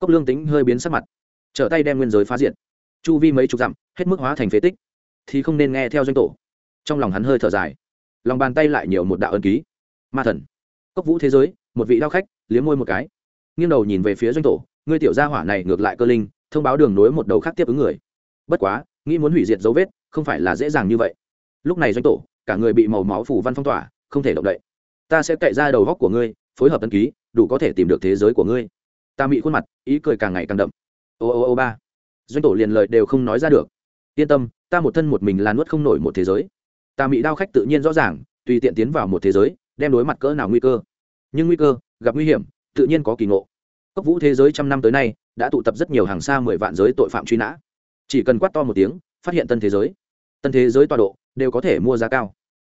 cốc lương tính hơi biến sắc mặt, trở tay đem nguyên giới phá diệt. Chu vi mấy chục dặm, hết mức hóa thành phế tích, thì không nên nghe theo doanh tổ. Trong lòng hắn hơi thở dài, lòng bàn tay lại nhiều một đạo ân ký. Ma thần, cốc vũ thế giới, một vị đao khách, liếm môi một cái, nghiêng đầu nhìn về phía doanh tổ. Ngươi tiểu gia hỏa này ngược lại cơ linh, thông báo đường nối một đầu khác tiếp ứng người. Bất quá, nghĩ muốn hủy diệt dấu vết, không phải là dễ dàng như vậy. Lúc này doanh tổ, cả người bị màu máu phủ văn phong tỏa, không thể động đậy. Ta sẽ cậy ra đầu góc của ngươi, phối hợp ân ký, đủ có thể tìm được thế giới của ngươi ta bị khuôn mặt, ý cười càng ngày càng đậm. Ô ô ô, ba. Doanh tổ liền lời đều không nói ra được. Yên tâm, ta một thân một mình là nuốt không nổi một thế giới. Ta bị đao khách tự nhiên rõ ràng, tùy tiện tiến vào một thế giới, đem đối mặt cỡ nào nguy cơ. Nhưng nguy cơ, gặp nguy hiểm, tự nhiên có kỳ ngộ. Cốc vũ thế giới trăm năm tới nay, đã tụ tập rất nhiều hàng xa mười vạn giới tội phạm truy nã. Chỉ cần quát to một tiếng, phát hiện tân thế giới. Tân thế giới tọa độ, đều có thể mua giá cao.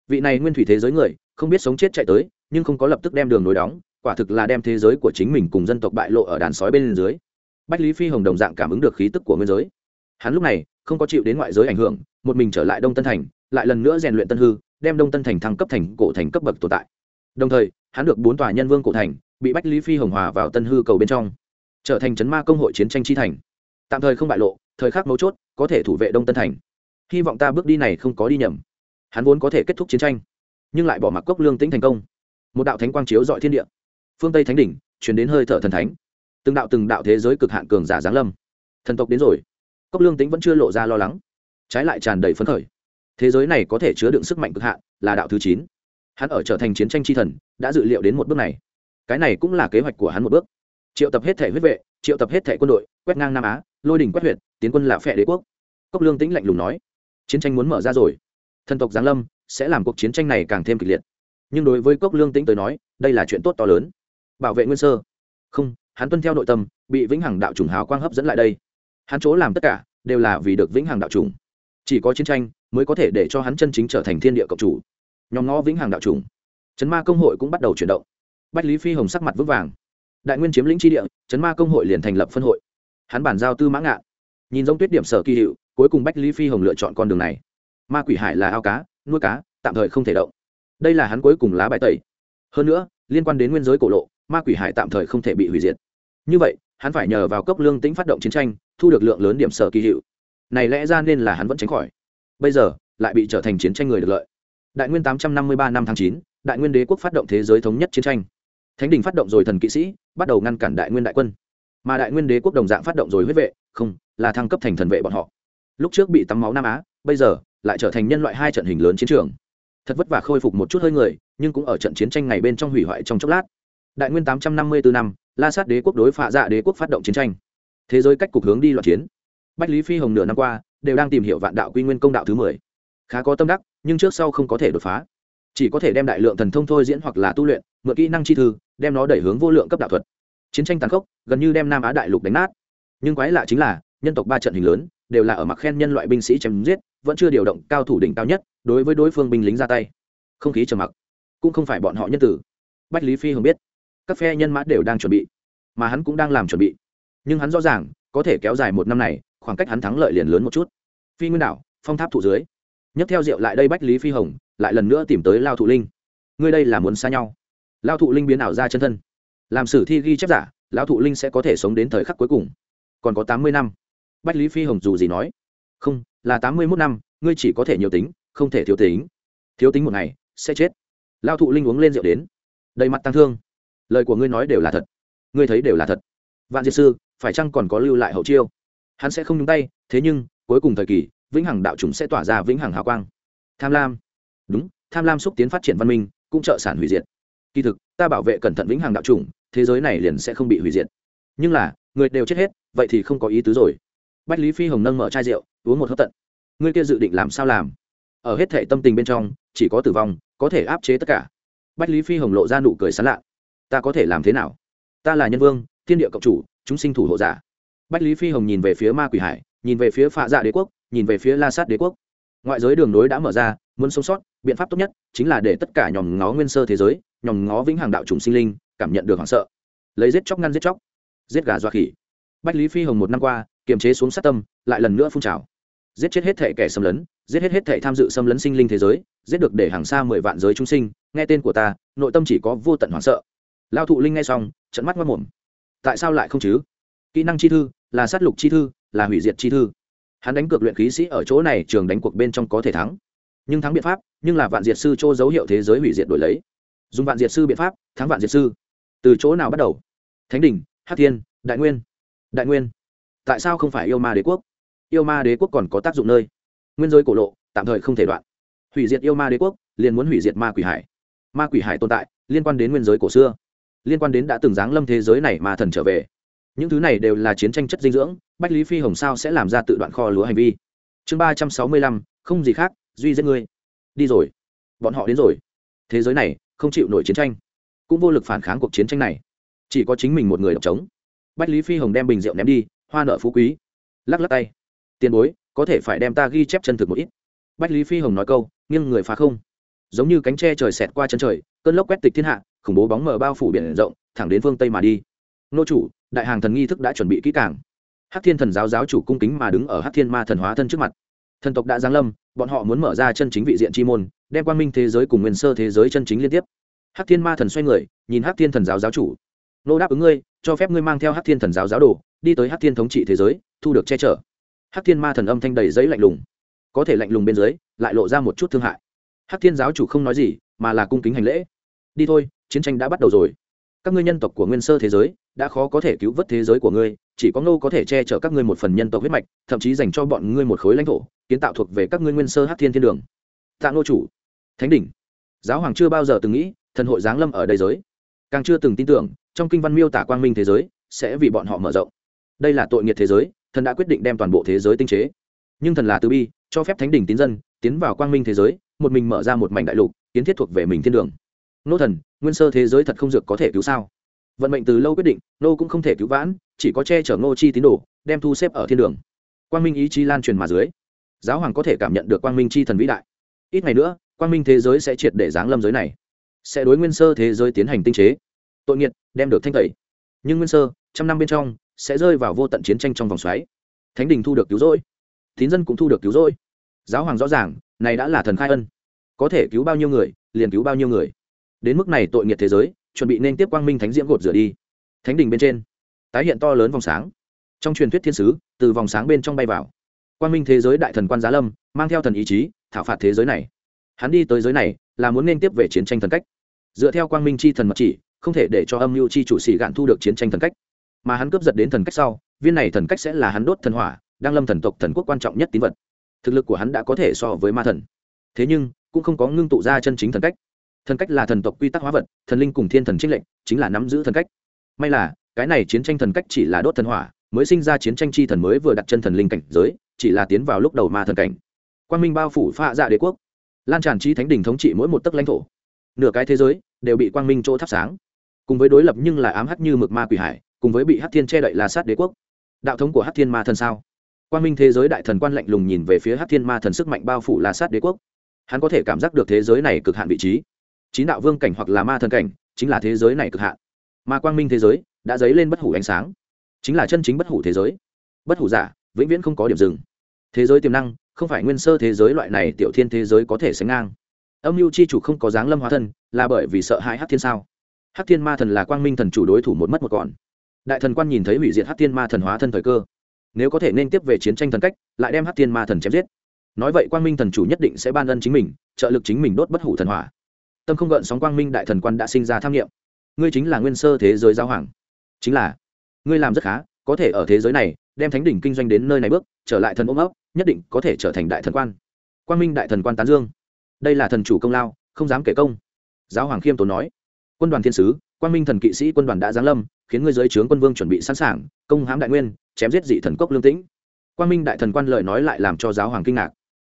Vị này nguyên thủy thế giới người, không biết sống chết chạy tới, nhưng không có lập tức đem đường nối đóng quả thực là đem thế giới của chính mình cùng dân tộc bại lộ ở đàn sói bên dưới. Bách lý phi hồng đồng dạng cảm ứng được khí tức của nguyên giới. Hắn lúc này không có chịu đến ngoại giới ảnh hưởng, một mình trở lại đông tân thành, lại lần nữa rèn luyện tân hư, đem đông tân thành thăng cấp thành cổ thành cấp bậc tồn tại. Đồng thời, hắn được bốn tòa nhân vương cổ thành bị bách lý phi hồng hòa vào tân hư cầu bên trong, trở thành chấn ma công hội chiến tranh chi thành. Tạm thời không bại lộ, thời khắc mấu chốt có thể thủ vệ đông tân thành. Hy vọng ta bước đi này không có đi nhầm. Hắn vốn có thể kết thúc chiến tranh, nhưng lại bỏ mặc cốc lương tĩnh thành công. Một đạo thánh quang chiếu dọi thiên địa phương tây thánh đỉnh chuyển đến hơi thở thần thánh. Từng đạo từng đạo thế giới cực hạn cường giả giáng lâm. Thần tộc đến rồi. Cốc lương tĩnh vẫn chưa lộ ra lo lắng. Trái lại tràn đầy phấn khởi. Thế giới này có thể chứa đựng sức mạnh cực hạn, là đạo thứ chín. Hắn ở trở thành chiến tranh chi thần, đã dự liệu đến một bước này. Cái này cũng là kế hoạch của hắn một bước. Triệu tập hết thể huyết vệ, triệu tập hết thể quân đội, quét ngang nam á, lôi đỉnh quét huyện tiến quân là phệ đế quốc. Cốc lương tĩnh lạnh lùng nói, chiến tranh muốn mở ra rồi. Thần tộc giáng lâm sẽ làm cuộc chiến tranh này càng thêm kịch liệt. Nhưng đối với cốc lương tĩnh tới nói, đây là chuyện tốt to lớn bảo vệ nguyên sơ. Không, hắn tuân theo nội tâm, bị vĩnh hằng đạo trùng hào quang hấp dẫn lại đây. Hắn chỗ làm tất cả, đều là vì được vĩnh hằng đạo trùng chỉ có chiến tranh, mới có thể để cho hắn chân chính trở thành thiên địa cộng chủ. Nhóm ngõ vĩnh hằng đạo trùng chấn ma công hội cũng bắt đầu chuyển động. Bách lý phi hồng sắc mặt vững vàng. Đại nguyên chiếm lĩnh tri địa, chấn ma công hội liền thành lập phân hội. Hắn bản giao tư mã ngạn. Nhìn giống tuyết điểm sở kỳ hiệu, cuối cùng bách lý phi hồng lựa chọn con đường này. Ma quỷ hải là ao cá, nuôi cá, tạm thời không thể động. Đây là hắn cuối cùng lá bài tẩy. Hơn nữa, liên quan đến nguyên giới cổ lộ ma quỷ hải tạm thời không thể bị hủy diệt. Như vậy, hắn phải nhờ vào cấp lương tĩnh phát động chiến tranh, thu được lượng lớn điểm sở kỳ hiệu. Này lẽ ra nên là hắn vẫn tránh khỏi. Bây giờ, lại bị trở thành chiến tranh người được lợi. Đại nguyên tám trăm năm mươi ba năm tháng chín, đại nguyên đế quốc phát động thế giới thống nhất chiến tranh. Thánh đình phát động rồi thần kỵ sĩ, bắt đầu ngăn cản đại nguyên đại quân. Mà đại nguyên đế quốc đồng dạng phát động rồi huyết vệ, không, là thăng cấp thành thần vệ bọn họ. Lúc trước bị tắm máu nam á, bây giờ lại trở thành nhân loại hai trận hình lớn chiến trường. Thật vất vả khôi phục một chút hơi người, nhưng cũng ở trận chiến tranh ngày bên trong hủy hoại trong chốc lát đại nguyên tám trăm năm mươi bốn năm, la sát đế quốc đối phạ dạ đế quốc phát động chiến tranh. Thế giới cách cục hướng đi loạn chiến. Bách lý phi hồng nửa năm qua đều đang tìm hiểu vạn đạo quy nguyên công đạo thứ mười. Khá có tâm đắc, nhưng trước sau không có thể đột phá. Chỉ có thể đem đại lượng thần thông thôi diễn hoặc là tu luyện, mượn kỹ năng chi thư, đem nó đẩy hướng vô lượng cấp đạo thuật. Chiến tranh tàn khốc, gần như đem nam á đại lục đánh nát. Nhưng quái lạ chính là, nhân tộc ba trận hình lớn, đều là ở mặc khen nhân loại binh sĩ chém giết, vẫn chưa điều động cao thủ đỉnh cao nhất, đối với đối phương binh lính ra tay. Không khí trầm mặc. Cũng không phải bọn họ nhân tử. Bách lý phi hồng biết các phe nhân mã đều đang chuẩn bị, mà hắn cũng đang làm chuẩn bị. Nhưng hắn rõ ràng, có thể kéo dài một năm này, khoảng cách hắn thắng lợi liền lớn một chút. Phi nguyên đảo, phong tháp thủ dưới. Nhấc theo rượu lại đây bách lý phi hồng, lại lần nữa tìm tới lao thụ linh. Ngươi đây là muốn xa nhau. Lao thụ linh biến ảo ra chân thân. Làm sử thi ghi chép giả lão thụ linh sẽ có thể sống đến thời khắc cuối cùng. Còn có tám mươi năm. Bách lý phi hồng dù gì nói, không, là tám mươi mốt năm, ngươi chỉ có thể nhiều tính, không thể thiếu tính. Thiếu tính một ngày, sẽ chết. Lao thụ linh uống lên rượu đến. Đầy mặt tăng thương lời của ngươi nói đều là thật. Ngươi thấy đều là thật. Vạn diệt sư, phải chăng còn có lưu lại hậu chiêu? Hắn sẽ không nhúng tay, thế nhưng, cuối cùng thời kỳ, vĩnh hằng đạo chúng sẽ tỏa ra vĩnh hằng hào quang. Tham lam. Đúng, tham lam xúc tiến phát triển văn minh, cũng trợ sản hủy diệt. Kỳ thực, ta bảo vệ cẩn thận vĩnh hằng đạo chủng, thế giới này liền sẽ không bị hủy diệt. Nhưng là, người đều chết hết, vậy thì không có ý tứ rồi. Bách lý phi hồng nâng mở chai rượu, uống một hớp tận. Ngươi kia dự định làm sao làm? Ở hết thể tâm tình bên trong, chỉ có tử vong, có thể áp chế tất cả. Bách lý phi hồng lộ ra nụ cười sán lạ ta có thể làm thế nào? Ta là nhân vương, thiên địa cộng chủ, chúng sinh thủ hộ giả. Bách lý phi hồng nhìn về phía ma quỷ hải, nhìn về phía phạ dạ đế quốc, nhìn về phía la sát đế quốc. Ngoại giới đường nối đã mở ra, muốn sống sót, biện pháp tốt nhất chính là để tất cả nhòm ngó nguyên sơ thế giới, nhòm ngó vĩnh hàng đạo trùng sinh linh, cảm nhận được hoảng sợ. Lấy giết chóc ngăn giết chóc. Giết gà doa khỉ. Bách lý phi hồng một năm qua, kiềm chế xuống sát tâm, lại lần nữa phun trào. Giết chết hết thể kẻ xâm lấn, giết hết hết thể tham dự xâm lấn sinh linh thế giới, giết được để hàng xa mười vạn giới chúng sinh, nghe tên của ta, nội tâm chỉ có vô tận hoảng sợ lao thụ linh nghe xong trận mắt mất mồm. Tại sao lại không chứ? Kỹ năng chi thư, là sát lục chi thư, là hủy diệt chi thư. Hắn đánh cược luyện khí sĩ ở chỗ này, trường đánh cuộc bên trong có thể thắng. Nhưng thắng biện pháp, nhưng là vạn diệt sư chỗ dấu hiệu thế giới hủy diệt đổi lấy. Dùng vạn diệt sư biện pháp, thắng vạn diệt sư. Từ chỗ nào bắt đầu? Thánh đình hát thiên, đại nguyên. Đại nguyên. Tại sao không phải yêu ma đế quốc? Yêu ma đế quốc còn có tác dụng nơi. Nguyên giới cổ lộ, tạm thời không thể đoạn. Hủy diệt yêu ma đế quốc, liền muốn hủy diệt ma quỷ hải. Ma quỷ hải tồn tại, liên quan đến nguyên giới cổ xưa liên quan đến đã từng giáng lâm thế giới này mà thần trở về. Những thứ này đều là chiến tranh chất dinh dưỡng, bách lý phi hồng sao sẽ làm ra tự đoạn kho lúa hành vi? Chương ba trăm sáu mươi lăm, không gì khác, duy giết ngươi. Đi rồi. Bọn họ đến rồi. Thế giới này không chịu nổi chiến tranh, cũng vô lực phản kháng cuộc chiến tranh này. Chỉ có chính mình một người độc chống bách lý phi hồng đem bình rượu ném đi, hoa nợ phú quý. Lắc lắc tay. Tiền bối, có thể phải đem ta ghi chép chân thực một ít. Bách lý phi hồng nói câu, nghiêng người phá không. Giống như cánh tre trời xẹt qua chân trời, cơn lốc quét tịch thiên hạ khủng bố bóng mờ bao phủ biển rộng, thẳng đến phương tây mà đi. Nô chủ, đại hàng thần nghi thức đã chuẩn bị kỹ càng. Hắc thiên thần giáo giáo chủ cung kính mà đứng ở hắc thiên ma thần hóa thân trước mặt. Thần tộc đã giáng lâm, bọn họ muốn mở ra chân chính vị diện chi môn, đem quan minh thế giới cùng nguyên sơ thế giới chân chính liên tiếp. Hắc thiên ma thần xoay người, nhìn hắc thiên thần giáo giáo chủ. Nô đáp ứng ngươi, cho phép ngươi mang theo hắc thiên thần giáo giáo đồ, đi tới hắc thiên thống trị thế giới, thu được che chở. Hắc thiên ma thần âm thanh đầy giấy lạnh lùng. Có thể lạnh lùng bên dưới, lại lộ ra một chút thương hại. Hắc thiên giáo chủ không nói gì, mà là cung kính hành lễ. Đi thôi chiến tranh đã bắt đầu rồi. Các ngươi nhân tộc của nguyên sơ thế giới, đã khó có thể cứu vớt thế giới của ngươi, chỉ có ngô có thể che chở các ngươi một phần nhân tộc huyết mạch, thậm chí dành cho bọn ngươi một khối lãnh thổ, kiến tạo thuộc về các ngươi nguyên sơ hát thiên thiên đường. Tạ ngô chủ, thánh đỉnh. Giáo hoàng chưa bao giờ từng nghĩ, thần hội giáng lâm ở đây giới. Càng chưa từng tin tưởng, trong kinh văn miêu tả quang minh thế giới, sẽ vì bọn họ mở rộng. Đây là tội nghiệt thế giới, thần đã quyết định đem toàn bộ thế giới tinh chế. Nhưng thần là từ bi, cho phép thánh đỉnh tín dân, tiến vào quang minh thế giới, một mình mở ra một mảnh đại lục, kiến thiết thuộc về mình thiên đường. Nô thần nguyên sơ thế giới thật không dược có thể cứu sao? Vận mệnh từ lâu quyết định, nô cũng không thể cứu vãn, chỉ có che chở ngô chi tín đồ, đem thu xếp ở thiên đường. Quang minh ý chí lan truyền mà dưới, giáo hoàng có thể cảm nhận được quang minh chi thần vĩ đại. Ít ngày nữa, quang minh thế giới sẽ triệt để giáng lâm giới này, sẽ đối nguyên sơ thế giới tiến hành tinh chế. Tội nghiệt, đem được thanh tẩy. Nhưng nguyên sơ, trăm năm bên trong, sẽ rơi vào vô tận chiến tranh trong vòng xoáy. Thánh đình thu được cứu rỗi, tín dân cũng thu được cứu rỗi. Giáo hoàng rõ ràng, này đã là thần khai ân. Có thể cứu bao nhiêu người, liền cứu bao nhiêu người đến mức này tội nghiệt thế giới, chuẩn bị nên tiếp quang minh thánh diễm gột rửa đi. Thánh đình bên trên, tái hiện to lớn vòng sáng. Trong truyền thuyết thiên sứ, từ vòng sáng bên trong bay vào. Quang minh thế giới đại thần quan giá lâm, mang theo thần ý chí, thảo phạt thế giới này. Hắn đi tới giới này, là muốn nên tiếp về chiến tranh thần cách. Dựa theo quang minh chi thần mật chỉ, không thể để cho âm mưu chi chủ sĩ gạn thu được chiến tranh thần cách. Mà hắn cướp giật đến thần cách sau, viên này thần cách sẽ là hắn đốt thần hỏa, đang lâm thần tộc thần quốc quan trọng nhất tín vật. Thực lực của hắn đã có thể so với ma thần. Thế nhưng, cũng không có ngưng tụ ra chân chính thần cách thần cách là thần tộc quy tắc hóa vật, thần linh cùng thiên thần trích lệnh chính là nắm giữ thần cách. May là, cái này chiến tranh thần cách chỉ là đốt thần hỏa, mới sinh ra chiến tranh chi thần mới vừa đặt chân thần linh cảnh giới, chỉ là tiến vào lúc đầu ma thần cảnh. Quan minh bao phủ pha dạ đế quốc. Lan tràn chi thánh đình thống trị mỗi một tấc lãnh thổ. Nửa cái thế giới đều bị quang minh chỗ thắp sáng. Cùng với đối lập nhưng là ám hắt như mực ma quỷ hải, cùng với bị hắc thiên che đậy là sát đế quốc. Đạo thống của hắc thiên ma thần sao? Quang minh thế giới đại thần quan lạnh lùng nhìn về phía hắc thiên ma thần sức mạnh bao phủ là sát đế quốc. Hắn có thể cảm giác được thế giới này cực hạn vị trí chín đạo vương cảnh hoặc là ma thần cảnh, chính là thế giới này cực hạn. Mà quang minh thế giới đã dấy lên bất hủ ánh sáng, chính là chân chính bất hủ thế giới. Bất hủ giả, vĩnh viễn không có điểm dừng. Thế giới tiềm năng, không phải nguyên sơ thế giới loại này tiểu thiên thế giới có thể sánh ngang. Âm mưu c h i chủ không có dáng lâm hóa thân, là bởi vì sợ hãi hát thiên sao? Hát thiên ma thần là quang minh thần chủ đối thủ một mất một còn. Đại thần quan nhìn thấy hủy diệt hát thiên ma thần hóa thân thời cơ, nếu có thể nên tiếp về chiến tranh thần cách, lại đem hát thiên ma thần chém giết. Nói vậy quang minh thần chủ nhất định sẽ ban ân chính mình, trợ lực chính mình đốt bất hủ thần hỏa tâm không gợn sóng quang minh đại thần quan đã sinh ra tham nghiệm ngươi chính là nguyên sơ thế giới giao hoàng. Chính là, ngươi làm rất khá, có thể ở thế giới này, đem thánh đỉnh kinh doanh đến nơi này bước, trở lại thần ôm ấp, nhất định có thể trở thành đại thần quan. Quang minh đại thần quan tán dương. Đây là thần chủ công lao, không dám kể công. Giáo hoàng khiêm tốn nói. Quân đoàn thiên sứ, quang minh thần kỵ sĩ quân đoàn đã giáng lâm, khiến ngươi giới trướng quân vương chuẩn bị sẵn sàng, công hãm đại nguyên, chém giết dị thần cốc lương tĩnh. Quang minh đại thần quan lợi nói lại làm cho giáo hoàng kinh ngạc.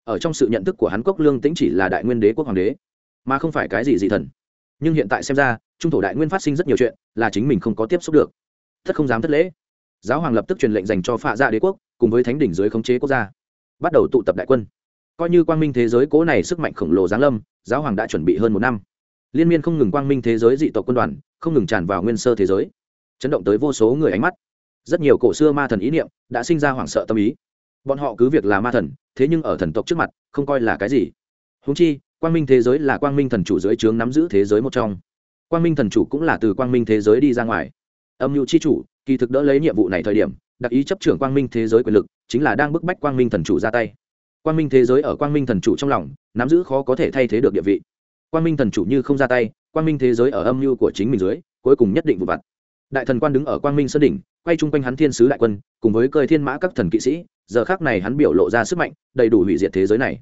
Ở trong sự nhận thức của hắn cốc lương tĩnh chỉ là đại nguyên đế quốc hoàng đế mà không phải cái gì dị thần. Nhưng hiện tại xem ra, trung thổ đại nguyên phát sinh rất nhiều chuyện, là chính mình không có tiếp xúc được. Thất không dám thất lễ. Giáo hoàng lập tức truyền lệnh dành cho phạ gia đế quốc, cùng với thánh đỉnh dưới khống chế quốc gia. Bắt đầu tụ tập đại quân. Coi như quang minh thế giới cố này sức mạnh khổng lồ giáng lâm, giáo hoàng đã chuẩn bị hơn một năm. Liên miên không ngừng quang minh thế giới dị tộc quân đoàn, không ngừng tràn vào nguyên sơ thế giới. Chấn động tới vô số người ánh mắt. Rất nhiều cổ xưa ma thần ý niệm đã sinh ra hoảng sợ tâm ý. Bọn họ cứ việc là ma thần, thế nhưng ở thần tộc trước mặt, không coi là cái gì. Húng chi quang minh thế giới là quang minh thần chủ dưới trướng nắm giữ thế giới một trong quang minh thần chủ cũng là từ quang minh thế giới đi ra ngoài âm mưu c h i chủ kỳ thực đỡ lấy nhiệm vụ này thời điểm đặc ý chấp trưởng quang minh thế giới quyền lực chính là đang bức bách quang minh thần chủ ra tay quang minh thế giới ở quang minh thần chủ trong lòng nắm giữ khó có thể thay thế được địa vị quang minh thần chủ như không ra tay quang minh thế giới ở âm mưu của chính mình dưới cuối cùng nhất định vụ vặt đại thần quan đứng ở quang minh sơn đỉnh quay chung quanh hắn thiên sứ đại quân cùng với cơi thiên mã các thần kỵ sĩ giờ khác này hắn biểu lộ ra sức mạnh đầy đủ hủy diệt thế giới này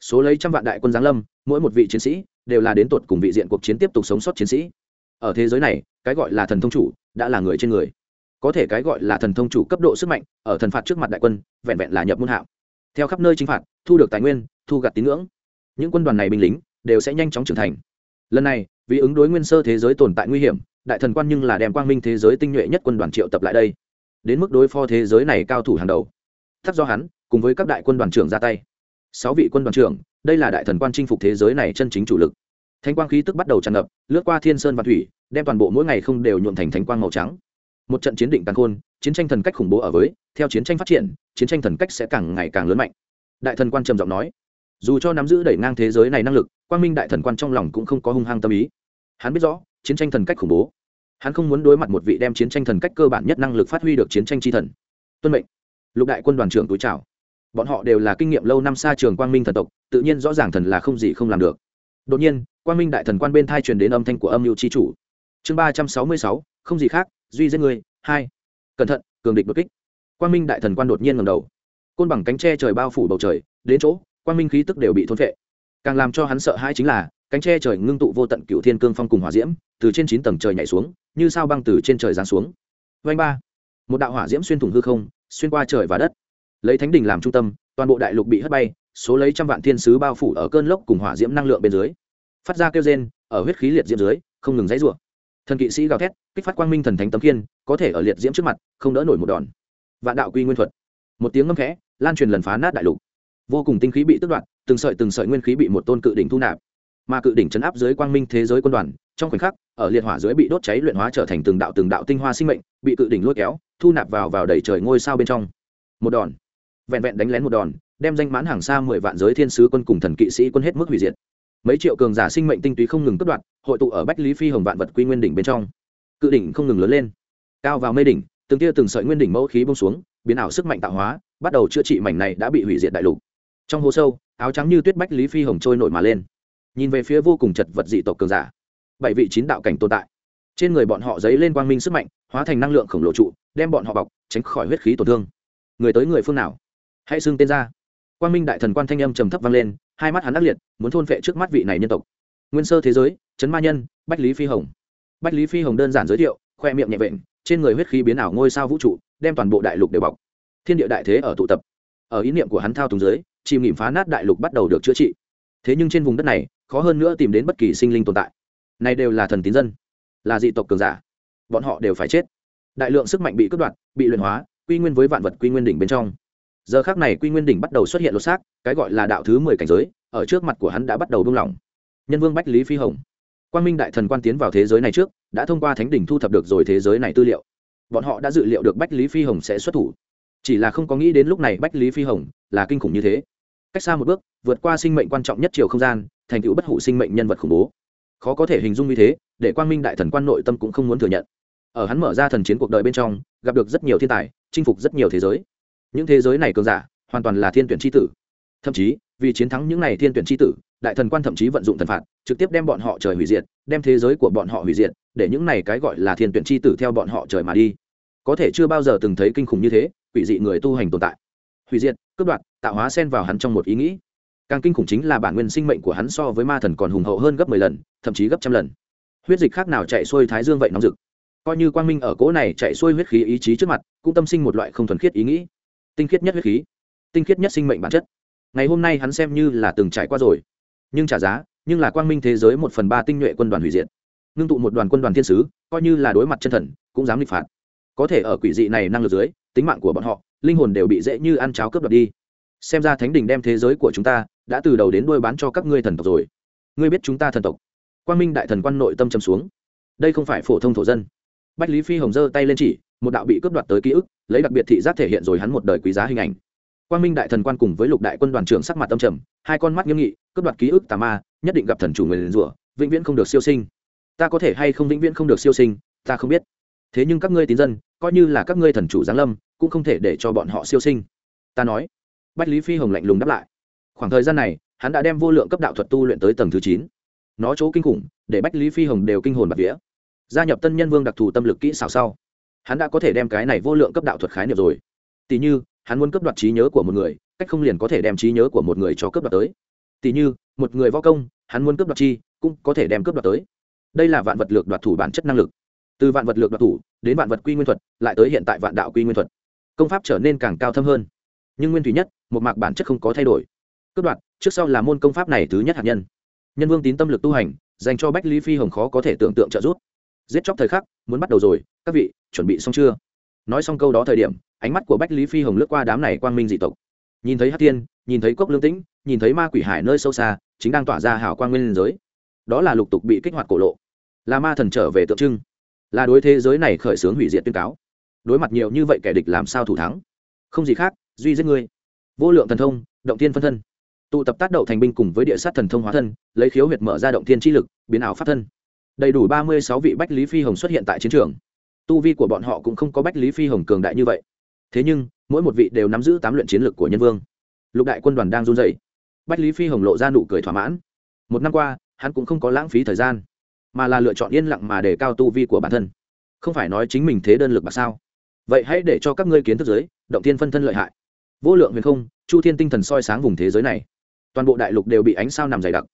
số lấy trăm vạn đại quân giáng lâm, mỗi một vị chiến sĩ đều là đến tột cùng vị diện cuộc chiến tiếp tục sống sót chiến sĩ. Ở thế giới này, cái gọi là thần thông chủ đã là người trên người. Có thể cái gọi là thần thông chủ cấp độ sức mạnh, ở thần phạt trước mặt đại quân, vẹn vẹn là nhập môn hạo. Theo khắp nơi chính phạt, thu được tài nguyên, thu gặt tín ngưỡng. Những quân đoàn này binh lính đều sẽ nhanh chóng trưởng thành. Lần này, vì ứng đối nguyên sơ thế giới tồn tại nguy hiểm, đại thần quan nhưng là đem quang minh thế giới tinh nhuệ nhất quân đoàn triệu tập lại đây. Đến mức đối phó thế giới này cao thủ hàng đầu. Thắt do hắn, cùng với các đại quân đoàn trưởng ra tay sáu vị quân đoàn trưởng, đây là đại thần quan chinh phục thế giới này chân chính chủ lực. Thánh quang khí tức bắt đầu tràn ngập, lướt qua thiên sơn và thủy, đem toàn bộ mỗi ngày không đều nhuộm thành thánh quang màu trắng. Một trận chiến định càng khôn, chiến tranh thần cách khủng bố ở với, theo chiến tranh phát triển, chiến tranh thần cách sẽ càng ngày càng lớn mạnh. Đại thần quan trầm giọng nói, dù cho nắm giữ đẩy ngang thế giới này năng lực, quang minh đại thần quan trong lòng cũng không có hung hăng tâm ý. Hắn biết rõ, chiến tranh thần cách khủng bố. Hắn không muốn đối mặt một vị đem chiến tranh thần cách cơ bản nhất năng lực phát huy được chiến tranh tri thần. Tuân mệnh. Lục đại quân đoàn trưởng túi trào bọn họ đều là kinh nghiệm lâu năm xa trường quang minh thần tộc, tự nhiên rõ ràng thần là không gì không làm được. Đột nhiên, quang minh đại thần quan bên thai truyền đến âm thanh của âm mưu tri chủ. Chương ba trăm sáu mươi sáu, không gì khác, duy giết người, hai. Cẩn thận, cường địch đột kích. Quang minh đại thần quan đột nhiên ngầm đầu. Côn bằng cánh tre trời bao phủ bầu trời, đến chỗ, quang minh khí tức đều bị thôn vệ càng làm cho hắn sợ hãi chính là, cánh tre trời ngưng tụ vô tận cựu thiên cương phong cùng hỏa diễm, từ trên chín tầng trời nhảy xuống, như sao băng từ trên trời giáng xuống. Vanh ba. Một đạo hỏa diễm xuyên thủng hư không, xuyên qua trời và đất lấy thánh đình làm trung tâm, toàn bộ đại lục bị hất bay, số lấy trăm vạn thiên sứ bao phủ ở cơn lốc cùng hỏa diễm năng lượng bên dưới. Phát ra kêu rên, ở huyết khí liệt diễm dưới, không ngừng dãy rủa. Thần kỵ sĩ gào thét, kích phát quang minh thần thánh tấm kiên có thể ở liệt diễm trước mặt, không đỡ nổi một đòn. Vạn đạo quy nguyên thuật. Một tiếng ngâm khẽ, lan truyền lần phá nát đại lục. Vô cùng tinh khí bị tước đoạt, từng sợi từng sợi nguyên khí bị một tôn cự đỉnh thu nạp. Mà cự đỉnh chấn áp dưới quang minh thế giới quân đoàn, trong khoảnh khắc, ở liệt hỏa dưới bị đốt cháy luyện hóa trở thành từng đạo từng đạo tinh hoa sinh mệnh, bị cự đỉnh lôi kéo, thu nạp vào vào đầy trời ngôi sao bên trong. Một đòn vẹn vẹn đánh lén một đòn, đem danh mãn hàng xa mười vạn giới thiên sứ quân cùng thần kỵ sĩ quân hết mức hủy diệt. Mấy triệu cường giả sinh mệnh tinh túy không ngừng cất đoạn, hội tụ ở bách lý phi hồng vạn vật quy nguyên đỉnh bên trong. Cự đỉnh không ngừng lớn lên. Cao vào mây đỉnh, từng tia từng sợi nguyên đỉnh mẫu khí bông xuống, biến ảo sức mạnh tạo hóa, bắt đầu chữa trị mảnh này đã bị hủy diệt đại lục. Trong hố sâu, áo trắng như tuyết bách lý phi hồng trôi nổi mà lên. Nhìn về phía vô cùng chật vật dị tộc cường giả. Bảy vị chín đạo cảnh tồn tại. Trên người bọn họ dấy lên quang minh sức mạnh, hóa thành năng lượng khổng lồ trụ, đem bọn họ bọc, tránh khỏi huyết khí tổn thương. Người tới người phương nào? Hãy xưng tên ra. Quang minh đại thần quan thanh âm trầm thấp vang lên hai mắt hắn ác liệt muốn thôn vệ trước mắt vị này nhân tộc. Nguyên sơ thế giới chấn ma nhân bách lý phi hồng. Bách lý phi hồng đơn giản giới thiệu khoe miệng nhẹ vện trên người huyết khí biến ảo ngôi sao vũ trụ đem toàn bộ đại lục đều bọc. Thiên địa đại thế ở tụ tập. Ở ý niệm của hắn thao túng giới, chìm nghỉm phá nát đại lục bắt đầu được chữa trị. Thế nhưng trên vùng đất này khó hơn nữa tìm đến bất kỳ sinh linh tồn tại. Này đều là thần tín dân là dị tộc cường giả. Bọn họ đều phải chết. Đại lượng sức mạnh bị cướp đoạt bị luyện hóa quy nguyên với vạn vật quy nguyên đỉnh bên trong giờ khác này quy nguyên đỉnh bắt đầu xuất hiện lột xác, cái gọi là đạo thứ mười cảnh giới, ở trước mặt của hắn đã bắt đầu buông lỏng. Nhân vương bách lý phi hồng. Quang minh đại thần quan tiến vào thế giới này trước, đã thông qua thánh đỉnh thu thập được rồi thế giới này tư liệu. Bọn họ đã dự liệu được bách lý phi hồng sẽ xuất thủ. Chỉ là không có nghĩ đến lúc này bách lý phi hồng là kinh khủng như thế. Cách xa một bước, vượt qua sinh mệnh quan trọng nhất chiều không gian, thành tựu bất hủ sinh mệnh nhân vật khủng bố. Khó có thể hình dung như thế, để quang minh đại thần quan nội tâm cũng không muốn thừa nhận. Ở hắn mở ra thần chiến cuộc đời bên trong, gặp được rất nhiều thiên tài, chinh phục rất nhiều thế giới những thế giới này cường giả, hoàn toàn là thiên tuyển tri tử. Thậm chí, vì chiến thắng những n à y thiên tuyển tri tử, đại thần quan thậm chí vận dụng thần phạt, trực tiếp đem bọn họ trời hủy diệt, đem thế giới của bọn họ hủy diệt, để những này cái gọi là thiên tuyển tri tử theo bọn họ trời mà đi. Có thể chưa bao giờ từng thấy kinh khủng như thế, quỷ dị người tu hành tồn tại. Hủy diệt, cướp đoạt, tạo hóa sen vào hắn trong một ý nghĩ. Càng kinh khủng chính là bản nguyên sinh mệnh của hắn so với ma thần còn hùng hậu hơn gấp mười lần, thậm chí gấp trăm lần. Huyết dịch khác nào chạy xuôi thái dương vậy nóng rực. Coi như quang minh ở cỗ này chạy xuôi huyết khí ý chí trước mặt, cũng tâm sinh một loại không thuần khiết ý nghĩ tinh khiết nhất huyết khí, tinh khiết nhất sinh mệnh bản chất. Ngày hôm nay hắn xem như là từng trải qua rồi. Nhưng trả giá, nhưng là quang minh thế giới một phần ba tinh nhuệ quân đoàn hủy diệt. Ngưng tụ một đoàn quân đoàn thiên sứ, coi như là đối mặt chân thần, cũng dám nghịch phạt. Có thể ở quỷ dị này năng lực dưới, tính mạng của bọn họ, linh hồn đều bị dễ như ăn cháo cướp đoạt đi. Xem ra thánh đình đem thế giới của chúng ta đã từ đầu đến đuôi bán cho các ngươi thần tộc rồi. Ngươi biết chúng ta thần tộc. Quang minh đại thần quan nội tâm trầm xuống. Đây không phải phổ thông thổ dân. Bách lý phi hồng giơ tay lên chỉ một đạo bị cướp đoạt tới ký ức, lấy đặc biệt thị giác thể hiện rồi hắn một đời quý giá hình ảnh. Quan minh đại thần quan cùng với lục đại quân đoàn trưởng sắc mặt tâm trầm, hai con mắt nghiêm nghị, cướp đoạt ký ức tà ma, nhất định gặp thần chủ người liền rủa, vĩnh viễn không được siêu sinh. Ta có thể hay không vĩnh viễn không được siêu sinh, ta không biết. Thế nhưng các ngươi tín dân, coi như là các ngươi thần chủ giáng lâm, cũng không thể để cho bọn họ siêu sinh. Ta nói. Bách lý phi hồng lạnh lùng đáp lại. Khoảng thời gian này, hắn đã đem vô lượng cấp đạo thuật tu luyện tới tầng thứ chín. Nó chỗ kinh khủng, để bách lý phi hồng đều kinh hồn bạc vía. Gia nhập tân nhân vương đặc thù tâm lực kỹ xào sau hắn đã có thể đem cái này vô lượng cấp đạo thuật khái niệm rồi. Tỷ như, hắn muốn cấp đoạt trí nhớ của một người, cách không liền có thể đem trí nhớ của một người cho cấp đoạt tới. Tỷ như, một người võ công, hắn muốn cấp đoạt chi, cũng có thể đem cấp đoạt tới. Đây là vạn vật lược đoạt thủ bản chất năng lực. Từ vạn vật lược đoạt thủ, đến vạn vật quy nguyên thuật, lại tới hiện tại vạn đạo quy nguyên thuật. Công pháp trở nên càng cao thâm hơn. Nhưng nguyên thủy nhất, một mạc bản chất không có thay đổi. Cướp đoạt, trước sau là môn công pháp này thứ nhất hạt nhân. Nhân vương tín tâm lực tu hành, dành cho bách lý phi hồng khó có thể tưởng tượng trợ giúp. Giết chóc thời khắc, muốn bắt đầu rồi, các vị chuẩn bị xong chưa? Nói xong câu đó thời điểm, ánh mắt của bách lý phi hồng lướt qua đám này quang minh dị tộc. Nhìn thấy hát tiên nhìn thấy cốc lương tĩnh, nhìn thấy ma quỷ hải nơi sâu xa, chính đang tỏa ra hào quang nguyên giới. Đó là lục tục bị kích hoạt cổ lộ. Là ma thần trở về tượng trưng. Là đối thế giới này khởi xướng hủy diệt tuyên cáo. Đối mặt nhiều như vậy kẻ địch làm sao thủ thắng? Không gì khác, duy giết ngươi. Vô lượng thần thông, động tiên phân thân. Tụ tập tác đậu thành binh cùng với địa sát thần thông hóa thân, lấy khiếu huyệt mở ra động tiên chi lực, biến ảo pháp thân. Đầy đủ ba mươi sáu vị bách lý phi hồng xuất hiện tại chiến trường tu vi của bọn họ cũng không có bách lý phi hồng cường đại như vậy. Thế nhưng, mỗi một vị đều nắm giữ tám luyện chiến lược của nhân vương. Lục đại quân đoàn đang run dày bách lý phi hồng lộ ra nụ cười thỏa mãn. Một năm qua, hắn cũng không có lãng phí thời gian, mà là lựa chọn yên lặng mà để cao tu vi của bản thân. Không phải nói chính mình thế đơn lực mà sao? Vậy hãy để cho các ngươi kiến thức giới, động thiên phân thân lợi hại. Vô lượng huyền không, chu thiên tinh thần soi sáng vùng thế giới này. Toàn bộ đại lục đều bị ánh sao nằm dày đặc.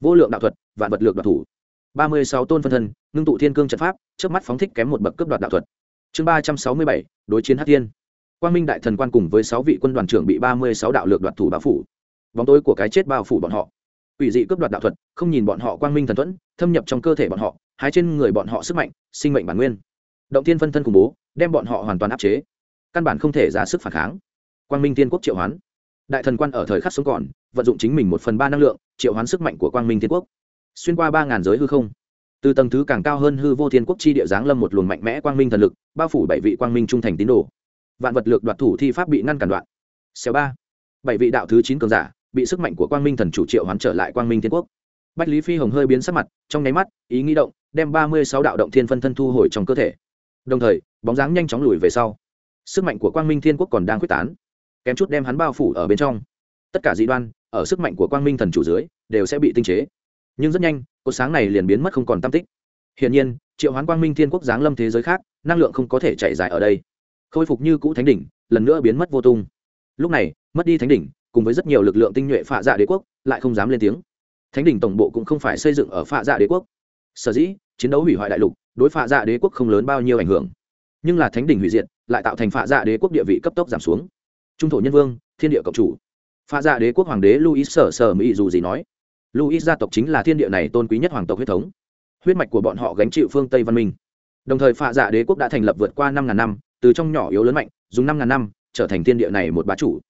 Vô lượng đạo thuật, vạn vật lược đoạt thủ ba mươi sáu tôn phân thân, ngưng tụ thiên cương trận pháp, trước mắt phóng thích kém một bậc cướp đoạt đạo thuật. Chương ba trăm sáu mươi bảy, đối chiến hát thiên. Quang minh đại thần quan cùng với sáu vị quân đoàn trưởng bị ba mươi sáu đạo lược đoạt thủ bao phủ. Bóng tối của cái chết bao phủ bọn họ. Ủy dị cướp đoạt đạo thuật, không nhìn bọn họ quang minh thần thuẫn, thâm nhập trong cơ thể bọn họ, hái trên người bọn họ sức mạnh, sinh mệnh bản nguyên. Động thiên phân thân khủng bố, đem bọn họ hoàn toàn áp chế. Căn bản không thể ra sức phản kháng. Quang minh tiên quốc triệu hoán. Đại thần quan ở thời khắc sống còn, vận dụng chính mình một phần ba năng lượng, triệu hoán sức mạnh của quang minh tiên quốc xuyên qua ba ngàn giới hư không. Từ tầng thứ càng cao hơn hư vô thiên quốc chi địa giáng lâm một luồng mạnh mẽ quang minh thần lực, bao phủ bảy vị quang minh trung thành tín đồ. Vạn vật lược đoạt thủ thi pháp bị ngăn cản đoạn. Xéo ba. Bảy vị đạo thứ chín cường giả bị sức mạnh của quang minh thần chủ triệu hoán trở lại quang minh thiên quốc. Bách lý phi hồng hơi biến sắc mặt, trong nháy mắt, ý nghĩ động, đem ba mươi sáu đạo động thiên phân thân thu hồi trong cơ thể. Đồng thời, bóng dáng nhanh chóng lùi về sau. Sức mạnh của quang minh thiên quốc còn đang quyết tán. Kém chút đem hắn bao phủ ở bên trong. Tất cả dị đoan, ở sức mạnh của quang minh thần chủ dưới, đều sẽ bị tinh chế nhưng rất nhanh, cột sáng này liền biến mất không còn tam tích. Hiển nhiên, triệu hoán quang minh thiên quốc giáng lâm thế giới khác, năng lượng không có thể chạy dài ở đây. Khôi phục như cũ thánh đỉnh, lần nữa biến mất vô tung. Lúc này, mất đi thánh đỉnh, cùng với rất nhiều lực lượng tinh nhuệ phạ dạ đế quốc, lại không dám lên tiếng. Thánh đỉnh tổng bộ cũng không phải xây dựng ở phạ dạ đế quốc. Sở dĩ, chiến đấu hủy hoại đại lục, đối phạ dạ đế quốc không lớn bao nhiêu ảnh hưởng. Nhưng là thánh đỉnh hủy diệt, lại tạo thành phạ dạ đế quốc địa vị cấp tốc giảm xuống. Trung thổ nhân vương, thiên địa cộng chủ. Phạ dạ đế quốc hoàng đế luis sở sở mỹ dù gì nói luis gia tộc chính là thiên địa này tôn quý nhất hoàng tộc huyết thống. Huyết mạch của bọn họ gánh chịu phương tây văn minh. Đồng thời phạ dạ đế quốc đã thành lập vượt qua năm ngàn năm, từ trong nhỏ yếu lớn mạnh, dùng năm ngàn năm, trở thành thiên địa này một bá chủ.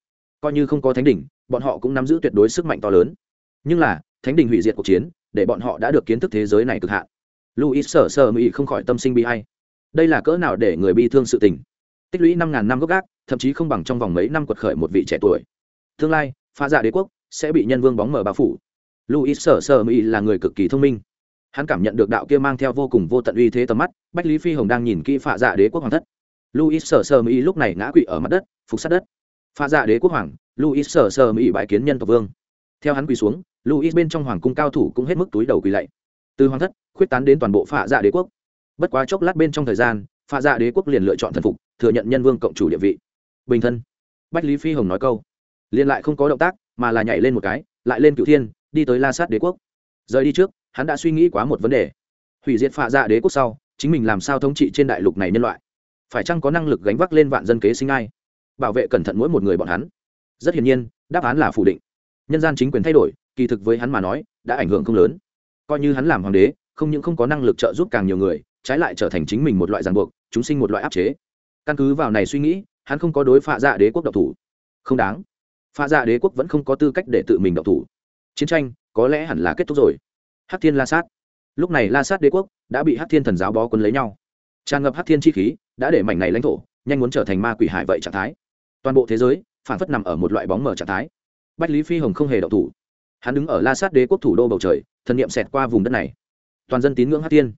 Coi như không có thánh đỉnh, bọn họ cũng nắm giữ tuyệt đối sức mạnh to lớn. Nhưng là, thánh đỉnh hủy diệt cuộc chiến, để bọn họ đã được kiến thức thế giới này cực hạn. Luis sở sơ mỹ không khỏi tâm sinh bi hay đây là cỡ nào để người bi thương sự tình. Tích lũy năm ngàn năm gốc gác, thậm chí không bằng trong vòng mấy năm quật khởi một vị trẻ tuổi. Tương lai pha dạ đế quốc sẽ bị nhân vương bóng mờ bao phủ luis sở sở mỹ là người cực kỳ thông minh. Hắn cảm nhận được đạo kia mang theo vô cùng vô tận uy thế tầm mắt, bách lý phi hồng đang nhìn kỹ phạ dạ đế quốc hoàng thất. Luis sở sở mỹ lúc này ngã quỵ ở mặt đất, phục sát đất. Phạ dạ đế quốc hoàng luis sở sở mỹ bãi kiến nhân tộc vương. Theo hắn quỳ xuống luis bên trong hoàng cung cao thủ cũng hết mức túi đầu quỳ lạy. Từ hoàng thất, khuyết tán đến toàn bộ phạ dạ đế quốc. Bất quá chốc lát bên trong thời gian, phạ dạ đế quốc liền lựa chọn thần phục, thừa nhận nhân vương cộng chủ địa vị. Bình thân. Bách lý phi hồng nói câu. Liền lại không có động tác, mà là nhảy lên một cái, lại lên cửu thiên đi tới la sát đế quốc. Rời đi trước, hắn đã suy nghĩ quá một vấn đề. Hủy diệt phạ dạ đế quốc sau, chính mình làm sao thống trị trên đại lục này nhân loại? Phải chăng có năng lực gánh vác lên vạn dân kế sinh ai? Bảo vệ cẩn thận mỗi một người bọn hắn. Rất hiển nhiên, đáp án là phủ định. Nhân gian chính quyền thay đổi, kỳ thực với hắn mà nói, đã ảnh hưởng không lớn. Coi như hắn làm hoàng đế, không những không có năng lực trợ giúp càng nhiều người, trái lại trở thành chính mình một loại ràng buộc, chúng sinh một loại áp chế. Căn cứ vào này suy nghĩ, hắn không có đối phạ dạ đế quốc độc thủ. Không đáng. Phạ dạ đế quốc vẫn không có tư cách để tự mình độc thủ chiến tranh có lẽ hẳn là kết thúc rồi. Hắc thiên la sát. Lúc này la sát đế quốc đã bị hắc thiên thần giáo bó quân lấy nhau. Tràn ngập hắc thiên chi khí, đã để mảnh này lãnh thổ nhanh muốn trở thành ma quỷ hải vậy trạng thái. Toàn bộ thế giới phản phất nằm ở một loại bóng mở trạng thái. Bách lý phi hồng không hề đậu thủ. Hắn đứng ở la sát đế quốc thủ đô bầu trời, thần n i ệ m xẹt qua vùng đất này. Toàn dân tín ngưỡng hát thiên.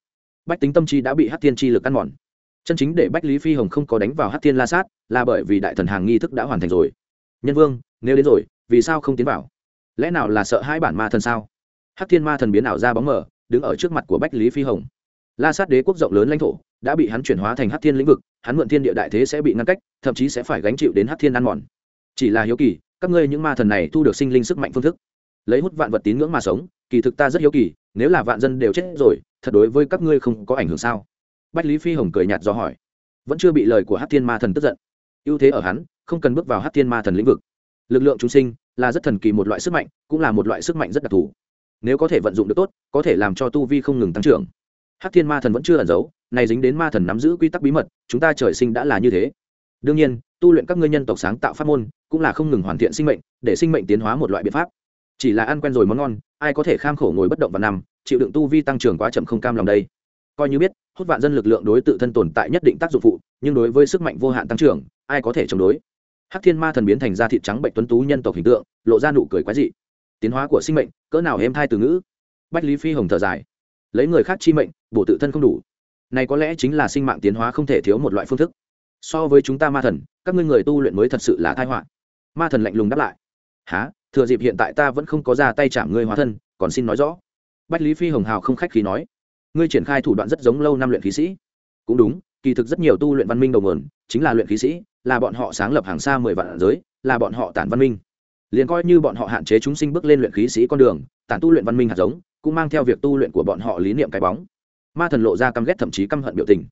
Bách tính tâm chi đã bị hát thiên chi lực ăn mòn. Chân chính để bách lý phi hồng không có đánh vào hát thiên la sát là bởi vì đại thần hàng nghi thức đã hoàn thành rồi. Nhân vương, nếu đến rồi, vì sao không tiến vào? Lẽ nào là sợ hai bản ma thần sao? Hắc thiên ma thần biến ảo ra bóng mờ, đứng ở trước mặt của bách lý phi hồng. La sát đế quốc rộng lớn lãnh thổ, đã bị hắn chuyển hóa thành Hắc thiên lĩnh vực, hắn mượn thiên địa đại thế sẽ bị ngăn cách, thậm chí sẽ phải gánh chịu đến Hắc thiên ăn mòn. Chỉ là hiếu kỳ, các ngươi những ma thần này thu được sinh linh sức mạnh phương thức. Lấy hút vạn vật tín ngưỡng mà sống, kỳ thực ta rất hiếu kỳ, nếu là vạn dân đều chết rồi, thật đối với các ngươi không có ảnh hưởng sao? Bách lý phi hồng cười nhạt do hỏi. Vẫn chưa bị lời của hát thiên ma thần tức giận. Ưu thế ở hắn, không cần bước vào hát thiên ma thần lĩnh vực. Lực lượng chúng sinh là rất thần kỳ một loại sức mạnh, cũng là một loại sức mạnh rất đặc thù. Nếu có thể vận dụng được tốt, có thể làm cho tu vi không ngừng tăng trưởng. Hắc thiên ma thần vẫn chưa ẩn giấu, này dính đến ma thần nắm giữ quy tắc bí mật, chúng ta trời sinh đã là như thế. Đương nhiên, tu luyện các ngươi nhân tộc sáng tạo pháp môn, cũng là không ngừng hoàn thiện sinh mệnh, để sinh mệnh tiến hóa một loại biện pháp. Chỉ là ăn quen rồi món ngon, ai có thể kham khổ ngồi bất động và nằm, chịu đựng tu vi tăng trưởng quá chậm không cam lòng đây. Coi như biết, hút vạn dân lực lượng đối tự thân tồn tại nhất định tác dụng phụ, nhưng đối với sức mạnh vô hạn tăng trưởng, ai có thể chống đối? Hắc thiên ma thần biến thành da thịt trắng bệnh tuấn tú nhân tộc hình tượng, lộ ra nụ cười quái dị. Tiến hóa của sinh mệnh, cỡ nào êm thai từ ngữ. Bách lý phi hồng thở dài. Lấy người khác chi mệnh, bổ tự thân không đủ. Này có lẽ chính là sinh mạng tiến hóa không thể thiếu một loại phương thức. So với chúng ta ma thần, các ngươi người tu luyện mới thật sự là thai họa. Ma thần lạnh lùng đáp lại. Há thừa dịp hiện tại ta vẫn không có ra tay chạm ngươi hóa thân, còn xin nói rõ. Bách lý phi hồng hào không khách khí nói. Ngươi triển khai thủ đoạn rất giống lâu năm luyện khí sĩ. Cũng đúng, kỳ thực rất nhiều tu luyện văn minh đầu nguồn, chính là luyện khí sĩ là bọn họ sáng lập hàng xa mười vạn giới, là bọn họ tản văn minh. Liền coi như bọn họ hạn chế chúng sinh bước lên luyện khí sĩ con đường, tản tu luyện văn minh hạt giống, cũng mang theo việc tu luyện của bọn họ lý niệm cái bóng. Ma thần lộ ra căm ghét thậm chí căm hận biểu tình.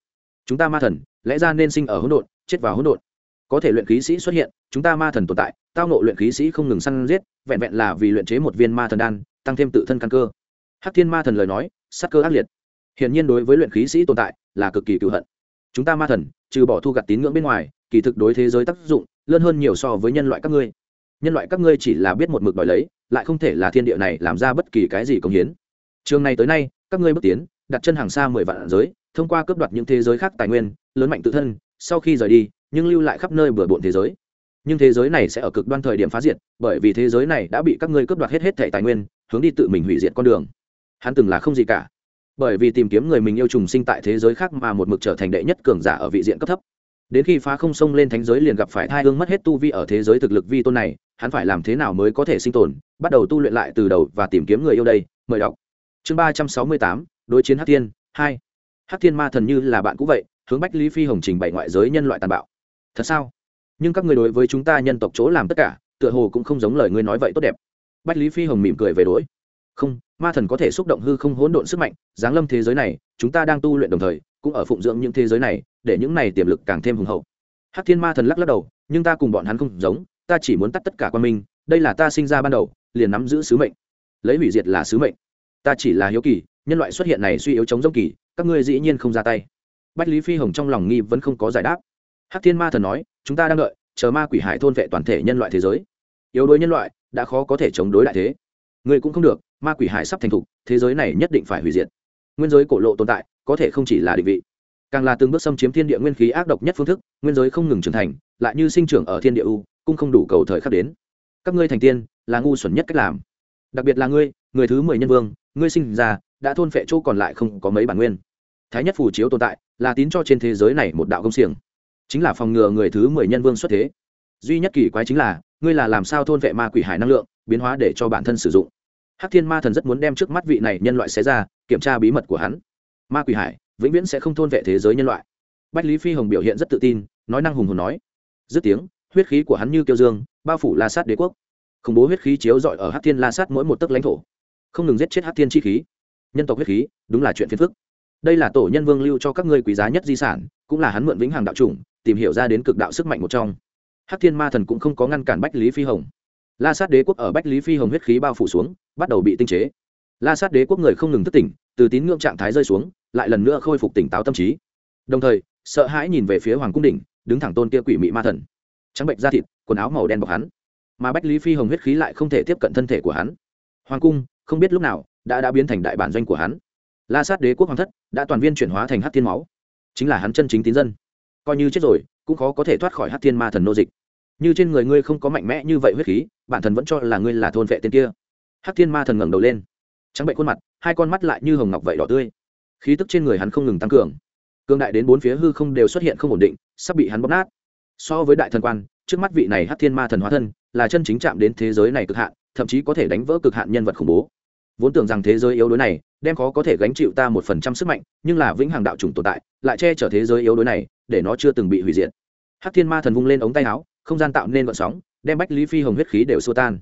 Chúng ta ma thần, lẽ ra nên sinh ở hỗn độn, chết vào hỗn độn. Có thể luyện khí sĩ xuất hiện, chúng ta ma thần tồn tại, tao nộ luyện khí sĩ không ngừng săn giết, vẹn vẹn là vì luyện chế một viên ma thần đan, tăng thêm tự thân căn cơ. Hắc thiên ma thần lời nói, sắc cơ ác liệt. Hiển nhiên đối với luyện khí sĩ tồn tại là cực kỳ cựu hận. Chúng ta ma thần trừ bỏ thu gặt tín ngưỡng bên ngoài, kỳ thực đối thế giới tác dụng lớn hơn nhiều so với nhân loại các ngươi. Nhân loại các ngươi chỉ là biết một mực đòi lấy, lại không thể là thiên địa này làm ra bất kỳ cái gì công hiến. Trường này tới nay, các ngươi bước tiến, đặt chân hàng xa mười vạn giới, thông qua cướp đoạt những thế giới khác tài nguyên, lớn mạnh tự thân, sau khi rời đi, nhưng lưu lại khắp nơi bừa bộn thế giới. Nhưng thế giới này sẽ ở cực đoan thời điểm phá diệt, bởi vì thế giới này đã bị các ngươi cướp đoạt hết hết thẻ tài nguyên, hướng đi tự mình hủy diệt con đường. Hắn từng là không gì cả bởi vì tìm kiếm người mình yêu trùng sinh tại thế giới khác mà một mực trở thành đệ nhất cường giả ở vị diện cấp thấp. Đến khi phá không sông lên thánh giới liền gặp phải thai hương mất hết tu vi ở thế giới thực lực vi tôn này, hắn phải làm thế nào mới có thể sinh tồn, bắt đầu tu luyện lại từ đầu và tìm kiếm người yêu đây, mời đọc. Chương ba trăm sáu mươi tám, đối chiến hắc thiên, hai. Hắc thiên ma thần như là bạn cũ vậy, hướng bách lý phi hồng trình bày ngoại giới nhân loại tàn bạo. Thật sao? Nhưng các người đối với chúng ta nhân tộc chỗ làm tất cả, tựa hồ cũng không giống lời ngươi nói vậy tốt đẹp. Bách lý phi hồng mỉm cười về đối không, ma thần có thể xúc động hư không hỗn độn sức mạnh, giáng lâm thế giới này, chúng ta đang tu luyện đồng thời, cũng ở phụng dưỡng những thế giới này, để những này tiềm lực càng thêm hùng hậu. Hắc thiên ma thần lắc lắc đầu, nhưng ta cùng bọn hắn không giống, ta chỉ muốn tắt tất cả quan minh, đây là ta sinh ra ban đầu, liền nắm giữ sứ mệnh. Lấy hủy diệt là sứ mệnh. Ta chỉ là hiếu kỳ, nhân loại xuất hiện này suy yếu chống giống kỳ, các ngươi dĩ nhiên không ra tay. Bách lý phi hồng trong lòng nghi vẫn không có giải đáp. Hắc thiên ma thần nói, chúng ta đang đợi, chờ ma quỷ hải thôn vệ toàn thể nhân loại thế giới. Yếu đuối nhân loại, đã khó có thể chống đối lại thế. Người cũng không được ma quỷ hải sắp thành thục, thế giới này nhất định phải hủy diệt. Nguyên giới cổ lộ tồn tại, có thể không chỉ là định vị, càng là từng bước xâm chiếm thiên địa nguyên khí ác độc nhất phương thức, nguyên giới không ngừng trưởng thành, lại như sinh trưởng ở thiên địa u, cũng không đủ cầu thời khắc đến. Các ngươi thành tiên, là ngu xuẩn nhất cách làm. Đặc biệt là ngươi, người thứ mười nhân vương, ngươi sinh ra, đã thôn phệ chỗ còn lại không có mấy bản nguyên. Thái nhất phù chiếu tồn tại, là tín cho trên thế giới này một đạo công xiềng. Chính là phòng ngừa người thứ mười nhân vương xuất thế. Duy nhất kỳ quái chính là, ngươi là làm sao thôn vệ ma quỷ hải năng lượng, biến hóa để cho bản thân sử dụng hắc thiên ma thần rất muốn đem trước mắt vị này nhân loại xé ra, kiểm tra bí mật của hắn. Ma quỷ hải, vĩnh viễn sẽ không thôn vệ thế giới nhân loại. Bách lý phi hồng biểu hiện rất tự tin, nói năng hùng hồn nói. Dứt tiếng, huyết khí của hắn như kiêu dương, bao phủ la sát đế quốc. Khủng bố huyết khí chiếu rọi ở hắc thiên la sát mỗi một tấc lãnh thổ. Không ngừng giết chết hắc thiên chi khí. Nhân tộc huyết khí, đúng là chuyện phiền phức. Đây là tổ nhân vương lưu cho các ngươi quý giá nhất di sản, cũng là hắn mượn vĩnh hằng đạo chủng, tìm hiểu ra đến cực đạo sức mạnh một trong. Hắc thiên ma thần cũng không có ngăn cản bách lý phi hồng la sát đế quốc ở bách lý phi hồng huyết khí bao phủ xuống, bắt đầu bị tinh chế. La sát đế quốc người không ngừng thất tỉnh, từ tín ngưỡng trạng thái rơi xuống, lại lần nữa khôi phục tỉnh táo tâm trí. Đồng thời, sợ hãi nhìn về phía hoàng cung đỉnh, đứng thẳng tôn kia quỷ mị ma thần. Trắng bệnh da thịt, quần áo màu đen bọc hắn. Mà bách lý phi hồng huyết khí lại không thể tiếp cận thân thể của hắn. Hoàng cung, không biết lúc nào, đã đã biến thành đại bản doanh của hắn. La sát đế quốc hoàng thất, đã toàn viên chuyển hóa thành hát thiên máu. Chính là hắn chân chính tín dân. Coi như chết rồi, cũng khó có thể thoát khỏi hát thiên ma thần nô dịch như trên người ngươi không có mạnh mẽ như vậy huyết khí, bản thần vẫn cho là ngươi là thôn vệ tên kia. Hắc thiên ma thần ngẩng đầu lên. Trắng bệnh khuôn mặt, hai con mắt lại như hồng ngọc vậy đỏ tươi. Khí tức trên người hắn không ngừng tăng cường. Cương đại đến bốn phía hư không đều xuất hiện không ổn định, sắp bị hắn bóp nát. So với đại thần quan, trước mắt vị này Hắc thiên ma thần hóa thân, là chân chính chạm đến thế giới này cực hạn, thậm chí có thể đánh vỡ cực hạn nhân vật khủng bố. Vốn tưởng rằng thế giới yếu đuối này, đem khó có thể gánh chịu ta một phần trăm sức mạnh, nhưng là vĩnh hằng đạo chủng tồn tại, lại che chở thế giới yếu đuối này, để nó chưa từng bị hủy diệt. Hắc thiên ma thần vung lên ống tay áo không gian tạo nên vận sóng, đem bách lý phi hồng huyết khí đều xua tan.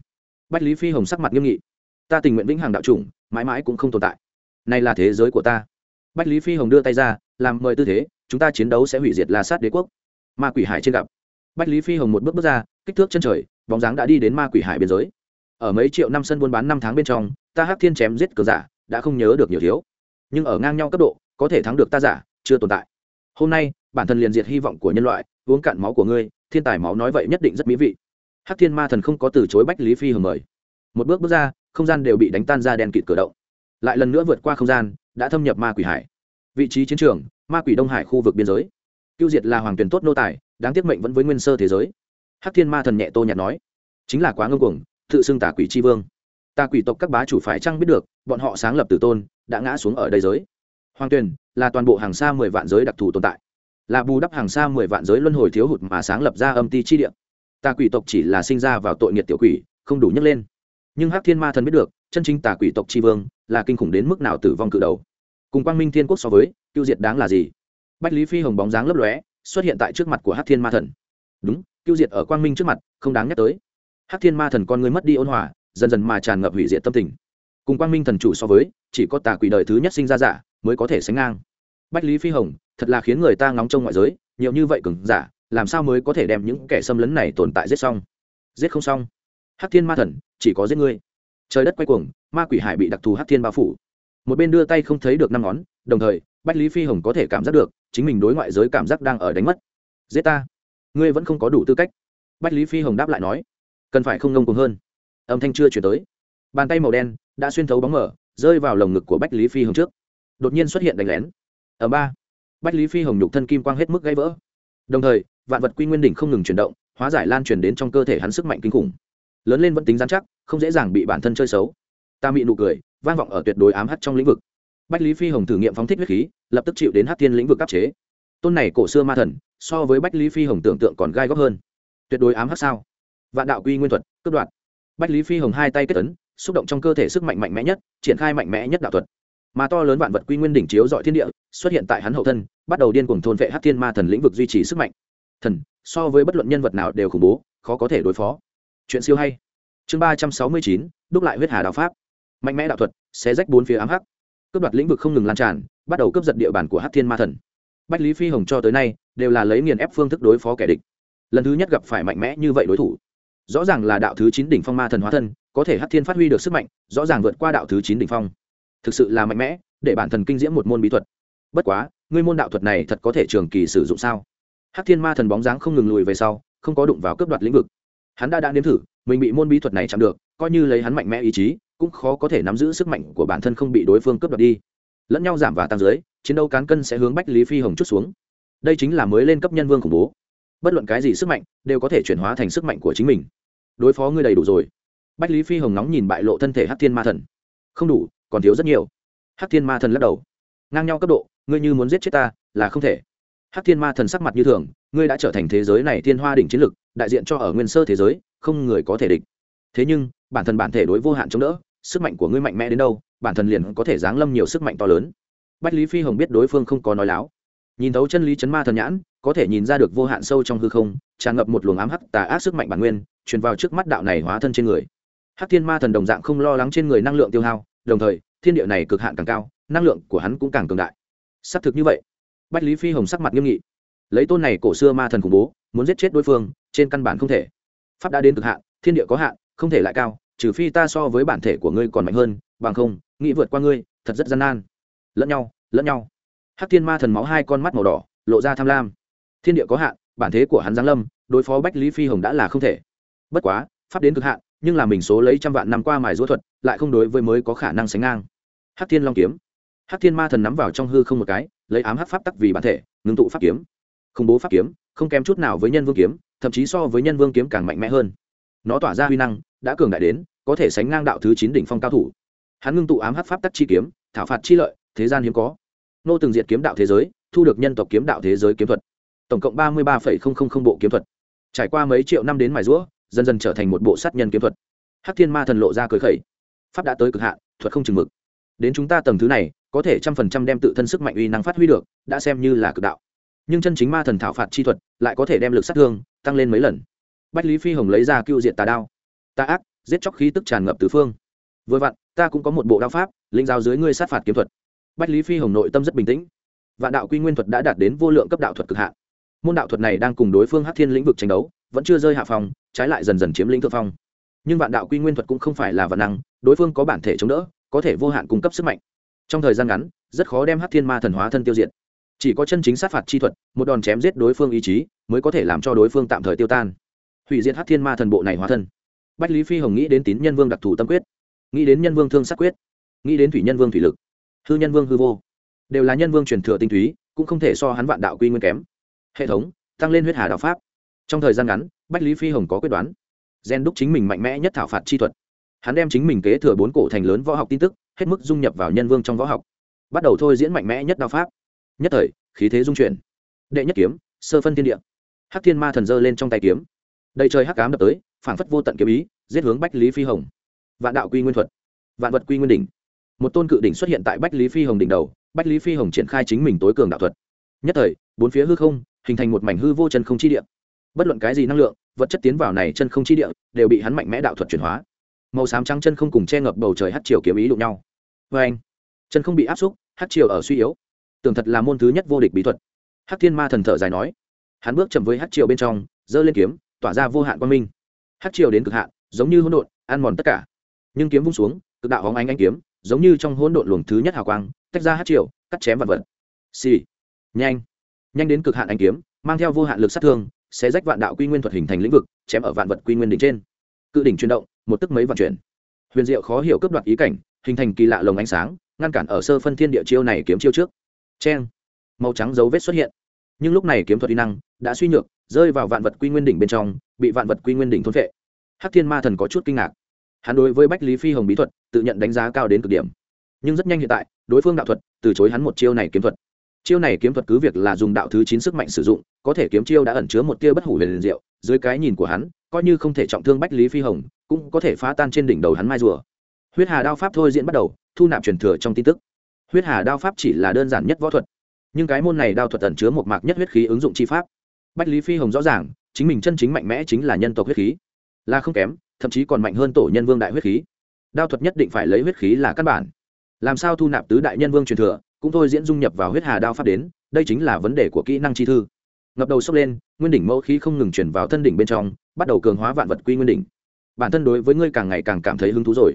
Bách lý phi hồng sắc mặt nghiêm nghị. Ta tình nguyện vĩnh hằng đạo chủng, mãi mãi cũng không tồn tại. Này là thế giới của ta. Bách lý phi hồng đưa tay ra, làm mời tư thế, chúng ta chiến đấu sẽ hủy diệt la sát đế quốc. Ma quỷ hải trên gặp. Bách lý phi hồng một bước bước ra, kích thước chân trời, bóng dáng đã đi đến ma quỷ hải biên giới. Ở mấy triệu năm sân buôn bán năm tháng bên trong, ta hắc thiên chém giết cờ giả, đã không nhớ được nhiều thiếu. Nhưng ở ngang nhau cấp độ, có thể thắng được ta giả, chưa tồn tại. Hôm nay, bản thân liền diệt hy vọng của nhân loại, uống cạn máu của ngươi thiên tài máu nói vậy nhất định rất mỹ vị. Hắc thiên ma thần không có từ chối bách lý phi hưởng mời. Một bước bước ra, không gian đều bị đánh tan ra đèn kịt cửa động. Lại lần nữa vượt qua không gian, đã thâm nhập ma quỷ hải. Vị trí chiến trường, ma quỷ đông hải khu vực biên giới. Cưu diệt là hoàng tuyển tốt nô tài, đáng tiếc mệnh vẫn với nguyên sơ thế giới. Hắc thiên ma thần nhẹ tô nhạt nói, chính là quá ngưng cuồng, tự xưng tả quỷ tri vương. Tà quỷ tộc các bá chủ phải chăng biết được, bọn họ sáng lập tử tôn, đã ngã xuống ở đây giới. Hoàng tuyền là toàn bộ hàng xa mười vạn giới đặc thù tồn tại là bù đắp hàng xa mười vạn giới luân hồi thiếu hụt mà sáng lập ra âm ti chi địa. Tà quỷ tộc chỉ là sinh ra vào tội nghiệt tiểu quỷ, không đủ nhấc lên. Nhưng hắc thiên ma thần biết được, chân chính tà quỷ tộc tri vương là kinh khủng đến mức nào tử vong cự đầu. Cùng quang minh thiên quốc so với, tiêu diệt đáng là gì? Bách lý phi hồng bóng dáng lấp lóe, xuất hiện tại trước mặt của hắc thiên ma thần. Đúng, tiêu diệt ở quang minh trước mặt, không đáng nhắc tới. Hắc thiên ma thần con người mất đi ôn hòa, dần dần mà tràn ngập hủy diệt tâm tình. Cùng quang minh thần chủ so với, chỉ có tà quỷ đời thứ nhất sinh ra giả mới có thể sánh ngang bách lý phi hồng, thật là khiến người ta ngóng trông ngoại giới, nhiều như vậy cứng giả, làm sao mới có thể đem những kẻ xâm lấn này tồn tại giết xong? Giết không xong. Hắc thiên ma thần, chỉ có giết ngươi. Trời đất quay cuồng, ma quỷ hải bị đặc thù hắc thiên bao phủ. Một bên đưa tay không thấy được năm ngón, đồng thời, bách lý phi hồng có thể cảm giác được, chính mình đối ngoại giới cảm giác đang ở đánh mất. Giết ta. Ngươi vẫn không có đủ tư cách. Bách lý phi hồng đáp lại nói, cần phải không ngông cuồng hơn. Âm thanh chưa chuyển tới. Bàn tay màu đen đã xuyên thấu bóng mở rơi vào lồng ngực của bách lý phi hồng trước. Đột nhiên xuất hiện đánh lén ở ba, bách lý phi hồng nhục thân kim quang hết mức gãy vỡ. Đồng thời, vạn vật quy nguyên đỉnh không ngừng chuyển động, hóa giải lan truyền đến trong cơ thể hắn sức mạnh kinh khủng. Lớn lên vẫn tính giám chắc, không dễ dàng bị bản thân chơi xấu. Ta bị nụ cười, vang vọng ở tuyệt đối ám hắt trong lĩnh vực. Bách lý phi hồng thử nghiệm phóng thích huyết khí, lập tức chịu đến hát thiên lĩnh vực áp chế. Tôn này cổ xưa ma thần, so với bách lý phi hồng tưởng tượng còn gai góc hơn. Tuyệt đối ám hắt sao? Vạn đạo quy nguyên thuật, cướp đoạt. Bách lý phi hồng hai tay kết ấn, xúc động trong cơ thể sức mạnh mạnh mẽ nhất, triển khai mạnh mẽ nhất đạo thuật mà to lớn vạn vật quy nguyên đỉnh chiếu dọi thiên địa, xuất hiện tại hắn hậu thân, bắt đầu điên cuồng thôn vệ hát thiên ma thần lĩnh vực duy trì sức mạnh. Thần, so với bất luận nhân vật nào đều khủng bố, khó có thể đối phó. Chuyện siêu hay. Chương ba trăm sáu mươi chín, đúc lại huyết hà đạo pháp. Mạnh mẽ đạo thuật, xé rách bốn phía ám hắc. Cướp đoạt lĩnh vực không ngừng lan tràn, bắt đầu cướp giật địa bàn của hát thiên ma thần. Bách lý phi hồng cho tới nay, đều là lấy nghiền ép phương thức đối phó kẻ địch. Lần thứ nhất gặp phải mạnh mẽ như vậy đối thủ. Rõ ràng là đạo thứ chín đỉnh phong ma thần hóa thân, có thể hát thiên phát huy được sức mạnh, rõ ràng vượt qua đạo thứ chín đỉnh phong thực sự là mạnh mẽ, để bản thần kinh diễm một môn bí thuật. Bất quá, ngươi môn đạo thuật này thật có thể trường kỳ sử dụng sao? Hắc thiên ma thần bóng dáng không ngừng lùi về sau, không có đụng vào cướp đoạt lĩnh vực. Hắn đã đã nếm thử, mình bị môn bí thuật này chạm được, coi như lấy hắn mạnh mẽ ý chí, cũng khó có thể nắm giữ sức mạnh của bản thân không bị đối phương cướp đoạt đi. Lẫn nhau giảm và tăng dưới, chiến đấu cán cân sẽ hướng bách lý phi hồng chút xuống. Đây chính là mới lên cấp nhân vương khủng bố. Bất luận cái gì sức mạnh, đều có thể chuyển hóa thành sức mạnh của chính mình. Đối phó ngươi đầy đủ rồi. Bách lý phi hồng nóng nhìn bại lộ thân thể hát thiên ma thần. Không đủ còn thiếu rất nhiều. Hắc thiên ma thần lắc đầu. Ngang nhau cấp độ, ngươi như muốn giết chết ta, là không thể. Hắc thiên ma thần sắc mặt như thường, ngươi đã trở thành thế giới này thiên hoa đỉnh chiến lực đại diện cho ở nguyên sơ thế giới, không người có thể địch. Thế nhưng, bản thân bản thể đối vô hạn chống đỡ, sức mạnh của ngươi mạnh mẽ đến đâu, bản thân liền có thể giáng lâm nhiều sức mạnh to lớn. Bách lý phi hồng biết đối phương không có nói láo. Nhìn thấu chân lý chấn ma thần nhãn, có thể nhìn ra được vô hạn sâu trong hư không, tràn ngập một luồng ám hắc tà ác sức mạnh bản nguyên, truyền vào trước mắt đạo này hóa thân trên người. Hắc thiên ma thần đồng dạng không lo lắng trên người năng lượng tiêu hao đồng thời, thiên địa này cực hạn càng cao, năng lượng của hắn cũng càng cường đại. Xác thực như vậy. Bách lý phi hồng sắc mặt nghiêm nghị. Lấy tôn này cổ xưa ma thần khủng bố, muốn giết chết đối phương, trên căn bản không thể. Pháp đã đến cực hạn, thiên địa có hạn, không thể lại cao, trừ phi ta so với bản thể của ngươi còn mạnh hơn, bằng không, nghĩ vượt qua ngươi, thật rất gian nan. Lẫn nhau lẫn nhau. Hắc thiên ma thần máu hai con mắt màu đỏ, lộ ra tham lam. Thiên địa có hạn, bản thế của hắn giáng lâm, đối phó bách lý phi hồng đã là không thể. Bất quá, pháp đến cực hạn nhưng là mình số lấy trăm vạn năm qua mài rũa thuật, lại không đối với mới có khả năng sánh ngang. Hắc thiên long kiếm. Hắc thiên ma thần nắm vào trong hư không một cái, lấy ám hắc pháp tắc vì bản thể, ngưng tụ pháp kiếm. Không bố pháp kiếm, không kém chút nào với nhân vương kiếm, thậm chí so với nhân vương kiếm càng mạnh mẽ hơn. Nó tỏa ra huy năng, đã cường đại đến, có thể sánh ngang đạo thứ chín đỉnh phong cao thủ. Hắn ngưng tụ ám hắc pháp tắc chi kiếm, thảo phạt chi lợi, thế gian hiếm có. Nô từng diệt kiếm đạo thế giới, thu được nhân tộc kiếm đạo thế giới kiếm thuật. Tổng cộng ba mươi ba bộ kiếm thuật. Trải qua mấy triệu năm đến mài rũa dần dần trở thành một bộ sát nhân kiếm thuật. Hắc thiên ma thần lộ ra cười khẩy. Pháp đã tới cực hạn, thuật không chừng mực. Đến chúng ta tầng thứ này, có thể trăm phần trăm đem tự thân sức mạnh uy năng phát huy được, đã xem như là cực đạo. Nhưng chân chính ma thần thảo phạt chi thuật, lại có thể đem lực sát thương, tăng lên mấy lần. Bách lý phi hồng lấy ra cựu diện tà đao. Tà ác, giết chóc khí tức tràn ngập tứ phương. Vừa vặn, ta cũng có một bộ đao pháp, linh giao dưới ngươi sát phạt kiếm thuật. Bách lý phi hồng nội tâm rất bình tĩnh. Vạn đạo quy nguyên thuật đã đạt đến vô lượng cấp đạo thuật cực hạn. Môn đạo thuật này đang cùng đối phương hát thiên lĩnh vực tranh đấu, vẫn chưa rơi hạ phòng trái lại dần dần chiếm lĩnh thượng phong. Nhưng vạn đạo quy nguyên thuật cũng không phải là vạn năng, đối phương có bản thể chống đỡ, có thể vô hạn cung cấp sức mạnh. Trong thời gian ngắn, rất khó đem hát thiên ma thần hóa thân tiêu diệt. Chỉ có chân chính sát phạt chi thuật, một đòn chém giết đối phương ý chí, mới có thể làm cho đối phương tạm thời tiêu tan. Hủy diệt hát thiên ma thần bộ này hóa thân. Bách lý phi hồng nghĩ đến tín nhân vương đặc thù tâm quyết, nghĩ đến nhân vương thương sắc quyết, nghĩ đến thủy nhân vương thủy lực, hư nhân vương hư vô, đều là nhân vương truyền thừa tinh túy, cũng không thể so hắn vạn đạo quy nguyên kém. Hệ thống, tăng lên huyết hà đạo pháp. Trong thời gian ngắn bách lý phi hồng có quyết đoán. Gen đúc chính mình mạnh mẽ nhất thảo phạt chi thuật. Hắn đem chính mình kế thừa bốn cổ thành lớn võ học tin tức, hết mức dung nhập vào nhân vương trong võ học. Bắt đầu thôi diễn mạnh mẽ nhất đạo pháp. Nhất thời, khí thế dung chuyển. Đệ nhất kiếm, sơ phân thiên địa. Hắc thiên ma thần dơ lên trong tay kiếm. Đầy trời hắc cám đập tới, phảng phất vô tận kiếm ý, giết hướng bách lý phi hồng. Vạn đạo quy nguyên thuật. Vạn vật quy nguyên đỉnh. Một tôn cự đỉnh xuất hiện tại bách lý phi hồng đỉnh đầu, bách lý phi hồng triển khai chính mình tối cường đạo thuật. Nhất thời, bốn phía hư không, hình thành một mảnh hư vô chân không chi địa. Bất luận cái gì năng lượng vật chất tiến vào này chân không chi địa, đều bị hắn mạnh mẽ đạo thuật chuyển hóa. Màu xám trắng chân không cùng che ngập bầu trời hát chiều kiếm ý đụng nhau. Vê anh, chân không bị áp xúc hát chiều ở suy yếu. Tưởng thật là môn thứ nhất vô địch bí thuật. Hát thiên ma thần thở dài nói. Hắn bước chậm với hát chiều bên trong, giơ lên kiếm, tỏa ra vô hạn quang minh. Hát chiều đến cực hạn, giống như hỗn độn, ăn mòn tất cả. Nhưng kiếm vung xuống, cực đạo hóng ánh anh kiếm, giống như trong hỗn độn luồng thứ nhất hào quang, tách ra hát chiều cắt chém vật vật. Xì、sì. nhanh. Nhanh đến cực hạn anh kiếm, mang theo vô hạn lực sát thương sẽ rách vạn đạo quy nguyên thuật hình thành lĩnh vực, chém ở vạn vật quy nguyên đỉnh trên. Cự đỉnh chuyển động, một tức mấy vạn chuyển. Huyền diệu khó hiểu cướp đoạt ý cảnh, hình thành kỳ lạ lồng ánh sáng, ngăn cản ở sơ phân thiên địa chiêu này kiếm chiêu trước. Cheng. Màu trắng dấu vết xuất hiện. Nhưng lúc này kiếm thuật y năng đã suy nhược, rơi vào vạn vật quy nguyên đỉnh bên trong, bị vạn vật quy nguyên đỉnh thôn phệ. Hắc thiên ma thần có chút kinh ngạc. Hắn đối với bách lý phi hồng bí thuật, tự nhận đánh giá cao đến cực điểm. Nhưng rất nhanh hiện tại, đối phương đạo thuật, từ chối hắn một chiêu này kiếm thuật chiêu này kiếm thuật cứ việc là dùng đạo thứ chín sức mạnh sử dụng, có thể kiếm chiêu đã ẩn chứa một tia bất hủ về liền diệu, dưới cái nhìn của hắn, coi như không thể trọng thương bách lý phi hồng, cũng có thể phá tan trên đỉnh đầu hắn mai rùa. Huyết hà đao pháp thôi diễn bắt đầu, thu nạp truyền thừa trong tin tức. Huyết hà đao pháp chỉ là đơn giản nhất võ thuật, nhưng cái môn này đao thuật ẩn chứa một mạc nhất huyết khí ứng dụng chi pháp. Bách lý phi hồng rõ ràng, chính mình chân chính mạnh mẽ chính là nhân tộc huyết khí, là không kém, thậm chí còn mạnh hơn tổ nhân vương đại huyết khí. Đao thuật nhất định phải lấy huyết khí là căn bản. Làm sao thu nạp tứ đại nhân vương truyền thừa cũng thôi diễn dung nhập vào huyết hà đao pháp đến, đây chính là vấn đề của kỹ năng chi thư. Ngập đầu sốc lên, nguyên đỉnh mẫu khí không ngừng chuyển vào thân đỉnh bên trong, bắt đầu cường hóa vạn vật quy nguyên đỉnh. Bản thân đối với ngươi càng ngày càng cảm thấy hứng thú rồi.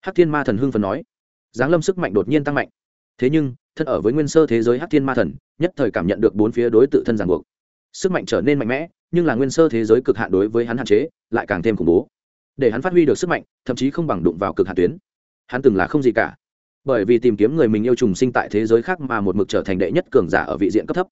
Hắc thiên ma thần hưng phần nói. Giáng lâm sức mạnh đột nhiên tăng mạnh. Thế nhưng, thân ở với nguyên sơ thế giới hắc thiên ma thần, nhất thời cảm nhận được bốn phía đối tự thân ràng buộc. Sức mạnh trở nên mạnh mẽ, nhưng là nguyên sơ thế giới cực hạn đối với hắn hạn chế, lại càng thêm khủng bố. Để hắn phát huy được sức mạnh, thậm chí không bằng đụng vào cực hạn tuyến. Hắn từng là không gì cả bởi vì tìm kiếm người mình yêu trùng sinh tại thế giới khác mà một mực trở thành đệ nhất cường giả ở vị diện cấp thấp.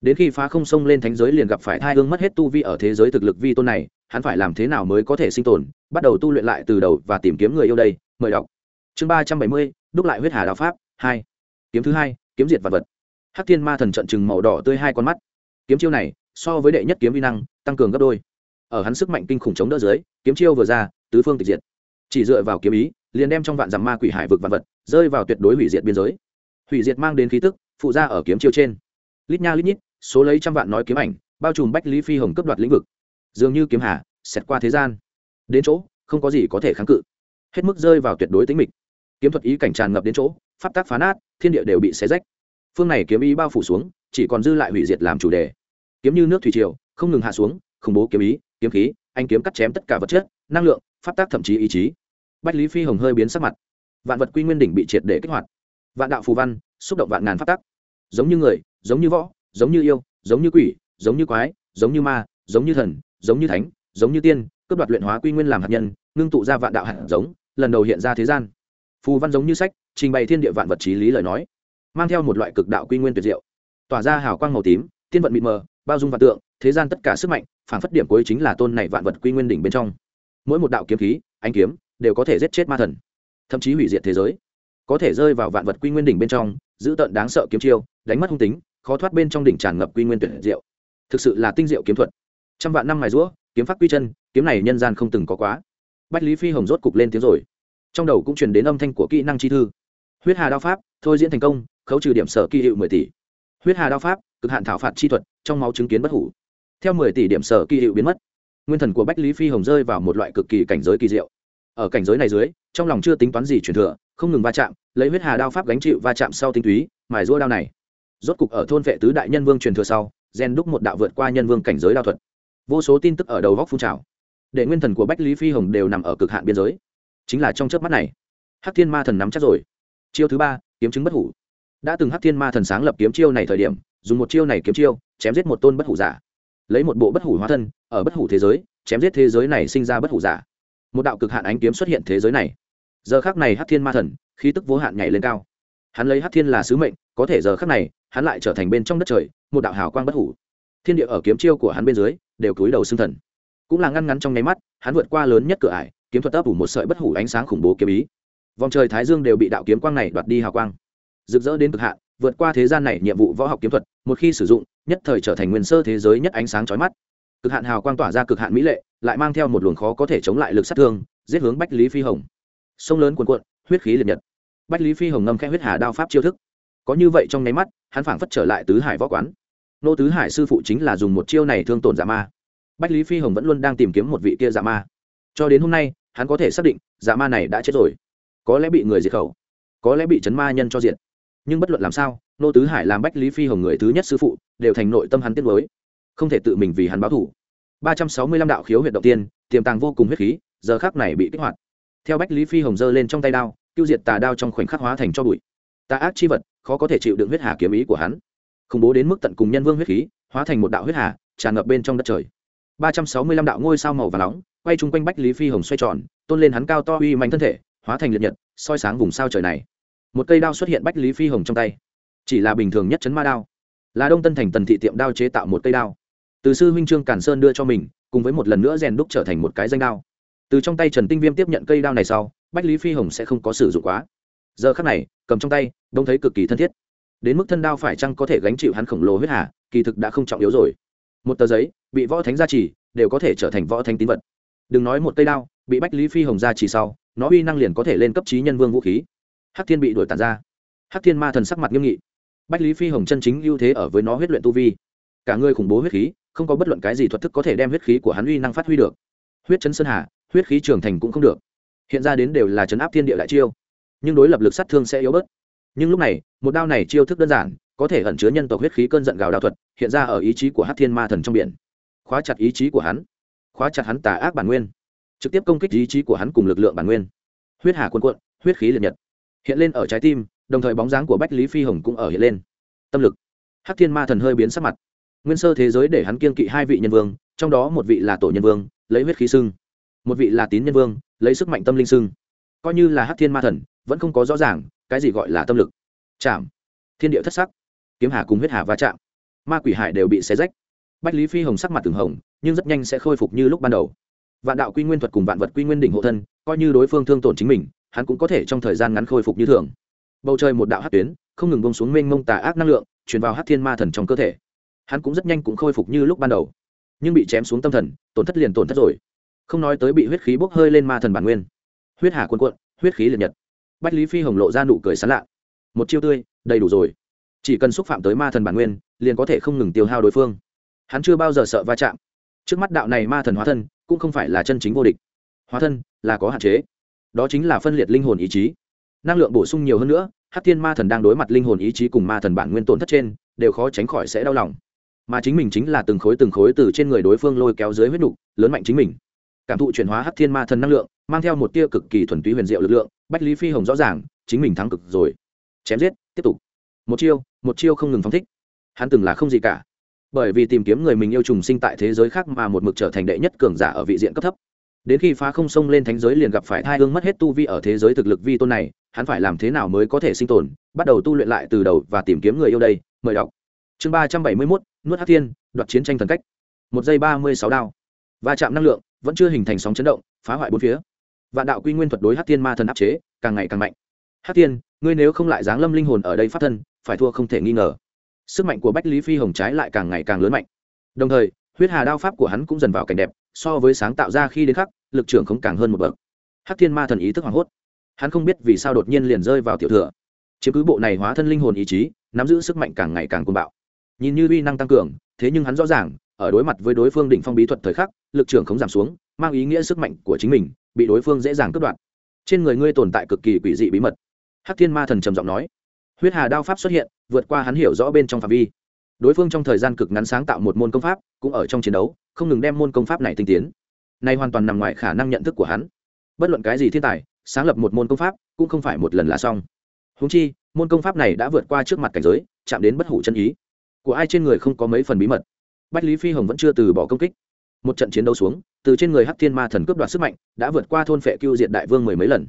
Đến khi phá không sông lên thánh giới liền gặp phải thai hương mất hết tu vi ở thế giới thực lực vi tôn này, hắn phải làm thế nào mới có thể sinh tồn, bắt đầu tu luyện lại từ đầu và tìm kiếm người yêu đây, mời đọc. Chương ba trăm bảy mươi, đúc lại huyết hà đạo pháp, hai. Kiếm thứ hai, kiếm diệt vật vật. Hắc thiên ma thần trận chừng màu đỏ tươi hai con mắt. Kiếm chiêu này, so với đệ nhất kiếm vi năng, tăng cường gấp đôi. Ở hắn sức mạnh kinh khủng chống đỡ dưới, kiếm chiêu vừa ra, tứ phương tịch diệt. Chỉ dựa vào kiếm ý, liền đem trong vạn dặm ma quỷ hải vực vạn vật rơi vào tuyệt đối hủy diệt biên giới. Hủy diệt mang đến khí tức, phụ ra ở kiếm chiêu trên. Lít nha lít nhít, số lấy trăm vạn nói kiếm ảnh, bao trùm bách lý phi hồng cấp đoạt lĩnh vực. Dường như kiếm hà, xẹt qua thế gian. Đến chỗ, không có gì có thể kháng cự. Hết mức rơi vào tuyệt đối tính mịch. Kiếm thuật ý cảnh tràn ngập đến chỗ, pháp tác phá nát, thiên địa đều bị xé rách. Phương này kiếm ý bao phủ xuống, chỉ còn dư lại hủy diệt làm chủ đề. Kiếm như nước thủy triều, không ngừng hạ xuống, khủng bố kiếm ý, kiếm khí, anh kiếm cắt chém tất cả vật chất, năng lượng, pháp tác thậm chí ý chí. Bách lý phi hồng hơi biến sắc mặt vạn vật quy nguyên đỉnh bị triệt để kích hoạt. Vạn đạo phù văn, xúc động vạn ngàn phát tắc. Giống như người, giống như võ, giống như yêu, giống như quỷ, giống như quái, giống như ma, giống như thần, giống như thánh, giống như tiên, cướp đoạt luyện hóa quy nguyên làm hạt nhân, ngưng tụ ra vạn đạo hạt giống, lần đầu hiện ra thế gian. Phù văn giống như sách, trình bày thiên địa vạn vật trí lý lời nói, mang theo một loại cực đạo quy nguyên tuyệt diệu. Tỏa ra hào quang màu tím tiên vận mịt mờ, bao dung vạn tượng, thế gian tất cả sức mạnh phản phất điểm cuối chính là tôn này vạn vật quy nguyên đỉnh bên trong. Mỗi một đạo kiếm khí anh kiếm, đều có thể giết chết ma thần thậm chí hủy diệt thế giới. Có thể rơi vào vạn vật quy nguyên đỉnh bên trong, giữ tận đáng sợ kiếm chiêu, đánh mất hung tính, khó thoát bên trong đỉnh tràn ngập quy nguyên tuyển diệu. Thực sự là tinh diệu kiếm thuật. Trăm vạn năm mài rũa, kiếm pháp quy chân, kiếm này nhân gian không từng có quá. Bách lý phi hồng rốt cục lên tiếng rồi. Trong đầu cũng truyền đến âm thanh của kỹ năng chi thư. Huyết hà đao pháp, thôi diễn thành công, khấu trừ điểm sở kỳ hiệu mười tỷ. Huyết hà đao pháp, cực hạn thảo phạt chi thuật, trong máu chứng kiến bất hủ. Theo mười tỷ điểm sở kỳ hiệu biến mất, nguyên thần của bách lý phi hồng rơi vào một loại cực kỳ cảnh giới kỳ diệu ở cảnh giới này dưới, trong lòng chưa tính toán gì truyền thừa, không ngừng va chạm, lấy huyết hà đao pháp gánh chịu va chạm sau tinh túy, mài rũa đao này. Rốt cục ở thôn vệ tứ đại nhân vương truyền thừa sau, gen đúc một đạo vượt qua nhân vương cảnh giới đao thuật. Vô số tin tức ở đầu góc phun trào. Để nguyên thần của bách lý phi hồng đều nằm ở cực hạn biên giới. Chính là trong chớp mắt này, hắc thiên ma thần nắm chắc rồi. Chiêu thứ ba, kiếm chứng bất hủ. Đã từng hắc thiên ma thần sáng lập kiếm chiêu này thời điểm, dùng một chiêu này kiếm chiêu, chém giết một tôn bất hủ giả. Lấy một bộ bất hủ hóa thân, ở bất hủ thế giới, chém giết thế giới này sinh ra bất hủ giả một đạo cực hạn ánh kiếm xuất hiện thế giới này. Giờ khác này hắc thiên ma thần, khí tức vô hạn nhảy lên cao. Hắn lấy hắc thiên là sứ mệnh, có thể giờ khác này, hắn lại trở thành bên trong đất trời, một đạo hào quang bất hủ. Thiên địa ở kiếm chiêu của hắn bên dưới, đều cúi đầu xương thần. Cũng là ngăn ngắn trong nháy mắt, hắn vượt qua lớn nhất cửa ải, kiếm thuật ấp ủ một sợi bất hủ ánh sáng khủng bố kiếm ý. Vòng trời thái dương đều bị đạo kiếm quang này đoạt đi hào quang. Rực rỡ đến cực hạn, vượt qua thế gian này nhiệm vụ võ học kiếm thuật, một khi sử dụng, nhất thời trở thành nguyên sơ thế giới nhất ánh sáng chói mắt cực hạn hào quang tỏa ra cực hạn mỹ lệ, lại mang theo một luồng khó có thể chống lại lực sát thương, giết hướng bách lý phi hồng. Sông lớn cuồn cuộn, huyết khí liệt nhật. Bách lý phi hồng ngâm khẽ huyết hà đao pháp chiêu thức. Có như vậy trong nháy mắt, hắn phảng phất trở lại tứ hải võ quán. Nô tứ hải sư phụ chính là dùng một chiêu này thương tổn giả ma. Bách lý phi hồng vẫn luôn đang tìm kiếm một vị kia giả ma. Cho đến hôm nay, hắn có thể xác định, giả ma này đã chết rồi. Có lẽ bị người diệt khẩu, có lẽ bị chấn ma nhân cho diệt. Nhưng bất luận làm sao, nô tứ hải làm bách lý phi hồng người thứ nhất sư phụ, đều thành nội tâm hắn tiết mới không thể tự mình vì hắn báo thủ. Ba trăm sáu mươi lăm đạo khiếu huyện động tiên, tiềm tàng vô cùng huyết khí, giờ khác này bị kích hoạt. Theo bách lý phi hồng giơ lên trong tay đao tiêu diệt tà đao trong khoảnh khắc hóa thành cho bụi. Tà ác chi vật, khó có thể chịu đựng huyết hà kiếm ý của hắn. Khủng bố đến mức tận cùng nhân vương huyết khí, hóa thành một đạo huyết hà, tràn ngập bên trong đất trời. Ba trăm sáu mươi lăm đạo ngôi sao màu và nóng, quay chung quanh bách lý phi hồng xoay tròn, tôn lên hắn cao to uy mạnh thân thể, hóa thành liệt nhật, soi sáng vùng sao trời này. Một cây đao xuất hiện bách lý phi hồng trong tay. Chỉ là bình thường nhất chấn ma đao. Là đông tân thành tần thị tiệm đao chế tạo một cây đao từ sư huynh trương cản sơn đưa cho mình, cùng với một lần nữa rèn đúc trở thành một cái danh đao. Từ trong tay trần tinh viêm tiếp nhận cây đao này sau, bách lý phi hồng sẽ không có sử dụng quá. Giờ khắc này, cầm trong tay đông thấy cực kỳ thân thiết. Đến mức thân đao phải chăng có thể gánh chịu hắn khổng lồ huyết hà, kỳ thực đã không trọng yếu rồi. Một tờ giấy, bị võ thánh gia trì, đều có thể trở thành võ thánh tín vật. Đừng nói một cây đao, bị bách lý phi hồng gia trì sau, nó uy năng liền có thể lên cấp trí nhân vương vũ khí. Hắc thiên bị đuổi tàn ra. Hắc thiên ma thần sắc mặt nghiêm nghị. Bách lý phi hồng chân chính ưu thế ở với nó huyết luyện tu vi. Cả người khủng bố huyết khí không có bất luận cái gì thuật thức có thể đem huyết khí của hắn uy năng phát huy được. Huyết chấn sơn hà, huyết khí trưởng thành cũng không được. Hiện ra đến đều là chấn áp thiên địa đại chiêu. Nhưng đối lập lực sát thương sẽ yếu bớt. Nhưng lúc này, một đao này chiêu thức đơn giản, có thể ẩn chứa nhân tộc huyết khí cơn giận gào đạo thuật, hiện ra ở ý chí của hát thiên ma thần trong biển. Khóa chặt ý chí của hắn. Khóa chặt hắn tà ác bản nguyên. Trực tiếp công kích ý chí của hắn cùng lực lượng bản nguyên. Huyết hà quân quận huyết khí liệt nhật. Hiện lên ở trái tim, đồng thời bóng dáng của bách lý phi hồng cũng ở hiện lên. Tâm lực. Hắc thiên ma thần hơi biến sắc mặt nguyên sơ thế giới để hắn kiên kỵ hai vị nhân vương, trong đó một vị là tổ nhân vương, lấy huyết khí sưng một vị là tín nhân vương, lấy sức mạnh tâm linh sưng coi như là hắc thiên ma thần, vẫn không có rõ ràng, cái gì gọi là tâm lực. Chạm. Thiên địa thất sắc. Kiếm hà cùng huyết hà va chạm. Ma quỷ hải đều bị xé rách. Bách lý phi hồng sắc mặt từng hồng, nhưng rất nhanh sẽ khôi phục như lúc ban đầu. Vạn đạo quy nguyên thuật cùng vạn vật quy nguyên đỉnh hộ thân, coi như đối phương thương tổn chính mình, hắn cũng có thể trong thời gian ngắn khôi phục như thường. Bầu trời một đạo hát tuyến, không ngừng bông xuống mênh mông tà ác năng lượng, truyền vào hát thiên ma thần trong cơ thể hắn cũng rất nhanh cũng khôi phục như lúc ban đầu. Nhưng bị chém xuống tâm thần, tổn thất liền tổn thất rồi. Không nói tới bị huyết khí bốc hơi lên ma thần bản nguyên. Huyết hà quân quận huyết khí liệt nhật. Bách lý phi hồng lộ ra nụ cười sán lạ. Một chiêu tươi, đầy đủ rồi. Chỉ cần xúc phạm tới ma thần bản nguyên, liền có thể không ngừng tiêu hao đối phương. Hắn chưa bao giờ sợ va chạm. Trước mắt đạo này ma thần hóa thân, cũng không phải là chân chính vô địch. Hóa thân là có hạn chế. Đó chính là phân liệt linh hồn ý chí. Năng lượng bổ sung nhiều hơn nữa hát thiên ma thần đang đối mặt linh hồn ý chí cùng ma thần bản nguyên tổn thất trên, đều khó tránh khỏi sẽ đau lòng mà chính mình chính là từng khối từng khối từ trên người đối phương lôi kéo dưới huyết nục, lớn mạnh chính mình. Cảm thụ chuyển hóa hắc thiên ma thần năng lượng, mang theo một tia cực kỳ thuần túy huyền diệu lực lượng, bách lý phi hồng rõ ràng, chính mình thắng cực rồi. Chém giết, tiếp tục. Một chiêu một chiêu không ngừng phóng thích. Hắn từng là không gì cả. Bởi vì tìm kiếm người mình yêu trùng sinh tại thế giới khác mà một mực trở thành đệ nhất cường giả ở vị diện cấp thấp. Đến khi phá không sông lên thánh giới liền gặp phải thai hương mất hết tu vi ở thế giới thực lực vi tôn này, hắn phải làm thế nào mới có thể sinh tồn, bắt đầu tu luyện lại từ đầu và tìm kiếm người yêu đây, mời đọc. Chương ba trăm bảy mươi mốt nuốt hát thiên, đoạt chiến tranh thần cách. Một giây ba mươi sáu đao. Va chạm năng lượng vẫn chưa hình thành sóng chấn động, phá hoại bốn phía. Vạn đạo quy nguyên thuật đối hát thiên ma thần áp chế, càng ngày càng mạnh. Hát thiên, ngươi nếu không lại giáng lâm linh hồn ở đây phát thân, phải thua không thể nghi ngờ. Sức mạnh của bách lý phi hồng trái lại càng ngày càng lớn mạnh. Đồng thời, huyết hà đao pháp của hắn cũng dần vào cảnh đẹp, so với sáng tạo ra khi đến khắc, lực trưởng không càng hơn một bậc. Hắc thiên ma thần ý thức hoảng hốt. Hắn không biết vì sao đột nhiên liền rơi vào tiểu thừa. Chiếm cứ bộ này hóa thân linh hồn ý chí, nắm giữ sức mạnh càng ngày càng côn bạo nhìn như uy năng tăng cường, thế nhưng hắn rõ ràng, ở đối mặt với đối phương đỉnh phong bí thuật thời khắc, lực trưởng không giảm xuống, mang ý nghĩa sức mạnh của chính mình, bị đối phương dễ dàng cướp đoạt. Trên người ngươi tồn tại cực kỳ quỷ dị bí mật. Hắc thiên ma thần trầm giọng nói. Huyết hà đao pháp xuất hiện, vượt qua hắn hiểu rõ bên trong phạm vi. Đối phương trong thời gian cực ngắn sáng tạo một môn công pháp, cũng ở trong chiến đấu, không ngừng đem môn công pháp này tinh tiến. Nay hoàn toàn nằm ngoài khả năng nhận thức của hắn. Bất luận cái gì thiên tài, sáng lập một môn công pháp, cũng không phải một lần là xong. Húng chi, môn công pháp này đã vượt qua trước mặt cảnh giới, chạm đến bất hủ chân ý của ai trên người không có mấy phần bí mật. Bách lý phi hồng vẫn chưa từ bỏ công kích. Một trận chiến đấu xuống, từ trên người hắc thiên ma thần cướp đoạt sức mạnh, đã vượt qua thôn phệ cưu diệt đại vương mười mấy lần.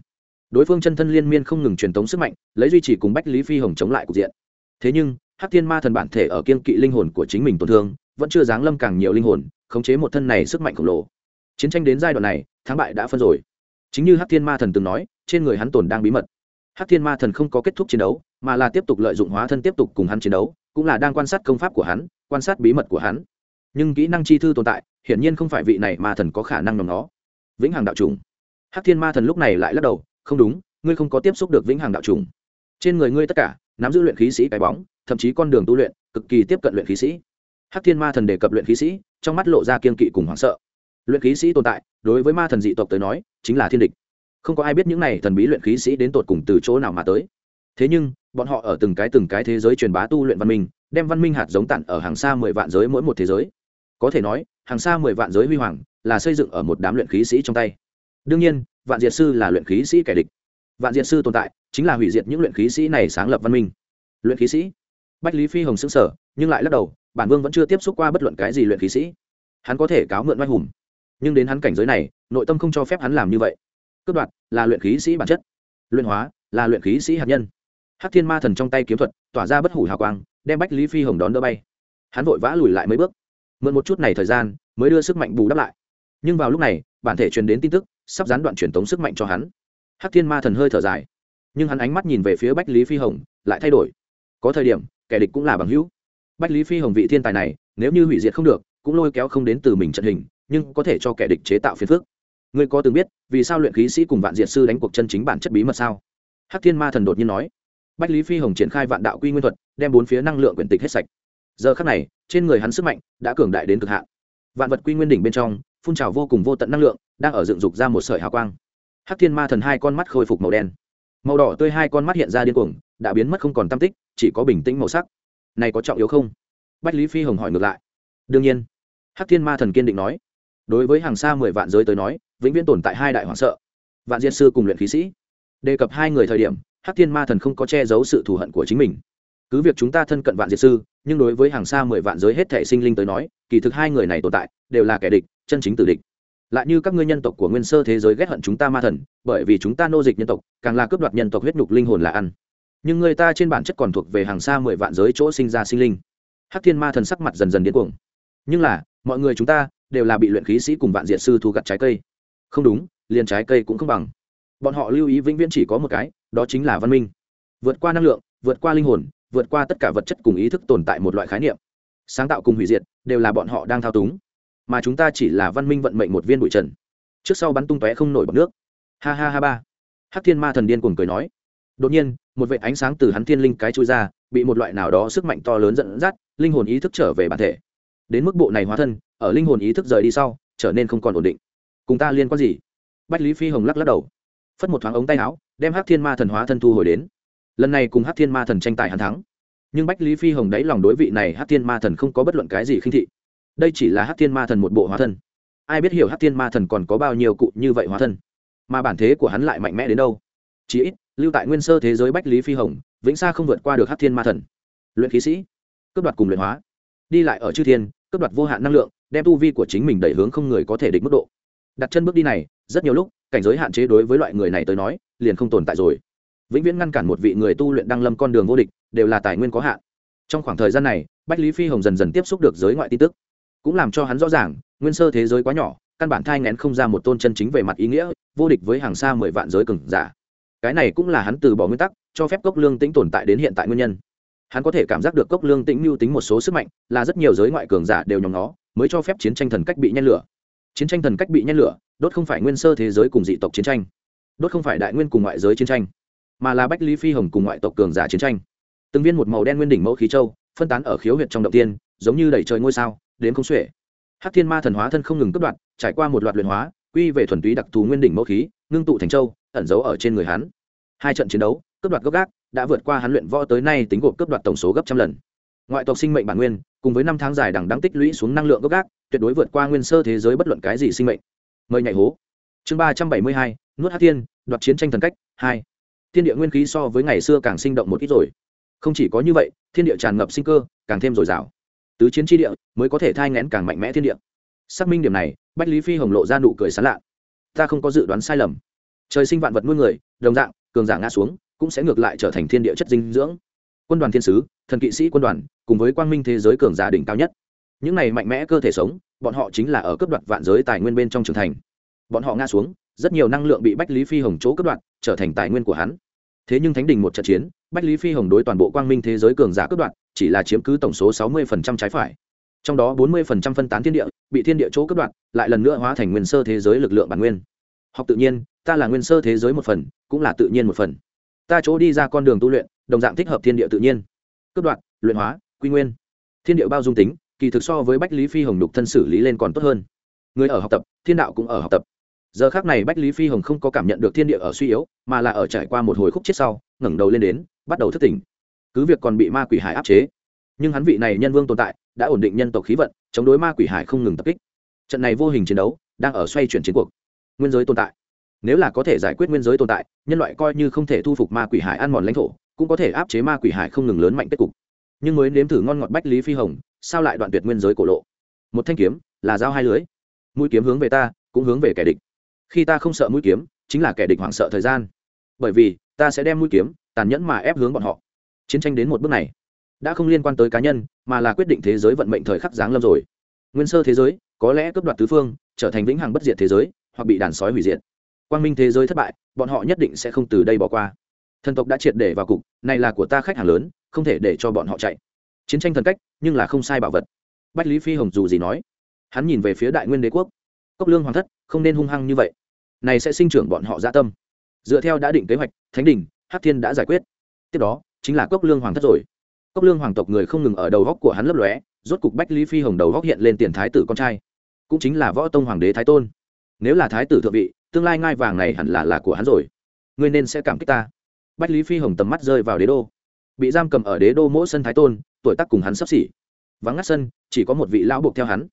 Đối phương chân thân liên miên không ngừng truyền tống sức mạnh, lấy duy trì cùng bách lý phi hồng chống lại cục diện. Thế nhưng, hắc thiên ma thần bản thể ở kiên kỵ linh hồn của chính mình tổn thương, vẫn chưa giáng lâm càng nhiều linh hồn, khống chế một thân này sức mạnh khổng lồ. Chiến tranh đến giai đoạn này, thắng bại đã phân rồi. Chính như hắc thiên ma thần từng nói, trên người hắn tồn đang bí mật. Hắc thiên ma thần không có kết thúc chiến đấu, mà là tiếp tục lợi dụng hóa thân tiếp tục cùng hắn chiến đấu cũng là đang quan sát công pháp của hắn, quan sát bí mật của hắn. Nhưng kỹ năng chi thư tồn tại, hiển nhiên không phải vị này ma thần có khả năng nằm nó. Vĩnh hằng đạo trùng. Hắc thiên ma thần lúc này lại lắc đầu, không đúng, ngươi không có tiếp xúc được vĩnh hằng đạo trùng. Trên người ngươi tất cả, nắm giữ luyện khí sĩ cái bóng, thậm chí con đường tu luyện, cực kỳ tiếp cận luyện khí sĩ. Hắc thiên ma thần đề cập luyện khí sĩ, trong mắt lộ ra kiên kỵ cùng hoảng sợ. Luyện khí sĩ tồn tại, đối với ma thần dị tộc tới nói, chính là thiên địch. Không có ai biết những này thần bí luyện khí sĩ đến tột cùng từ chỗ nào mà tới. Thế nhưng bọn họ ở từng cái từng cái thế giới truyền bá tu luyện văn minh, đem văn minh hạt giống tản ở hàng xa mười vạn giới mỗi một thế giới. Có thể nói, hàng xa mười vạn giới huy hoàng là xây dựng ở một đám luyện khí sĩ trong tay. Đương nhiên, vạn diệt sư là luyện khí sĩ kẻ địch. Vạn diệt sư tồn tại, chính là hủy diệt những luyện khí sĩ này sáng lập văn minh. Luyện khí sĩ. Bách lý phi hồng xứng sở nhưng lại lắc đầu, bản vương vẫn chưa tiếp xúc qua bất luận cái gì luyện khí sĩ. Hắn có thể cáo mượn oai hùng. Nhưng đến hắn cảnh giới này, nội tâm không cho phép hắn làm như vậy. Cướp đoạt là luyện khí sĩ bản chất. Luyện hóa là luyện khí sĩ hạt nhân hát thiên ma thần trong tay kiếm thuật, tỏa ra bất hủ hào quang, đem bách lý phi hồng đón đỡ bay. Hắn vội vã lùi lại mấy bước. Mượn một chút này thời gian, mới đưa sức mạnh bù đắp lại. Nhưng vào lúc này, bản thể truyền đến tin tức, sắp gián đoạn truyền tống sức mạnh cho hắn. Hát thiên ma thần hơi thở dài. Nhưng hắn ánh mắt nhìn về phía bách lý phi hồng, lại thay đổi. Có thời điểm, kẻ địch cũng là bằng hữu. Bách lý phi hồng vị thiên tài này, nếu như hủy diệt không được, cũng lôi kéo không đến từ mình trận hình, nhưng có thể cho kẻ địch chế tạo phiền phức. Ngươi có từng biết, vì sao luyện khí sĩ cùng vạn diệt sư đánh cuộc chân chính bản chất bí mật sao? Hắc thiên ma thần đột nhiên nói bách lý phi hồng triển khai vạn đạo quy nguyên thuật, đem bốn phía năng lượng quyển tịch hết sạch. Giờ khắc này, trên người hắn sức mạnh đã cường đại đến cực hạn. Vạn vật quy nguyên đỉnh bên trong, phun trào vô cùng vô tận năng lượng, đang ở dựng dục ra một sợi hào quang. Hắc thiên ma thần hai con mắt khôi phục màu đen. Màu đỏ tươi hai con mắt hiện ra điên cuồng, đã biến mất không còn tam tích, chỉ có bình tĩnh màu sắc. Này có trọng yếu không? Bách lý phi hồng hỏi ngược lại. Đương nhiên. Hắc thiên ma thần kiên định nói. Đối với hàng xa mười vạn giới tới nói, vĩnh viễn tồn tại hai đại hoàng sợ. Vạn diên sư cùng luyện khí sĩ. Đề cập hai người thời điểm hắc thiên ma thần không có che giấu sự thù hận của chính mình. Cứ việc chúng ta thân cận vạn diệt sư, nhưng đối với hàng xa mười vạn giới hết thể sinh linh tới nói, kỳ thực hai người này tồn tại, đều là kẻ địch, chân chính tử địch. Lại như các ngươi nhân tộc của nguyên sơ thế giới ghét hận chúng ta ma thần, bởi vì chúng ta nô dịch nhân tộc, càng là cướp đoạt nhân tộc huyết nhục linh hồn là ăn. Nhưng người ta trên bản chất còn thuộc về hàng xa mười vạn giới chỗ sinh ra sinh linh. Hắc thiên ma thần sắc mặt dần dần điên cuồng. Nhưng là, mọi người chúng ta đều là bị luyện khí sĩ cùng vạn diệt sư thu gặt trái cây. Không đúng, liền trái cây cũng không bằng. Bọn họ lưu ý vĩnh viễn chỉ có một cái đó chính là văn minh. Vượt qua năng lượng, vượt qua linh hồn, vượt qua tất cả vật chất cùng ý thức tồn tại một loại khái niệm. Sáng tạo cùng hủy diệt, đều là bọn họ đang thao túng. Mà chúng ta chỉ là văn minh vận mệnh một viên bụi trần. Trước sau bắn tung tóe không nổi bọc nước. Ha ha ha ba. Hắc thiên ma thần điên cuồng cười nói. Đột nhiên, một vệ ánh sáng từ hắn thiên linh cái chui ra, bị một loại nào đó sức mạnh to lớn dẫn dắt, linh hồn ý thức trở về bản thể. Đến mức bộ này hóa thân, ở linh hồn ý thức rời đi sau, trở nên không còn ổn định. Cùng ta liên quan gì? Bách lý phi hồng lắc lắc đầu phất một thoáng ống tay áo, đem hát thiên ma thần hóa thân thu hồi đến. Lần này cùng hát thiên ma thần tranh tài hắn thắng. Nhưng bách lý phi hồng đáy lòng đối vị này hát thiên ma thần không có bất luận cái gì khinh thị. Đây chỉ là hát thiên ma thần một bộ hóa thân. Ai biết hiểu hát thiên ma thần còn có bao nhiêu cụ như vậy hóa thân. Mà bản thế của hắn lại mạnh mẽ đến đâu? Chỉ ít, lưu tại nguyên sơ thế giới bách lý phi hồng, vĩnh xa không vượt qua được hát thiên ma thần. Luyện khí sĩ, cướp đoạt cùng luyện hóa. Đi lại ở chư thiên, cướp đoạt vô hạn năng lượng, đem tu vi của chính mình đẩy hướng không người có thể địch mức độ. Đặt chân bước đi này, rất nhiều lúc cảnh giới hạn chế đối với loại người này tới nói, liền không tồn tại rồi. Vĩnh viễn ngăn cản một vị người tu luyện đăng lâm con đường vô địch, đều là tài nguyên có hạn. Trong khoảng thời gian này, bách lý phi hồng dần dần tiếp xúc được giới ngoại tin tức, cũng làm cho hắn rõ ràng, nguyên sơ thế giới quá nhỏ, căn bản thai ngén không ra một tôn chân chính về mặt ý nghĩa, vô địch với hàng xa mười vạn giới cừng giả. Cái này cũng là hắn từ bỏ nguyên tắc, cho phép cốc lương tĩnh tồn tại đến hiện tại nguyên nhân. Hắn có thể cảm giác được cốc lương tĩnh mưu tính một số sức mạnh, là rất nhiều giới ngoại cường giả đều nhóm nó mới cho phép chiến tranh thần cách bị nhen lửa chiến tranh thần cách bị nhen lửa, đốt không phải nguyên sơ thế giới cùng dị tộc chiến tranh. Đốt không phải đại nguyên cùng ngoại giới chiến tranh, mà là bách lý phi hồng cùng ngoại tộc cường giả chiến tranh. Từng viên một màu đen nguyên đỉnh mẫu khí châu, phân tán ở khiếu huyệt trong động tiên, giống như đẩy trời ngôi sao đến không xuể. Hát thiên ma thần hóa thân không ngừng cất đoạn trải qua một loạt luyện hóa, quy về thuần túy đặc thù nguyên đỉnh mẫu khí, ngưng tụ thành châu, ẩn giấu ở trên người hắn. Hai trận chiến đấu, cướp đoạt gốc gác, đã vượt qua hắn luyện võ tới nay tính gộp cướp đoạt tổng số gấp trăm lần ngoại tộc sinh mệnh bản nguyên, cùng với năm tháng dài đằng đáng tích lũy xuống năng lượng gốc gác, tuyệt đối vượt qua nguyên sơ thế giới bất luận cái gì sinh mệnh. Mời nhảy hố. Chương ba trăm bảy mươi hai, nuốt hát thiên, đoạt chiến tranh thần cách, hai. Thiên địa nguyên khí so với ngày xưa càng sinh động một ít rồi. Không chỉ có như vậy, thiên địa tràn ngập sinh cơ, càng thêm dồi dào. Tứ chiến tri địa mới có thể thai ngén càng mạnh mẽ thiên địa. Xác minh điểm này, bách lý phi hồng lộ ra nụ cười sán lạ. Ta không có dự đoán sai lầm. Trời sinh vạn vật nuôi người, đồng dạng, cường giả ngã xuống, cũng sẽ ngược lại trở thành thiên địa chất dinh dưỡng. Quân đoàn thiên sứ thần kỵ sĩ quân đoàn, cùng với quang minh thế giới cường giả đỉnh cao nhất. Những này mạnh mẽ cơ thể sống, bọn họ chính là ở cấp đoạt vạn giới tài nguyên bên trong trưởng thành. Bọn họ ngã xuống, rất nhiều năng lượng bị bách lý phi hồng chỗ cấp đoạt, trở thành tài nguyên của hắn. Thế nhưng thánh đình một trận chiến, bách lý phi hồng đối toàn bộ quang minh thế giới cường giả cấp đoạt, chỉ là chiếm cứ tổng số sáu mươi trái phải. Trong đó bốn mươi phân tán thiên địa, bị thiên địa chỗ cấp đoạt, lại lần nữa hóa thành nguyên sơ thế giới lực lượng bản nguyên. Học tự nhiên, ta là nguyên sơ thế giới một phần, cũng là tự nhiên một phần. Ta chỗ đi ra con đường tu luyện, đồng dạng thích hợp thiên địa tự nhiên cấp đoạn luyện hóa, quy nguyên. Thiên địa bao dung tính, kỳ thực so với bách lý phi hồng đục thân xử lý lên còn tốt hơn. Người ở học tập, thiên đạo cũng ở học tập. Giờ khác này bách lý phi hồng không có cảm nhận được thiên địa ở suy yếu, mà là ở trải qua một hồi khúc chết sau, ngẩng đầu lên đến, bắt đầu thức tỉnh. Cứ việc còn bị ma quỷ hải áp chế, nhưng hắn vị này nhân vương tồn tại, đã ổn định nhân tộc khí vận, chống đối ma quỷ hải không ngừng tập kích. Trận này vô hình chiến đấu, đang ở xoay chuyển chiến cuộc. Nguyên giới tồn tại. Nếu là có thể giải quyết nguyên giới tồn tại, nhân loại coi như không thể thu phục ma quỷ hải ăn mòn lãnh thổ cũng có thể áp chế ma quỷ hải không ngừng lớn mạnh kết cục. Nhưng mới nếm thử ngon ngọt bách lý phi hồng, sao lại đoạn tuyệt nguyên giới cổ lộ? Một thanh kiếm, là dao hai lưới. Mũi kiếm hướng về ta, cũng hướng về kẻ địch. Khi ta không sợ mũi kiếm, chính là kẻ địch hoảng sợ thời gian. Bởi vì, ta sẽ đem mũi kiếm, tàn nhẫn mà ép hướng bọn họ. Chiến tranh đến một bước này, đã không liên quan tới cá nhân, mà là quyết định thế giới vận mệnh thời khắc giáng lâm rồi. Nguyên sơ thế giới, có lẽ cướp đoạt tứ phương, trở thành vĩnh hằng bất diệt thế giới, hoặc bị đàn sói hủy diệt. Quang minh thế giới thất bại, bọn họ nhất định sẽ không từ đây bỏ qua thần tộc đã triệt để vào cục, này là của ta khách hàng lớn, không thể để cho bọn họ chạy. Chiến tranh thần cách, nhưng là không sai bảo vật. Bách lý phi hồng dù gì nói. Hắn nhìn về phía đại nguyên đế quốc. Cốc lương hoàng thất, không nên hung hăng như vậy. Này sẽ sinh trưởng bọn họ gia tâm. Dựa theo đã định kế hoạch, thánh đình hát thiên đã giải quyết. Tiếp đó, chính là cốc lương hoàng thất rồi. Cốc lương hoàng tộc người không ngừng ở đầu góc của hắn lấp lóe, rốt cục bách lý phi hồng đầu góc hiện lên tiền thái tử con trai. Cũng chính là võ tông hoàng đế thái tôn. Nếu là thái tử thượng vị, tương lai ngai vàng này hẳn là là của hắn rồi. Ngươi nên sẽ cảm kích ta bách lý phi hồng tầm mắt rơi vào đế đô. Bị giam cầm ở đế đô mỗi sân thái tôn, tuổi tác cùng hắn sắp xỉ. Vắng ngắt sân, chỉ có một vị lão buộc theo hắn.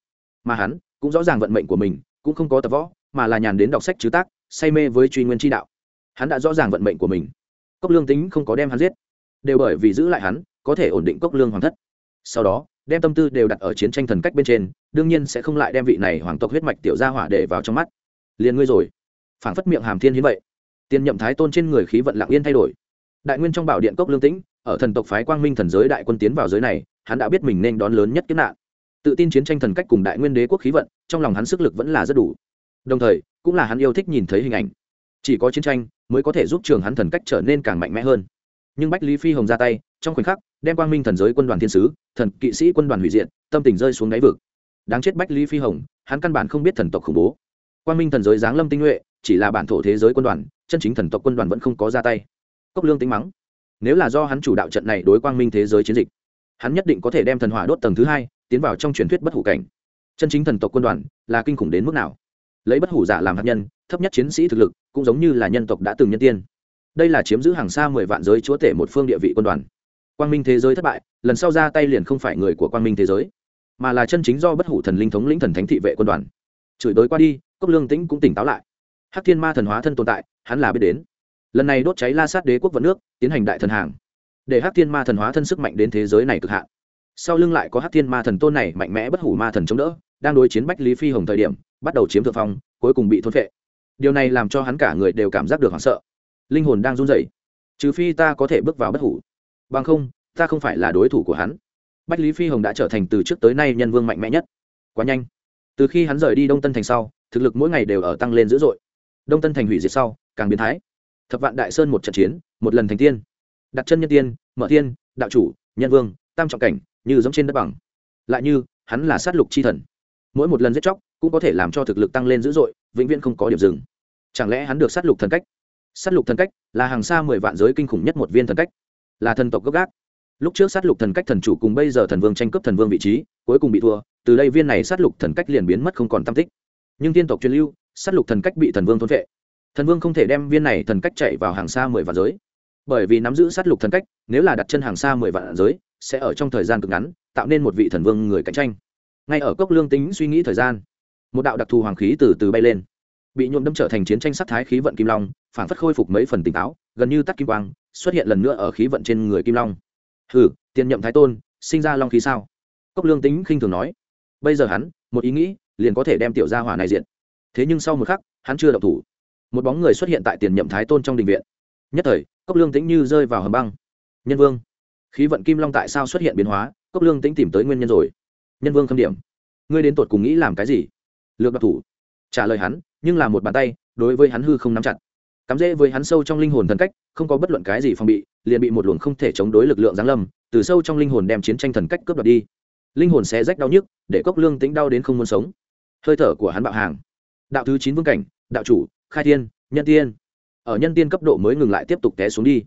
Mà hắn cũng rõ ràng vận mệnh của mình, cũng không có tập võ, mà là nhàn đến đọc sách chứ tác, say mê với truy nguyên tri đạo. Hắn đã rõ ràng vận mệnh của mình. Cốc lương tính không có đem hắn giết. Đều bởi vì giữ lại hắn, có thể ổn định cốc lương hoàng thất. Sau đó, đem tâm tư đều đặt ở chiến tranh thần cách bên trên, đương nhiên sẽ không lại đem vị này hoàng tộc huyết mạch tiểu gia hỏa để vào trong mắt. Liền ngươi rồi. Phảng phất miệng hàm thiên hiến vậy tiên nhậm thái tôn trên người khí vận lặng yên thay đổi. Đại nguyên trong bảo điện cốc lương tĩnh, ở thần tộc phái quang minh thần giới đại quân tiến vào giới này, hắn đã biết mình nên đón lớn nhất kiếp nạn. Tự tin chiến tranh thần cách cùng đại nguyên đế quốc khí vận, trong lòng hắn sức lực vẫn là rất đủ. Đồng thời, cũng là hắn yêu thích nhìn thấy hình ảnh. Chỉ có chiến tranh mới có thể giúp trường hắn thần cách trở nên càng mạnh mẽ hơn. Nhưng bách lý phi hồng ra tay, trong khoảnh khắc, đem quang minh thần giới quân đoàn thiên sứ, thần kỵ sĩ quân đoàn hủy diện tâm tình rơi xuống đáy vực. Đáng chết bách lý phi hồng, hắn căn bản không biết thần tộc khủng bố. Quang minh thần giới giáng lâm tinh nhuệ, chỉ là bản thổ thế giới quân đoàn chân chính thần tộc quân đoàn vẫn không có ra tay. Cốc lương tính mắng. Nếu là do hắn chủ đạo trận này đối quang minh thế giới chiến dịch, hắn nhất định có thể đem thần hỏa đốt tầng thứ hai, tiến vào trong truyền thuyết bất hủ cảnh. Chân chính thần tộc quân đoàn là kinh khủng đến mức nào? Lấy bất hủ giả làm hạt nhân, thấp nhất chiến sĩ thực lực cũng giống như là nhân tộc đã từng nhân tiên. Đây là chiếm giữ hàng xa mười vạn giới chúa tể một phương địa vị quân đoàn. Quang minh thế giới thất bại, lần sau ra tay liền không phải người của quang minh thế giới, mà là chân chính do bất hủ thần linh thống lĩnh thần thánh thị vệ quân đoàn. Chửi đối qua đi, cốc lương tĩnh cũng tỉnh táo lại hắc thiên ma thần hóa thân tồn tại, hắn là biết đến. Lần này đốt cháy la sát đế quốc vận nước, tiến hành đại thần hàng. Để hắc thiên ma thần hóa thân sức mạnh đến thế giới này cực hạn. Sau lưng lại có hắc thiên ma thần tôn này mạnh mẽ bất hủ ma thần chống đỡ, đang đối chiến bách lý phi hồng thời điểm, bắt đầu chiếm thượng phong, cuối cùng bị thôn phệ. Điều này làm cho hắn cả người đều cảm giác được hoảng sợ. Linh hồn đang run rẩy. Trừ phi ta có thể bước vào bất hủ. Bằng không, ta không phải là đối thủ của hắn. Bách lý phi hồng đã trở thành từ trước tới nay nhân vương mạnh mẽ nhất. Quá nhanh. Từ khi hắn rời đi đông tân thành sau, thực lực mỗi ngày đều ở tăng lên dữ dội đông tân thành hủy diệt sau, càng biến thái. Thập vạn đại sơn một trận chiến, một lần thành tiên. Đặt chân nhân tiên, mở tiên đạo chủ, nhân vương, tam trọng cảnh, như giống trên đất bằng. Lại như, hắn là sát lục chi thần. Mỗi một lần giết chóc, cũng có thể làm cho thực lực tăng lên dữ dội, vĩnh viễn không có điểm dừng. Chẳng lẽ hắn được sát lục thần cách? Sát lục thần cách là hàng xa mười vạn giới kinh khủng nhất một viên thần cách. Là thần tộc gốc gác. Lúc trước sát lục thần cách thần chủ cùng bây giờ thần vương tranh cướp thần vương vị trí, cuối cùng bị thua, từ đây viên này sát lục thần cách liền biến mất không còn tam tích. Nhưng tiên tộc truyền lưu sát lục thần cách bị thần vương thôn vệ. Thần vương không thể đem viên này thần cách chạy vào hàng xa mười vạn giới. Bởi vì nắm giữ sát lục thần cách, nếu là đặt chân hàng xa mười vạn giới, sẽ ở trong thời gian cực ngắn, tạo nên một vị thần vương người cạnh tranh. Ngay ở cốc lương tính suy nghĩ thời gian, một đạo đặc thù hoàng khí từ từ bay lên. Bị nhuộm đâm trở thành chiến tranh sắc thái khí vận kim long phản phất khôi phục mấy phần tỉnh táo, gần như tắt kim quang, xuất hiện lần nữa ở khí vận trên người kim long. Hừ tiền nhậm thái tôn, sinh ra long khí sao? Cốc lương tính khinh thường nói. Bây giờ hắn, một ý nghĩ, liền có thể đem tiểu gia hỏa này diện thế nhưng sau một khắc, hắn chưa động thủ. Một bóng người xuất hiện tại tiền nhậm thái tôn trong đình viện. Nhất thời, cốc lương tĩnh như rơi vào hầm băng. Nhân vương. Khí vận kim long tại sao xuất hiện biến hóa? Cốc lương tĩnh tìm tới nguyên nhân rồi. Nhân vương khâm điểm. Ngươi đến tột cùng nghĩ làm cái gì? Lược đặc thủ. Trả lời hắn, nhưng là một bàn tay, đối với hắn hư không nắm chặt. Cắm rễ với hắn sâu trong linh hồn thần cách, không có bất luận cái gì phòng bị, liền bị một luồng không thể chống đối lực lượng giáng lâm, từ sâu trong linh hồn đem chiến tranh thần cách cướp đoạt đi. Linh hồn xé rách đau nhức, để cốc lương tính đau đến không muốn sống. Hơi thở của hắn bạo hàng đạo thứ chín vương cảnh, đạo chủ, khai thiên, nhân tiên. Ở nhân tiên cấp độ mới ngừng lại tiếp tục té xuống đi.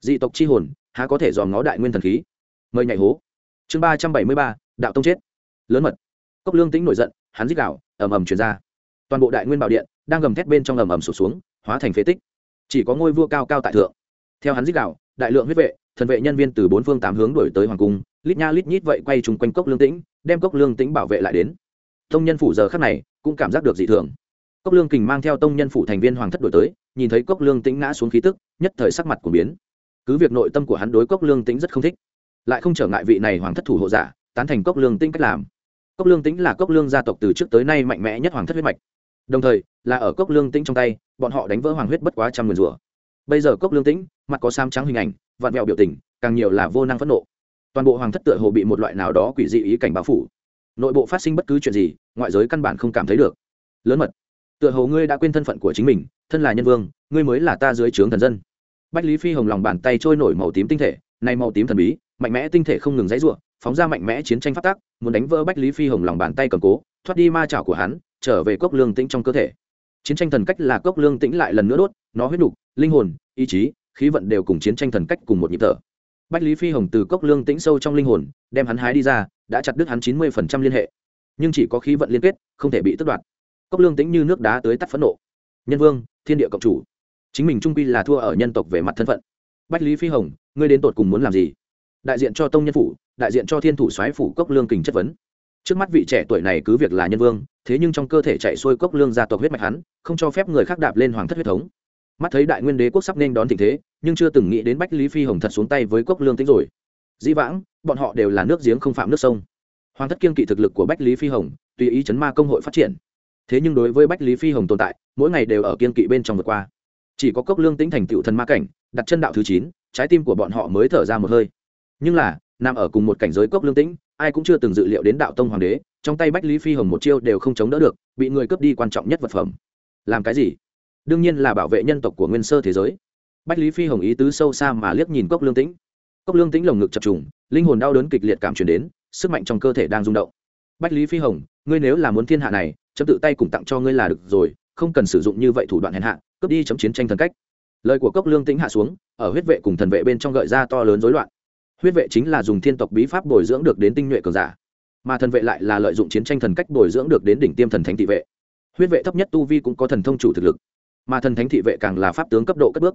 Dị tộc chi hồn, há có thể dòm ngó đại nguyên thần khí? Mời nhảy hố. Chương ba trăm bảy mươi ba, đạo tông chết. Lớn mật. Cốc lương tính nổi giận, hắn dích đạo ầm ầm truyền ra. Toàn bộ đại nguyên bảo điện đang gầm thét bên trong ầm ầm sụt xuống, hóa thành phế tích. Chỉ có ngôi vua cao cao tại thượng. Theo hắn dích đạo đại lượng huyết vệ, thần vệ nhân viên từ bốn phương tám hướng đổi tới hoàng cung, lít nha lít nhít vậy quay chung quanh cốc lương tĩnh, đem cốc lương tĩnh bảo vệ lại đến. Thông nhân phủ giờ khắc này cũng cảm giác được dị thường cốc lương kình mang theo tông nhân phủ thành viên hoàng thất đổi tới, nhìn thấy cốc lương tĩnh ngã xuống khí tức, nhất thời sắc mặt của biến. Cứ việc nội tâm của hắn đối cốc lương tĩnh rất không thích, lại không trở ngại vị này hoàng thất thủ hộ giả, tán thành cốc lương tĩnh cách làm. Cốc lương tĩnh là cốc lương gia tộc từ trước tới nay mạnh mẽ nhất hoàng thất huyết mạch. Đồng thời, là ở cốc lương tĩnh trong tay, bọn họ đánh vỡ hoàng huyết bất quá trăm nguyền rủa. Bây giờ cốc lương tĩnh, mặt có sam trắng hình ảnh vạn vẹo biểu tình, càng nhiều là vô năng phẫn nộ. Toàn bộ hoàng thất tựa hồ bị một loại nào đó quỷ dị ý cảnh báo phủ. Nội bộ phát sinh bất cứ chuyện gì, ngoại giới căn bản không cảm thấy được. Lớn mật tựa hồ ngươi đã quên thân phận của chính mình, thân là nhân vương, ngươi mới là ta dưới trướng thần dân. Bách lý phi hồng lòng bàn tay trôi nổi màu tím tinh thể nay màu tím thần bí, mạnh mẽ tinh thể không ngừng dãy ruộng phóng ra mạnh mẽ chiến tranh phát tác muốn đánh vỡ bách lý phi hồng lòng bàn tay cầm cố, thoát đi ma chảo của hắn, trở về cốc lương tĩnh trong cơ thể. Chiến tranh thần cách là cốc lương tĩnh lại lần nữa đốt, nó huyết đục linh hồn, ý chí, khí vận đều cùng chiến tranh thần cách cùng một nhịp thở. Bách lý phi hồng từ cốc lương tĩnh sâu trong linh hồn, đem hắn hái đi ra, đã chặt đứt hắn chín mươi phần trăm liên hệ. Nhưng chỉ có khí vận liên kết, không thể bị tước đoạt cốc lương tĩnh như nước đá tới tắt phẫn nộ. Nhân vương, thiên địa cộng chủ. Chính mình trung quy là thua ở nhân tộc về mặt thân phận. Bách lý phi hồng, ngươi đến tột cùng muốn làm gì? Đại diện cho tông nhân phủ, đại diện cho thiên thủ soái phủ cốc lương kình chất vấn. Trước mắt vị trẻ tuổi này cứ việc là nhân vương, thế nhưng trong cơ thể chạy xuôi cốc lương gia tộc huyết mạch hắn, không cho phép người khác đạp lên hoàng thất huyết thống. Mắt thấy đại nguyên đế quốc sắp nên đón tình thế, nhưng chưa từng nghĩ đến bách lý phi hồng thật xuống tay với cốc lương tính rồi. Dĩ vãng, bọn họ đều là nước giếng không phạm nước sông. Hoàng thất kiên kỵ thực lực của bách lý phi hồng, tùy ý chấn ma công hội phát triển thế nhưng đối với bách lý phi hồng tồn tại, mỗi ngày đều ở kiên kỵ bên trong vượt qua. Chỉ có cốc lương tính thành tựu thần ma cảnh, đặt chân đạo thứ chín, trái tim của bọn họ mới thở ra một hơi. Nhưng là, nằm ở cùng một cảnh giới cốc lương tĩnh, ai cũng chưa từng dự liệu đến đạo tông hoàng đế, trong tay bách lý phi hồng một chiêu đều không chống đỡ được, bị người cướp đi quan trọng nhất vật phẩm. Làm cái gì? Đương nhiên là bảo vệ nhân tộc của nguyên sơ thế giới. Bách lý phi hồng ý tứ sâu xa mà liếc nhìn cốc lương tĩnh. Cốc lương tĩnh lồng ngực chập trùng, linh hồn đau đớn kịch liệt cảm chuyển đến, sức mạnh trong cơ thể đang rung động. Bách lý phi hồng, ngươi nếu là muốn thiên hạ này chấm tự tay cùng tặng cho ngươi là được rồi, không cần sử dụng như vậy thủ đoạn hèn hạ, cướp đi chấm chiến tranh thần cách. Lời của cốc lương tĩnh hạ xuống, ở huyết vệ cùng thần vệ bên trong gợi ra to lớn rối loạn. Huyết vệ chính là dùng thiên tộc bí pháp bồi dưỡng được đến tinh nhuệ cường giả, mà thần vệ lại là lợi dụng chiến tranh thần cách bồi dưỡng được đến đỉnh tiêm thần thánh thị vệ. Huyết vệ thấp nhất tu vi cũng có thần thông chủ thực lực, mà thần thánh thị vệ càng là pháp tướng cấp độ cất bước.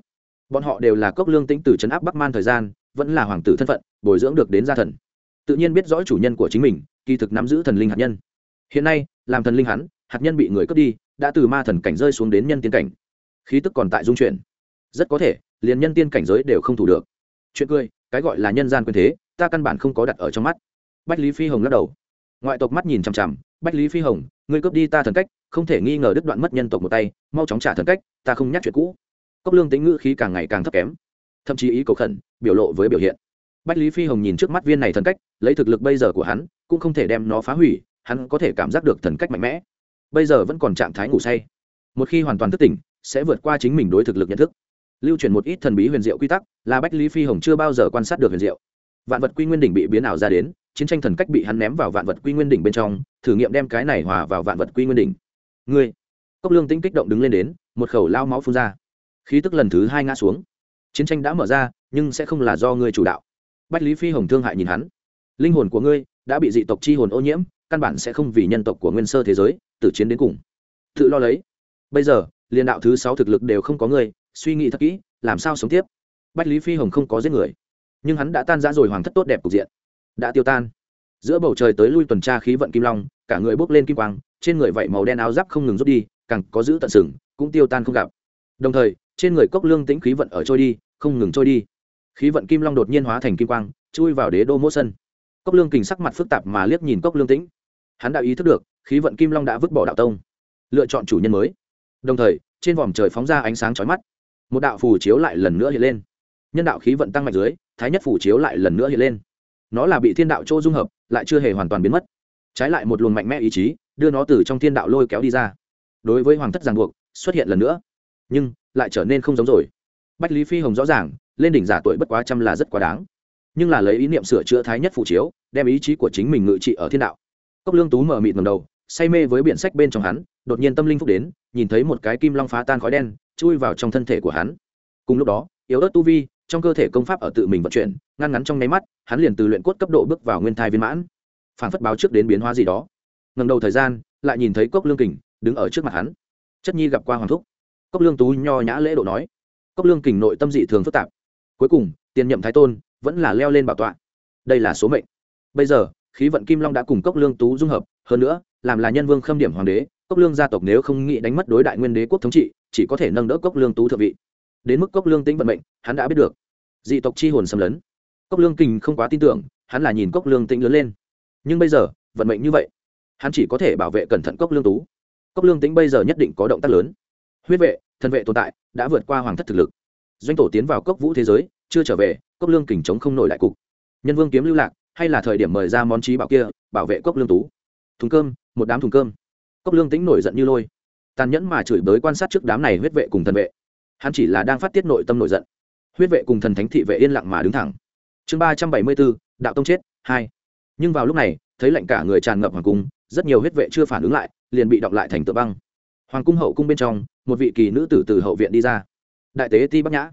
Bọn họ đều là cốc lương tĩnh từ trấn áp bắc man thời gian, vẫn là hoàng tử thân phận, bồi dưỡng được đến gia thần. Tự nhiên biết rõ chủ nhân của chính mình, kỳ thực nắm giữ thần linh hạt nhân. Hiện nay làm thần linh hắn, hạt nhân bị người cướp đi, đã từ ma thần cảnh rơi xuống đến nhân tiên cảnh. Khí tức còn tại dung chuyển. Rất có thể, liền nhân tiên cảnh giới đều không thủ được. Chuyện cười, cái gọi là nhân gian quyền thế, ta căn bản không có đặt ở trong mắt. Bách lý phi hồng lắc đầu. Ngoại tộc mắt nhìn chằm chằm, bách lý phi hồng, ngươi cướp đi ta thần cách, không thể nghi ngờ đứt đoạn mất nhân tộc một tay, mau chóng trả thần cách, ta không nhắc chuyện cũ. Cốc lương tính ngữ khí càng ngày càng thấp kém, thậm chí ý cầu khẩn, biểu lộ với biểu hiện. Bách lý phi hồng nhìn trước mắt viên này thần cách, lấy thực lực bây giờ của hắn, cũng không thể đem nó phá hủy hắn có thể cảm giác được thần cách mạnh mẽ. Bây giờ vẫn còn trạng thái ngủ say. Một khi hoàn toàn thức tỉnh, sẽ vượt qua chính mình đối thực lực nhận thức. Lưu truyền một ít thần bí huyền diệu quy tắc, là bách lý phi hồng chưa bao giờ quan sát được huyền diệu. Vạn vật quy nguyên đỉnh bị biến ảo ra đến, chiến tranh thần cách bị hắn ném vào vạn vật quy nguyên đỉnh bên trong, thử nghiệm đem cái này hòa vào vạn vật quy nguyên đỉnh. Ngươi, cốc lương tĩnh kích động đứng lên đến, một khẩu lao máu phun ra. Khí tức lần thứ hai ngã xuống. Chiến tranh đã mở ra, nhưng sẽ không là do ngươi chủ đạo. Bách lý phi hồng thương hại nhìn hắn. Linh hồn của ngươi đã bị dị tộc chi hồn ô nhiễm căn bản sẽ không vì nhân tộc của nguyên sơ thế giới, tử chiến đến cùng. Tự lo lấy. Bây giờ liên đạo thứ sáu thực lực đều không có người, suy nghĩ thật kỹ, làm sao sống tiếp? Bách lý phi hồng không có giết người. Nhưng hắn đã tan rã rồi hoàng thất tốt đẹp cục diện. Đã tiêu tan. Giữa bầu trời tới lui tuần tra khí vận kim long, cả người bốc lên kim quang, trên người vậy màu đen áo giáp không ngừng rút đi, càng có giữ tận sừng, cũng tiêu tan không gặp. Đồng thời, trên người cốc lương tĩnh khí vận ở trôi đi, không ngừng trôi đi. Khí vận kim long đột nhiên hóa thành kim quang, chui vào đế đô mỗ sân cốc lương kình sắc mặt phức tạp mà liếc nhìn cốc lương tĩnh hắn đã ý thức được, khí vận kim long đã vứt bỏ đạo tông, lựa chọn chủ nhân mới. Đồng thời, trên vòm trời phóng ra ánh sáng chói mắt. Một đạo phù chiếu lại lần nữa hiện lên. Nhân đạo khí vận tăng mạnh dưới, thái nhất phù chiếu lại lần nữa hiện lên. Nó là bị thiên đạo chỗ dung hợp, lại chưa hề hoàn toàn biến mất. Trái lại một luồng mạnh mẽ ý chí, đưa nó từ trong thiên đạo lôi kéo đi ra. Đối với hoàng thất giang buộc, xuất hiện lần nữa. Nhưng, lại trở nên không giống rồi. Bách lý phi hồng rõ ràng, lên đỉnh giả tuổi bất quá trăm là rất quá đáng. Nhưng là lấy ý niệm sửa chữa thái nhất phụ chiếu, đem ý chí của chính mình ngự trị ở thiên đạo cốc lương tú mở mịt ngầm đầu, say mê với biển sách bên trong hắn, đột nhiên tâm linh phúc đến, nhìn thấy một cái kim long phá tan khói đen, chui vào trong thân thể của hắn. Cùng lúc đó, yếu ớt tu vi, trong cơ thể công pháp ở tự mình vận chuyển, ngăn ngắn trong nháy mắt, hắn liền từ luyện cốt cấp độ bước vào nguyên thai viên mãn. Phản phất báo trước đến biến hóa gì đó. Ngần đầu thời gian, lại nhìn thấy cốc lương kình đứng ở trước mặt hắn. Chất nhi gặp qua hoàng thúc. Cốc lương tú nho nhã lễ độ nói. Cốc lương kình nội tâm dị thường phức tạp. Cuối cùng, tiền nhậm thái tôn vẫn là leo lên bảo tọa. Đây là số mệnh. Bây giờ khí vận kim long đã cùng cốc lương tú dung hợp, hơn nữa, làm là nhân vương khâm điểm hoàng đế, cốc lương gia tộc nếu không nghĩ đánh mất đối đại nguyên đế quốc thống trị, chỉ có thể nâng đỡ cốc lương tú thượng vị. Đến mức cốc lương tính vận mệnh, hắn đã biết được. Dị tộc chi hồn xâm lấn. Cốc lương kình không quá tin tưởng, hắn là nhìn cốc lương tĩnh lớn lên. Nhưng bây giờ, vận mệnh như vậy, hắn chỉ có thể bảo vệ cẩn thận cốc lương tú. Cốc lương tĩnh bây giờ nhất định có động tác lớn. Huyết vệ, thần vệ tồn tại, đã vượt qua hoàng thất thực lực. Doanh tổ tiến vào cốc vũ thế giới, chưa trở về, cốc lương kình chống không nổi lại cục. Nhân vương kiếm lưu lạc hay là thời điểm mời ra món trí bảo kia, bảo vệ cốc lương tú. Thùng cơm, một đám thùng cơm. Cốc lương tĩnh nổi giận như lôi. Tàn nhẫn mà chửi bới quan sát trước đám này huyết vệ cùng thần vệ. Hắn chỉ là đang phát tiết nội tâm nổi giận. Huyết vệ cùng thần thánh thị vệ yên lặng mà đứng thẳng. Chương ba trăm bảy mươi bốn, đạo tông chết, hai. Nhưng vào lúc này, thấy lạnh cả người tràn ngập hoàng cung, rất nhiều huyết vệ chưa phản ứng lại, liền bị động lại thành tựa băng. Hoàng cung hậu cung bên trong, một vị kỳ nữ tử từ hậu viện đi ra. Đại tế ti bắc nhã.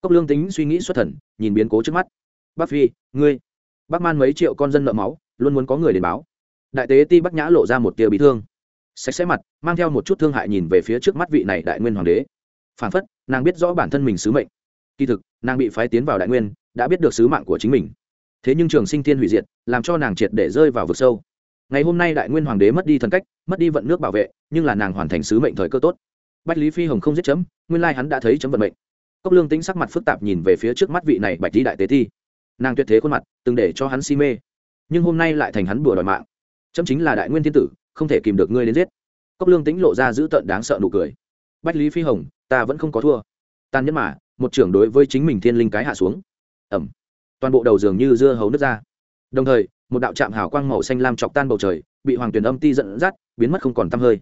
Cốc lương tính suy nghĩ xuất thần, nhìn biến cố trước mắt. Bắc phi, ngươi bắc man mấy triệu con dân nợ máu, luôn muốn có người đến báo. Đại tế ti bắc nhã lộ ra một tia bị thương. Sạch sẽ mặt, mang theo một chút thương hại nhìn về phía trước mắt vị này đại nguyên hoàng đế. Phản phất, nàng biết rõ bản thân mình sứ mệnh. Kỳ thực, nàng bị phái tiến vào đại nguyên, đã biết được sứ mạng của chính mình. Thế nhưng trường sinh thiên hủy diệt, làm cho nàng triệt để rơi vào vực sâu. Ngày hôm nay đại nguyên hoàng đế mất đi thần cách, mất đi vận nước bảo vệ, nhưng là nàng hoàn thành sứ mệnh thời cơ tốt. Bách lý phi hồng không giết chấm, nguyên lai hắn đã thấy chấm vận mệnh. Cốc lương tính sắc mặt phức tạp nhìn về phía trước mắt vị này bạch lý đại tế thi nàng tuyệt thế khuôn mặt, từng để cho hắn si mê. Nhưng hôm nay lại thành hắn bừa đòi mạng. Chấm chính là đại nguyên thiên tử, không thể kìm được ngươi đến giết. Cốc lương tính lộ ra dữ tợn đáng sợ nụ cười. Bách lý phi hồng, ta vẫn không có thua. Tan nhất mà, một trưởng đối với chính mình thiên linh cái hạ xuống. Ẩm. Toàn bộ đầu giường như dưa hấu nước ra. Đồng thời, một đạo trạm hào quang màu xanh lam chọc tan bầu trời, bị hoàng tuyền âm ti dẫn dắt, biến mất không còn tăm hơi.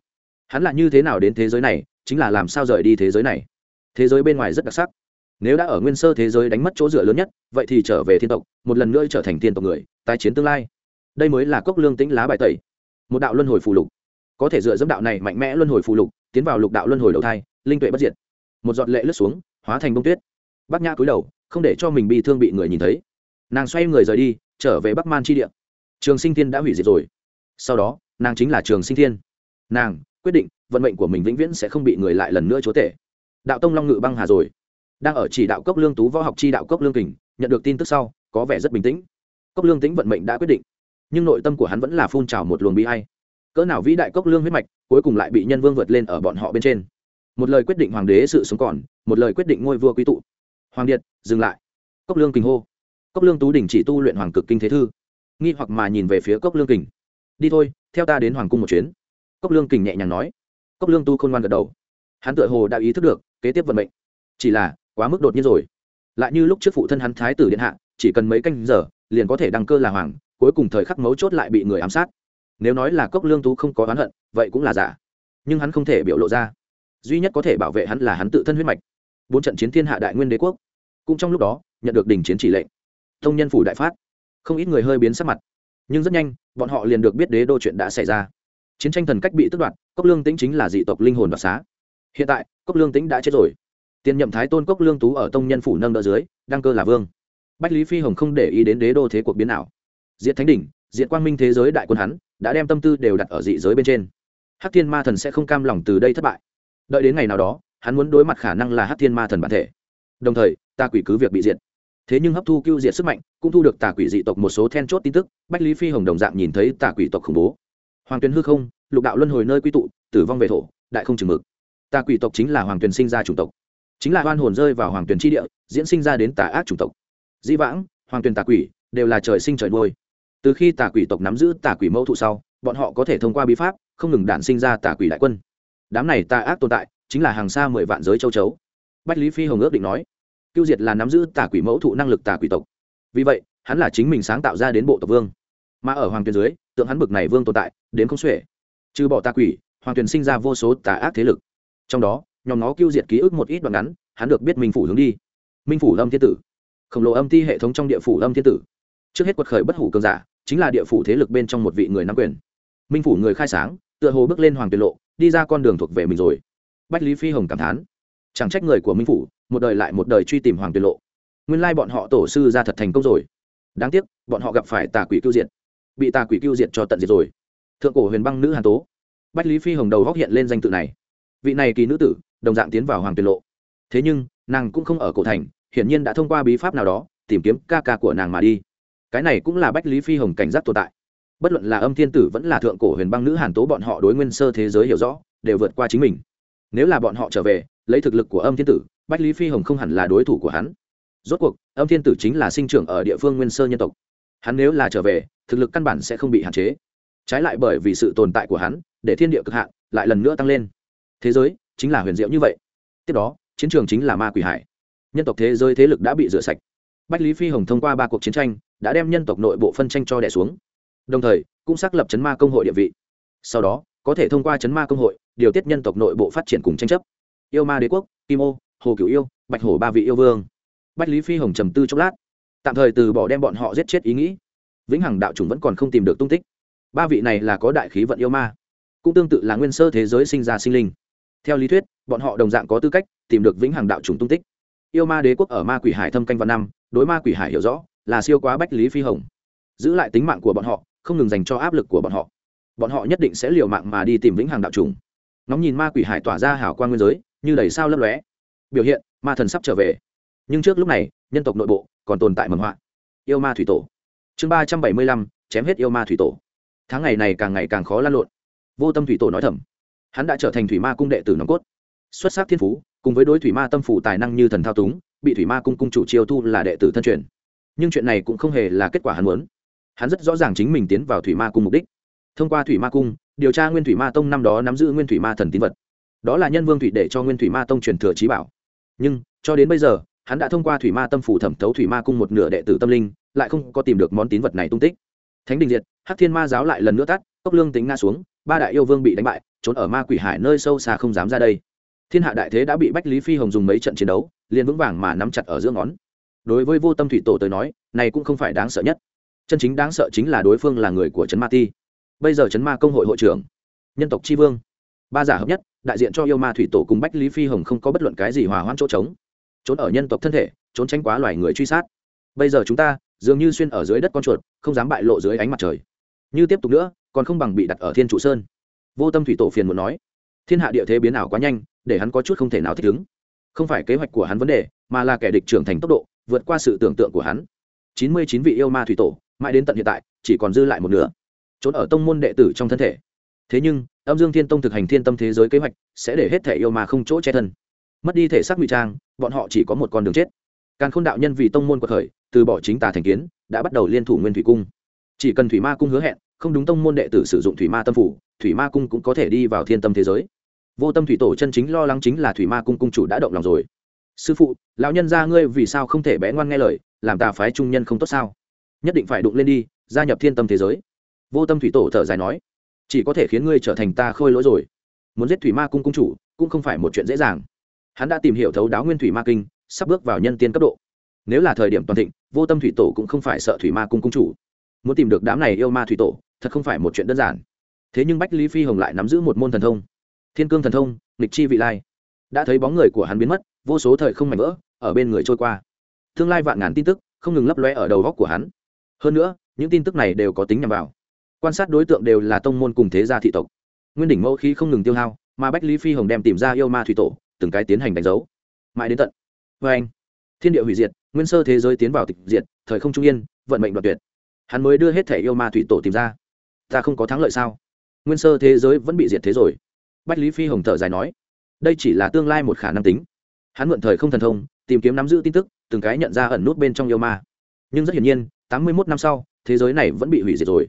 Hắn là như thế nào đến thế giới này, chính là làm sao rời đi thế giới này? Thế giới bên ngoài rất đặc sắc nếu đã ở nguyên sơ thế giới đánh mất chỗ dựa lớn nhất, vậy thì trở về thiên tộc, một lần nữa trở thành thiên tộc người, tái chiến tương lai. Đây mới là cốc lương tĩnh lá bài tẩy. Một đạo luân hồi phù lục. Có thể dựa dẫm đạo này mạnh mẽ luân hồi phù lục, tiến vào lục đạo luân hồi đầu thai, linh tuệ bất diệt. Một giọt lệ lướt xuống, hóa thành bông tuyết. Bác nhã cúi đầu, không để cho mình bị thương bị người nhìn thấy. Nàng xoay người rời đi, trở về bắc man chi địa. Trường sinh thiên đã hủy diệt rồi. Sau đó, nàng chính là trường sinh thiên. Nàng quyết định, vận mệnh của mình vĩnh viễn sẽ không bị người lại lần nữa chúa tể. Đạo tông long ngự băng hà rồi đang ở chỉ đạo cốc lương tú võ học chi đạo cốc lương kình, nhận được tin tức sau, có vẻ rất bình tĩnh. Cốc lương tính vận mệnh đã quyết định, nhưng nội tâm của hắn vẫn là phun trào một luồng bi hay cỡ nào vĩ đại cốc lương huyết mạch, cuối cùng lại bị nhân vương vượt lên ở bọn họ bên trên. Một lời quyết định hoàng đế sự sống còn, một lời quyết định ngôi vua quý tụ. Hoàng điện dừng lại. Cốc lương kình hô. Cốc lương tú đình chỉ tu luyện hoàng cực kinh thế thư. Nghi hoặc mà nhìn về phía cốc lương kình. Đi thôi, theo ta đến hoàng cung một chuyến. Cốc lương kình nhẹ nhàng nói. Cốc lương tu khôn ngoan gật đầu. Hắn tựa hồ đã ý thức được kế tiếp vận mệnh. Chỉ là quá mức đột nhiên rồi. Lại như lúc trước phụ thân hắn thái tử điện hạ, chỉ cần mấy canh giờ, liền có thể đăng cơ là hoàng, cuối cùng thời khắc mấu chốt lại bị người ám sát. Nếu nói là cốc lương tú không có oán hận, vậy cũng là giả. Nhưng hắn không thể biểu lộ ra. Duy nhất có thể bảo vệ hắn là hắn tự thân huyết mạch. Bốn trận chiến thiên hạ đại nguyên đế quốc. Cũng trong lúc đó, nhận được đình chiến chỉ lệnh. Thông nhân phủ đại phát. Không ít người hơi biến sắc mặt. Nhưng rất nhanh, bọn họ liền được biết đế đô chuyện đã xảy ra. Chiến tranh thần cách bị tước đoạt, cốc lương tính chính là dị tộc linh hồn đoạt xá. Hiện tại, cốc lương tính đã chết rồi tiền nhậm thái tôn cốc lương tú ở tông nhân phủ nâng đỡ dưới, đăng cơ là vương. Bách lý phi hồng không để ý đến đế đô thế cuộc biến nào diện thánh đỉnh diện quang minh thế giới đại quân hắn, đã đem tâm tư đều đặt ở dị giới bên trên. Hắc thiên ma thần sẽ không cam lòng từ đây thất bại. Đợi đến ngày nào đó, hắn muốn đối mặt khả năng là hắc thiên ma thần bản thể. Đồng thời, ta quỷ cứ việc bị diệt. Thế nhưng hấp thu cưu diệt sức mạnh, cũng thu được tà quỷ dị tộc một số then chốt tin tức, bách lý phi hồng đồng dạng nhìn thấy tà quỷ tộc khủng bố. Hoàng tuyền hư không, lục đạo luân hồi nơi quy tụ, tử vong về thổ, đại không chừng mực. Tà quỷ tộc chính là hoàng tuyền sinh ra chủng tộc chính là oan hồn rơi vào hoàng tuyền tri địa, diễn sinh ra đến tà ác chủng tộc. Dĩ vãng, hoàng tuyền tà quỷ, đều là trời sinh trời đôi từ khi tà quỷ tộc nắm giữ tà quỷ mẫu thụ sau, bọn họ có thể thông qua bí pháp, không ngừng đản sinh ra tà quỷ đại quân. Đám này tà ác tồn tại, chính là hàng xa mười vạn giới châu chấu. Bách lý phi hồng ước định nói, cưu diệt là nắm giữ tà quỷ mẫu thụ năng lực tà quỷ tộc. Vì vậy, hắn là chính mình sáng tạo ra đến bộ tộc vương. Mà ở hoàng tuyền dưới, tượng hắn bực này vương tồn tại, đến không xuể. Trừ bỏ tà quỷ, hoàng tuyền sinh ra vô số tà ác thế lực. Trong đó nhóm nó cưu diệt ký ức một ít đoạn ngắn, hắn được biết minh phủ hướng đi. Minh phủ lâm thiên tử. Khổng lồ âm ti hệ thống trong địa phủ lâm thiên tử. Trước hết quật khởi bất hủ cường giả, chính là địa phủ thế lực bên trong một vị người nắm quyền. Minh phủ người khai sáng, tựa hồ bước lên hoàng tuyệt lộ, đi ra con đường thuộc về mình rồi. Bách lý phi hồng cảm thán. Chẳng trách người của minh phủ, một đời lại một đời truy tìm hoàng tuyệt lộ. Nguyên lai bọn họ tổ sư ra thật thành công rồi. Đáng tiếc, bọn họ gặp phải tà quỷ cứu diệt. Bị tà quỷ cứu diệt cho tận diệt rồi. Thượng cổ huyền băng nữ hàn tố. Bách lý phi hồng đầu góc hiện lên danh tự này. Vị này kỳ nữ tử đồng dạng tiến vào hoàng tuyệt lộ. Thế nhưng, nàng cũng không ở cổ thành, hiển nhiên đã thông qua bí pháp nào đó, tìm kiếm ca ca của nàng mà đi. Cái này cũng là bách lý phi hồng cảnh giác tồn tại. Bất luận là âm thiên tử vẫn là thượng cổ huyền băng nữ hàn tố bọn họ đối nguyên sơ thế giới hiểu rõ, đều vượt qua chính mình. Nếu là bọn họ trở về, lấy thực lực của âm thiên tử, bách lý phi hồng không hẳn là đối thủ của hắn. Rốt cuộc, âm thiên tử chính là sinh trưởng ở địa phương nguyên sơ nhân tộc. Hắn nếu là trở về, thực lực căn bản sẽ không bị hạn chế. Trái lại bởi vì sự tồn tại của hắn, để thiên địa cực hạn, lại lần nữa tăng lên. Thế giới chính là huyền diệu như vậy. Tiếp đó, chiến trường chính là ma quỷ hải. Nhân tộc thế giới thế lực đã bị rửa sạch. Bách lý phi hồng thông qua ba cuộc chiến tranh, đã đem nhân tộc nội bộ phân tranh cho đẻ xuống. Đồng thời, cũng xác lập chấn ma công hội địa vị. Sau đó, có thể thông qua chấn ma công hội, điều tiết nhân tộc nội bộ phát triển cùng tranh chấp. Yêu ma đế quốc, kim ô, hồ cửu yêu, bạch hổ ba vị yêu vương. Bách lý phi hồng trầm tư chốc lát. Tạm thời từ bỏ đem bọn họ giết chết ý nghĩ. Vĩnh hằng đạo chủng vẫn còn không tìm được tung tích. Ba vị này là có đại khí vận yêu ma. Cũng tương tự là nguyên sơ thế giới sinh ra sinh linh theo lý thuyết, bọn họ đồng dạng có tư cách tìm được vĩnh hằng đạo trùng tung tích. Yêu ma đế quốc ở ma quỷ hải thâm canh văn năm, đối ma quỷ hải hiểu rõ, là siêu quá bách lý phi hồng. Giữ lại tính mạng của bọn họ, không ngừng dành cho áp lực của bọn họ. Bọn họ nhất định sẽ liều mạng mà đi tìm vĩnh hằng đạo trùng. Ngóng nhìn ma quỷ hải tỏa ra hảo quan nguyên giới, như đầy sao lấp lóe. Biểu hiện, ma thần sắp trở về. Nhưng trước lúc này, nhân tộc nội bộ còn tồn tại mầm họa. Yêu ma thủy tổ. Chương ba trăm bảy mươi lăm, chém hết yêu ma thủy tổ. Tháng ngày này càng ngày càng khó lan lộn. Vô tâm thủy tổ nói thầm hắn đã trở thành thủy ma cung đệ tử nòng cốt xuất sắc thiên phú cùng với đối thủy ma tâm phủ tài năng như thần thao túng bị thủy ma cung cung chủ chiêu thu là đệ tử thân truyền nhưng chuyện này cũng không hề là kết quả hắn muốn hắn rất rõ ràng chính mình tiến vào thủy ma cung mục đích thông qua thủy ma cung điều tra nguyên thủy ma tông năm đó nắm giữ nguyên thủy ma thần tín vật đó là nhân vương thủy để cho nguyên thủy ma tông truyền thừa trí bảo nhưng cho đến bây giờ hắn đã thông qua thủy ma tâm phủ thẩm thấu thủy ma cung một nửa đệ tử tâm linh lại không có tìm được món tín vật này tung tích thánh đình diệt hắc thiên ma giáo lại lần nữa tắt cốc lương tính nga xuống ba đại yêu vương bị đánh bại, trốn ở ma quỷ hải nơi sâu xa không dám ra đây. Thiên hạ đại thế đã bị bách lý phi hồng dùng mấy trận chiến đấu, liền vững vàng mà nắm chặt ở giữa ngón. Đối với vô tâm thủy tổ tới nói, này cũng không phải đáng sợ nhất. Chân chính đáng sợ chính là đối phương là người của trấn ma ti. Bây giờ trấn ma công hội hội trưởng, nhân tộc tri vương, ba giả hợp nhất, đại diện cho yêu ma thủy tổ cùng bách lý phi hồng không có bất luận cái gì hòa hoãn chỗ trống. Trốn ở nhân tộc thân thể, trốn tránh quá loài người truy sát. Bây giờ chúng ta dường như xuyên ở dưới đất con chuột, không dám bại lộ dưới ánh mặt trời. Như tiếp tục nữa còn không bằng bị đặt ở thiên trụ sơn. Vô tâm thủy tổ phiền muốn nói, thiên hạ địa thế biến ảo quá nhanh, để hắn có chút không thể nào thích ứng. Không phải kế hoạch của hắn vấn đề, mà là kẻ địch trưởng thành tốc độ, vượt qua sự tưởng tượng của hắn. Chín mươi chín vị yêu ma thủy tổ, mãi đến tận hiện tại, chỉ còn dư lại một nửa, trốn ở tông môn đệ tử trong thân thể. Thế nhưng, âm dương thiên tông thực hành thiên tâm thế giới kế hoạch, sẽ để hết thể yêu ma không chỗ che thân. Mất đi thể xác ngụy trang, bọn họ chỉ có một con đường chết. Càng k h ô n đạo nhân vì tông môn của thời từ bỏ chính tà thành kiến, đã bắt đầu liên thủ nguyên thủy cung. Chỉ cần thủy ma cung hứa hẹn không đúng tông môn đệ tử sử dụng thủy ma tâm phủ, thủy ma cung cũng có thể đi vào thiên tâm thế giới. Vô tâm thủy tổ chân chính lo lắng chính là thủy ma cung cung chủ đã động lòng rồi. Sư phụ, lão nhân ra ngươi vì sao không thể bé ngoan nghe lời, làm tà phái trung nhân không tốt sao? Nhất định phải đụng lên đi, gia nhập thiên tâm thế giới. Vô tâm thủy tổ thở dài nói, chỉ có thể khiến ngươi trở thành ta khôi lỗi rồi. Muốn giết thủy ma cung cung chủ, cũng không phải một chuyện dễ dàng. Hắn đã tìm hiểu thấu đáo nguyên thủy ma kinh, sắp bước vào nhân tiên cấp độ. Nếu là thời điểm toàn thịnh, vô tâm thủy tổ cũng không phải sợ thủy ma cung cung chủ. Muốn tìm được đám này yêu ma thủy tổ thật không phải một chuyện đơn giản. Thế nhưng bách lý phi hồng lại nắm giữ một môn thần thông. Thiên cương thần thông, nghịch chi vị lai. Đã thấy bóng người của hắn biến mất, vô số thời không mảnh vỡ, ở bên người trôi qua. Tương lai vạn ngàn tin tức, không ngừng lấp lóe ở đầu góc của hắn. Hơn nữa, những tin tức này đều có tính nhằm vào. Quan sát đối tượng đều là tông môn cùng thế gia thị tộc. Nguyên đỉnh mẫu khí không ngừng tiêu hao, mà bách lý phi hồng đem tìm ra yêu ma thủy tổ, từng cái tiến hành đánh dấu. Mãi đến tận. Vê anh, thiên địa hủy diệt, nguyên sơ thế giới tiến vào tịch diệt, thời không trung yên, vận mệnh đoạt tuyệt. Hắn mới đưa hết thẻ yêu ma thủy tổ tìm ra ta không có thắng lợi sao? Nguyên sơ thế giới vẫn bị diệt thế rồi. Bách lý phi hồng thở dài nói, đây chỉ là tương lai một khả năng tính. Hắn mượn thời không thần thông, tìm kiếm nắm giữ tin tức, từng cái nhận ra ẩn nút bên trong yêu ma. Nhưng rất hiển nhiên, tám mươi mốt năm sau, thế giới này vẫn bị hủy diệt rồi.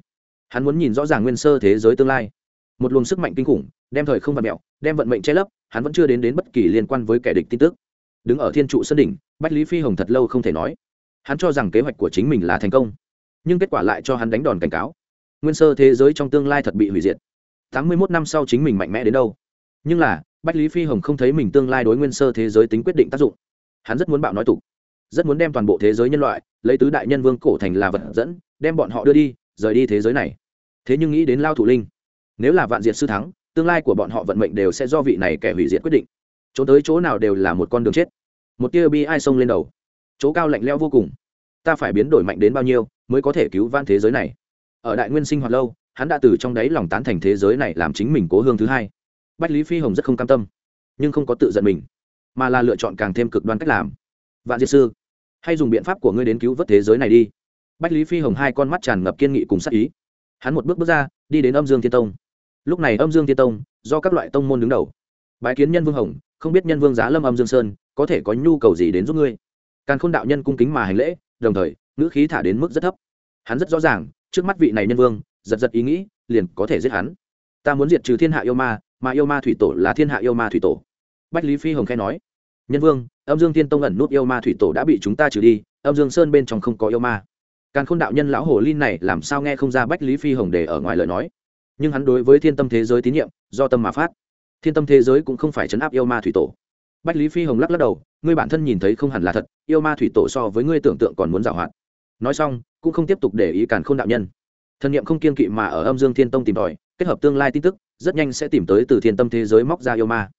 Hắn muốn nhìn rõ ràng nguyên sơ thế giới tương lai. Một luồng sức mạnh kinh khủng, đem thời không vật mẹo đem vận mệnh che lấp, hắn vẫn chưa đến đến bất kỳ liên quan với kẻ địch tin tức. Đứng ở thiên trụ sân đỉnh, bách lý phi hồng thật lâu không thể nói. Hắn cho rằng kế hoạch của chính mình là thành công, nhưng kết quả lại cho hắn đánh đòn cảnh cáo nguyên sơ thế giới trong tương lai thật bị hủy diệt. Tám mươi mốt năm sau chính mình mạnh mẽ đến đâu? Nhưng là, bách lý phi hồng không thấy mình tương lai đối nguyên sơ thế giới tính quyết định tác dụng. Hắn rất muốn bạo nói tục, rất muốn đem toàn bộ thế giới nhân loại, lấy tứ đại nhân vương cổ thành là vật dẫn, đem bọn họ đưa đi, rời đi thế giới này. Thế nhưng nghĩ đến lao thủ linh, nếu là vạn diệt sư thắng, tương lai của bọn họ vận mệnh đều sẽ do vị này kẻ hủy diệt quyết định. Chỗ tới chỗ nào đều là một con đường chết. Một tia bi ai xông lên đầu. Chỗ cao lạnh leo vô cùng. Ta phải biến đổi mạnh đến bao nhiêu mới có thể cứu van thế giới này? Ở đại nguyên sinh hoạt lâu, hắn đã từ trong đáy lòng tán thành thế giới này làm chính mình cố hương thứ hai. Bách lý phi hồng rất không cam tâm, nhưng không có tự giận mình, mà là lựa chọn càng thêm cực đoan cách làm. Vạn diệt sư, hay dùng biện pháp của ngươi đến cứu vớt thế giới này đi. Bách lý phi hồng hai con mắt tràn ngập kiên nghị cùng sắc ý. Hắn một bước bước ra, đi đến âm dương thiên tông. Lúc này âm dương thiên tông, do các loại tông môn đứng đầu. Bái kiến nhân vương hồng, không biết nhân vương giá lâm âm dương sơn, có thể có nhu cầu gì đến giúp ngươi? Càn khôn đạo nhân cung kính mà hành lễ, đồng thời, ngữ khí thả đến mức rất thấp. Hắn rất rõ ràng trước mắt vị này nhân vương, giật giật ý nghĩ, liền có thể giết hắn. Ta muốn diệt trừ thiên hạ yêu ma, mà yêu ma thủy tổ là thiên hạ yêu ma thủy tổ. Bách lý phi hồng khai nói, nhân vương, âm dương thiên tông ẩn nút yêu ma thủy tổ đã bị chúng ta trừ đi, âm dương sơn bên trong không có yêu ma. Càn khôn đạo nhân lão hồ linh này làm sao nghe không ra bách lý phi hồng để ở ngoài lời nói. Nhưng hắn đối với thiên tâm thế giới tín nhiệm, do tâm mà phát. Thiên tâm thế giới cũng không phải chấn áp yêu ma thủy tổ. Bách lý phi hồng lắc lắc đầu, ngươi bản thân nhìn thấy không hẳn là thật, yêu ma thủy tổ so với ngươi tưởng tượng còn muốn giảo hoạt. Nói xong cũng không tiếp tục để ý càn khôn đạo nhân. Thần niệm không kiên kỵ mà ở âm dương thiên tông tìm tòi, kết hợp tương lai tin tức, rất nhanh sẽ tìm tới từ thiên tâm thế giới móc ra yêu ma.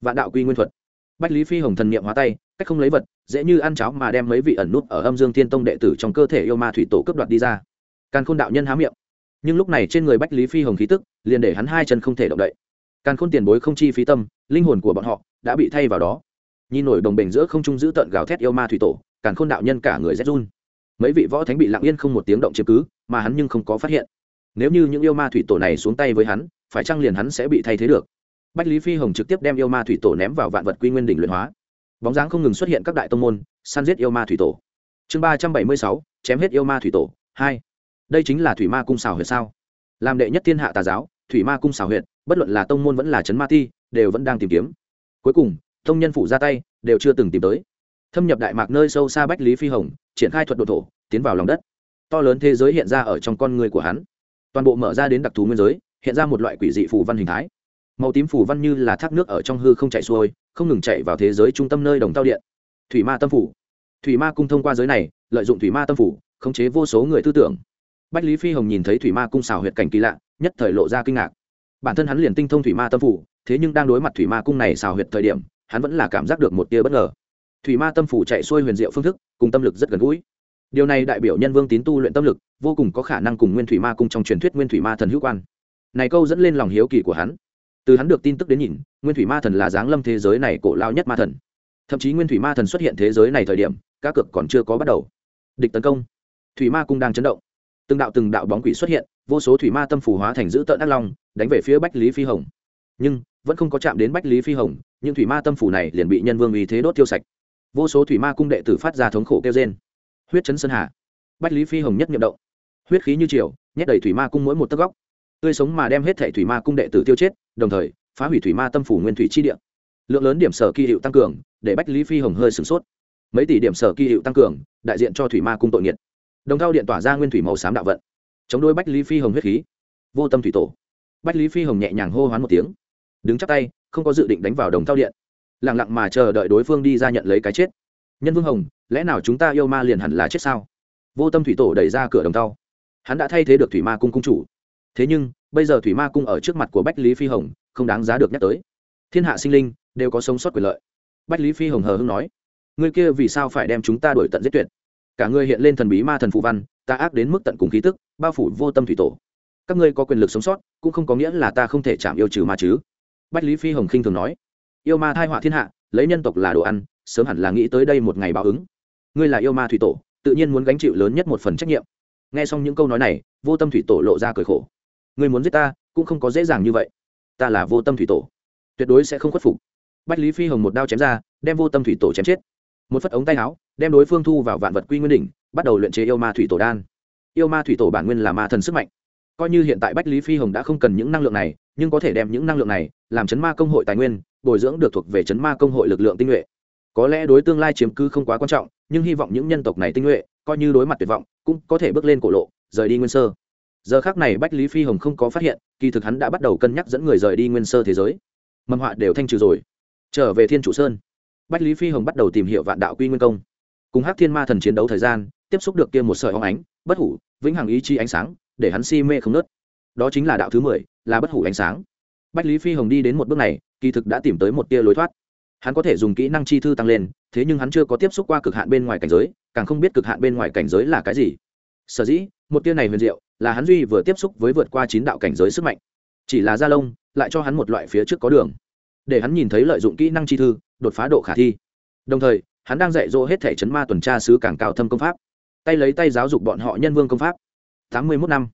Vạn đạo quy nguyên thuật. Bách lý phi hồng thần niệm hóa tay, cách không lấy vật, dễ như ăn cháo mà đem mấy vị ẩn nút ở âm dương thiên tông đệ tử trong cơ thể yêu ma thủy tổ cướp đoạt đi ra. Càn khôn đạo nhân há miệng. Nhưng lúc này trên người bách lý phi hồng khí tức, liền để hắn hai chân không thể động đậy. Càn khôn tiền bối không chi phí tâm, linh hồn của bọn họ đã bị thay vào đó. Nhìn nổi đồng bình giữa không trung giữ tận gào thét yêu ma thủy tổ, càn khôn đạo nhân cả người rét run mấy vị võ thánh bị lặng yên không một tiếng động chiếm cứ, mà hắn nhưng không có phát hiện. Nếu như những yêu ma thủy tổ này xuống tay với hắn, phải chăng liền hắn sẽ bị thay thế được? Bách lý phi hồng trực tiếp đem yêu ma thủy tổ ném vào vạn vật quy nguyên đỉnh luyện hóa. Bóng dáng không ngừng xuất hiện các đại tông môn, săn giết yêu ma thủy tổ. Chương ba trăm bảy mươi sáu, chém hết yêu ma thủy tổ, hai. Đây chính là thủy ma cung xào huyệt sao? Làm đệ nhất thiên hạ tà giáo, thủy ma cung xào huyệt, bất luận là tông môn vẫn là trấn ma ti, đều vẫn đang tìm kiếm. Cuối cùng, tông nhân phủ ra tay, đều chưa từng tìm tới thâm nhập đại mạc nơi sâu xa bách lý phi hồng, triển khai thuật độ thổ, tiến vào lòng đất. To lớn thế giới hiện ra ở trong con người của hắn. Toàn bộ mở ra đến đặc thù nguyên giới, hiện ra một loại quỷ dị phù văn hình thái. Màu tím phù văn như là thác nước ở trong hư không chạy xuôi, không ngừng chạy vào thế giới trung tâm nơi đồng tao điện. Thủy ma tâm phủ. Thủy ma cung thông qua giới này, lợi dụng thủy ma tâm phủ, khống chế vô số người tư tưởng. Bách lý phi hồng nhìn thấy thủy ma cung xào huyệt cảnh kỳ lạ, nhất thời lộ ra kinh ngạc. Bản thân hắn liền tinh thông thủy ma tâm phủ, thế nhưng đang đối mặt thủy ma cung này xào huyệt thời điểm, hắn vẫn là cảm giác được một tia bất ngờ thủy ma tâm phủ chạy xuôi huyền diệu phương thức, cùng tâm lực rất gần gũi. Điều này đại biểu nhân vương tín tu luyện tâm lực, vô cùng có khả năng cùng nguyên thủy ma cung trong truyền thuyết nguyên thủy ma thần hữu quan. Này câu dẫn lên lòng hiếu kỳ của hắn. Từ hắn được tin tức đến nhìn, nguyên thủy ma thần là giáng lâm thế giới này cổ lao nhất ma thần. Thậm chí nguyên thủy ma thần xuất hiện thế giới này thời điểm các cực còn chưa có bắt đầu. Địch tấn công. Thủy ma cung đang chấn động. Từng đạo từng đạo bóng quỷ xuất hiện, vô số thủy ma tâm phủ hóa thành giữ tợn ác long, đánh về phía bách lý phi hồng. Nhưng, vẫn không có chạm đến bách lý phi hồng nhưng thủy ma tâm phủ này liền bị nhân vương uy thế đốt tiêu sạch vô số thủy ma cung đệ tử phát ra thống khổ kêu trên huyết chấn sơn hà. Bách lý phi hồng nhất nhậm động. Huyết khí như triều, nhét đầy thủy ma cung mỗi một tấc góc. Tươi sống mà đem hết thẻ thủy ma cung đệ tử tiêu chết, đồng thời, phá hủy thủy ma tâm phủ nguyên thủy chi địa. Lượng lớn điểm sở kỳ hiệu tăng cường, để bách lý phi hồng hơi sửng sốt. Mấy tỷ điểm sở kỳ hiệu tăng cường, đại diện cho thủy ma cung tội nghiệt. Đồng thao điện tỏa ra nguyên thủy màu xám đạo vận. Chống đôi bách lý phi hồng huyết khí. Vô tâm thủy tổ. Bách lý phi hồng nhẹ nhàng hô hoán một tiếng. Đứng chắc tay, không có dự định đánh vào đồng thao điện lẳng lặng mà chờ đợi đối phương đi ra nhận lấy cái chết. Nhân vương hồng, lẽ nào chúng ta yêu ma liền hẳn là chết sao? Vô tâm thủy tổ đẩy ra cửa đồng tàu. Hắn đã thay thế được thủy ma cung cung chủ. Thế nhưng, bây giờ thủy ma cung ở trước mặt của bách lý phi hồng, không đáng giá được nhắc tới. Thiên hạ sinh linh đều có sống sót quyền lợi. Bách lý phi hồng hờ hưng nói, người kia vì sao phải đem chúng ta đổi tận giết tuyệt? Cả người hiện lên thần bí ma thần phụ văn, ta ác đến mức tận cùng khí tức, bao phủ vô tâm thủy tổ. Các ngươi có quyền lực sống sót, cũng không có nghĩa là ta không thể chạm yêu trừ ma chứ. Bách lý phi hồng khinh thường nói yêu ma thai họa thiên hạ, lấy nhân tộc là đồ ăn, sớm hẳn là nghĩ tới đây một ngày báo ứng. Ngươi là yêu ma thủy tổ, tự nhiên muốn gánh chịu lớn nhất một phần trách nhiệm. Nghe xong những câu nói này, vô tâm thủy tổ lộ ra cười khổ. Ngươi muốn giết ta, cũng không có dễ dàng như vậy. Ta là vô tâm thủy tổ, tuyệt đối sẽ không khuất phục. Bách lý phi hồng một đao chém ra, đem vô tâm thủy tổ chém chết. Một phất ống tay áo, đem đối phương thu vào vạn vật quy nguyên đỉnh, bắt đầu luyện chế yêu ma thủy tổ đan. Yêu ma thủy tổ bản nguyên là ma thần sức mạnh. Coi như hiện tại bách lý phi hồng đã không cần những năng lượng này nhưng có thể đem những năng lượng này làm chấn ma công hội tài nguyên, bồi dưỡng được thuộc về chấn ma công hội lực lượng tinh nhuệ. Có lẽ đối tương lai chiếm cư không quá quan trọng, nhưng hy vọng những nhân tộc này tinh nhuệ, coi như đối mặt tuyệt vọng, cũng có thể bước lên cổ lộ, rời đi nguyên sơ. Giờ khác này bách lý phi hồng không có phát hiện, kỳ thực hắn đã bắt đầu cân nhắc dẫn người rời đi nguyên sơ thế giới. Mầm họa đều thanh trừ rồi. Trở về thiên chủ sơn. Bách lý phi hồng bắt đầu tìm hiểu vạn đạo quy nguyên công. Cùng hắc thiên ma thần chiến đấu thời gian, tiếp xúc được kia một sợi hóng ánh, bất hủ, vĩnh hằng ý chí ánh sáng, để hắn si mê không nớt đó chính là đạo thứ mười, là bất hủ ánh sáng. Bách lý phi hồng đi đến một bước này, kỳ thực đã tìm tới một tia lối thoát. Hắn có thể dùng kỹ năng chi thư tăng lên, thế nhưng hắn chưa có tiếp xúc qua cực hạn bên ngoài cảnh giới, càng không biết cực hạn bên ngoài cảnh giới là cái gì. Sở dĩ, một tia này huyền diệu, là hắn duy vừa tiếp xúc với vượt qua chín đạo cảnh giới sức mạnh. Chỉ là gia lông, lại cho hắn một loại phía trước có đường. Để hắn nhìn thấy lợi dụng kỹ năng chi thư, đột phá độ khả thi. Đồng thời, hắn đang dạy dỗ hết thể chấn ma tuần tra sứ càng cao thâm công pháp. Tay lấy tay giáo dục bọn họ nhân vương công pháp. Tám mươi mốt năm.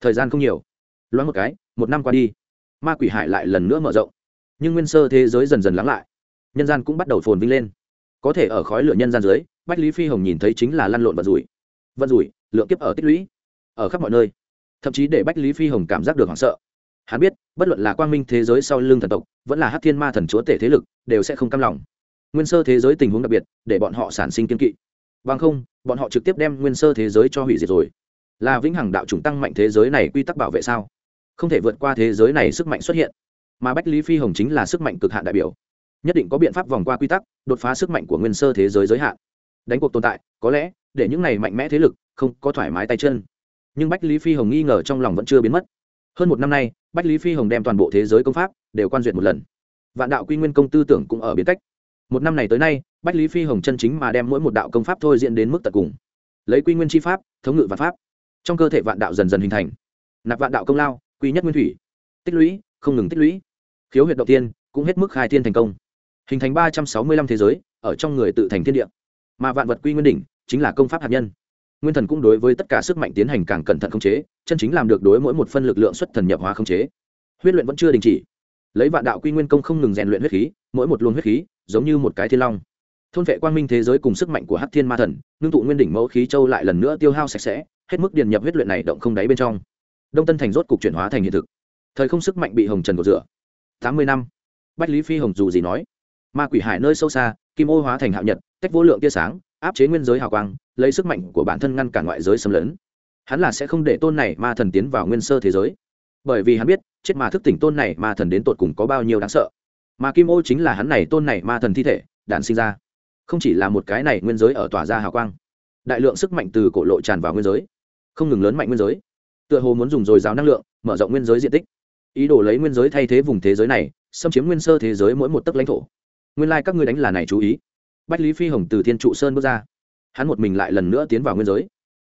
Thời gian không nhiều loáng một cái, một năm qua đi, ma quỷ hải lại lần nữa mở rộng. Nhưng nguyên sơ thế giới dần dần lắng lại. Nhân gian cũng bắt đầu phồn vinh lên. Có thể ở khói lửa nhân gian dưới, bách lý phi hồng nhìn thấy chính là lăn lộn vận rủi. Vận rủi, lượng kiếp ở tích lũy. Ở khắp mọi nơi. Thậm chí để bách lý phi hồng cảm giác được hoảng sợ. Hắn biết, bất luận là quang minh thế giới sau l ư n g thần tộc, vẫn là hát thiên ma thần chúa tể thế lực, đều sẽ không cam lòng. Nguyên sơ thế giới tình huống đặc biệt, để bọn họ sản sinh kiên kỵ. Bằng không, bọn họ trực tiếp đem nguyên sơ thế giới cho hủy diệt rồi. Là vĩnh hằng đạo chủng tăng mạnh thế giới này quy tắc bảo vệ sao? Không thể vượt qua thế giới này sức mạnh xuất hiện. Mà bách lý phi hồng chính là sức mạnh cực hạn đại biểu. Nhất định có biện pháp vòng qua quy tắc, đột phá sức mạnh của nguyên sơ thế giới giới hạn. Đánh cuộc tồn tại, có lẽ, để những này mạnh mẽ thế lực, không có thoải mái tay chân. Nhưng bách lý phi hồng nghi ngờ trong lòng vẫn chưa biến mất. Hơn một năm nay, bách lý phi hồng đem toàn bộ thế giới công pháp, đều quan duyệt một lần. Vạn đạo quy nguyên công tư tưởng cũng ở biến cách. Một năm này tới nay, bách lý phi hồng chân chính mà đem mỗi một đạo công pháp thôi diễn đến mức tận cùng. Lấy quy nguyên tri pháp, thống ngự vạn pháp. Trong cơ thể vạn đạo dần dần hình thành. Nạp vạn đạo công lao quy nhất nguyên thủy. Tích lũy, không ngừng tích lũy. Khiếu huyệt động tiên, cũng hết mức khai thiên thành công. Hình thành ba trăm sáu mươi lăm thế giới, ở trong người tự thành thiên địa. Mà vạn vật quy nguyên đỉnh, chính là công pháp hạt nhân. Nguyên thần cũng đối với tất cả sức mạnh tiến hành càng cẩn thận khống chế, chân chính làm được đối mỗi một phân lực lượng xuất thần nhập hóa khống chế. Huyết luyện vẫn chưa đình chỉ. Lấy vạn đạo quy nguyên công không ngừng rèn luyện huyết khí, mỗi một luồng huyết khí, giống như một cái thiên long. Thôn vệ quang minh thế giới cùng sức mạnh của hắc thiên ma thần, ngưng tụ nguyên đỉnh mẫu khí châu lại lần nữa tiêu hao sạch sẽ, hết mức điền nhập huyết luyện này động không đáy bên trong đông tân thành rốt cục chuyển hóa thành hiện thực. Thời không sức mạnh bị hồng trần cột rửa. Tám mươi năm. Bách lý phi hồng dù gì nói, ma quỷ hải nơi sâu xa, kim ô hóa thành hạo nhật, tách vô lượng tia sáng, áp chế nguyên giới hào quang, lấy sức mạnh của bản thân ngăn cản ngoại giới xâm lấn. Hắn là sẽ không để tôn này ma thần tiến vào nguyên sơ thế giới. Bởi vì hắn biết, chết mà thức tỉnh tôn này ma thần đến tột cùng có bao nhiêu đáng sợ. Mà kim ô chính là hắn này tôn này ma thần thi thể, đản sinh ra. Không chỉ là một cái này nguyên giới ở tỏa ra hào quang, đại lượng sức mạnh từ cổ lộ tràn vào nguyên giới, không ngừng lớn mạnh nguyên giới tựa hồ muốn dùng dồi dào năng lượng, mở rộng nguyên giới diện tích. Ý đồ lấy nguyên giới thay thế vùng thế giới này, xâm chiếm nguyên sơ thế giới mỗi một tấc lãnh thổ. Nguyên lai các ngươi đánh là này chú ý. Bách lý phi hồng từ thiên trụ sơn bước ra. Hắn một mình lại lần nữa tiến vào nguyên giới.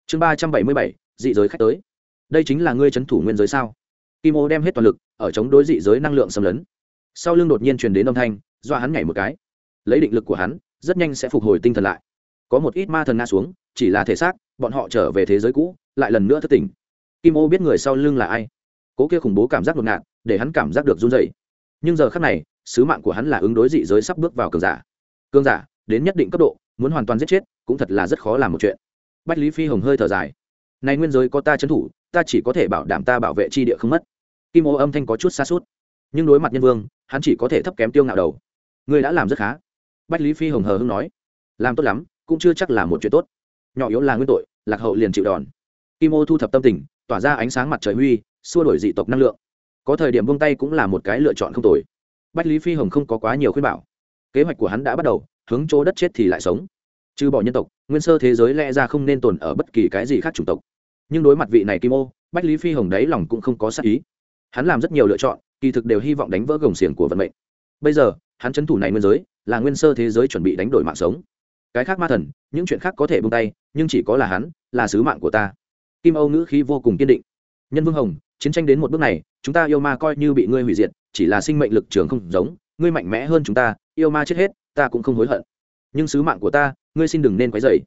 Chương ba trăm bảy mươi bảy, dị giới khách tới. Đây chính là ngươi c h ấ n thủ nguyên giới sao? Kim ô đem hết toàn lực, ở chống đối dị giới năng lượng xâm lấn. Sau lưng đột nhiên truyền đến âm thanh do hắn nhảy một cái. Lấy định lực của hắn, rất nhanh sẽ phục hồi tinh thần lại. Có một ít ma thần nga xuống, chỉ là thể xác, bọn họ trở về thế giới cũ, lại lần nữa thất tỉnh kim ô biết người sau lưng là ai. Cố kia khủng bố cảm giác ngột ngạt, để hắn cảm giác được run dày nhưng giờ khác này, sứ mạng của hắn là ứng đối dị giới sắp bước vào cường giả. Cường giả, đến nhất định cấp độ, muốn hoàn toàn giết chết, cũng thật là rất khó làm một chuyện. Bách lý phi hồng hơi thở dài. Này nguyên giới có ta trấn thủ, ta chỉ có thể bảo đảm ta bảo vệ chi địa không mất. Kim ô âm thanh có chút xa suốt nhưng đối mặt nhân vương, hắn chỉ có thể thấp kém tiêu ngạo đầu. Ngươi đã làm rất khá. Bách lý phi hồng hờ hưng nói. Làm tốt lắm, cũng chưa chắc là một chuyện tốt. Nhỏ yếu là nguyên tội, lạc hậu liền chịu đòn. Kim ô thu thập tâm tình tỏa ra ánh sáng mặt trời huy, xua đổi dị tộc năng lượng. Có thời điểm vung tay cũng là một cái lựa chọn không tồi. Bách lý phi hồng không có quá nhiều khuyên bảo. Kế hoạch của hắn đã bắt đầu, hướng chỗ đất chết thì lại sống. Trừ bỏ nhân tộc, nguyên sơ thế giới lẽ ra không nên tồn ở bất kỳ cái gì khác chủng tộc. Nhưng đối mặt vị này kim ô, bách lý phi hồng đáy lòng cũng không có sắc ý. Hắn làm rất nhiều lựa chọn, kỳ thực đều hy vọng đánh vỡ gồng xiềng của vận mệnh. Bây giờ, hắn c thủ này nguyên giới, là nguyên sơ thế giới chuẩn bị đánh đổi mạng sống. Cái khác ma thần, những chuyện khác có thể bung tay, nhưng chỉ có là hắn, là sứ mạng của ta kim âu ngữ khí vô cùng kiên định. Nhân vương hồng, chiến tranh đến một bước này, chúng ta yêu ma coi như bị ngươi hủy diệt, chỉ là sinh mệnh lực trường không giống, ngươi mạnh mẽ hơn chúng ta, yêu ma chết hết, ta cũng không hối hận. Nhưng sứ mạng của ta, ngươi xin đừng nên quấy dày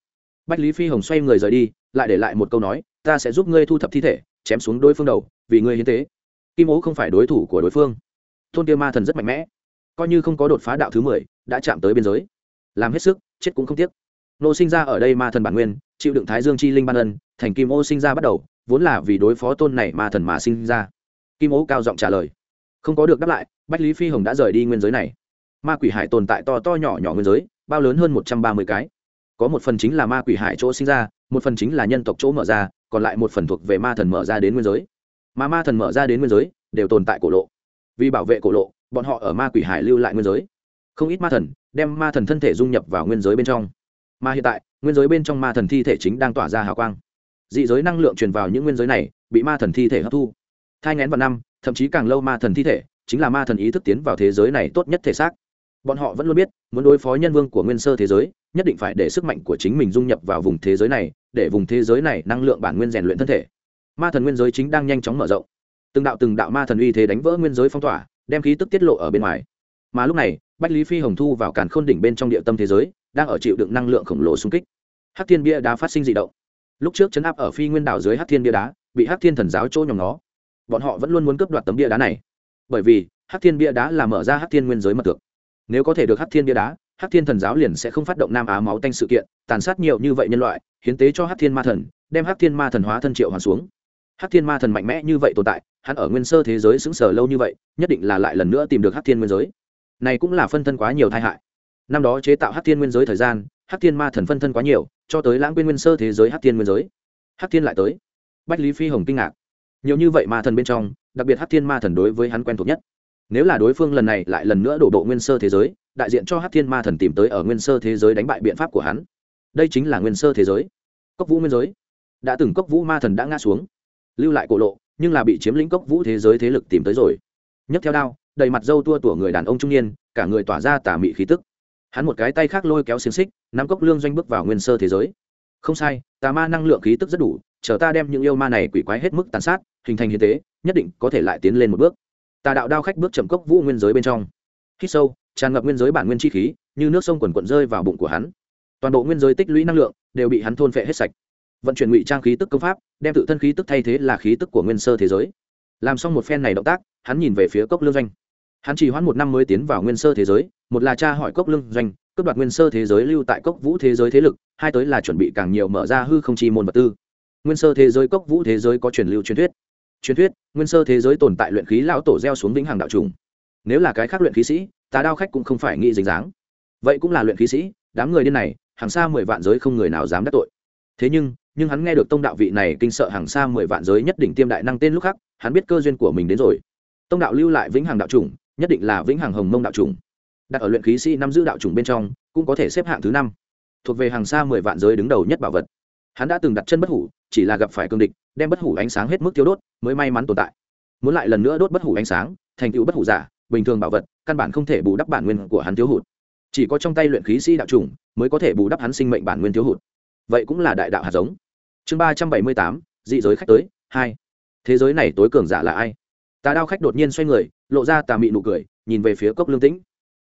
bách lý phi hồng xoay người rời đi, lại để lại một câu nói, ta sẽ giúp ngươi thu thập thi thể, chém xuống đối phương đầu, vì ngươi hiến tế. Kim ố không phải đối thủ của đối phương. Thôn kia ma thần rất mạnh mẽ. Coi như không có đột phá đạo thứ mười, đã chạm tới biên giới. Làm hết sức, chết cũng không tiếc. Nô sinh ra ở đây ma thần bản nguyên chịu đựng thái dương chi linh ban ân, thành kim ô sinh ra bắt đầu, vốn là vì đối phó tôn này ma thần mà sinh ra. Kim ô cao giọng trả lời. Không có được đáp lại, bách lý phi hồng đã rời đi nguyên giới này. Ma quỷ hải tồn tại to to nhỏ nhỏ nguyên giới, bao lớn hơn một trăm ba mươi cái. Có một phần chính là ma quỷ hải chỗ sinh ra, một phần chính là nhân tộc chỗ mở ra, còn lại một phần thuộc về ma thần mở ra đến nguyên giới. Mà ma thần mở ra đến nguyên giới, đều tồn tại cổ lộ. Vì bảo vệ cổ lộ, bọn họ ở ma quỷ hải lưu lại nguyên giới. Không ít ma thần đem ma thần thân thể dung nhập vào nguyên giới bên trong mà hiện tại, nguyên giới bên trong ma thần thi thể chính đang tỏa ra hào quang. Dị giới năng lượng truyền vào những nguyên giới này, bị ma thần thi thể hấp thu. Thai ngén vào năm, thậm chí càng lâu ma thần thi thể, chính là ma thần ý thức tiến vào thế giới này tốt nhất thể xác. Bọn họ vẫn luôn biết, muốn đối phó nhân vương của nguyên sơ thế giới, nhất định phải để sức mạnh của chính mình dung nhập vào vùng thế giới này, để vùng thế giới này năng lượng bản nguyên rèn luyện thân thể. Ma thần nguyên giới chính đang nhanh chóng mở rộng. Từng đạo từng đạo ma thần uy thế đánh vỡ nguyên giới phong tỏa, đem khí tức tiết lộ ở bên ngoài. Mà lúc này, bách lý phi hồng thu vào càn khôn đỉnh bên trong địa tâm thế giới đang ở chịu đựng năng lượng khổng lồ xung kích. Hắc thiên bia đá phát sinh dị động. Lúc trước chấn áp ở phi nguyên đảo dưới hắc thiên bia đá, bị hắc thiên thần giáo chỗ nhòm nó bọn họ vẫn luôn muốn cướp đoạt tấm bia đá này. Bởi vì, hắc thiên bia đá là mở ra hắc thiên nguyên giới mật thực nếu có thể được hắc thiên bia đá, hắc thiên thần giáo liền sẽ không phát động nam á máu tanh sự kiện, tàn sát nhiều như vậy nhân loại, hiến tế cho hắc thiên ma thần, đem hắc thiên ma thần hóa thân triệu hoàn xuống. Hắc thiên ma thần mạnh mẽ như vậy tồn tại, hắn ở nguyên sơ thế giới xứng sở lâu như vậy, nhất định là lại lần nữa tìm được hắc thiên nguyên giới. Này cũng là phân thân quá nhiều tai hại năm đó chế tạo hắc thiên nguyên giới thời gian, hắc thiên ma thần phân thân quá nhiều, cho tới lãng quên nguyên sơ thế giới hắc thiên nguyên giới. Hắc thiên lại tới. Bách lý phi hồng kinh ngạc. Nhiều như vậy ma thần bên trong, đặc biệt hắc thiên ma thần đối với hắn quen thuộc nhất. Nếu là đối phương lần này lại lần nữa đổ bộ nguyên sơ thế giới, đại diện cho hắc thiên ma thần tìm tới ở nguyên sơ thế giới đánh bại biện pháp của hắn. Đây chính là nguyên sơ thế giới. Cốc vũ nguyên giới. Đã từng cốc vũ ma thần đã ngã xuống, lưu lại cổ lộ, nhưng là bị chiếm lĩnh cốc vũ thế giới thế lực tìm tới rồi. Nhấc theo đao, đầy mặt dâu tua tủa người đàn ông trung niên, cả người tỏa ra tà mị khí tức hắn một cái tay khác lôi kéo xiềng xích nắm cốc lương doanh bước vào nguyên sơ thế giới. Không sai, tà ma năng lượng khí tức rất đủ, chờ ta đem những yêu ma này quỷ quái hết mức tàn sát, hình thành hiến tế nhất định có thể lại tiến lên một bước. Tà đạo đao khách bước chậm cốc vũ nguyên giới bên trong. Hít sâu, tràn ngập nguyên giới bản nguyên chi khí, như nước sông quần quận rơi vào bụng của hắn. Toàn bộ nguyên giới tích lũy năng lượng đều bị hắn thôn phệ hết sạch. Vận chuyển ngụy trang khí tức công pháp, đem tự thân khí tức thay thế là khí tức của nguyên sơ thế giới. Làm xong một phen này động tác, hắn nhìn về phía cốc lương doanh. Hắn chỉ hoãn một năm mới tiến vào nguyên sơ thế giới một là cha hỏi cốc lương doanh, cướp đoạt nguyên sơ thế giới lưu tại cốc vũ thế giới thế lực, hai tới là chuẩn bị càng nhiều mở ra hư không chi môn vật tư. Nguyên sơ thế giới cốc vũ thế giới có truyền lưu truyền thuyết. Truyền thuyết, nguyên sơ thế giới tồn tại luyện khí lão tổ gieo xuống vĩnh hằng đạo trùng. Nếu là cái khác luyện khí sĩ tà đao khách cũng không phải nghĩ dính dáng. Vậy cũng là luyện khí sĩ, đám người điên này hàng xa mười vạn giới không người nào dám đắc tội. Thế nhưng nhưng hắn nghe được tông đạo vị này kinh sợ hàng xa mười vạn giới nhất định tiêm đại năng tên lúc khác hắn biết cơ duyên của mình đến rồi. Tông đạo lưu lại vĩnh hằng đạo chủng nhất định là vĩnh hằng hồng mông đạo chủng đặt ở luyện khí sĩ năm giữ đạo chủng bên trong, cũng có thể xếp hạng thứ năm. Thuộc về hàng xa mười vạn giới đứng đầu nhất bảo vật. Hắn đã từng đặt chân bất hủ, chỉ là gặp phải cương địch, đem bất hủ ánh sáng hết mức thiếu đốt, mới may mắn tồn tại. Muốn lại lần nữa đốt bất hủ ánh sáng, thành tựu bất hủ giả, bình thường bảo vật, căn bản không thể bù đắp bản nguyên của hắn thiếu hụt. Chỉ có trong tay luyện khí sĩ đạo chủng mới có thể bù đắp hắn sinh mệnh bản nguyên thiếu hụt. Vậy cũng là đại đạo hạt giống. Chương ba trăm bảy mươi tám, dị giới khách tới, hai. Thế giới này tối cường giả là ai? Tà đao khách đột nhiên xoay người, lộ ra tà mị nụ cười, nhìn về phía cốc lương tĩnh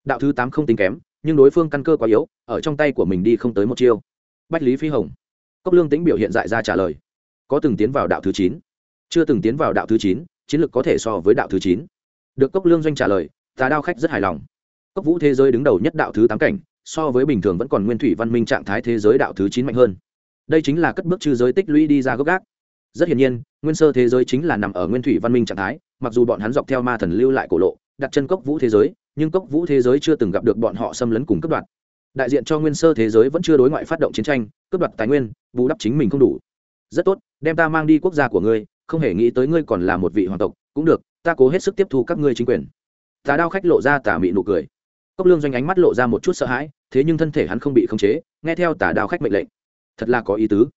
đạo thứ tám không tính kém, nhưng đối phương căn cơ quá yếu, ở trong tay của mình đi không tới một chiêu. Bách lý phi hồng. Cốc lương tĩnh biểu hiện dại ra trả lời. Có từng tiến vào đạo thứ chín? Chưa từng tiến vào đạo thứ chín, chiến lược có thể so với đạo thứ chín. Được cốc lương doanh trả lời, tà đao khách rất hài lòng. Cốc vũ thế giới đứng đầu nhất đạo thứ tám cảnh, so với bình thường vẫn còn nguyên thủy văn minh trạng thái thế giới đạo thứ chín mạnh hơn. Đây chính là cất bước chư giới tích lũy đi ra gốc gác. Rất hiển nhiên, nguyên sơ thế giới chính là nằm ở nguyên thủy văn minh trạng thái, mặc dù bọn hắn dọc theo ma thần lưu lại cổ lộ, đặt chân cốc vũ thế giới nhưng cốc vũ thế giới chưa từng gặp được bọn họ xâm lấn cùng cấp đoạt. Đại diện cho nguyên sơ thế giới vẫn chưa đối ngoại phát động chiến tranh, cướp đoạt tài nguyên, bù đắp chính mình không đủ. Rất tốt, đem ta mang đi quốc gia của ngươi, không hề nghĩ tới ngươi còn là một vị hoàng tộc, cũng được, ta cố hết sức tiếp thu các ngươi chính quyền. Tà đao khách lộ ra tà mị nụ cười. Cốc lương doanh ánh mắt lộ ra một chút sợ hãi, thế nhưng thân thể hắn không bị khống chế, nghe theo tà đao khách mệnh lệnh. Thật là có ý tứ.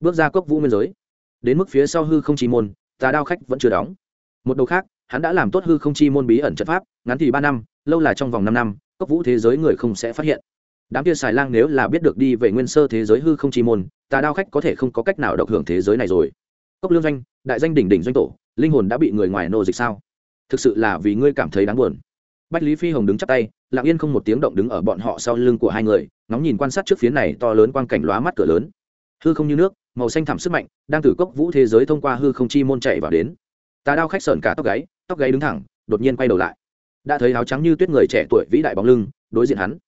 Bước ra cốc vũ nguyên giới. Đến mức phía sau hư không chi môn, tà đao khách vẫn chưa đóng. Một đầu khác hắn đã làm tốt hư không chi môn bí ẩn trận pháp, ngắn thì ba năm, lâu là trong vòng năm năm, cốc vũ thế giới người không sẽ phát hiện. Đám kia xài lang nếu là biết được đi về nguyên sơ thế giới hư không chi môn, tà đao khách có thể không có cách nào độc hưởng thế giới này rồi. Cốc lương doanh, đại danh đỉnh đỉnh doanh tổ, linh hồn đã bị người ngoài nô dịch sao? Thực sự là vì ngươi cảm thấy đáng buồn. Bách lý phi hồng đứng chắp tay, lặng yên không một tiếng động đứng ở bọn họ sau lưng của hai người, ngóng nhìn quan sát trước phía này to lớn quang cảnh lóa mắt cửa lớn. Hư không như nước, màu xanh thẳm sức mạnh, đang từ cốc vũ thế giới thông qua hư không chi môn chạy vào đến. Tà đao khách sợn cả tóc gáy tóc gáy đứng thẳng, đột nhiên quay đầu lại. Đã thấy áo trắng như tuyết người trẻ tuổi vĩ đại bóng lưng, đối diện hắn.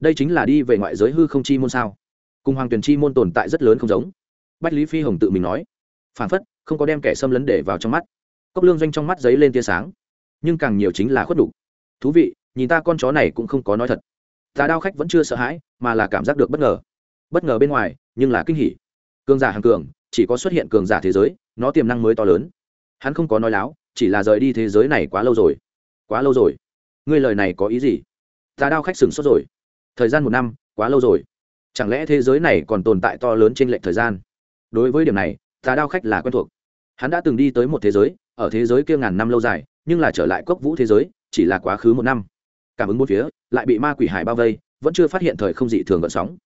Đây chính là đi về ngoại giới hư không chi môn sao? Cùng hoàng tuyển chi môn tồn tại rất lớn không giống. Bách lý phi hồng tự mình nói. Phản phất, không có đem kẻ xâm lấn để vào trong mắt. Cốc lương doanh trong mắt giấy lên tia sáng. Nhưng càng nhiều chính là khuất đủ. thú vị, nhìn ta con chó này cũng không có nói thật. Tà đao khách vẫn chưa sợ hãi, mà là cảm giác được bất ngờ. Bất ngờ bên ngoài, nhưng là kinh hỉ. Cường giả hàng cường, chỉ có xuất hiện cường giả thế giới, nó tiềm năng mới to lớn. Hắn không có nói láo chỉ là rời đi thế giới này quá lâu rồi. Quá lâu rồi. Ngươi lời này có ý gì? Tà đao khách sửng sốt rồi. Thời gian một năm, quá lâu rồi. Chẳng lẽ thế giới này còn tồn tại to lớn trên lệch thời gian? Đối với điểm này tà đao khách là quen thuộc. Hắn đã từng đi tới một thế giới, ở thế giới kia ngàn năm lâu dài, nhưng là trở lại cốc vũ thế giới, chỉ là quá khứ một năm. Cảm ứng bốn phía, lại bị ma quỷ hải bao vây, vẫn chưa phát hiện thời không dị thường gợn sóng.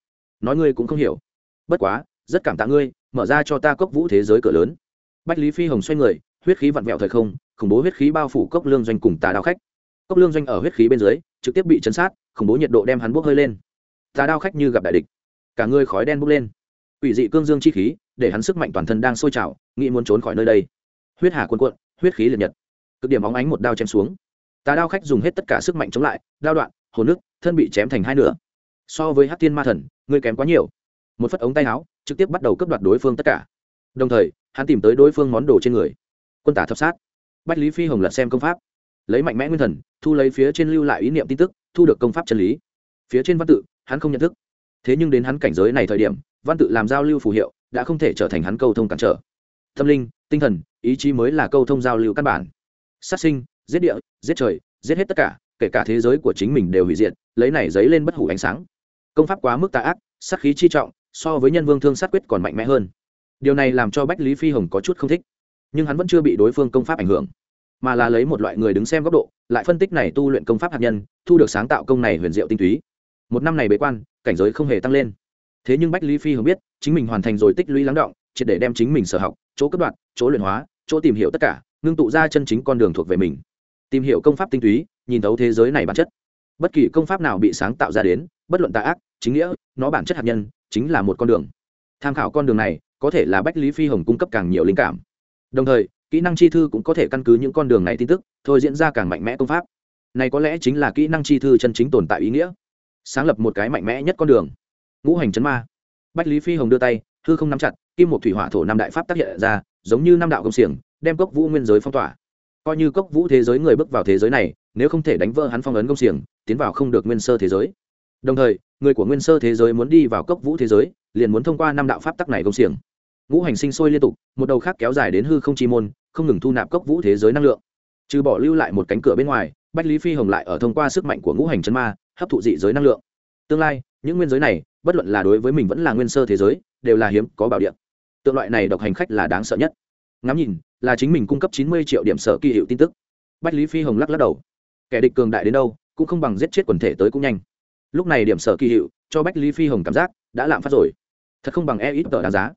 Nói ngươi cũng không hiểu. Bất quá, rất cảm tạ ngươi, mở ra cho ta cốc vũ thế giới cửa lớn. Bách lý phi hồng xoay người huyết khí vặn vẹo thời không, khủng bố huyết khí bao phủ cốc lương doanh cùng tà đao khách. Cốc lương doanh ở huyết khí bên dưới, trực tiếp bị chấn sát, khủng bố nhiệt độ đem hắn bốc hơi lên. Tà đao khách như gặp đại địch. Cả người khói đen bốc lên. Ủy dị cương dương chi khí, để hắn sức mạnh toàn thân đang sôi trào, nghĩ muốn trốn khỏi nơi đây. Huyết hà cuồn cuộn, huyết khí liệt nhật. Cực điểm óng ánh một đao chém xuống. Tà đao khách dùng hết tất cả sức mạnh chống lại, đao đoạn, hồn nước, thân bị chém thành hai nửa. So với hát thiên ma thần, ngươi kém quá nhiều. Một phất ống tay áo, trực tiếp bắt đầu cướp đoạt đối phương tất cả. Đồng thời, hắn tìm tới đối phương món đồ trên người quân tả thập sát. Bách lý phi hồng lật xem công pháp, lấy mạnh mẽ nguyên thần, thu lấy phía trên lưu lại ý niệm tin tức, thu được công pháp chân lý. Phía trên văn tự, hắn không nhận thức. Thế nhưng đến hắn cảnh giới này thời điểm, văn tự làm giao lưu phù hiệu đã không thể trở thành hắn câu thông cản trở. Tâm linh, tinh thần, ý chí mới là câu thông giao lưu căn bản. Sát sinh, giết địa, giết trời, giết hết tất cả, kể cả thế giới của chính mình đều hủy diệt, lấy này giấy lên bất hủ ánh sáng. Công pháp quá mức tà ác, sát khí chi trọng, so với nhân vương thương sát quyết còn mạnh mẽ hơn. Điều này làm cho bách lý phi hồng có chút không thích nhưng hắn vẫn chưa bị đối phương công pháp ảnh hưởng, mà là lấy một loại người đứng xem góc độ, lại phân tích này tu luyện công pháp hạt nhân, thu được sáng tạo công này huyền diệu tinh túy. Một năm này bế quan, cảnh giới không hề tăng lên. Thế nhưng bách lý phi hồng biết, chính mình hoàn thành rồi tích lũy lắng động, triệt để đem chính mình sở học, chỗ cấp đoạn, chỗ luyện hóa, chỗ tìm hiểu tất cả, ngưng tụ ra chân chính con đường thuộc về mình. Tìm hiểu công pháp tinh túy, nhìn thấu thế giới này bản chất. Bất kỳ công pháp nào bị sáng tạo ra đến, bất luận tà ác, chính nghĩa, nó bản chất hạt nhân, chính là một con đường. Tham khảo con đường này, có thể là bách lý phi hồng cung cấp càng nhiều linh cảm đồng thời, kỹ năng chi thư cũng có thể căn cứ những con đường này tin tức, thôi diễn ra càng mạnh mẽ công pháp. Này có lẽ chính là kỹ năng chi thư chân chính tồn tại ý nghĩa. Sáng lập một cái mạnh mẽ nhất con đường. Ngũ hành chấn ma. Bách lý phi hồng đưa tay thư không nắm chặt, kim một thủy hỏa thổ năm đại pháp tác hiện ra, giống như năm đạo công xiềng, đem cốc vũ nguyên giới phong tỏa. Coi như cốc vũ thế giới người bước vào thế giới này, nếu không thể đánh vỡ hắn phong ấn công xiềng, tiến vào không được nguyên sơ thế giới. Đồng thời, người của nguyên sơ thế giới muốn đi vào cốc vũ thế giới, liền muốn thông qua năm đạo pháp tắc này công xiềng ngũ hành sinh sôi liên tục, một đầu khác kéo dài đến hư không chi môn, không ngừng thu nạp cốc vũ thế giới năng lượng. Trừ bỏ lưu lại một cánh cửa bên ngoài, bách lý phi hồng lại ở thông qua sức mạnh của ngũ hành chân ma, hấp thụ dị giới năng lượng. Tương lai, những nguyên giới này, bất luận là đối với mình vẫn là nguyên sơ thế giới, đều là hiếm có bảo điện tượng loại này độc hành khách là đáng sợ nhất. Ngắm nhìn, là chính mình cung cấp chín mươi triệu điểm sở kỳ hiệu tin tức. Bách lý phi hồng lắc lắc đầu. Kẻ địch cường đại đến đâu, cũng không bằng giết chết quần thể tới cũng nhanh. Lúc này điểm sở kỳ hiệu, cho bách lý phi hồng cảm giác đã lạm phát rồi. Thật không bằng e ít tờ đáng giá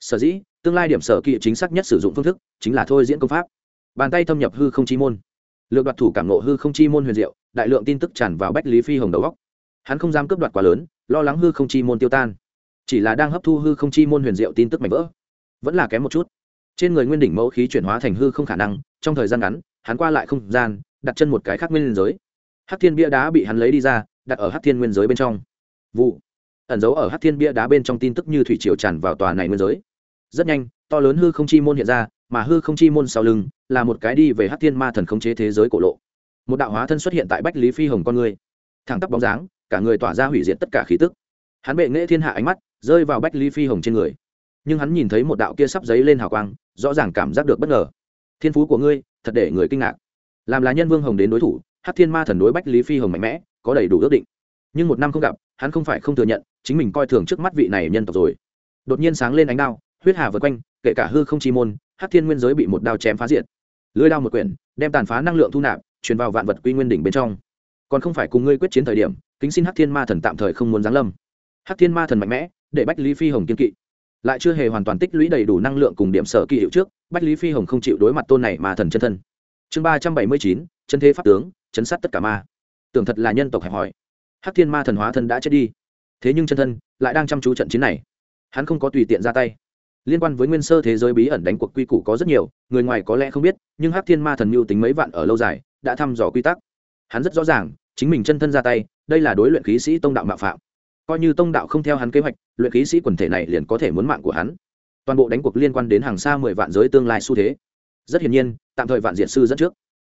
sở dĩ, tương lai điểm sở kỵ chính xác nhất sử dụng phương thức chính là thôi diễn công pháp. Bàn tay thâm nhập hư không chi môn. Lược đoạt thủ cảm nộ hư không chi môn huyền diệu, đại lượng tin tức tràn vào bách lý phi hồng đầu góc. Hắn không dám cướp đoạt quá lớn, lo lắng hư không chi môn tiêu tan. Chỉ là đang hấp thu hư không chi môn huyền diệu tin tức mạnh vỡ. Vẫn là kém một chút. Trên người nguyên đỉnh mẫu khí chuyển hóa thành hư không khả năng, trong thời gian ngắn, hắn qua lại không gian, đặt chân một cái khác nguyên giới. Hát thiên bia đá bị hắn lấy đi ra, đặt ở hát thiên nguyên giới bên trong. Vụ ẩn giấu ở hát thiên bia đá bên trong tin tức như thủy triều tràn vào tòa này nguyên giới. Rất nhanh, to lớn hư không chi môn hiện ra, mà hư không chi môn sau lưng là một cái đi về hát thiên ma thần khống chế thế giới cổ lộ. Một đạo hóa thân xuất hiện tại bách lý phi hồng con người. Thẳng tắp bóng dáng, cả người tỏa ra hủy diệt tất cả khí tức. Hắn bệ nghệ thiên hạ ánh mắt, rơi vào bách lý phi hồng trên người. Nhưng hắn nhìn thấy một đạo kia sắp giấy lên hào quang, rõ ràng cảm giác được bất ngờ. Thiên phú của ngươi, thật để người kinh ngạc. Làm là nhân vương hồng đến đối thủ, hát thiên ma thần đối bách lý phi hồng mạnh mẽ, có đầy đủ ước định nhưng một năm không gặp, hắn không phải không thừa nhận, chính mình coi thường trước mắt vị này nhân tộc rồi. Đột nhiên sáng lên ánh đao, huyết hà vượt quanh, kể cả hư không chi môn, hắc thiên nguyên giới bị một đao chém phá diện lưới đao một quyển, đem tàn phá năng lượng thu nạp, truyền vào vạn vật quy nguyên đỉnh bên trong. Còn không phải cùng ngươi quyết chiến thời điểm, kính xin hắc thiên ma thần tạm thời không muốn giáng lâm. Hắc thiên ma thần mạnh mẽ, để bách lý phi hồng kiên kỵ. Lại chưa hề hoàn toàn tích lũy đầy đủ năng lượng cùng điểm sở kỳ hiệu trước, bách lý phi hồng không chịu đối mặt tôn này mà thần chân thân. Chương ba trăm bảy mươi chín, chân thế pháp tướng, chấn sát tất cả ma. Tưởng thật là nhân tộc hẹp hòi hắc thiên ma thần hóa thân đã chết đi. Thế nhưng chân thân lại đang chăm chú trận chiến này. Hắn không có tùy tiện ra tay. Liên quan với nguyên sơ thế giới bí ẩn đánh cuộc quy củ có rất nhiều, người ngoài có lẽ không biết, nhưng hắc thiên ma thần mưu tính mấy vạn ở lâu dài, đã thăm dò quy tắc. Hắn rất rõ ràng, chính mình chân thân ra tay, đây là đối luyện khí sĩ tông đạo mạo phạm. Coi như tông đạo không theo hắn kế hoạch, luyện khí sĩ quần thể này liền có thể muốn mạng của hắn. Toàn bộ đánh cuộc liên quan đến hàng xa mười vạn giới tương lai xu thế. Rất hiển nhiên, tạm thời vạn diện sư dẫn trước.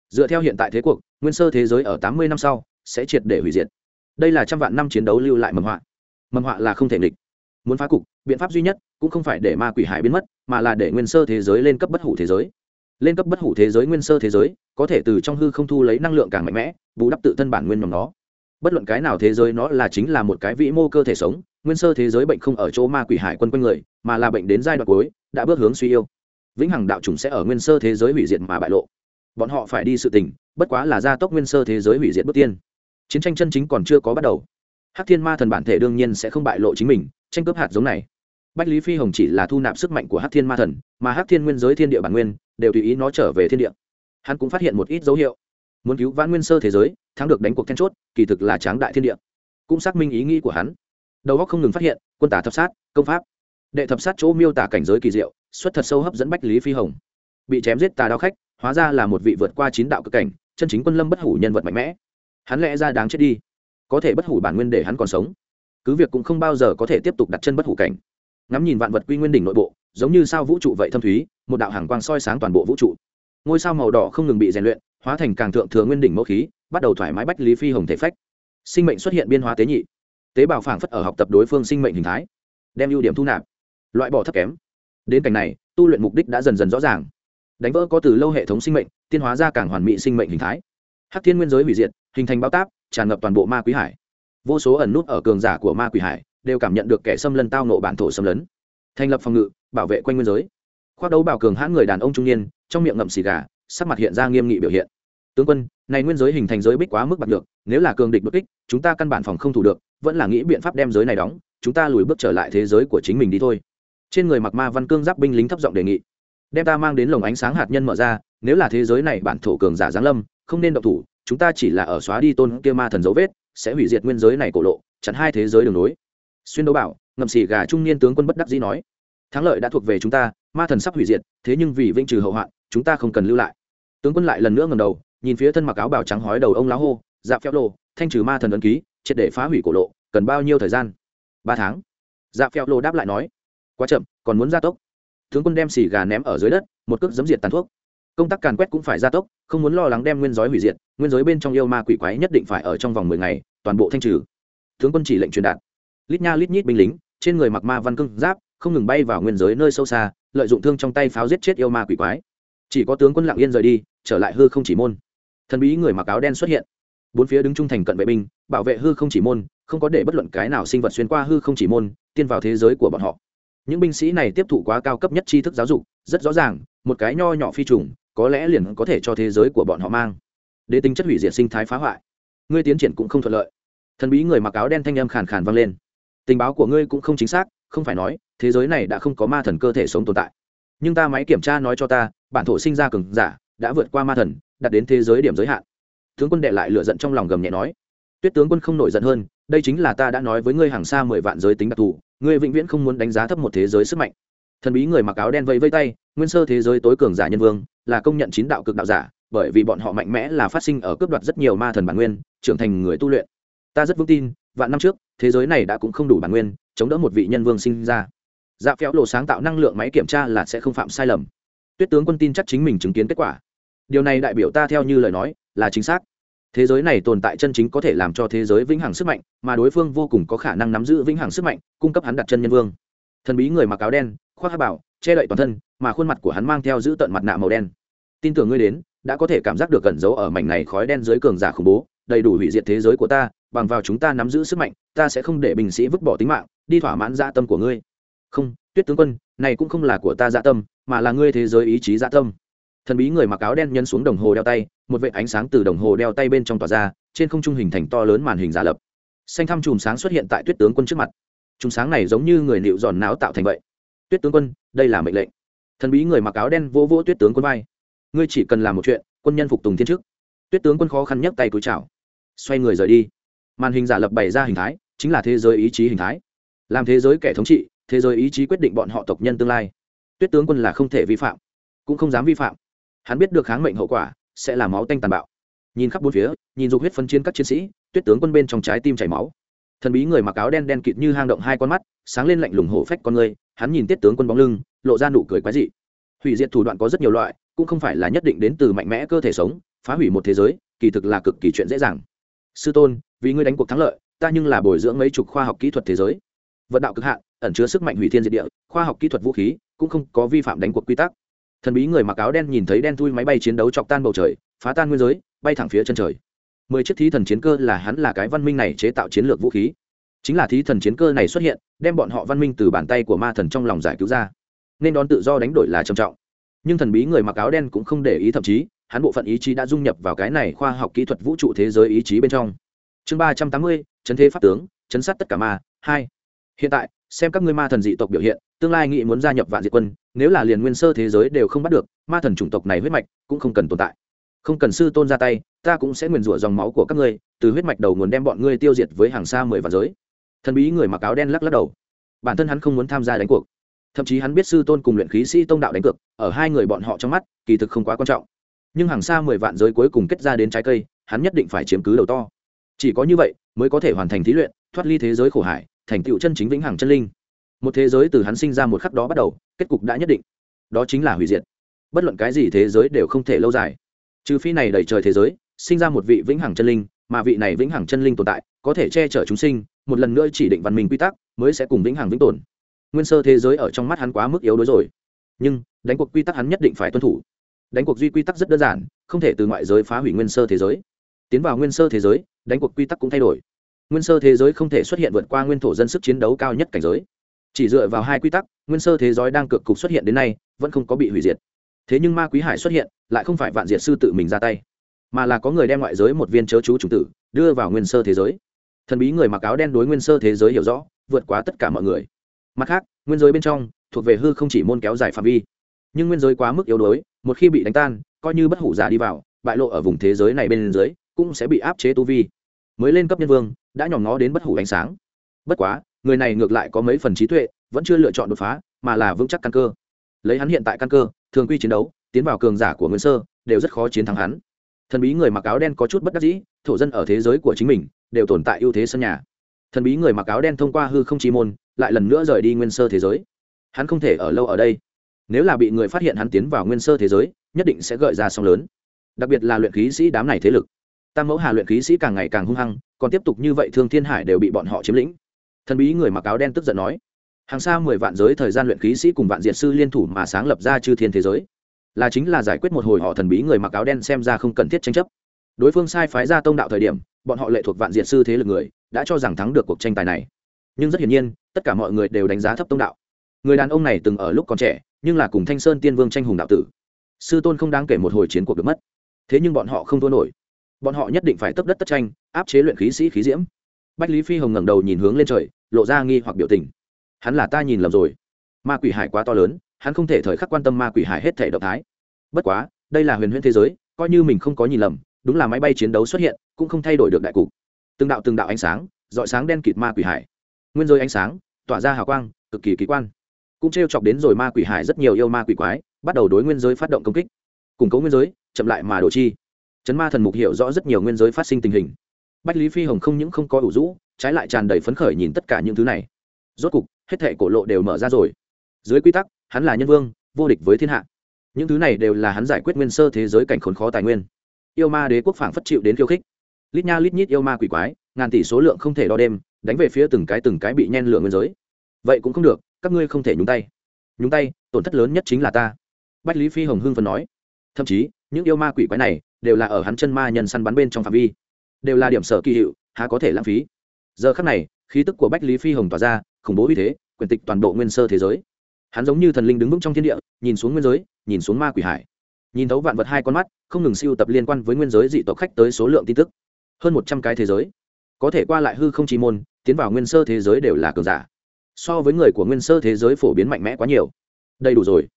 Dựa theo hiện tại thế cuộc, nguyên sơ thế giới ở tám mươi năm sau sẽ triệt để hủy diệt đây là trăm vạn năm chiến đấu lưu lại mầm họa. Mầm họa là không thể nghịch. Muốn phá cục, biện pháp duy nhất cũng không phải để ma quỷ hải biến mất, mà là để nguyên sơ thế giới lên cấp bất hủ thế giới. Lên cấp bất hủ thế giới, nguyên sơ thế giới, có thể từ trong hư không thu lấy năng lượng càng mạnh mẽ, bù đắp tự thân bản nguyên nhóm nó. Bất luận cái nào thế giới nó là chính là một cái vĩ mô cơ thể sống, nguyên sơ thế giới bệnh không ở chỗ ma quỷ hải quân quanh người, mà là bệnh đến giai đoạn cuối, đã bước hướng suy yêu. Vĩnh hằng đạo chủng sẽ ở nguyên sơ thế giới hủy diệt mà bại lộ. Bọn họ phải đi sự tình, bất quá là gia tốc nguyên sơ thế giới hủy diệt bước tiên chiến tranh chân chính còn chưa có bắt đầu. Hắc thiên ma thần bản thể đương nhiên sẽ không bại lộ chính mình, tranh cướp hạt giống này. Bách lý phi hồng chỉ là thu nạp sức mạnh của hắc thiên ma thần, mà hắc thiên nguyên giới thiên địa bản nguyên đều tùy ý nó trở về thiên địa. Hắn cũng phát hiện một ít dấu hiệu. Muốn cứu vãn nguyên sơ thế giới, thắng được đánh cuộc then chốt, kỳ thực là tráng đại thiên địa. Cũng xác minh ý nghĩ của hắn. Đầu óc không ngừng phát hiện, quân tả thập sát, công pháp. Đệ thập sát chỗ miêu tả cảnh giới kỳ diệu, xuất thật sâu hấp dẫn bách lý phi hồng. Bị chém giết tà đao khách, hóa ra là một vị vượt qua chín đạo cực cảnh, chân chính quân lâm bất hủ nhân vật mạnh mẽ hắn lẽ ra đáng chết đi. Có thể bất hủ bản nguyên để hắn còn sống. Cứ việc cũng không bao giờ có thể tiếp tục đặt chân bất hủ cảnh. Ngắm nhìn vạn vật quy nguyên đỉnh nội bộ, giống như sao vũ trụ vậy thâm thúy, một đạo hàng quang soi sáng toàn bộ vũ trụ. Ngôi sao màu đỏ không ngừng bị rèn luyện, hóa thành càng thượng thừa nguyên đỉnh mẫu khí, bắt đầu thoải mái bách lý phi hồng thể phách. Sinh mệnh xuất hiện biên hóa tế nhị. Tế bào phảng phất ở học tập đối phương sinh mệnh hình thái, đem ưu điểm thu nạp. Loại bỏ thấp kém. Đến cảnh này, tu luyện mục đích đã dần dần rõ ràng. Đánh vỡ có từ lâu hệ thống sinh mệnh tiên hóa ra càng hoàn mỹ sinh mệnh hình thái hắc thiên nguyên giới hủy diệt, hình thành bao táp, tràn ngập toàn bộ ma quý hải. Vô số ẩn nút ở cường giả của ma quỷ hải đều cảm nhận được kẻ xâm lấn tao nộ bản thổ xâm lấn. Thành lập phòng ngự, bảo vệ quanh nguyên giới. Khoác đấu bảo cường hãn người đàn ông trung niên, trong miệng ngậm xì gà, sắc mặt hiện ra nghiêm nghị biểu hiện. Tướng quân, này nguyên giới hình thành giới bích quá mức bạc được nếu là cường địch bất kích, chúng ta căn bản phòng không thủ được, vẫn là nghĩ biện pháp đem giới này đóng, chúng ta lùi bước trở lại thế giới của chính mình đi thôi. Trên người mặc ma văn cương giáp binh lính thấp giọng đề nghị. Đem ta mang đến lồng ánh sáng hạt nhân mở ra, nếu là thế giới này bản thổ cường giả giáng lâm không nên động thủ, chúng ta chỉ là ở xóa đi tôn kia ma thần dấu vết, sẽ hủy diệt nguyên giới này cổ lộ, chặn hai thế giới đường nối. Xuyên đấu bảo, ngậm xì gà trung niên tướng quân bất đắc dĩ nói, thắng lợi đã thuộc về chúng ta, ma thần sắp hủy diệt, thế nhưng vì vinh trừ hậu hoạn, chúng ta không cần lưu lại. Tướng quân lại lần nữa ngầm đầu, nhìn phía thân mặc áo bào trắng hói đầu ông lá hô dạ phèo lộ thanh trừ ma thần ấn ký, triệt để phá hủy cổ lộ, cần bao nhiêu thời gian? Ba tháng. Dạ phèo lộ đáp lại nói, quá chậm, còn muốn gia tốc. Tướng quân đem xì gà ném ở dưới đất, một cước giấm diệt tàn thuốc công tác càn quét cũng phải gia tốc, không muốn lo lắng đem nguyên giới hủy diệt, nguyên giới bên trong yêu ma quỷ quái nhất định phải ở trong vòng mười ngày, toàn bộ thanh trừ. Tướng quân chỉ lệnh truyền đạt. Lít nha lít nhít binh lính, trên người mặc ma văn cưng giáp, không ngừng bay vào nguyên giới nơi sâu xa, lợi dụng thương trong tay pháo giết chết yêu ma quỷ quái. Chỉ có tướng quân lặng yên rời đi, trở lại hư không chỉ môn. Thần bí người mặc áo đen xuất hiện. Bốn phía đứng trung thành cận vệ binh, bảo vệ hư không chỉ môn, không có để bất luận cái nào sinh vật xuyên qua hư không chỉ môn, tiên vào thế giới của bọn họ. Những binh sĩ này tiếp thụ quá cao cấp nhất tri thức giáo dục, rất rõ ràng, một cái nho nhỏ phi trùng có lẽ liền có thể cho thế giới của bọn họ mang. Đế tính chất hủy diệt sinh thái phá hoại. Ngươi tiến triển cũng không thuận lợi. Thần bí người mặc áo đen thanh âm khàn khàn vang lên. Tình báo của ngươi cũng không chính xác, không phải nói, thế giới này đã không có ma thần cơ thể sống tồn tại. Nhưng ta máy kiểm tra nói cho ta, bản thổ sinh ra cường giả, đã vượt qua ma thần, đạt đến thế giới điểm giới hạn. Tướng quân đệ lại lựa giận trong lòng gầm nhẹ nói. Tuyết tướng quân không nổi giận hơn, đây chính là ta đã nói với ngươi hàng xa mười vạn giới tính đặc thù, ngươi vĩnh viễn không muốn đánh giá thấp một thế giới sức mạnh thần bí người mặc áo đen vẫy vây tay, nguyên sơ thế giới tối cường giả nhân vương, là công nhận chín đạo cực đạo giả, bởi vì bọn họ mạnh mẽ là phát sinh ở cướp đoạt rất nhiều ma thần bản nguyên, trưởng thành người tu luyện. Ta rất vững tin, vạn năm trước, thế giới này đã cũng không đủ bản nguyên, chống đỡ một vị nhân vương sinh ra. Dạ phéo lộ sáng tạo năng lượng máy kiểm tra là sẽ không phạm sai lầm. Tuyết tướng quân tin chắc chính mình chứng kiến kết quả. Điều này đại biểu ta theo như lời nói, là chính xác. Thế giới này tồn tại chân chính có thể làm cho thế giới vĩnh hằng sức mạnh, mà đối phương vô cùng có khả năng nắm giữ vĩnh hằng sức mạnh, cung cấp hắn đặt chân nhân vương thần bí người mặc áo đen, khoác hát bảo, che đậy toàn thân, mà khuôn mặt của hắn mang theo giữ tận mặt nạ màu đen. Tin tưởng ngươi đến, đã có thể cảm giác được cẩn giấu ở mảnh này khói đen dưới cường giả khủng bố, đầy đủ hủy diệt thế giới của ta, bằng vào chúng ta nắm giữ sức mạnh, ta sẽ không để binh sĩ vứt bỏ tính mạng, đi thỏa mãn dạ tâm của ngươi. Không, tuyết tướng quân, này cũng không là của ta dạ tâm, mà là ngươi thế giới ý chí dạ tâm. Thần bí người mặc áo đen nhân xuống đồng hồ đeo tay, một vệ ánh sáng từ đồng hồ đeo tay bên trong tỏa ra, trên không trung hình thành to lớn màn hình giả lập. Xanh thăm chùm sáng xuất hiện tại tuyết tướng quân trước mặt chúng sáng này giống như người nịu giòn náo tạo thành vậy. Tuyết tướng quân, đây là mệnh lệnh. Thần bí người mặc áo đen vỗ vỗ tuyết tướng quân vai. Ngươi chỉ cần làm một chuyện, quân nhân phục tùng thiên chức. Tuyết tướng quân khó khăn nhấc tay túi chào. Xoay người rời đi. Màn hình giả lập bày ra hình thái, chính là thế giới ý chí hình thái. Làm thế giới kẻ thống trị, thế giới ý chí quyết định bọn họ tộc nhân tương lai. Tuyết tướng quân là không thể vi phạm, cũng không dám vi phạm. Hắn biết được kháng mệnh hậu quả, sẽ là máu tanh tàn bạo. Nhìn khắp bốn phía, nhìn dục huyết phân chiến các chiến sĩ, tuyết tướng quân bên trong trái tim chảy máu thần bí người mặc áo đen đen kịt như hang động hai con mắt, sáng lên lạnh lùng hổ phách con người, hắn nhìn tiết tướng quân bóng lưng, lộ ra nụ cười quái dị. Hủy diệt thủ đoạn có rất nhiều loại, cũng không phải là nhất định đến từ mạnh mẽ cơ thể sống, phá hủy một thế giới, kỳ thực là cực kỳ chuyện dễ dàng. Sư tôn, vì ngươi đánh cuộc thắng lợi, ta nhưng là bồi dưỡng mấy chục khoa học kỹ thuật thế giới. Vận đạo cực hạn, ẩn chứa sức mạnh hủy thiên diệt địa, khoa học kỹ thuật vũ khí, cũng không có vi phạm đánh cuộc quy tắc. Thần bí người mặc áo đen nhìn thấy đen thui máy bay chiến đấu chọc tan bầu trời, phá tan nguyên giới, bay thẳng phía chân trời mười chiếc thí thần chiến cơ là hắn là cái văn minh này chế tạo chiến lược vũ khí. Chính là thí thần chiến cơ này xuất hiện, đem bọn họ văn minh từ bàn tay của ma thần trong lòng giải cứu ra. Nên đón tự do đánh đổi là trầm trọng. Nhưng thần bí người mặc áo đen cũng không để ý, thậm chí, hắn bộ phận ý chí đã dung nhập vào cái này khoa học kỹ thuật vũ trụ thế giới ý chí bên trong. Chương ba trăm tám mươi, chấn thế pháp tướng, chấn sát tất cả ma, hai. Hiện tại, xem các ngươi ma thần dị tộc biểu hiện, tương lai nghĩ muốn gia nhập vạn diệt quân, nếu là liền nguyên sơ thế giới đều không bắt được, ma thần chủng tộc này huyết mạch cũng không cần tồn tại. Không cần sư tôn ra tay ta cũng sẽ nguyền rủa dòng máu của các ngươi, từ huyết mạch đầu nguồn đem bọn ngươi tiêu diệt với hàng xa mười vạn giới. Thần bí người mặc áo đen lắc lắc đầu. Bản thân hắn không muốn tham gia đánh cuộc. Thậm chí hắn biết sư tôn cùng luyện khí sĩ tông đạo đánh cược, ở hai người bọn họ trong mắt, kỳ thực không quá quan trọng. Nhưng hàng xa mười vạn giới cuối cùng kết ra đến trái cây, hắn nhất định phải chiếm cứ đầu to. Chỉ có như vậy, mới có thể hoàn thành thí luyện, thoát ly thế giới khổ hải, thành tựu chân chính vĩnh hằng chân linh. Một thế giới từ hắn sinh ra một khắc đó bắt đầu, kết cục đã nhất định. Đó chính là hủy diệt. Bất luận cái gì thế giới đều không thể lâu dài. Trừ phi này đẩy trời thế giới sinh ra một vị vĩnh hằng chân linh, mà vị này vĩnh hằng chân linh tồn tại, có thể che chở chúng sinh, một lần nữa chỉ định văn minh quy tắc, mới sẽ cùng vĩnh hằng vĩnh tồn. Nguyên sơ thế giới ở trong mắt hắn quá mức yếu đuối rồi. Nhưng, đánh cuộc quy tắc hắn nhất định phải tuân thủ. Đánh cuộc duy quy tắc rất đơn giản, không thể từ ngoại giới phá hủy nguyên sơ thế giới. Tiến vào nguyên sơ thế giới, đánh cuộc quy tắc cũng thay đổi. Nguyên sơ thế giới không thể xuất hiện vượt qua nguyên thổ dân sức chiến đấu cao nhất cảnh giới. Chỉ dựa vào hai quy tắc, nguyên sơ thế giới đang cực cục xuất hiện đến nay, vẫn không có bị hủy diệt. Thế nhưng ma quý hải xuất hiện, lại không phải vạn diệt sư tự mình ra tay mà là có người đem ngoại giới một viên chớ chú chủng tử đưa vào nguyên sơ thế giới. Thần bí người mặc áo đen đối nguyên sơ thế giới hiểu rõ, vượt quá tất cả mọi người. Mặt khác, nguyên giới bên trong, thuộc về hư không chỉ môn kéo dài phạm vi. Nhưng nguyên giới quá mức yếu đuối, một khi bị đánh tan, coi như bất hủ giả đi vào, bại lộ ở vùng thế giới này bên dưới, cũng sẽ bị áp chế tu vi. Mới lên cấp nhân vương, đã nhòm ngó đến bất hủ ánh sáng. Bất quá, người này ngược lại có mấy phần trí tuệ, vẫn chưa lựa chọn đột phá, mà là vững chắc căn cơ. Lấy hắn hiện tại căn cơ, thường quy chiến đấu, tiến vào cường giả của nguyên sơ, đều rất khó chiến thắng hắn thần bí người mặc áo đen có chút bất đắc dĩ, thổ dân ở thế giới của chính mình đều tồn tại ưu thế sân nhà. Thần bí người mặc áo đen thông qua hư không chi môn, lại lần nữa rời đi nguyên sơ thế giới. Hắn không thể ở lâu ở đây. Nếu là bị người phát hiện hắn tiến vào nguyên sơ thế giới, nhất định sẽ gợi ra song lớn. Đặc biệt là luyện khí sĩ đám này thế lực. Tam mẫu hà luyện khí sĩ càng ngày càng hung hăng, còn tiếp tục như vậy thương thiên hải đều bị bọn họ chiếm lĩnh. Thần bí người mặc áo đen tức giận nói, hàng xa mười vạn giới thời gian luyện khí sĩ cùng vạn diệt sư liên thủ mà sáng lập ra chư thiên thế giới là chính là giải quyết một hồi họ thần bí người mặc áo đen xem ra không cần thiết tranh chấp. Đối phương sai phái ra tông đạo thời điểm, bọn họ lệ thuộc vạn diệt sư thế lực người, đã cho rằng thắng được cuộc tranh tài này. Nhưng rất hiển nhiên, tất cả mọi người đều đánh giá thấp tông đạo. Người đàn ông này từng ở lúc còn trẻ, nhưng là cùng thanh sơn tiên vương tranh hùng đạo tử. Sư tôn không đáng kể một hồi chiến cuộc được mất. Thế nhưng bọn họ không thua nổi. Bọn họ nhất định phải tấp đất tất tranh, áp chế luyện khí sĩ khí diễm. Bách lý phi hồng ngẩng đầu nhìn hướng lên trời, lộ ra nghi hoặc biểu tình. Hắn là ta nhìn lầm rồi. Ma quỷ hải quá to lớn hắn không thể thời khắc quan tâm ma quỷ hải hết thể động thái. Bất quá, đây là huyền huyễn thế giới, coi như mình không có nhìn lầm, đúng là máy bay chiến đấu xuất hiện, cũng không thay đổi được đại cục. Từng đạo từng đạo ánh sáng dọi sáng đen kịt ma quỷ hải. Nguyên giới ánh sáng, tỏa ra hào quang, cực kỳ kỳ quan. Cũng t r e o chọc đến rồi ma quỷ hải rất nhiều yêu ma quỷ quái, bắt đầu đối nguyên giới phát động công kích. Củng cố nguyên giới, chậm lại mà đổ chi. Chấn ma thần mục hiểu rõ rất nhiều nguyên giới phát sinh tình hình. Bách lý phi hồng không những không có ủ rũ, trái lại tràn đầy phấn khởi nhìn tất cả những thứ này. Rốt cục, hết thệ cổ lộ đều mở ra rồi. Dưới quy tắc hắn là nhân vương, vô địch với thiên hạ. Những thứ này đều là hắn giải quyết nguyên sơ thế giới cảnh khốn khó tài nguyên. Yêu ma đế quốc phảng phất chịu đến khiêu khích. Lít nha lít nhít yêu ma quỷ quái, ngàn tỷ số lượng không thể đo đêm đánh về phía từng cái từng cái bị nhen lửa nguyên giới. Vậy cũng không được, các ngươi không thể nhúng tay. Nhúng tay, tổn thất lớn nhất chính là ta. Bách lý phi hồng hưng phần nói. Thậm chí, những yêu ma quỷ quái này đều là ở hắn chân ma nhân săn bắn bên trong phạm vi. Đều là điểm sở kỳ hiệu, há có thể lãng phí. Giờ khắc này, khí tức của bách lý phi hồng tỏa ra, khủng bố uy thế, quyền tịch toàn bộ nguyên sơ thế giới hắn giống như thần linh đứng vững trong thiên địa, nhìn xuống nguyên giới, nhìn xuống ma quỷ hải. Nhìn thấu vạn vật hai con mắt, không ngừng siêu tập liên quan với nguyên giới dị tộc khách tới số lượng tin tức. Hơn một trăm cái thế giới. Có thể qua lại hư không chi môn, tiến vào nguyên sơ thế giới đều là cường giả. So với người của nguyên sơ thế giới phổ biến mạnh mẽ quá nhiều. Đầy đủ rồi.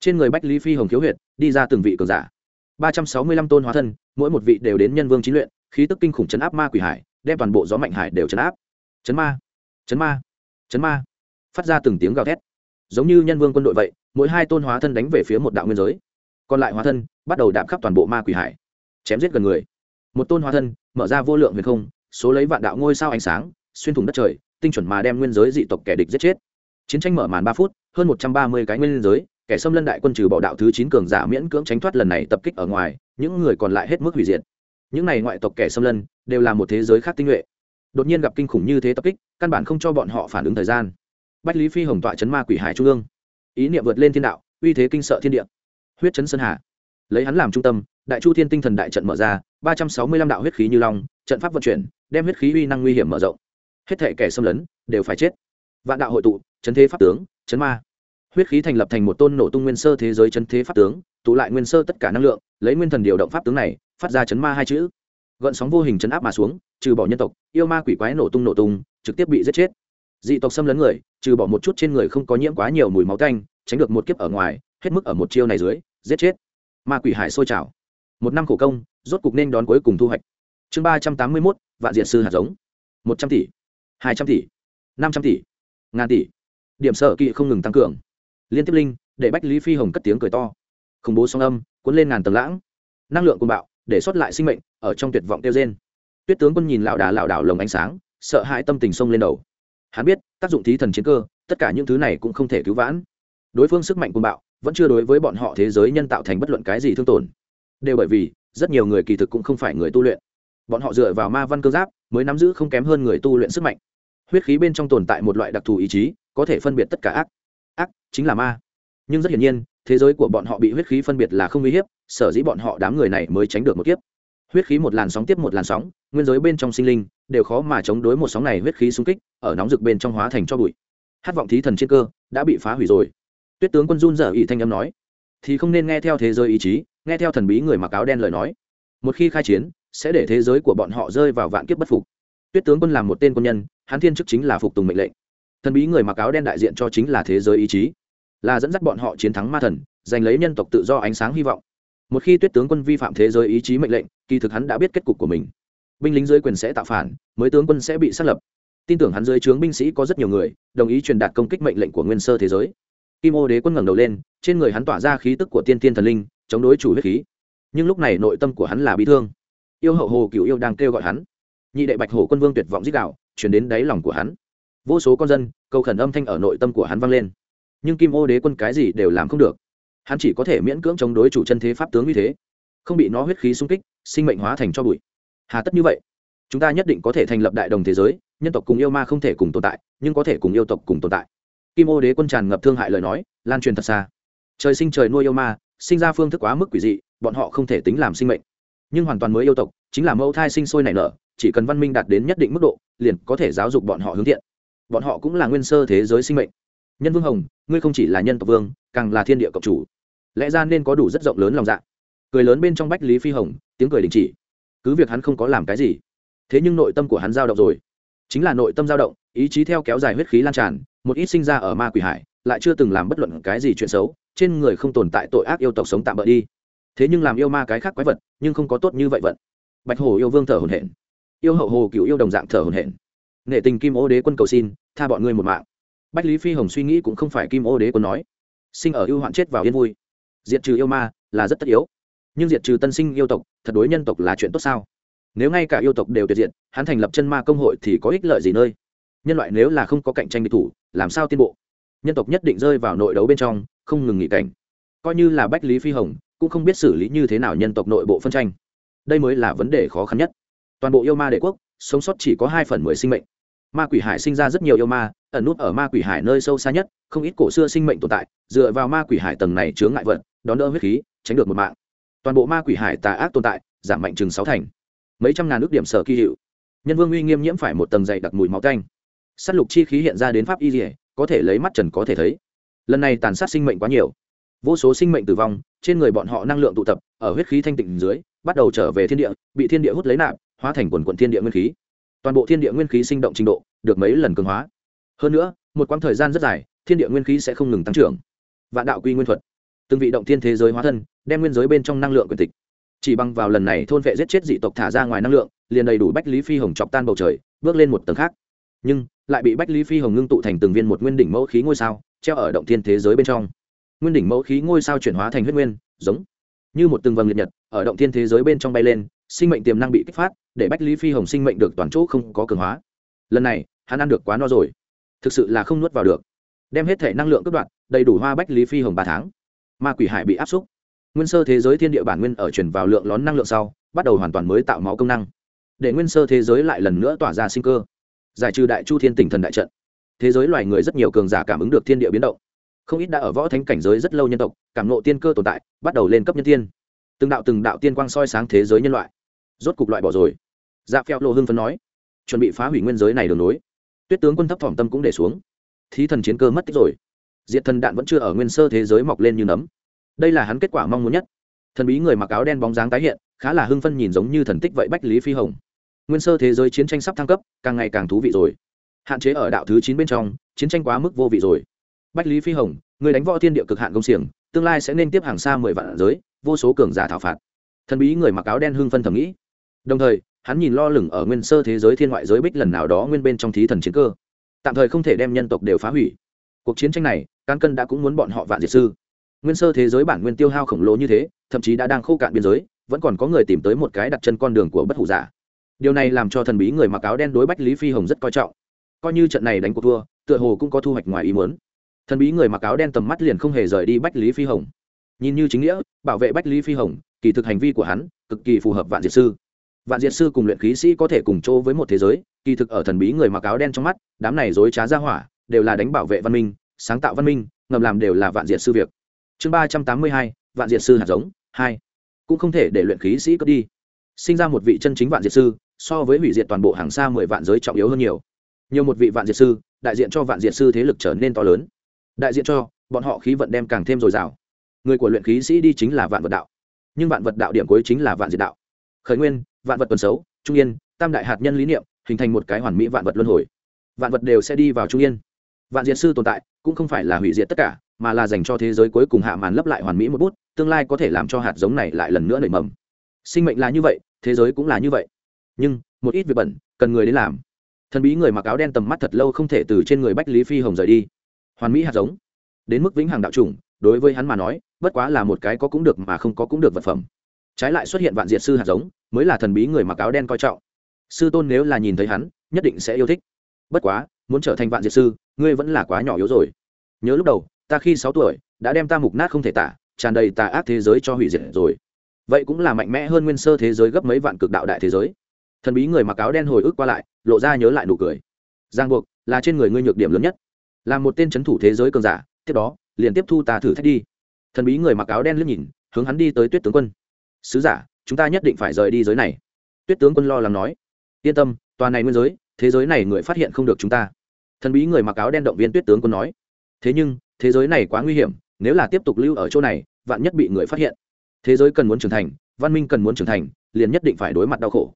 Trên người bách lý phi hồng khiếu huyệt, đi ra từng vị cường giả. Ba trăm sáu mươi lăm tôn hóa thân, mỗi một vị đều đến nhân vương trí luyện, khí tức kinh khủng chấn áp ma quỷ hải, đem toàn bộ gió mạnh hải đều chấn áp. Chấn ma. Chấn ma. Chấn ma. Phát ra từng tiếng gào thét giống như nhân vương quân đội vậy, mỗi hai tôn hóa thân đánh về phía một đạo nguyên giới. Còn lại hóa thân bắt đầu đạp khắp toàn bộ ma quỷ hải, chém giết gần người. Một tôn hóa thân mở ra vô lượng huyền không, số lấy vạn đạo ngôi sao ánh sáng, xuyên thủng đất trời, tinh chuẩn mà đem nguyên giới dị tộc kẻ địch giết chết. Chiến tranh mở màn ba phút, hơn một trăm ba mươi cái nguyên giới, kẻ xâm lân đại quân trừ bỏ đạo thứ chín cường giả miễn cưỡng tránh thoát lần này tập kích ở ngoài, những người còn lại hết mức hủy diệt. Những này ngoại tộc kẻ xâm lân đều là một thế giới khác tinh nhuệ. Đột nhiên gặp kinh khủng như thế tập kích, căn bản không cho bọn họ phản ứng thời gian bách lý phi hồng tọa chấn ma quỷ hải trung ương. Ý niệm vượt lên thiên đạo, uy thế kinh sợ thiên địa. Huyết chấn sơn hà. Lấy hắn làm trung tâm, đại chu thiên tinh thần đại trận mở ra, ba trăm sáu mươi lăm đạo huyết khí như long, trận pháp vận chuyển, đem huyết khí uy năng nguy hiểm mở rộng. Hết thể kẻ xâm lấn, đều phải chết. Vạn đạo hội tụ, chấn thế pháp tướng, chấn ma. Huyết khí thành lập thành một tôn nổ tung nguyên sơ thế giới chấn thế pháp tướng, tụ lại nguyên sơ tất cả năng lượng, lấy nguyên thần điều động pháp tướng này, phát ra chấn ma hai chữ. Gợn sóng vô hình chấn áp mà xuống, trừ bỏ nhân tộc, yêu ma quỷ quái nổ tung nổ tung, trực tiếp bị giết chết. Dị tộc xâm lấn người trừ bỏ một chút trên người không có nhiễm quá nhiều mùi máu tanh, tránh được một kiếp ở ngoài, hết mức ở một chiêu này dưới, giết chết. Ma quỷ hải sôi trào. Một năm khổ công, rốt cục nên đón cuối cùng thu hoạch. Chương ba trăm tám mươi mốt, vạn diện sư hạt giống. Một trăm tỷ, hai trăm tỷ, năm trăm tỷ, ngàn tỷ. Điểm sở kỵ không ngừng tăng cường. Liên tiếp linh, để bách lý phi hồng cất tiếng cười to. Khủng bố song âm, cuốn lên ngàn tầng lãng. Năng lượng côn bạo, để xuất lại sinh mệnh, ở trong tuyệt vọng tiêu trên tuyết tướng quân nhìn lảo đà lảo đảo lồng ánh sáng, sợ hãi tâm tình sông lên đầu hắn biết, tác dụng thí thần chiến cơ, tất cả những thứ này cũng không thể cứu vãn. Đối phương sức mạnh côn bạo, vẫn chưa đối với bọn họ thế giới nhân tạo thành bất luận cái gì thương tổn. Đều bởi vì, rất nhiều người kỳ thực cũng không phải người tu luyện. Bọn họ dựa vào ma văn cơ giáp, mới nắm giữ không kém hơn người tu luyện sức mạnh. Huyết khí bên trong tồn tại một loại đặc thù ý chí, có thể phân biệt tất cả ác. Ác chính là ma. Nhưng rất hiển nhiên, thế giới của bọn họ bị huyết khí phân biệt là không uy hiếp, sở dĩ bọn họ đám người này mới tránh được một kiếp huyết khí một làn sóng tiếp một làn sóng, nguyên giới bên trong sinh linh đều khó mà chống đối một sóng này huyết khí xung kích, ở nóng rực bên trong hóa thành cho bụi. Hát vọng thí thần trên cơ đã bị phá hủy rồi. Tuyết tướng quân run dở ý thanh âm nói, thì không nên nghe theo thế giới ý chí, nghe theo thần bí người mặc áo đen lời nói. Một khi khai chiến, sẽ để thế giới của bọn họ rơi vào vạn kiếp bất phục. Tuyết tướng quân làm một tên quân nhân, hắn thiên chức chính là phục tùng mệnh lệnh. Thần bí người mặc áo đen đại diện cho chính là thế giới ý chí. Là dẫn dắt bọn họ chiến thắng ma thần, giành lấy nhân tộc tự do ánh sáng hy vọng một khi tuyết tướng quân vi phạm thế giới ý chí mệnh lệnh, kỳ thực hắn đã biết kết cục của mình. Binh lính dưới quyền sẽ tạo phản, mới tướng quân sẽ bị xác lập. Tin tưởng hắn dưới trướng binh sĩ có rất nhiều người, đồng ý truyền đạt công kích mệnh lệnh của nguyên sơ thế giới. Kim ô đế quân ngẩng đầu lên, trên người hắn tỏa ra khí tức của tiên tiên thần linh, chống đối chủ huyết khí. Nhưng lúc này nội tâm của hắn là bị thương. Yêu hậu hồ cựu yêu đang kêu gọi hắn. Nhị đệ bạch hổ quân vương tuyệt vọng dích đạo chuyển đến đáy lòng của hắn. Vô số con dân, cầu khẩn âm thanh ở nội tâm của hắn vang lên. Nhưng kim ô đế quân cái gì đều làm không được hắn chỉ có thể miễn cưỡng chống đối chủ chân thế pháp tướng như thế. Không bị nó huyết khí xung kích, sinh mệnh hóa thành cho bụi. Hà tất như vậy, chúng ta nhất định có thể thành lập đại đồng thế giới, nhân tộc cùng yêu ma không thể cùng tồn tại, nhưng có thể cùng yêu tộc cùng tồn tại. Kim ô đế quân tràn ngập thương hại lời nói, lan truyền thật xa. Trời sinh trời nuôi yêu ma, sinh ra phương thức quá mức quỷ dị, bọn họ không thể tính làm sinh mệnh. Nhưng hoàn toàn mới yêu tộc, chính là mẫu thai sinh sôi nảy nở, chỉ cần văn minh đạt đến nhất định mức độ, liền có thể giáo dục bọn họ hướng thiện. Bọn họ cũng là nguyên sơ thế giới sinh mệnh. Nhân vương hồng, ngươi không chỉ là nhân tộc vương, càng là thiên địa cộng chủ lẽ ra nên có đủ rất rộng lớn lòng dạ. Cười lớn bên trong bách lý phi hồng, tiếng cười đình chỉ. Cứ việc hắn không có làm cái gì, thế nhưng nội tâm của hắn dao động rồi. Chính là nội tâm dao động, ý chí theo kéo dài huyết khí lan tràn, một ít sinh ra ở ma quỷ hải, lại chưa từng làm bất luận cái gì chuyện xấu, trên người không tồn tại tội ác yêu tộc sống tạm bỡ đi. Thế nhưng làm yêu ma cái khác quái vật, nhưng không có tốt như vậy vận. Bạch hồ yêu vương thở hồn hển. Yêu hậu hồ cựu yêu đồng dạng thở hồn hển. Nghệ tình kim ô đế quân cầu xin, tha bọn ngươi một mạng. Bách lý phi hồng suy nghĩ cũng không phải kim ô đế quân nói. Sinh ở yêu hoạn chết vào yên vui diệt trừ yêu ma là rất tất yếu. Nhưng diệt trừ tân sinh yêu tộc, thật đối nhân tộc là chuyện tốt sao? Nếu ngay cả yêu tộc đều tuyệt diệt, hắn thành lập chân ma công hội thì có ích lợi gì nơi? Nhân loại nếu là không có cạnh tranh địch thủ, làm sao tiến bộ? Nhân tộc nhất định rơi vào nội đấu bên trong, không ngừng nghỉ cảnh. Coi như là bách lý phi hồng, cũng không biết xử lý như thế nào nhân tộc nội bộ phân tranh. Đây mới là vấn đề khó khăn nhất. Toàn bộ yêu ma đệ quốc, sống sót chỉ có hai phần mười sinh mệnh. Ma quỷ hải sinh ra rất nhiều yêu ma, ẩn nút ở ma quỷ hải nơi sâu xa nhất, không ít cổ xưa sinh mệnh tồn tại, dựa vào ma quỷ hải tầng này chứa ngại vật đón đỡ huyết khí, tránh được một mạng. Toàn bộ ma quỷ hải tà ác tồn tại, giảm mạnh chừng sáu thành. Mấy trăm ngàn ước điểm sở kỳ hiệu. Nhân vương uy nghiêm nhiễm phải một tầng dày đặc mùi máu canh s á t lục chi khí hiện ra đến pháp y dỉa có thể lấy mắt trần có thể thấy. Lần này tàn sát sinh mệnh quá nhiều. Vô số sinh mệnh tử vong, trên người bọn họ năng lượng tụ tập, ở huyết khí thanh tịnh dưới, bắt đầu trở về thiên địa, bị thiên địa hút lấy nạp, hóa thành quần quận thiên địa nguyên khí. Toàn bộ thiên địa nguyên khí sinh động trình độ, được mấy lần cường hóa. Hơn nữa, một quãng thời gian rất dài, thiên địa nguyên khí sẽ không ngừng tăng trưởng. Vạn đạo quy nguyên thuật từng vị động thiên thế giới hóa thân, đem nguyên giới bên trong năng lượng quyền tịch. Chỉ bằng vào lần này thôn vệ giết chết dị tộc thả ra ngoài năng lượng, liền đầy đủ bách lý phi hồng chọc tan bầu trời, bước lên một tầng khác. Nhưng, lại bị bách lý phi hồng ngưng tụ thành từng viên một nguyên đỉnh mẫu khí ngôi sao, treo ở động thiên thế giới bên trong. Nguyên đỉnh mẫu khí ngôi sao chuyển hóa thành huyết nguyên, giống như một từng vầng liệt nhật, ở động thiên thế giới bên trong bay lên, sinh mệnh tiềm năng bị kích phát, để bách lý phi hồng sinh mệnh được toàn chỗ không có cường hóa. Lần này, hắn ăn được quá no rồi. Thực sự là không nuốt vào được. Đem hết thể năng lượng cướp đoạn đầy đủ hoa bách lý phi hồng ba tháng ma quỷ hải bị áp xúc. Nguyên sơ thế giới thiên địa bản nguyên ở chuyển vào lượng lón năng lượng sau, bắt đầu hoàn toàn mới tạo máu công năng. Để nguyên sơ thế giới lại lần nữa tỏa ra sinh cơ. Giải trừ đại chu thiên tỉnh thần đại trận. Thế giới loài người rất nhiều cường giả cảm ứng được thiên địa biến động. Không ít đã ở võ thánh cảnh giới rất lâu nhân tộc, cảm nộ tiên cơ tồn tại, bắt đầu lên cấp nhân tiên. Từng đạo từng đạo tiên quang soi sáng thế giới nhân loại. Rốt cục loại bỏ rồi. Dạ phèo lộ hưng phấn nói, chuẩn bị phá hủy nguyên giới này đường nối tuyết tướng quân thấp thỏm tâm cũng để xuống. Thí thần chiến cơ mất tích rồi diệt thần đạn vẫn chưa ở nguyên sơ thế giới mọc lên như nấm. Đây là hắn kết quả mong muốn nhất. Thần bí người mặc áo đen bóng dáng tái hiện, khá là hưng phân nhìn giống như thần tích vậy bách lý phi hồng. Nguyên sơ thế giới chiến tranh sắp thăng cấp, càng ngày càng thú vị rồi. Hạn chế ở đạo thứ chín bên trong, chiến tranh quá mức vô vị rồi. Bách lý phi hồng, người đánh võ thiên địa cực hạn công xiềng, tương lai sẽ nên tiếp hàng xa mười vạn giới, vô số cường giả thảo phạt. Thần bí người mặc áo đen hưng phân thầm nghĩ. Đồng thời, hắn nhìn lo lửng ở nguyên sơ thế giới thiên ngoại giới bích lần nào đó nguyên bên trong thí thần chiến cơ. Tạm thời không thể đem nhân tộc đều phá hủy cuộc chiến tranh này, cán cân đã cũng muốn bọn họ vạn diệt sư. Nguyên sơ thế giới bản nguyên tiêu hao khổng lồ như thế, thậm chí đã đang khô cạn biên giới, vẫn còn có người tìm tới một cái đặt chân con đường của bất hủ giả. Điều này làm cho thần bí người mặc áo đen đối bách lý phi hồng rất coi trọng. Coi như trận này đánh cuộc thua, tựa hồ cũng có thu hoạch ngoài ý muốn. Thần bí người mặc áo đen tầm mắt liền không hề rời đi bách lý phi hồng. Nhìn như chính nghĩa, bảo vệ bách lý phi hồng, kỳ thực hành vi của hắn, cực kỳ phù hợp vạn diệt sư. Vạn diệt sư cùng luyện khí sĩ có thể cùng chỗ với một thế giới, kỳ thực ở thần bí người mặc áo đen trong mắt, đám này dối trá ra hỏa đều là đánh bảo vệ văn minh, sáng tạo văn minh, ngầm làm đều là vạn diệt sư việc. Chương ba trăm tám mươi hai, vạn diệt sư hạt giống, hai. Cũng không thể để luyện khí sĩ cướp đi. Sinh ra một vị chân chính vạn diệt sư, so với hủy diệt toàn bộ hàng xa mười vạn giới trọng yếu hơn nhiều. Nhiều một vị vạn diệt sư, đại diện cho vạn diệt sư thế lực trở nên to lớn. Đại diện cho, bọn họ khí vận đem càng thêm dồi dào. Người của luyện khí sĩ đi chính là vạn vật đạo. Nhưng vạn vật đạo điểm cuối chính là vạn diệt đạo. Khởi nguyên, vạn vật tuần xấu, trung yên, tam đại hạt nhân lý niệm, hình thành một cái hoàn mỹ vạn vật luân hồi. Vạn vật đều sẽ đi vào trung yên vạn diệt sư tồn tại cũng không phải là hủy diệt tất cả, mà là dành cho thế giới cuối cùng hạ màn lấp lại hoàn mỹ một bút, tương lai có thể làm cho hạt giống này lại lần nữa nảy mầm. Sinh mệnh là như vậy, thế giới cũng là như vậy. Nhưng, một ít việc bẩn, cần người đến làm. Thần bí người mặc áo đen tầm mắt thật lâu không thể từ trên người bách lý phi hồng rời đi. Hoàn mỹ hạt giống. Đến mức vĩnh hằng đạo chủng, đối với hắn mà nói, bất quá là một cái có cũng được mà không có cũng được vật phẩm. Trái lại xuất hiện vạn diệt sư hạt giống, mới là thần bí người mặc áo đen coi trọng. Sư tôn nếu là nhìn thấy hắn, nhất định sẽ yêu thích. Bất quá muốn trở thành vạn diệt sư, ngươi vẫn là quá nhỏ yếu rồi. Nhớ lúc đầu, ta khi sáu tuổi, đã đem ta mục nát không thể tả, tràn đầy tà ác thế giới cho hủy diệt rồi. Vậy cũng là mạnh mẽ hơn nguyên sơ thế giới gấp mấy vạn cực đạo đại thế giới. Thần bí người mặc áo đen hồi ức qua lại, lộ ra nhớ lại nụ cười. Giang buộc, là trên người ngươi nhược điểm lớn nhất. Là một tên c h ấ n thủ thế giới cường giả, tiếp đó, liền tiếp thu ta thử thách đi. Thần bí người mặc áo đen liếc nhìn, hướng hắn đi tới tuyết tướng quân. Sứ giả, chúng ta nhất định phải rời đi giới này. Tuyết tướng quân lo lắng nói. Yên tâm toàn này nguyên giới, thế giới này người phát hiện không được chúng ta thần bí người mặc áo đen động viên tuyết tướng quân nói. Thế nhưng, thế giới này quá nguy hiểm, nếu là tiếp tục lưu ở chỗ này, vạn nhất bị người phát hiện. Thế giới cần muốn trưởng thành, văn minh cần muốn trưởng thành, liền nhất định phải đối mặt đau khổ.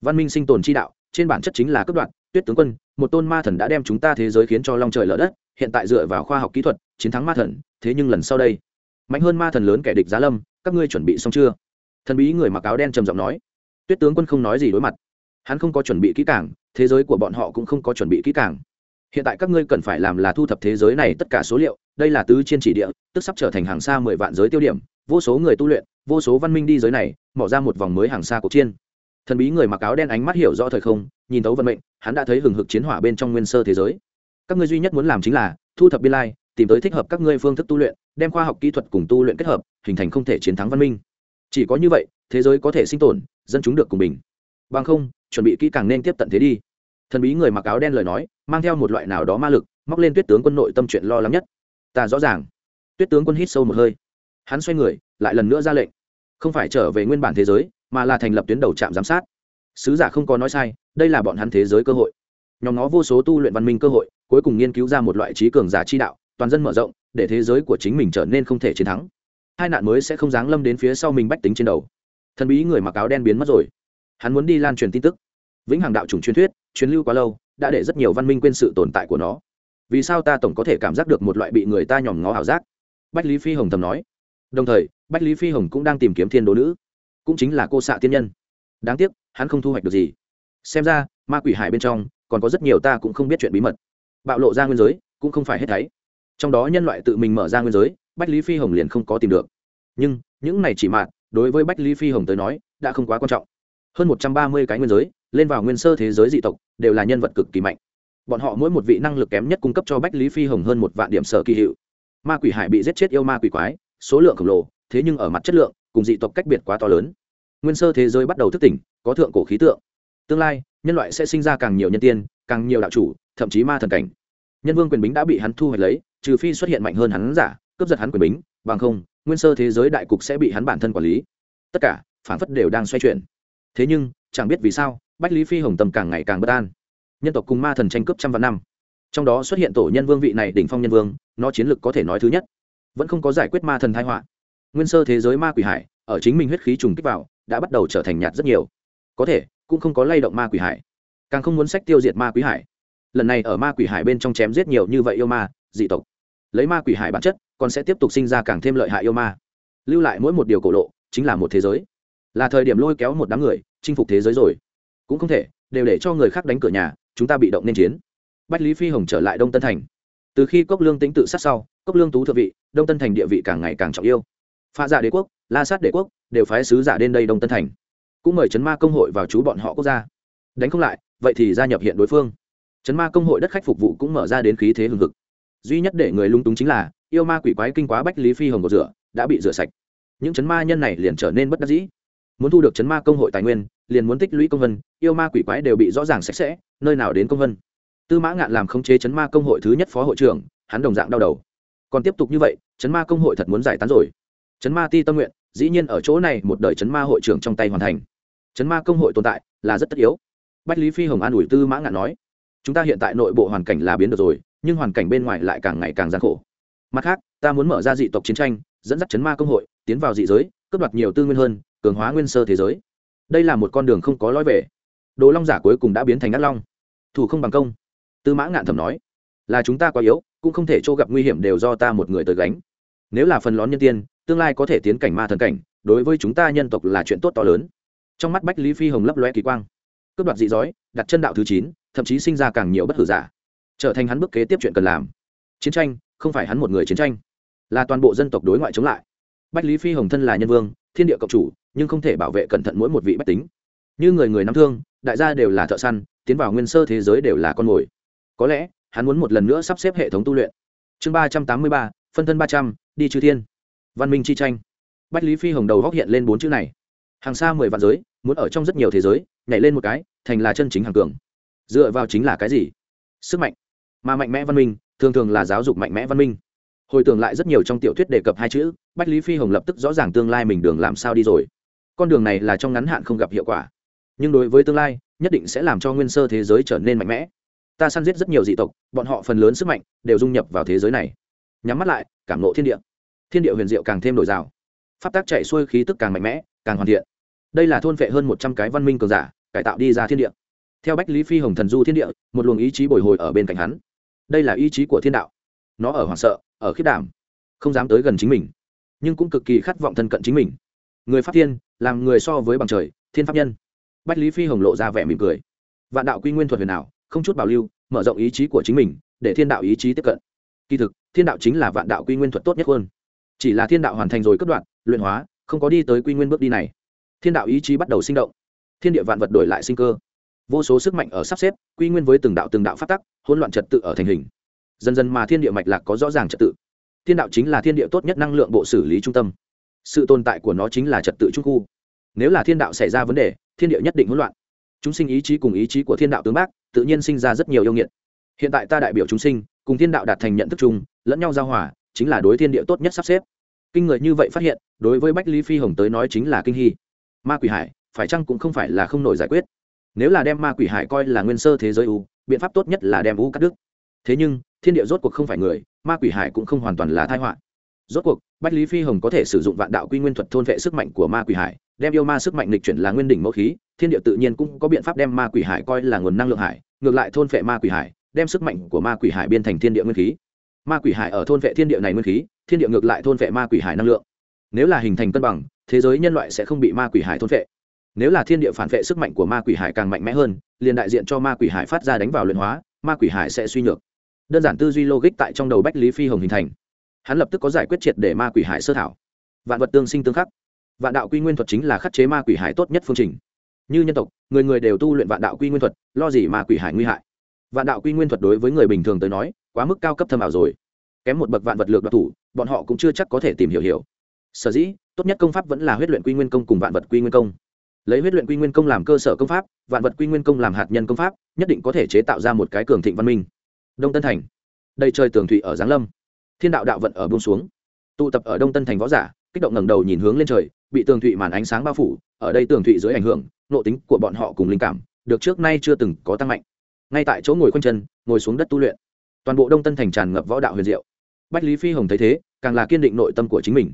Văn minh sinh tồn chi đạo, trên bản chất chính là cấp đoạn tuyết tướng quân, một tôn ma thần đã đem chúng ta thế giới khiến cho long trời lở đất, hiện tại dựa vào khoa học kỹ thuật, chiến thắng ma thần, thế nhưng lần sau đây, mạnh hơn ma thần lớn kẻ địch giá lâm, các ngươi chuẩn bị xong chưa? Thần bí người mặc áo đen trầm giọng nói. Tuyết tướng quân không nói gì đối mặt. Hắn không có chuẩn bị kỹ càng, thế giới của bọn họ cũng không có chuẩn bị kỹ càng hiện tại các ngươi cần phải làm là thu thập thế giới này tất cả số liệu, đây là tứ trên chỉ địa, tức sắp trở thành hàng xa mười vạn giới tiêu điểm, vô số người tu luyện, vô số văn minh đi giới này, mở ra một vòng mới hàng xa cuộc chiên thần bí người mặc áo đen ánh mắt hiểu rõ thời không, nhìn tấu vận mệnh, hắn đã thấy hừng hực chiến hỏa bên trong nguyên sơ thế giới. Các ngươi duy nhất muốn làm chính là thu thập biên lai, tìm tới thích hợp các ngươi phương thức tu luyện, đem khoa học kỹ thuật cùng tu luyện kết hợp, hình thành không thể chiến thắng văn minh. Chỉ có như vậy, thế giới có thể sinh tồn, dân chúng được cùng bình. Bằng không, chuẩn bị kỹ càng nên tiếp tận thế đi. Thần bí người mặc áo đen lời nói mang theo một loại nào đó ma lực, móc lên tuyết tướng quân nội tâm chuyện lo lắng nhất. Ta rõ ràng. Tuyết tướng quân hít sâu một hơi. Hắn xoay người, lại lần nữa ra lệnh. Không phải trở về nguyên bản thế giới, mà là thành lập tuyến đầu trạm giám sát. Sứ giả không có nói sai, đây là bọn hắn thế giới cơ hội. Nhóm nó vô số tu luyện văn minh cơ hội, cuối cùng nghiên cứu ra một loại trí cường giả chi đạo, toàn dân mở rộng, để thế giới của chính mình trở nên không thể chiến thắng. Hai nạn mới sẽ không giáng lâm đến phía sau mình bách tính trên đầu. Thần bí người mặc áo đen biến mất rồi. Hắn muốn đi lan truyền tin tức. Vĩnh hằng đạo chủng truyền thuyết, truyền lưu quá lâu đã để rất nhiều văn minh quên sự tồn tại của nó. Vì sao ta tổng có thể cảm giác được một loại bị người ta nhòm ngó ảo giác? Bách lý phi hồng thầm nói. Đồng thời, bách lý phi hồng cũng đang tìm kiếm thiên đố nữ. Cũng chính là cô xạ tiên nhân. Đáng tiếc, hắn không thu hoạch được gì. Xem ra, ma quỷ hải bên trong, còn có rất nhiều ta cũng không biết chuyện bí mật. Bạo lộ ra nguyên giới, cũng không phải hết thấy trong đó nhân loại tự mình mở ra nguyên giới, bách lý phi hồng liền không có tìm được. Nhưng, những này chỉ mạng đối với bách lý phi hồng tới nói, đã không quá quan trọng. Hơn một trăm ba mươi cái nguyên giới lên vào nguyên sơ thế giới dị tộc, đều là nhân vật cực kỳ mạnh. Bọn họ mỗi một vị năng lực kém nhất cung cấp cho bách lý phi hồng hơn một vạn điểm sở kỳ hiệu. Ma quỷ hải bị giết chết yêu ma quỷ quái, số lượng khổng lồ, thế nhưng ở mặt chất lượng, cùng dị tộc cách biệt quá to lớn. Nguyên sơ thế giới bắt đầu thức tỉnh, có thượng cổ khí tượng. Tương lai, nhân loại sẽ sinh ra càng nhiều nhân tiên, càng nhiều đạo chủ, thậm chí ma thần cảnh. Nhân vương quyền bính đã bị hắn thu hoạch lấy, trừ phi xuất hiện mạnh hơn hắn giả, cướp giật hắn quyền bính, bằng không, nguyên sơ thế giới đại cục sẽ bị hắn bản thân quản lý. Tất cả phản phất đều đang xoay chuyển. Thế nhưng, chẳng biết vì sao bách lý phi hồng tầm càng ngày càng bất an. Nhân tộc cùng ma thần tranh cướp trăm vạn năm. Trong đó xuất hiện tổ nhân vương vị này đỉnh phong nhân vương, nó chiến lược có thể nói thứ nhất. Vẫn không có giải quyết ma thần thái họa. Nguyên sơ thế giới ma quỷ hải, ở chính mình huyết khí trùng kích vào, đã bắt đầu trở thành nhạt rất nhiều. Có thể, cũng không có lay động ma quỷ hải. Càng không muốn sách tiêu diệt ma quỷ hải. Lần này ở ma quỷ hải bên trong chém giết nhiều như vậy yêu ma, dị tộc. Lấy ma quỷ hải bản chất, còn sẽ tiếp tục sinh ra càng thêm lợi hại yêu ma. Lưu lại mỗi một điều cổ lộ, chính là một thế giới. Là thời điểm lôi kéo một đám người, chinh phục thế giới rồi cũng không thể, đều để cho người khác đánh cửa nhà, chúng ta bị động nên chiến. Bách lý phi hồng trở lại đông tân thành. Từ khi cốc lương tính tự sát sau, cốc lương tú thượng vị, đông tân thành địa vị càng ngày càng trọng yêu. Pha giả dạ đế quốc, la sát đế quốc đều phái sứ giả đến đây đông tân thành. Cũng mời chấn ma công hội vào chú bọn họ quốc gia. Đánh không lại, vậy thì gia nhập hiện đối phương. Chấn ma công hội đất khách phục vụ cũng mở ra đến khí thế hừng hực. Duy nhất để người lung túng chính là, yêu ma quỷ quái kinh quá bách lý phi hồng của rửa, đã bị rửa sạch. Những chấn ma nhân này liền trở nên bất đắc dĩ. Muốn thu được chấn ma công hội tài nguyên liền muốn tích lũy công vân, yêu ma quỷ quái đều bị rõ ràng sạch sẽ, nơi nào đến công vân. Tư mã ngạn làm khống chế chấn ma công hội thứ nhất phó hội trưởng, hắn đồng dạng đau đầu. Còn tiếp tục như vậy, chấn ma công hội thật muốn giải tán rồi. Chấn ma ti tâm nguyện, dĩ nhiên ở chỗ này một đời chấn ma hội trưởng trong tay hoàn thành. Chấn ma công hội tồn tại là rất tất yếu. Bách lý phi hồng an ủi tư mã ngạn nói, chúng ta hiện tại nội bộ hoàn cảnh là biến được rồi, nhưng hoàn cảnh bên ngoài lại càng ngày càng gian khổ. Mặt khác, ta muốn mở ra dị tộc chiến tranh, dẫn dắt chấn ma công hội, tiến vào dị giới, cướp đoạt nhiều tư nguyên hơn, cường hóa nguyên sơ thế giới đây là một con đường không có lối về. Đồ long giả cuối cùng đã biến thành ác long. Thủ không bằng công. Tư mã ngạn thầm nói, là chúng ta quá yếu, cũng không thể chỗ gặp nguy hiểm đều do ta một người tới gánh. Nếu là phần lón nhân tiên, tương lai có thể tiến cảnh ma thần cảnh, đối với chúng ta nhân tộc là chuyện tốt to lớn. Trong mắt bách lý phi hồng lấp loe kỳ quang. Cướp đoạt dị dói đặt chân đạo thứ chín, thậm chí sinh ra càng nhiều bất hử giả. Trở thành hắn bước kế tiếp chuyện cần làm. Chiến tranh, không phải hắn một người chiến tranh. Là toàn bộ dân tộc đối ngoại chống lại. Bách lý phi hồng thân là nhân vương, thiên địa cộng chủ nhưng không thể bảo vệ cẩn thận mỗi một vị bách tính. Như người người nắm thương, đại gia đều là thợ săn, tiến vào nguyên sơ thế giới đều là con mồi. Có lẽ, hắn muốn một lần nữa sắp xếp hệ thống tu luyện. Chương ba trăm tám mươi ba, phân thân ba trăm, đi chư thiên. Văn minh chi tranh. Bách lý phi hồng đầu góc hiện lên bốn chữ này. Hàng xa mười vạn giới, muốn ở trong rất nhiều thế giới, nhảy lên một cái, thành là chân chính hàng cường. Dựa vào chính là cái gì? Sức mạnh. Mà mạnh mẽ văn minh, thường thường là giáo dục mạnh mẽ văn minh. Hồi tưởng lại rất nhiều trong tiểu thuyết đề cập hai chữ, bách lý phi hồng lập tức rõ ràng tương lai mình đường làm sao đi rồi con đường này là trong ngắn hạn không gặp hiệu quả. Nhưng đối với tương lai, nhất định sẽ làm cho nguyên sơ thế giới trở nên mạnh mẽ. Ta săn giết rất nhiều dị tộc, bọn họ phần lớn sức mạnh đều dung nhập vào thế giới này. Nhắm mắt lại, cảm nộ thiên địa. Thiên địa huyền diệu càng thêm đổi rào pháp tác chạy xuôi khí tức càng mạnh mẽ, càng hoàn thiện. Đây là thôn vệ hơn một trăm cái văn minh cường giả, cải tạo đi ra thiên địa. Theo bách lý phi hồng thần du thiên địa, một luồng ý chí bồi hồi ở bên cạnh hắn. Đây là ý chí của thiên đạo. Nó ở hoảng sợ, ở khiết đảm, không dám tới gần chính mình, nhưng cũng cực kỳ khát vọng thân cận chính mình người pháp thiên, làm người so với bằng trời, thiên pháp nhân. Bách lý phi hồng lộ ra vẻ mỉm cười. Vạn đạo quy nguyên thuật huyền nào không chút bảo lưu, mở rộng ý chí của chính mình, để thiên đạo ý chí tiếp cận. Kỳ thực, thiên đạo chính là vạn đạo quy nguyên thuật tốt nhất hơn. Chỉ là thiên đạo hoàn thành rồi cất đoạn, luyện hóa, không có đi tới quy nguyên bước đi này. Thiên đạo ý chí bắt đầu sinh động. Thiên địa vạn vật đổi lại sinh cơ. Vô số sức mạnh ở sắp xếp, quy nguyên với từng đạo từng đạo phát tắc, hỗn loạn trật tự ở thành hình. Dần dần mà thiên địa mạch lạc có rõ ràng trật tự. Thiên đạo chính là thiên địa tốt nhất năng lượng bộ xử lý trung tâm sự tồn tại của nó chính là trật tự trung khu. Nếu là thiên đạo xảy ra vấn đề, thiên địa nhất định hỗn loạn. Chúng sinh ý chí cùng ý chí của thiên đạo tướng bác, tự nhiên sinh ra rất nhiều yêu nghiệt. Hiện tại ta đại biểu chúng sinh, cùng thiên đạo đạt thành nhận thức chung, lẫn nhau giao hòa, chính là đối thiên địa tốt nhất sắp xếp. Kinh người như vậy phát hiện, đối với bách lý phi hồng tới nói chính là kinh hy. Ma quỷ hải, phải chăng cũng không phải là không nổi giải quyết? Nếu là đem ma quỷ hải coi là nguyên sơ thế giới u, biện pháp tốt nhất là đem u cắt đứt. Thế nhưng, thiên địa rốt cuộc không phải người, ma quỷ hải cũng không hoàn toàn là thai họa rốt cuộc, bách lý phi hồng có thể sử dụng vạn đạo quy nguyên thuật thôn vệ sức mạnh của ma quỷ hải, đem yêu ma sức mạnh lịch chuyển là nguyên đỉnh mẫu khí, thiên địa tự nhiên cũng có biện pháp đem ma quỷ hải coi là nguồn năng lượng hải, ngược lại thôn vệ ma quỷ hải, đem sức mạnh của ma quỷ hải biên thành thiên địa nguyên khí. Ma quỷ hải ở thôn vệ thiên địa này nguyên khí, thiên địa ngược lại thôn vệ ma quỷ hải năng lượng. Nếu là hình thành cân bằng, thế giới nhân loại sẽ không bị ma quỷ hải thôn vệ. Nếu là thiên địa phản vệ sức mạnh của ma quỷ hải càng mạnh mẽ hơn, liền đại diện cho ma quỷ hải phát ra đánh vào luyện hóa, ma quỷ hải sẽ suy nhược. Đơn giản tư duy logic tại trong đầu bách lý phi hồng hình thành hắn lập tức có giải quyết triệt để ma quỷ hải sơ thảo. Vạn vật tương sinh tương khắc. Vạn đạo quy nguyên thuật chính là khắc chế ma quỷ hải tốt nhất phương trình. Như nhân tộc, người người đều tu luyện vạn đạo quy nguyên thuật, lo gì ma quỷ hải nguy hại. Vạn đạo quy nguyên thuật đối với người bình thường tới nói, quá mức cao cấp thâm ảo rồi. Kém một bậc vạn vật lược đoạt thủ, bọn họ cũng chưa chắc có thể tìm hiểu hiểu. Sở dĩ, tốt nhất công pháp vẫn là huyết luyện quy nguyên công cùng vạn vật quy nguyên công. Lấy huyết luyện quy nguyên công làm cơ sở công pháp, vạn vật quy nguyên công làm hạt nhân công pháp, nhất định có thể chế tạo ra một cái cường thịnh văn minh. Đông tân thành. Đây trời tường thụy ở giáng lâm thiên đạo đạo vận ở buông xuống. Tụ tập ở đông tân thành võ giả, kích động ngẩng đầu nhìn hướng lên trời, bị tường thụy màn ánh sáng bao phủ, ở đây tường thụy dưới ảnh hưởng, nộ tính của bọn họ cùng linh cảm, được trước nay chưa từng có tăng mạnh. Ngay tại chỗ ngồi quanh chân, ngồi xuống đất tu luyện. Toàn bộ đông tân thành tràn ngập võ đạo huyền diệu. Bách lý phi hồng thấy thế, càng là kiên định nội tâm của chính mình.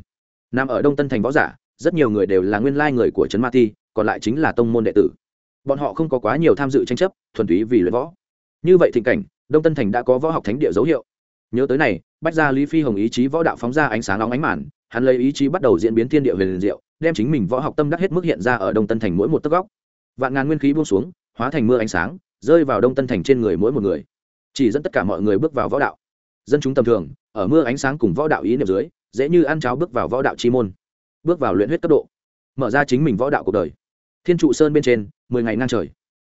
Nằm ở đông tân thành võ giả, rất nhiều người đều là nguyên lai người của trấn ma ti còn lại chính là tông môn đệ tử. Bọn họ không có quá nhiều tham dự tranh chấp, thuần túy vì luyện võ. Như vậy thịnh cảnh, đông tân thành đã có võ học thánh địa dấu hiệu nhớ tới này, bách gia lý phi hồng ý chí võ đạo phóng ra ánh sáng nóng ánh màn, hắn lấy ý chí bắt đầu diễn biến thiên địa về diệu, đem chính mình võ học tâm đắc hết mức hiện ra ở đông tân thành mỗi một tấc góc. Vạn ngàn nguyên khí buông xuống, hóa thành mưa ánh sáng, rơi vào đông tân thành trên người mỗi một người. Chỉ dẫn tất cả mọi người bước vào võ đạo. Dân chúng tầm thường, ở mưa ánh sáng cùng võ đạo ý niệm dưới, dễ như ăn cháo bước vào võ đạo chi môn. Bước vào luyện huyết cấp độ. Mở ra chính mình võ đạo cuộc đời. Thiên trụ sơn bên trên, mười ngày ngang trời.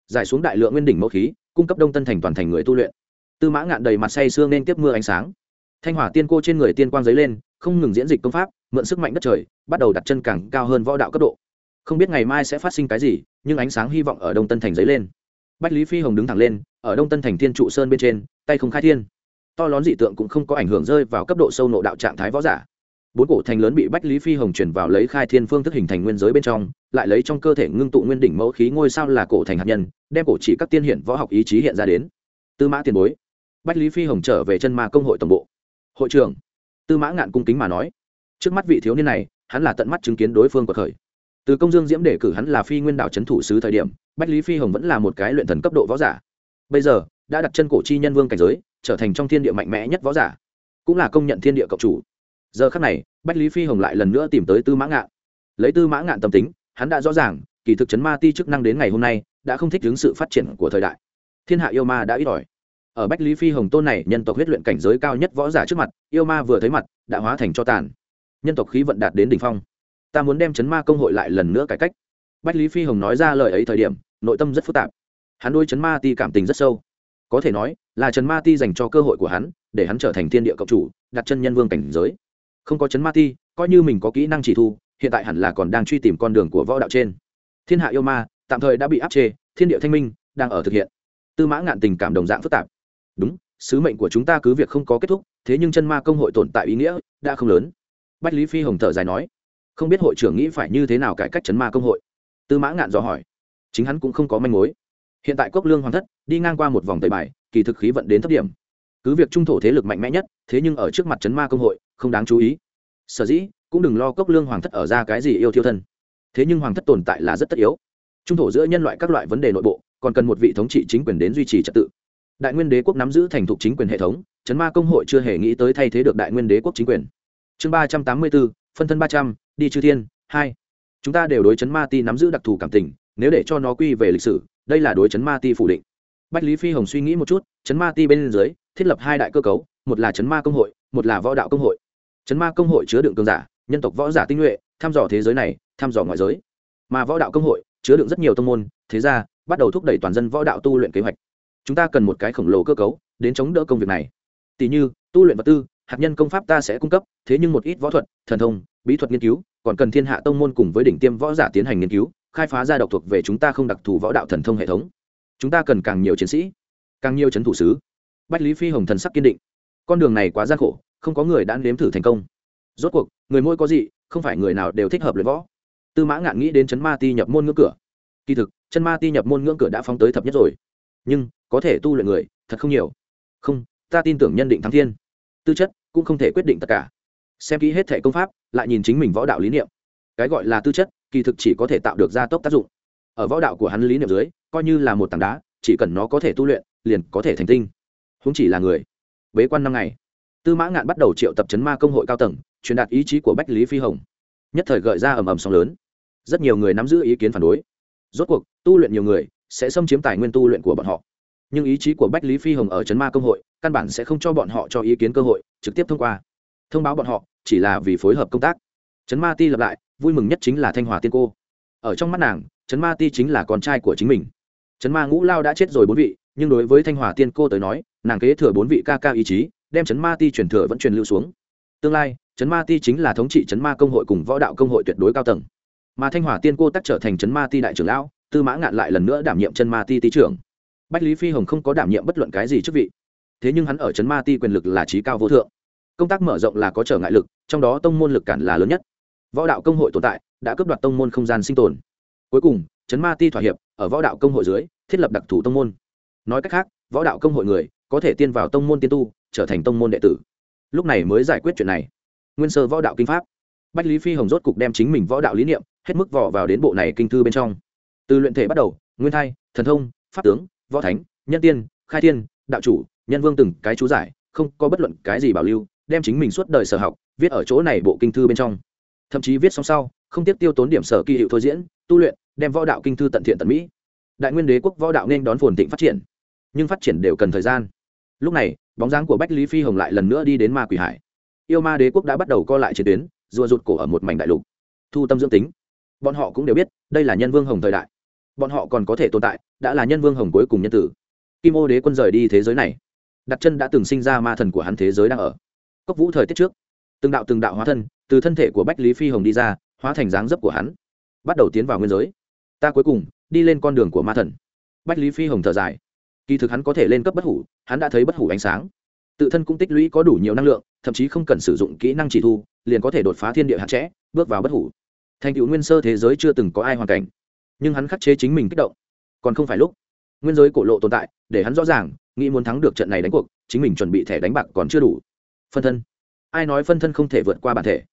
Giải xuống đại lượng nguyên đỉnh mẫu khí, cung cấp đông tân thành toàn thành người tu luyện tư mã ngạn đầy mặt say sương nên tiếp mưa ánh sáng. Thanh hỏa tiên cô trên người tiên quang dấy lên, không ngừng diễn dịch công pháp, mượn sức mạnh đất trời, bắt đầu đặt chân càng cao hơn võ đạo cấp độ. Không biết ngày mai sẽ phát sinh cái gì, nhưng ánh sáng hy vọng ở đông tân thành dấy lên. Bách lý phi hồng đứng thẳng lên, ở đông tân thành thiên trụ sơn bên trên, tay không khai thiên. To lớn dị tượng cũng không có ảnh hưởng rơi vào cấp độ sâu nộ đạo trạng thái võ giả. Bốn cổ thành lớn bị bách lý phi hồng chuyển vào lấy khai thiên phương thức hình thành nguyên giới bên trong, lại lấy trong cơ thể ngưng tụ nguyên đỉnh mẫu khí ngôi sao là cổ thành hạt nhân, đem cổ chỉ các tiên hiện võ học ý chí hiện ra đến. Tư mã tiền bối bách lý phi hồng trở về chân ma công hội tổng bộ. Hội trưởng, tư mã ngạn cung kính mà nói. Trước mắt vị thiếu niên này, hắn là tận mắt chứng kiến đối phương của khởi. Từ công dương diễm để cử hắn là phi nguyên đảo c h ấ n thủ sứ thời điểm, bách lý phi hồng vẫn là một cái luyện thần cấp độ võ giả. Bây giờ, đã đặt chân cổ chi nhân vương cảnh giới, trở thành trong thiên địa mạnh mẽ nhất võ giả, cũng là công nhận thiên địa cộng chủ. Giờ khắc này, bách lý phi hồng lại lần nữa tìm tới tư mã ngạn. Lấy tư mã ngạn tâm tính, hắn đã rõ ràng, kỳ thực chấn ma ti chức năng đến ngày hôm nay, đã không thích ứng sự phát triển của thời đại. Thiên hạ yêu ma đã ít ỏi ở bách lý phi hồng tôn này nhân tộc huyết luyện cảnh giới cao nhất võ giả trước mặt, yêu ma vừa thấy mặt, đã hóa thành cho tàn. Nhân tộc khí vận đạt đến đ ỉ n h phong. Ta muốn đem chấn ma công hội lại lần nữa cải cách. Bách lý phi hồng nói ra lời ấy thời điểm, nội tâm rất phức tạp. Hắn đôi chấn ma ti cảm tình rất sâu. Có thể nói, là chấn ma ti dành cho cơ hội của hắn, để hắn trở thành thiên địa cộng chủ, đặt chân nhân vương cảnh giới. Không có chấn ma ti, coi như mình có kỹ năng chỉ thu, hiện tại hẳn là còn đang truy tìm con đường của võ đạo trên. Thiên hạ yêu ma, tạm thời đã bị áp chế, thiên địa thanh minh, đang ở thực hiện. Tư mã ngạn tình cảm đồng dạng phức tạp đúng, sứ mệnh của chúng ta cứ việc không có kết thúc, thế nhưng chân ma công hội tồn tại ý nghĩa đã không lớn. Bách lý phi hồng thở dài nói, không biết hội trưởng nghĩ phải như thế nào cải cách chấn ma công hội. Tư mã ngạn dò hỏi, chính hắn cũng không có manh mối. Hiện tại cốc lương hoàng thất đi ngang qua một vòng tẩy bài, kỳ thực khí vận đến thấp điểm. Cứ việc trung thổ thế lực mạnh mẽ nhất, thế nhưng ở trước mặt chấn ma công hội, không đáng chú ý. Sở dĩ, cũng đừng lo cốc lương hoàng thất ở ra cái gì yêu thiêu thân. Thế nhưng hoàng thất tồn tại là rất tất yếu. Trung thổ giữa nhân loại các loại vấn đề nội bộ, còn cần một vị thống trị chính quyền đến duy trì trật tự đại nguyên đế quốc nắm giữ thành thục chính quyền hệ thống, chấn ma công hội chưa hề nghĩ tới thay thế được đại nguyên đế quốc chính quyền. Chương ba trăm tám mươi bốn, phân thân ba trăm, đi chư thiên, hai. Chúng ta đều đối chấn ma ti nắm giữ đặc thù cảm tình, nếu để cho nó quy về lịch sử, đây là đối chấn ma ti phủ định. Bách lý phi hồng suy nghĩ một chút, chấn ma ti bên dưới, thiết lập hai đại cơ cấu, một là chấn ma công hội, một là võ đạo công hội. Chấn ma công hội chứa đựng cường giả, nhân tộc võ giả tinh nhuệ, thăm dò thế giới này, thăm dò ngoại giới. Mà võ đạo công hội chứa đựng rất nhiều tông môn, thế ra, bắt đầu thúc đẩy toàn dân võ đạo tu luyện kế hoạch chúng ta cần một cái khổng lồ cơ cấu, đến chống đỡ công việc này. Tỷ như, tu luyện vật tư, hạt nhân công pháp ta sẽ cung cấp, thế nhưng một ít võ thuật, thần thông, bí thuật nghiên cứu, còn cần thiên hạ tông môn cùng với đỉnh tiêm võ giả tiến hành nghiên cứu, khai phá ra độc thuộc về chúng ta không đặc thù võ đạo thần thông hệ thống. Chúng ta cần càng nhiều chiến sĩ, càng nhiều c h ấ n thủ sứ. Bách lý phi hồng thần sắc kiên định. Con đường này quá gian khổ, không có người đã nếm thử thành công. Rốt cuộc, người môi có gì không phải người nào đều thích hợp luyện võ. Tư mã ngạn nghĩ đến chấn ma ti nhập môn ngưỡng cửa. Kỳ thực chân ma ti nhập môn ngưỡng cửa đã phóng tới thập nhất rồi. Nhưng có thể tu luyện người, thật không nhiều. Không, ta tin tưởng nhân định thắng thiên. Tư chất cũng không thể quyết định tất cả. Xem kỹ hết thể công pháp, lại nhìn chính mình võ đạo lý niệm. Cái gọi là tư chất, kỳ thực chỉ có thể tạo được gia tốc tác dụng. Ở võ đạo của hắn lý niệm dưới, coi như là một tảng đá, chỉ cần nó có thể tu luyện, liền có thể thành tinh. Húng chỉ là người. Bế quan năm ngày, tư mã ngạn bắt đầu triệu tập chấn ma công hội cao tầng, truyền đạt ý chí của bách lý phi hồng. Nhất thời gợi ra ầm ầm sóng lớn. Rất nhiều người nắm giữ ý kiến phản đối. Rốt cuộc, tu luyện nhiều người sẽ xâm chiếm tài nguyên tu luyện của bọn họ nhưng ý chí của bách lý phi hồng ở chấn ma công hội, căn bản sẽ không cho bọn họ cho ý kiến cơ hội, trực tiếp thông qua. Thông báo bọn họ, chỉ là vì phối hợp công tác. Chấn ma ti lập lại, vui mừng nhất chính là thanh hòa tiên cô. Ở trong mắt nàng chấn ma ti chính là con trai của chính mình. Chấn ma ngũ lao đã chết rồi bốn vị, nhưng đối với thanh hòa tiên cô tới nói, nàng kế thừa bốn vị ca ca ý chí, đem chấn ma ti truyền thừa vẫn truyền lưu xuống. Tương lai chấn ma ti chính là thống trị chấn ma công hội cùng võ đạo công hội tuyệt đối cao tầng. Mà thanh hòa tiên cô tắc trở thành chấn ma ti đại trưởng lão, tư mã ngạn lại lần nữa đảm nhiệm chân ma ti ti trưởng bách lý phi hồng không có đảm nhiệm bất luận cái gì chức vị. Thế nhưng hắn ở Trấn ma ti quyền lực là trí cao vô thượng. Công tác mở rộng là có trở ngại lực, trong đó tông môn lực cản là lớn nhất. Võ đạo công hội tồn tại, đã cướp đoạt tông môn không gian sinh tồn. Cuối cùng, Trấn ma ti thỏa hiệp, ở võ đạo công hội dưới, thiết lập đặc thù tông môn. Nói cách khác, võ đạo công hội người, có thể tiên vào tông môn tiên tu, trở thành tông môn đệ tử. Lúc này mới giải quyết chuyện này. Nguyên sơ võ đạo kinh pháp. Bách lý phi hồng rốt cục đem chính mình võ đạo lý niệm, hết mức vỏ vào đến bộ này kinh thư bên trong. Từ luyện thể bắt đầu, nguyên thai, thần thông, pháp tướng võ thánh, nhân tiên, khai thiên, đạo chủ, nhân vương từng cái chú giải, không có bất luận cái gì bảo lưu, đem chính mình suốt đời sở học, viết ở chỗ này bộ kinh thư bên trong. Thậm chí viết xong sau, không tiếp tiêu tốn điểm sở kỳ hiệu thôi diễn, tu luyện, đem võ đạo kinh thư tận thiện tận mỹ. Đại nguyên đế quốc võ đạo nên đón phồn thịnh phát triển, nhưng phát triển đều cần thời gian. Lúc này, bóng dáng của bách lý phi hồng lại lần nữa đi đến ma quỷ hải. Yêu ma đế quốc đã bắt đầu co lại chiến tuyến, rùa rụt cổ ở một mảnh đại lục. Thu tâm dưỡng tính. Bọn họ cũng đều biết, đây là nhân vương hồng thời đại bọn họ còn có thể tồn tại, đã là nhân vương hồng cuối cùng nhân tử. Kim ô đế quân rời đi thế giới này. Đặt chân đã từng sinh ra ma thần của hắn thế giới đang ở. Cốc vũ thời tiết trước, từng đạo từng đạo hóa thân, từ thân thể của bách lý phi hồng đi ra, hóa thành dáng dấp của hắn. Bắt đầu tiến vào nguyên giới. Ta cuối cùng, đi lên con đường của ma thần. Bách lý phi hồng thở dài. Kỳ thực hắn có thể lên cấp bất hủ, hắn đã thấy bất hủ ánh sáng. Tự thân cũng tích lũy có đủ nhiều năng lượng, thậm chí không cần sử dụng kỹ năng chỉ thu, liền có thể đột phá thiên địa hạn chẽ bước vào bất hủ. Thành cựu nguyên sơ thế giới chưa từng có ai hoàn cảnh nhưng hắn khắc chế chính mình kích động. Còn không phải lúc, nguyên giới cổ lộ tồn tại, để hắn rõ ràng, nghĩ muốn thắng được trận này đánh cuộc, chính mình chuẩn bị thẻ đánh bạc còn chưa đủ. Phân thân. Ai nói phân thân không thể vượt qua bản thể?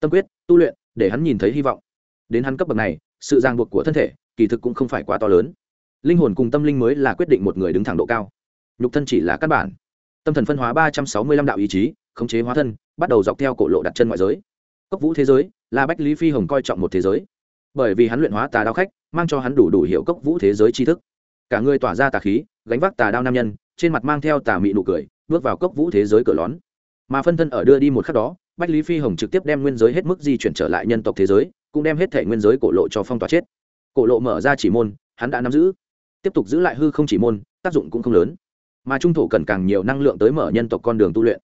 Tâm quyết, tu luyện, để hắn nhìn thấy hy vọng. Đến hắn cấp bậc này, sự ràng buộc của thân thể, kỳ thực cũng không phải quá to lớn. Linh hồn cùng tâm linh mới là quyết định một người đứng thẳng độ cao. Nhục thân chỉ là căn bản. Tâm thần phân hóa ba trăm sáu mươi lăm đạo ý chí, khống chế hóa thân, bắt đầu dọc theo cổ lộ đặt chân ngoại giới. Cốc vũ thế giới là bách lý phi hồng coi trọng một thế giới. Bởi vì hắn luyện hóa tà đao khách mang cho hắn đủ đủ hiệu cốc vũ thế giới tri thức. Cả người tỏa ra tà khí, gánh vác tà đao nam nhân, trên mặt mang theo tà mị nụ cười, bước vào cốc vũ thế giới cửa lón. Mà phân thân ở đưa đi một khắc đó, bách lý phi hồng trực tiếp đem nguyên giới hết mức di chuyển trở lại nhân tộc thế giới, cũng đem hết thể nguyên giới cổ lộ cho phong tỏa chết. Cổ lộ mở ra chỉ môn, hắn đã nắm giữ. Tiếp tục giữ lại hư không chỉ môn, tác dụng cũng không lớn. Mà trung thổ cần càng nhiều năng lượng tới mở nhân tộc con đường tu luyện.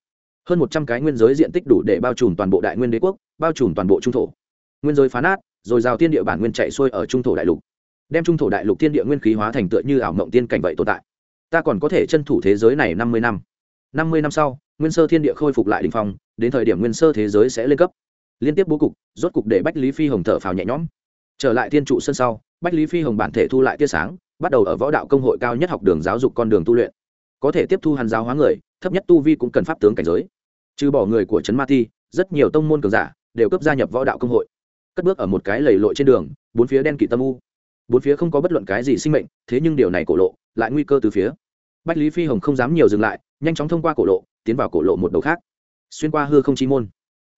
Hơn một trăm cái nguyên giới diện tích đủ để bao trùm toàn bộ đại nguyên đế quốc, bao trùm toàn bộ trung thổ. Nguyên giới phá nát rồi rào tiên địa bản nguyên chạy xuôi ở trung thổ đại lục. Đem trung thổ đại lục tiên địa nguyên khí hóa thành tựa như ảo mộng tiên cảnh vậy tồn tại. Ta còn có thể chân thủ thế giới này năm mươi năm. Năm mươi năm sau, nguyên sơ thiên địa khôi phục lại đình phong, đến thời điểm nguyên sơ thế giới sẽ lên cấp. Liên tiếp bố cục, rốt cục để bách lý phi hồng thở phào nhẹ nhõm. Trở lại thiên trụ sân sau, bách lý phi hồng bản thể thu lại tia sáng, bắt đầu ở võ đạo công hội cao nhất học đường giáo dục con đường tu luyện. Có thể tiếp thu hàn giáo hóa người, thấp nhất tu vi cũng cần pháp tướng cảnh giới. Trừ bỏ người của trấn ma ti, rất nhiều tông môn cường giả đều cấp gia nhập võ đạo công hội cất bước ở một cái lầy lội trên đường, bốn phía đen kỵ tâm u. Bốn phía không có bất luận cái gì sinh mệnh, thế nhưng điều này cổ lộ, lại nguy cơ từ phía. Bách lý phi hồng không dám nhiều dừng lại, nhanh chóng thông qua cổ lộ, tiến vào cổ lộ một đầu khác. Xuyên qua hư không chi môn.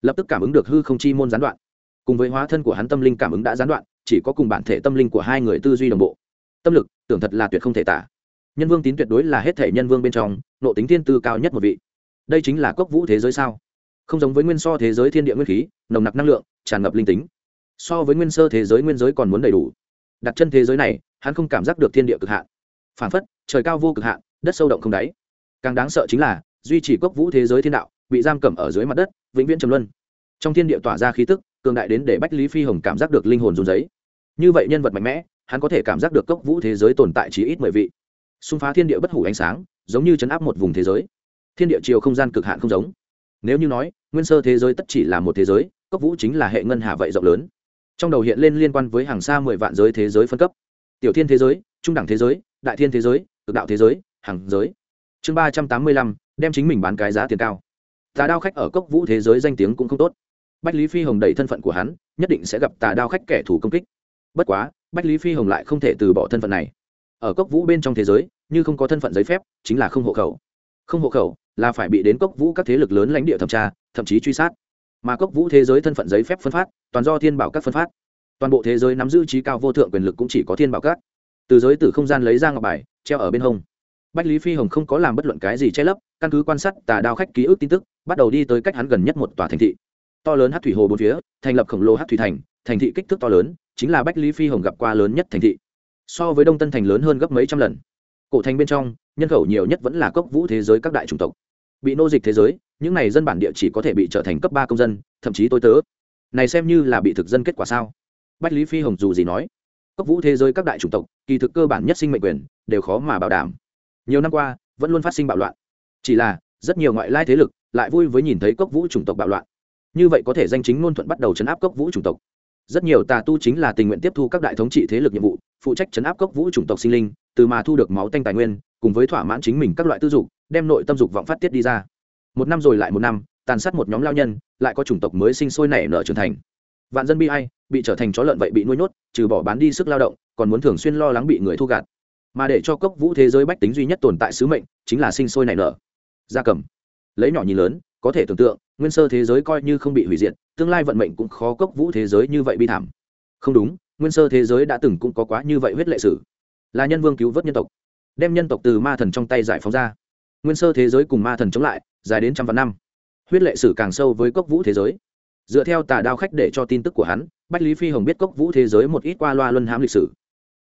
Lập tức cảm ứng được hư không chi môn gián đoạn. Cùng với hóa thân của hắn tâm linh cảm ứng đã gián đoạn, chỉ có cùng bản thể tâm linh của hai người tư duy đồng bộ. Tâm lực, tưởng thật là tuyệt không thể tả. Nhân vương tín tuyệt đối là hết thể nhân vương bên trong, nộ tính thiên tư cao nhất một vị. Đây chính là cốc vũ thế giới sao? Không giống với nguyên so thế giới thiên địa nguyên khí, nồng nặc năng lượng, tràn ngập linh tính so với nguyên sơ thế giới nguyên giới còn muốn đầy đủ. Đặt chân thế giới này, hắn không cảm giác được thiên địa cực hạn. Phản phất, trời cao vô cực hạn, đất sâu động không đáy. Càng đáng sợ chính là, duy trì cốc vũ thế giới thiên đạo, bị giam cầm ở dưới mặt đất, vĩnh viễn trầm luân. Trong thiên địa tỏa ra khí tức, cường đại đến để bách lý phi hồng cảm giác được linh hồn run giấy như vậy nhân vật mạnh mẽ, hắn có thể cảm giác được cốc vũ thế giới tồn tại chỉ ít mười vị. Xung phá thiên địa bất hủ ánh sáng, giống như chấn áp một vùng thế giới. Thiên địa chiều không gian cực hạn không giống. Nếu như nói, nguyên sơ thế giới tất chỉ là một thế giới cốc vũ chính là hệ ngân hà vậy rộng lớn trong đầu hiện lên liên quan với hàng xa mười vạn giới thế giới phân cấp. Tiểu thiên thế giới, trung đẳng thế giới, đại thiên thế giới, cực đạo thế giới, hàng giới. Chương ba trăm tám mươi lăm, đem chính mình bán cái giá tiền cao. Tà đao khách ở cốc vũ thế giới danh tiếng cũng không tốt. Bách lý phi hồng đầy thân phận của hắn, nhất định sẽ gặp tà đao khách kẻ thù công kích. Bất quá, bách lý phi hồng lại không thể từ bỏ thân phận này. Ở cốc vũ bên trong thế giới, như không có thân phận giấy phép, chính là không hộ khẩu. Không hộ khẩu là phải bị đến cốc vũ các thế lực lớn lãnh địa thẩm tra, thậm chí truy sát mà cốc vũ thế giới thân phận giấy phép phân phát, toàn do thiên bảo các phân phát. Toàn bộ thế giới nắm giữ trí cao vô thượng quyền lực cũng chỉ có thiên bảo các. Từ giới từ không gian lấy ra ngọc bài, treo ở bên hông. Bách lý phi hồng không có làm bất luận cái gì che lấp, căn cứ quan sát tà đao khách ký ức tin tức, bắt đầu đi tới cách hắn gần nhất một tòa thành thị. To lớn hát thủy hồ bốn phía, thành lập khổng lồ hát thủy thành thành thị kích thước to lớn, chính là bách lý phi hồng gặp qua lớn nhất thành thị. So với đông tân thành lớn hơn gấp mấy trăm lần. Cổ thành bên trong, nhân khẩu nhiều nhất vẫn là cốc vũ thế giới các đại chủng tộc bị nô dịch thế giới, những này dân bản địa chỉ có thể bị trở thành cấp ba công dân, thậm chí tôi tớ. Này xem như là bị thực dân kết quả sao? Bách lý phi hồng dù gì nói, cấp vũ thế giới các đại chủng tộc, kỳ thực cơ bản nhất sinh mệnh quyền, đều khó mà bảo đảm. Nhiều năm qua, vẫn luôn phát sinh bạo loạn. Chỉ là, rất nhiều ngoại lai thế lực lại vui với nhìn thấy cốc vũ chủng tộc bạo loạn. Như vậy có thể danh chính ngôn thuận bắt đầu chấn áp cốc vũ chủng tộc. Rất nhiều tà tu chính là tình nguyện tiếp thu các đại thống trị thế lực nhiệm vụ, phụ trách chấn áp cốc vũ chủng tộc sinh linh, từ mà thu được máu tanh tài nguyên, cùng với thỏa mãn chính mình các loại tư dục đem nội tâm dục vọng phát tiết đi ra. Một năm rồi lại một năm, tàn sát một nhóm lao nhân, lại có chủng tộc mới sinh sôi nảy nở trưởng thành. Vạn dân bi ai, bị trở thành chó lợn vậy bị nuôi nhốt, trừ bỏ bán đi sức lao động, còn muốn thường xuyên lo lắng bị người thu gạt. Mà để cho cốc vũ thế giới bách tính duy nhất tồn tại sứ mệnh, chính là sinh sôi nảy nở. Gia cầm lấy nhỏ nhìn lớn, có thể tưởng tượng, nguyên sơ thế giới coi như không bị hủy diệt, tương lai vận mệnh cũng khó cốc vũ thế giới như vậy bi thảm. Không đúng, nguyên sơ thế giới đã từng cũng có quá như vậy huyết lệ sử. Là nhân vương cứu vớt nhân tộc. Đem nhân tộc từ ma thần trong tay giải phóng ra nguyên sơ thế giới cùng ma thần chống lại, dài đến trăm vạn năm. Huyết lệ sử càng sâu với cốc vũ thế giới. Dựa theo tà đao khách để cho tin tức của hắn, bách lý phi hồng biết cốc vũ thế giới một ít qua loa luân hãm lịch sử.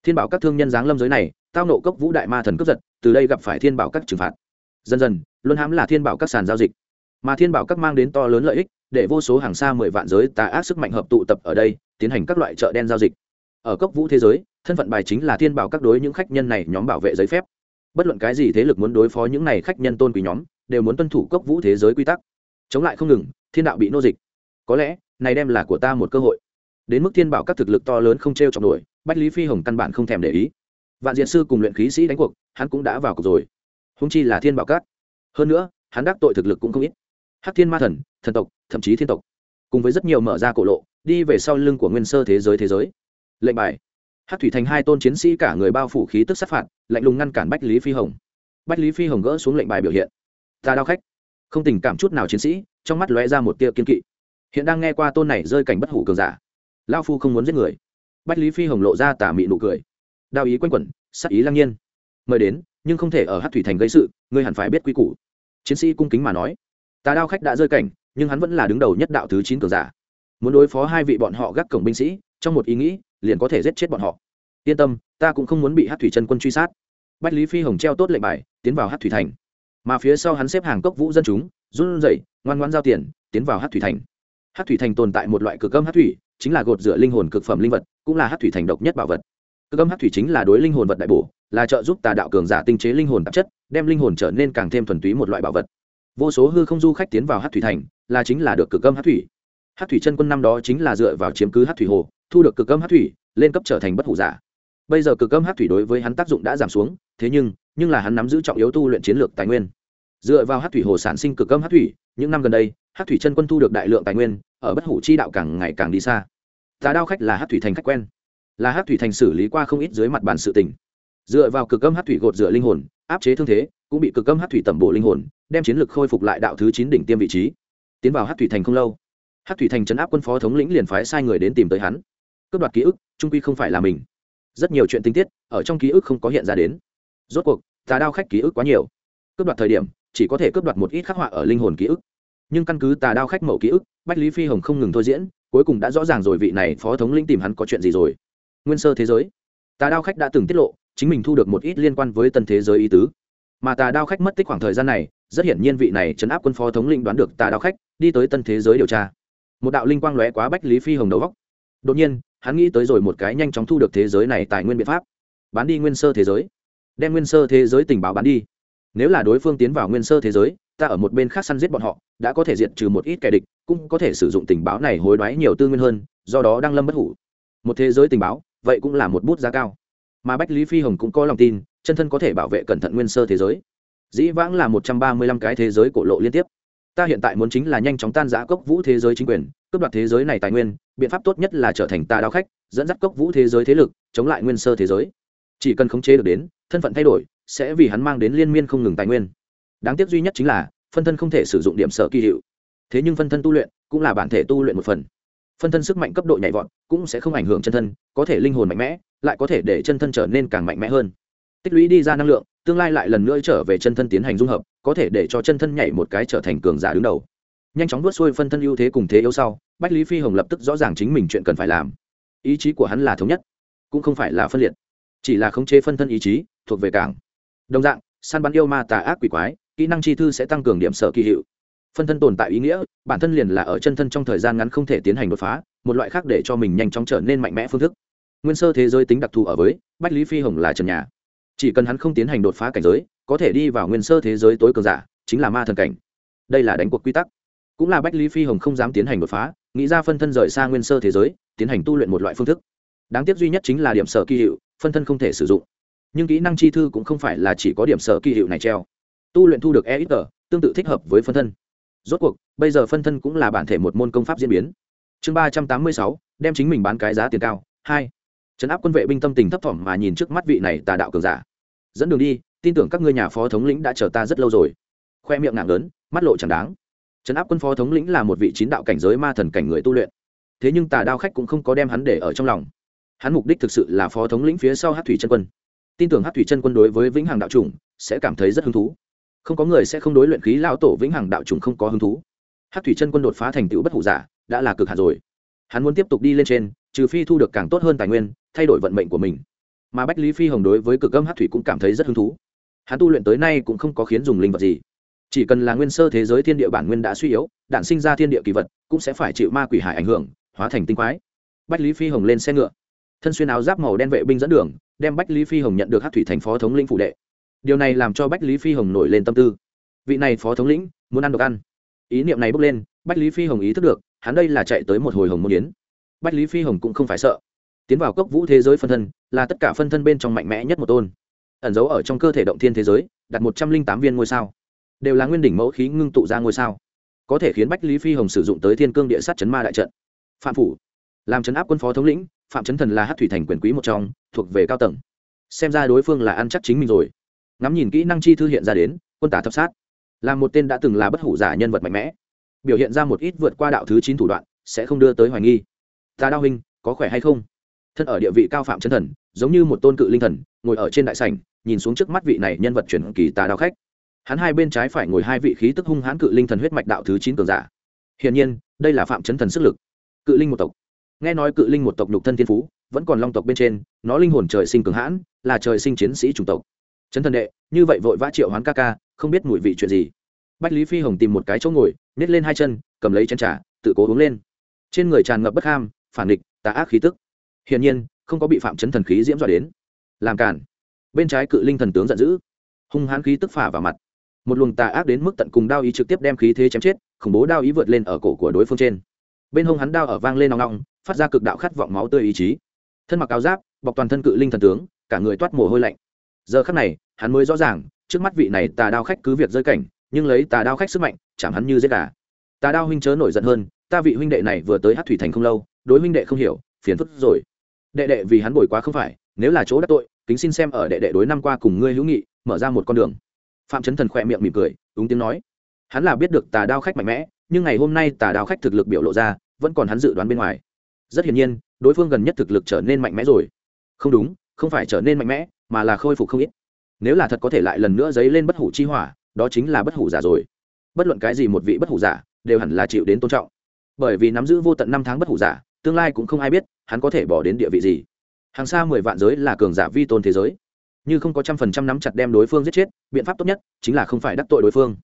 Thiên bảo các thương nhân giáng lâm giới này, tao nộ cốc vũ đại ma thần cướp giật, từ đây gặp phải thiên bảo các trừng phạt. Dần dần, luân hãm là thiên bảo các sàn giao dịch. Mà thiên bảo các mang đến to lớn lợi ích, để vô số hàng xa mười vạn giới tà ác sức mạnh hợp tụ tập ở đây, tiến hành các loại chợ đen giao dịch. Ở cốc vũ thế giới, thân phận bài chính là thiên bảo các đối những khách nhân này nhóm bảo vệ giấy phép bất luận cái gì thế lực muốn đối phó những này khách nhân tôn quý nhóm, đều muốn tuân thủ cốc vũ thế giới quy tắc. Chống lại không ngừng, thiên đạo bị nô dịch. Có lẽ, này đem là của ta một cơ hội. Đến mức thiên bảo các thực lực to lớn không t r e o trọng nổi, bách lý phi hồng căn bản không thèm để ý. Vạn diện sư cùng luyện khí sĩ đánh cuộc, hắn cũng đã vào cuộc rồi. Húng chi là thiên bảo các. Hơn nữa, hắn đắc tội thực lực cũng không ít. Hắc thiên ma thần thần tộc, thậm chí thiên tộc. Cùng với rất nhiều mở ra cổ lộ, đi về sau lưng của nguyên sơ thế giới thế giới. Lệnh bài. Hát thủy thành hai tôn chiến sĩ cả người bao phủ khí tức sát phạt, lạnh lùng ngăn cản bách lý phi hồng. Bách lý phi hồng gỡ xuống lệnh bài biểu hiện. Ta đao khách. Không tình cảm chút nào chiến sĩ, trong mắt lóe ra một tia kiên kỵ. Hiện đang nghe qua tôn này rơi cảnh bất hủ cường giả. Lao phu không muốn giết người. Bách lý phi hồng lộ ra tà mị nụ cười. Đao ý quanh quẩn sắc ý lăng nhiên. Mời đến, nhưng không thể ở hát thủy thành gây sự, ngươi hẳn phải biết quy củ. Chiến sĩ cung kính mà nói. Tà đao khách đã rơi cảnh, nhưng hắn vẫn là đứng đầu nhất đạo thứ chín cường giả. Muốn đối phó hai vị bọn họ gác cổng binh sĩ, trong một ý nghĩ liền có thể giết chết bọn họ. Yên tâm, ta cũng không muốn bị hát thủy chân quân truy sát. Bách lý phi hồng treo tốt lệnh bài, tiến vào hát thủy thành. Mà phía sau hắn xếp hàng cốc vũ dân chúng, run rẩy, ngoan ngoan giao tiền, tiến vào hát thủy thành. Hát thủy thành tồn tại một loại cực âm hát thủy, chính là gột rửa linh hồn cực phẩm linh vật, cũng là hát thủy thành độc nhất bảo vật. Cực âm hát thủy chính là đối linh hồn vật đại bổ, là trợ giúp tà đạo cường giả tinh chế linh hồn tạp chất, đem linh hồn trở nên càng thêm thuần túy một loại bảo vật. Vô số hư không du khách tiến vào hát thủy thành, là chính là được cực âm hát thủy. Hát thủy chân quân năm đó chính là dựa vào chiếm cứ hát thủy hồ thu được cực âm hát thủy, lên cấp trở thành bất hủ giả. Bây giờ cực âm hát thủy đối với hắn tác dụng đã giảm xuống, thế nhưng nhưng là hắn nắm giữ trọng yếu tu luyện chiến lược tài nguyên. Dựa vào hát thủy hồ sản sinh cực âm hát thủy, những năm gần đây, hát thủy chân quân thu được đại lượng tài nguyên, ở bất hủ chi đạo càng ngày càng đi xa. Tà đao khách là hát thủy thành khách quen. Là hát thủy thành xử lý qua không ít dưới mặt bàn sự tình. Dựa vào cực âm hát thủy gột dựa linh hồn, áp chế thương thế, cũng bị cực âm hát thủy tẩm bổ linh hồn, đem chiến lược khôi phục lại đạo thứ chín đỉnh tiêm vị trí. Tiến vào hát thủy thành không lâu, hát thủy thành trấn áp quân phó thống lĩnh liền phái sai người đến tìm tới hắn cướp đoạt ký ức, trung quy không phải là mình. Rất nhiều chuyện tinh tiết ở trong ký ức không có hiện ra đến. Rốt cuộc, tà đao khách ký ức quá nhiều. Cướp đoạt thời điểm, chỉ có thể cướp đoạt một ít khắc họa ở linh hồn ký ức. Nhưng căn cứ tà đao khách mẫu ký ức, bách lý phi hồng không ngừng thôi diễn, cuối cùng đã rõ ràng rồi vị này phó thống linh tìm hắn có chuyện gì rồi. Nguyên sơ thế giới. Tà đao khách đã từng tiết lộ, chính mình thu được một ít liên quan với tân thế giới ý tứ. Mà tà đao khách mất tích khoảng thời gian này, rất hiển nhiên vị này chấn áp quân phó thống linh đoán được tà đao khách đi tới tân thế giới điều tra. Một đạo linh quang lóe quá bách lý phi hồng đầu góc. Đột nhiên hắn nghĩ tới rồi một cái nhanh chóng thu được thế giới này tài nguyên biện pháp. Bán đi nguyên sơ thế giới. Đem nguyên sơ thế giới tình báo bán đi. Nếu là đối phương tiến vào nguyên sơ thế giới, ta ở một bên khác săn giết bọn họ, đã có thể diệt trừ một ít kẻ địch, cũng có thể sử dụng tình báo này hối đoái nhiều tư nguyên hơn, do đó đang lâm bất hủ. Một thế giới tình báo, vậy cũng là một bút giá cao. Mà bách lý phi hồng cũng có lòng tin, chân thân có thể bảo vệ cẩn thận nguyên sơ thế giới. Dĩ vãng là một trăm ba mươi lăm cái thế giới cổ lộ liên tiếp ta hiện tại muốn chính là nhanh chóng tan giã cốc vũ thế giới chính quyền, cướp đoạt thế giới này tài nguyên, biện pháp tốt nhất là trở thành tà đao khách, dẫn dắt cốc vũ thế giới thế lực, chống lại nguyên sơ thế giới. Chỉ cần khống chế được đến, thân phận thay đổi, sẽ vì hắn mang đến liên miên không ngừng tài nguyên. Đáng tiếc duy nhất chính là, phân thân không thể sử dụng điểm sở kỳ hiệu. Thế nhưng phân thân tu luyện cũng là bản thể tu luyện một phần. Phân thân sức mạnh cấp độ nhảy vọt cũng sẽ không ảnh hưởng chân thân, có thể linh hồn mạnh mẽ, lại có thể để chân thân trở nên càng mạnh mẽ hơn. Tích lũy đi ra năng lượng, tương lai lại lần nữa trở về chân thân tiến hành dung hợp có thể để cho chân thân nhảy một cái trở thành cường giả đứng đầu. Nhanh chóng vớt xuôi phân thân ưu thế cùng thế yếu sau, bách lý phi hồng lập tức rõ ràng chính mình chuyện cần phải làm. Ý chí của hắn là thống nhất, cũng không phải là phân liệt. Chỉ là khống chế phân thân ý chí, thuộc về cảng. Đồng dạng, săn bắn yêu ma tà ác quỷ quái, kỹ năng chi thư sẽ tăng cường điểm sở kỳ hiệu. Phân thân tồn tại ý nghĩa, bản thân liền là ở chân thân trong thời gian ngắn không thể tiến hành đột phá, một loại khác để cho mình nhanh chóng trở nên mạnh mẽ phương thức. Nguyên sơ thế giới tính đặc thù ở với, bách lý phi hồng là trần nhà. Chỉ cần hắn không tiến hành đột phá cảnh giới có thể đi vào nguyên sơ thế giới tối cường giả, chính là ma thần cảnh. Đây là đánh cuộc quy tắc. Cũng là bách lý phi hồng không dám tiến hành đột phá, nghĩ ra phân thân rời xa nguyên sơ thế giới, tiến hành tu luyện một loại phương thức. Đáng tiếc duy nhất chính là điểm sở kỳ hiệu, phân thân không thể sử dụng. Nhưng kỹ năng chi thư cũng không phải là chỉ có điểm sở kỳ hiệu này treo. Tu luyện thu được e ít tờ, tương tự thích hợp với phân thân. Rốt cuộc, bây giờ phân thân cũng là bản thể một môn công pháp diễn biến. Chương ba trăm tám mươi sáu, đem chính mình bán cái giá tiền cao. Hai. Trấn áp quân vệ binh tâm tình thấp thỏm mà nhìn trước mắt vị này tà đạo cường giả. Dẫn đường đi tin tưởng các ngươi nhà phó thống lĩnh đã chờ ta rất lâu rồi. Khoe miệng nặng lớn, mắt lộ chẳng đáng. Trấn áp quân phó thống lĩnh là một vị chín đạo cảnh giới ma thần cảnh người tu luyện. Thế nhưng tà đao khách cũng không có đem hắn để ở trong lòng. Hắn mục đích thực sự là phó thống lĩnh phía sau hát thủy chân quân. Tin tưởng hát thủy chân quân đối với vĩnh hằng đạo chủng sẽ cảm thấy rất hứng thú. Không có người sẽ không đối luyện khí lao tổ vĩnh hằng đạo chủng không có hứng thú. Hát thủy chân quân đột phá thành tựu bất hủ giả, đã là cực hạt rồi. Hắn muốn tiếp tục đi lên trên, trừ phi thu được càng tốt hơn tài nguyên, thay đổi vận mệnh của mình. Mà bách lý phi hồng đối với cực âm hát thủy cũng cảm thấy rất hứng thú hắn tu luyện tới nay cũng không có khiến dùng linh vật gì. Chỉ cần là nguyên sơ thế giới thiên địa bản nguyên đã suy yếu đạn sinh ra thiên địa kỳ vật, cũng sẽ phải chịu ma quỷ hải ảnh hưởng, hóa thành tinh quái. Bách lý phi hồng lên xe ngựa. Thân xuyên áo giáp màu đen vệ binh dẫn đường, đem bách lý phi hồng nhận được hát thủy thành phó thống lĩnh phụ đệ. Điều này làm cho bách lý phi hồng nổi lên tâm tư. Vị này phó thống lĩnh, muốn ăn được ăn. Ý niệm này bước lên, bách lý phi hồng ý thức được, hắn đây là chạy tới một hồi hồng môn yến. Bách lý phi hồng cũng không phải sợ. Tiến vào cốc vũ thế giới phân thân, là tất cả phân thân bên trong mạnh mẽ nhất một tôn ẩn giấu ở trong cơ thể động thiên thế giới, đặt một trăm linh tám viên ngôi sao. Đều là nguyên đỉnh mẫu khí ngưng tụ ra ngôi sao. Có thể khiến bách lý phi hồng sử dụng tới thiên cương địa sát chấn ma đại trận. Phạm phủ, làm chấn áp quân phó thống lĩnh, phạm chấn thần là hát thủy thành quyền quý một trong, thuộc về cao tầng. Xem ra đối phương là ăn chắc chính mình rồi. Ngắm nhìn kỹ năng chi thư hiện ra đến, quân tả thập sát. Là một tên đã từng là bất hủ giả nhân vật mạnh mẽ. Biểu hiện ra một ít vượt qua đạo thứ chín thủ đoạn, sẽ không đưa tới hoài nghi. Ta đao huynh, có khỏe hay không? Thân ở địa vị cao phạm chấn thần, giống như một tôn cự linh thần, ngồi ở trên đại sảnh nhìn xuống trước mắt vị này nhân vật chuyển kỳ tà đao khách. Hắn hai bên trái phải ngồi hai vị khí tức hung hãn cự linh thần huyết mạch đạo thứ chín cường giả. Hiển nhiên, đây là phạm chấn thần sức lực. Cự linh một tộc. Nghe nói cự linh một tộc nhục thân thiên phú, vẫn còn long tộc bên trên, nó linh hồn trời sinh cường hãn, là trời sinh chiến sĩ chủng tộc. Chấn thần đệ, như vậy vội vã triệu hoán ca ca, không biết mùi vị chuyện gì. Bách lý phi hồng tìm một cái chỗ ngồi, nhét lên hai chân, cầm lấy chân trà, tự cố uống lên. Trên người tràn ngập bất ham, phản địch tà ác khí tức. Hiển nhiên, không có bị phạm chấn thần khí diễm dọa đến. Làm cản bên trái cự linh thần tướng giận dữ. Hung hãn khí tức phả vào mặt. Một luồng tà ác đến mức tận cùng đao ý trực tiếp đem khí thế chém chết, khủng bố đao ý vượt lên ở cổ của đối phương trên. Bên hông hắn đao ở vang lên nòng nòng phát ra cực đạo khát vọng máu tươi ý chí. Thân mặc áo giáp, bọc toàn thân cự linh thần tướng, cả người toát mồ hôi lạnh. Giờ khắc này, hắn mới rõ ràng, trước mắt vị này tà đao khách cứ việc rơi cảnh, nhưng lấy tà đao khách sức mạnh chẳng hắn như giết gà. Tà đao huynh chớ nổi giận hơn, ta vị huynh đệ này vừa tới hát thủy thành không lâu, đối huynh đệ không hiểu, phiền phức rồi. Đệ đệ vì hắn bồi quá không phải, nếu là chỗ đắc tội kính xin xem ở đệ đệ đối năm qua cùng ngươi hữu nghị, mở ra một con đường. Phạm chấn thần khỏe miệng mỉm cười đúng tiếng nói. Hắn là biết được tà đao khách mạnh mẽ, nhưng ngày hôm nay tà đao khách thực lực biểu lộ ra, vẫn còn hắn dự đoán bên ngoài. Rất hiển nhiên, đối phương gần nhất thực lực trở nên mạnh mẽ rồi. Không đúng, không phải trở nên mạnh mẽ, mà là khôi phục không ít. Nếu là thật có thể lại lần nữa dấy lên bất hủ chi hỏa, đó chính là bất hủ giả rồi. Bất luận cái gì một vị bất hủ giả, đều hẳn là chịu đến tôn trọng. Bởi vì nắm giữ vô tận năm tháng bất hủ giả, tương lai cũng không ai biết hắn có thể bỏ đến địa vị gì hàng xa mười vạn giới là cường giả vi tôn thế giới. Như không có trăm phần trăm nắm chặt đem đối phương giết chết, biện pháp tốt nhất chính là không phải đắc tội đối phương.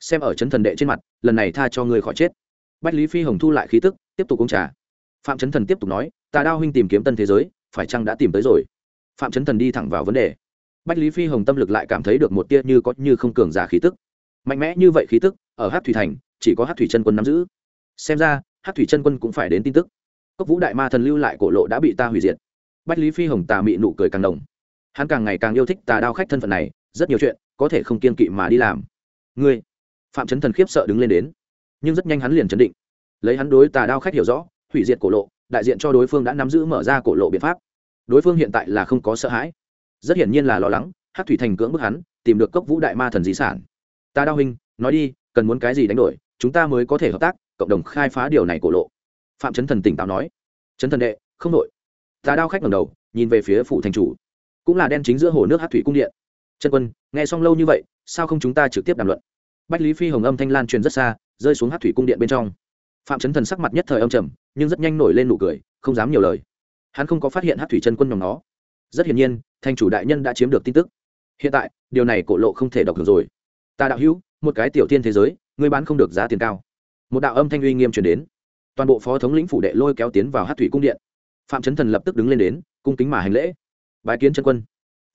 Xem ở chấn thần đệ trên mặt, lần này tha cho người khỏi chết. Bách lý phi hồng thu lại khí tức, tiếp tục uống trà. Phạm chấn thần tiếp tục nói, tà đao huynh tìm kiếm tân thế giới, phải chăng đã tìm tới rồi? Phạm chấn thần đi thẳng vào vấn đề. Bách lý phi hồng tâm lực lại cảm thấy được một tia như có như không cường giả khí tức. Mạnh mẽ như vậy khí tức, ở hát thủy thành, chỉ có hát thủy chân quân nắm giữ. Xem ra hát thủy chân quân cũng phải đến tin tức. Cốc vũ đại ma thần lưu lại cổ lộ đã bị ta hủy diệt bách lý phi hồng tà mị nụ cười càng đồng hắn càng ngày càng yêu thích tà đao khách thân phận này, rất nhiều chuyện có thể không kiên kỵ mà đi làm. Ngươi, phạm chấn thần khiếp sợ đứng lên đến, nhưng rất nhanh hắn liền chấn định. Lấy hắn đối tà đao khách hiểu rõ, hủy diệt cổ lộ, đại diện cho đối phương đã nắm giữ mở ra cổ lộ biện pháp. Đối phương hiện tại là không có sợ hãi. Rất hiển nhiên là lo lắng hát thủy thành cưỡng bức hắn, tìm được cốc vũ đại ma thần di sản. Ta đao hình nói đi, cần muốn cái gì đánh đổi, chúng ta mới có thể hợp tác, cộng đồng khai phá điều này cổ lộ. Phạm chấn thần tỉnh táo nói. Chấn thần đệ, không đội ta đao khách ngầm đầu, nhìn về phía phủ thành chủ. Cũng là đen chính giữa hồ nước hát thủy cung điện. Trần quân, nghe xong lâu như vậy, sao không chúng ta trực tiếp đàm luận? Bách lý phi hồng âm thanh lan truyền rất xa, rơi xuống hát thủy cung điện bên trong. Phạm chấn thần sắc mặt nhất thời âm trầm, nhưng rất nhanh nổi lên nụ cười, không dám nhiều lời. Hắn không có phát hiện hát thủy chân quân nhóm nó rất hiển nhiên, thành chủ đại nhân đã chiếm được tin tức. Hiện tại, điều này cổ lộ không thể đọc được rồi. Ta đạo hữu, một cái tiểu tiên thế giới, ngươi bán không được giá tiền cao. Một đạo âm thanh uy nghiêm truyền đến. Toàn bộ phó thống lĩnh phủ đệ lôi kéo tiến vào hát thủy cung điện phạm chấn thần lập tức đứng lên đến, cung kính mà hành lễ. Bái kiến chân quân.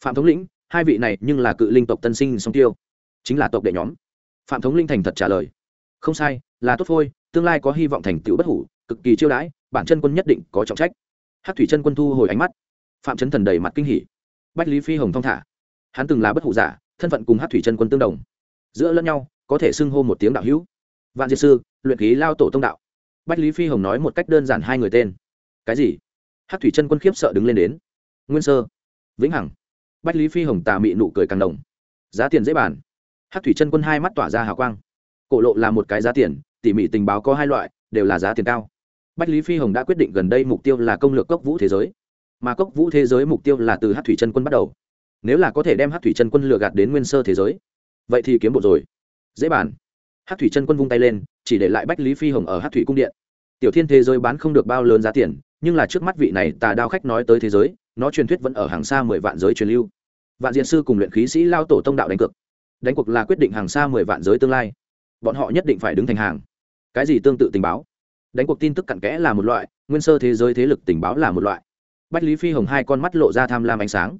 Phạm thống lĩnh, hai vị này nhưng là cự linh tộc tân sinh song tiêu. Chính là tộc đệ nhóm. Phạm thống linh thành thật trả lời. Không sai, là tốt phôi, tương lai có hy vọng thành tựu bất hủ, cực kỳ chiêu đãi, bản chân quân nhất định có trọng trách. Hát thủy chân quân thu hồi ánh mắt. Phạm chấn thần đầy mặt kinh hỉ. Bách lý phi hồng thong thả. Hắn từng là bất hủ giả, thân phận cùng hát thủy chân quân tương đồng. Giữa lẫn nhau, có thể xưng hô một tiếng đạo hữu. Vạn diệt sư, luyện khí lao tổ tông đạo. Bách lý phi hồng nói một cách đơn giản hai người tên. Cái gì? Hát thủy chân quân khiếp sợ đứng lên đến nguyên sơ vĩnh hằng bách lý phi hồng tà mị nụ cười càng đồng giá tiền dễ bàn hát thủy chân quân hai mắt tỏa ra hào quang cổ lộ là một cái giá tiền tỉ mỉ tình báo có hai loại đều là giá tiền cao bách lý phi hồng đã quyết định gần đây mục tiêu là công lược cốc vũ thế giới mà cốc vũ thế giới mục tiêu là từ hát thủy chân quân bắt đầu nếu là có thể đem hát thủy chân quân lừa gạt đến nguyên sơ thế giới vậy thì kiếm bộ rồi dễ bàn hát thủy chân quân vung tay lên chỉ để lại bách lý phi hồng ở hát thủy cung điện tiểu thiên thế giới bán không được bao lớn giá tiền nhưng là trước mắt vị này tà đao khách nói tới thế giới, nó truyền thuyết vẫn ở hàng xa mười vạn giới truyền lưu. Vạn diện sư cùng luyện khí sĩ lao tổ tông đạo đánh cược. Đánh cuộc là quyết định hàng xa mười vạn giới tương lai. Bọn họ nhất định phải đứng thành hàng. Cái gì tương tự tình báo? Đánh cuộc tin tức cặn kẽ là một loại, nguyên sơ thế giới thế lực tình báo là một loại. Bách lý phi hồng hai con mắt lộ ra tham lam ánh sáng.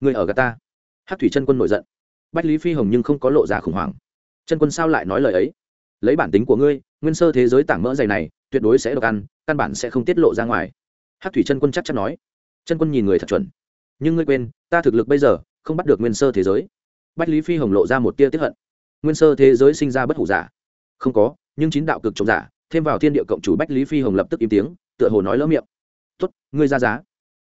Người ở gà ta. Hát thủy chân quân nổi giận. Bách lý phi hồng nhưng không có lộ ra khủng hoảng. Chân quân sao lại nói lời ấy? Lấy bản tính của ngươi, nguyên sơ thế giới tảng mỡ dày này, tuyệt đối sẽ được ăn, căn bản sẽ không tiết lộ ra ngoài hát thủy chân quân chắc chắn nói. Chân quân nhìn người thật chuẩn. Nhưng ngươi quên, ta thực lực bây giờ không bắt được nguyên sơ thế giới. Bách lý phi hồng lộ ra một tia tiếp hận. Nguyên sơ thế giới sinh ra bất hủ giả. Không có, nhưng chín đạo cực trọng giả, thêm vào thiên địa cộng chủ bách lý phi hồng lập tức im tiếng, tựa hồ nói lỡ miệng. Tuất ngươi ra giá.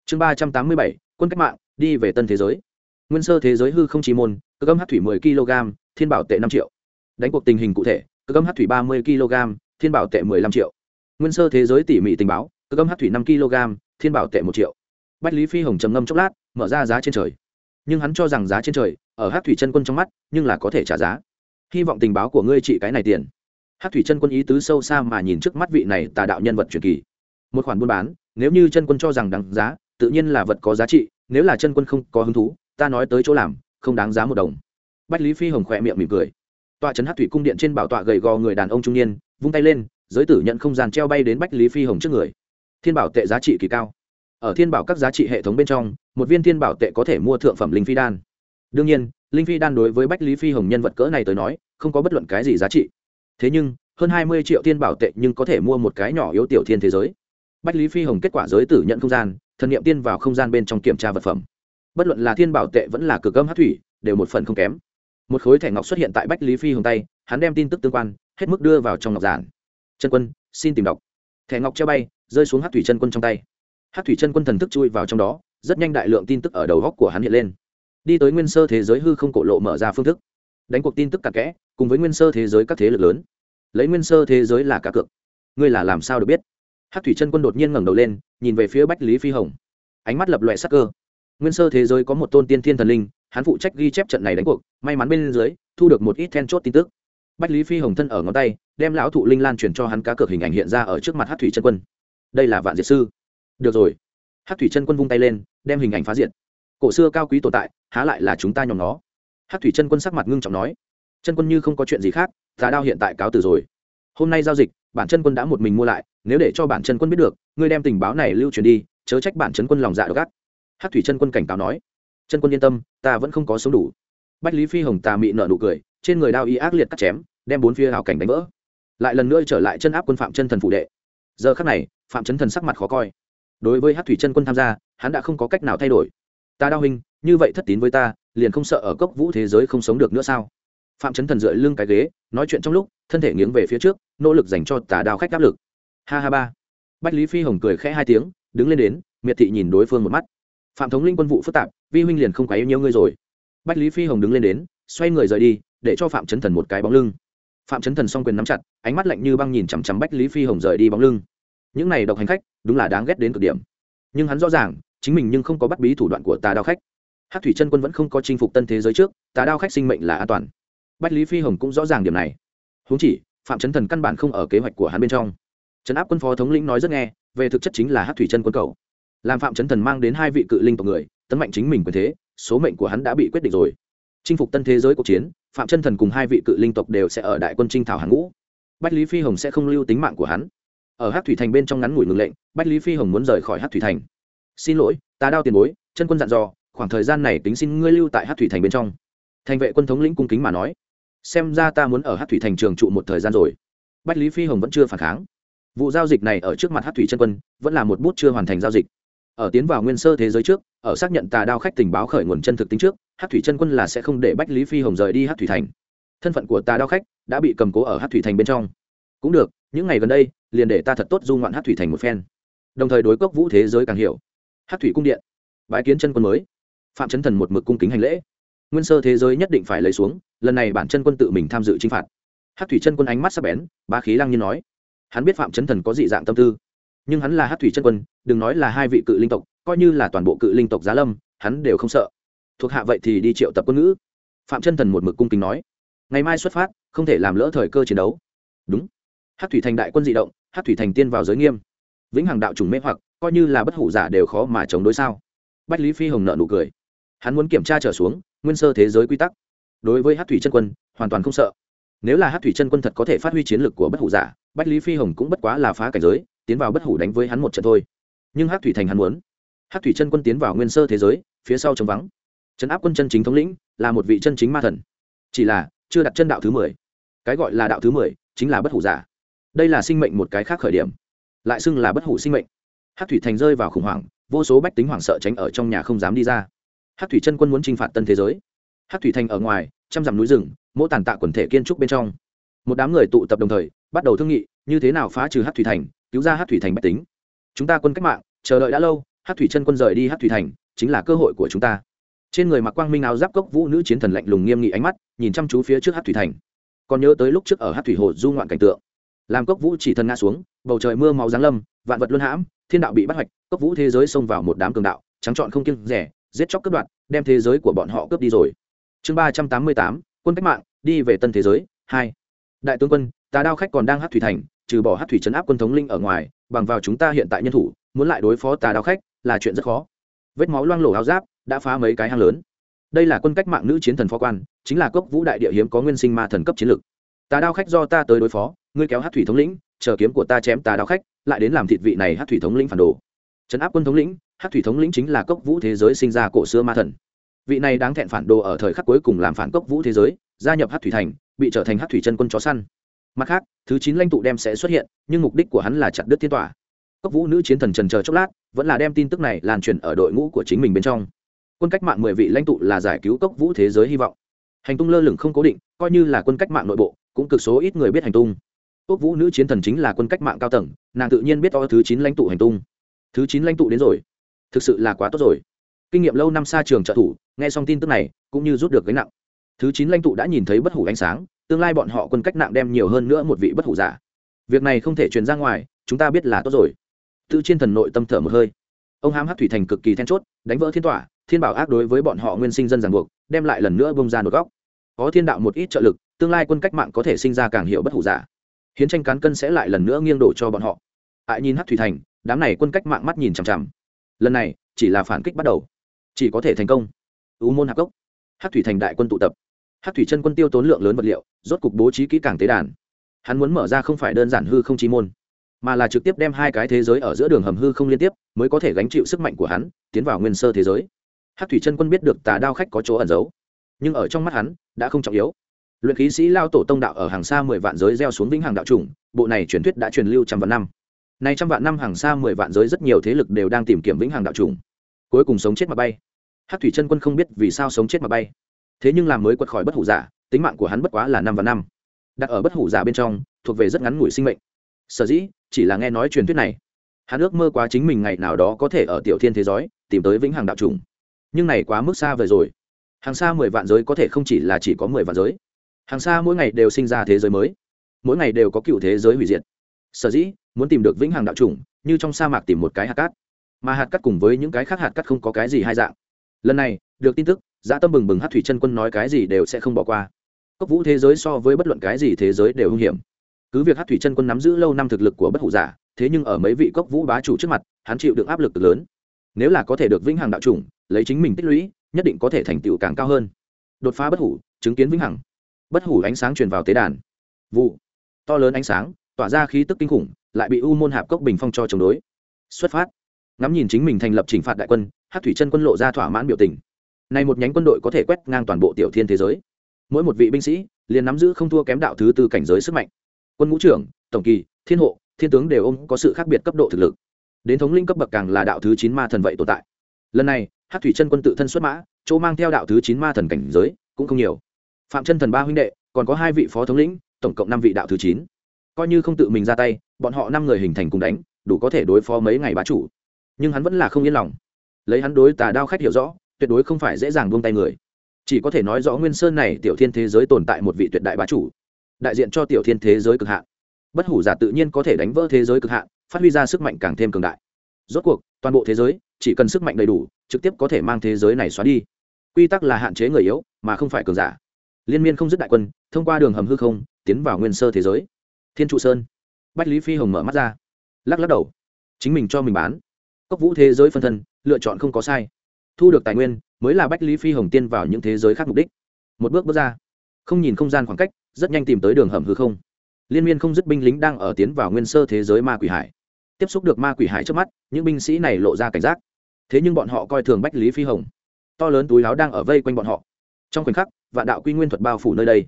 Chương ba trăm tám mươi bảy, quân cách mạng, đi về tân thế giới. Nguyên sơ thế giới hư không chỉ môn cơ cấm hát thủy mười kg thiên bảo tệ năm triệu. Đánh cuộc tình hình cụ thể cơ cấm hát thủy ba mươi kg thiên bảo tệ mười lăm triệu. Nguyên sơ thế giới tỉ mỉ tình báo cực âm hát thủy năm kg, thiên bảo tệ một triệu. Bách lý phi hồng trầm ngâm chốc lát, mở ra giá trên trời. Nhưng hắn cho rằng giá trên trời, ở hát thủy chân quân trong mắt, nhưng là có thể trả giá. Hy vọng tình báo của ngươi trị cái này tiền. Hát thủy chân quân ý tứ sâu xa mà nhìn trước mắt vị này tà đạo nhân vật truyền kỳ. Một khoản buôn bán, nếu như chân quân cho rằng đáng giá, tự nhiên là vật có giá trị, nếu là chân quân không có hứng thú, ta nói tới chỗ làm, không đáng giá một đồng. Bách lý phi hồng khỏe miệng mỉm cười. Tọa trấn hát thủy cung điện trên bảo tọa gầy gò người đàn ông trung niên, vung tay lên, giới tử nhận không gian treo bay đến bách lý phi hồng trước người thiên bảo tệ giá trị kỳ cao. Ở thiên bảo các giá trị hệ thống bên trong, một viên thiên bảo tệ có thể mua thượng phẩm linh phi đan. Đương nhiên, linh phi đan đối với bách lý phi hồng nhân vật cỡ này tới nói, không có bất luận cái gì giá trị. Thế nhưng, hơn hai mươi triệu thiên bảo tệ nhưng có thể mua một cái nhỏ yếu tiểu thiên thế giới. Bách lý phi hồng kết quả giới tử nhận không gian, thần n i ệ m tiên vào không gian bên trong kiểm tra vật phẩm. Bất luận là thiên bảo tệ vẫn là cực âm hát thủy, đều một phần không kém. Một khối thẻ ngọc xuất hiện tại bách lý phi hồng tay, hắn đem tin tức tương quan, hết mức đưa vào trong ngọc giản. Trần quân, xin tìm đọc thẻ ngọc treo bay, rơi xuống hát thủy chân quân trong tay. Hát thủy chân quân thần thức chui vào trong đó, rất nhanh đại lượng tin tức ở đầu góc của hắn hiện lên. Đi tới nguyên sơ thế giới hư không cổ lộ mở ra phương thức. Đánh cuộc tin tức cặp kẽ, cùng với nguyên sơ thế giới các thế lực lớn. Lấy nguyên sơ thế giới là cá cược. Ngươi là làm sao được biết? Hát thủy chân quân đột nhiên ngẩng đầu lên, nhìn về phía bách lý phi hồng. Ánh mắt lập loại sắc cơ. Nguyên sơ thế giới có một tôn tiên thiên thần linh, hắn phụ trách ghi chép trận này đánh cuộc, may mắn bên dưới, thu được một ít then chốt tin tức. Bách lý phi hồng thân ở ngón tay đem lão thụ linh lan truyền cho hắn cá cược hình ảnh hiện ra ở trước mặt hát thủy chân quân. Đây là vạn diệt sư. Được rồi. Hát thủy chân quân vung tay lên, đem hình ảnh phá diệt. Cổ xưa cao quý tồn tại, há lại là chúng ta nhòm nó. Hát thủy chân quân sắc mặt ngưng trọng nói, chân quân như không có chuyện gì khác, tà đao hiện tại cáo từ rồi. Hôm nay giao dịch, bản chân quân đã một mình mua lại, nếu để cho bản chân quân biết được, ngươi đem tình báo này lưu truyền đi, chớ trách bản chân quân lòng dạ đ gắt hát thủy chân quân cảnh cáo nói, chân quân yên tâm, ta vẫn không có sống đủ. Bách lý phi hồng tà mị nợ nụ cười, trên người đao y ác liệt cắt chém, đem bốn phía hào cảnh đánh vỡ lại lần nữa trở lại chân áp quân phạm chân thần phụ đệ. Giờ khắc này, phạm chân thần sắc mặt khó coi. Đối với hát thủy chân quân tham gia, hắn đã không có cách nào thay đổi. Ta đao hình như vậy thất tín với ta, liền không sợ ở cốc vũ thế giới không sống được nữa sao? Phạm chấn thần dựa lưng cái ghế, nói chuyện trong lúc, thân thể nghiếng về phía trước, nỗ lực dành cho tà đao khách áp lực. Ha ha ba. Bách lý phi hồng cười khẽ hai tiếng, đứng lên đến, miệt thị nhìn đối phương một mắt. Phạm thống linh quân vụ phức tạp, vi huynh liền không quá yêu nhiều ngươi rồi. Bách lý phi hồng đứng lên đến, xoay người rời đi, để cho phạm chấn thần một cái bóng lưng phạm chấn thần song quyền nắm chặt, ánh mắt lạnh như băng nhìn chằm chằm bách lý phi hồng rời đi bóng lưng. Những này độc hành khách, đúng là đáng ghét đến cực điểm. Nhưng hắn rõ ràng, chính mình nhưng không có bắt bí thủ đoạn của tà đao khách. Hát thủy chân quân vẫn không có chinh phục tân thế giới trước, tà đao khách sinh mệnh là an toàn. Bách lý phi hồng cũng rõ ràng điểm này. Húng chỉ, phạm chấn thần căn bản không ở kế hoạch của hắn bên trong. Trấn áp quân phó thống lĩnh nói rất nghe, về thực chất chính là hát thủy chân quân cầu. Làm phạm chấn thần mang đến hai vị cự linh tộc người, tấn mạnh chính mình quyền thế, số mệnh của hắn đã bị quyết định rồi chinh phục tân thế giới cuộc chiến, phạm chân thần cùng hai vị cự linh tộc đều sẽ ở đại quân trinh thảo hàng ngũ. Bách lý phi hồng sẽ không lưu tính mạng của hắn. Ở hát thủy thành bên trong ngắn ngủi ngừng lệnh, bách lý phi hồng muốn rời khỏi hát thủy thành. Xin lỗi, ta đao tiền bối, chân quân dặn dò, khoảng thời gian này tính xin ngươi lưu tại hát thủy thành bên trong. Thành vệ quân thống lĩnh cung kính mà nói. Xem ra ta muốn ở hát thủy thành trường trụ một thời gian rồi. Bách lý phi hồng vẫn chưa phản kháng. Vụ giao dịch này ở trước mặt hát thủy chân quân, vẫn là một bút chưa hoàn thành giao dịch. Ở tiến vào nguyên sơ thế giới trước ở xác nhận tà đao khách tình báo khởi nguồn chân thực tính trước hát thủy chân quân là sẽ không để bách lý phi hồng rời đi hát thủy thành. Thân phận của tà đao khách đã bị cầm cố ở hát thủy thành bên trong. Cũng được, những ngày gần đây, liền để ta thật tốt du ngoạn hát thủy thành một phen. Đồng thời đối cốc vũ thế giới càng hiểu. Hát thủy cung điện. Bãi kiến chân quân mới. Phạm chấn thần một mực cung kính hành lễ. Nguyên sơ thế giới nhất định phải lấy xuống, lần này bản chân quân tự mình tham dự chinh phạt. Hát thủy chân quân ánh mắt sắc bén ba khí lăng như nói. Hắn biết phạm chấn thần có dị dạng tâm tư nhưng hắn là hát thủy chân quân, đừng nói là hai vị cự linh tộc, coi như là toàn bộ cự linh tộc giá lâm, hắn đều không sợ. Thuộc hạ vậy thì đi triệu tập quân ngữ. Phạm chân thần một mực cung kính nói. Ngày mai xuất phát, không thể làm lỡ thời cơ chiến đấu. Đúng. Hát thủy thành đại quân di động, hát thủy thành tiên vào giới nghiêm. Vĩnh hằng đạo trùng mê hoặc, coi như là bất hủ giả đều khó mà chống đối sao. Bách lý phi hồng nợ nụ cười. Hắn muốn kiểm tra trở xuống, nguyên sơ thế giới quy tắc. Đối với hát thủy chân quân, hoàn toàn không sợ. Nếu là hát thủy chân quân thật có thể phát huy chiến lược của bất hủ giả, bách lý phi hồng cũng bất quá là phá cảnh giới tiến vào bất hủ đánh với hắn một trận thôi. Nhưng hát thủy thành hắn muốn. Hát thủy chân quân tiến vào nguyên sơ thế giới, phía sau trống vắng. Trấn áp quân chân chính thống lĩnh, là một vị chân chính ma thần. Chỉ là, chưa đặt chân đạo thứ mười. Cái gọi là đạo thứ mười, chính là bất hủ giả. Đây là sinh mệnh một cái khác khởi điểm. Lại xưng là bất hủ sinh mệnh. Hát thủy thành rơi vào khủng hoảng, vô số bách tính hoảng sợ tránh ở trong nhà không dám đi ra. Hát thủy chân quân muốn t r i n h phạt tân thế giới. Hát thủy thành ở ngoài, trăm dặm núi rừng, mỗi tàn tạ quần thể kiên trúc bên trong. Một đám người tụ tập đồng thời, bắt đầu thương nghị, như thế nào phá trừ hát thủy thành cứu ra hát thủy thành bách tính. Chúng ta quân cách mạng, chờ đợi đã lâu, hát thủy chân quân rời đi hát thủy thành, chính là cơ hội của chúng ta. Trên người mặc quang minh áo giáp cốc vũ nữ chiến thần lạnh lùng nghiêm nghị ánh mắt, nhìn chăm chú phía trước hát thủy thành. Còn nhớ tới lúc trước ở hát thủy hồ du ngoạn cảnh tượng. Làm cốc vũ chỉ thân ngã xuống, bầu trời mưa máu giáng lâm, vạn vật luân hãm, thiên đạo bị bắt hoạch, cốc vũ thế giới xông vào một đám cường đạo, trắng trọn không kiêng rẻ, giết chóc cướp đoạt, đem thế giới của bọn họ cướp đi rồi. Chương ba trăm tám mươi tám, quân cách mạng, đi về tân thế giới, hai. Đại tướng quân tà đao khách còn đang hát thủy thành, trừ bỏ hát thủy chấn áp quân thống linh ở ngoài, bằng vào chúng ta hiện tại nhân thủ, muốn lại đối phó tà đao khách là chuyện rất khó. Vết máu loang lổ áo giáp đã phá mấy cái hang lớn. Đây là quân cách mạng nữ chiến thần phó quan, chính là cốc vũ đại địa hiếm có nguyên sinh ma thần cấp chiến lực. Tà đao khách do ta tới đối phó, ngươi kéo hát thủy thống lĩnh, chờ kiếm của ta chém tà đao khách, lại đến làm thịt vị này hát thủy thống lĩnh phản đồ. Trấn áp quân thống lĩnh, hát thủy thống lĩnh chính là cốc vũ thế giới sinh ra cổ xưa ma thần. Vị này đáng thẹn phản đồ ở thời khắc cuối cùng làm phản cốc vũ thế giới, gia nhập hát thủy thành, bị trở thành hát thủy chân quân chó săn mặt khác, thứ chín lãnh tụ đem sẽ xuất hiện, nhưng mục đích của hắn là chặt đứt thiên tỏa cốc vũ nữ chiến thần trần chờ chốc lát, vẫn là đem tin tức này lan truyền ở đội ngũ của chính mình bên trong. Quân cách mạng mười vị lãnh tụ là giải cứu cốc vũ thế giới hy vọng. Hành tung lơ lửng không cố định, coi như là quân cách mạng nội bộ, cũng cực số ít người biết hành tung. Cốc vũ nữ chiến thần chính là quân cách mạng cao tầng, nàng tự nhiên biết to thứ chín lãnh tụ hành tung. Thứ chín lãnh tụ đến rồi. Thực sự là quá tốt rồi. Kinh nghiệm lâu năm xa trường trợ thủ, nghe xong tin tức này, cũng như rút được gánh nặng. Thứ chín lãnh tụ đã nhìn thấy bất hủ ánh sáng tương lai bọn họ quân cách nạn đem nhiều hơn nữa một vị bất hủ giả. Việc này không thể truyền ra ngoài, chúng ta biết là tốt rồi. Tự trên thần nội tâm thở một hơi. Ông hám hát thủy thành cực kỳ then chốt, đánh vỡ thiên tỏa, thiên bảo ác đối với bọn họ nguyên sinh dân ràng buộc, đem lại lần nữa bông ra một góc. Có thiên đạo một ít trợ lực, tương lai quân cách mạng có thể sinh ra càng hiệu bất hủ giả. Hiến tranh cán cân sẽ lại lần nữa nghiêng đổ cho bọn họ. Ai nhìn hát thủy thành, đám này quân cách mạng mắt nhìn chằm chằm. Lần này, chỉ là phản kích bắt đầu. Chỉ có thể thành công. U môn hạc cốc. Hát thủy thành đại quân tụ tập hát thủy chân quân tiêu tốn lượng lớn vật liệu, rốt cục bố trí kỹ càng tế đàn. Hắn muốn mở ra không phải đơn giản hư không chi môn, mà là trực tiếp đem hai cái thế giới ở giữa đường hầm hư không liên tiếp, mới có thể gánh chịu sức mạnh của hắn, tiến vào nguyên sơ thế giới. Hát thủy chân quân biết được tà đao khách có chỗ ẩn giấu, nhưng ở trong mắt hắn, đã không trọng yếu. Luyện khí sĩ lao tổ tông đạo ở hàng xa mười vạn giới gieo xuống vĩnh hàng đạo chủng, bộ này truyền thuyết đã truyền lưu trăm vạn năm. Nay trăm vạn năm hàng xa mười vạn giới rất nhiều thế lực đều đang tìm kiếm vĩnh hàng đạo chủng, cuối cùng sống chết mà bay. Hát thủy chân quân không biết vì sao sống chết mà bay thế nhưng làm mới quật khỏi bất hủ giả, tính mạng của hắn bất quá là năm và năm. Đặt ở bất hủ giả bên trong, thuộc về rất ngắn ngủi sinh mệnh. Sở dĩ, chỉ là nghe nói truyền thuyết này. Hắn ước mơ quá chính mình ngày nào đó có thể ở tiểu thiên thế giới, tìm tới vĩnh hằng đạo trùng. Nhưng này quá mức xa vời rồi. Hàng xa mười vạn giới có thể không chỉ là chỉ có mười vạn giới. Hàng xa mỗi ngày đều sinh ra thế giới mới. Mỗi ngày đều có cựu thế giới hủy diệt. Sở dĩ, muốn tìm được vĩnh hằng đạo trùng, như trong sa mạc tìm một cái hạt cát. Mà hạt cát cùng với những cái khác hạt cát không có cái gì hai dạng. Lần này, được tin tức dã tâm bừng bừng hát thủy chân quân nói cái gì đều sẽ không bỏ qua. Cốc vũ thế giới so với bất luận cái gì thế giới đều hung hiểm. Cứ việc hát thủy chân quân nắm giữ lâu năm thực lực của bất hủ giả, thế nhưng ở mấy vị cốc vũ bá chủ trước mặt, hắn chịu được áp lực lớn. Nếu là có thể được vĩnh hằng đạo chủng, lấy chính mình tích lũy, nhất định có thể thành tựu càng cao hơn. Đột phá bất hủ, chứng kiến vĩnh hằng. Bất hủ ánh sáng truyền vào tế đàn. Vụ. To lớn ánh sáng, tỏa ra khí tức kinh khủng, lại bị u môn hạp cốc bình phong cho chống đối. Xuất phát. Ngắm nhìn chính mình thành lập chỉnh phạt đại quân, hát thủy chân quân lộ ra thỏa mãn biểu tình này một nhánh quân đội có thể quét ngang toàn bộ tiểu thiên thế giới. Mỗi một vị binh sĩ liền nắm giữ không thua kém đạo thứ tư cảnh giới sức mạnh. Quân ngũ trưởng, tổng kỳ, thiên hộ, thiên tướng đều ôm có sự khác biệt cấp độ thực lực. Đến thống linh cấp bậc càng là đạo thứ chín ma thần vậy tồn tại. Lần này hát thủy chân quân tự thân xuất mã, chỗ mang theo đạo thứ chín ma thần cảnh giới cũng không nhiều. Phạm chân thần ba huynh đệ, còn có hai vị phó thống lĩnh, tổng cộng năm vị đạo thứ chín. Coi như không tự mình ra tay, bọn họ năm người hình thành cùng đánh, đủ có thể đối phó mấy ngày bá chủ. Nhưng hắn vẫn là không yên lòng. Lấy hắn đối tà đao khách hiểu rõ tuyệt đối không phải dễ dàng buông tay người. Chỉ có thể nói rõ nguyên sơn này tiểu thiên thế giới tồn tại một vị tuyệt đại bá chủ, đại diện cho tiểu thiên thế giới cực hạn. Bất hủ giả tự nhiên có thể đánh vỡ thế giới cực hạn, phát huy ra sức mạnh càng thêm cường đại. Rốt cuộc, toàn bộ thế giới, chỉ cần sức mạnh đầy đủ, trực tiếp có thể mang thế giới này xóa đi. Quy tắc là hạn chế người yếu, mà không phải cường giả. Liên miên không dứt đại quân, thông qua đường hầm hư không, tiến vào nguyên sơ thế giới. Thiên trụ sơn. Bách lý phi hồng mở mắt ra. Lắc lắc đầu. Chính mình cho mình bán. Cốc vũ thế giới phân thân, lựa chọn không có sai thu được tài nguyên, mới là bách lý phi hồng tiên vào những thế giới khác mục đích. Một bước bước ra. Không nhìn không gian khoảng cách, rất nhanh tìm tới đường hầm hư không. Liên miên không dứt binh lính đang ở tiến vào nguyên sơ thế giới ma quỷ hải. Tiếp xúc được ma quỷ hải trước mắt, những binh sĩ này lộ ra cảnh giác. Thế nhưng bọn họ coi thường bách lý phi hồng. To lớn túi láo đang ở vây quanh bọn họ. Trong khoảnh khắc, vạn đạo quy nguyên thuật bao phủ nơi đây.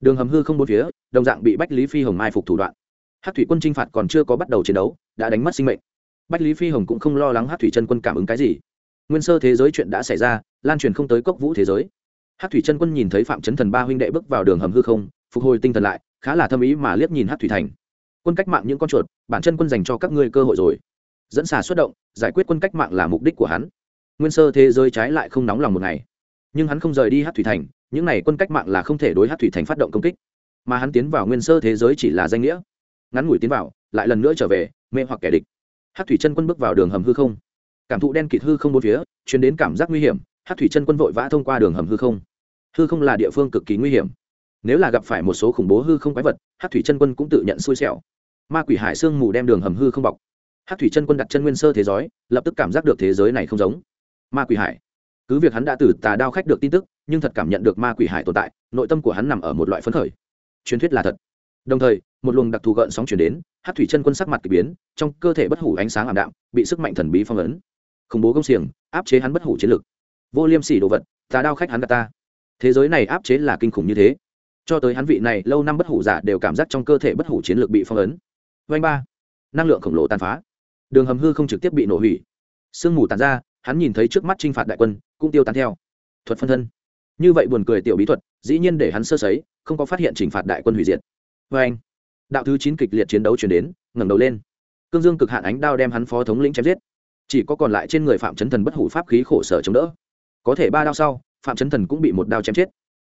Đường hầm hư không bốn phía, đồng dạng bị bách lý phi hồng mai phục thủ đoạn. Hát thủy quân t r i n h phạt còn chưa có bắt đầu chiến đấu, đã đánh mất sinh mệnh. Bách lý phi hồng cũng không lo lắng hát thủy chân quân cảm ứng cái gì nguyên sơ thế giới chuyện đã xảy ra, lan truyền không tới cốc vũ thế giới. Hát thủy chân quân nhìn thấy phạm chấn thần ba huynh đệ bước vào đường hầm hư không, phục hồi tinh thần lại, khá là thâm ý mà liếc nhìn hát thủy thành. Quân cách mạng những con chuột, bản chân quân dành cho các ngươi cơ hội rồi. Dẫn xà xuất động, giải quyết quân cách mạng là mục đích của hắn. Nguyên sơ thế giới trái lại không nóng lòng một ngày. Nhưng hắn không rời đi hát thủy thành, những n à y quân cách mạng là không thể đối hát thủy thành phát động công kích. Mà hắn tiến vào nguyên sơ thế giới chỉ là danh nghĩa. Ngắn ngủi tiến vào, lại lần nữa trở về, mê hoặc kẻ địch. Hát thủy chân quân bước vào đường hầm hư không cảm thụ đen kịt hư không bốn phía chuyển đến cảm giác nguy hiểm, hát thủy chân quân vội vã thông qua đường hầm hư không. Hư không là địa phương cực kỳ nguy hiểm. Nếu là gặp phải một số khủng bố hư không quái vật, hát thủy chân quân cũng tự nhận xui xẻo. Ma quỷ hải sương mù đem đường hầm hư không bọc. Hát thủy chân quân đặt chân nguyên sơ thế giới, lập tức cảm giác được thế giới này không giống. Ma quỷ hải. Cứ việc hắn đã từ tà đao khách được tin tức, nhưng thật cảm nhận được ma quỷ hải tồn tại, nội tâm của hắn nằm ở một loại phấn khởi. Truyền thuyết là thật. Đồng thời, một luồng đặc thù gợn sóng chuyển đến, hát thủy chân quân sắc mặt k ỳ biến, trong cơ thể bất hủ ánh sáng ảm đạm, bị sức mạnh thần bí phong ấn khủng bố công xiềng, áp chế hắn bất hủ chiến lực vô liêm sỉ đồ vật, tà đao khách hắn gà ta. Thế giới này áp chế là kinh khủng như thế. Cho tới hắn vị này lâu năm bất hủ giả đều cảm giác trong cơ thể bất hủ chiến lược bị phong ấn. Vanh ba, năng lượng khổng lồ tàn phá. Đường hầm hư không trực tiếp bị nổ hủy. Sương mù tàn ra, hắn nhìn thấy trước mắt t r i n h phạt đại quân, cũng tiêu tán theo. Thuật phân thân. Như vậy buồn cười tiểu bí thuật, dĩ nhiên để hắn sơ sấy, không có phát hiện t r i n h phạt đại quân hủy diệt. Vê đạo thứ chín kịch liệt chiến đấu chuyển đến, ngẩng đầu lên. Cương dương cực hạn ánh đao đem hắn phó thống lĩnh chém giết chỉ có còn lại trên người phạm chấn thần bất hủ pháp khí khổ sở chống đỡ. Có thể ba đao sau, phạm chấn thần cũng bị một đao chém chết.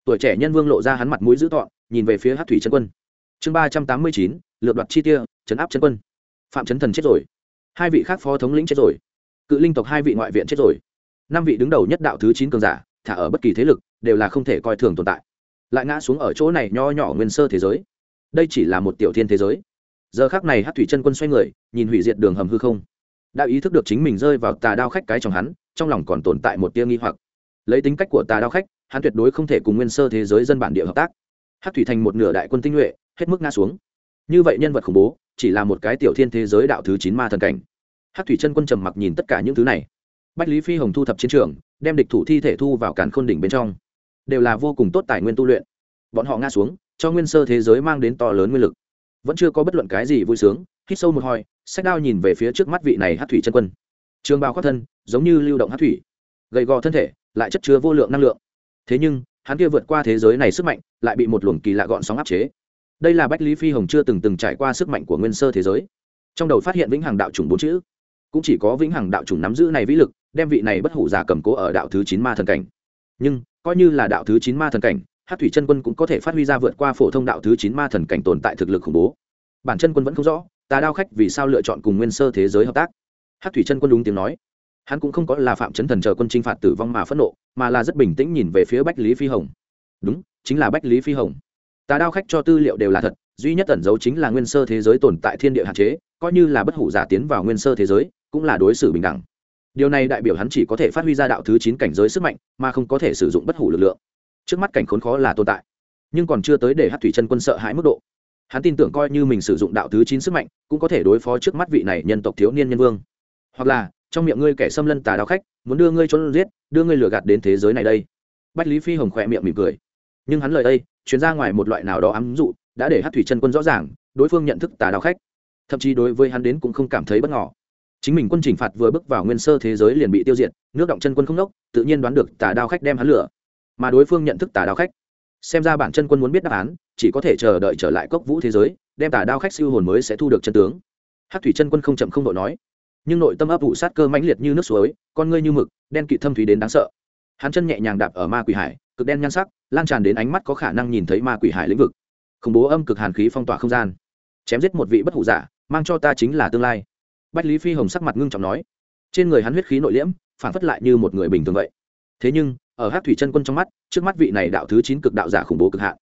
Tuổi trẻ nhân vương lộ ra hắn mặt mũi dữ tọn nhìn về phía hát thủy chân quân. Chương ba trăm tám mươi chín, lượt đoạt chi tia, chấn áp chân quân. Phạm chấn thần chết rồi. Hai vị khác phó thống lĩnh chết rồi. Cự linh tộc hai vị ngoại viện chết rồi. Năm vị đứng đầu nhất đạo thứ chín cường giả, thả ở bất kỳ thế lực, đều là không thể coi thường tồn tại. Lại ngã xuống ở chỗ này nho nhỏ nguyên sơ thế giới. Đây chỉ là một tiểu thiên thế giới. Giờ khác này hát thủy chân quân xoay người, nhìn hủy diệt đường hầm hư không đã ý thức được chính mình rơi vào tà đao khách cái trong hắn, trong lòng còn tồn tại một tia nghi hoặc. Lấy tính cách của tà đao khách, hắn tuyệt đối không thể cùng nguyên sơ thế giới dân bản địa hợp tác. Hát thủy thành một nửa đại quân tinh nhuệ, hết mức ngã xuống. Như vậy nhân vật khủng bố, chỉ là một cái tiểu thiên thế giới đạo thứ chín ma thần cảnh. Hát thủy chân quân trầm mặc nhìn tất cả những thứ này. Bách lý phi hồng thu thập chiến trường, đem địch thủ thi thể thu vào càn khôn đỉnh bên trong. Đều là vô cùng tốt tài nguyên tu luyện. Bọn họ ngã xuống, cho nguyên sơ thế giới mang đến to lớn nguyên lực. Vẫn chưa có bất luận cái gì vui sướng, hít sâu một hồi sách đao nhìn về phía trước mắt vị này hát thủy chân quân. Trường bào khoác thân, giống như lưu động hát thủy. Gầy gò thân thể, lại chất chứa vô lượng năng lượng. Thế nhưng, hắn kia vượt qua thế giới này sức mạnh, lại bị một luồng kỳ lạ gọn sóng áp chế. Đây là bách lý phi hồng chưa từng từng trải qua sức mạnh của nguyên sơ thế giới. Trong đầu phát hiện vĩnh hằng đạo chủng bốn chữ. Cũng chỉ có vĩnh hằng đạo chủng nắm giữ này vĩ lực, đem vị này bất hủ giả cầm cố ở đạo thứ chín ma thần cảnh. Nhưng, coi như là đạo thứ chín ma thần cảnh hát thủy chân quân cũng có thể phát huy ra vượt qua phổ thông đạo thứ chín ma thần cảnh tồn tại thực lực khủng bố. Bản chân quân vẫn không rõ tà đao khách vì sao lựa chọn cùng nguyên sơ thế giới hợp tác? Hát thủy chân quân đúng tiếng nói. Hắn cũng không có là phạm chấn thần chờ quân chinh phạt tử vong mà phẫn nộ, mà là rất bình tĩnh nhìn về phía bách lý phi hồng. Đúng, chính là bách lý phi hồng. Tà đao khách cho tư liệu đều là thật, duy nhất tẩn dấu chính là nguyên sơ thế giới tồn tại thiên địa hạn chế, coi như là bất hủ giả tiến vào nguyên sơ thế giới, cũng là đối xử bình đẳng. Điều này đại biểu hắn chỉ có thể phát huy ra đạo thứ chín cảnh giới sức mạnh, mà không có thể sử dụng bất hủ lực lượng. Trước mắt cảnh khốn khó là tồn tại, nhưng còn chưa tới để hát thủy chân quân sợ hãi mức độ hắn tin tưởng coi như mình sử dụng đạo thứ chín sức mạnh, cũng có thể đối phó trước mắt vị này nhân tộc thiếu niên nhân vương. Hoặc là, trong miệng ngươi kẻ xâm lân tà đạo khách, muốn đưa ngươi trốn giết, đưa ngươi lừa gạt đến thế giới này đây. Bách lý phi hồng khỏe miệng mỉm cười. Nhưng hắn lời đây chuyến ra ngoài một loại nào đó ám dụ, đã để hát thủy chân quân rõ ràng, đối phương nhận thức tà đạo khách. Thậm chí đối với hắn đến cũng không cảm thấy bất ngỏ chính mình quân chỉnh phạt vừa bước vào nguyên sơ thế giới liền bị tiêu diệt, nước động chân quân không đốc, tự nhiên đoán được tà đao khách đem hắn lửa mà đối phương nhận thức tà đao khách xem ra bản chân quân muốn biết đáp án, chỉ có thể chờ đợi trở lại cốc vũ thế giới, đem tà đao khách siêu hồn mới sẽ thu được chân tướng. Hát thủy chân quân không chậm không đội nói. Nhưng nội tâm ấp ủ sát cơ mãnh liệt như nước suối, con ngươi như mực, đen kịt thâm thủy đến đáng sợ. Hắn chân nhẹ nhàng đạp ở ma quỷ hải, cực đen nhan sắc, lan tràn đến ánh mắt có khả năng nhìn thấy ma quỷ hải lĩnh vực. Khủng bố âm cực hàn khí phong tỏa không gian. Chém giết một vị bất hủ giả, mang cho ta chính là tương lai. Bách lý phi hồng sắc mặt ngưng trọng nói. Trên người hắn huyết khí nội liễm phản phất lại như một người bình thường vậy. Thế nhưng ở hát thủy chân quân trong mắt, trước mắt vị này đạo thứ chín cực đạo giả khủng bố cực hạn.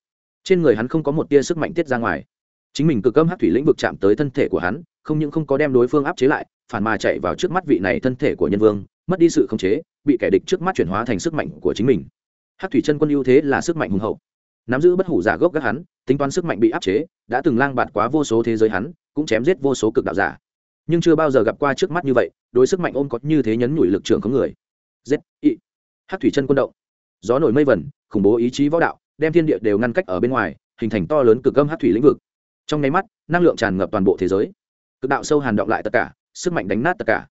Trên người hắn không có một tia sức mạnh tiết ra ngoài. Chính mình cực âm hát thủy lĩnh vực chạm tới thân thể của hắn, không những không có đem đối phương áp chế lại, phản mà chạy vào trước mắt vị này thân thể của nhân vương, mất đi sự khống chế, bị kẻ địch trước mắt chuyển hóa thành sức mạnh của chính mình. Hát thủy chân quân ưu thế là sức mạnh hùng hậu. Nắm giữ bất hủ giả gốc các hắn, tính toán sức mạnh bị áp chế, đã từng lang bạt quá vô số thế giới hắn, cũng chém giết vô số cực đạo giả. Nhưng chưa bao giờ gặp qua trước mắt như vậy, đối sức mạnh ôm có như thế nhấn nhủi lực trưởng có người. Z y hát thủy chân quân động. Gió nổi mây vẩn, khủng bố ý chí võ đạo, đem thiên địa đều ngăn cách ở bên ngoài, hình thành to lớn cực âm hát thủy lĩnh vực. Trong nháy mắt, năng lượng tràn ngập toàn bộ thế giới. Cực đạo sâu hàn động lại tất cả, sức mạnh đánh nát tất cả.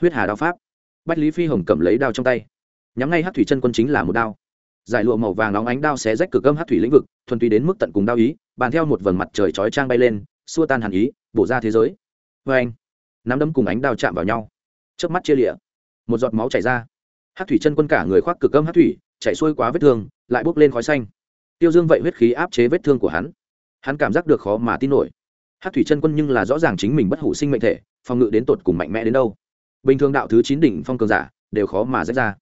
Huyết hà đao pháp. Bách lý phi hồng cầm lấy đao trong tay. Nhắm ngay hát thủy chân quân chính là một đao. Giải lụa màu vàng nóng ánh đao xé rách cực âm hát thủy lĩnh vực, thuần túy đến mức tận cùng đao ý, bàn theo một vầng mặt trời chói trang bay lên, xua tan hàn ý, bổ ra thế giới. Vê anh nắm đấm cùng ánh đao chạm vào nhau. Trước mắt chia lịa một giọt máu chảy ra hát thủy chân quân cả người khoác cực âm hát thủy, chạy xuôi quá vết thương, lại bốc lên khói xanh. Tiêu dương vậy huyết khí áp chế vết thương của hắn. Hắn cảm giác được khó mà tin nổi. Hát thủy chân quân nhưng là rõ ràng chính mình bất hủ sinh mệnh thể, phòng ngự đến tột cùng mạnh mẽ đến đâu. Bình thường đạo thứ chín đỉnh phong cường giả, đều khó mà rách ra.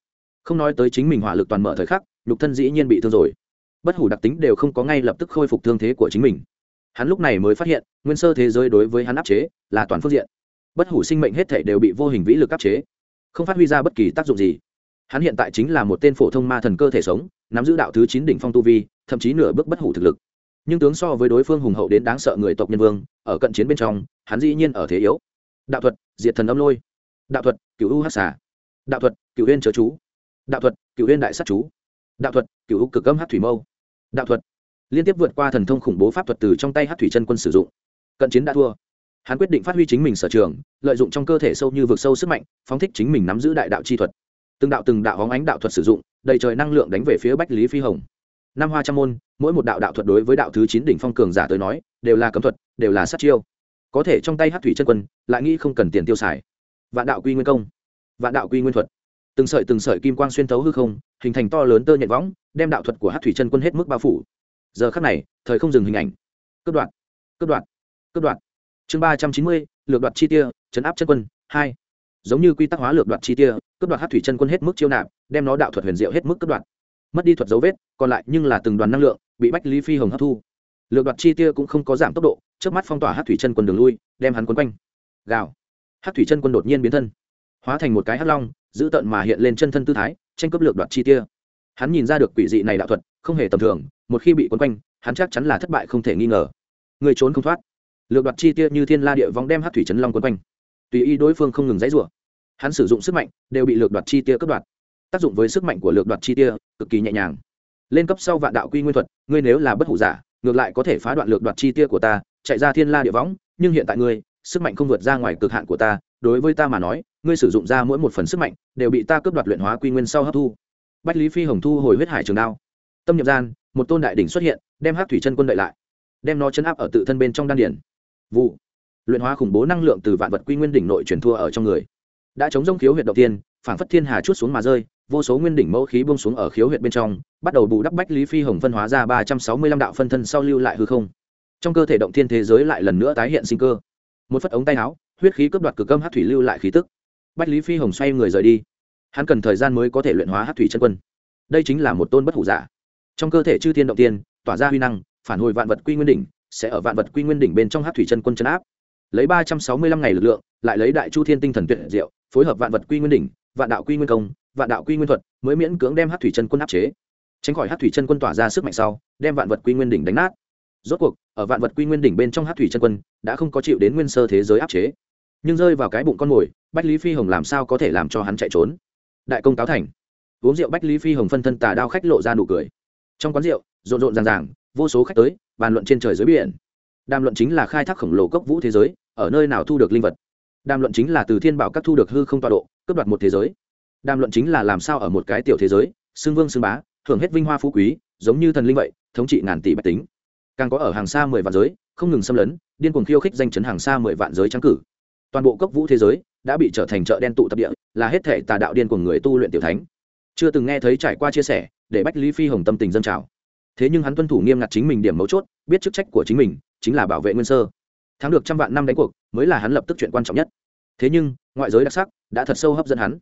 Không nói tới chính mình hỏa lực toàn mở thời khắc, nhục thân dĩ nhiên bị thương rồi. Bất hủ đặc tính đều không có ngay lập tức khôi phục thương thế của chính mình. Hắn lúc này mới phát hiện, nguyên sơ thế giới đối với hắn áp chế là toàn phương diện. Bất hủ sinh mệnh hết thể đều bị vô hình vĩ lực áp chế, không phát huy ra bất kỳ tác dụng gì hắn hiện tại chính là một tên phổ thông ma thần cơ thể sống, nắm giữ đạo thứ chín đỉnh phong tu vi, thậm chí nửa bước bất hủ thực lực. Nhưng tướng so với đối phương hùng hậu đến đáng sợ người tộc nhân vương, ở cận chiến bên trong, hắn dĩ nhiên ở thế yếu. Đạo thuật, diệt thần âm lôi. Đạo thuật cựu u hát xà. Đạo thuật cựu huyên chớ chú. Đạo thuật cựu huyên đại sát chú. Đạo thuật cựu u cực âm hát thủy mâu. Đạo thuật, liên tiếp vượt qua thần thông khủng bố pháp thuật từ trong tay hát thủy chân quân sử dụng. Cận chiến đã thua. Hắn quyết định phát huy chính mình sở trường, lợi dụng trong cơ thể sâu như vực sâu sức mạnh, phóng thích chính mình nắm giữ đại đạo chi thuật từng đạo từng đạo hóng ánh đạo thuật sử dụng, đầy trời năng lượng đánh về phía bách lý phi hồng. Năm hoa trăm môn, mỗi một đạo đạo thuật đối với đạo thứ chín đỉnh phong cường giả tới nói, đều là cấm thuật, đều là sát chiêu. Có thể trong tay hát thủy chân quân, lại nghĩ không cần tiền tiêu xài. Vạn đạo quy nguyên công, vạn đạo quy nguyên thuật. Từng sợi từng sợi kim quang xuyên thấu hư không, hình thành to lớn tơ nhện võng, đem đạo thuật của hát thủy chân quân hết mức bao phủ. Giờ khắc này, thời không dừng hình ảnh. Cướp đoạn cướp đoạn cướp đoạn chương ba trăm chín mươi, lược đoạt chi tiêu chấn áp chân quân, hai giống như quy tắc hóa lược đoạt chi tia, cướp đoạt hát thủy chân quân hết mức chiêu nạp, đem nó đạo thuật huyền diệu hết mức cướp đoạt. Mất đi thuật dấu vết, còn lại nhưng là từng đoàn năng lượng, bị bách lý phi hồng hấp thu. Lược đoạt chi tia cũng không có giảm tốc độ trước mắt phong tỏa hát thủy chân quân đường lui, đem hắn quấn quanh. Gào. Hát thủy chân quân đột nhiên biến thân. Hóa thành một cái hát long giữ tận mà hiện lên chân thân tư thái, tranh cướp lược đoạt chi tia. Hắn nhìn ra được quỷ dị này đạo thuật, không hề tầm thường, một khi bị quấn quanh, hắn chắc chắn là thất bại không thể nghi ngờ. Người trốn không thoát. Lược đoạt chi tia như thiên la địa vong đem hát thủy chân long quấn quanh tùy ý đối phương không ngừng dãy rủa. Hắn sử dụng sức mạnh, đều bị lược đoạt chi tia cướp đoạt. Tác dụng với sức mạnh của lược đoạt chi tia, cực kỳ nhẹ nhàng. Lên cấp sau vạn đạo quy nguyên thuật, ngươi nếu là bất hủ giả, ngược lại có thể phá đoạn lược đoạt chi tia của ta, chạy ra thiên la địa võng, nhưng hiện tại ngươi, sức mạnh không vượt ra ngoài cực hạn của ta, đối với ta mà nói, ngươi sử dụng ra mỗi một phần sức mạnh, đều bị ta cướp đoạt luyện hóa quy nguyên sau hấp thu. Bách lý phi hồng thu hồi huyết hải trường đao. Tâm nhập gian, một tôn đại đỉnh xuất hiện, đem hát thủy chân quân đợi lại, đem nó chấn áp ở tự thân bên trong đan điển vụ luyện hóa khủng bố năng lượng từ vạn vật quy nguyên đỉnh nội truyền thua ở trong người. Đã chống rông khiếu huyệt đầu tiên phản phất thiên hà chút xuống mà rơi, vô số nguyên đỉnh mẫu khí buông xuống ở khiếu huyệt bên trong, bắt đầu bù đắp bách lý phi hồng phân hóa ra ba trăm sáu mươi lăm đạo phân thân sau lưu lại hư không. Trong cơ thể động thiên thế giới lại lần nữa tái hiện sinh cơ. Một phất ống tay áo, huyết khí cướp đoạt cực âm hát thủy lưu lại khí tức. Bách lý phi hồng xoay người rời đi. Hắn cần thời gian mới có thể luyện hóa hát thủy chân quân. Đây chính là một tôn bất hủ giả. Trong cơ thể chư thiên động tiên, tỏa ra huy năng, phản hồi vạn vật quy nguyên đỉnh, sẽ ở vạn vật quy nguyên đỉnh bên trong hát thủy chân quân chấn áp lấy ba trăm sáu mươi lăm ngày lực lượng, lại lấy đại chu thiên tinh thần tuyệt diệu, phối hợp vạn vật quy nguyên đỉnh, vạn đạo quy nguyên công, vạn đạo quy nguyên thuật, mới miễn cưỡng đem hát thủy chân quân áp chế. Tránh khỏi hát thủy chân quân tỏa ra sức mạnh sau, đem vạn vật quy nguyên đỉnh đánh nát. Rốt cuộc, ở vạn vật quy nguyên đỉnh bên trong hát thủy chân quân, đã không có chịu đến nguyên sơ thế giới áp chế. Nhưng rơi vào cái bụng con mồi, bách lý phi hồng làm sao có thể làm cho hắn chạy trốn? Đại công cáo thành. Uống rượu bách lý phi hồng phân thân tà đao khách lộ ra nụ cười. Trong quán rượu, rộn rộn ràng ràng, vô số khách tới, bàn luận trên trời dưới biển đàm luận chính là khai thác khổng lồ cốc vũ thế giới, ở nơi nào thu được linh vật? Đàm luận chính là từ thiên bảo các thu được hư không tọa độ, cướp đoạt một thế giới. Đàm luận chính là làm sao ở một cái tiểu thế giới, xưng vương xưng bá hưởng hết vinh hoa phú quý, giống như thần linh vậy, thống trị ngàn tỷ bách tính. Càng có ở hàng xa mười vạn giới, không ngừng xâm lấn, điên cuồng khiêu khích danh chấn hàng xa mười vạn giới trắng cử. Toàn bộ cốc vũ thế giới đã bị trở thành chợ đen tụ tập địa, là hết thể tà đạo điên của người tu luyện tiểu thánh. Chưa từng nghe thấy trải qua chia sẻ, để bách lý phi hồng tâm tình dân trào. Thế nhưng hắn tuân thủ nghiêm ngặt chính mình điểm mấu chốt, biết chức trách của chính mình chính là bảo vệ nguyên sơ. Thắng được trăm vạn năm đánh cuộc, mới là hắn lập tức chuyện quan trọng nhất. Thế nhưng, ngoại giới đặc sắc đã thật sâu hấp dẫn hắn.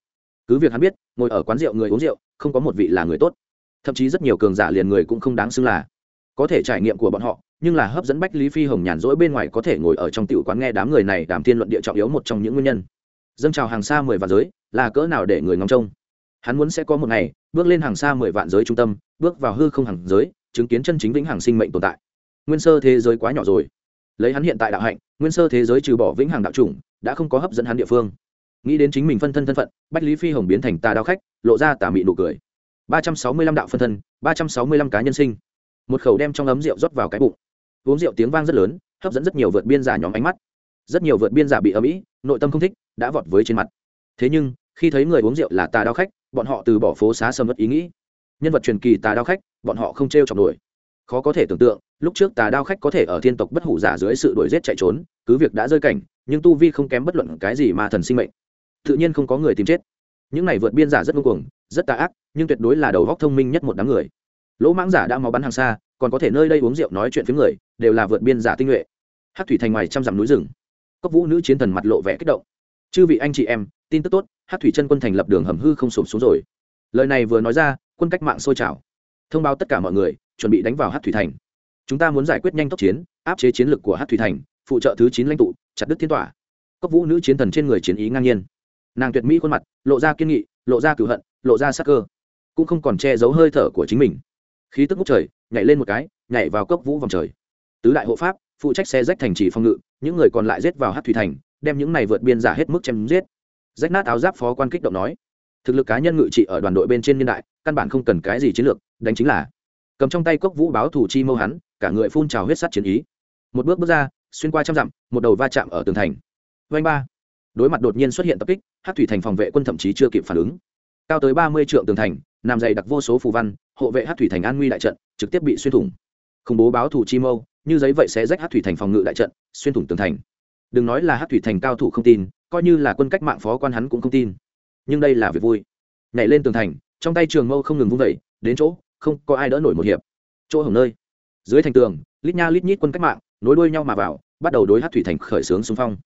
Cứ việc hắn biết, ngồi ở quán rượu người uống rượu, không có một vị là người tốt. Thậm chí rất nhiều cường giả liền người cũng không đáng xưng là. Có thể trải nghiệm của bọn họ, nhưng là hấp dẫn bách lý phi hồng nhàn rỗi bên ngoài có thể ngồi ở trong tiểu quán nghe đám người này đàm thiên luận địa trọng yếu một trong những nguyên nhân. Dâng trào hàng xa mười vạn giới, là cỡ nào để người ngóng trông? Hắn muốn sẽ có một ngày, bước lên hàng xa mười vạn giới trung tâm, bước vào hư không hàng giới, chứng kiến chân chính vĩnh hằng sinh mệnh tồn tại nguyên sơ thế giới quá nhỏ rồi. Lấy hắn hiện tại đạo hạnh, nguyên sơ thế giới trừ bỏ vĩnh hằng đạo chủng, đã không có hấp dẫn hắn địa phương. Nghĩ đến chính mình phân thân thân phận, bách lý phi hồng biến thành tà đao khách, lộ ra tà mị nụ cười. ba trăm sáu mươi lăm đạo phân thân, ba trăm sáu mươi lăm cá nhân sinh. Một khẩu đem trong ấm rượu rót vào cái bụng. Uống rượu tiếng vang rất lớn, hấp dẫn rất nhiều vượt biên giả nhóm ánh mắt. Rất nhiều vượt biên giả bị ấm ĩ nội tâm không thích, đã vọt với trên mặt. Thế nhưng, khi thấy người uống rượu là tà đao khách, bọn họ từ bỏ phố xá sầm mất ý nghĩ. Nhân vật truyền kỳ tà đao khách, bọn họ không t r e o chọc nổi khó có thể tưởng tượng, lúc trước tà đao khách có thể ở thiên tộc bất hủ giả dưới sự đuổi g chạy trốn, cứ việc đã rơi cảnh, nhưng tu vi không kém bất luận cái gì mà thần sinh mệnh. Tự nhiên không có người tìm chết. Những này vượt biên giả rất ngông cuồng, rất tà ác, nhưng tuyệt đối là đầu góc thông minh nhất một đám người. Lỗ mãng giả đã máu bắn hàng xa, còn có thể nơi đây uống rượu nói chuyện với người, đều là vượt biên giả tinh nhuệ. Hát thủy thành ngoài trăm dặm núi rừng. Cốc vũ nữ chiến thần mặt lộ vẻ kích động. Chư vị anh chị em, tin tức tốt hát thủy chân quân thành lập đường hầm hư không sụp xuống rồi. Lời này vừa nói ra, quân cách mạng sôi trào. Thông báo tất cả mọi người chuẩn bị đánh vào hát thủy thành. Chúng ta muốn giải quyết nhanh tốc chiến, áp chế chiến lược của hát thủy thành, phụ trợ thứ chín lãnh tụ, chặt đứt thiên tỏa. Cốc vũ nữ chiến thần trên người chiến ý ngang nhiên. Nàng tuyệt mỹ khuôn mặt, lộ ra kiên nghị, lộ ra cửu hận, lộ ra sắc cơ. Cũng không còn che giấu hơi thở của chính mình. Khí tức ngút trời, nhảy lên một cái, nhảy vào cốc vũ vòng trời. Tứ đại hộ pháp, phụ trách xe rách thành trì phòng ngự, những người còn lại giết vào hát thủy thành, đem những này vượt biên giả hết mức chém giết. Rách nát áo giáp phó quan kích động nói. Thực lực cá nhân ngự trị ở đoàn đội bên trên niên đại, căn bản không cần cái gì chiến lược, đánh chính là cầm trong tay cốc vũ báo thủ chi mâu hắn, cả người phun trào huyết sắt chiến ý. Một bước bước ra, xuyên qua trăm dặm, một đầu va chạm ở tường thành. Vanh ba. Đối mặt đột nhiên xuất hiện tập kích hát thủy thành phòng vệ quân thậm chí chưa kịp phản ứng. Cao tới ba mươi trượng tường thành nằm dày đặc vô số phù văn, hộ vệ hát thủy thành an nguy đại trận, trực tiếp bị xuyên thủng. Khủng bố báo thủ chi mâu, như giấy vậy sẽ rách hát thủy thành phòng ngự đại trận, xuyên thủng tường thành. Đừng nói là hát thủy thành cao thủ không tin, coi như là quân cách mạng phó quan hắn cũng không tin. Nhưng đây là việc vui. Nhảy lên tường thành, trong tay trường mâu không ngừng vung vẩy đến chỗ không có ai đỡ nổi một hiệp. Chỗ hồng nơi. Dưới thành tường, lít nha lít nhít quân cách mạng, nối đuôi nhau mà vào, bắt đầu đối hát thủy thành khởi xướng xung phong.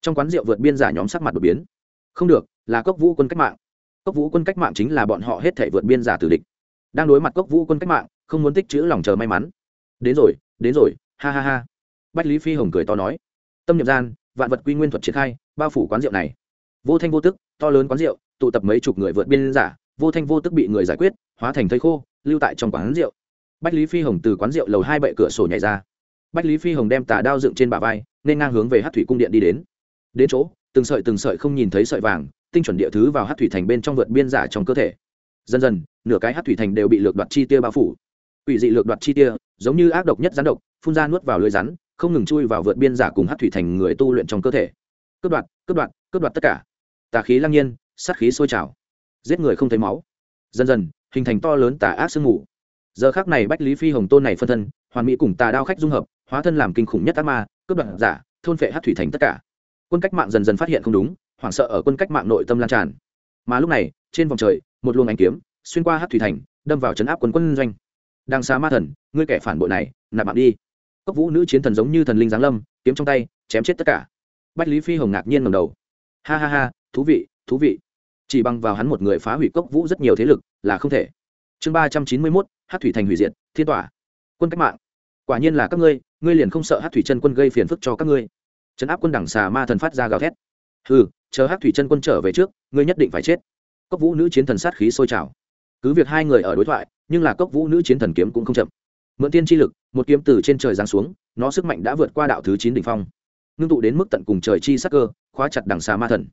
Trong quán rượu vượt biên giả nhóm sắc mặt đột biến. Không được, là cốc vũ quân cách mạng. Cốc vũ quân cách mạng chính là bọn họ hết thể vượt biên giả tử địch. Đang đối mặt cốc vũ quân cách mạng, không muốn tích chữ lòng chờ may mắn. Đến rồi đến rồi, ha ha ha. Bách lý phi hồng cười to nói. Tâm nhập gian, vạn vật quy nguyên thuật triển khai, bao phủ quán rượu này. Vô thanh vô tức, to lớn quán rượu, tụ tập mấy chục người vượt biên giả, vô thanh vô tức bị người giải quyết, hóa thành thây khô lưu tại trong quán rượu. Bách lý phi hồng từ quán rượu lầu hai bệ cửa sổ nhảy ra. Bách lý phi hồng đem tà đao dựng trên bả vai, nên ngang hướng về hát thủy cung điện đi đến. Đến chỗ, từng sợi từng sợi không nhìn thấy sợi vàng, tinh chuẩn địa thứ vào hát thủy thành bên trong vượt biên giả trong cơ thể. Dần dần, nửa cái hát thủy thành đều bị lược đoạt chi tia bao phủ. Ủy dị lược đoạt chi tia, giống như ác độc nhất rắn độc, phun ra nuốt vào lưới rắn, không ngừng chui vào vượt biên giả cùng hát thủy thành người tu luyện trong cơ thể. Cướp đoạt cướp đoạt cướp đoạt tất cả. Tà khí lăng nhiên, sát khí sôi trào. Giết người không thấy máu. Dần dần hình thành to lớn tà ác sương mù. Giờ khác này bách lý phi hồng tôn này phân thân, hoàn mỹ cùng tà đao khách dung hợp, hóa thân làm kinh khủng nhất ác ma, cướp đoạt giả, thôn phệ hát thủy thành tất cả. Quân cách mạng dần dần phát hiện không đúng, hoảng sợ ở quân cách mạng nội tâm lan tràn. Mà lúc này, trên vòng trời, một luồng ánh kiếm, xuyên qua hát thủy thành, đâm vào chấn áp quân quân doanh. Đang xa ma thần, ngươi kẻ phản bội này, nạp mạng đi. Cốc vũ nữ chiến thần giống như thần linh giáng lâm, kiếm trong tay, chém chết tất cả. Bách lý phi hồng ngạc nhiên ngầm đầu. Ha ha ha, thú vị thú vị chỉ bằng vào hắn một người phá hủy cốc vũ rất nhiều thế lực là không thể. Chương ba trăm chín mươi mốt hát thủy thành hủy diệt, thiên tỏa. Quân cách mạng. Quả nhiên là các ngươi ngươi liền không sợ hát thủy chân quân gây phiền phức cho các ngươi. Trấn áp quân đẳng xà ma thần phát ra gào thét. Ừ chờ hát thủy chân quân trở về trước, ngươi nhất định phải chết. Cốc vũ nữ chiến thần sát khí sôi trào. Cứ việc hai người ở đối thoại, nhưng là cốc vũ nữ chiến thần kiếm cũng không chậm. Mượn tiên chi lực, một kiếm từ trên trời giáng xuống, nó sức mạnh đã vượt qua đạo thứ chín đỉnh phong. Ngưng tụ đến mức tận cùng trời chi sắc cơ, khóa chặt đằng xà ma thần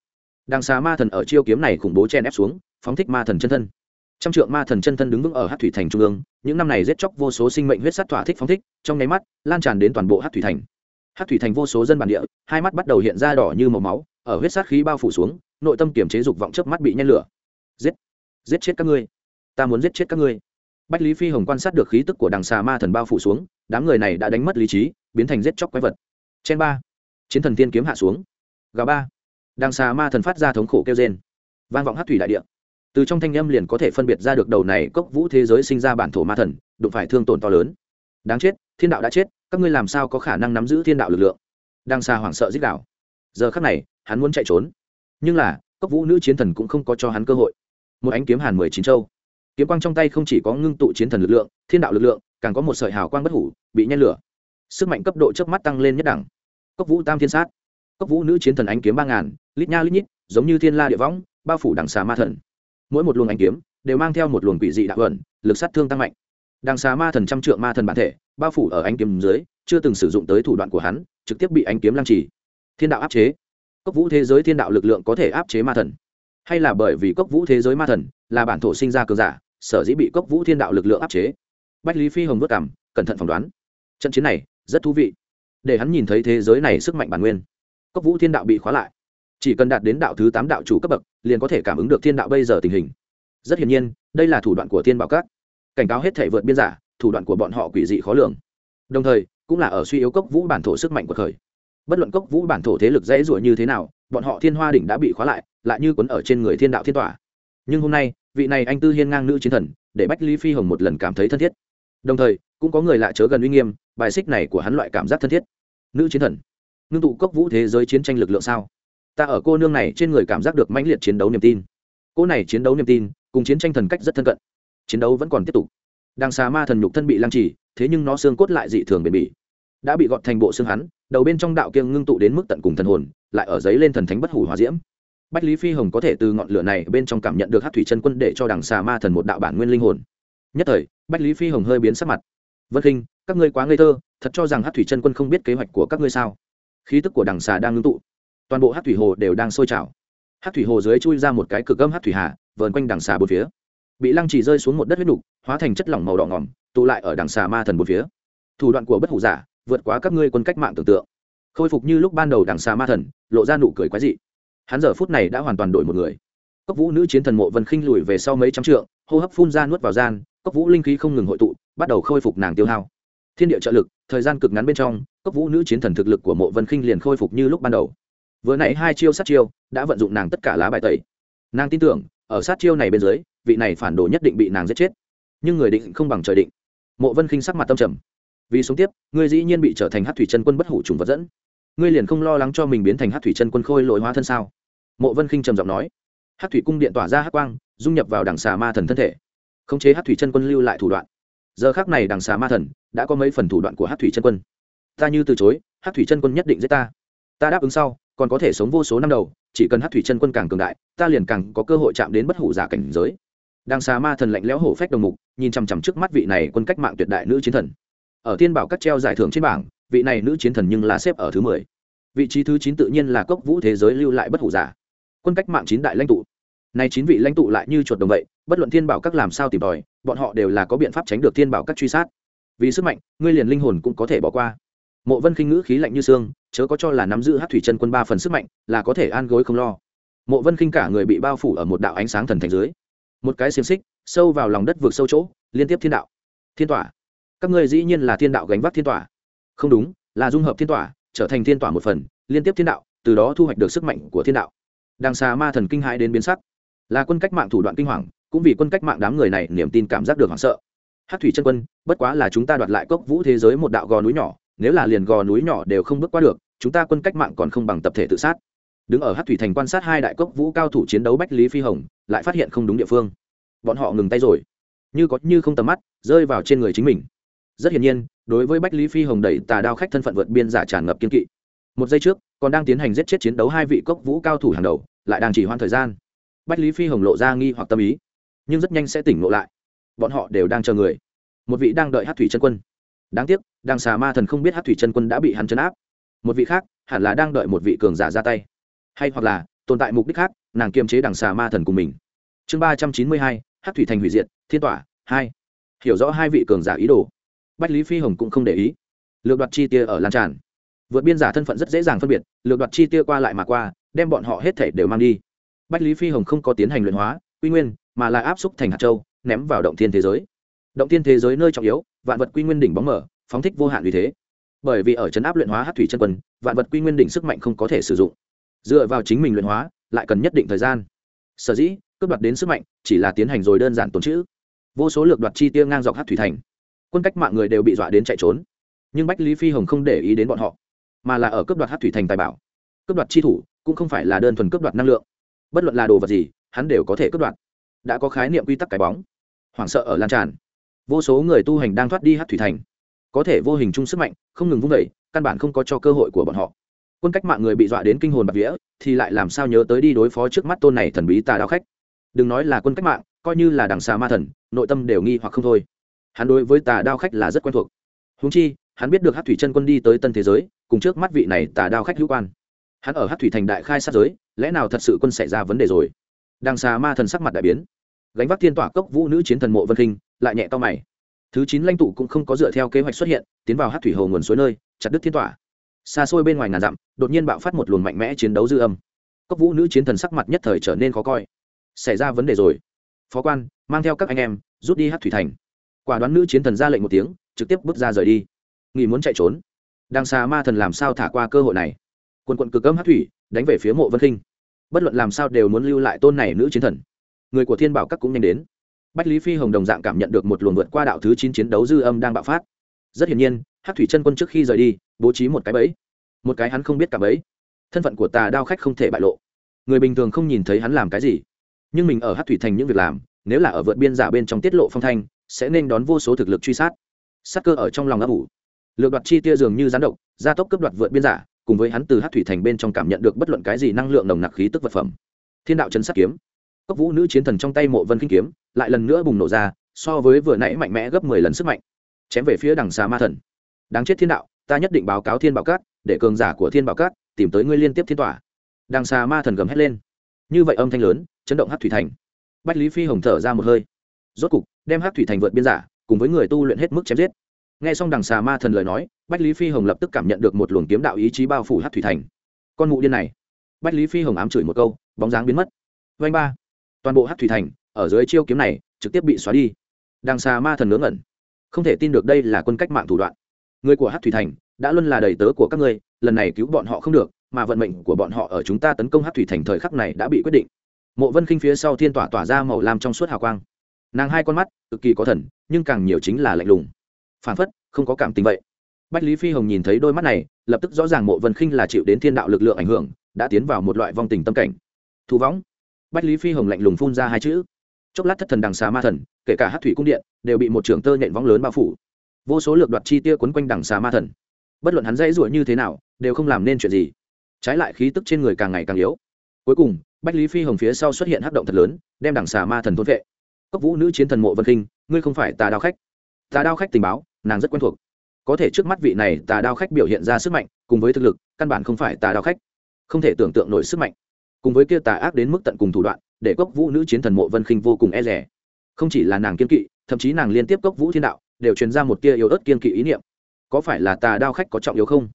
đằng xà ma thần ở chiêu kiếm này khủng bố chen ép xuống, phóng thích ma thần chân thân. Trăm trượng ma thần chân thân đứng vững ở hát thủy thành trung ương, những năm này giết chóc vô số sinh mệnh huyết sát thỏa thích phóng thích, trong nháy mắt, lan tràn đến toàn bộ hát thủy thành. Hát thủy thành vô số dân bản địa, hai mắt bắt đầu hiện ra đỏ như màu máu, ở huyết sát khí bao phủ xuống, nội tâm kiểm chế dục vọng trước mắt bị nhen lửa. Giết! Giết chết các ngươi! Ta muốn giết chết các ngươi! Bách lý phi hồng quan sát được khí tức của đằng xà ma thần bao phủ xuống, đám người này đã đánh mất lý trí, biến thành giết chóc quái vật. Chen ba! Chiến thần tiên kiếm hạ xuống. Gà ba! Đằng xà ma thần phát ra thống khổ kêu trên vang vọng hát thủy đại địa. Từ trong thanh âm liền có thể phân biệt ra được đầu này cốc vũ thế giới sinh ra bản thổ ma thần, đụng phải thương tổn to lớn. Đáng chết, thiên đạo đã chết, các ngươi làm sao có khả năng nắm giữ thiên đạo lực lượng? Đang xa hoảng sợ dích đạo giờ khắc này, hắn muốn chạy trốn. Nhưng là, cốc vũ nữ chiến thần cũng không có cho hắn cơ hội. Một ánh kiếm hàn mười chín châu. Kiếm quang trong tay không chỉ có ngưng tụ chiến thần lực lượng, thiên đạo lực lượng, càng có một sợi hào quang bất hủ, bị nhen lửa. Sức mạnh cấp độ trước mắt tăng lên nhất đẳng. Cốc vũ tam thiên sát. Cốc vũ nữ chiến thần ánh kiếm ba ngàn lít nha lít nhít, giống như thiên la địa võng, bao phủ đằng xà ma thần. Mỗi một luồng ánh kiếm đều mang theo một luồng quỷ dị đạo ẩn, lực sát thương tăng mạnh. Đằng xà ma thần trăm trượng ma thần bản thể, bao phủ ở ánh kiếm dưới, chưa từng sử dụng tới thủ đoạn của hắn, trực tiếp bị ánh kiếm lăng trì. Thiên đạo áp chế. Cốc vũ thế giới thiên đạo lực lượng có thể áp chế ma thần. Hay là bởi vì cốc vũ thế giới ma thần là bản thổ sinh ra cường giả, sở dĩ bị cốc vũ thiên đạo lực lượng áp chế. Bách lý phi hồng vất cảm cẩn thận phỏng đoán. Trận chiến này rất thú vị. Để hắn nhìn thấy thế giới này sức mạnh bản nguyên. Cốc vũ thiên đạo bị khóa lại chỉ cần đạt đến đạo thứ tám đạo chủ cấp bậc, liền có thể cảm ứng được thiên đạo bây giờ tình hình. Rất hiển nhiên, đây là thủ đoạn của thiên bảo các. Cảnh cáo hết thể vượt biên giả, thủ đoạn của bọn họ quỷ dị khó lường. Đồng thời, cũng là ở suy yếu cốc vũ bản thổ sức mạnh của khởi bất luận cốc vũ bản thổ thế lực dễ dụa như thế nào, bọn họ thiên hoa đỉnh đã bị khóa lại lại như quấn ở trên người thiên đạo thiên tỏa. Nhưng hôm nay, vị này anh tư hiên ngang nữ chiến thần, để bách lý phi hồng một lần cảm thấy thân thiết. Đồng thời, cũng có người lại chớ gần uy nghiêm, bài xích này của hắn loại cảm giác thân thiết. Nữ chiến thần, ngưng tụ cốc vũ thế giới chiến tranh lực lượng sao? Ta ở cô nương này trên người cảm giác được mãnh liệt chiến đấu niềm tin. Cô này chiến đấu niềm tin, cùng chiến tranh thần cách rất thân cận. Chiến đấu vẫn còn tiếp tục. Đằng xà ma thần nhục thân bị lăng trì, thế nhưng nó xương cốt lại dị thường bền bỉ. Đã bị gọt thành bộ xương hắn, đầu bên trong đạo kiêng ngưng tụ đến mức tận cùng thần hồn, lại ở giấy lên thần thánh bất hủ hòa diễm. Bách lý phi hồng có thể từ ngọn lửa này bên trong cảm nhận được hát thủy chân quân để cho đằng xà ma thần một đạo bản nguyên linh hồn. Nhất thời, bách lý phi hồng hơi biến sắc mặt. Vân kinh, các ngươi quá ngây thơ, thật cho rằng hát thủy chân quân không biết kế hoạch của các ngươi sao? Khí tức của đằng xà đang ngưng tụ toàn bộ hát thủy hồ đều đang sôi trào. Hát thủy hồ dưới chui ra một cái cực âm hát thủy hà, vờn quanh đằng xà bốn phía. Bị lăng trì rơi xuống một đất huyết đục hóa thành chất lỏng màu đỏ ngỏm, tụ lại ở đằng xà ma thần bốn phía. Thủ đoạn của bất hủ giả, vượt quá các ngươi quân cách mạng tưởng tượng. Khôi phục như lúc ban đầu đằng xà ma thần, lộ ra nụ cười quái dị. Hắn giờ phút này đã hoàn toàn đổi một người. Cốc vũ nữ chiến thần mộ vân khinh lùi về sau mấy trăm trượng, hô hấp phun ra nuốt vào gian, cốc vũ linh khí không ngừng hội tụ, bắt đầu khôi phục nàng tiêu hao. Thiên địa trợ lực, thời gian cực ngắn bên trong, cốc vũ nữ chiến thần thực lực của mộ vân khinh liền khôi phục như lúc ban đầu vừa nãy hai chiêu sát chiêu đã vận dụng nàng tất cả lá bài tẩy. Nàng tin tưởng, ở sát chiêu này bên dưới, vị này phản đồ nhất định bị nàng giết chết. Nhưng người định không bằng trời định. Mộ vân khinh sắc mặt tâm trầm. Vì sống tiếp, ngươi dĩ nhiên bị trở thành hát thủy chân quân bất hủ trùng vật dẫn. Ngươi liền không lo lắng cho mình biến thành hát thủy chân quân khôi lội hóa thân sao? Mộ vân khinh trầm giọng nói. Hát thủy cung điện tỏa ra hát quang, dung nhập vào đằng xà ma thần thân thể. Khống chế hát thủy chân quân lưu lại thủ đoạn. Giờ khác này đằng xà ma thần đã có mấy phần thủ đoạn của hát thủy chân quân. Ta như từ chối hát thủy chân quân nhất định giết ta. Ta đáp ứng sau còn có thể sống vô số năm đầu, chỉ cần hát thủy chân quân càng cường đại, ta liền càng có cơ hội chạm đến bất hủ giả cảnh giới. Đang xà ma thần lạnh lẽo hổ phách đồng mục, nhìn chằm chằm trước mắt vị này quân cách mạng tuyệt đại nữ chiến thần. Ở thiên bảo các treo giải thưởng trên bảng, vị này nữ chiến thần nhưng là xếp ở thứ mười. Vị trí thứ chín tự nhiên là cốc vũ thế giới lưu lại bất hủ giả. Quân cách mạng chín đại lãnh tụ. Nay chín vị lãnh tụ lại như chuột đồng vậy, bất luận thiên bảo các làm sao tìm tòi, bọn họ đều là có biện pháp tránh được thiên bảo các truy sát. Vì sức mạnh, ngươi liền linh hồn cũng có thể bỏ qua mộ vân khinh ngữ khí lạnh như xương, chớ có cho là nắm giữ hát thủy chân quân ba phần sức mạnh, là có thể an gối không lo. Mộ vân khinh cả người bị bao phủ ở một đạo ánh sáng thần thành dưới. Một cái xiềng xích, sâu vào lòng đất vượt sâu chỗ, liên tiếp thiên đạo. Thiên tỏa. Các ngươi dĩ nhiên là thiên đạo gánh vác thiên tỏa. Không đúng, là dung hợp thiên tỏa, trở thành thiên tỏa một phần, liên tiếp thiên đạo, từ đó thu hoạch được sức mạnh của thiên đạo. Đằng xà ma thần kinh hãi đến biến sắc. Là quân cách mạng thủ đoạn kinh hoàng, cũng vì quân cách mạng đám người này niềm tin cảm giác được hoảng sợ. Hát thủy chân quân, bất quá là chúng ta đoạt lại cốc vũ thế giới một đạo gò núi nhỏ nếu là liền gò núi nhỏ đều không bước qua được, chúng ta quân cách mạng còn không bằng tập thể tự sát. Đứng ở hát thủy thành quan sát hai đại cốc vũ cao thủ chiến đấu bách lý phi hồng, lại phát hiện không đúng địa phương. Bọn họ ngừng tay rồi. Như có như không tầm mắt, rơi vào trên người chính mình. Rất hiển nhiên, đối với bách lý phi hồng đẩy tà đao khách thân phận vượt biên giả tràn ngập kiên kỵ. Một giây trước, còn đang tiến hành giết chết chiến đấu hai vị cốc vũ cao thủ hàng đầu, lại đang chỉ hoãn thời gian. Bách lý phi hồng lộ ra nghi hoặc tâm ý, nhưng rất nhanh sẽ tỉnh ngộ lại. Bọn họ đều đang chờ người. Một vị đang đợi hát thủy chân quân đáng tiếc đằng xà ma thần không biết hát thủy chân quân đã bị hắn chấn áp. Một vị khác, hẳn là đang đợi một vị cường giả ra tay. Hay hoặc là, tồn tại mục đích khác, nàng kiềm chế đằng xà ma thần cùng mình. Chương ba trăm chín mươi hai hát thủy thành hủy diệt, thiên tỏa, hai. Hiểu rõ hai vị cường giả ý đồ. Bách lý phi hồng cũng không để ý. Lược đoạt chi tia ở lan tràn. Vượt biên giả thân phận rất dễ dàng phân biệt, lược đoạt chi tia qua lại mà qua, đem bọn họ hết thể đều mang đi. Bách lý phi hồng không có tiến hành luyện hóa, quy nguyên, mà lại áp xúc thành hạt châu, ném vào động thiên thế giới động thiên thế giới nơi trọng yếu, vạn vật quy nguyên đỉnh bóng mở, phóng thích vô hạn vì thế. Bởi vì ở trấn áp luyện hóa hát thủy chân quân vạn vật quy nguyên đỉnh sức mạnh không có thể sử dụng. Dựa vào chính mình luyện hóa, lại cần nhất định thời gian. Sở dĩ, cướp đoạt đến sức mạnh, chỉ là tiến hành rồi đơn giản tồn chữ vô số lược đoạt chi tiêu ngang dọc hát thủy thành. Quân cách mạng người đều bị dọa đến chạy trốn. Nhưng bách lý phi hồng không để ý đến bọn họ, mà là ở cướp đoạt hát thủy thành tài bảo. Cướp đoạt chi thủ, cũng không phải là đơn thuần cướp đoạt năng lượng. Bất luận là đồ vật gì, hắn đều có thể cướp đoạt. Đã có khái niệm quy tắc cái bóng. Hoảng sợ ở lan tràn vô số người tu hành đang thoát đi hát thủy thành. Có thể vô hình chung sức mạnh, không ngừng vung vẩy căn bản không có cho cơ hội của bọn họ. Quân cách mạng người bị dọa đến kinh hồn bạc vía, thì lại làm sao nhớ tới đi đối phó trước mắt tôn này thần bí tà đạo khách. Đừng nói là quân cách mạng, coi như là đằng xà ma thần, nội tâm đều nghi hoặc không thôi. Hắn đối với tà đao khách là rất quen thuộc. Húng chi, hắn biết được hát thủy chân quân đi tới tân thế giới, cùng trước mắt vị này tà đao khách hữu quan. Hắn ở hát thủy thành đại khai sát giới, lẽ nào thật sự quân xảy ra vấn đề rồi? Đằng xà ma thần sắc mặt đại biến. Gánh vác thiên tỏa cốc vũ nữ chiến thần mộ vân kinh lại nhẹ to mày. Thứ chín lãnh tụ cũng không có dựa theo kế hoạch xuất hiện, tiến vào hát thủy hồ nguồn suối nơi, chặt đứt thiên tỏa. Xa xôi bên ngoài ngàn dặm, đột nhiên bạo phát một luồng mạnh mẽ chiến đấu dư âm. Cốc vũ nữ chiến thần sắc mặt nhất thời trở nên khó coi. Xảy ra vấn đề rồi. Phó quan, mang theo các anh em, rút đi hát thủy thành. Quả đoán nữ chiến thần ra lệnh một tiếng, trực tiếp bước ra rời đi. Nghĩ muốn chạy trốn. Đang xa ma thần làm sao thả qua cơ hội này? Quân quận cực âm hát thủy, đánh về phía mộ vân kinh. Bất luận làm sao đều muốn lưu lại tôn này nữ chiến thần. Người của thiên bảo các cũng nhanh đến bách lý phi hồng đồng dạng cảm nhận được một luồng vượt qua đạo thứ chín chiến đấu dư âm đang bạo phát. Rất hiển nhiên hát thủy chân quân trước khi rời đi, bố trí một cái bẫy. Một cái hắn không biết cả bẫy. Thân phận của tà đao khách không thể bại lộ. Người bình thường không nhìn thấy hắn làm cái gì. Nhưng mình ở hát thủy thành những việc làm, nếu là ở vượt biên giả bên trong tiết lộ phong thanh, sẽ nên đón vô số thực lực truy sát. Sát cơ ở trong lòng ấp ủ. Lược đoạt chi tia dường như gián độc, gia tốc cấp đoạt vượt biên giả, cùng với hắn từ hát thủy thành bên trong cảm nhận được bất luận cái gì năng lượng nồng nặc khí tức vật phẩm. Thiên đạo chấn sát kiếm cốc vũ nữ chiến thần trong tay mộ vân kinh kiếm, lại lần nữa bùng nổ ra, so với vừa nãy mạnh mẽ gấp mười lần sức mạnh. Chém về phía đằng xà ma thần. Đáng chết thiên đạo, ta nhất định báo cáo thiên bảo cát, để cường giả của thiên bảo cát tìm tới ngươi liên tiếp thiên tỏa. Đằng xà ma thần gầm hét lên. Như vậy âm thanh lớn, chấn động hát thủy thành. Bách lý phi hồng thở ra một hơi. Rốt cục, đem hát thủy thành vượt biên giả, cùng với người tu luyện hết mức chém giết. Nghe xong đằng xà ma thần lời nói, bách lý phi hồng lập tức cảm nhận được một luồng kiếm đạo ý chí bao phủ hát thủy thành. Con mụ điên này. Bách lý phi hồng ám chửi một câu, bóng dáng biến mất. Vanh ba toàn bộ hát thủy thành, ở dưới chiêu kiếm này, trực tiếp bị xóa đi. Đằng xà ma thần ngớ ngẩn. Không thể tin được đây là quân cách mạng thủ đoạn. Người của hát thủy thành, đã luôn là đầy tớ của các ngươi, lần này cứu bọn họ không được, mà vận mệnh của bọn họ ở chúng ta tấn công hát thủy thành thời khắc này đã bị quyết định. Mộ vân khinh phía sau thiên tỏa tỏa ra màu lam trong suốt hào quang. Nàng hai con mắt, cực kỳ có thần, nhưng càng nhiều chính là lạnh lùng. Phản phất, không có cảm tình vậy. Bách lý phi hồng nhìn thấy đôi mắt này, lập tức rõ ràng mộ vân khinh là chịu đến thiên đạo lực lượng ảnh hưởng, đã tiến vào một loại vong tình tâm cảnh. Thu võng bách lý phi hồng lạnh lùng phun ra hai chữ. Chốc lát thất thần đằng xà ma thần, kể cả hát thủy cung điện, đều bị một trưởng tơ nhện võng lớn bao phủ. Vô số lược đoạt chi tia quấn quanh đằng xà ma thần. Bất luận hắn dãy ruổi như thế nào, đều không làm nên chuyện gì. Trái lại khí tức trên người càng ngày càng yếu. Cuối cùng, bách lý phi hồng phía sau xuất hiện hắc động thật lớn, đem đằng xà ma thần thốt vệ. Cốc vũ nữ chiến thần mộ vân kinh, ngươi không phải tà đao khách. Tà đao khách tình báo, nàng rất quen thuộc. Có thể trước mắt vị này tà đao khách biểu hiện ra sức mạnh, cùng với thực lực, căn bản không phải tà đao khách. Không thể tưởng tượng nổi sức mạnh cùng với kia tà ác đến mức tận cùng thủ đoạn, để cốc vũ nữ chiến thần mộ vân khinh vô cùng e rẻ. Không chỉ là nàng kiên kỵ, thậm chí nàng liên tiếp cốc vũ thiên đạo, đều truyền ra một tia yếu ớt kiên kỵ ý niệm. Có phải là tà đao khách có trọng yếu không?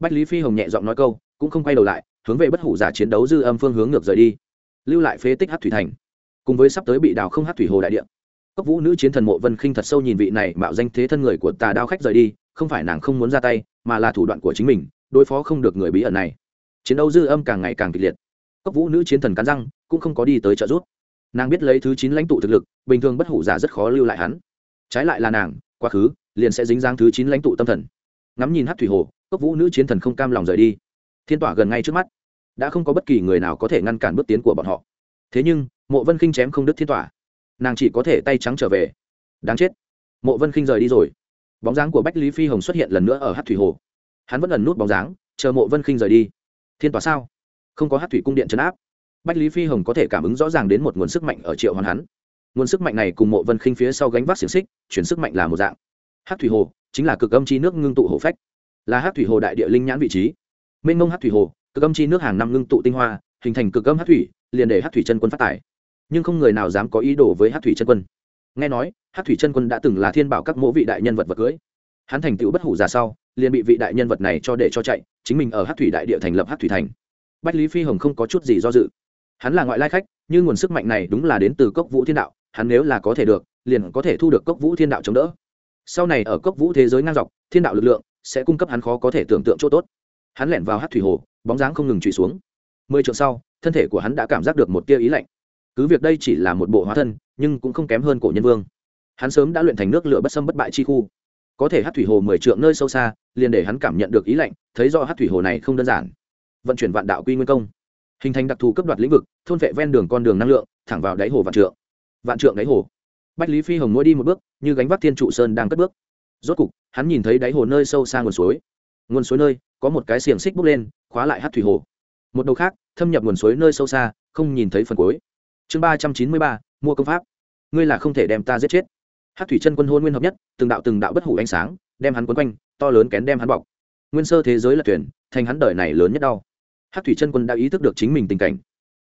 Bách lý phi hồng nhẹ giọng nói câu, cũng không quay đầu lại, hướng về bất hủ giả chiến đấu dư âm phương hướng ngược rời đi. Lưu lại phế tích hát thủy thành. Cùng với sắp tới bị đào không hát thủy hồ đại địa cốc vũ nữ chiến thần mộ vân khinh thật sâu nhìn vị này mạo danh thế thân người của tà đao khách rời đi, không phải nàng không muốn ra tay, mà là thủ đoạn của chính mình, đối phó không được người bí ẩn này. Chiến đấu dư âm càng ngày càng kịch liệt cốc vũ nữ chiến thần cắn răng, cũng không có đi tới trợ giúp. Nàng biết lấy thứ chín lãnh tụ thực lực, bình thường bất hủ giả rất khó lưu lại hắn. Trái lại là nàng, quá khứ, liền sẽ dính dáng thứ chín lãnh tụ tâm thần. Ngắm nhìn hát thủy hồ, cốc vũ nữ chiến thần không cam lòng rời đi. Thiên tỏa gần ngay trước mắt. Đã không có bất kỳ người nào có thể ngăn cản bước tiến của bọn họ. Thế nhưng, mộ vân khinh chém không đứt thiên tỏa. Nàng chỉ có thể tay trắng trở về. Đáng chết. Mộ vân khinh rời đi rồi. Bóng dáng của bách lý phi hồng xuất hiện lần nữa ở hát thủy hồ. Hắn vẫn ẩn nút bóng dáng, chờ mộ vân khinh rời đi. Thiên tỏa sao? Không có hát thủy cung điện chấn áp. Bách lý phi hồng có thể cảm ứng rõ ràng đến một nguồn sức mạnh ở triệu hoàn hắn. Nguồn sức mạnh này cùng mộ vân khinh phía sau gánh vác xiềng xích, chuyển sức mạnh là một dạng. Hát thủy hồ chính là cực âm chi nước ngưng tụ hồ phách. Là hát thủy hồ đại địa linh nhãn vị trí. Mênh mông hát thủy hồ, cực âm chi nước hàng năm ngưng tụ tinh hoa, hình thành cực âm hát thủy, liền để hát thủy chân quân phát tải. nhưng không người nào dám có ý đồ với hát thủy chân quân. Nghe nói, hát thủy chân quân đã từng là thiên bảo các mỗ vị đại nhân vật vật cưới. Hắn thành tựu bất hủ ra sau, liền bị vị đại nhân vật này cho để cho chạy, chính mình ở hát thủy đại địa thành lập hát thủy thành bách lý phi hồng không có chút gì do dự. Hắn là ngoại lai khách nhưng nguồn sức mạnh này đúng là đến từ cốc vũ thiên đạo, hắn nếu là có thể được, liền có thể thu được cốc vũ thiên đạo chống đỡ. Sau này ở cốc vũ thế giới ngang dọc, thiên đạo lực lượng sẽ cung cấp hắn khó có thể tưởng tượng chỗ tốt. Hắn lẻn vào hát thủy hồ, bóng dáng không ngừng trụy xuống. Mười trượng sau, thân thể của hắn đã cảm giác được một tia ý lạnh. Cứ việc đây chỉ là một bộ hóa thân, nhưng cũng không kém hơn cổ nhân vương. Hắn sớm đã luyện thành nước lửa bất xâm bất bại chi khu. Có thể hát thủy hồ mười trượng nơi sâu xa, liền để hắn cảm nhận được ý lạnh, thấy do hát thủy hồ này không đơn giản vận chuyển vạn đạo quy nguyên công. Hình thành đặc thù cấp đoạt lĩnh vực, thôn vệ ven đường con đường năng lượng, thẳng vào đáy hồ vạn trượng. Vạn trượng đáy hồ. Bách lý phi hồng mỗi đi một bước, như gánh vác thiên trụ sơn đang cất bước. Rốt cục, hắn nhìn thấy đáy hồ nơi sâu xa nguồn suối. Nguồn suối nơi, có một cái xiềng xích bốc lên, khóa lại hát thủy hồ. Một đầu khác, thâm nhập nguồn suối nơi sâu xa, không nhìn thấy phần cuối. Chương ba trăm chín mươi ba, mua công pháp. Ngươi là không thể đem ta giết chết. Hát thủy chân quân hôn nguyên hợp nhất, từng đạo từng đạo bất hủ ánh sáng, đem hắn quấn quanh, to lớn kén đem hắn bọc. Nguyên sơ thế giới là tuyển, thành hắn đời này lớn nhất đau hát thủy chân quân đã ý thức được chính mình tình cảnh.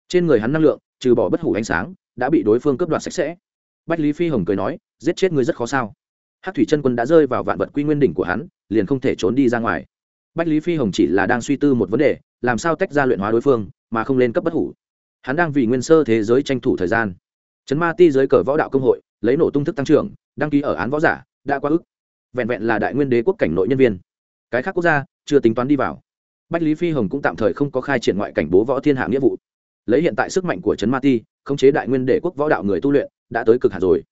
Trên người hắn năng lượng, trừ bỏ bất hủ ánh sáng, đã bị đối phương cướp đoạt sạch sẽ. Bách lý phi hồng cười nói, giết chết ngươi rất khó sao. Hát thủy chân quân đã rơi vào vạn vật quy nguyên đỉnh của hắn, liền không thể trốn đi ra ngoài. Bách lý phi hồng chỉ là đang suy tư một vấn đề, làm sao tách ra luyện hóa đối phương, mà không lên cấp bất hủ. Hắn đang vì nguyên sơ thế giới tranh thủ thời gian. Chấn ma ti giới cờ võ đạo công hội, lấy nổ tung thức tăng trưởng, đăng ký ở án võ giả, đã qua ức. Vẹn vẹn là đại nguyên đế quốc cảnh nội nhân viên. Cái khác quốc gia, chưa tính toán đi vào bách lý phi hồng cũng tạm thời không có khai triển ngoại cảnh bố võ thiên hạ nghĩa vụ. Lấy hiện tại sức mạnh của trấn ma ti, khống chế đại nguyên đệ quốc võ đạo người tu luyện, đã tới cực hạt rồi.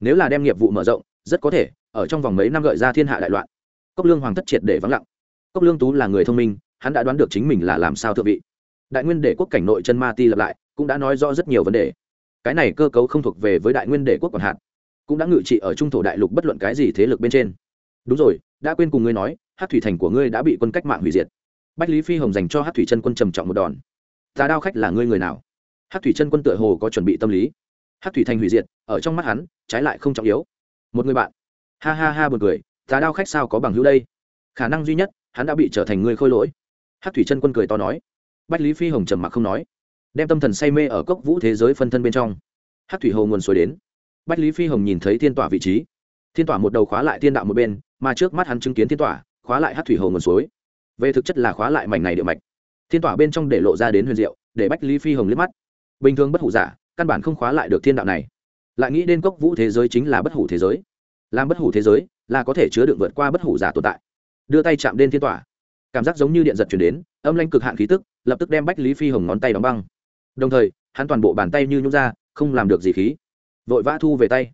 Nếu là đem nghiệp vụ mở rộng, rất có thể, ở trong vòng mấy năm gợi ra thiên hạ đại loạn. Cốc lương hoàng thất triệt để vắng lặng. Cốc lương tú là người thông minh, hắn đã đoán được chính mình là làm sao thượng vị. Đại nguyên đệ quốc cảnh nội chân ma ti lập lại, cũng đã nói rõ rất nhiều vấn đề. Cái này cơ cấu không thuộc về với đại nguyên đệ quốc còn hạn, cũng đã ngự trị ở trung thổ đại lục bất luận cái gì thế lực bên trên. Đúng rồi, đã quên cùng ngươi nói hát thủy thành của ngươi đã bị quân cách mạng hủy diệt bách lý phi hồng dành cho hát thủy chân quân trầm trọng một đòn. Tà đao khách là ngươi người nào? Hát thủy chân quân tựa hồ có chuẩn bị tâm lý. Hát thủy thành hủy diệt, ở trong mắt hắn, trái lại không trọng yếu. Một người bạn. Ha ha ha một người tà đao khách sao có bằng hữu đây? Khả năng duy nhất, hắn đã bị trở thành người khôi lỗi. Hát thủy chân quân cười to nói. Bách lý phi hồng trầm mặc không nói. Đem tâm thần say mê ở cốc vũ thế giới phân thân bên trong. Hát thủy hồ nguồn suối đến. Bách lý phi hồng nhìn thấy thiên tỏa vị trí. Thiên tỏa một đầu khóa lại thiên đạo một bên, mà trước mắt hắn chứng kiến thiên tỏa, khóa lại hát thủy hồ nguồn suối về thực chất là khóa lại mảnh này địa mạch. Thiên tỏa bên trong để lộ ra đến huyền diệu, để bách lý phi hồng liếc mắt. Bình thường bất hủ giả, căn bản không khóa lại được thiên đạo này. Lại nghĩ đến cốc vũ thế giới chính là bất hủ thế giới. Làm bất hủ thế giới là có thể chứa đựng vượt qua bất hủ giả tồn tại. Đưa tay chạm đến thiên tỏa, cảm giác giống như điện giật chuyển đến, âm lanh cực hạn khí tức, lập tức đem bách lý phi hồng ngón tay đóng băng. Đồng thời, hắn toàn bộ bàn tay như nhúc ra, không làm được gì khí. Vội vã thu về tay.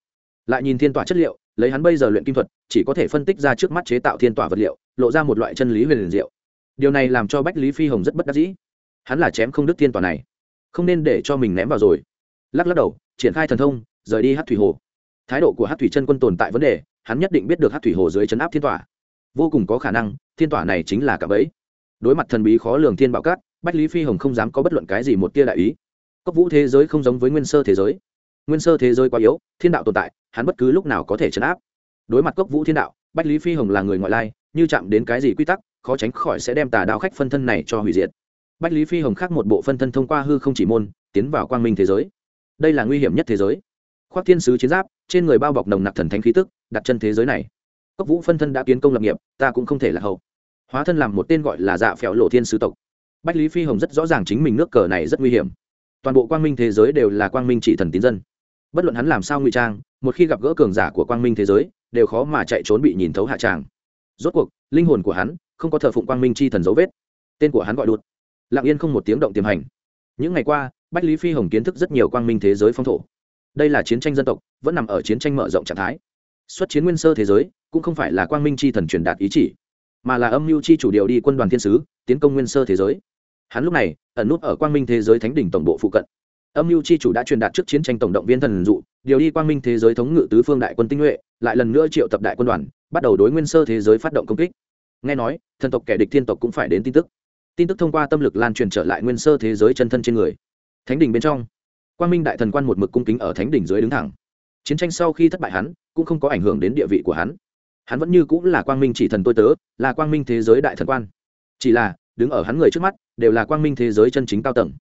Lại nhìn thiên tỏa chất liệu, lấy hắn bây giờ luyện kim thuật, chỉ có thể phân tích ra trước mắt chế tạo thiên tỏa vật liệu lộ ra một loại chân lý huyền liền diệu. Điều này làm cho bách lý phi hồng rất bất đắc dĩ. Hắn là chém không đứt thiên tòa này. Không nên để cho mình ném vào rồi. Lắc lắc đầu, triển khai thần thông, rời đi hát thủy hồ. Thái độ của hát thủy chân quân tồn tại vấn đề, hắn nhất định biết được hát thủy hồ dưới chấn áp thiên tỏa vô cùng có khả năng, thiên tỏa này chính là cả bẫy. Đối mặt thần bí khó lường thiên bảo cát, bách lý phi hồng không dám có bất luận cái gì một tia đại ý. Cấp vũ thế giới không giống với nguyên sơ thế giới. Nguyên sơ thế giới quá yếu, thiên đạo tồn tại, hắn bất cứ lúc nào có thể chấn áp. Đối mặt cấp vũ thiên đạo, bách lý phi hồng là người ngoại lai như chạm đến cái gì quy tắc, khó tránh khỏi sẽ đem tà đạo khách phân thân này cho hủy diệt. Bách lý phi hồng khác một bộ phân thân thông qua hư không chỉ môn, tiến vào quang minh thế giới. Đây là nguy hiểm nhất thế giới. Khoác thiên sứ chiến giáp, trên người bao bọc nồng nặc thần thánh khí tức, đặt chân thế giới này. Cốc vũ phân thân đã kiến công lập nghiệp, ta cũng không thể là hậu. Hóa thân làm một tên gọi là dạ phèo lộ thiên sứ tộc. Bách lý phi hồng rất rõ ràng chính mình nước cờ này rất nguy hiểm. Toàn bộ quang minh thế giới đều là quang minh chỉ thần tín dân. Bất luận hắn làm sao ngụy trang, một khi gặp gỡ cường giả của quang minh thế giới, đều khó mà chạy trốn bị nhìn thấu hạ tràng rốt cuộc, linh hồn của hắn không có thờ phụng quang minh chi thần dấu vết. Tên của hắn gọi đột. Lặng yên không một tiếng động tiềm hành. Những ngày qua, bách lý phi hồng kiến thức rất nhiều quang minh thế giới phong thổ. Đây là chiến tranh dân tộc, vẫn nằm ở chiến tranh mở rộng trạng thái. Xuất chiến nguyên sơ thế giới, cũng không phải là quang minh chi thần truyền đạt ý chỉ, mà là âm mưu chi chủ điều đi quân đoàn thiên sứ, tiến công nguyên sơ thế giới. Hắn lúc này, ẩn nút ở quang minh thế giới thánh đỉnh tổng bộ phụ cận. Âm mưu chi chủ đã truyền đạt trước chiến tranh tổng động viên thần dụ, điều đi quang minh thế giới thống ngự tứ phương đại quân tinh nhuệ, lại lần nữa triệu tập đại quân đoàn bắt đầu đối nguyên sơ thế giới phát động công kích. Nghe nói, thần tộc kẻ địch thiên tộc cũng phải đến tin tức. Tin tức thông qua tâm lực lan truyền trở lại nguyên sơ thế giới chân thân trên người. Thánh đình bên trong, quang minh đại thần quan một mực cung kính ở thánh đình dưới đứng thẳng. Chiến tranh sau khi thất bại hắn, cũng không có ảnh hưởng đến địa vị của hắn. Hắn vẫn như cũng là quang minh chỉ thần tôi tớ, là quang minh thế giới đại thần quan. Chỉ là, đứng ở hắn người trước mắt, đều là quang minh thế giới chân chính cao tầng.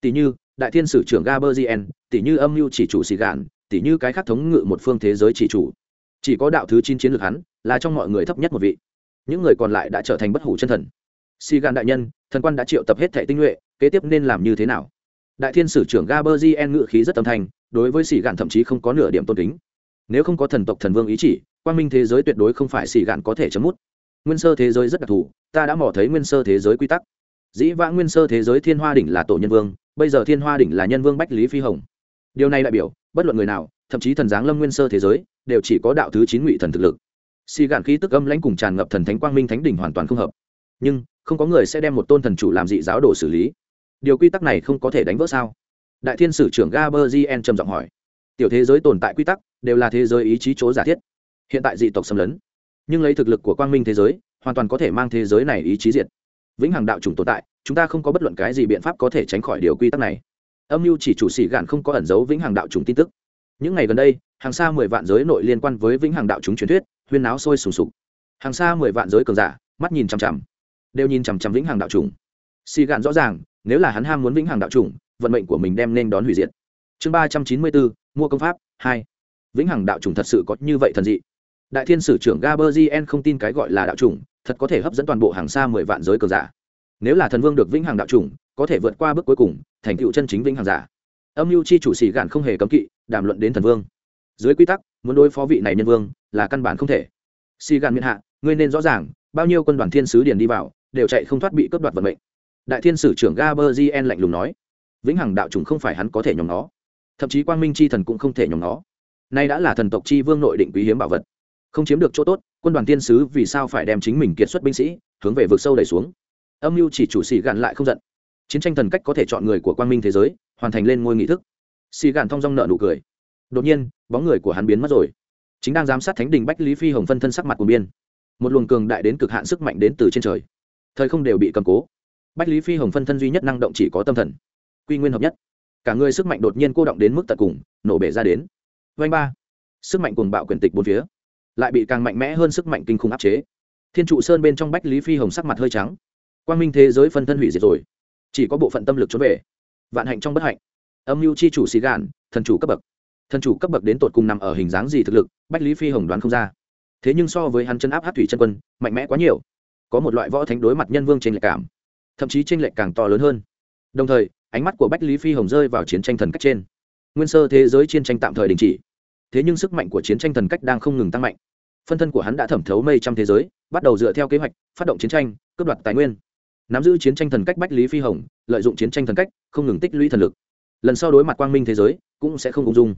Tỷ như, đại thiên sử trưởng gaberzien tỷ như âm mưu chỉ chủ xì gạn, tỷ như cái khác thống ngự một phương thế giới chỉ chủ chỉ có đạo thứ chín chiến lược hắn là trong mọi người thấp nhất một vị. Những người còn lại đã trở thành bất hủ chân thần. Si gạn đại nhân, thần quan đã triệu tập hết thẻ tinh nhuệ, kế tiếp nên làm như thế nào? Đại thiên sử trưởng gaberzien ngự khí rất tâm thành đối với sĩ gạn thậm chí không có nửa điểm tôn kính. Nếu không có thần tộc thần vương ý chỉ quan minh thế giới tuyệt đối không phải sĩ gạn có thể chấm mút. Nguyên sơ thế giới rất đặc thù, ta đã mò thấy nguyên sơ thế giới quy tắc. Dĩ vãng nguyên sơ thế giới thiên hoa đỉnh là tổ nhân vương, bây giờ thiên hoa đỉnh là nhân vương bách lý phi hồng. Điều này đại biểu, bất luận người nào, thậm chí thần giáng lâm nguyên sơ thế giới đều chỉ có đạo thứ chín ngụy thần thực lực. Xì gạn khí tức âm lãnh cùng tràn ngập thần thánh quang minh thánh đỉnh hoàn toàn không hợp. Nhưng, không có người sẽ đem một tôn thần chủ làm dị giáo đồ xử lý. Điều quy tắc này không có thể đánh vỡ sao? Đại thiên sử trưởng gaberzien trầm giọng hỏi. Tiểu thế giới tồn tại quy tắc, đều là thế giới ý chí chỗ giả thiết. Hiện tại dị tộc xâm lấn. Nhưng lấy thực lực của quang minh thế giới, hoàn toàn có thể mang thế giới này ý chí diệt. Vĩnh hằng đạo chủng tồn tại, chúng ta không có bất luận cái gì biện pháp có thể tránh khỏi điều quy tắc này. Âm mưu chỉ chủ sĩ gạn không có ẩn giấu vĩnh hằng đạo chủng tin tức những ngày gần đây, hàng xa mười vạn giới nội liên quan với vĩnh hằng đạo chúng truyền thuyết, huyên náo sôi sùng sục. Hàng xa mười vạn giới cường giả, mắt nhìn chằm chằm, đều nhìn chằm chằm vĩnh hằng đạo chủng. Xì gạn rõ ràng, nếu là hắn ham muốn vĩnh hằng đạo chủng, vận mệnh của mình đem nên đón hủy diệt. Chương ba trăm chín mươi bốn, mua công pháp, hai. Vĩnh hằng đạo chủng thật sự có như vậy thần dị. Đại thiên sử trưởng gaberzien không tin cái gọi là đạo chủng, thật có thể hấp dẫn toàn bộ hàng xa mười vạn giới cường giả. Nếu là thần vương được vĩnh hằng đạo chủng, có thể vượt qua bước cuối cùng, thành tựu chân chính vĩnh hằng giả âm mưu chi chủ sĩ gạn không hề cấm kỵ, đàm luận đến thần vương. Dưới quy tắc, muốn đối phó vị này nhân vương là căn bản không thể. Sĩ gạn miễn hạ, ngươi nên rõ ràng, bao nhiêu quân đoàn thiên sứ điền đi vào, đều chạy không thoát bị cướp đoạt vận mệnh. Đại thiên sử trưởng gaberzien lạnh lùng nói, vĩnh hằng đạo chủng không phải hắn có thể nhóm nó thậm chí quang minh chi thần cũng không thể nhóm nó nay đã là thần tộc chi vương nội định quý hiếm bảo vật. Không chiếm được chỗ tốt, quân đoàn thiên sứ vì sao phải đem chính mình kiệt xuất binh sĩ, hướng về vực sâu đẩy xuống? Âm mưu chỉ chủ Sĩ gạn lại không giận. Chiến tranh thần cách có thể chọn người của quang minh thế giới hoàn thành lên ngôi nghị thức. Xì gạn thong dong nợ nụ cười. Đột nhiên, bóng người của hắn biến mất rồi. Chính đang giám sát thánh đình bách lý phi hồng phân thân sắc mặt của biên một luồng cường đại đến cực hạn sức mạnh đến từ trên trời. Thời không đều bị cầm cố. Bách lý phi hồng phân thân duy nhất năng động chỉ có tâm thần. Quy nguyên hợp nhất. Cả người sức mạnh đột nhiên cô động đến mức tận cùng, nổ bể ra đến. Vanh ba. Sức mạnh cùng bạo quyền tịch bốn phía. Lại bị càng mạnh mẽ hơn sức mạnh kinh khủng áp chế. Thiên trụ sơn bên trong bách lý phi hồng sắc mặt hơi trắng. Quang minh thế giới phân thân hủy diệt rồi. Chỉ có bộ phận tâm lực trốn về vạn hạnh trong bất hạnh. Âm mưu chi chủ xì gạn thần chủ cấp bậc. Thần chủ cấp bậc đến tột cùng nằm ở hình dáng gì thực lực, bách lý phi hồng đoán không ra. Thế nhưng so với hắn chân áp hát thủy chân quân, mạnh mẽ quá nhiều. Có một loại võ thánh đối mặt nhân vương tranh lệch cảm, thậm chí tranh lệch càng to lớn hơn. Đồng thời, ánh mắt của bách lý phi hồng rơi vào chiến tranh thần cách trên. Nguyên sơ thế giới chiến tranh tạm thời đình chỉ. Thế nhưng sức mạnh của chiến tranh thần cách đang không ngừng tăng mạnh. Phân thân của hắn đã thẩm thấu mây trăm thế giới, bắt đầu dựa theo kế hoạch phát động chiến tranh, cướp đoạt tài nguyên nắm giữ chiến tranh thần cách bách lý phi hồng, lợi dụng chiến tranh thần cách, không ngừng tích lũy thần lực. Lần sau đối mặt quang minh thế giới, cũng sẽ không ung dung.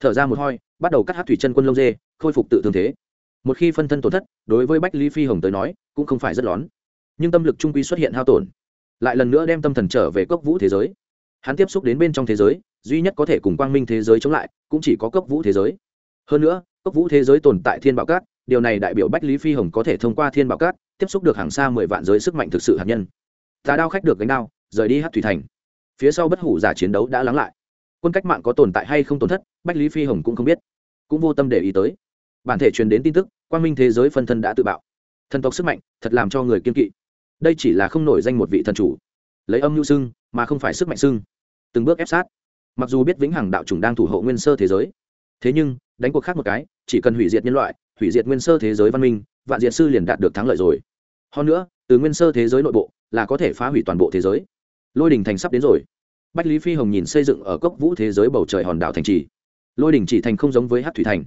Thở ra một hoi, bắt đầu cắt hát thủy chân quân lông dê, khôi phục tự thương thế. Một khi phân thân tổn thất, đối với bách lý phi hồng tới nói, cũng không phải rất lón. Nhưng tâm lực trung quy xuất hiện hao tổn. Lại lần nữa đem tâm thần trở về cốc vũ thế giới. Hắn tiếp xúc đến bên trong thế giới, duy nhất có thể cùng quang minh thế giới chống lại, cũng chỉ có cốc vũ thế giới. Hơn nữa, cốc vũ thế giới tồn tại thiên bảo cát, điều này đại biểu bách lý phi hồng có thể thông qua thiên bảo cát tiếp xúc được hàng xa mười vạn giới sức mạnh thực sự hạt nhân. Tà đao khách được gánh đao, rời đi hát thủy thành. Phía sau bất hủ giả chiến đấu đã lắng lại. Quân cách mạng có tồn tại hay không tổn thất, bách lý phi hồng cũng không biết. Cũng vô tâm để ý tới. Bản thể truyền đến tin tức, quang minh thế giới phân thân đã tự bạo. Thần tộc sức mạnh, thật làm cho người kiên kỵ. Đây chỉ là không nổi danh một vị thần chủ. Lấy âm nhu xưng, mà không phải sức mạnh xưng. Từng bước ép sát. Mặc dù biết vĩnh hằng đạo chủng đang thủ hộ nguyên sơ thế giới, thế nhưng, đánh cuộc khác một cái, chỉ cần hủy diệt nhân loại, hủy diệt nguyên sơ thế giới văn minh vạn diệt sư liền đạt được thắng lợi rồi. Hơn nữa, từ nguyên sơ thế giới nội bộ, là có thể phá hủy toàn bộ thế giới. Lôi đình thành sắp đến rồi. Bách lý phi hồng nhìn xây dựng ở cốc vũ thế giới bầu trời hòn đảo thành trì. Lôi đỉnh chỉ thành không giống với hát thủy thành.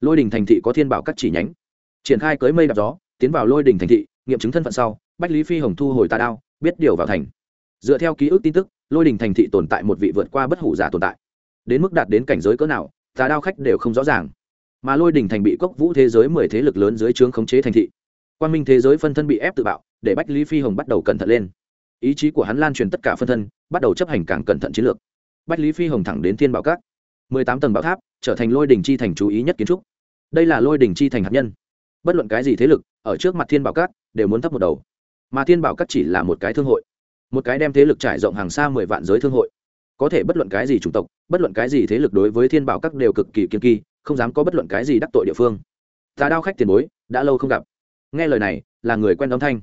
Lôi đỉnh thành thị có thiên bảo các chỉ nhánh. Triển khai cưới mây đạp gió, tiến vào lôi đỉnh thành thị, nghiệm chứng thân phận sau, bách lý phi hồng thu hồi tà đao, biết điều vào thành. Dựa theo ký ức tin tức, lôi đỉnh thành thị tồn tại một vị vượt qua bất hủ giả tồn tại. Đến mức đạt đến cảnh giới cỡ nào, tà đao khách đều không rõ ràng mà lôi đỉnh thành bị cốc vũ thế giới mười thế lực lớn dưới trướng khống chế thành thị. Quan minh thế giới phân thân bị ép tự bạo, để bách lý phi hồng bắt đầu cẩn thận lên. Ý chí của hắn lan truyền tất cả phân thân, bắt đầu chấp hành càng cẩn thận chiến lược. Bách lý phi hồng thẳng đến thiên bảo các. Mười tám tầng bảo tháp, trở thành lôi đình chi thành chú ý nhất kiến trúc. Đây là lôi đình chi thành hạt nhân. Bất luận cái gì thế lực, ở trước mặt thiên bảo các, đều muốn thấp một đầu. Mà thiên bảo các chỉ là một cái thương hội. Một cái đem thế lực trải rộng hàng xa mười vạn giới thương hội. Có thể bất luận cái gì chủng tộc, bất luận cái gì thế lực đối với thiên bảo các đều cực kỳ kiên kỳ không dám có bất luận cái gì đắc tội địa phương. Tà đao khách tiền bối, đã lâu không gặp. Nghe lời này, là người quen âm thanh.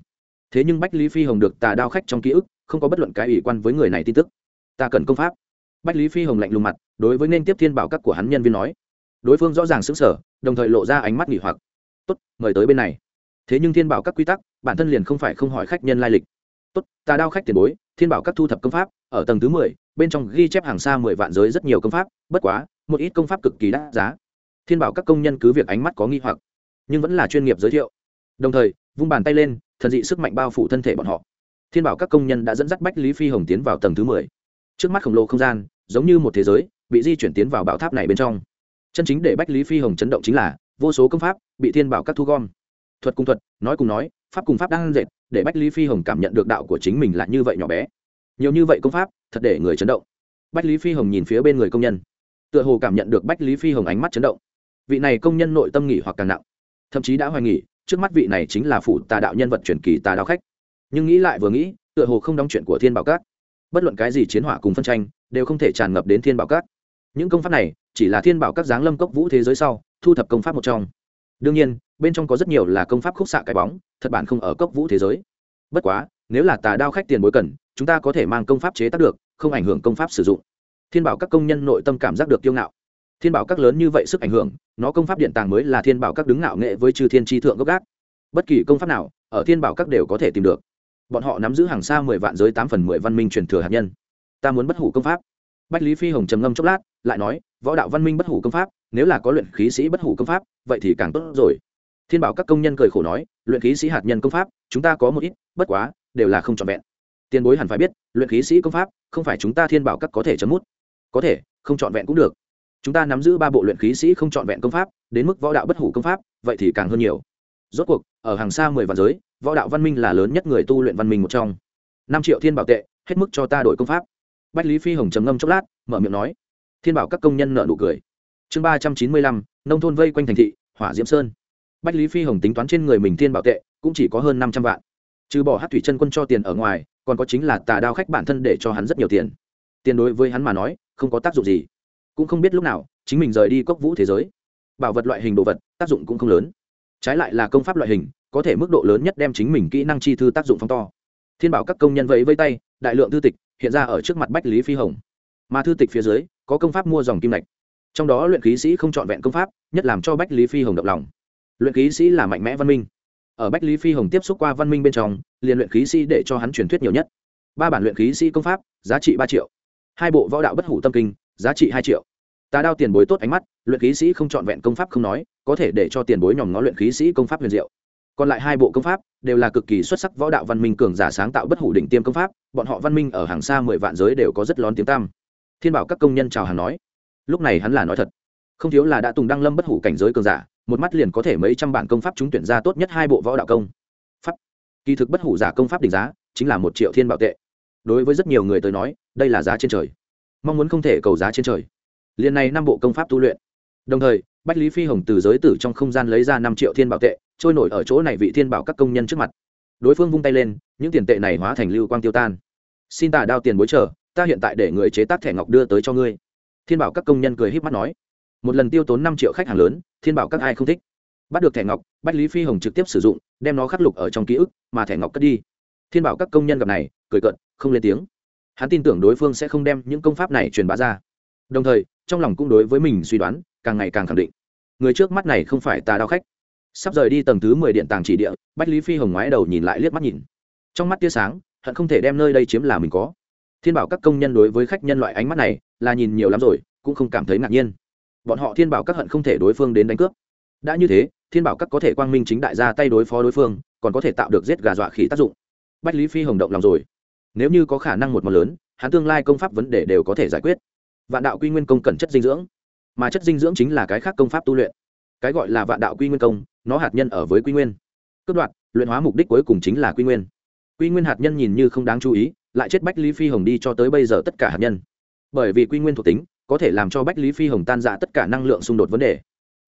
Thế nhưng bách lý phi hồng được tà đao khách trong ký ức, không có bất luận cái ủy quan với người này tin tức. Ta cần công pháp. Bách lý phi hồng lạnh lùng mặt, đối với nên tiếp thiên bảo các của hắn nhân viên nói. Đối phương rõ ràng xứng sở đồng thời lộ ra ánh mắt nghỉ hoặc. Tốt, mời tới bên này. Thế nhưng thiên bảo các quy tắc, bản thân liền không phải không hỏi khách nhân lai lịch. Tốt tà đao khách tiền bối, thiên bảo các thu thập công pháp, ở tầng thứ mười, bên trong ghi chép hàng xa mười vạn giới rất nhiều công pháp, bất quá, một ít công pháp cực kỳ đắt giá thiên bảo các công nhân cứ việc ánh mắt có nghi hoặc, nhưng vẫn là chuyên nghiệp giới thiệu. Đồng thời, vung bàn tay lên, thần dị sức mạnh bao phủ thân thể bọn họ. Thiên bảo các công nhân đã dẫn dắt bách lý phi hồng tiến vào tầng thứ mười. Trước mắt khổng lồ không gian, giống như một thế giới, bị di chuyển tiến vào bảo tháp này bên trong. Chân chính để bách lý phi hồng chấn động chính là, vô số công pháp bị thiên bảo các thu gom. Thuật cùng thuật, nói cùng nói, pháp cùng pháp đang dệt, để bách lý phi hồng cảm nhận được đạo của chính mình là như vậy nhỏ bé. Nhiều như vậy công pháp, thật để người chấn động. Bách lý phi hồng nhìn phía bên người công nhân. Tựa hồ cảm nhận được bách lý phi hồng ánh mắt chấn động vị này công nhân nội tâm nghỉ hoặc càng nặng. Thậm chí đã hoài nghỉ, trước mắt vị này chính là phủ tà đạo nhân vật truyền kỳ tà đạo khách. Nhưng nghĩ lại vừa nghĩ, tựa hồ không đóng chuyện của thiên bảo cát. Bất luận cái gì chiến hỏa cùng phân tranh, đều không thể tràn ngập đến thiên bảo cát. Những công pháp này, chỉ là thiên bảo các giáng lâm cốc vũ thế giới sau, thu thập công pháp một trong. Đương nhiên, bên trong có rất nhiều là công pháp khúc xạ cái bóng, thật bản không ở cốc vũ thế giới. Bất quá, nếu là tà đao khách tiền bối cần, chúng ta có thể mang công pháp chế tác được, không ảnh hưởng công pháp sử dụng. Thiên bảo các công nhân nội tâm cảm giác được kiêu ngạo thiên bảo các lớn như vậy sức ảnh hưởng, nó công pháp điện tàng mới là thiên bảo các đứng ngạo nghệ với chư thiên tri thượng gốc gác. Bất kỳ công pháp nào, ở thiên bảo các đều có thể tìm được. Bọn họ nắm giữ hàng xa mười vạn giới tám phần mười văn minh truyền thừa hạt nhân. Ta muốn bất hủ công pháp. Bách lý phi hồng trầm ngâm chốc lát, lại nói, võ đạo văn minh bất hủ công pháp, nếu là có luyện khí sĩ bất hủ công pháp, vậy thì càng tốt rồi. Thiên bảo các công nhân cười khổ nói, luyện khí sĩ hạt nhân công pháp, chúng ta có một ít, bất quá, đều là không trọn vẹn. Tiền bối hẳn phải biết, luyện khí sĩ công pháp, không phải chúng ta thiên bảo các có thể chấm mút. Có thể, không trọn vẹn cũng được chúng ta nắm giữ ba bộ luyện khí sĩ không trọn vẹn công pháp, đến mức võ đạo bất hủ công pháp, vậy thì càng hơn nhiều. Rốt cuộc, ở hàng xa mười vạn giới, võ đạo văn minh là lớn nhất người tu luyện văn minh một trong. Năm triệu thiên bảo tệ, hết mức cho ta đổi công pháp. Bách lý phi hồng trầm ngâm chốc lát, mở miệng nói. Thiên bảo các công nhân nợ nụ cười. Chương ba trăm chín mươi lăm, nông thôn vây quanh thành thị, hỏa diễm sơn. Bách lý phi hồng tính toán trên người mình thiên bảo tệ, cũng chỉ có hơn năm trăm vạn. Trừ bỏ hát thủy chân quân cho tiền ở ngoài, còn có chính là tà đao khách bản thân để cho hắn rất nhiều tiền. Tiền đối với hắn mà nói, không có tác dụng gì cũng không biết lúc nào, chính mình rời đi cốc vũ thế giới. Bảo vật loại hình đồ vật, tác dụng cũng không lớn. Trái lại là công pháp loại hình, có thể mức độ lớn nhất đem chính mình kỹ năng chi thư tác dụng phong to. Thiên bảo các công nhân vẫy vây tay, đại lượng thư tịch hiện ra ở trước mặt bách lý phi hồng. Mà thư tịch phía dưới, có công pháp mua dòng kim lạch. Trong đó luyện khí sĩ không trọn vẹn công pháp, nhất làm cho bách lý phi hồng động lòng. Luyện khí sĩ là mạnh mẽ văn minh. Ở bách lý phi hồng tiếp xúc qua văn minh bên trong, liền luyện khí sĩ để cho hắn truyền thuyết nhiều nhất. Ba bản luyện khí sĩ công pháp, giá trị ba triệu. Hai bộ võ đạo bất hủ tâm kinh, giá trị hai triệu tà đao tiền bối tốt ánh mắt, luyện khí sĩ không trọn vẹn công pháp không nói, có thể để cho tiền bối nhòm ngó luyện khí sĩ công pháp huyền diệu. Còn lại hai bộ công pháp đều là cực kỳ xuất sắc võ đạo văn minh cường giả sáng tạo bất hủ đỉnh tiêm công pháp, bọn họ văn minh ở hàng xa mười vạn giới đều có rất lón tiếng tam thiên bảo các công nhân chào hàng nói, lúc này hắn là nói thật, không thiếu là đã tùng đăng lâm bất hủ cảnh giới cường giả, một mắt liền có thể mấy trăm bản công pháp chúng tuyển ra tốt nhất hai bộ võ đạo công. Pháp, kỳ thực bất hủ giả công pháp định giá chính là một triệu thiên bảo tệ. Đối với rất nhiều người tới nói, đây là giá trên trời. Mong muốn không thể cầu giá trên trời liền này năm bộ công pháp tu luyện. Đồng thời, bách lý phi hồng từ giới tử trong không gian lấy ra năm triệu thiên bảo tệ, trôi nổi ở chỗ này vị thiên bảo các công nhân trước mặt. Đối phương vung tay lên, những tiền tệ này hóa thành lưu quang tiêu tan. Xin tà đao tiền bối chờ, ta hiện tại để người chế tác thẻ ngọc đưa tới cho ngươi. Thiên bảo các công nhân cười híp mắt nói. Một lần tiêu tốn năm triệu khách hàng lớn, thiên bảo các ai không thích? Bắt được thẻ ngọc, bách lý phi hồng trực tiếp sử dụng, đem nó khắc lục ở trong ký ức, mà thẻ ngọc cất đi. Thiên bảo các công nhân gặp này, cười cận không lên tiếng. Hắn tin tưởng đối phương sẽ không đem những công pháp này truyền bá ra đồng thời, trong lòng cũng đối với mình suy đoán càng ngày càng khẳng định. Người trước mắt này không phải tà đao khách. Sắp rời đi tầng thứ mười điện tàng chỉ địa, bách lý phi hồng ngoái đầu nhìn lại liếc mắt nhìn. Trong mắt tia sáng, hận không thể đem nơi đây chiếm là mình có. Thiên bảo các công nhân đối với khách nhân loại ánh mắt này là nhìn nhiều lắm rồi, cũng không cảm thấy ngạc nhiên. Bọn họ thiên bảo các hận không thể đối phương đến đánh cướp. Đã như thế, thiên bảo các có thể quang minh chính đại ra tay đối phó đối phương, còn có thể tạo được giết gà dọa khỉ tác dụng. Bách lý phi hồng động lòng rồi. Nếu như có khả năng một món lớn, hắn tương lai công pháp vấn đề đều có thể giải quyết vạn đạo quy nguyên công cần chất dinh dưỡng, mà chất dinh dưỡng chính là cái khác công pháp tu luyện. Cái gọi là vạn đạo quy nguyên công, nó hạt nhân ở với quy nguyên. Cướp đoạt, luyện hóa mục đích cuối cùng chính là quy nguyên. Quy nguyên hạt nhân nhìn như không đáng chú ý, lại chết bách lý phi hồng đi cho tới bây giờ tất cả hạt nhân. Bởi vì quy nguyên thuộc tính, có thể làm cho bách lý phi hồng tan dạ tất cả năng lượng xung đột vấn đề.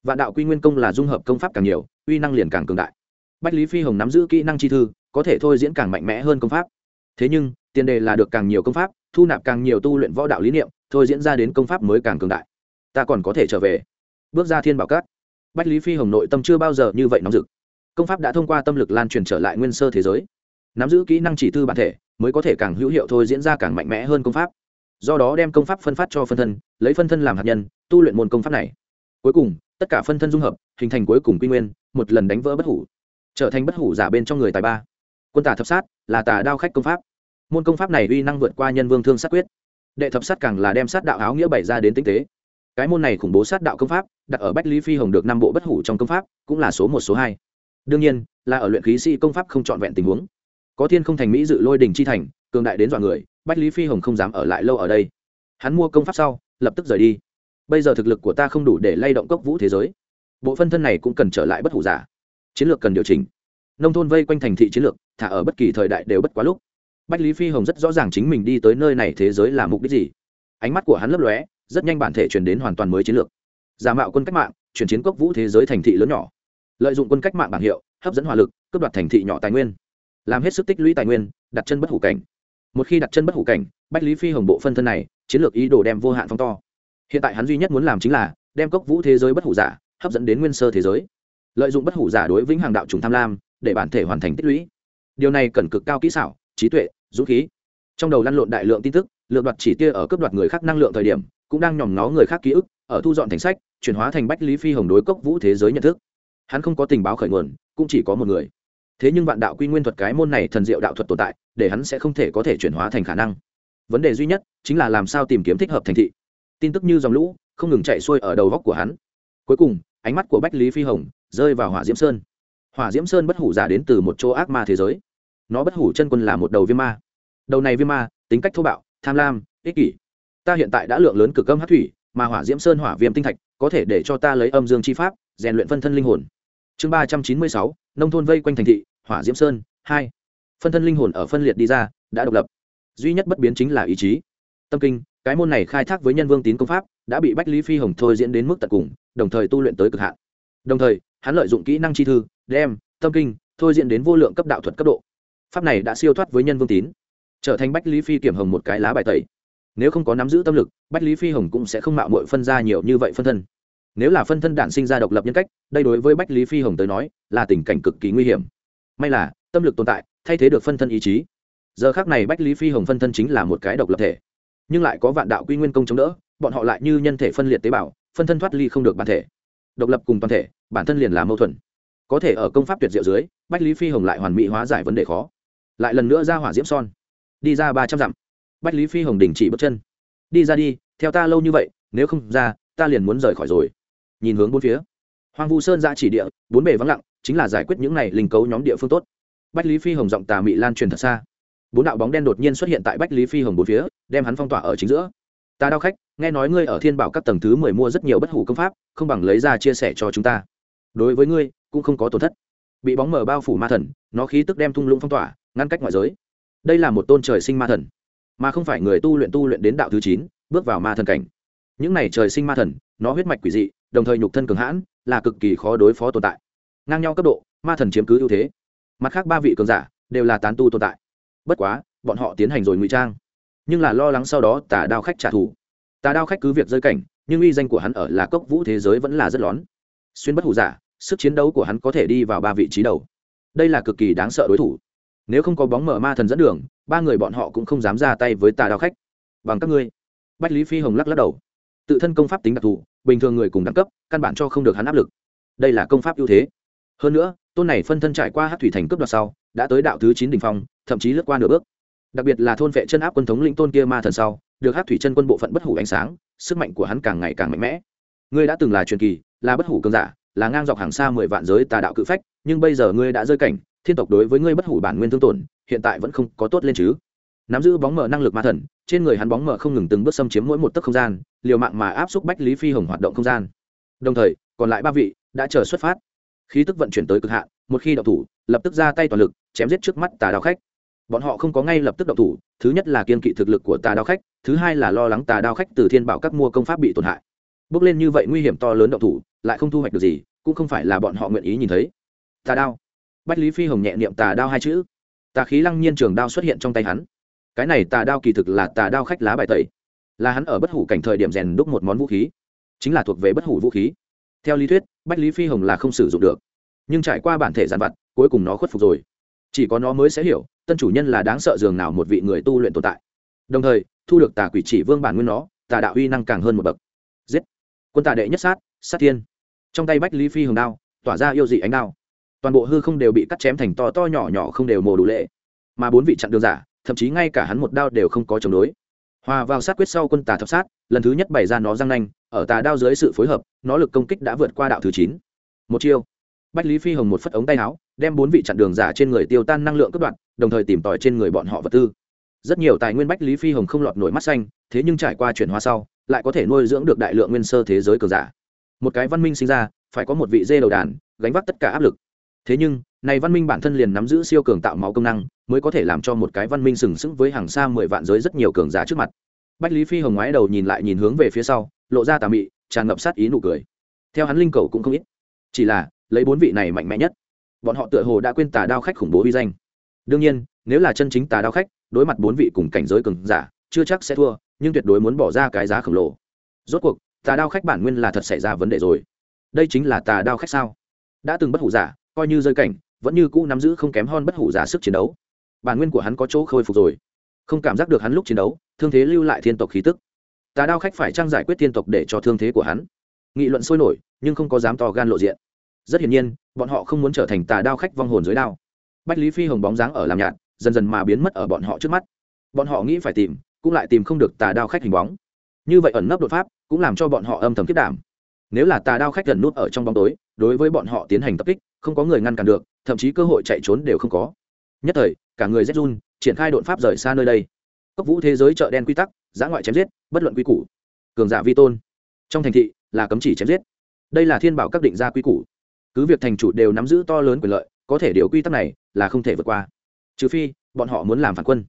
Vạn đạo quy nguyên công là dung hợp công pháp càng nhiều, uy năng liền càng cường đại. Bách lý phi hồng nắm giữ kỹ năng chi thư, có thể thôi diễn càng mạnh mẽ hơn công pháp. Thế nhưng, tiền đề là được càng nhiều công pháp, thu nạp càng nhiều tu luyện võ đạo lý niệm thôi diễn ra đến công pháp mới càng cường đại. Ta còn có thể trở về. Bước ra thiên bảo cát bách lý phi hồng nội tâm chưa bao giờ như vậy nóng rực. Công pháp đã thông qua tâm lực lan truyền trở lại nguyên sơ thế giới. Nắm giữ kỹ năng chỉ tư bản thể, mới có thể càng hữu hiệu thôi diễn ra càng mạnh mẽ hơn công pháp. Do đó đem công pháp phân phát cho phân thân, lấy phân thân làm hạt nhân, tu luyện môn công pháp này. Cuối cùng, tất cả phân thân dung hợp, hình thành cuối cùng quy nguyên, một lần đánh vỡ bất hủ. Trở thành bất hủ giả bên trong người tài ba. Quân tả thập sát là tà đao khách công pháp. Môn công pháp này uy năng vượt qua nhân vương thương sát quyết đệ thập sát càng là đem sát đạo áo nghĩa bày ra đến tinh tế. Cái môn này khủng bố sát đạo công pháp, đặt ở bách lý phi hồng được năm bộ bất hủ trong công pháp, cũng là số một, số hai. Đương nhiên, là ở luyện khí sĩ công pháp không trọn vẹn tình huống. Có thiên không thành mỹ dự lôi đình chi thành, cường đại đến dọa người, bách lý phi hồng không dám ở lại lâu ở đây. Hắn mua công pháp sau, lập tức rời đi. Bây giờ thực lực của ta không đủ để lay động cốc vũ thế giới. Bộ phân thân này cũng cần trở lại bất hủ giả. Chiến lược cần điều chỉnh. Nông thôn vây quanh thành thị chiến lược, thả ở bất kỳ thời đại đều bất quá lúc bách lý phi hồng rất rõ ràng chính mình đi tới nơi này thế giới là mục đích gì. Ánh mắt của hắn lấp lóe, rất nhanh bản thể chuyển đến hoàn toàn mới chiến lược. Giả mạo quân cách mạng, chuyển chiến cốc vũ thế giới thành thị lớn nhỏ. Lợi dụng quân cách mạng bảng hiệu, hấp dẫn hỏa lực, cướp đoạt thành thị nhỏ tài nguyên. Làm hết sức tích lũy tài nguyên, đặt chân bất hủ cảnh. Một khi đặt chân bất hủ cảnh, bách lý phi hồng bộ phân thân này, chiến lược ý đồ đem vô hạn phong to. Hiện tại hắn duy nhất muốn làm chính là đem cốc vũ thế giới bất hủ giả, hấp dẫn đến nguyên sơ thế giới. Lợi dụng bất hủ giả đối vĩnh hàng đạo trùng tham lam, để bản thể hoàn thành tích lũy. Điều này cần cực cao kỹ xảo trí tuệ, dũng khí. Trong đầu lăn lộn đại lượng tin tức lượng đoạt chỉ tia ở cấp đoạt người khác năng lượng thời điểm, cũng đang nhòm ngó người khác ký ức, ở thu dọn thành sách, chuyển hóa thành bách lý phi hồng đối cốc vũ thế giới nhận thức. Hắn không có tình báo khởi nguồn, cũng chỉ có một người. Thế nhưng vạn đạo quy nguyên thuật cái môn này thần diệu đạo thuật tồn tại, để hắn sẽ không thể có thể chuyển hóa thành khả năng. Vấn đề duy nhất chính là làm sao tìm kiếm thích hợp thành thị. Tin tức như dòng lũ, không ngừng chạy xuôi ở đầu góc của hắn. Cuối cùng, ánh mắt của bách lý phi hồng rơi vào hỏa diễm sơn. Hỏa diễm sơn bất hủ giả đến từ một chỗ ác ma thế giới nó bất hủ chân quân là một đầu viêm ma. Đầu này viêm ma, tính cách thô bạo, tham lam, ích kỷ. Ta hiện tại đã lượng lớn cực âm hát thủy, mà hỏa diễm sơn hỏa viêm tinh thạch, có thể để cho ta lấy âm dương chi pháp, rèn luyện phân thân linh hồn. Chương ba trăm chín mươi sáu, nông thôn vây quanh thành thị, hỏa diễm sơn, hai. Phân thân linh hồn ở phân liệt đi ra, đã độc lập. Duy nhất bất biến chính là ý chí. Tâm kinh, cái môn này khai thác với nhân vương tín công pháp, đã bị bách lý phi hồng thôi diễn đến mức tận cùng, đồng thời tu luyện tới cực hạn. Đồng thời, hắn lợi dụng kỹ năng chi thư, đem, tâm kinh, thôi diễn đến vô lượng cấp đạo thuật cấp độ pháp này đã siêu thoát với nhân vương tín, trở thành bách lý phi kiểm hồng một cái lá bài tẩy. Nếu không có nắm giữ tâm lực, bách lý phi hồng cũng sẽ không mạo mội phân ra nhiều như vậy phân thân. Nếu là phân thân đản sinh ra độc lập nhân cách, đây đối với bách lý phi hồng tới nói, là tình cảnh cực kỳ nguy hiểm. May là, tâm lực tồn tại, thay thế được phân thân ý chí. Giờ khác này bách lý phi hồng phân thân chính là một cái độc lập thể. Nhưng lại có vạn đạo quy nguyên công chống đỡ, bọn họ lại như nhân thể phân liệt tế bào, phân thân thoát ly không được bản thể. Độc lập cùng toàn thể, bản thân liền là mâu thuẫn. Có thể ở công pháp tuyệt diệu dưới, bách lý phi hồng lại hoàn mỹ hóa giải vấn đề khó lại lần nữa ra hỏa diễm son. Đi ra ba trăm dặm. Bách lý phi hồng đình chỉ bước chân. Đi ra đi, theo ta lâu như vậy, nếu không ra, ta liền muốn rời khỏi rồi. Nhìn hướng bốn phía. Hoàng vu sơn ra chỉ địa, bốn bề vắng lặng, chính là giải quyết những này linh cấu nhóm địa phương tốt. Bách lý phi hồng giọng tà mị lan truyền thật xa. Bốn đạo bóng đen đột nhiên xuất hiện tại bách lý phi hồng bốn phía, đem hắn phong tỏa ở chính giữa. Ta đau khách, nghe nói ngươi ở thiên bảo các tầng thứ mười mua rất nhiều bất hủ công pháp, không bằng lấy ra chia sẻ cho chúng ta. Đối với ngươi, cũng không có tổn thất. Bị bóng mở bao phủ ma thần, nó khí tức đem thung lũng phong tỏa ngăn cách ngoại giới. Đây là một tôn trời sinh ma thần, mà không phải người tu luyện tu luyện đến đạo thứ chín, bước vào ma thần cảnh. Những này trời sinh ma thần, nó huyết mạch quỷ dị, đồng thời nhục thân cường hãn, là cực kỳ khó đối phó tồn tại. Ngang nhau cấp độ, ma thần chiếm cứ ưu thế. Mặt khác ba vị cường giả đều là tán tu tồn tại. Bất quá, bọn họ tiến hành rồi ngụy trang. Nhưng là lo lắng sau đó tà đao khách trả thù. Tà đao khách cứ việc rơi cảnh, nhưng uy danh của hắn ở là cốc vũ thế giới vẫn là rất lón. Xuyên bất hủ giả, sức chiến đấu của hắn có thể đi vào ba vị trí đầu. Đây là cực kỳ đáng sợ đối thủ nếu không có bóng mở ma thần dẫn đường, ba người bọn họ cũng không dám ra tay với tà đao khách. Bằng các ngươi. Bách lý phi hồng lắc lắc đầu. Tự thân công pháp tính đặc thù, bình thường người cùng đẳng cấp, căn bản cho không được hắn áp lực. Đây là công pháp ưu thế. Hơn nữa, tôn này phân thân trải qua hát thủy thành cướp đoạt sau, đã tới đạo thứ chín đ ỉ n h phong, thậm chí lướt qua nửa bước. Đặc biệt là thôn vệ chân áp quân thống lĩnh tôn kia ma thần sau, được hát thủy chân quân bộ phận bất hủ ánh sáng, sức mạnh của hắn càng ngày càng mạnh mẽ. Ngươi đã từng là truyền kỳ, là bất hủ cường giả, là ngang dọc hàng xa mười vạn giới tà đạo cự phách, nhưng bây giờ ngươi đã rơi cảnh thiên tộc đối với ngươi bất hủ bản nguyên thương tổn, hiện tại vẫn không có tốt lên chứ? Nắm giữ bóng mở năng lực ma thần, trên người hắn bóng mở không ngừng từng bước xâm chiếm mỗi một tấc không gian, liều mạng mà áp xúc bách lý phi hồng hoạt động không gian. Đồng thời, còn lại ba vị đã chờ xuất phát. Khí tức vận chuyển tới cực hạn, một khi đậu thủ, lập tức ra tay toàn lực, chém giết trước mắt tà đao khách. Bọn họ không có ngay lập tức đậu thủ, thứ nhất là kiên kỵ thực lực của tà đao khách, thứ hai là lo lắng tà đao khách từ thiên bảo các mua công pháp bị tổn hại. Bước lên như vậy nguy hiểm to lớn đậu thủ, lại không thu hoạch được gì, cũng không phải là bọn họ nguyện ý nhìn thấy. Tà đao bách lý phi hồng nhẹ niệm tà đao hai chữ. Tà khí lăng nhiên trường đao xuất hiện trong tay hắn. Cái này tà đao kỳ thực là tà đao khách lá bài tẩy. Là hắn ở bất hủ cảnh thời điểm rèn đúc một món vũ khí. Chính là thuộc về bất hủ vũ khí. Theo lý thuyết, bách lý phi hồng là không sử dụng được. Nhưng trải qua bản thể giàn vặt, cuối cùng nó khuất phục rồi. Chỉ có nó mới sẽ hiểu, tân chủ nhân là đáng sợ dường nào một vị người tu luyện tồn tại. Đồng thời, thu được tà quỷ chỉ vương bản nguyên nó, tà đạo uy năng càng hơn một bậc. Giết! Quân tà đệ nhất sát sát thiên. Trong tay bách lý phi hồng đao, tỏa ra yêu dị ánh đao toàn bộ hư không đều bị cắt chém thành to to nhỏ nhỏ không đều mồ đủ lệ. Mà bốn vị chặn đường giả, thậm chí ngay cả hắn một đao đều không có chống đối. Hòa vào sát quyết sau quân tà thập sát, lần thứ nhất bày ra nó răng nanh, ở tà đao dưới sự phối hợp, nó lực công kích đã vượt qua đạo thứ chín. Một chiêu. Bách lý phi hồng một phất ống tay áo, đem bốn vị chặn đường giả trên người tiêu tan năng lượng cất đoạn đồng thời tìm tòi trên người bọn họ vật tư. Rất nhiều tài nguyên bách lý phi hồng không lọt nổi mắt xanh, thế nhưng trải qua chuyển hóa sau, lại có thể nuôi dưỡng được đại lượng nguyên sơ thế giới cường giả. Một cái văn minh sinh ra, phải có một vị dê đầu đàn, gánh vác tất cả áp lực thế nhưng, này văn minh bản thân liền nắm giữ siêu cường tạo máu công năng, mới có thể làm cho một cái văn minh sừng sững với hàng xa mười vạn giới rất nhiều cường giả trước mặt. Bách lý phi hồng ngoái đầu nhìn lại nhìn hướng về phía sau, lộ ra tà mị, tràn ngập sát ý nụ cười. Theo hắn linh cầu cũng không ít. Chỉ là, lấy bốn vị này mạnh mẽ nhất. Bọn họ tựa hồ đã quên tà đao khách khủng bố uy danh. Đương nhiên, nếu là chân chính tà đao khách, đối mặt bốn vị cùng cảnh giới cường giả, chưa chắc sẽ thua, nhưng tuyệt đối muốn bỏ ra cái giá khổng lồ. Rốt cuộc, tà đao khách bản nguyên là thật xảy ra vấn đề rồi. Đây chính là tà đao khách sao? Đã từng bất hủ giả coi như rơi cảnh, vẫn như cũ nắm giữ không kém hơn bất hủ giả sức chiến đấu. Bản nguyên của hắn có chỗ khôi phục rồi. Không cảm giác được hắn lúc chiến đấu, thương thế lưu lại thiên tộc khí tức. Tà đao khách phải trang giải quyết thiên tộc để cho thương thế của hắn. Nghị luận sôi nổi, nhưng không có dám to gan lộ diện. Rất hiển nhiên, bọn họ không muốn trở thành tà đao khách vong hồn dưới đao. Bách lý phi hồng bóng dáng ở làm nhạt, dần dần mà biến mất ở bọn họ trước mắt. Bọn họ nghĩ phải tìm, cũng lại tìm không được tà đao khách hình bóng. Như vậy ẩn nấp đột pháp, cũng làm cho bọn họ âm thầm kết đảm nếu là tà đao khách gần nút ở trong bóng tối, đối với bọn họ tiến hành tập kích, không có người ngăn cản được, thậm chí cơ hội chạy trốn đều không có. Nhất thời, cả người zhun triển khai đột pháp rời xa nơi đây. Cấp vũ thế giới chợ đen quy tắc, giã ngoại chém giết, bất luận quy củ. Cường giả vi tôn. Trong thành thị, là cấm chỉ chém giết. Đây là thiên bảo các định ra quy củ. Cứ việc thành chủ đều nắm giữ to lớn quyền lợi, có thể điều quy tắc này là không thể vượt qua. Trừ phi, bọn họ muốn làm phản quân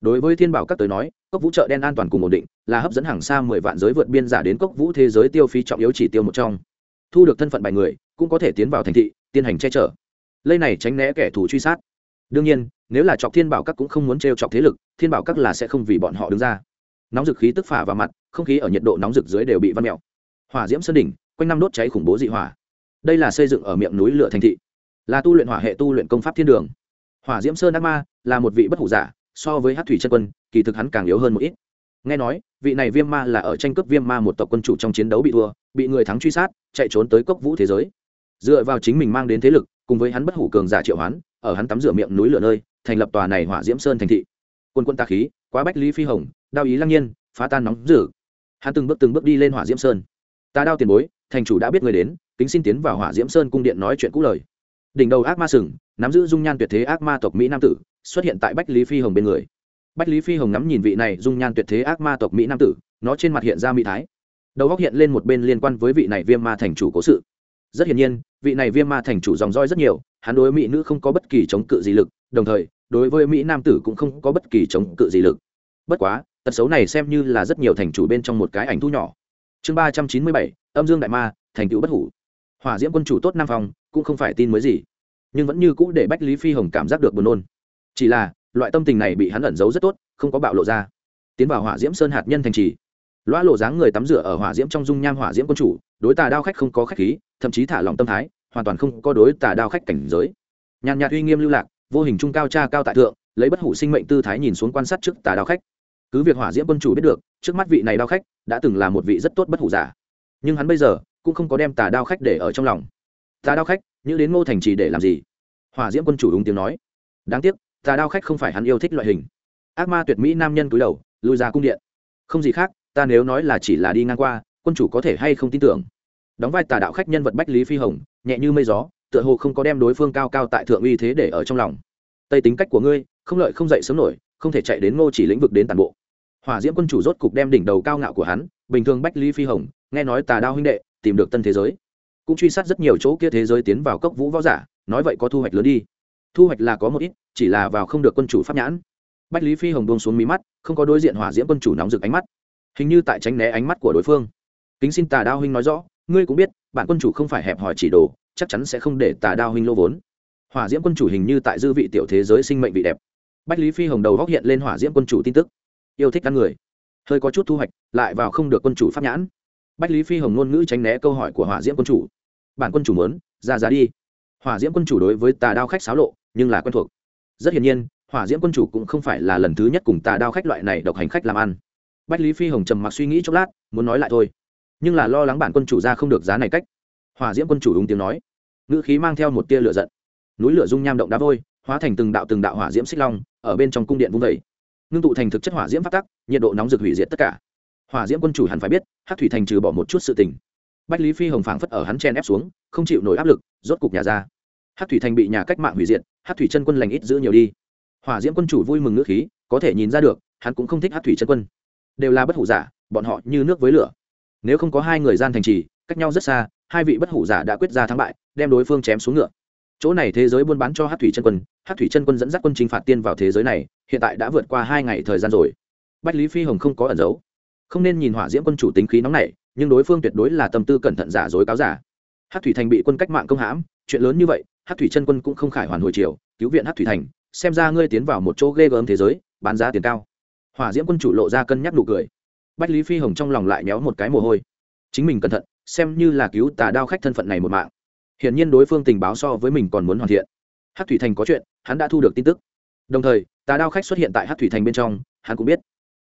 đối với thiên bảo các tới nói, cốc vũ chợ đen an toàn cùng ổn định, là hấp dẫn hàng xa mười vạn giới vượt biên giả đến cốc vũ thế giới tiêu phí trọng yếu chỉ tiêu một trong. Thu được thân phận bài người, cũng có thể tiến vào thành thị, tiến hành che chở. Lây này tránh né kẻ thù truy sát. Đương nhiên, nếu là chọc thiên bảo các cũng không muốn t chọc thế lực, thiên bảo các là sẽ không vì bọn họ đứng ra. Nóng dực khí tức phả vào mặt, không khí ở nhiệt độ nóng rực dưới đều bị văn mẹo hỏa diễm sơn đỉnh, quanh năm đốt cháy khủng bố dị hỏa. Đây là xây dựng ở miệng núi lửa thành thị. Là tu luyện hỏa hệ tu luyện công pháp thiên đường. Hỏa diễm sơn đắc ma, là một vị bất hủ giả so với hát thủy chân quân, kỳ thực hắn càng yếu hơn một ít. Nghe nói, vị này viêm ma là ở tranh cướp viêm ma một tộc quân chủ trong chiến đấu bị thua, bị người thắng truy sát, chạy trốn tới cốc vũ thế giới. Dựa vào chính mình mang đến thế lực, cùng với hắn bất hủ cường giả triệu hoán, ở hắn tắm rửa miệng núi lửa nơi, thành lập tòa này hỏa diễm sơn thành thị. Quân quân ta khí, quá bách lý phi hồng, đao ý lăng nhiên, phá tan nóng dữ hắn từng bước từng bước đi lên hỏa diễm sơn. Ta đao tiền bối, thành chủ đã biết người đến, kính xin tiến vào hỏa diễm sơn cung điện nói chuyện cũ lời. Đỉnh đầu ác ma sừng, nắm giữ dung nhan tuyệt thế ác ma tộc mỹ nam tử xuất hiện tại bách lý phi hồng bên người. Bách lý phi hồng ngắm nhìn vị này dung nhan tuyệt thế ác ma tộc mỹ nam tử, nó trên mặt hiện ra mỹ thái. Đầu góc hiện lên một bên liên quan với vị này viêm ma thành chủ cố sự. Rất hiển nhiên, vị này viêm ma thành chủ dòng roi rất nhiều, hắn đối mỹ nữ không có bất kỳ chống cự gì lực, đồng thời, đối với mỹ nam tử cũng không có bất kỳ chống cự gì lực. Bất quá, tật xấu này xem như là rất nhiều thành chủ bên trong một cái ảnh thu nhỏ. Chương ba trăm chín mươi bảy, âm dương đại ma, thành tựu bất hủ. Hỏa diễm quân chủ tốt nam phong, cũng không phải tin mới gì, nhưng vẫn như cũ để bách lý phi hồng cảm giác được buồn nôn chỉ là, loại tâm tình này bị hắn ẩn giấu rất tốt, không có bạo lộ ra. Tiến vào hỏa diễm sơn hạt nhân thành trì. Loa lộ dáng người tắm rửa ở hỏa diễm trong dung nham hỏa diễm quân chủ, đối tà đao khách không có khách khí, thậm chí thả lòng tâm thái, hoàn toàn không có đối tà đao khách cảnh giới. Nhàn nhạt uy nghiêm lưu lạc, vô hình trung cao cha cao tại thượng, lấy bất hủ sinh mệnh tư thái nhìn xuống quan sát trước tà đao khách. Cứ việc hỏa diễm quân chủ biết được, trước mắt vị này đao khách đã từng là một vị rất tốt bất hủ giả. Nhưng hắn bây giờ cũng không có đem tà đao khách để ở trong lòng. Tà đao khách, như đến ngô thành trì để làm gì? Hỏa diễm quân chủ đúng tiếng nói. Đáng tiếc tà đao khách không phải hắn yêu thích loại hình. Ác ma tuyệt mỹ nam nhân cúi đầu, lui ra cung điện. Không gì khác, ta nếu nói là chỉ là đi ngang qua, quân chủ có thể hay không tin tưởng. Đóng vai tà đạo khách nhân vật bách lý phi hồng, nhẹ như mây gió, tựa hồ không có đem đối phương cao cao tại thượng uy thế để ở trong lòng. Tây tính cách của ngươi, không lợi không dậy sớm nổi, không thể chạy đến ngô chỉ lĩnh vực đến toàn bộ. Hỏa diễm quân chủ rốt cục đem đỉnh đầu cao ngạo của hắn, bình thường bách lý phi hồng, nghe nói tà đao huynh đệ, tìm được tân thế giới. Cũng truy sát rất nhiều chỗ kia thế giới tiến vào cốc vũ võ giả, nói vậy có thu hoạch lớn đi thu hoạch là có một ít, chỉ là vào không được quân chủ pháp nhãn. Bách lý phi hồng buông xuống mí mắt, không có đối diện hỏa diễm quân chủ nóng rực ánh mắt. Hình như tại tránh né ánh mắt của đối phương. Kính xin tà đao huynh nói rõ, ngươi cũng biết, bản quân chủ không phải hẹp hòi chỉ đồ, chắc chắn sẽ không để tà đao huynh lô vốn. Hỏa diễm quân chủ hình như tại dư vị tiểu thế giới sinh mệnh vị đẹp. Bách lý phi hồng đầu góc hiện lên hỏa diễm quân chủ tin tức. Yêu thích ăn người. Hơi có chút thu hoạch, lại vào không được quân chủ pháp nhãn. Bách lý phi hồng ngôn ngữ tránh né câu hỏi của hỏa diễm quân chủ. Bản quân chủ muốn, ra giá đi hỏa diễm quân chủ đối với tà đao khách xáo lộ, nhưng là quen thuộc. Rất hiển nhiên, hỏa diễm quân chủ cũng không phải là lần thứ nhất cùng tà đao khách loại này độc hành khách làm ăn. Bách lý phi hồng trầm mặc suy nghĩ chốc lát, muốn nói lại thôi. Nhưng là lo lắng bản quân chủ ra không được giá này cách. Hỏa diễm quân chủ đúng tiếng nói. Ngữ khí mang theo một tia lửa giận. Núi lửa dung nham động đá vôi, hóa thành từng đạo từng đạo hỏa diễm xích long, ở bên trong cung điện vung vẩy ngưng tụ thành thực chất hỏa diễm phát tắc, nhiệt độ nóng rực hủy diệt tất cả. Hỏa diễm quân chủ hẳn phải biết hát thủy thành trừ bỏ một chút sự tình bách lý phi hồng phảng phất ở hắn chen ép xuống, không chịu nổi áp lực, rốt cục nhà ra. Hát thủy thành bị nhà cách mạng hủy diệt hát thủy chân quân lành ít giữ nhiều đi. Hỏa diễm quân chủ vui mừng ngữ khí, có thể nhìn ra được, hắn cũng không thích hát thủy chân quân. Đều là bất hủ giả, bọn họ như nước với lửa. Nếu không có hai người gian thành trì, cách nhau rất xa, hai vị bất hủ giả đã quyết ra thắng bại, đem đối phương chém xuống ngựa. Chỗ này thế giới buôn bán cho hát thủy chân quân hát thủy chân quân dẫn dắt quân chinh phạt tiên vào thế giới này, hiện tại đã vượt qua hai ngày thời gian rồi. Bách lý phi hồng không có ẩn giấu. Không nên nhìn hỏa diễm quân chủ tính khí nóng này nhưng đối phương tuyệt đối là tâm tư cẩn thận giả dối cáo giả. Hát thủy thành bị quân cách mạng công hãm, chuyện lớn như vậy hát thủy chân quân cũng không khải hoàn hồi chiều cứu viện hát thủy thành, xem ra ngươi tiến vào một chỗ ghê gớm thế giới, bán giá tiền cao. Hỏa diễm quân chủ lộ ra cân nhắc nụ cười. Bách lý phi hồng trong lòng lại méo một cái mồ hôi. Chính mình cẩn thận, xem như là cứu tà đao khách thân phận này một mạng. Hiển nhiên đối phương tình báo so với mình còn muốn hoàn thiện. Hát thủy thành có chuyện, hắn đã thu được tin tức. Đồng thời, tà đao khách xuất hiện tại hát thủy thành bên trong, hắn cũng biết.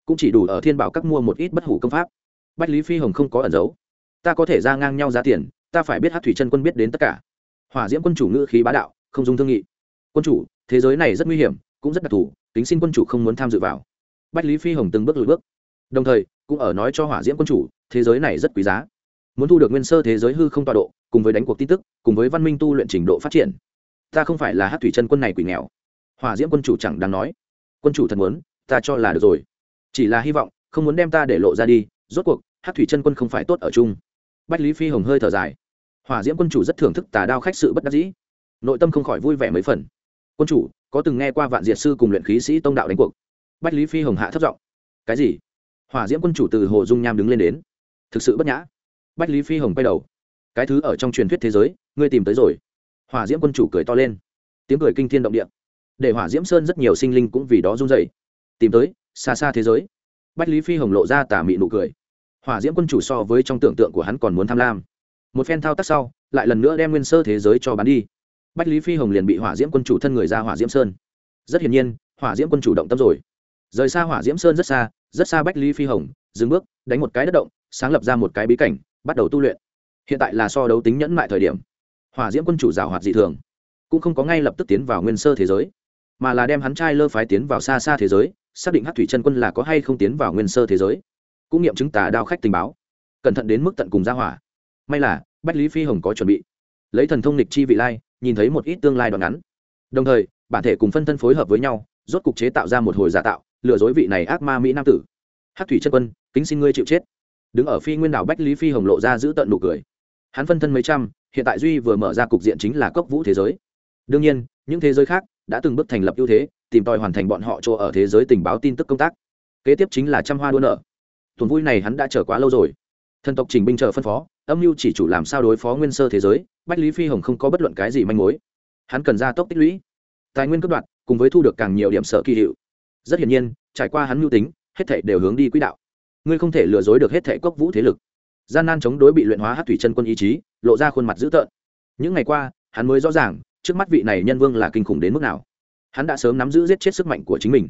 Cũng chỉ đủ ở thiên bảo các mua một ít bất hủ công pháp bách lý phi hồng không có ẩn giấu. Ta có thể ra ngang nhau giá tiền, ta phải biết hát thủy chân quân biết đến tất cả. Hỏa diễm quân chủ ngữ khí bá đạo, không dùng thương nghị. Quân chủ, thế giới này rất nguy hiểm, cũng rất đặc thù tính xin quân chủ không muốn tham dự vào. Bách lý phi hồng từng bước lùi bước. Đồng thời, cũng ở nói cho hỏa diễm quân chủ, thế giới này rất quý giá. Muốn thu được nguyên sơ thế giới hư không tọa độ, cùng với đánh cuộc tin tức, cùng với văn minh tu luyện trình độ phát triển. Ta không phải là hát thủy chân quân này quỷ nghèo. Hỏa diễm quân chủ chẳng đáng nói. Quân chủ thật muốn, ta cho là được rồi. Chỉ là hy vọng, không muốn đem ta để lộ ra đi rốt cuộc hát thủy chân quân không phải tốt ở chung. Bách lý phi hồng hơi thở dài. Hỏa diễm quân chủ rất thưởng thức tà đao khách sự bất đắc dĩ. Nội tâm không khỏi vui vẻ mấy phần. Quân chủ, có từng nghe qua vạn diệt sư cùng luyện khí sĩ tông đạo đánh cuộc? Bách lý phi hồng hạ thấp giọng. Cái gì? Hỏa diễm quân chủ từ hồ dung nham đứng lên đến. Thực sự bất nhã. Bách lý phi hồng quay đầu. Cái thứ ở trong truyền thuyết thế giới, ngươi tìm tới rồi. Hỏa diễm quân chủ cười to lên. Tiếng cười kinh thiên động địa. Để hỏa diễm sơn rất nhiều sinh linh cũng vì đó run dậy tìm tới, xa xa thế giới bách lý phi hồng lộ ra tà mị nụ cười. Hỏa diễm quân chủ so với trong tưởng tượng của hắn còn muốn tham lam. Một phen thao tác sau, lại lần nữa đem nguyên sơ thế giới cho bán đi. Bách lý phi hồng liền bị hỏa diễm quân chủ thân người ra hỏa diễm sơn. Rất hiển nhiên, hỏa diễm quân chủ động tâm rồi. Rời xa hỏa diễm sơn rất xa rất xa bách lý phi hồng, dừng bước, đánh một cái đất động, sáng lập ra một cái bí cảnh, bắt đầu tu luyện. Hiện tại là so đấu tính nhẫn mại thời điểm. Hỏa diễm quân chủ rào hoạt dị thường, cũng không có ngay lập tức tiến vào nguyên sơ thế giới, mà là đem hắn trai lơ phái tiến vào xa xa thế giới xác định hát thủy chân quân là có hay không tiến vào nguyên sơ thế giới. Cũng nghiệm chứng tà đao khách tình báo. Cẩn thận đến mức tận cùng ra hỏa. May là, bách lý phi hồng có chuẩn bị. Lấy thần thông lịch chi vị lai, nhìn thấy một ít tương lai đoạn ngắn. Đồng thời, bản thể cùng phân thân phối hợp với nhau, rốt cục chế tạo ra một hồi giả tạo, lừa dối vị này ác ma mỹ nam tử. Hát thủy chân quân, kính xin ngươi chịu chết. Đứng ở phi nguyên đảo bách lý phi hồng lộ ra giữ tận nụ cười. Hắn phân thân mấy trăm, hiện tại duy vừa mở ra cục diện chính là cốc vũ thế giới. Đương nhiên, những thế giới khác đã từng bước thành lập ưu thế tìm tòi hoàn thành bọn họ chỗ ở thế giới tình báo tin tức công tác. Kế tiếp chính là trăm hoa đua nợ. Tuần vui này hắn đã chờ quá lâu rồi. Thần tộc trình binh chờ phân phó, âm mưu chỉ chủ làm sao đối phó nguyên sơ thế giới, bách lý phi hồng không có bất luận cái gì manh mối. Hắn cần ra tốc tích lũy. Tài nguyên cấp đoạn cùng với thu được càng nhiều điểm sở kỳ hiệu. Rất hiển nhiên, trải qua hắn mưu tính, hết thảy đều hướng đi quỹ đạo. Ngươi không thể lừa dối được hết thảy cốc vũ thế lực. Gian nan chống đối bị luyện hóa hát thủy chân quân ý chí, lộ ra khuôn mặt dữ tợn. Những ngày qua, hắn mới rõ ràng, trước mắt vị này nhân vương là kinh khủng đến mức nào hắn đã sớm nắm giữ giết chết sức mạnh của chính mình.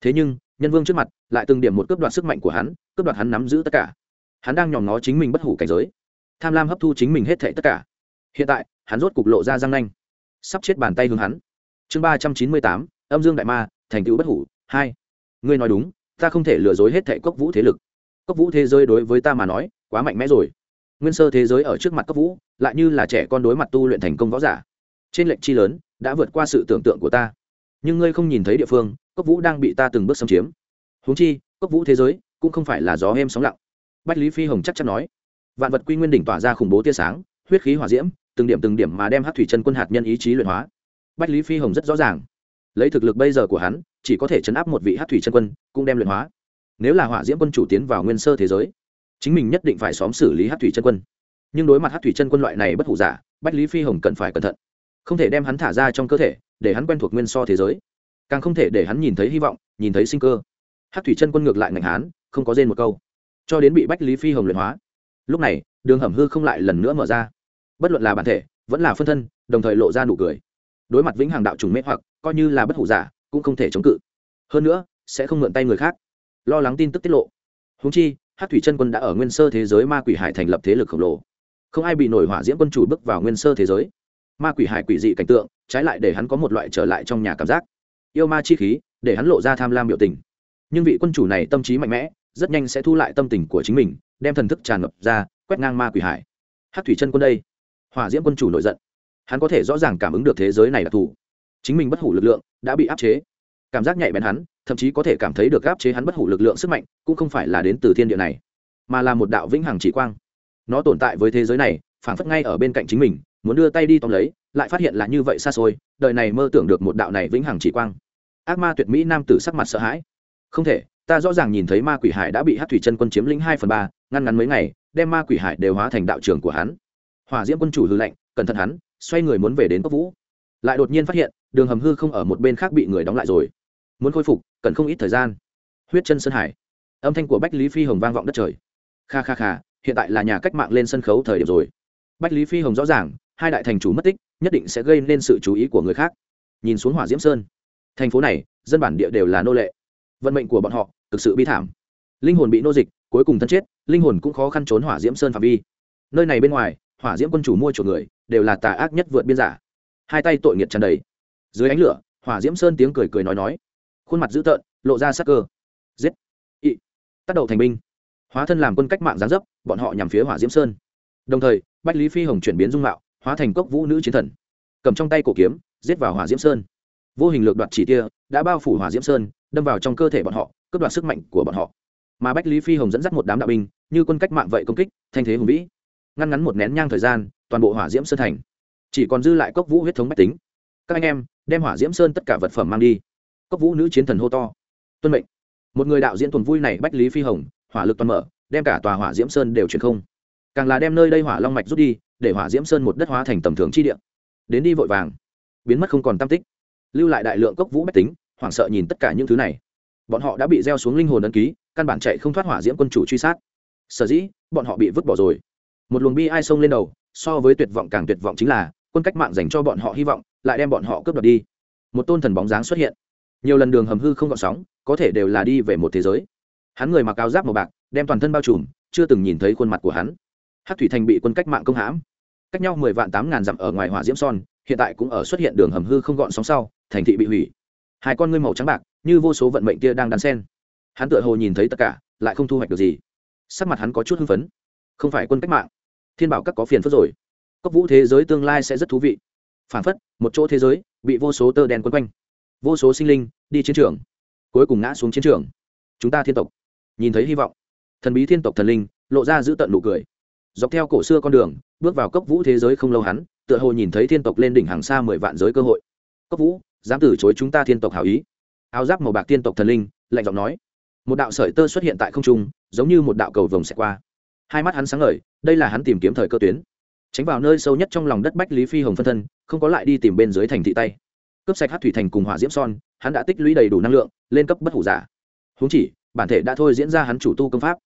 Thế nhưng, nhân vương trước mặt lại từng điểm một cướp đoạt sức mạnh của hắn, cướp đoạt hắn nắm giữ tất cả. Hắn đang nhòm ngó chính mình bất hủ cảnh giới. Tham lam hấp thu chính mình hết thệ tất cả. Hiện tại, hắn rốt cục lộ ra răng nanh. Sắp chết bàn tay hướng hắn. Chương ba trăm chín mươi tám, âm dương đại ma, thành tựu bất hủ, hai. Ngươi nói đúng, ta không thể lừa dối hết thệ cốc vũ thế lực. Cốc vũ thế giới đối với ta mà nói, quá mạnh mẽ rồi. Nguyên sơ thế giới ở trước mặt cốc vũ, lại như là trẻ con đối mặt tu luyện thành công võ giả. Trên lệnh chi lớn, đã vượt qua sự tưởng tượng của ta nhưng ngươi không nhìn thấy địa phương, cốc vũ đang bị ta từng bước xâm chiếm. Húng chi, cốc vũ thế giới cũng không phải là gió êm sóng lặng. Bách lý phi hồng chắc chắn nói, vạn vật quy nguyên đỉnh tỏa ra khủng bố tia sáng, huyết khí hỏa diễm, từng điểm từng điểm mà đem hát thủy chân quân hạt nhân ý chí luyện hóa. Bách lý phi hồng rất rõ ràng, lấy thực lực bây giờ của hắn, chỉ có thể chấn áp một vị hát thủy chân quân, cũng đem luyện hóa. Nếu là hỏa diễm quân chủ tiến vào nguyên sơ thế giới, chính mình nhất định phải xóm xử lý hát thủy chân quân. Nhưng đối mặt hát thủy chân quân loại này bất hủ giả, bách lý phi hồng cần phải cẩn thận, không thể đem hắn thả ra trong cơ thể để hắn quen thuộc nguyên so thế giới. Càng không thể để hắn nhìn thấy hy vọng, nhìn thấy sinh cơ. Hát thủy chân quân ngược lại ngạnh hán, không có rên một câu. Cho đến bị bách lý phi hồng luyện hóa. Lúc này, đường hầm hư không lại lần nữa mở ra. Bất luận là bản thể, vẫn là phân thân, đồng thời lộ ra nụ cười. Đối mặt vĩnh hằng đạo trùng mê hoặc, coi như là bất hủ giả, cũng không thể chống cự. Hơn nữa, sẽ không mượn tay người khác. Lo lắng tin tức tiết lộ. Húng chi hát thủy chân quân đã ở nguyên sơ thế giới ma quỷ hải thành lập thế lực khổng lồ. Không ai bị nổi hỏa diễm quân chủ bước vào nguyên sơ thế giới. Ma quỷ hải quỷ dị cảnh tượng trái lại để hắn có một loại trở lại trong nhà cảm giác. Yêu ma chi khí, để hắn lộ ra tham lam biểu tình. Nhưng vị quân chủ này tâm trí mạnh mẽ, rất nhanh sẽ thu lại tâm tình của chính mình, đem thần thức tràn ngập ra, quét ngang ma quỷ hải. Hát thủy chân quân đây. Hỏa diễm quân chủ nổi giận. Hắn có thể rõ ràng cảm ứng được thế giới này đặc thù. Chính mình bất hủ lực lượng đã bị áp chế. Cảm giác nhạy bén hắn, thậm chí có thể cảm thấy được áp chế hắn bất hủ lực lượng sức mạnh, cũng không phải là đến từ thiên địa này, mà là một đạo vĩnh hằng chỉ quang. Nó tồn tại với thế giới này, phảng phất ngay ở bên cạnh chính mình, muốn đưa tay đi tóm lấy lại phát hiện là như vậy xa xôi, đời này mơ tưởng được một đạo này vĩnh hằng chỉ quang. Ác ma tuyệt mỹ nam tử sắc mặt sợ hãi. Không thể, ta rõ ràng nhìn thấy ma quỷ hải đã bị hát thủy chân quân chiếm lĩnh hai phần ba, ngăn ngắn mấy ngày, đem ma quỷ hải đều hóa thành đạo trường của hắn. Hỏa diễm quân chủ hư lệnh, cẩn thận hắn, xoay người muốn về đến cốc vũ. Lại đột nhiên phát hiện, đường hầm hư không ở một bên khác bị người đóng lại rồi. Muốn khôi phục, cần không ít thời gian. Huyết chân sơn hải. Âm thanh của bách lý phi hồng vang vọng đất trời. Kha kha kha, hiện tại là nhà cách mạng lên sân khấu thời điểm rồi. Bách lý phi hồng rõ ràng hai đại thành chủ mất tích, nhất định sẽ gây nên sự chú ý của người khác. Nhìn xuống hỏa diễm sơn, thành phố này, dân bản địa đều là nô lệ. Vận mệnh của bọn họ, thực sự bi thảm. Linh hồn bị nô dịch, cuối cùng thân chết, linh hồn cũng khó khăn trốn hỏa diễm sơn phạm vi. Nơi này bên ngoài, hỏa diễm quân chủ mua chuộc người, đều là tà ác nhất vượt biên giả. Hai tay tội nghiệt tràn đầy. Dưới ánh lửa, hỏa diễm sơn tiếng cười cười nói nói. Khuôn mặt dữ tợn, lộ ra sắc cơ. Giết. Ị. Tác đầu thành binh. Hóa thân làm quân cách mạng gián dấp, bọn họ nhằm phía hỏa diễm sơn. Đồng thời, bách lý phi hồng chuyển biến dung mạo hóa thành cốc vũ nữ chiến thần. Cầm trong tay cổ kiếm, giết vào hỏa diễm sơn. Vô hình lược đoạt chỉ tia, đã bao phủ hỏa diễm sơn, đâm vào trong cơ thể bọn họ, cướp đoạt sức mạnh của bọn họ. Mà bách lý phi hồng dẫn dắt một đám đạo binh, như quân cách mạng vậy công kích, thanh thế hùng vĩ. Ngăn ngắn một nén nhang thời gian, toàn bộ hỏa diễm sơn thành. Chỉ còn dư lại cốc vũ huyết thống bách tính. Các anh em, đem hỏa diễm sơn tất cả vật phẩm mang đi. Cốc vũ nữ chiến thần hô to. Tuân mệnh. Một người đạo diễn tuần vui này, bách lý phi hồng, hỏa lực toàn mở, đem cả tòa hỏa diễm sơn đều chuyển không. Càng là đem nơi đây hỏa long mạch rút đi để hỏa diễm sơn một đất hóa thành tầm thường chi địa. Đến đi vội vàng. Biến mất không còn tam tích. Lưu lại đại lượng cốc vũ bách tính, hoảng sợ nhìn tất cả những thứ này. Bọn họ đã bị gieo xuống linh hồn ấn ký, căn bản chạy không thoát hỏa diễm quân chủ truy sát. Sở dĩ, bọn họ bị vứt bỏ rồi. Một luồng bi ai xông lên đầu, so với tuyệt vọng càng tuyệt vọng chính là, quân cách mạng dành cho bọn họ hy vọng, lại đem bọn họ cướp đoạt đi. Một tôn thần bóng dáng xuất hiện. Nhiều lần đường hầm hư không gọn sóng, có thể đều là đi về một thế giới. Hắn người mặc áo giáp màu bạc, đem toàn thân bao trùm, chưa từng nhìn thấy khuôn mặt của hắn. Hát thủy thành bị quân cách mạng công hãm cách nhau mười vạn tám ngàn dặm ở ngoài hỏa diễm son, hiện tại cũng ở xuất hiện đường hầm hư không gọn sóng sau, thành thị bị hủy. Hai con ngươi màu trắng bạc, như vô số vận mệnh kia đang đan sen. Hắn tựa hồ nhìn thấy tất cả, lại không thu hoạch được gì. Sắc mặt hắn có chút hưng phấn. Không phải quân cách mạng. Thiên bảo các có phiền phức rồi. Cốc vũ thế giới tương lai sẽ rất thú vị. Phản phất, một chỗ thế giới, bị vô số tơ đen quấn quanh. Vô số sinh linh, đi chiến trường. Cuối cùng ngã xuống chiến trường. Chúng ta thiên tộc. Nhìn thấy hy vọng. Thần bí thiên tộc thần linh, lộ ra giữ tận nụ cười. Dọc theo cổ xưa con đường bước vào cốc vũ thế giới không lâu hắn, tựa hồ nhìn thấy thiên tộc lên đỉnh hàng xa mười vạn giới cơ hội. Cốc vũ, dám từ chối chúng ta thiên tộc hảo ý. Áo giáp màu bạc thiên tộc thần linh lạnh giọng nói. Một đạo sợi tơ xuất hiện tại không trung, giống như một đạo cầu vồng xẹt qua. Hai mắt hắn sáng ngời, đây là hắn tìm kiếm thời cơ tuyến. Tránh vào nơi sâu nhất trong lòng đất bách lý phi hồng phân thân, không có lại đi tìm bên dưới thành thị tay. Cướp sạch hát thủy thành cùng hỏa diễm son, hắn đã tích lũy đầy đủ năng lượng, lên cấp bất hủ giả. Húng chỉ, bản thể đã thôi diễn ra hắn chủ tu công pháp.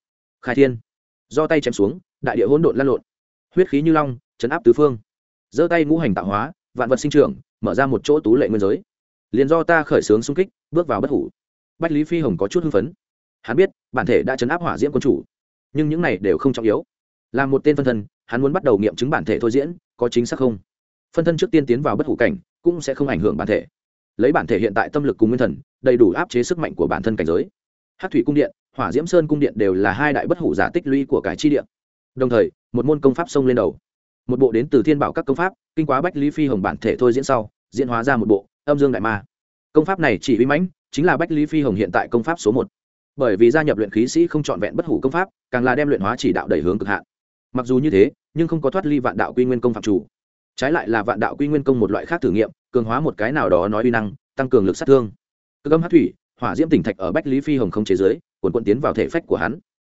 Khai thiên. Do tay chém xuống, đại địa hỗn độn lan lộn huyết khí như long, chấn áp tứ phương. Giơ tay ngũ hành tạo hóa, vạn vật sinh trưởng, mở ra một chỗ tú lệ nguyên giới. Liền do ta khởi xướng xung kích, bước vào bất hủ. Bách lý phi hồng có chút hưng phấn. Hắn biết, bản thể đã chấn áp hỏa diễm quân chủ, nhưng những này đều không trọng yếu. Là một tên phân thân, hắn muốn bắt đầu nghiệm chứng bản thể thôi diễn, có chính xác không? Phân thân trước tiên tiến vào bất hủ cảnh, cũng sẽ không ảnh hưởng bản thể. Lấy bản thể hiện tại tâm lực cùng nguyên thần, đầy đủ áp chế sức mạnh của bản thân cảnh giới. Hát thủy cung điện, hỏa diễm sơn cung điện đều là hai đại bất hủ giả tích lũy của cái chi điện đồng thời một môn công pháp xông lên đầu. Một bộ đến từ thiên bảo các công pháp, kinh quá bách lý phi hồng bản thể thôi diễn sau, diễn hóa ra một bộ, âm dương đại ma. Công pháp này chỉ uy mãnh, chính là bách lý phi hồng hiện tại công pháp số một. Bởi vì gia nhập luyện khí sĩ không trọn vẹn bất hủ công pháp, càng là đem luyện hóa chỉ đạo đẩy hướng cực hạn. Mặc dù như thế, nhưng không có thoát ly vạn đạo quy nguyên công phạm chủ. Trái lại là vạn đạo quy nguyên công một loại khác thử nghiệm, cường hóa một cái nào đó nói uy năng, tăng cường lực sát thương. Cơ âm hát thủy, hỏa diễm tỉnh thạch ở bách lý phi hồng không chế giới quần quận tiến vào thể phách của hắn.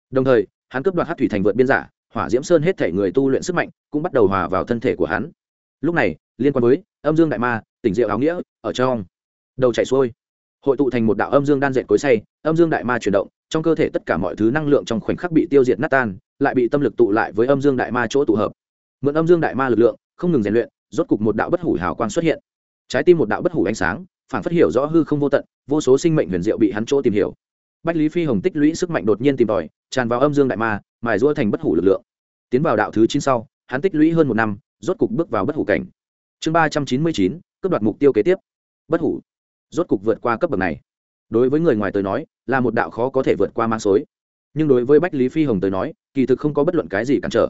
Đồng thời, hắn cướp đoạt hát thủy thành vượt biên giả hỏa diễm sơn hết thể người tu luyện sức mạnh cũng bắt đầu hòa vào thân thể của hắn. Lúc này, liên quan với âm dương đại ma, tỉnh diệu áo nghĩa, ở trong. Đầu chạy xuôi. Hội tụ thành một đạo âm dương đan dệt cối say, âm dương đại ma chuyển động, trong cơ thể tất cả mọi thứ năng lượng trong khoảnh khắc bị tiêu diệt nát tan, lại bị tâm lực tụ lại với âm dương đại ma chỗ tụ hợp. Mượn âm dương đại ma lực lượng, không ngừng rèn luyện, rốt cục một đạo bất hủ hào quang xuất hiện. Trái tim một đạo bất hủ ánh sáng, phản phát hiểu rõ hư không vô tận, vô số sinh mệnh huyền diệu bị hắn chỗ tìm hiểu. Bách lý phi hồng tích lũy sức mạnh đột nhiên tìm tòi, tràn vào âm dương đại ma mài rũa thành bất hủ lực lượng. Tiến vào đạo thứ chín sau, hắn tích lũy hơn một năm, rốt cục bước vào bất hủ cảnh. Chương ba trăm chín mươi chín cấp đoạt mục tiêu kế tiếp. Bất hủ. Rốt cục vượt qua cấp bậc này. Đối với người ngoài tới nói, là một đạo khó có thể vượt qua mang xối. Nhưng đối với bách lý phi hồng tới nói, kỳ thực không có bất luận cái gì cản trở.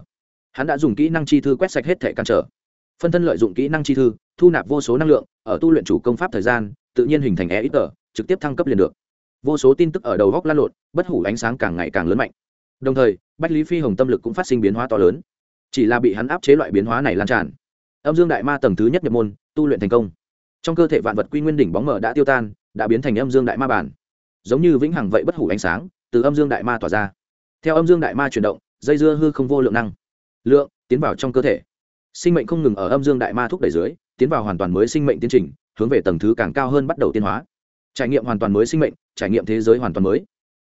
Hắn đã dùng kỹ năng chi thư quét sạch hết thể cản trở. Phân thân lợi dụng kỹ năng chi thư, thu nạp vô số năng lượng, ở tu luyện chủ công pháp thời gian, tự nhiên hình thành e ít tờ trực tiếp thăng cấp liền được. Vô số tin tức ở đầu góc lan lộn, bất hủ ánh sáng càng ngày càng lớn mạnh đồng thời, bách lý phi hồng tâm lực cũng phát sinh biến hóa to lớn. Chỉ là bị hắn áp chế loại biến hóa này lan tràn. Âm dương đại ma tầng thứ nhất nhập môn, tu luyện thành công. Trong cơ thể vạn vật quy nguyên đỉnh bóng mờ đã tiêu tan, đã biến thành âm dương đại ma bản. Giống như vĩnh hằng vậy bất hủ ánh sáng, từ âm dương đại ma tỏa ra. Theo âm dương đại ma chuyển động, dây dưa hư không vô lượng năng. Lượng, tiến vào trong cơ thể. Sinh mệnh không ngừng ở âm dương đại ma thúc đẩy dưới, tiến vào hoàn toàn mới sinh mệnh tiến trình, hướng về tầng thứ càng cao hơn bắt đầu tiến hóa. Trải nghiệm hoàn toàn mới sinh mệnh, trải nghiệm thế giới hoàn toàn mới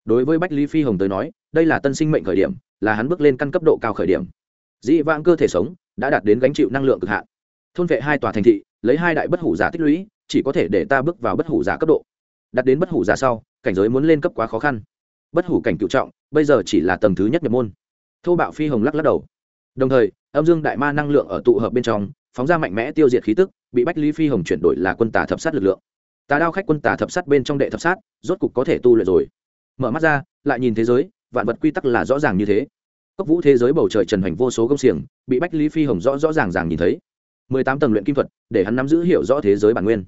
đối với bách lý phi hồng tới nói, đây là tân sinh mệnh khởi điểm, là hắn bước lên căn cấp độ cao khởi điểm. Dĩ vãng cơ thể sống, đã đạt đến gánh chịu năng lượng cực hạn. Thôn vệ hai tòa thành thị, lấy hai đại bất hủ giả tích lũy, chỉ có thể để ta bước vào bất hủ giả cấp độ. Đạt đến bất hủ giả sau, cảnh giới muốn lên cấp quá khó khăn. Bất hủ cảnh cựu trọng, bây giờ chỉ là tầng thứ nhất nhập môn. Thô bạo phi hồng lắc lắc đầu. Đồng thời, âm dương đại ma năng lượng ở tụ hợp bên trong, phóng ra mạnh mẽ tiêu diệt khí tức, bị bách lý phi hồng chuyển đổi là quân tà thập sát lực lượng. Tà đao khách quân tà thập sát bên trong đệ thập sát, rốt cục có thể tu luyện rồi mở mắt ra, lại nhìn thế giới, vạn vật quy tắc là rõ ràng như thế. Cốc vũ thế giới bầu trời trần hoành vô số công xiềng, bị bách lý phi hồng rõ rõ ràng ràng nhìn thấy. Mười tám tầng luyện kim thuật, để hắn nắm giữ hiểu rõ thế giới bản nguyên.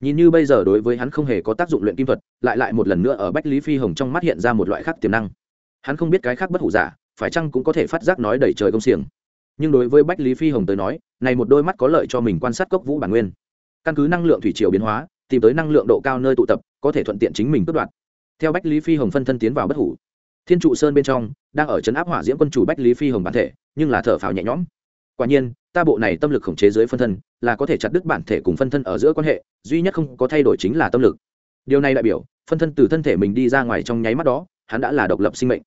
Nhìn như bây giờ đối với hắn không hề có tác dụng luyện kim thuật, lại lại một lần nữa ở bách lý phi hồng trong mắt hiện ra một loại khác tiềm năng. Hắn không biết cái khác bất hủ giả, phải chăng cũng có thể phát giác nói đẩy trời công xiềng. Nhưng đối với bách lý phi hồng tới nói, này một đôi mắt có lợi cho mình quan sát cốc vũ bản nguyên. Căn cứ năng lượng thủy triều biến hóa, tìm tới năng lượng độ cao nơi tụ tập, có thể thuận tiện chính mình cướp đoạt theo bách lý phi hồng phân thân tiến vào bất hủ. Thiên trụ sơn bên trong, đang ở trấn áp hỏa diễm quân chủ bách lý phi hồng bản thể, nhưng là thở phào nhẹ nhõm. Quả nhiên, ta bộ này tâm lực khống chế dưới phân thân, là có thể chặt đứt bản thể cùng phân thân ở giữa quan hệ, duy nhất không có thay đổi chính là tâm lực. Điều này đại biểu, phân thân từ thân thể mình đi ra ngoài trong nháy mắt đó, hắn đã là độc lập sinh mệnh.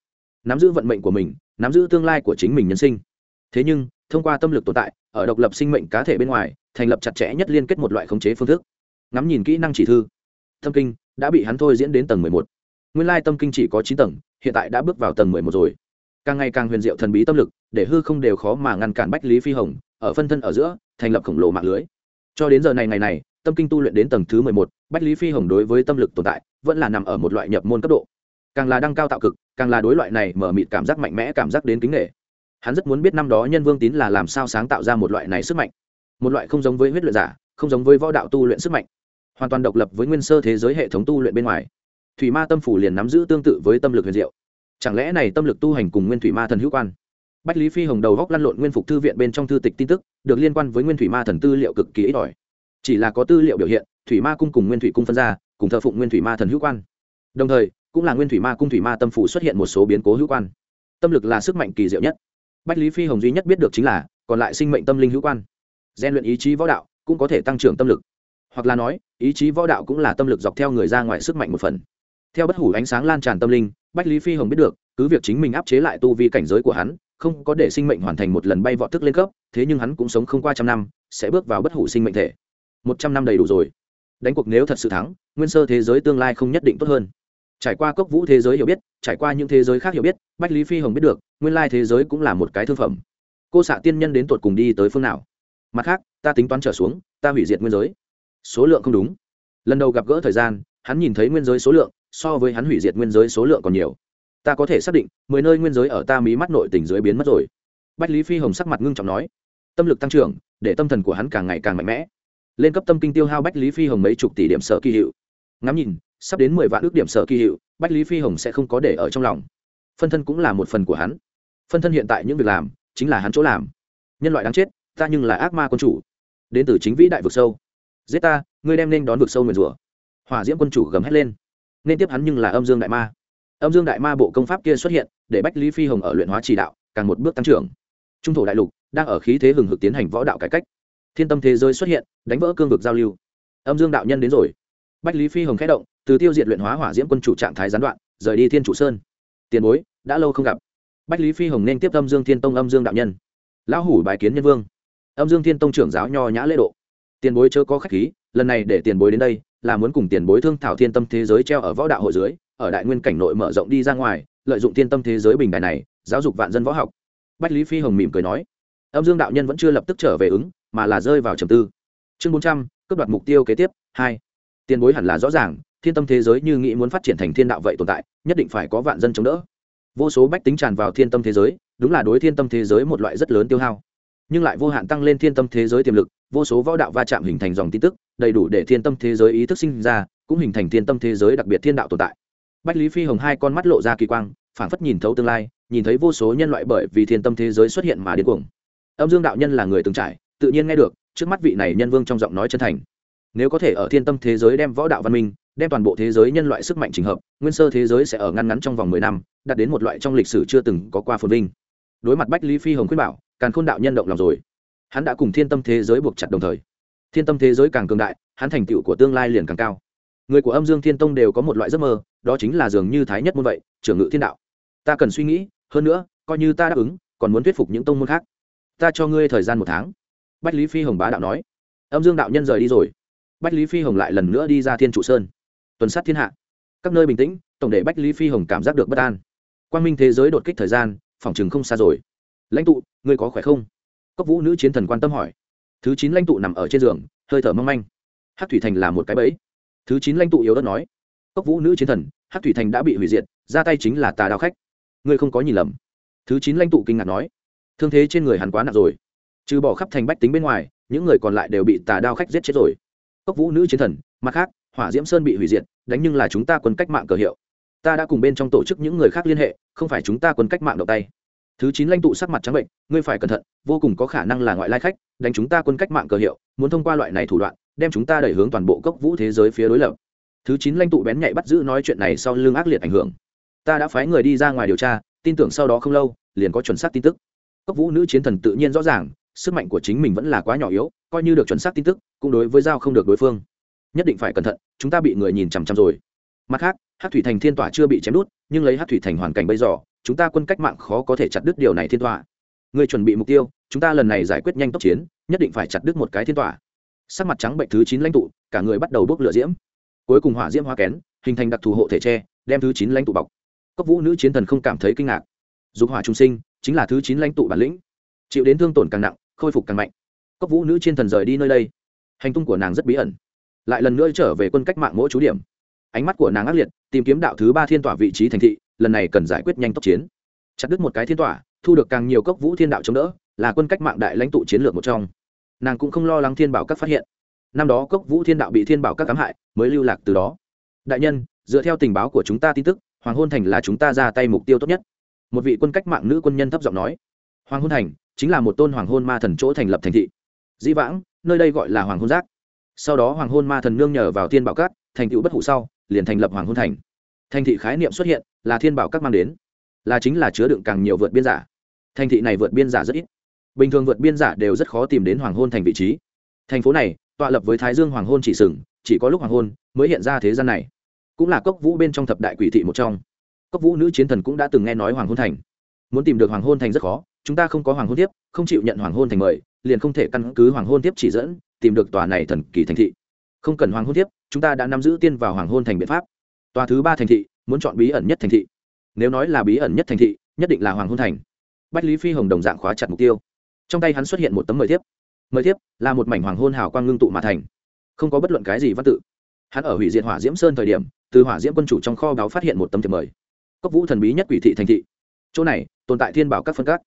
Nắm giữ vận mệnh của mình, nắm giữ tương lai của chính mình nhân sinh. Thế nhưng, thông qua tâm lực tồn tại, ở độc lập sinh mệnh cá thể bên ngoài, thành lập chặt chẽ nhất liên kết một loại khống chế phương thức. Ngắm nhìn kỹ năng chỉ thư. Thâm kinh, đã bị hắn thôi diễn đến tầng mười một nguyên lai tâm kinh chỉ có chín tầng, hiện tại đã bước vào tầng mười một rồi. Càng ngày càng huyền diệu thần bí tâm lực, để hư không đều khó mà ngăn cản bách lý phi hồng, ở phân thân ở giữa, thành lập khổng lồ mạng lưới. Cho đến giờ này ngày này, tâm kinh tu luyện đến tầng thứ mười một, bách lý phi hồng đối với tâm lực tồn tại, vẫn là nằm ở một loại nhập môn cấp độ. Càng là đăng cao tạo cực, càng là đối loại này mở mịt cảm giác mạnh mẽ, cảm giác đến kính nghệ hắn rất muốn biết năm đó nhân vương tín là làm sao sáng tạo ra một loại này sức mạnh. Một loại không giống với huyết luyện giả, không giống với võ đạo tu luyện sức mạnh. Hoàn toàn độc lập với nguyên sơ thế giới hệ thống tu luyện bên ngoài thủy ma tâm phủ liền nắm giữ tương tự với tâm lực huyền diệu. Chẳng lẽ này tâm lực tu hành cùng nguyên thủy ma thần hữu quan? Bách lý phi hồng đầu góc lăn lộn nguyên phục thư viện bên trong thư tịch tin tức, được liên quan với nguyên thủy ma thần tư liệu cực kỳ ít ỏi. Chỉ là có tư liệu biểu hiện, thủy ma cung cùng nguyên thủy cung phân ra, cùng thờ phụng nguyên thủy ma thần hữu quan. Đồng thời, cũng là nguyên thủy ma cung thủy ma tâm phủ xuất hiện một số biến cố hữu quan. Tâm lực là sức mạnh kỳ diệu nhất. Bách lý phi hồng duy nhất biết được chính là, còn lại sinh mệnh tâm linh hữu quan. Gian luyện ý chí võ đạo, cũng có thể tăng trưởng tâm lực. Hoặc là nói, ý chí võ đạo cũng là tâm lực dọc theo người ra ngoài sức mạnh một phần theo bất hủ ánh sáng lan tràn tâm linh, bách lý phi hồng biết được, cứ việc chính mình áp chế lại tu vi cảnh giới của hắn, không có để sinh mệnh hoàn thành một lần bay vọt thức lên cấp, thế nhưng hắn cũng sống không qua trăm năm, sẽ bước vào bất hủ sinh mệnh thể. Một trăm năm đầy đủ rồi. Đánh cuộc nếu thật sự thắng, nguyên sơ thế giới tương lai không nhất định tốt hơn. Trải qua cốc vũ thế giới hiểu biết, trải qua những thế giới khác hiểu biết, bách lý phi hồng biết được, nguyên lai thế giới cũng là một cái thương phẩm. Cô xạ tiên nhân đến tột cùng đi tới phương nào? Mặt khác, ta tính toán trở xuống, ta hủy diệt nguyên giới. Số lượng không đúng. Lần đầu gặp gỡ thời gian, hắn nhìn thấy nguyên giới số lượng so với hắn hủy diệt nguyên giới số lượng còn nhiều. Ta có thể xác định, mười nơi nguyên giới ở ta mí mắt nội tình dưới biến mất rồi. Bách lý phi hồng sắc mặt ngưng trọng nói, tâm lực tăng trưởng, để tâm thần của hắn càng ngày càng mạnh mẽ. Lên cấp tâm kinh tiêu hao bách lý phi hồng mấy chục tỷ điểm sở kỳ hiệu. Ngắm nhìn, sắp đến mười vạn ước điểm sở kỳ hiệu, bách lý phi hồng sẽ không có để ở trong lòng. Phân thân cũng là một phần của hắn. Phân thân hiện tại những việc làm, chính là hắn chỗ làm. Nhân loại đáng chết, ta nhưng là ác ma quân chủ. Đến từ chính vĩ đại vực sâu. Giết ta, ngươi đem nên đón vực sâu nguyền rủa. Hỏa diễm quân chủ gầm hét lên nên tiếp hắn nhưng là âm dương đại ma. Âm dương đại ma bộ công pháp kia xuất hiện, để bách lý phi hồng ở luyện hóa chỉ đạo, càng một bước tăng trưởng. Trung thổ đại lục đang ở khí thế hừng hực tiến hành võ đạo cải cách. Thiên tâm thế giới xuất hiện, đánh vỡ cương vực giao lưu. Âm dương đạo nhân đến rồi. Bách lý phi hồng khẽ động, từ tiêu diệt luyện hóa hỏa diễm quân chủ trạng thái gián đoạn, rời đi thiên chủ sơn. Tiền bối, đã lâu không gặp. Bách lý phi hồng nên tiếp âm dương thiên tông âm dương đạo nhân. Lão hủ bài kiến nhân vương. Âm dương thiên tông trưởng giáo nho nhã lễ độ. Tiền bối chớ có khách khí, lần này để tiền bối đến đây là muốn cùng tiền bối thương thảo thiên tâm thế giới treo ở võ đạo hội dưới, ở đại nguyên cảnh nội mở rộng đi ra ngoài, lợi dụng thiên tâm thế giới bình đại này, giáo dục vạn dân võ học. Bách lý phi hồng mỉm cười nói, âm dương đạo nhân vẫn chưa lập tức trở về ứng, mà là rơi vào trầm tư. Chương bốn trăm cấp đoạt mục tiêu kế tiếp, hai. Tiền bối hẳn là rõ ràng, thiên tâm thế giới như nghĩ muốn phát triển thành thiên đạo vậy tồn tại, nhất định phải có vạn dân chống đỡ. Vô số bách tính tràn vào thiên tâm thế giới, đúng là đối thiên tâm thế giới một loại rất lớn tiêu hao. Nhưng lại vô hạn tăng lên thiên tâm thế giới tiềm lực vô số võ đạo va chạm hình thành dòng tin tức, đầy đủ để thiên tâm thế giới ý thức sinh ra, cũng hình thành thiên tâm thế giới đặc biệt thiên đạo tồn tại. Bách lý phi hồng hai con mắt lộ ra kỳ quang, phảng phất nhìn thấu tương lai, nhìn thấy vô số nhân loại bởi vì thiên tâm thế giới xuất hiện mà điên cuồng. Âm dương đạo nhân là người từng trải, tự nhiên nghe được, trước mắt vị này nhân vương trong giọng nói chân thành. Nếu có thể ở thiên tâm thế giới đem võ đạo văn minh, đem toàn bộ thế giới nhân loại sức mạnh trình hợp, nguyên sơ thế giới sẽ ở ngăn ngắn trong vòng mười năm, đạt đến một loại trong lịch sử chưa từng có qua phồn vinh. Đối mặt bách lý phi hồng khuyên bảo, càn khôn đạo nhân động lòng rồi hắn đã cùng thiên tâm thế giới buộc chặt đồng thời. Thiên tâm thế giới càng cường đại, hắn thành tựu của tương lai liền càng cao. Người của âm dương thiên tông đều có một loại giấc mơ, đó chính là dường như thái nhất môn vậy, trưởng ngự thiên đạo. Ta cần suy nghĩ, hơn nữa, coi như ta đáp ứng, còn muốn thuyết phục những tông môn khác. Ta cho ngươi thời gian một tháng. Bách lý phi hồng bá đạo nói. Âm dương đạo nhân rời đi rồi. Bách lý phi hồng lại lần nữa đi ra thiên trụ sơn. Tuần sát thiên hạ. Các nơi bình tĩnh, tổng để bách lý phi hồng cảm giác được bất an. Quan minh thế giới đột kích thời gian, phòng chừng không xa rồi. Lãnh tụ, ngươi có khỏe không? Cốc vũ nữ chiến thần quan tâm hỏi. Thứ chín lãnh tụ nằm ở trên giường, hơi thở mong manh. Hát thủy thành là một cái bẫy. Thứ chín lãnh tụ yếu đất nói. Cốc vũ nữ chiến thần hát thủy thành đã bị hủy diệt, ra tay chính là tà đao khách. Ngươi không có nhìn lầm. Thứ chín lãnh tụ kinh ngạc nói. Thương thế trên người hàn quá nặng rồi. Trừ bỏ khắp thành bách tính bên ngoài, những người còn lại đều bị tà đao khách giết chết rồi. Cốc vũ nữ chiến thần, mặt khác, hỏa diễm sơn bị hủy diệt, đánh nhưng là chúng ta quân cách mạng cờ hiệu. Ta đã cùng bên trong tổ chức những người khác liên hệ, không phải chúng ta quân cách mạng động tay thứ chín lãnh tụ sắc mặt trắng bệnh, ngươi phải cẩn thận, vô cùng có khả năng là ngoại lai khách, đánh chúng ta quân cách mạng cờ hiệu, muốn thông qua loại này thủ đoạn, đem chúng ta đẩy hướng toàn bộ cốc vũ thế giới phía đối lập. Thứ chín lãnh tụ bén nhạy bắt giữ nói chuyện này sau lưng ác liệt ảnh hưởng. Ta đã phái người đi ra ngoài điều tra, tin tưởng sau đó không lâu, liền có chuẩn xác tin tức. Cốc vũ nữ chiến thần tự nhiên rõ ràng, sức mạnh của chính mình vẫn là quá nhỏ yếu, coi như được chuẩn xác tin tức, cũng đối với giao không được đối phương. Nhất định phải cẩn thận, chúng ta bị người nhìn chằm chằm rồi. Mặt khác hát thủy thành thiên tỏa chưa bị chém đút, nhưng lấy hát thủy thành hoàn cảnh bây giờ chúng ta quân cách mạng khó có thể chặt đứt điều này thiên tỏa người chuẩn bị mục tiêu, chúng ta lần này giải quyết nhanh tốc chiến, nhất định phải chặt đứt một cái thiên tỏa sắc mặt trắng bệnh thứ chín lãnh tụ, cả người bắt đầu bốc lửa diễm. Cuối cùng hỏa diễm hoa kén, hình thành đặc thù hộ thể tre, đem thứ chín lãnh tụ bọc. Cốc vũ nữ chiến thần không cảm thấy kinh ngạc. Dục hỏa trung sinh, chính là thứ chín lãnh tụ bản lĩnh. Chịu đến thương tổn càng nặng, khôi phục càng mạnh. Cốc vũ nữ chiến thần rời đi nơi đây. Hành tung của nàng rất bí ẩn. Lại lần nữa trở về quân cách mạng mỗi chú điểm ánh mắt của nàng ác liệt, tìm kiếm đạo thứ ba thiên tỏa vị trí thành thị, lần này cần giải quyết nhanh tốc chiến. Chặt đứt một cái thiên tỏa, thu được càng nhiều cốc vũ thiên đạo chống đỡ, là quân cách mạng đại lãnh tụ chiến lược một trong. Nàng cũng không lo lắng thiên bảo các phát hiện. Năm đó cốc vũ thiên đạo bị thiên bảo các cám hại, mới lưu lạc từ đó. Đại nhân, dựa theo tình báo của chúng ta tin tức, hoàng hôn thành là chúng ta ra tay mục tiêu tốt nhất. Một vị quân cách mạng nữ quân nhân thấp giọng nói. Hoàng hôn thành chính là một tôn hoàng hôn ma thần chỗ thành lập thành thị. Dĩ vãng, nơi đây gọi là hoàng hôn giác. Sau đó hoàng hôn ma thần nương nhờ vào thiên bảo các, thành tựu bất hủ sau liền thành lập hoàng hôn thành. Thành thị khái niệm xuất hiện là thiên bảo các mang đến, là chính là chứa đựng càng nhiều vượt biên giả. Thành thị này vượt biên giả rất ít. Bình thường vượt biên giả đều rất khó tìm đến hoàng hôn thành vị trí. Thành phố này tọa lập với thái dương hoàng hôn chỉ sừng, chỉ có lúc hoàng hôn mới hiện ra thế gian này. Cũng là cốc vũ bên trong thập đại quỷ thị một trong. Cốc vũ nữ chiến thần cũng đã từng nghe nói hoàng hôn thành. Muốn tìm được hoàng hôn thành rất khó, chúng ta không có hoàng hôn tiếp, không chịu nhận hoàng hôn thành mời, liền không thể căn cứ hoàng hôn tiếp chỉ dẫn, tìm được tòa này thần kỳ thành thị không cần hoàng hôn tiếp chúng ta đã nắm giữ tiên vào hoàng hôn thành biện pháp. Tòa thứ ba thành thị, muốn chọn bí ẩn nhất thành thị. Nếu nói là bí ẩn nhất thành thị, nhất định là hoàng hôn thành. Bách lý phi hồng đồng dạng khóa chặt mục tiêu. Trong tay hắn xuất hiện một tấm mời thiếp. Mời thiếp là một mảnh hoàng hôn hào quang ngưng tụ mà thành. Không có bất luận cái gì văn tự. Hắn ở hủy diệt hỏa diễm sơn thời điểm, từ hỏa diễm quân chủ trong kho báo phát hiện một tấm thiệp mời. Cốc vũ thần bí nhất quỷ thị thành thị. Chỗ này, tồn tại thiên bảo các phân các.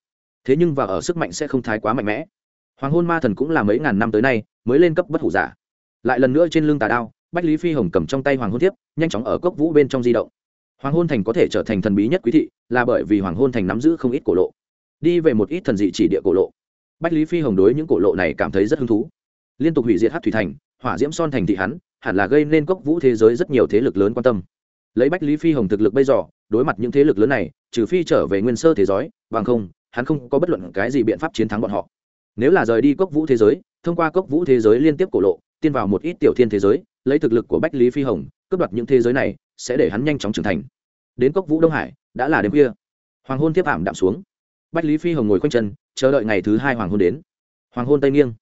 Thế nhưng và ở sức mạnh sẽ không thái quá mạnh mẽ. Hoàng hôn ma thần cũng là mấy ngàn năm tới nay, mới lên cấp bất hủ giả lại lần nữa trên lưng tà đao, bách lý phi hồng cầm trong tay hoàng hôn thiếp, nhanh chóng ở cốc vũ bên trong di động. Hoàng hôn thành có thể trở thành thần bí nhất quý thị, là bởi vì hoàng hôn thành nắm giữ không ít cổ lộ. Đi về một ít thần dị chỉ địa cổ lộ. Bách lý phi hồng đối những cổ lộ này cảm thấy rất hứng thú. Liên tục hủy diệt hát thủy thành, hỏa diễm son thành thị hắn, hẳn là gây nên cốc vũ thế giới rất nhiều thế lực lớn quan tâm. Lấy bách lý phi hồng thực lực bây giờ, đối mặt những thế lực lớn này, trừ phi trở về nguyên sơ thế giới, bằng không, hắn không có bất luận cái gì biện pháp chiến thắng bọn họ. Nếu là rời đi cốc vũ thế giới, thông qua cốc vũ thế giới liên tiếp cổ lộ tiên vào một ít tiểu thiên thế giới, lấy thực lực của bách lý phi hồng, cướp đoạt những thế giới này, sẽ để hắn nhanh chóng trưởng thành. Đến cốc vũ đông hải, đã là đêm khuya. Hoàng hôn tiếp ảm đạm xuống. Bách lý phi hồng ngồi khoanh chân, chờ đợi ngày thứ hai hoàng hôn đến. Hoàng hôn tây nghiêng.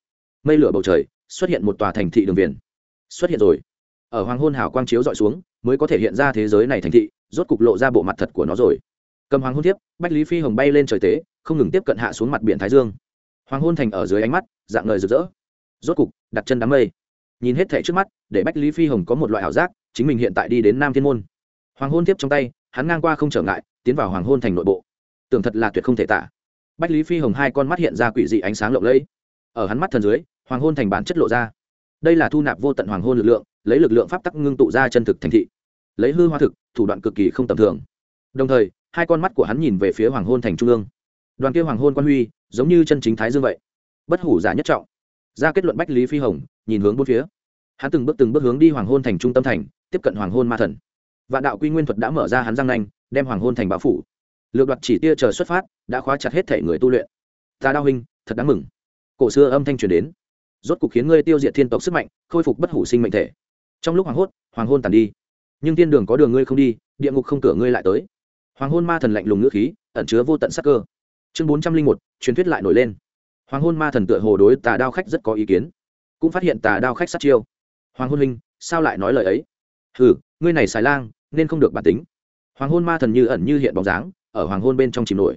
Mây lửa bầu trời, xuất hiện một tòa thành thị đường viền. Xuất hiện rồi. Ở hoàng hôn hào quang chiếu dọi xuống, mới có thể hiện ra thế giới này thành thị, rốt cục lộ ra bộ mặt thật của nó rồi. Cầm hoàng hôn tiếp bách lý phi hồng bay lên trời tế, không ngừng tiếp cận hạ xuống mặt biển thái dương. Hoàng hôn thành ở dưới ánh mắt, dạng ngời rực rỡ. Rốt cục, đặt chân đám mây nhìn hết thẻ trước mắt, để bách lý phi hồng có một loại ảo giác, chính mình hiện tại đi đến nam thiên môn. Hoàng hôn tiếp trong tay, hắn ngang qua không trở ngại, tiến vào hoàng hôn thành nội bộ. Tưởng thật là tuyệt không thể tả. Bách lý phi hồng hai con mắt hiện ra quỷ dị ánh sáng lộng lẫy. Ở hắn mắt thần dưới, hoàng hôn thành bản chất lộ ra. Đây là thu nạp vô tận hoàng hôn lực lượng, lấy lực lượng pháp tắc ngưng tụ ra chân thực thành thị. Lấy hư hoa thực, thủ đoạn cực kỳ không tầm thường. Đồng thời, hai con mắt của hắn nhìn về phía hoàng hôn thành trung ương. Đoàn kia hoàng hôn quan huy, giống như chân chính thái dương vậy. Bất hủ giả nhất trọng. Ra kết luận bách lý phi hồng nhìn hướng bốn phía. Hắn từng bước từng bước hướng đi hoàng hôn thành trung tâm thành, tiếp cận hoàng hôn ma thần. Vạn đạo quy nguyên thuật đã mở ra hắn răng nanh, đem hoàng hôn thành báo phủ. Lược đoạt chỉ tia chờ xuất phát, đã khóa chặt hết thể người tu luyện. Ta đao huynh, thật đáng mừng. Cổ xưa âm thanh truyền đến. Rốt cục khiến ngươi tiêu diệt thiên tộc sức mạnh, khôi phục bất hủ sinh mệnh thể. Trong lúc hoàng hốt, hoàng hôn tàn đi. Nhưng thiên đường có đường ngươi không đi, địa ngục không cửa ngươi lại tới. Hoàng hôn ma thần lạnh lùng ngữ khí, ẩn chứa vô tận sắc cơ. Chương bốn trăm linh một, truyền thuyết lại nổi lên. Hoàng hôn ma thần tựa hồ đối tà đao khách rất có ý kiến cũng phát hiện tà đao khách sát chiêu. Hoàng hôn huynh, sao lại nói lời ấy? Hừ, ngươi này xài lang, nên không được bản tính. Hoàng hôn ma thần như ẩn như hiện bóng dáng, ở hoàng hôn bên trong chìm nổi.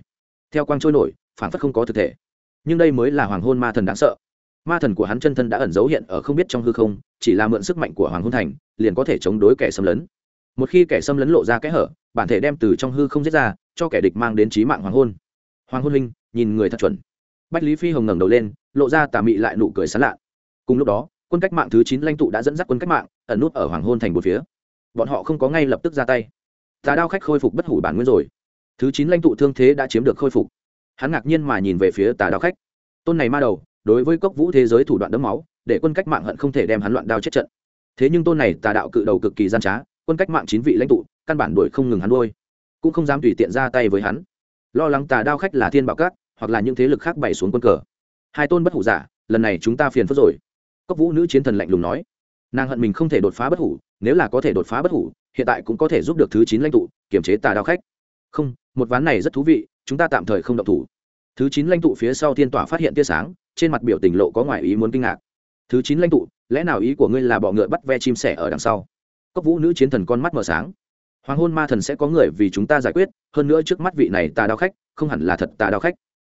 Theo quang trôi nổi phản phất không có thực thể. Nhưng đây mới là hoàng hôn ma thần đáng sợ. Ma thần của hắn chân thân đã ẩn giấu hiện ở không biết trong hư không, chỉ là mượn sức mạnh của hoàng hôn thành, liền có thể chống đối kẻ xâm lấn. Một khi kẻ xâm lấn lộ ra kẽ hở, bản thể đem từ trong hư không giết ra, cho kẻ địch mang đến trí mạng hoàng hôn. Hoàng hôn huynh, nhìn người thật chuẩn. Bách lý phi hồng ngẩng đầu lên, lộ ra tà mị lại nụ cười sán lạn cùng lúc đó, quân cách mạng thứ chín lãnh tụ đã dẫn dắt quân cách mạng, ẩn nút ở hoàng hôn thành một phía. Bọn họ không có ngay lập tức ra tay. Tà đao khách khôi phục bất hủ bản nguyên rồi. Thứ chín lãnh tụ thương thế đã chiếm được khôi phục. Hắn ngạc nhiên mà nhìn về phía tà đao khách. Tôn này ma đầu, đối với cốc vũ thế giới thủ đoạn đấm máu, để quân cách mạng hận không thể đem hắn loạn đao chết trận. Thế nhưng tôn này tà đạo cự đầu cực kỳ gian trá, quân cách mạng chín vị lãnh tụ, căn bản đuổi không ngừng hắn đôi cũng không dám tùy tiện ra tay với hắn. Lo lắng tà đao khách là thiên bảo cát hoặc là những thế lực khác bày xuống quân cờ. Hai tôn bất hủ giả, lần này chúng ta phiền phức rồi cốc vũ nữ chiến thần lạnh lùng nói, nàng hận mình không thể đột phá bất hủ, nếu là có thể đột phá bất hủ, hiện tại cũng có thể giúp được thứ chín lãnh tụ kiểm chế tà đao khách. Không, một ván này rất thú vị, chúng ta tạm thời không động thủ. Thứ chín lãnh tụ phía sau thiên tỏa phát hiện tia sáng, trên mặt biểu tình lộ có ngoại ý muốn kinh ngạc. Thứ chín lãnh tụ, lẽ nào ý của ngươi là bọ ngựa bắt ve chim sẻ ở đằng sau? Cốc vũ nữ chiến thần con mắt mở sáng. Hoàng hôn ma thần sẽ có người vì chúng ta giải quyết, hơn nữa trước mắt vị này tà đao khách, không hẳn là thật tà đao khách.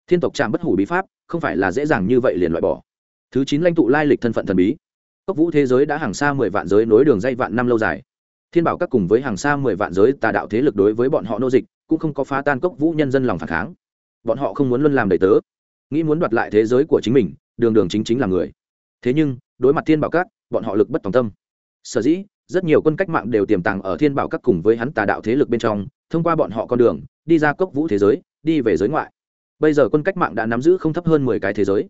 Thiên tộc trạm bất hủ bí pháp, không phải là dễ dàng như vậy liền loại bỏ thứ chín lãnh tụ lai lịch thân phận thần bí. Cốc vũ thế giới đã hàng xa mười vạn giới nối đường dây vạn năm lâu dài. Thiên bảo các cùng với hàng xa mười vạn giới tà đạo thế lực đối với bọn họ nô dịch, cũng không có phá tan cốc vũ nhân dân lòng phản kháng. Bọn họ không muốn luân làm đầy tớ. Nghĩ muốn đoạt lại thế giới của chính mình, đường đường chính chính là người. Thế nhưng, đối mặt thiên bảo các, bọn họ lực bất tòng tâm. Sở dĩ, rất nhiều quân cách mạng đều tiềm tàng ở thiên bảo các cùng với hắn tà đạo thế lực bên trong, thông qua bọn họ con đường, đi ra cốc vũ thế giới, đi về giới ngoại. Bây giờ quân cách mạng đã nắm giữ không thấp hơn mười cái thế giới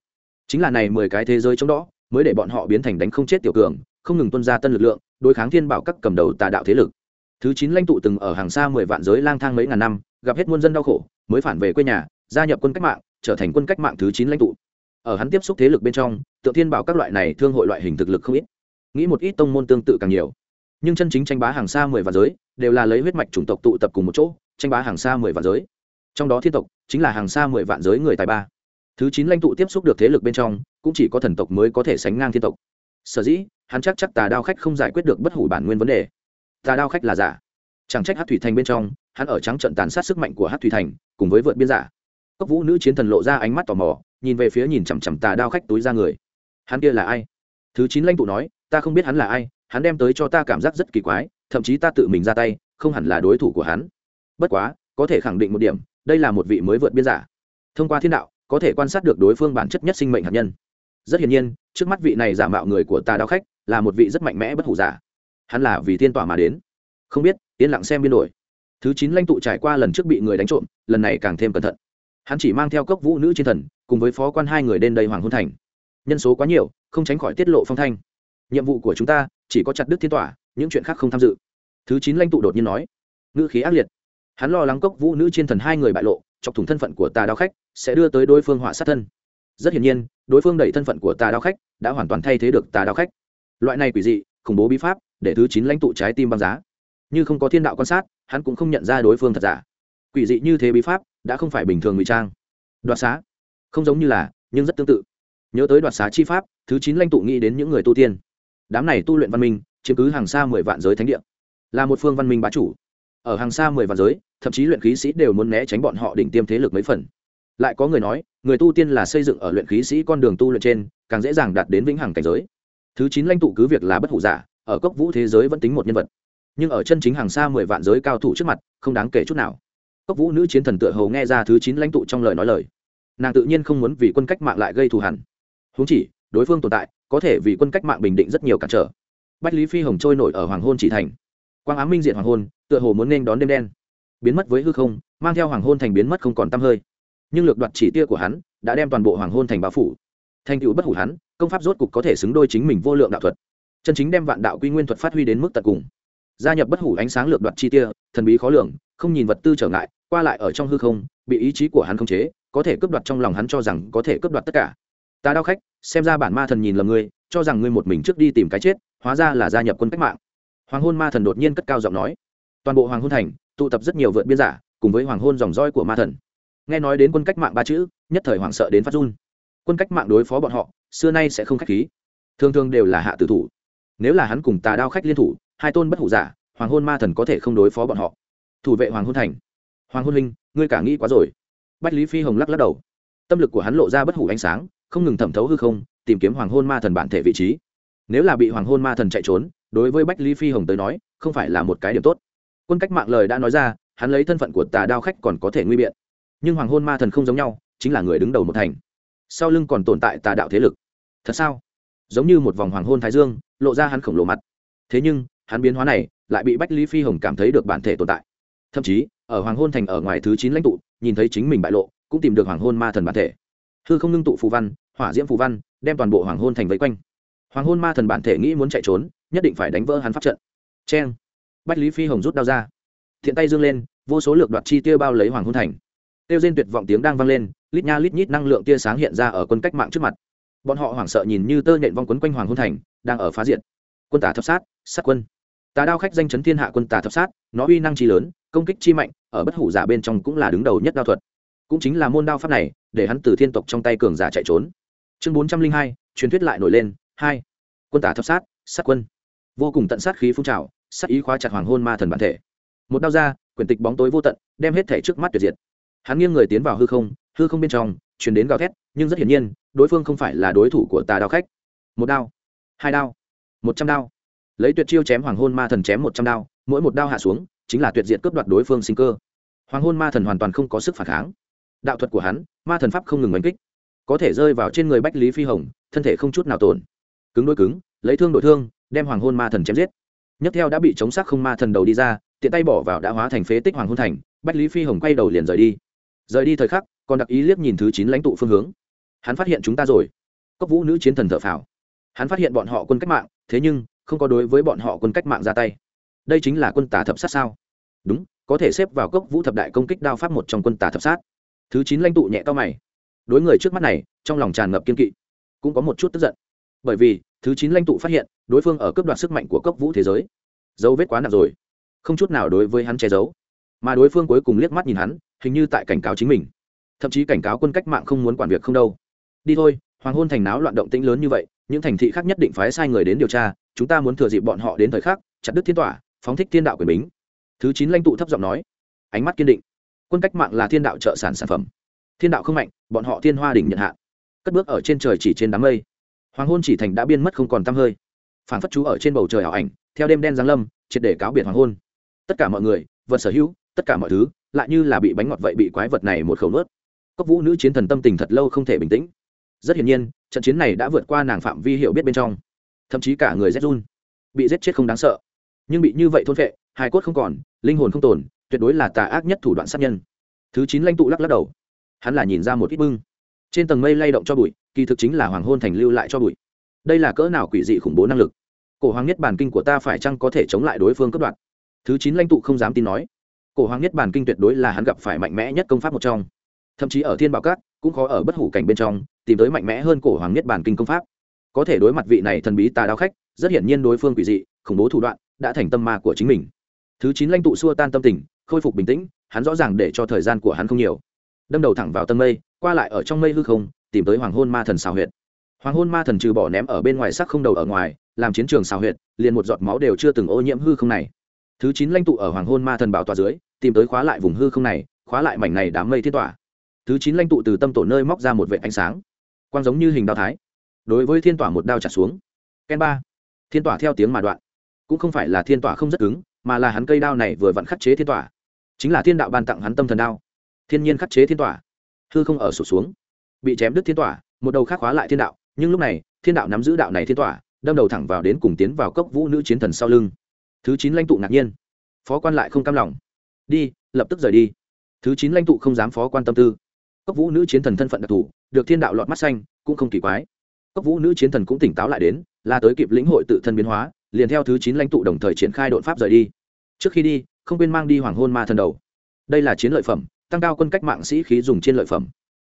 chính là này mười cái thế giới trong đó, mới để bọn họ biến thành đánh không chết tiểu cường, không ngừng tuân ra tân lực lượng, đối kháng thiên bảo các cầm đầu tà đạo thế lực. Thứ chín lãnh tụ từng ở hàng xa mười vạn giới lang thang mấy ngàn năm, gặp hết muôn dân đau khổ, mới phản về quê nhà, gia nhập quân cách mạng, trở thành quân cách mạng thứ chín lãnh tụ. Ở hắn tiếp xúc thế lực bên trong tự thiên bảo các loại này thương hội loại hình thực lực không ít. Nghĩ một ít tông môn tương tự càng nhiều. Nhưng chân chính tranh bá hàng xa mười vạn giới, đều là lấy huyết mạch chủng tộc tụ tập cùng một chỗ, tranh bá hàng xa mười vạn giới. Trong đó thiên tộc, chính là hàng xa mười vạn giới người tài ba thứ chín lãnh tụ tiếp xúc được thế lực bên trong, cũng chỉ có thần tộc mới có thể sánh ngang thiên tộc. Sở dĩ, hắn chắc chắc tà đao khách không giải quyết được bất hủ bản nguyên vấn đề. Tà đao khách là giả. Chẳng trách hát thủy thành bên trong, hắn ở trắng trận tàn sát sức mạnh của hát thủy thành, cùng với vượt biên giả. Cốc vũ nữ chiến thần lộ ra ánh mắt tò mò, nhìn về phía nhìn chằm chằm tà đao khách túi ra người. Hắn kia là ai? Thứ chín lãnh tụ nói, ta không biết hắn là ai, hắn đem tới cho ta cảm giác rất kỳ quái, thậm chí ta tự mình ra tay, không hẳn là đối thủ của hắn. Bất quá, có thể khẳng định một điểm, đây là một vị mới vượt biên giả. Thông qua thiên đạo có thể quan sát được đối phương bản chất nhất sinh mệnh hạt nhân. Rất hiển nhiên, trước mắt vị này giả mạo người của tà đao khách là một vị rất mạnh mẽ bất hủ giả. Hắn là vì thiên tỏa mà đến. Không biết, yên lặng xem biên đổi. Thứ chín lãnh tụ trải qua lần trước bị người đánh trộm, lần này càng thêm cẩn thận. Hắn chỉ mang theo cốc vũ nữ chiến thần, cùng với phó quan hai người đến đây hoàng hôn thành. Nhân số quá nhiều, không tránh khỏi tiết lộ phong thanh. Nhiệm vụ của chúng ta, chỉ có chặt đứt thiên tỏa, những chuyện khác không tham dự. Thứ chín lãnh tụ đột nhiên nói. Ngữ khí ác liệt. Hắn lo lắng cốc vũ nữ chiến thần hai người bại lộ, chọc thủng thân phận của tà đao khách sẽ đưa tới đối phương họa sát thân. Rất hiển nhiên, đối phương đẩy thân phận của tà đao khách đã hoàn toàn thay thế được tà đao khách. Loại này quỷ dị, khủng bố bí pháp, để thứ chín lãnh tụ trái tim băng giá. Như không có thiên đạo quan sát, hắn cũng không nhận ra đối phương thật giả. Quỷ dị như thế bí pháp đã không phải bình thường ngụy trang. Đoạt xá. Không giống như là, nhưng rất tương tự. Nhớ tới đoạt xá chi pháp, thứ chín lãnh tụ nghĩ đến những người tu tiên. Đám này tu luyện văn minh, chiếm cứ hàng xa mười vạn giới thánh địa. Là một phương văn minh bá chủ. Ở hàng xa mười vạn giới, thậm chí luyện khí sĩ đều muốn né tránh bọn họ đỉnh tiêm thế lực mấy phần lại có người nói, người tu tiên là xây dựng ở luyện khí sĩ con đường tu luyện trên, càng dễ dàng đạt đến vĩnh hằng cảnh giới. Thứ chín lãnh tụ cứ việc là bất hủ giả, ở cốc vũ thế giới vẫn tính một nhân vật. Nhưng ở chân chính hàng xa mười vạn giới cao thủ trước mặt, không đáng kể chút nào. Cốc vũ nữ chiến thần tựa hầu nghe ra thứ chín lãnh tụ trong lời nói lời. Nàng tự nhiên không muốn vì quân cách mạng lại gây thù hẳn huống chỉ, đối phương tồn tại, có thể vì quân cách mạng bình định rất nhiều cản trở. Bách lý phi hồng trôi nổi ở hoàng hôn chỉ thành. Quang ám minh diện hoàng hôn, tựa hồ muốn nên đón đêm đen. Biến mất với hư không, mang theo hoàng hôn thành biến mất không còn tăm hơi nhưng lược đoạt chỉ tia của hắn đã đem toàn bộ hoàng hôn thành bao phủ. Thành tựu bất hủ hắn, công pháp rốt cục có thể xứng đôi chính mình vô lượng đạo thuật. Chân chính đem vạn đạo quy nguyên thuật phát huy đến mức tận cùng. Gia nhập bất hủ ánh sáng lược đoạt chi tia, thần bí khó lường, không nhìn vật tư trở ngại, qua lại ở trong hư không, bị ý chí của hắn khống chế, có thể cướp đoạt trong lòng hắn cho rằng có thể cướp đoạt tất cả. Ta đau khách, xem ra bản ma thần nhìn lầm ngươi, cho rằng ngươi một mình trước đi tìm cái chết, hóa ra là gia nhập quân cách mạng. Hoàng hôn ma thần đột nhiên cất cao giọng nói. Toàn bộ hoàng hôn thành, tụ tập rất nhiều vượt biên giả, cùng với hoàng hôn dòng roi của ma thần nghe nói đến quân cách mạng ba chữ, nhất thời hoảng sợ đến phát run. Quân cách mạng đối phó bọn họ, xưa nay sẽ không k h á c h khí. Thường thường đều là hạ tử thủ. Nếu là hắn cùng tà đao khách liên thủ, hai tôn bất hủ giả, hoàng hôn ma thần có thể không đối phó bọn họ. Thủ vệ hoàng hôn thành. Hoàng hôn huynh, ngươi cả nghĩ quá rồi. Bách lý phi hồng lắc lắc đầu. Tâm lực của hắn lộ ra bất hủ ánh sáng, không ngừng thẩm thấu hư không, tìm kiếm hoàng hôn ma thần bản thể vị trí. Nếu là bị hoàng hôn ma thần chạy trốn, đối với bách lý phi hồng tới nói, không phải là một cái điểm tốt. Quân cách mạng lời đã nói ra, hắn lấy thân phận của tà đao khách còn có thể nguy biện nhưng hoàng hôn ma thần không giống nhau, chính là người đứng đầu một thành. Sau lưng còn tồn tại tà đạo thế lực. Thật sao? Giống như một vòng hoàng hôn thái dương, lộ ra hắn khổng lồ mặt. Thế nhưng, hắn biến hóa này lại bị bách lý phi hồng cảm thấy được bản thể tồn tại. Thậm chí, ở hoàng hôn thành ở ngoài thứ chín lãnh tụ, nhìn thấy chính mình bại lộ, cũng tìm được hoàng hôn ma thần bản thể. Hư không ngưng tụ phù văn, hỏa diễm phù văn, đem toàn bộ hoàng hôn thành vây quanh. Hoàng hôn ma thần bản thể nghĩ muốn chạy trốn, nhất định phải đánh vỡ hắn pháp trận. C h e n bách lý phi hồng rút đao ra. Thiện tay dương lên, vô số lược đoạt chi tiêu bao lấy hoàng hôn thành tiêu diên tuyệt vọng tiếng đang vang lên, lít nha lít nhít năng lượng tia sáng hiện ra ở quân cách mạng trước mặt. Bọn họ hoảng sợ nhìn như tơ nhện vong quấn quanh hoàng hôn thành, đang ở phá diện quân tả thập sát sát quân. Tà đao khách danh chấn thiên hạ quân tà thập sát, nó uy năng chi lớn, công kích chi mạnh, ở bất hủ giả bên trong cũng là đứng đầu nhất đao thuật. Cũng chính là môn đao pháp này, để hắn từ thiên tộc trong tay cường giả chạy trốn. Chương bốn trăm linh hai, truyền thuyết lại nổi lên, hai. Quân tả thập sát sát quân. Vô cùng tận sát khí phun trào, sát ý khóa chặt hoàng hôn ma thần bản thể. Một đao ra, quyển tịch bóng tối vô tận, đem hết thể trước mắt tuyệt diệt hắn nghiêng người tiến vào hư không hư không bên trong chuyển đến gào thét, nhưng rất hiển nhiên, đối phương không phải là đối thủ của tà đao khách. Một đao, hai đao, một trăm đao. Lấy tuyệt chiêu chém hoàng hôn ma thần chém một trăm đao, mỗi một đao hạ xuống, chính là tuyệt diện cướp đoạt đối phương sinh cơ. Hoàng hôn ma thần hoàn toàn không có sức phản kháng. Đạo thuật của hắn, ma thần pháp không ngừng đánh kích. Có thể rơi vào trên người bách lý phi hồng, thân thể không chút nào tổn. Cứng đôi cứng, lấy thương đổi thương, đem hoàng hôn ma thần chém giết. Nhất theo đã bị chống sắc không ma thần đầu đi ra, tiện tay bỏ vào đã hóa thành phế tích hoàng hôn thành, bách lý phi hồng quay đầu liền rời đi rời đi thời khắc, còn đặc ý liếc nhìn thứ chín lãnh tụ phương hướng. Hắn phát hiện chúng ta rồi. Cốc vũ nữ chiến thần thợ phào. Hắn phát hiện bọn họ quân cách mạng, thế nhưng, không có đối với bọn họ quân cách mạng ra tay. Đây chính là quân tà thập sát sao? Đúng, có thể xếp vào cốc vũ thập đại công kích đao pháp một trong quân tà thập sát. Thứ chín lãnh tụ nhẹ to mày. Đối người trước mắt này, trong lòng tràn ngập kiên kỵ, cũng có một chút tức giận. Bởi vì, thứ chín lãnh tụ phát hiện, đối phương ở cấp đoạt sức mạnh của cốc vũ thế giới. Dấu vết quá nặng rồi. Không chút nào đối với hắn che giấu mà đối phương cuối cùng liếc mắt nhìn hắn, hình như tại cảnh cáo chính mình. Thậm chí cảnh cáo quân cách mạng không muốn quản việc không đâu. Đi thôi, hoàng hôn thành náo loạn động tĩnh lớn như vậy, những thành thị khác nhất định phái sai người đến điều tra, chúng ta muốn thừa dịp bọn họ đến thời khắc, chặt đứt thiên tỏa, phóng thích thiên đạo quyền bính. Thứ chín lãnh tụ thấp giọng nói. Ánh mắt kiên định. Quân cách mạng là thiên đạo trợ sản sản phẩm. Thiên đạo không mạnh, bọn họ thiên hoa đỉnh nhận hạ. Cất bước ở trên trời chỉ trên đám mây. Hoàng hôn chỉ thành đã biên mất không còn tăm hơi. Phản phất chú ở trên bầu trời ảo ảnh, theo đêm đen giáng lâm, triệt để cáo biệt hoàng hôn. Tất cả mọi người, vật sở hữu tất cả mọi thứ, lại như là bị bánh ngọt vậy bị quái vật này một khẩu nuốt. Cốc vũ nữ chiến thần tâm tình thật lâu không thể bình tĩnh. Rất hiển nhiên, trận chiến này đã vượt qua nàng phạm vi hiểu biết bên trong. Thậm chí cả người rét bị giết chết không đáng sợ. Nhưng bị như vậy thôn vệ hài cốt không còn, linh hồn không tồn, tuyệt đối là tà ác nhất thủ đoạn sát nhân. Thứ chín lãnh tụ lắc lắc đầu. Hắn là nhìn ra một ít bưng. Trên tầng mây lay động cho bụi, kỳ thực chính là hoàng hôn thành lưu lại cho bụi. Đây là cỡ nào quỷ dị khủng bố năng lực. Cổ hoàng nhất bản kinh của ta phải chăng có thể chống lại đối phương cướp đoạn thứ chín lãnh tụ không dám tin nói cổ hoàng nhất bản kinh tuyệt đối là hắn gặp phải mạnh mẽ nhất công pháp một trong. Thậm chí ở thiên bảo cát cũng khó ở bất hủ cảnh bên trong, tìm tới mạnh mẽ hơn cổ hoàng nhất bản kinh công pháp. Có thể đối mặt vị này thần bí tà đao khách, rất hiển nhiên đối phương quỷ dị, khủng bố thủ đoạn, đã thành tâm ma của chính mình. Thứ chín lãnh tụ xua tan tâm tình, khôi phục bình tĩnh, hắn rõ ràng để cho thời gian của hắn không nhiều. Đâm đầu thẳng vào tân mây, qua lại ở trong mây hư không, tìm tới hoàng hôn ma thần xào huyệt. Hoàng hôn ma thần trừ bỏ ném ở bên ngoài sắc không đầu ở ngoài, làm chiến trường xào huyệt, liền một giọt máu đều chưa từng ô nhiễm hư không này. Thứ chín lãnh tụ ở hoàng hôn ma thần bảo tòa dưới tìm tới khóa lại vùng hư không này, khóa lại mảnh này đám mây thiên tỏa. Thứ chín lãnh tụ từ tâm tổ nơi móc ra một vệ ánh sáng. Quang giống như hình đao thái. Đối với thiên tỏa một đao chặt xuống. Ken ba. Thiên tỏa theo tiếng mà đoạn. Cũng không phải là thiên tỏa không rất cứng, mà là hắn cây đao này vừa vặn khắc chế thiên tỏa. Chính là thiên đạo ban tặng hắn tâm thần đao. Thiên nhiên khắc chế thiên tỏa. Hư không ở sụt xuống. Bị chém đứt thiên tỏa, một đầu khác khóa lại thiên đạo. Nhưng lúc này, thiên đạo nắm giữ đạo này thiên tỏa, đâm đầu thẳng vào đến cùng tiến vào cốc vũ nữ chiến thần sau lưng. Thứ chín lãnh tụ ngạc nhiên. Phó quan lại không cam lòng đi, lập tức rời đi. Thứ chín lãnh tụ không dám phó quan tâm tư. Cốc vũ nữ chiến thần thân phận đặc thù, được thiên đạo lọt mắt xanh, cũng không kỳ quái. Cốc vũ nữ chiến thần cũng tỉnh táo lại đến, là tới kịp lĩnh hội tự thân biến hóa, liền theo thứ chín lãnh tụ đồng thời triển khai đột pháp rời đi. Trước khi đi, không quên mang đi hoàng hôn ma thần đầu. Đây là chiến lợi phẩm, tăng cao quân cách mạng sĩ khí dùng trên lợi phẩm.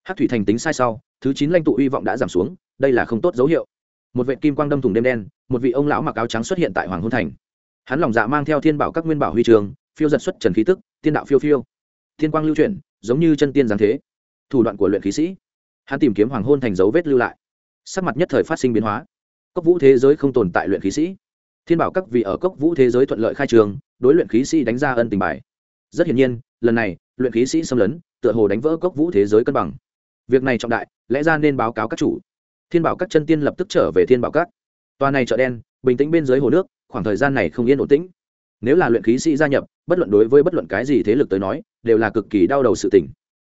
Hát thủy thành tính sai sau, thứ chín lãnh tụ hy vọng đã giảm xuống, đây là không tốt dấu hiệu. Một vệ kim quang đâm thùng đêm đen, một vị ông lão mặc áo trắng xuất hiện tại hoàng hôn thành. Hắn lòng dạ mang theo thiên bảo các nguyên bảo huy trường phiêu giật xuất trần khí tức, tiên đạo phiêu phiêu. Thiên quang lưu chuyển, giống như chân tiên giáng thế. Thủ đoạn của luyện khí sĩ. Hắn tìm kiếm hoàng hôn thành dấu vết lưu lại. Sắc mặt nhất thời phát sinh biến hóa. Cốc vũ thế giới không tồn tại luyện khí sĩ. Thiên bảo các vị ở cốc vũ thế giới thuận lợi khai trường, đối luyện khí sĩ đánh ra ân tình bài. Rất hiển nhiên, lần này, luyện khí sĩ xâm lấn, tựa hồ đánh vỡ cốc vũ thế giới cân bằng. Việc này trọng đại, lẽ ra nên báo cáo các chủ. Thiên bảo các chân tiên lập tức trở về thiên bảo các. Tòa này chợ đen, bình tĩnh bên dưới hồ nước, khoảng thời gian này không yên ổn tĩnh nếu là luyện khí sĩ gia nhập, bất luận đối với bất luận cái gì thế lực tới nói, đều là cực kỳ đau đầu sự tình.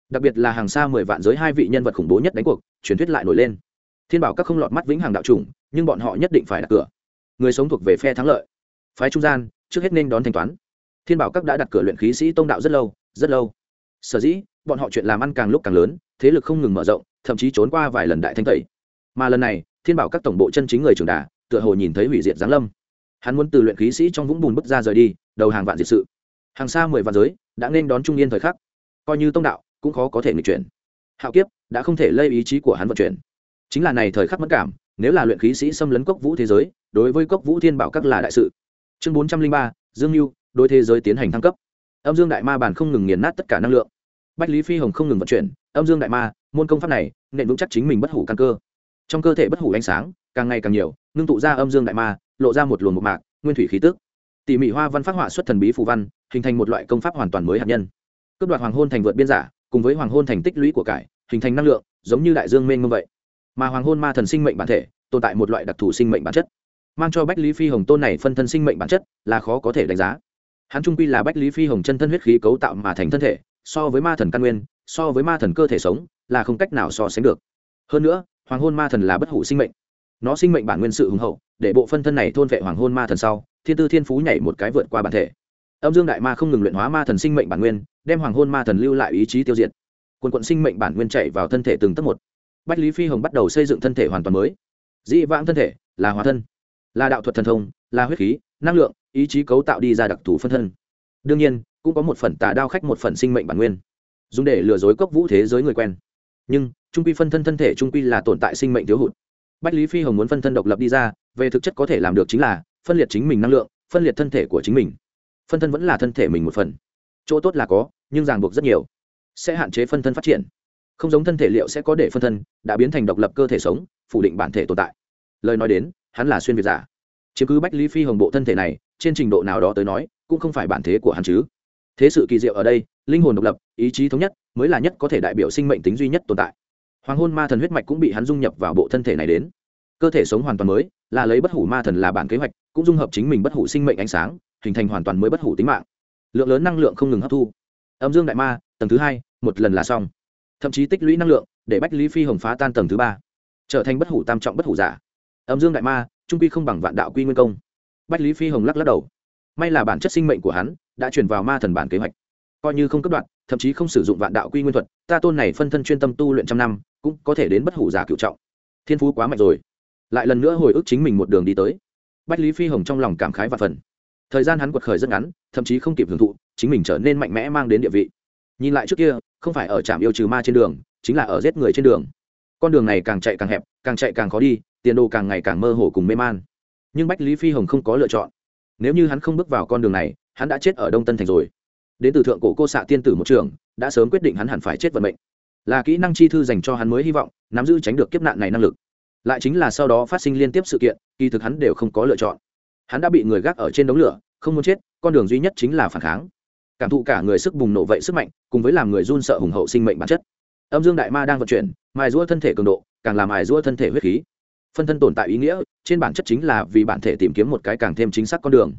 Đặc biệt là hàng xa mười vạn giới hai vị nhân vật khủng bố nhất đánh cuộc, truyền thuyết lại nổi lên. Thiên bảo các không lọt mắt vĩnh hàng đạo chủng, nhưng bọn họ nhất định phải đặt cửa. Người sống thuộc về phe thắng lợi. Phái trung gian, trước hết nên đón thanh toán. Thiên bảo các đã đặt cửa luyện khí sĩ tông đạo rất lâu rất lâu. Sở dĩ, bọn họ chuyện làm ăn càng lúc càng lớn, thế lực không ngừng mở rộng, thậm chí trốn qua vài lần đại thanh tẩy. Mà lần này, thiên bảo các tổng bộ chân chính người trường đà, tựa hồ nhìn thấy hủy diệt giáng lâm hắn muốn từ luyện khí sĩ trong vũng bùn bước ra rời đi, đầu hàng vạn diệt sự. Hàng xa mười vạn giới, đã nên đón trung yên thời khắc. Coi như tông đạo, cũng khó có thể nghịch chuyển. Hạo kiếp, đã không thể lây ý chí của hắn vận chuyển. Chính là này thời khắc mất cảm, nếu là luyện khí sĩ xâm lấn cốc vũ thế giới, đối với cốc vũ thiên bảo các là đại sự. Chương bốn trăm linh ba, dương mưu đôi thế giới tiến hành thăng cấp. Âm dương đại ma bản không ngừng nghiền nát tất cả năng lượng. Bách lý phi hồng không ngừng vận chuyển. Âm dương đại ma, môn công pháp này nện vững chắc chính mình bất hủ căn cơ. Trong cơ thể bất hủ ánh sáng, càng ngày càng nhiều, ngưng tụ ra âm dương đại ma lộ ra một luồng một mạc, nguyên thủy khí tức. Tỉ mỉ hoa văn phát họa xuất thần bí phù văn, hình thành một loại công pháp hoàn toàn mới hạt nhân. Cướp đoạt hoàng hôn thành vượt biên giả, cùng với hoàng hôn thành tích lũy của cải, hình thành năng lượng, giống như đại dương mênh mông vậy. Mà hoàng hôn ma thần sinh mệnh bản thể, tồn tại một loại đặc thù sinh mệnh bản chất. Mang cho bách lý phi hồng tôn này phân thân sinh mệnh bản chất là khó có thể đánh giá. Hắn trung quy là bách lý phi hồng chân thân huyết khí cấu tạo mà thành thân thể, so với ma thần căn nguyên, so với ma thần cơ thể sống, là không cách nào so sánh được. Hơn nữa, hoàng hôn ma thần là bất hủ sinh mệnh nó sinh mệnh bản nguyên sự hùng hậu, để bộ phân thân này thôn vệ hoàng hôn ma thần sau, thiên tư thiên phú nhảy một cái vượt qua bản thể. Âm dương đại ma không ngừng luyện hóa ma thần sinh mệnh bản nguyên, đem hoàng hôn ma thần lưu lại ý chí tiêu diệt. Quần quận sinh mệnh bản nguyên chạy vào thân thể từng tấc một. Bách lý phi hồng bắt đầu xây dựng thân thể hoàn toàn mới. Dĩ vãng thân thể, là hóa thân, là đạo thuật thần thông, là huyết khí, năng lượng, ý chí cấu tạo đi ra đặc thù phân thân. Đương nhiên, cũng có một phần tà đao khách một phần sinh mệnh bản nguyên, dùng để lừa dối cốc vũ thế giới người quen. Nhưng, trung quy phân thân thân thể trung quy là tồn tại sinh mệnh thiếu hụt bách lý phi hồng muốn phân thân độc lập đi ra, về thực chất có thể làm được chính là phân liệt chính mình năng lượng, phân liệt thân thể của chính mình. Phân thân vẫn là thân thể mình một phần. Chỗ tốt là có, nhưng ràng buộc rất nhiều. Sẽ hạn chế phân thân phát triển. Không giống thân thể liệu sẽ có để phân thân, đã biến thành độc lập cơ thể sống, phủ định bản thể tồn tại. Lời nói đến, hắn là xuyên việt giả. Chiếm cứ bách lý phi hồng bộ thân thể này, trên trình độ nào đó tới nói, cũng không phải bản thế của hắn chứ. Thế sự kỳ diệu ở đây, linh hồn độc lập, ý chí thống nhất, mới là nhất có thể đại biểu sinh mệnh tính duy nhất tồn tại hoàng hôn ma thần huyết mạch cũng bị hắn dung nhập vào bộ thân thể này đến. Cơ thể sống hoàn toàn mới, là lấy bất hủ ma thần là bản kế hoạch, cũng dung hợp chính mình bất hủ sinh mệnh ánh sáng, hình thành hoàn toàn mới bất hủ tính mạng. Lượng lớn năng lượng không ngừng hấp thu. Âm dương đại ma, tầng thứ hai, một lần là xong. Thậm chí tích lũy năng lượng, để bách lý phi hồng phá tan tầng thứ ba, trở thành bất hủ tam trọng bất hủ giả. Âm dương đại ma, trung quy không bằng vạn đạo quy nguyên công. Bách lý phi hồng lắc lắc đầu. May là bản chất sinh mệnh của hắn, đã chuyển vào ma thần bản kế hoạch coi như không cấp đoạn thậm chí không sử dụng vạn đạo quy nguyên thuật, ta tôn này phân thân chuyên tâm tu luyện trăm năm, cũng có thể đến bất hủ giả cựu trọng. Thiên phú quá mạnh rồi. Lại lần nữa hồi ức chính mình một đường đi tới. Bách lý phi hồng trong lòng cảm khái và phần. Thời gian hắn quật khởi rất ngắn, thậm chí không kịp hưởng thụ, chính mình trở nên mạnh mẽ mang đến địa vị. Nhìn lại trước kia, không phải ở trạm yêu trừ ma trên đường, chính là ở giết người trên đường. Con đường này càng chạy càng hẹp, càng chạy càng khó đi, tiền đồ càng ngày càng mơ hồ cùng mê man. Nhưng bách lý phi hồng không có lựa chọn. Nếu như hắn không bước vào con đường này, hắn đã chết ở đông tân thành rồi đến từ thượng cổ cô xạ tiên tử một trường, đã sớm quyết định hắn hẳn phải chết vận mệnh. Là kỹ năng chi thư dành cho hắn mới hy vọng, nắm giữ tránh được kiếp nạn này năng lực. Lại chính là sau đó phát sinh liên tiếp sự kiện, kỳ thực hắn đều không có lựa chọn. Hắn đã bị người gác ở trên đống lửa, không muốn chết, con đường duy nhất chính là phản kháng. Cảm thụ cả người sức bùng nổ vậy sức mạnh, cùng với làm người run sợ hùng hậu sinh mệnh bản chất. Âm dương đại ma đang vận chuyển, mài rũa thân thể cường độ, càng làm mài rũa thân thể huyết khí. Phân thân tồn tại ý nghĩa, trên bản chất chính là vì bản thể tìm kiếm một cái càng thêm chính xác con đường.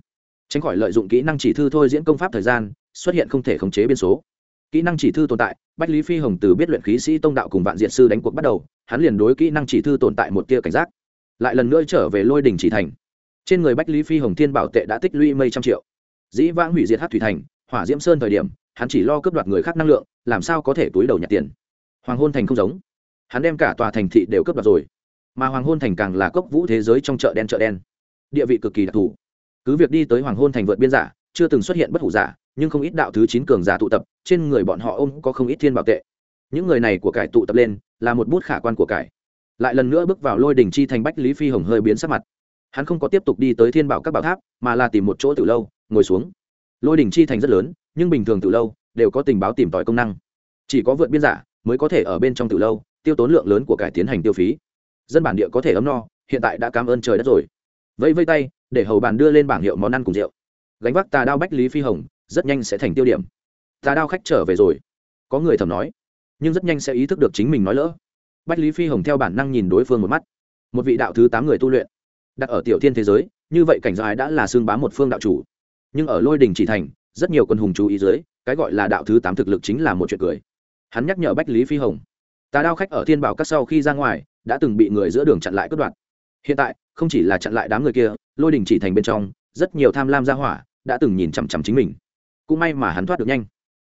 Tránh khỏi lợi dụng kỹ năng chỉ thư thôi diễn công pháp thời gian xuất hiện không thể khống chế biên số. Kỹ năng chỉ thư tồn tại, bách lý phi hồng từ biết luyện khí sĩ tông đạo cùng vạn diện sư đánh cuộc bắt đầu, hắn liền đối kỹ năng chỉ thư tồn tại một tia cảnh giác. Lại lần nữa trở về lôi đình chỉ thành. Trên người bách lý phi hồng thiên bảo tệ đã tích lũy mây trăm triệu. Dĩ vãng hủy diệt hát thủy thành, hỏa diễm sơn thời điểm, hắn chỉ lo cướp đoạt người khác năng lượng, làm sao có thể túi đầu nhặt tiền. Hoàng hôn thành không giống. Hắn đem cả tòa thành thị đều cướp đoạt rồi. Mà hoàng hôn thành càng là cốc vũ thế giới trong chợ đen chợ đen. Địa vị cực kỳ đặc thù. Cứ việc đi tới hoàng hôn thành vượt biên giả, chưa từng xuất hiện bất hủ giả nhưng không ít đạo thứ chín cường giả tụ tập, trên người bọn họ ôm có không ít thiên bảo tệ. Những người này của cải tụ tập lên, là một bút khả quan của cải. Lại lần nữa bước vào lôi đỉnh chi thành bách lý phi hồng hơi biến sắc mặt. Hắn không có tiếp tục đi tới thiên bảo các bảo tháp, mà là tìm một chỗ từ lâu, ngồi xuống. Lôi đỉnh chi thành rất lớn, nhưng bình thường từ lâu đều có tình báo tìm tòi công năng. Chỉ có vượt biên giả mới có thể ở bên trong từ lâu, tiêu tốn lượng lớn của cải tiến hành tiêu phí. Dân bản địa có thể ấm no, hiện tại đã cảm ơn trời đất rồi. Vẫy vây tay, để hầu bàn đưa lên bảng hiệu món ăn cùng rượu. Gánh vác tà đao bách lý phi hồng rất nhanh sẽ thành tiêu điểm. Tà đao khách trở về rồi. Có người thầm nói, nhưng rất nhanh sẽ ý thức được chính mình nói lỡ. Bách lý phi hồng theo bản năng nhìn đối phương một mắt. Một vị đạo thứ tám người tu luyện, đặt ở tiểu thiên thế giới, như vậy cảnh giới đã là xương bám một phương đạo chủ. Nhưng ở lôi đình chỉ thành, rất nhiều quân hùng chú ý dưới, cái gọi là đạo thứ tám thực lực chính là một chuyện cười. Hắn nhắc nhở bách lý phi hồng tà đao khách ở thiên bảo các sau khi ra ngoài, đã từng bị người giữa đường chặn lại cướp đoạt. Hiện tại, không chỉ là chặn lại đám người kia, lôi đình chỉ thành bên trong, rất nhiều tham lam gia hỏa đã từng nhìn chằm chằm chính mình cũng may mà hắn thoát được nhanh.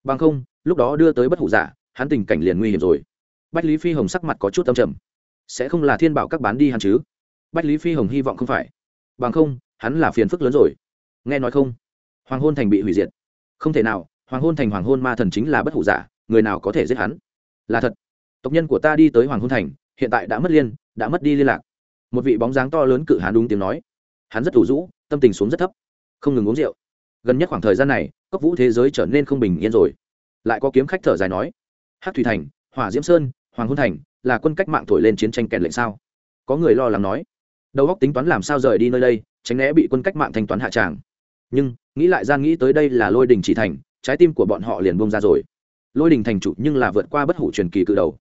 Bằng không, lúc đó đưa tới bất hủ giả, hắn tình cảnh liền nguy hiểm rồi. Bách lý phi hồng sắc mặt có chút tâm trầm. Sẽ không là thiên bảo các bán đi hắn chứ? Bách lý phi hồng hy vọng không phải. Bằng không, hắn là phiền phức lớn rồi. Nghe nói không? Hoàng hôn thành bị hủy diệt. Không thể nào, hoàng hôn thành hoàng hôn ma thần chính là bất hủ giả, người nào có thể giết hắn? Là thật. Tộc nhân của ta đi tới hoàng hôn thành, hiện tại đã mất liên, đã mất đi liên lạc. Một vị bóng dáng to lớn cự hán đúng tiếng nói. Hắn rất thủ rũ, tâm tình xuống rất thấp. Không ngừng uống rượu gần nhất khoảng thời gian này cốc vũ thế giới trở nên không bình yên rồi. Lại có kiếm khách thở dài nói hát thủy thành, hỏa diễm sơn, hoàng hôn thành là quân cách mạng thổi lên chiến tranh kèn lệnh sao? Có người lo lắng nói, đầu góc tính toán làm sao rời đi nơi đây, tránh né bị quân cách mạng thanh toán hạ tràng. Nhưng, nghĩ lại gian nghĩ tới đây là lôi đình chỉ thành, trái tim của bọn họ liền bông ra rồi. Lôi đình thành chủ nhưng là vượt qua bất hủ truyền kỳ cự đầu.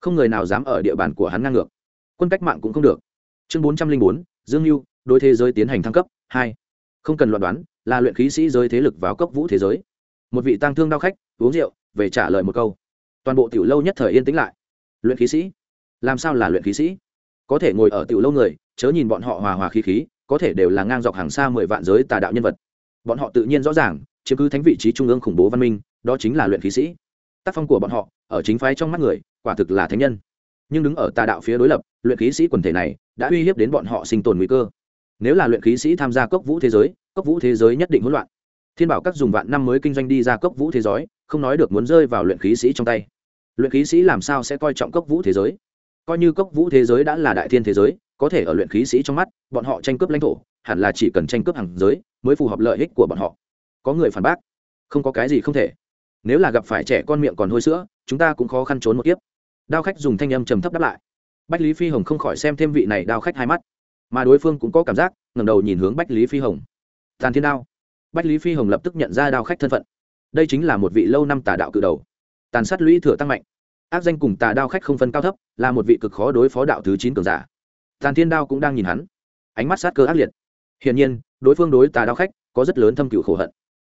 Không người nào dám ở địa bàn của hắn ngang ngược. Quân cách mạng cũng không được. Chương bốn trăm linh bốn, dương mưu đối thế giới tiến hành thăng cấp, hai. Không cần loạn đoán là luyện khí sĩ giới thế lực vào cấp vũ thế giới. Một vị tăng thương đau khách, uống rượu, về trả lời một câu. Toàn bộ tiểu lâu nhất thời yên tĩnh lại. Luyện khí sĩ? Làm sao là luyện khí sĩ? Có thể ngồi ở tiểu lâu người, chớ nhìn bọn họ hòa hòa khí khí, có thể đều là ngang dọc hàng xa mười vạn giới tà đạo nhân vật. Bọn họ tự nhiên rõ ràng, chiếm cứ thánh vị trí trung ương khủng bố văn minh, đó chính là luyện khí sĩ. Tác phong của bọn họ, ở chính phái trong mắt người, quả thực là thánh nhân. Nhưng đứng ở tà đạo phía đối lập, luyện khí sĩ quần thể này, đã uy hiếp đến bọn họ sinh tồn nguy cơ. Nếu là luyện khí sĩ tham gia cốc vũ thế giới cốc vũ thế giới nhất định hỗn loạn. Thiên bảo các dùng vạn năm mới kinh doanh đi ra cốc vũ thế giới, không nói được muốn rơi vào luyện khí sĩ trong tay. Luyện khí sĩ làm sao sẽ coi trọng cốc vũ thế giới? Coi như cốc vũ thế giới đã là đại thiên thế giới, có thể ở luyện khí sĩ trong mắt, bọn họ tranh cướp lãnh thổ, hẳn là chỉ cần tranh cướp hàng giới, mới phù hợp lợi ích của bọn họ. Có người phản bác, không có cái gì không thể. Nếu là gặp phải trẻ con miệng còn hôi sữa, chúng ta cũng khó khăn trốn một tiếp đao khách dùng thanh âm trầm thấp đáp lại. Bách lý phi hồng không khỏi xem thêm vị này đao khách hai mắt. Mà đối phương cũng có cảm giác ngầm đầu nhìn hướng bách lý phi hồng tàn thiên đao. Bách lý phi hồng lập tức nhận ra đao khách thân phận. Đây chính là một vị lâu năm tà đạo cự đầu. Tàn sát lũy thừa tăng mạnh. Áp danh cùng tà đao khách không phân cao thấp, là một vị cực khó đối phó đạo thứ chín cường giả. Tàn thiên đao cũng đang nhìn hắn. Ánh mắt sát cơ ác liệt. Hiển nhiên, đối phương đối tà đao khách có rất lớn thâm cựu khổ hận.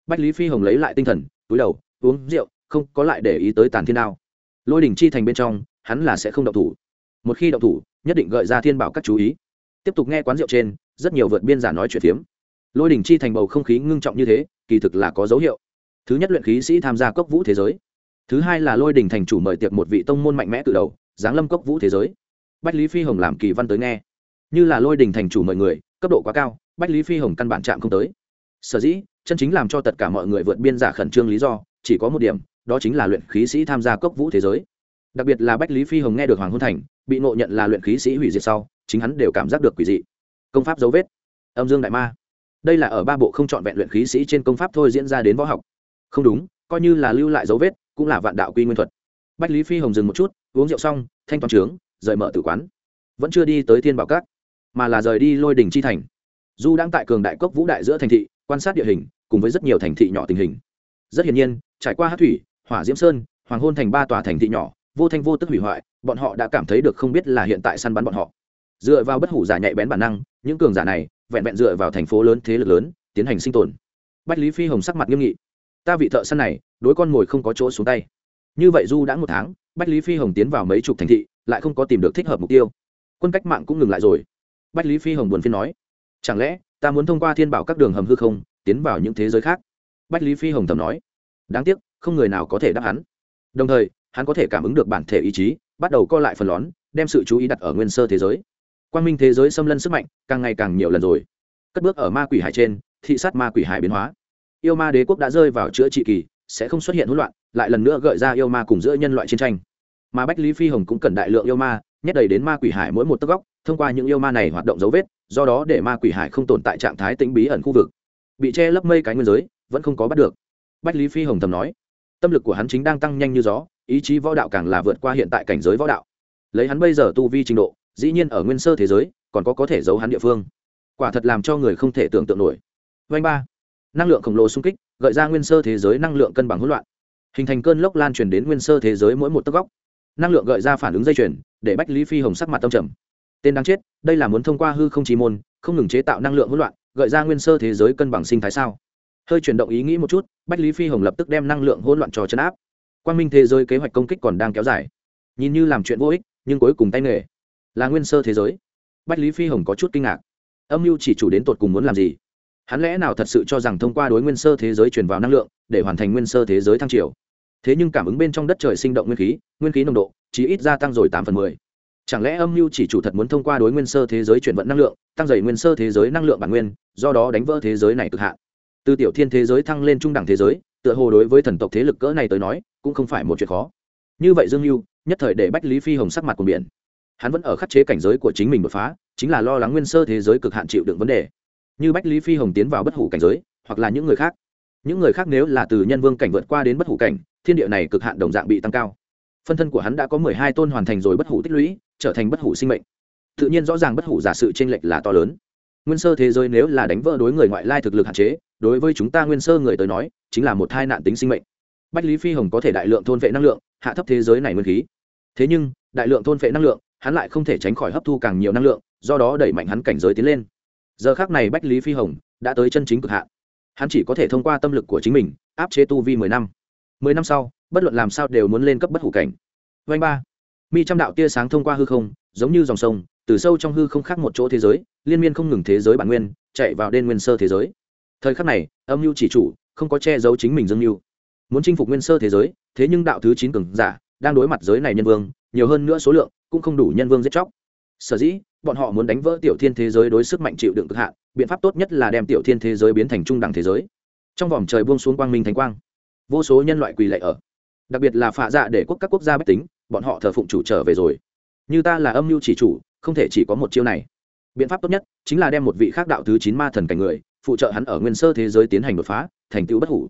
Bách lý phi hồng lấy lại tinh thần, túi đầu, uống rượu, không có lại để ý tới tàn thiên đao. Lôi đỉnh chi thành bên trong, hắn là sẽ không động thủ. Một khi động thủ, nhất định gợi ra thiên bảo các chú ý. Tiếp tục nghe quán rượu trên, rất nhiều vượt biên giả nói chuyện phiếm lôi đỉnh chi thành bầu không khí ngưng trọng như thế, kỳ thực là có dấu hiệu. Thứ nhất luyện khí sĩ tham gia cốc vũ thế giới. Thứ hai là lôi đỉnh thành chủ mời tiệc một vị tông môn mạnh mẽ từ đầu, giáng lâm cốc vũ thế giới. Bách lý phi hồng làm kỳ văn tới nghe. Như là lôi đỉnh thành chủ mời người, cấp độ quá cao, bách lý phi hồng căn bản chạm không tới. Sở dĩ, chân chính làm cho tất cả mọi người vượt biên giả khẩn trương lý do, chỉ có một điểm, đó chính là luyện khí sĩ tham gia cốc vũ thế giới. Đặc biệt là bách lý phi hồng nghe được hoàng hôn thành, bị ngộ nhận là luyện khí sĩ hủy diệt sau, chính hắn đều cảm giác được quỷ dị. Công pháp dấu vết. Âm dương đại ma đây là ở ba bộ không chọn vẹn luyện khí sĩ trên công pháp thôi diễn ra đến võ học. Không đúng, coi như là lưu lại dấu vết, cũng là vạn đạo quy nguyên thuật. Bách lý phi hồng dừng một chút, uống rượu xong, thanh toàn trướng, rời mở tử quán. Vẫn chưa đi tới thiên bảo cát mà là rời đi lôi đỉnh chi thành. Du đang tại cường đại cốc vũ đại giữa thành thị, quan sát địa hình, cùng với rất nhiều thành thị nhỏ tình hình. Rất hiển nhiên, trải qua hát thủy, hỏa diễm sơn, hoàng hôn thành ba tòa thành thị nhỏ, vô thanh vô tức hủy hoại, bọn họ đã cảm thấy được không biết là hiện tại săn bắn bọn họ. Dựa vào bất hủ giả nhạy bén bản năng, những cường giả này vẹn vẹn dựa vào thành phố lớn thế lực lớn, tiến hành sinh tồn. Bách lý phi hồng sắc mặt nghiêm nghị. Ta vị thợ săn này, đối con mồi không có chỗ xuống tay. Như vậy du đã một tháng, bách lý phi hồng tiến vào mấy chục thành thị, lại không có tìm được thích hợp mục tiêu. Quân cách mạng cũng ngừng lại rồi. Bách lý phi hồng buồn phiên nói, chẳng lẽ ta muốn thông qua thiên bảo các đường hầm hư không, tiến vào những thế giới khác? Bách lý phi hồng thầm nói, đáng tiếc, không người nào có thể đáp hắn. Đồng thời, hắn có thể cảm ứng được bản thể ý chí, bắt đầu co lại phần lón, đem sự chú ý đặt ở nguyên sơ thế giới quang minh thế giới xâm lân sức mạnh càng ngày càng nhiều lần rồi. Cất bước ở ma quỷ hải trên, thị sát ma quỷ hải biến hóa. Yêu ma đế quốc đã rơi vào chữa trị kỳ, sẽ không xuất hiện hỗn loạn, lại lần nữa gợi ra yêu ma cùng giữa nhân loại chiến tranh. Mà bách lý phi hồng cũng cần đại lượng yêu ma, nhét đầy đến ma quỷ hải mỗi một tấc góc, thông qua những yêu ma này hoạt động dấu vết, do đó để ma quỷ hải không tồn tại trạng thái tĩnh bí ẩn khu vực. Bị che lấp mây cái nguyên giới, vẫn không có bắt được. Bách lý phi hồng thầm nói, tâm lực của hắn chính đang tăng nhanh như gió, ý chí võ đạo càng là vượt qua hiện tại cảnh giới võ đạo. Lấy hắn bây giờ tu vi trình độ dĩ nhiên ở nguyên sơ thế giới, còn có có thể giấu hắn địa phương. Quả thật làm cho người không thể tưởng tượng nổi. Vanh ba. Năng lượng khổng lồ xung kích, gợi ra nguyên sơ thế giới năng lượng cân bằng hỗn loạn. Hình thành cơn lốc lan truyền đến nguyên sơ thế giới mỗi một tấc góc. Năng lượng gợi ra phản ứng dây chuyền, để bách lý phi hồng sắc mặt tâm trầm. Tên đáng chết, đây là muốn thông qua hư không trí môn, không ngừng chế tạo năng lượng hỗn loạn, gợi ra nguyên sơ thế giới cân bằng sinh thái sao? Hơi chuyển động ý nghĩ một chút, bách lý phi hồng lập tức đem năng lượng hỗn loạn cho chấn áp. Quan minh thế giới kế hoạch công kích còn đang kéo dài. Nhìn như làm chuyện vô ích, nhưng cuối cùng tay nghề là nguyên sơ thế giới. Bách lý phi hồng có chút kinh ngạc. Âm mưu chỉ chủ đến tột cùng muốn làm gì? Hắn lẽ nào thật sự cho rằng thông qua đối nguyên sơ thế giới truyền vào năng lượng, để hoàn thành nguyên sơ thế giới thăng triều? Thế nhưng cảm ứng bên trong đất trời sinh động nguyên khí nguyên khí nồng độ chỉ ít gia tăng rồi tám phần mười. Chẳng lẽ âm mưu chỉ chủ thật muốn thông qua đối nguyên sơ thế giới chuyển vận năng lượng, tăng dày nguyên sơ thế giới năng lượng bản nguyên, do đó đánh vỡ thế giới này cực hạn? Từ tiểu thiên thế giới thăng lên trung đẳng thế giới, tựa hồ đối với thần tộc thế lực cỡ này tới nói, cũng không phải một chuyện khó. Như vậy dương mưu, nhất thời để bách lý phi hồng sắc mặt của biển hắn vẫn ở khắc chế cảnh giới của chính mình đột phá, chính là lo lắng nguyên sơ thế giới cực hạn chịu đựng vấn đề. Như bách lý phi hồng tiến vào bất hủ cảnh giới, hoặc là những người khác. Những người khác nếu là từ nhân vương cảnh vượt qua đến bất hủ cảnh, thiên địa này cực hạn đồng dạng bị tăng cao. Phân thân của hắn đã có mười hai tôn hoàn thành rồi bất hủ tích lũy, trở thành bất hủ sinh mệnh. Tự nhiên rõ ràng bất hủ giả sự t r ê n lệch là to lớn. Nguyên sơ thế giới nếu là đánh vỡ đối người ngoại lai thực lực hạn chế, đối với chúng ta nguyên sơ người tới nói, chính là một tai nạn tính sinh mệnh. Bách lý phi hồng có thể đại lượng thôn vệ năng lượng, hạ thấp thế giới này nguyên khí. Thế nhưng, đại lượng thôn vệ năng lượng hắn lại không thể tránh khỏi hấp thu càng nhiều năng lượng, do đó đẩy mạnh hắn cảnh giới tiến lên. Giờ khác này bách lý phi hồng đã tới chân chính cực hạn. Hắn chỉ có thể thông qua tâm lực của chính mình áp chế tu vi mười năm. Mười năm sau, bất luận làm sao đều muốn lên cấp bất hủ cảnh. Vanh ba. Mi trăm đạo tia sáng thông qua hư không, giống như dòng sông, từ sâu trong hư không khác một chỗ thế giới, liên miên không ngừng thế giới bản nguyên, chạy vào đen nguyên sơ thế giới. Thời khắc này, âm mưu chỉ chủ, không có che giấu chính mình dương mưu. Muốn chinh phục nguyên sơ thế giới, thế nhưng đạo thứ chín cường giả, đang đối mặt giới này nhân vương nhiều hơn nữa số lượng, cũng không đủ nhân vương giết chóc. Sở dĩ, bọn họ muốn đánh vỡ tiểu thiên thế giới đối sức mạnh chịu đựng cực hạn, biện pháp tốt nhất là đem tiểu thiên thế giới biến thành trung đẳng thế giới. Trong vòng trời buông xuống quang minh thánh quang, vô số nhân loại quỳ lệ ở. Đặc biệt là phạ dạ để quốc các quốc gia bách tính, bọn họ thờ phụng chủ trở về rồi. Như ta là âm mưu chỉ chủ, không thể chỉ có một chiêu này. Biện pháp tốt nhất chính là đem một vị khác đạo thứ chín ma thần cảnh người, phụ trợ hắn ở nguyên sơ thế giới tiến hành đột phá, thành tựu bất hủ.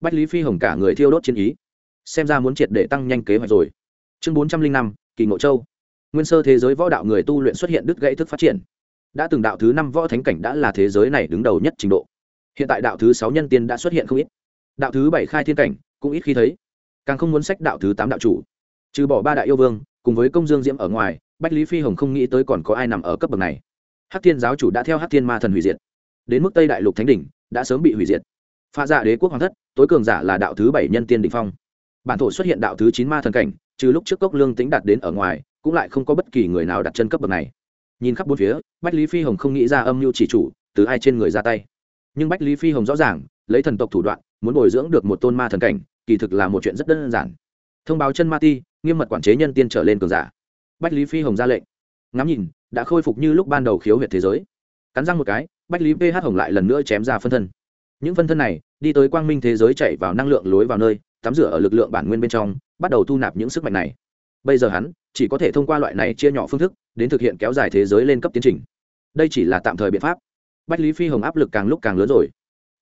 Bách lý phi hồng cả người thiêu đốt chiến ý, xem ra muốn triệt để tăng nhanh kế hoạch rồi chương bốn trăm linh năm, kỳ ngộ châu. Nguyên sơ thế giới võ đạo người tu luyện xuất hiện đứt gãy thức phát triển. Đã từng đạo thứ năm võ thánh cảnh đã là thế giới này đứng đầu nhất trình độ. Hiện tại đạo thứ sáu nhân tiên đã xuất hiện không ít. Đạo thứ bảy khai thiên cảnh, cũng ít khi thấy. Càng không muốn sách đạo thứ tám đạo chủ. Trừ bỏ ba đại yêu vương, cùng với công dương diễm ở ngoài, bách lý phi hồng không nghĩ tới còn có ai nằm ở cấp bậc này. Hắc thiên giáo chủ đã theo hắc thiên ma thần hủy diệt. Đến mức tây đại lục thánh đỉnh, đã sớm bị hủy diệt. Pha dạ đế quốc hoàng thất, tối cường giả là đạo thứ bảy nhân tiên định phong. Bản thổ xuất hiện đạo thứ chín ma thần cảnh trừ lúc trước cốc lương tính đạt đến ở ngoài, cũng lại không có bất kỳ người nào đặt chân cấp bậc này. Nhìn khắp bốn phía, bách lý phi hồng không nghĩ ra âm mưu chỉ chủ, từ ai trên người ra tay. Nhưng bách lý phi hồng rõ ràng, lấy thần tộc thủ đoạn, muốn bồi dưỡng được một tôn ma thần cảnh, kỳ thực là một chuyện rất đơn giản. Thông báo chân ma ti, nghiêm mật quản chế nhân tiên trở lên cường giả. Bách lý phi hồng ra lệnh. Ngắm nhìn, đã khôi phục như lúc ban đầu khiếu huyệt thế giới. Cắn răng một cái, bách lý ph hồng lại lần nữa chém ra phân thân. Những phân thân này, đi tới quang minh thế giới chạy vào năng lượng lối vào nơi, tắm rửa ở lực lượng bản nguyên bên trong bắt đầu thu nạp những sức mạnh này. Bây giờ hắn chỉ có thể thông qua loại này chia nhỏ phương thức đến thực hiện kéo dài thế giới lên cấp tiến trình. Đây chỉ là tạm thời biện pháp. Bách lý phi hồng áp lực càng lúc càng lớn rồi.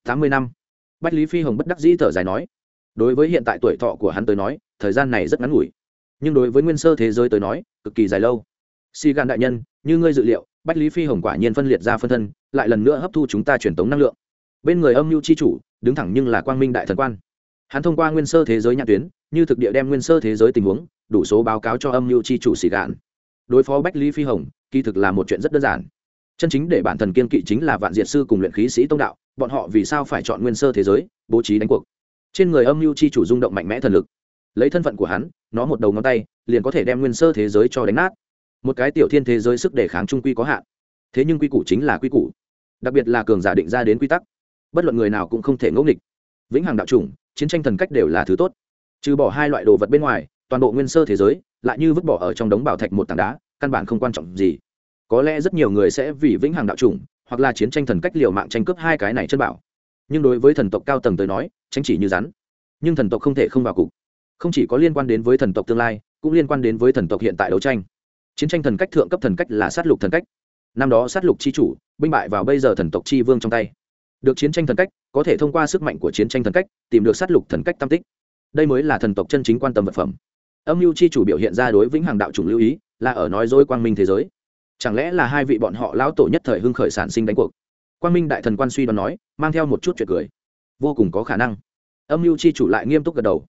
Tám mươi năm. Bách lý phi hồng bất đắc dĩ thở dài nói. Đối với hiện tại tuổi thọ của hắn tới nói, thời gian này rất ngắn ngủi. Nhưng đối với nguyên sơ thế giới tới nói, cực kỳ dài lâu. Si gan đại nhân, như ngươi dự liệu, bách lý phi hồng quả nhiên phân liệt ra phân thân, lại lần nữa hấp thu chúng ta truyền tống năng lượng. Bên người âm mưu c h i chủ, đứng thẳng nhưng là quang minh đại thần quan hắn thông qua nguyên sơ thế giới nhãn tuyến, như thực địa đem nguyên sơ thế giới tình huống, đủ số báo cáo cho âm mưu c h i chủ xì gạn. Đối phó bách lý phi hồng, kỳ thực là một chuyện rất đơn giản. Chân chính để bản thần kiên kỵ chính là vạn diệt sư cùng luyện khí sĩ tông đạo, bọn họ vì sao phải chọn nguyên sơ thế giới, bố trí đánh cuộc. Trên người âm mưu c h i chủ rung động mạnh mẽ thần lực. Lấy thân phận của hắn, nó một đầu ngón tay, liền có thể đem nguyên sơ thế giới cho đánh nát. Một cái tiểu thiên thế giới sức đề kháng trung quy có hạn. Thế nhưng quy củ chính là quy củ. Đặc biệt là cường giả định ra đến quy tắc. Bất luận người nào cũng không thể ngẫu nghịch vĩnh hằng đạo chủng, chiến tranh thần cách đều là thứ tốt. Trừ bỏ hai loại đồ vật bên ngoài, toàn bộ nguyên sơ thế giới lại như vứt bỏ ở trong đống bảo thạch một tảng đá, căn bản không quan trọng gì. Có lẽ rất nhiều người sẽ vì vĩnh hằng đạo chủng hoặc là chiến tranh thần cách liều mạng tranh cướp hai cái này chân bảo. Nhưng đối với thần tộc cao tầng tới nói tranh chỉ như rắn. Nhưng thần tộc không thể không vào cục. Không chỉ có liên quan đến với thần tộc tương lai, cũng liên quan đến với thần tộc hiện tại đấu tranh. Chiến tranh thần cách thượng cấp thần cách là sát lục thần cách. Năm đó sát lục c h i chủ, binh bại vào bây giờ thần tộc c h i vương trong tay được chiến tranh thần cách, có thể thông qua sức mạnh của chiến tranh thần cách, tìm được sát lục thần cách tam tích. Đây mới là thần tộc chân chính quan tâm vật phẩm. Âm mưu chi chủ biểu hiện ra đối vĩnh hằng đạo chủng lưu ý, là ở nói dối quang minh thế giới. Chẳng lẽ là hai vị bọn họ lão tổ nhất thời hưng khởi sản sinh đánh cuộc? Quang minh đại thần quan suy đoán nói, mang theo một chút chuyện cười. Vô cùng có khả năng. Âm mưu chi chủ lại nghiêm túc gật đầu.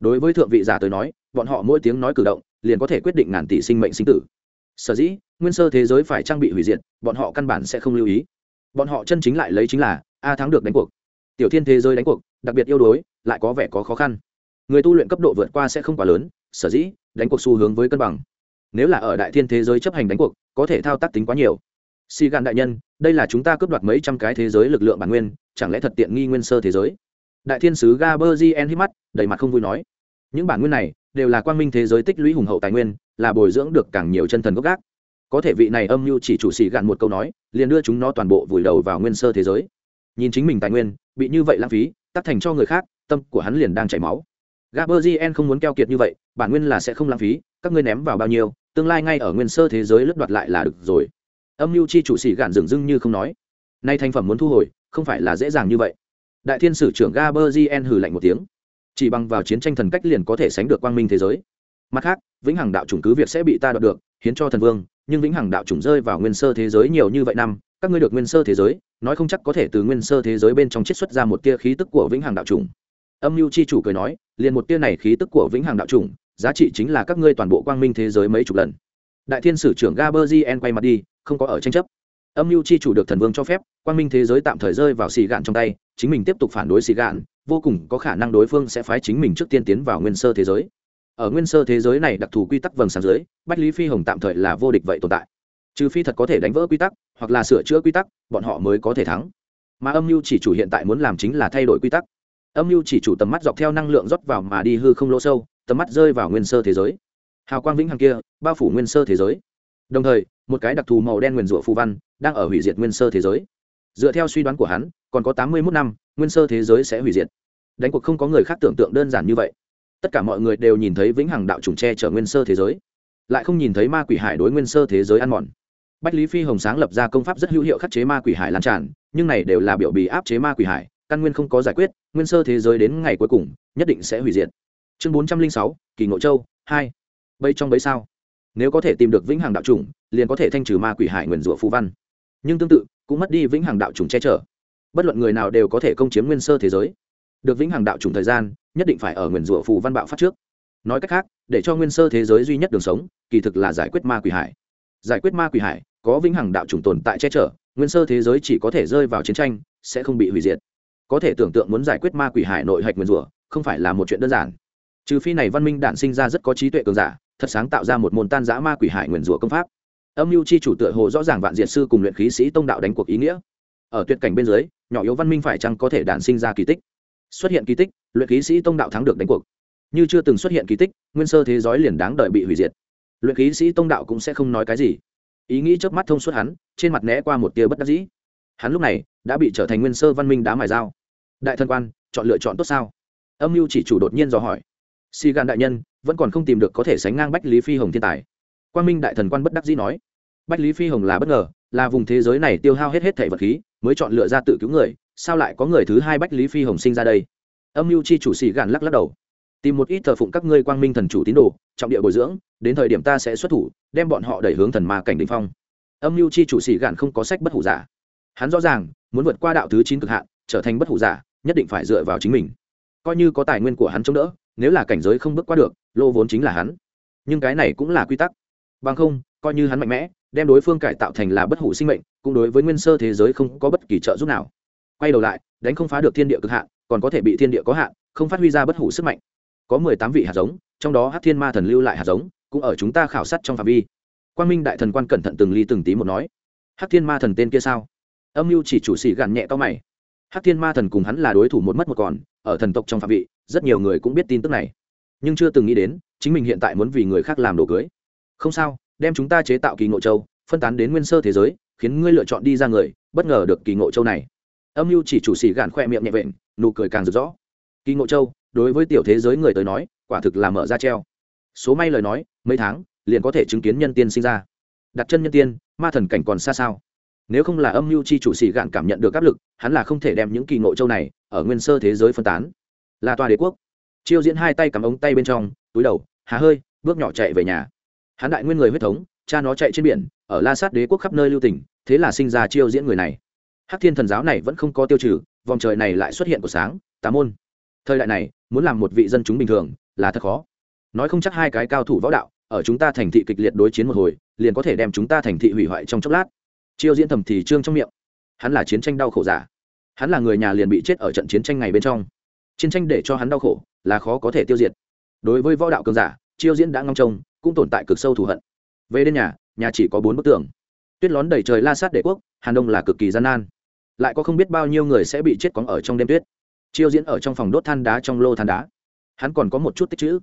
Đối với thượng vị giả tới nói, bọn họ mỗi tiếng nói cử động, liền có thể quyết định ngàn tỷ sinh mệnh sinh tử. Sở dĩ, nguyên sơ thế giới phải trang bị hủy diệt, bọn họ căn bản sẽ không lưu ý. Bọn họ chân chính lại lấy chính là a thắng được đánh cuộc. Tiểu thiên thế giới đánh cuộc đặc biệt yêu đối, lại có vẻ có khó khăn. Người tu luyện cấp độ vượt qua sẽ không quá lớn sở dĩ đánh cuộc xu hướng với cân bằng. Nếu là ở đại thiên thế giới chấp hành đánh cuộc có thể thao tác tính quá nhiều. Si gan đại nhân đây là chúng ta cướp đoạt mấy trăm cái thế giới lực lượng bản nguyên chẳng lẽ thật tiện nghi nguyên sơ thế giới? Đại thiên sứ gaberzien hít mắt đầy mặt không vui nói. Những bản nguyên này đều là quang minh thế giới tích lũy hùng hậu tài nguyên là bồi dưỡng được càng nhiều chân thần gốc gác. Có thể vị này âm mưu chỉ chủ sĩ gạn một câu nói liền đưa chúng nó toàn bộ vùi đầu vào nguyên sơ thế giới nhìn chính mình tài nguyên, bị như vậy lãng phí tắt thành cho người khác, tâm của hắn liền đang chảy máu. Gaberzien không muốn keo kiệt như vậy, bản nguyên là sẽ không lãng phí, các ngươi ném vào bao nhiêu, tương lai ngay ở nguyên sơ thế giới lướt đoạt lại là được rồi. Âm mưu chi chủ sĩ gạn dừng dưng như không nói. Nay thành phẩm muốn thu hồi, không phải là dễ dàng như vậy. Đại thiên sử trưởng gaberzien hừ lạnh một tiếng. Chỉ bằng vào chiến tranh thần cách liền có thể sánh được quang minh thế giới. Mặt khác, vĩnh hằng đạo chủng cứ việc sẽ bị ta đoạt được, hiến cho thần vương, nhưng vĩnh hằng đạo chủng rơi vào nguyên sơ thế giới nhiều như vậy năm các ngươi được nguyên sơ thế giới nói không chắc có thể từ nguyên sơ thế giới bên trong chiết xuất ra một tia khí tức của vĩnh hằng đạo trùng. âm mưu chi chủ cười nói liền một tia này khí tức của vĩnh hằng đạo trùng, giá trị chính là các ngươi toàn bộ quang minh thế giới mấy chục lần. Đại thiên sử trưởng gaberzien quay mặt đi không có ở tranh chấp. Âm mưu chi chủ được thần vương cho phép quang minh thế giới tạm thời rơi vào xì gạn trong tay chính mình tiếp tục phản đối xì gạn vô cùng có khả năng đối phương sẽ phái chính mình trước tiên tiến vào nguyên sơ thế giới. Ở nguyên sơ thế giới này đặc thù quy tắc vầng sáng dưới bách lý phi hồng tạm thời là vô địch vậy tồn tại trừ phi thật có thể đánh vỡ quy tắc, hoặc là sửa chữa quy tắc, bọn họ mới có thể thắng. Mà âm mưu chỉ chủ hiện tại muốn làm chính là thay đổi quy tắc. Âm mưu chỉ chủ tầm mắt dọc theo năng lượng rót vào mà đi hư không lỗ sâu, tầm mắt rơi vào nguyên sơ thế giới. Hào quang vĩnh hằng kia, bao phủ nguyên sơ thế giới. Đồng thời, một cái đặc thù màu đen nguyền rủa phù văn đang ở hủy diệt nguyên sơ thế giới. Dựa theo suy đoán của hắn, còn có tám mươi mốt năm, nguyên sơ thế giới sẽ hủy diệt. Đánh cuộc không có người khác tưởng tượng đơn giản như vậy. Tất cả mọi người đều nhìn thấy vĩnh hằng đạo trùng tre chở nguyên sơ thế giới. Lại không nhìn thấy ma quỷ hải đối nguyên sơ thế giới ăn mòn bách lý phi hồng sáng lập ra công pháp rất hữu hiệu khắc chế ma quỷ hải lan tràn, nhưng này đều là biểu bì áp chế ma quỷ hải, căn nguyên không có giải quyết, nguyên sơ thế giới đến ngày cuối cùng, nhất định sẽ hủy diệt. Chương bốn trăm linh sáu, kỳ ngộ châu, hai. Bây trong bấy sao nếu có thể tìm được vĩnh hằng đạo trùng liền có thể thanh trừ ma quỷ hải nguyền rủa phú văn. Nhưng tương tự, cũng mất đi vĩnh hằng đạo trùng che chở. Bất luận người nào đều có thể công chiếm nguyên sơ thế giới. Được vĩnh hằng đạo trùng thời gian, nhất định phải ở nguyền rủa phù văn bạo phát trước. Nói cách khác, để cho nguyên sơ thế giới duy nhất đường sống, kỳ thực là giải quyết ma quỷ hải. Giải quyết ma quỷ hải có vĩnh hằng đạo chủng tồn tại che chở, nguyên sơ thế giới chỉ có thể rơi vào chiến tranh, sẽ không bị hủy diệt. Có thể tưởng tượng muốn giải quyết ma quỷ hải nội hạch nguyên rủa, không phải là một chuyện đơn giản. Trừ phi này văn minh đản sinh ra rất có trí tuệ cường giả, thật sáng tạo ra một môn tan giã ma quỷ hải nguyên rủa công pháp. Âm mưu chi chủ tựa hồ rõ ràng vạn diệt sư cùng luyện khí sĩ tông đạo đánh cuộc ý nghĩa. Ở tuyệt cảnh bên dưới, nhỏ yếu văn minh phải chăng có thể đản sinh ra kỳ tích? Xuất hiện kỳ tích, luyện khí sĩ tông đạo thắng được đánh cuộc. Như chưa từng xuất hiện kỳ tích, nguyên sơ thế giới liền đáng đợi bị hủy diệt. Luyện khí sĩ tông đạo cũng sẽ không nói cái gì ý nghĩ chớp mắt thông suốt hắn, trên mặt né qua một tia bất đắc dĩ. Hắn lúc này đã bị trở thành nguyên sơ văn minh đá mài dao. Đại thân quan, chọn lựa chọn tốt sao? Âm mưu chỉ chủ đột nhiên dò hỏi. Si gan đại nhân, vẫn còn không tìm được có thể sánh ngang bách lý phi hồng thiên tài. Quan minh đại thần quan bất đắc dĩ nói. Bách lý phi hồng là bất ngờ, là vùng thế giới này tiêu hao hết hết thể vật khí, mới chọn lựa ra tự cứu người, sao lại có người thứ hai bách lý phi hồng sinh ra đây? Âm mưu chi chủ sĩ gàn lắc lắc đầu tìm một ít thờ phụng các ngươi quang minh thần chủ tín đồ, trọng địa bồi dưỡng, đến thời điểm ta sẽ xuất thủ, đem bọn họ đẩy hướng thần ma cảnh đình phong. Âm mưu chi chủ sĩ gạn không có sách bất hủ giả. Hắn rõ ràng, muốn vượt qua đạo thứ chín cực hạn, trở thành bất hủ giả, nhất định phải dựa vào chính mình. Coi như có tài nguyên của hắn chống đỡ, nếu là cảnh giới không bước qua được, lô vốn chính là hắn. Nhưng cái này cũng là quy tắc. Bằng không, coi như hắn mạnh mẽ, đem đối phương cải tạo thành là bất hủ sinh mệnh, cũng đối với nguyên sơ thế giới không có bất kỳ trợ giúp nào. Quay đầu lại, đánh không phá được thiên địa cực hạn, còn có thể bị thiên địa có hạn, không phát huy ra bất hủ sức mạnh có mười tám vị hạt giống, trong đó hát thiên ma thần lưu lại hạt giống, cũng ở chúng ta khảo sát trong phạm vi. Quan minh đại thần quan cẩn thận từng ly từng tí một nói. Hát thiên ma thần tên kia sao? Âm mưu chỉ chủ sĩ gàn nhẹ to mày. Hát thiên ma thần cùng hắn là đối thủ một mất một còn, ở thần tộc trong phạm vị rất nhiều người cũng biết tin tức này. Nhưng chưa từng nghĩ đến, chính mình hiện tại muốn vì người khác làm đồ cưới. Không sao, đem chúng ta chế tạo kỳ ngộ châu, phân tán đến nguyên sơ thế giới, khiến ngươi lựa chọn đi ra người, bất ngờ được kỳ ngộ châu này. Âm mưu chỉ chủ sĩ gàn khoe miệng nhẹ vện, nụ cười càng rực rõ kỳ ngộ châu đối với tiểu thế giới người tới nói, quả thực là mở ra treo. Số may lời nói, mấy tháng, liền có thể chứng kiến nhân tiên sinh ra. Đặt chân nhân tiên, ma thần cảnh còn xa sao? Nếu không là âm mưu chi chủ sĩ gạn cảm nhận được áp lực, hắn là không thể đem những kỳ ngộ châu này ở nguyên sơ thế giới phân tán. Là tòa đế quốc. Chiêu diễn hai tay cầm ống tay bên trong, túi đầu, hà hơi, bước nhỏ chạy về nhà. Hắn đại nguyên người huyết thống, cha nó chạy trên biển, ở la sát đế quốc khắp nơi lưu tỉnh thế là sinh ra chiêu diễn người này. Hắc thiên thần giáo này vẫn không có tiêu trừ, vòng trời này lại xuất hiện của sáng tám môn. Thời đại này muốn làm một vị dân chúng bình thường là thật khó. Nói không chắc hai cái cao thủ võ đạo ở chúng ta thành thị kịch liệt đối chiến một hồi, liền có thể đem chúng ta thành thị hủy hoại trong chốc lát. Chiêu diễn thầm thì trương trong miệng. Hắn là chiến tranh đau khổ giả. Hắn là người nhà liền bị chết ở trận chiến tranh này bên trong. Chiến tranh để cho hắn đau khổ là khó có thể tiêu diệt. Đối với võ đạo cường giả, chiêu diễn đã ngong trông, cũng tồn tại cực sâu thù hận. Về đến nhà nhà chỉ có bốn bức tường. Tuyết lón đầy trời la sát đế quốc, hàn đông là cực kỳ gian nan. Lại có không biết bao nhiêu người sẽ bị chết cóng ở trong đêm tuyết chiêu diễn ở trong phòng đốt than đá trong lô than đá. Hắn còn có một chút tích chữ.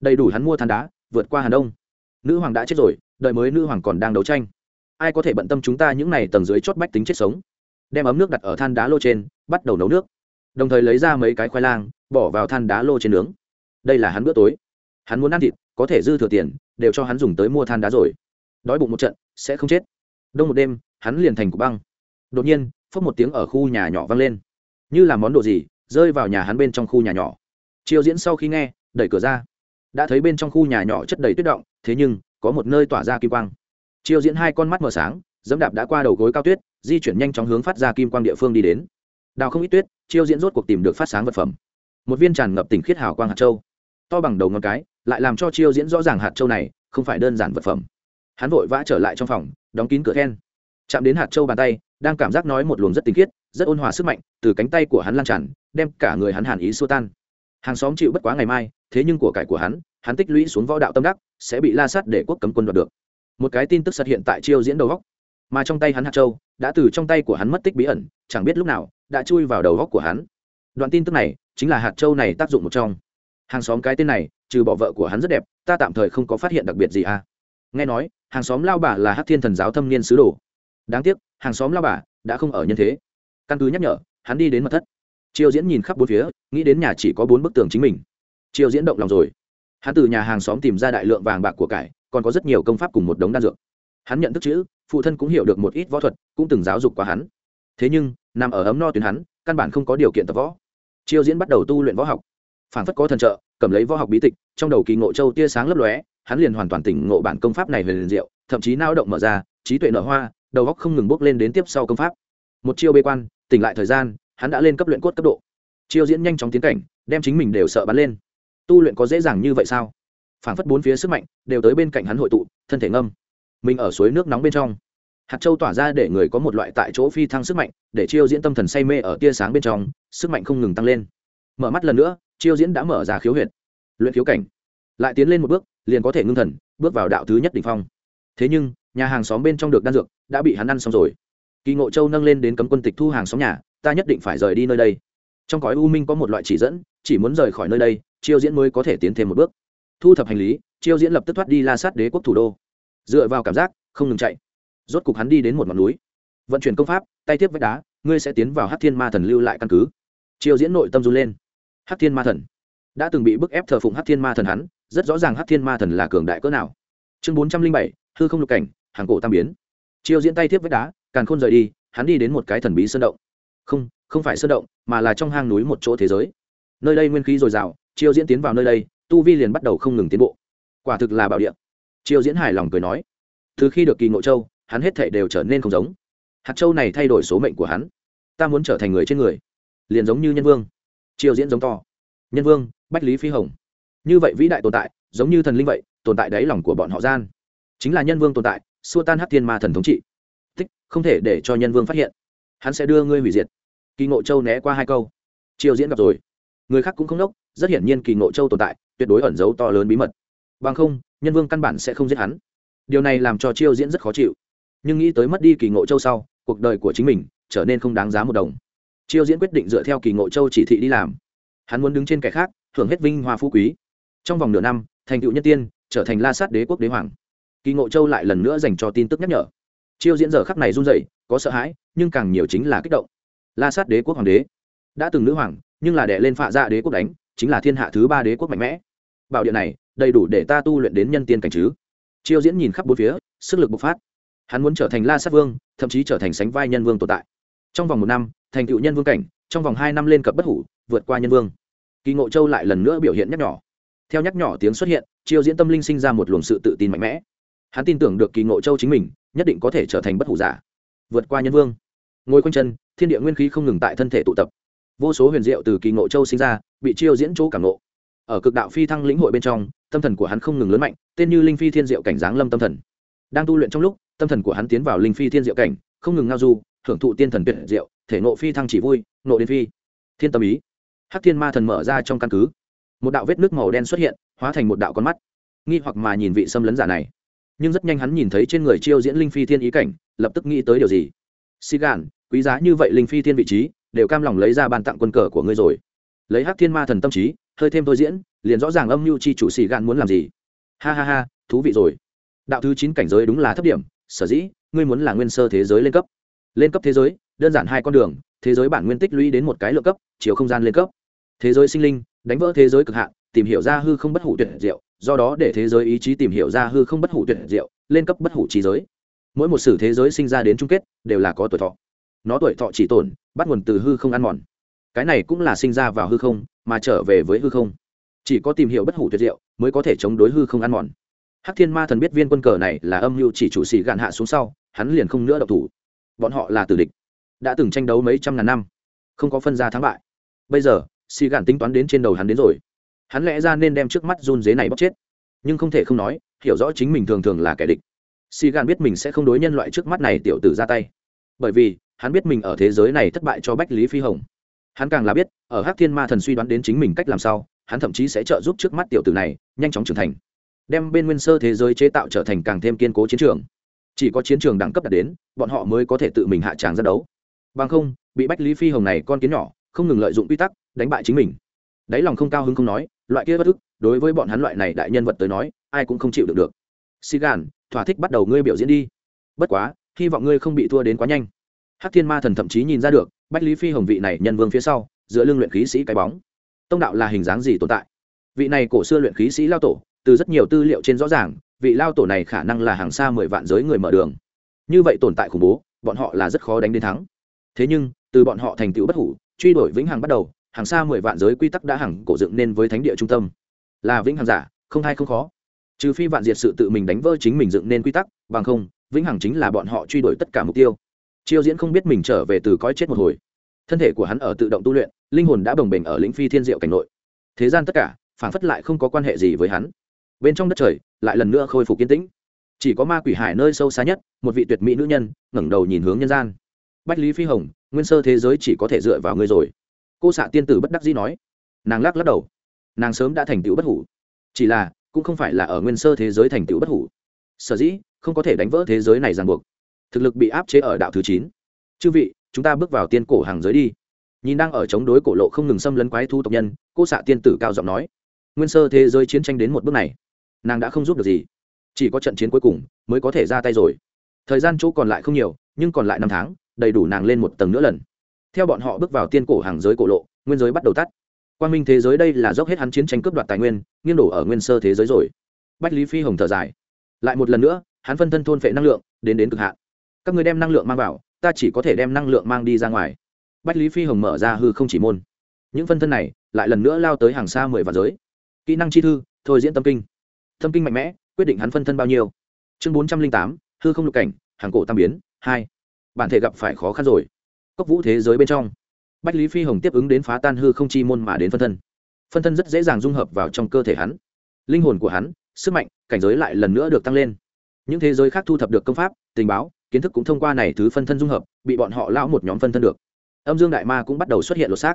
Đầy đủ hắn mua than đá, vượt qua hàn đông. Nữ hoàng đã chết rồi, đợi mới nữ hoàng còn đang đấu tranh. Ai có thể bận tâm chúng ta những n à y tầng dưới chót bách tính chết sống? Đem ấm nước đặt ở than đá lô trên, bắt đầu nấu nước. Đồng thời lấy ra mấy cái khoai lang, bỏ vào than đá lô trên nướng. Đây là hắn bữa tối. Hắn muốn ăn thịt, có thể dư thừa tiền, đều cho hắn dùng tới mua than đá rồi. Đói bụng một trận, sẽ không chết. Đông một đêm, hắn liền thành cục băng. Đột nhiên, phốc một tiếng ở khu nhà nhỏ vang lên. Như là món đồ gì rơi vào nhà hắn bên trong khu nhà nhỏ. Chiêu diễn sau khi nghe, đẩy cửa ra. Đã thấy bên trong khu nhà nhỏ chất đầy tuyết động, thế nhưng, có một nơi tỏa ra kim quang. Chiêu diễn hai con mắt mở sáng, dẫm đạp đã qua đầu gối cao tuyết, di chuyển nhanh chóng hướng phát ra kim quang địa phương đi đến. Đào không ít tuyết chiêu diễn rốt cuộc tìm được phát sáng vật phẩm. Một viên tràn ngập tỉnh khiết hào quang hạt châu. To bằng đầu ngón cái, lại làm cho chiêu diễn rõ ràng hạt châu này không phải đơn giản vật phẩm. Hắn vội vã trở lại trong phòng, đóng kín cửa then. Chạm đến hạt châu bàn tay, đang cảm giác nói một luồng rất tinh khiết, rất ôn hòa sức mạnh từ cánh tay của hắn lan tràn đem cả người hắn hàn ý xua tan. Hàng xóm chịu bất quá ngày mai, thế nhưng của cải của hắn hắn tích lũy xuống võ đạo tâm đắc, sẽ bị la sát để quốc cấm quân đoạt được. Một cái tin tức xuất hiện tại chiêu diễn đầu góc. Mà trong tay hắn hạt châu, đã từ trong tay của hắn mất tích bí ẩn, chẳng biết lúc nào, đã chui vào đầu góc của hắn. Đoạn tin tức này, chính là hạt châu này tác dụng một trong. Hàng xóm cái tên này, trừ bỏ vợ của hắn rất đẹp, ta tạm thời không có phát hiện đặc biệt gì à. Nghe nói, hàng xóm lao bà là hát thiên thần giáo thâm niên sứ đồ. Đáng tiếc, hàng xóm lao bà đã không ở nhân thế. Căn cứ nhắc nhở, hắn đi đến mật thất triều diễn nhìn khắp bốn phía, nghĩ đến nhà chỉ có bốn bức tường chính mình. Triều diễn động lòng rồi. Hắn từ nhà hàng xóm tìm ra đại lượng vàng bạc của cải, còn có rất nhiều công pháp cùng một đống đan dược. Hắn nhận thức chữ, phụ thân cũng hiểu được một ít võ thuật, cũng từng giáo dục qua hắn. Thế nhưng, nằm ở ấm no tuyến hắn, căn bản không có điều kiện tập võ. Triều diễn bắt đầu tu luyện võ học. Phản phất có thần trợ, cầm lấy võ học bí tịch, trong đầu kỳ ngộ châu tia sáng lấp lóe, hắn liền hoàn toàn tỉnh ngộ bản công pháp này về liền diệu, thậm chí nao động mở ra, trí tuệ nở hoa, đầu góc không ngừng bước lên đến tiếp sau công pháp. Một chiêu bê quan, tỉnh lại thời gian hắn đã lên cấp luyện cốt cấp độ. Chiêu diễn nhanh chóng tiến cảnh, đem chính mình đều sợ bắn lên. Tu luyện có dễ dàng như vậy sao? Phảng phất bốn phía sức mạnh đều tới bên cạnh hắn hội tụ, thân thể ngâm. Mình ở suối nước nóng bên trong. Hạt châu tỏa ra để người có một loại tại chỗ phi thăng sức mạnh, để chiêu diễn tâm thần say mê ở tia sáng bên trong, sức mạnh không ngừng tăng lên. Mở mắt lần nữa, chiêu diễn đã mở ra khiếu huyệt. Luyện khiếu cảnh. Lại tiến lên một bước, liền có thể ngưng thần, bước vào đạo thứ nhất đ ỉ n h phong. Thế nhưng, nhà hàng xóm bên trong được đan dược đã bị hắn ăn xong rồi. Kỳ ngộ châu nâng lên đến cấm quân tịch thu hàng xóm nhà ta nhất định phải rời đi nơi đây. Trong cõi u minh có một loại chỉ dẫn, chỉ muốn rời khỏi nơi đây, chiêu diễn mới có thể tiến thêm một bước. Thu thập hành lý, chiêu diễn lập tức thoát đi la sát đế quốc thủ đô. Dựa vào cảm giác, không ngừng chạy. Rốt cục hắn đi đến một ngọn núi. Vận chuyển công pháp, tay tiếp vách đá, ngươi sẽ tiến vào hát thiên ma thần lưu lại căn cứ. Chiêu diễn nội tâm run lên. Hát thiên ma thần. Đã từng bị bức ép thờ phụng hát thiên ma thần hắn, rất rõ ràng hát thiên ma thần là cường đại cỡ nào. Chương bốn trăm linh bảy, hư không lục cảnh, hàng cổ tam biến. Chiêu diễn tay tiếp vách đá, càn khôn rời đi, hắn đi đến một cái thần bí sơn động không không phải sơn động, mà là trong hang núi một chỗ thế giới. Nơi đây nguyên khí dồi dào, chiêu diễn tiến vào nơi đây, tu vi liền bắt đầu không ngừng tiến bộ. Quả thực là bảo địa. Chiêu diễn hài lòng cười nói. Từ khi được kỳ ngộ châu, hắn hết thệ đều trở nên không giống. Hạt châu này thay đổi số mệnh của hắn. Ta muốn trở thành người trên người. Liền giống như nhân vương. Chiêu diễn giống to. Nhân vương, bách lý phi hồng. Như vậy vĩ đại tồn tại, giống như thần linh vậy, tồn tại đáy lòng của bọn họ gian. Chính là nhân vương tồn tại, xua tan hát thiên ma thần thống trị. Tích không thể để cho nhân vương phát hiện. Hắn sẽ đưa ngươi hủy diệt kỳ ngộ châu né qua hai câu. Triều diễn gặp rồi. Người khác cũng không đốc, rất hiển nhiên kỳ ngộ châu tồn tại, tuyệt đối ẩn giấu to lớn bí mật. Bằng không, nhân vương căn bản sẽ không giết hắn. Điều này làm cho chiêu diễn rất khó chịu. Nhưng nghĩ tới mất đi kỳ ngộ châu sau, cuộc đời của chính mình trở nên không đáng giá một đồng. Chiêu diễn quyết định dựa theo kỳ ngộ châu chỉ thị đi làm. Hắn muốn đứng trên kẻ khác hưởng hết vinh hoa phú quý. Trong vòng nửa năm, thành tựu nhân tiên, trở thành la sát đế quốc đế hoàng. Kỳ ngộ châu lại lần nữa dành cho tin tức nhắc nhở. Chiêu diễn giờ khắc này run rẩy, có sợ hãi, nhưng càng nhiều chính là kích động la sát đế quốc hoàng đế. Đã từng nữ hoàng, nhưng là đệ lên phạ dạ đế quốc đánh, chính là thiên hạ thứ ba đế quốc mạnh mẽ. Bảo điện này, đầy đủ để ta tu luyện đến nhân tiên cảnh chứ. Chiêu diễn nhìn khắp bốn phía, sức lực bộc phát. Hắn muốn trở thành la sát vương, thậm chí trở thành sánh vai nhân vương tồn tại. Trong vòng một năm, thành tựu nhân vương cảnh, trong vòng hai năm lên cập bất hủ, vượt qua nhân vương. Kỳ ngộ châu lại lần nữa biểu hiện nhắc nhỏ. Theo nhắc nhỏ tiếng xuất hiện, chiêu diễn tâm linh sinh ra một luồng sự tự tin mạnh mẽ. Hắn tin tưởng được kỳ ngộ châu chính mình, nhất định có thể trở thành bất hủ giả. Vượt qua nhân vương. Ngồi quanh chân thiên địa nguyên khí không ngừng tại thân thể tụ tập. Vô số huyền diệu từ kỳ ngộ châu sinh ra, bị chiêu diễn chỗ cảm ngộ. Ở cực đạo phi thăng lĩnh hội bên trong, tâm thần của hắn không ngừng lớn mạnh, tên như linh phi thiên diệu cảnh giáng lâm tâm thần. Đang tu luyện trong lúc, tâm thần của hắn tiến vào linh phi thiên diệu cảnh, không ngừng ngao du hưởng thụ tiên thần tuyệt diệu, thể nộ phi thăng chỉ vui nộ đến phi. Thiên tâm ý. Hắc thiên ma thần mở ra trong căn cứ. Một đạo vết nước màu đen xuất hiện, hóa thành một đạo con mắt. Nghi hoặc mà nhìn vị xâm lấn giả này. Nhưng rất nhanh hắn nhìn thấy trên người chiêu diễn linh phi thiên ý cảnh, lập tức nghĩ tới điều gì? Xì gàn quý giá như vậy linh phi thiên vị trí, đều cam lòng lấy ra bàn tặng quân cờ của ngươi rồi. Lấy hắc thiên ma thần tâm trí, hơi thêm thôi diễn, liền rõ ràng âm mưu chi chủ xì gạn muốn làm gì. Ha ha ha, thú vị rồi. Đạo thứ chín cảnh giới đúng là thấp điểm, sở dĩ, ngươi muốn là nguyên sơ thế giới lên cấp. Lên cấp thế giới, đơn giản hai con đường, thế giới bản nguyên tích lũy đến một cái lượng cấp, chiều không gian lên cấp. Thế giới sinh linh, đánh vỡ thế giới cực hạn, tìm hiểu ra hư không bất hủ tuyệt diệu, do đó để thế giới ý chí tìm hiểu ra hư không bất hủ tuyệt diệu, lên cấp bất hủ trí giới. Mỗi một sử thế giới sinh ra đến chung kết, đều là có tuổi thọ nó tuổi thọ chỉ tổn, bắt nguồn từ hư không ăn mòn. Cái này cũng là sinh ra vào hư không, mà trở về với hư không. Chỉ có tìm hiểu bất hủ tuyệt diệu, mới có thể chống đối hư không ăn mòn. Hắc thiên ma thần biết viên quân cờ này là âm mưu chỉ chủ sĩ gạn hạ xuống sau, hắn liền không nữa độc thủ. Bọn họ là tử địch, đã từng tranh đấu mấy trăm ngàn năm, không có phân ra thắng bại. Bây giờ xì gạn tính toán đến trên đầu hắn đến rồi. Hắn lẽ ra nên đem trước mắt run dế này bóc chết. Nhưng không thể không nói, hiểu rõ chính mình thường thường là kẻ địch. Xì gạn biết mình sẽ không đối nhân loại trước mắt này tiểu tử ra tay. Bởi vì hắn biết mình ở thế giới này thất bại cho bách lý phi hồng. Hắn càng là biết, ở hắc thiên ma thần suy đoán đến chính mình cách làm sao, hắn thậm chí sẽ trợ giúp trước mắt tiểu tử này, nhanh chóng trưởng thành. Đem bên nguyên sơ thế giới chế tạo trở thành càng thêm kiên cố chiến trường. Chỉ có chiến trường đẳng cấp đạt đến, bọn họ mới có thể tự mình hạ tràng ra đấu. Bằng không, bị bách lý phi hồng này con kiến nhỏ, không ngừng lợi dụng quy tắc, đánh bại chính mình. Đáy lòng không cao hứng không nói, loại kia bất ức, đối với bọn hắn loại này đại nhân vật tới nói, ai cũng không chịu được được. Xì gàn, thỏa thích bắt đầu ngươi biểu diễn đi. Bất quá, hy vọng ngươi không bị thua đến quá nhanh hắc thiên ma thần thậm chí nhìn ra được, bách lý phi hồng vị này nhân vương phía sau, giữa lưng luyện khí sĩ cái bóng. Tông đạo là hình dáng gì tồn tại? Vị này cổ xưa luyện khí sĩ lao tổ, từ rất nhiều tư liệu trên rõ ràng, vị lao tổ này khả năng là hàng xa mười vạn giới người mở đường. Như vậy tồn tại khủng bố, bọn họ là rất khó đánh đến thắng. Thế nhưng, từ bọn họ thành tựu bất hủ, truy đuổi vĩnh hằng bắt đầu, hàng xa mười vạn giới quy tắc đã hằng cổ dựng nên với thánh địa trung tâm. Là vĩnh hằng giả, không hay không khó. Trừ phi vạn diệt sự tự mình đánh vỡ chính mình dựng nên quy tắc, bằng không, vĩnh hằng chính là bọn họ truy đuổi tất cả mục tiêu chiêu diễn không biết mình trở về từ cõi chết một hồi. Thân thể của hắn ở tự động tu luyện, linh hồn đã bồng bềnh ở lĩnh phi thiên diệu cảnh nội. Thế gian tất cả phản phất lại không có quan hệ gì với hắn. Bên trong đất trời, lại lần nữa khôi phục kiên tĩnh. Chỉ có ma quỷ hải nơi sâu xa nhất, một vị tuyệt mỹ nữ nhân, ngẩng đầu nhìn hướng nhân gian. Bách lý phi hồng, nguyên sơ thế giới chỉ có thể dựa vào ngươi rồi. Cô xạ tiên tử bất đắc dĩ nói. Nàng lắc lắc đầu. Nàng sớm đã thành tựu bất hủ. Chỉ là, cũng không phải là ở nguyên sơ thế giới thành tựu bất hủ. Sở dĩ, không có thể đánh vỡ thế giới này ràng buộc thực lực bị áp chế ở đạo thứ chín. Chư vị, chúng ta bước vào tiên cổ hàng giới đi. Nhìn đang ở chống đối cổ lộ không ngừng xâm lấn quái thu tộc nhân, cô xạ tiên tử cao giọng nói. Nguyên sơ thế giới chiến tranh đến một bước này, nàng đã không giúp được gì. Chỉ có trận chiến cuối cùng mới có thể ra tay rồi. Thời gian chỗ còn lại không nhiều, nhưng còn lại năm tháng, đầy đủ nàng lên một tầng nữa lần. Theo bọn họ bước vào tiên cổ hàng giới cổ lộ, nguyên giới bắt đầu tắt. Quan minh thế giới đây là dốc hết hắn chiến tranh cướp đoạt tài nguyên, nghiêng đổ ở nguyên sơ thế giới rồi. Bách lý phi hồng thở dài. Lại một lần nữa, hắn phân thân thôn phệ năng lượng, đến đến cực hạn các người đem năng lượng mang vào, ta chỉ có thể đem năng lượng mang đi ra ngoài. Bách lý phi hồng mở ra hư không chỉ môn. Những phân thân này lại lần nữa lao tới hàng xa mười và giới. Kỹ năng chi thư, thôi diễn tâm kinh. Tâm kinh mạnh mẽ, quyết định hắn phân thân bao nhiêu. Chương bốn trăm linh tám, hư không lục cảnh, hàng cổ tam biến, hai. Bản thể gặp phải khó khăn rồi. Cốc vũ thế giới bên trong. Bách lý phi hồng tiếp ứng đến phá tan hư không chi môn mà đến phân thân. Phân thân rất dễ dàng dung hợp vào trong cơ thể hắn. Linh hồn của hắn, sức mạnh, cảnh giới lại lần nữa được tăng lên. Những thế giới khác thu thập được công pháp, tình báo kiến thức cũng thông qua này thứ phân thân dung hợp, bị bọn họ lão một nhóm phân thân được. Âm dương đại ma cũng bắt đầu xuất hiện lột xác.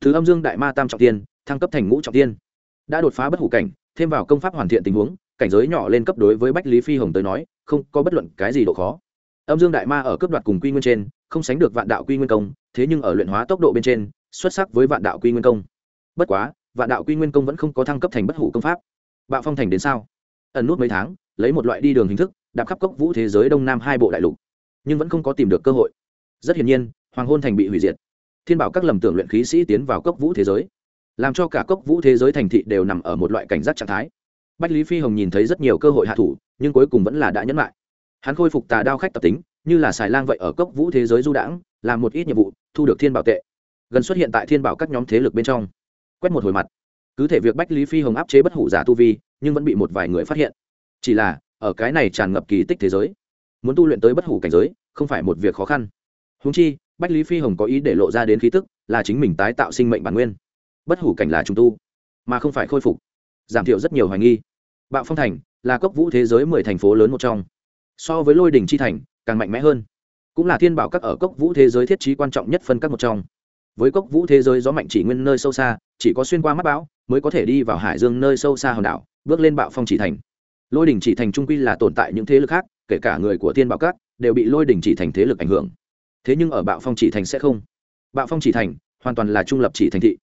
Thứ âm dương đại ma tam trọng tiên, thăng cấp thành ngũ trọng tiên. Đã đột phá bất hủ cảnh, thêm vào công pháp hoàn thiện tình huống, cảnh giới nhỏ lên cấp đối với bách lý phi hồng tới nói, không có bất luận cái gì độ khó. Âm dương đại ma ở cấp đoạt cùng quy nguyên trên, không sánh được vạn đạo quy nguyên công, thế nhưng ở luyện hóa tốc độ bên trên, xuất sắc với vạn đạo quy nguyên công. Bất quá, vạn đạo quy nguyên công vẫn không có thăng cấp thành bất hủ công pháp. Bạo phong thành đến sao? Ẩn nút mấy tháng, lấy một loại đi đường hình thức đạp khắp cốc vũ thế giới đông nam hai bộ đại lục, nhưng vẫn không có tìm được cơ hội. Rất hiển nhiên, hoàng hôn thành bị hủy diệt. Thiên bảo các lầm tưởng luyện khí sĩ tiến vào cốc vũ thế giới, làm cho cả cốc vũ thế giới thành thị đều nằm ở một loại cảnh giác trạng thái. Bách lý phi hồng nhìn thấy rất nhiều cơ hội hạ thủ, nhưng cuối cùng vẫn là đã nhẫn lại. Hắn khôi phục tà đao khách tập tính, như là xài lang vậy ở cốc vũ thế giới du đãng, làm một ít nhiệm vụ, thu được thiên bảo tệ. Gần xuất hiện tại thiên bảo các nhóm thế lực bên trong. Quét một hồi mặt. Cứ thể việc bách lý phi hồng áp chế bất hủ giả tu vi, nhưng vẫn bị một vài người phát hiện. Chỉ là ở cái này tràn ngập kỳ tích thế giới. Muốn tu luyện tới bất hủ cảnh giới, không phải một việc khó khăn. Húng chi, bách lý phi hồng có ý để lộ ra đến khí tức, là chính mình tái tạo sinh mệnh bản nguyên. Bất hủ cảnh là trùng tu, mà không phải khôi phục. Giảm thiểu rất nhiều hoài nghi. Bạo phong thành là cốc vũ thế giới mười thành phố lớn một trong. So với lôi đình chi thành, càng mạnh mẽ hơn. Cũng là thiên bảo các ở cốc vũ thế giới thiết trí quan trọng nhất phân các một trong. Với cốc vũ thế giới gió mạnh chỉ nguyên nơi sâu xa, chỉ có xuyên qua mắt bão, mới có thể đi vào hải dương nơi sâu xa hòn đảo, bước lên bạo phong chỉ thành lôi đình chỉ thành trung quy là tồn tại những thế lực khác, kể cả người của thiên bảo các, đều bị lôi đình chỉ thành thế lực ảnh hưởng. Thế nhưng ở bạo phong chỉ thành sẽ không. Bạo phong chỉ thành, hoàn toàn là trung lập chỉ thành thị.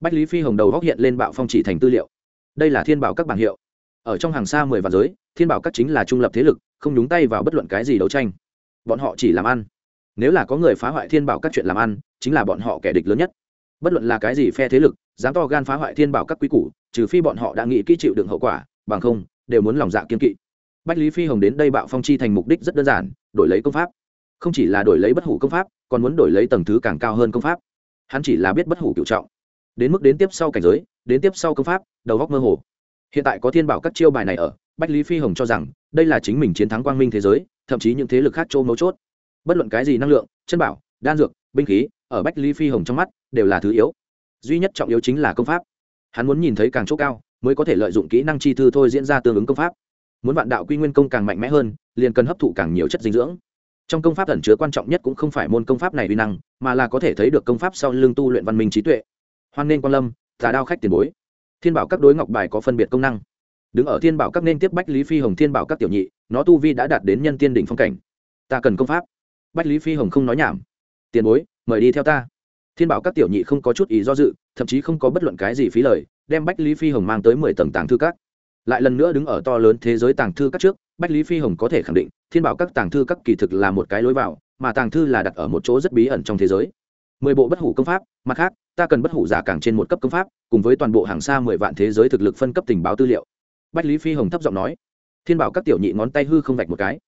Bách lý phi hồng đầu góc hiện lên bạo phong chỉ thành tư liệu. Đây là thiên bảo các bảng hiệu. Ở trong hàng xa mười vạn giới, thiên bảo các chính là trung lập thế lực, không nhúng tay vào bất luận cái gì đấu tranh. Bọn họ chỉ làm ăn. Nếu là có người phá hoại thiên bảo các chuyện làm ăn, chính là bọn họ kẻ địch lớn nhất. Bất luận là cái gì phe thế lực, dám to gan phá hoại thiên bảo các quý củ, trừ phi bọn họ đã nghĩ kỹ chịu đựng hậu quả, bằng không đều muốn lòng dạ kiên kỵ. Bách lý phi hồng đến đây bạo phong chi thành mục đích rất đơn giản, đổi lấy công pháp. Không chỉ là đổi lấy bất hủ công pháp, còn muốn đổi lấy tầng thứ càng cao hơn công pháp. Hắn chỉ là biết bất hủ cựu trọng. Đến mức đến tiếp sau cảnh giới, đến tiếp sau công pháp, đầu góc mơ hồ. Hiện tại có thiên bảo các chiêu bài này ở, bách lý phi hồng cho rằng, đây là chính mình chiến thắng quang minh thế giới, thậm chí những thế lực khác chỗ mấu chốt. Bất luận cái gì năng lượng, chân bảo, đan dược, binh khí, ở bách lý phi hồng trong mắt, đều là thứ yếu. Duy nhất trọng yếu chính là công pháp. Hắn muốn nhìn thấy càng chỗ cao mới có thể lợi dụng kỹ năng chi thư thôi diễn ra tương ứng công pháp. Muốn vạn đạo quy nguyên công càng mạnh mẽ hơn, liền cần hấp thụ càng nhiều chất dinh dưỡng. Trong công pháp ẩn chứa quan trọng nhất cũng không phải môn công pháp này uy năng, mà là có thể thấy được công pháp sau lưng tu luyện văn minh trí tuệ. Hoan nên quan lâm, tà đao khách tiền bối. Thiên bảo các đối ngọc bài có phân biệt công năng. Đứng ở thiên bảo các nên tiếp bách lý phi hồng thiên bảo các tiểu nhị, nó tu vi đã đạt đến nhân tiên đỉnh phong cảnh. Ta cần công pháp. Bách lý phi hồng không nói nhảm. Tiền bối, mời đi theo ta. Thiên bảo các tiểu nhị không có chút ý do dự, thậm chí không có bất luận cái gì phí lời đem bách lý phi hồng mang tới mười tầng tàng thư các. Lại lần nữa đứng ở to lớn thế giới tàng thư các trước, bách lý phi hồng có thể khẳng định, thiên bảo các tàng thư các kỳ thực là một cái lối vào, mà tàng thư là đặt ở một chỗ rất bí ẩn trong thế giới. Mười bộ bất hủ công pháp, mặt khác, ta cần bất hủ giả càng trên một cấp công pháp, cùng với toàn bộ hàng xa mười vạn thế giới thực lực phân cấp tình báo tư liệu. Bách lý phi hồng thấp giọng nói, thiên bảo các tiểu nhị ngón tay hư không vạch một cái.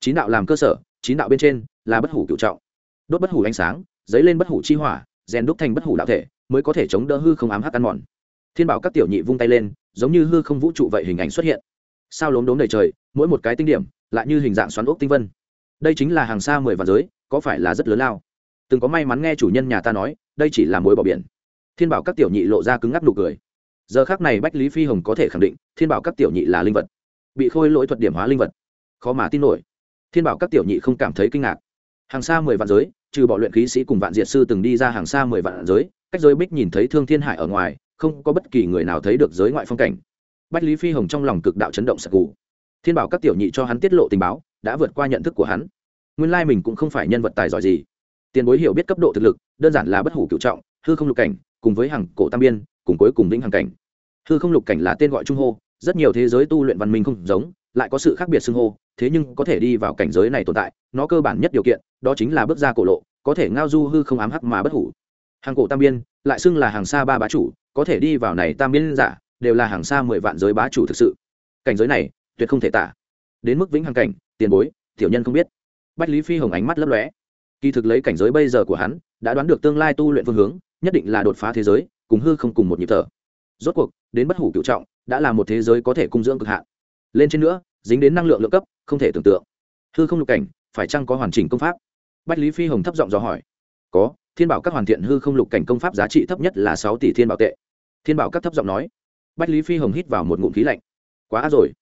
Chín đạo làm cơ sở, chín đạo bên trên là bất hủ cựu trọng. Đốt bất hủ ánh sáng, dấy lên bất hủ chi hỏa, rèn đúc thành bất hủ đạo thể, mới có thể chống đỡ hư không ám hắc ăn mòn thiên bảo các tiểu nhị vung tay lên, giống như hư không vũ trụ vậy hình ảnh xuất hiện. Sao lốm đốm đầy trời, mỗi một cái tinh điểm, lại như hình dạng xoắn ốc tinh vân. Đây chính là hàng xa mười vạn giới, có phải là rất lớn lao? Từng có may mắn nghe chủ nhân nhà ta nói, đây chỉ là mối bỏ biển. Thiên bảo các tiểu nhị lộ ra cứng ngắc nụ cười. Giờ khác này bách lý phi hồng có thể khẳng định, thiên bảo các tiểu nhị là linh vật. Bị khôi lỗi thuật điểm hóa linh vật. Khó mà tin nổi. Thiên bảo các tiểu nhị không cảm thấy kinh ngạc. Hàng xa mười vạn giới, trừ bỏ luyện khí sĩ cùng vạn diệt sư từng đi ra hàng xa mười vạn giới, cách giới bích nhìn thấy thương thiên hải ở ngoài không có bất kỳ người nào thấy được giới ngoại phong cảnh. Bách lý phi hồng trong lòng cực đạo chấn động sặc cụ thiên bảo các tiểu nhị cho hắn tiết lộ tình báo, đã vượt qua nhận thức của hắn. Nguyên lai mình cũng không phải nhân vật tài giỏi gì. Tiền bối hiểu biết cấp độ thực lực, đơn giản là bất hủ cựu trọng, hư không lục cảnh, cùng với hàng cổ tam biên, cùng cuối cùng vĩnh hàng cảnh. Hư không lục cảnh là tên gọi trung hô, rất nhiều thế giới tu luyện văn minh không giống, lại có sự khác biệt xưng hô, thế nhưng có thể đi vào cảnh giới này tồn tại, nó cơ bản nhất điều kiện, đó chính là bước ra cổ lộ, có thể ngao du hư không ám hắc mà bất hủ. Hàng cổ tam biên, lại xưng là hàng xa ba bá chủ có thể đi vào này tam biên giả, đều là hàng xa mười vạn giới bá chủ thực sự. Cảnh giới này, tuyệt không thể tả. Đến mức vĩnh hằng cảnh, tiền bối, tiểu nhân không biết. Bách lý phi hồng ánh mắt lấp lóe. Kỳ thực lấy cảnh giới bây giờ của hắn, đã đoán được tương lai tu luyện phương hướng, nhất định là đột phá thế giới, cùng hư không cùng một nhịp thở. Rốt cuộc, đến bất hủ cựu trọng, đã là một thế giới có thể cung dưỡng cực hạn. Lên trên nữa, dính đến năng lượng lượng cấp, không thể tưởng tượng. Hư không lục cảnh, phải chăng có hoàn chỉnh công pháp? Bách lý phi hồng thấp giọng dò hỏi. Có thiên bảo các hoàn thiện hư không lục cảnh công pháp giá trị thấp nhất là sáu tỷ thiên bảo tệ. Thiên bảo các thấp giọng nói, bách lý phi hồng hít vào một ngụm khí lạnh. Quá rồi.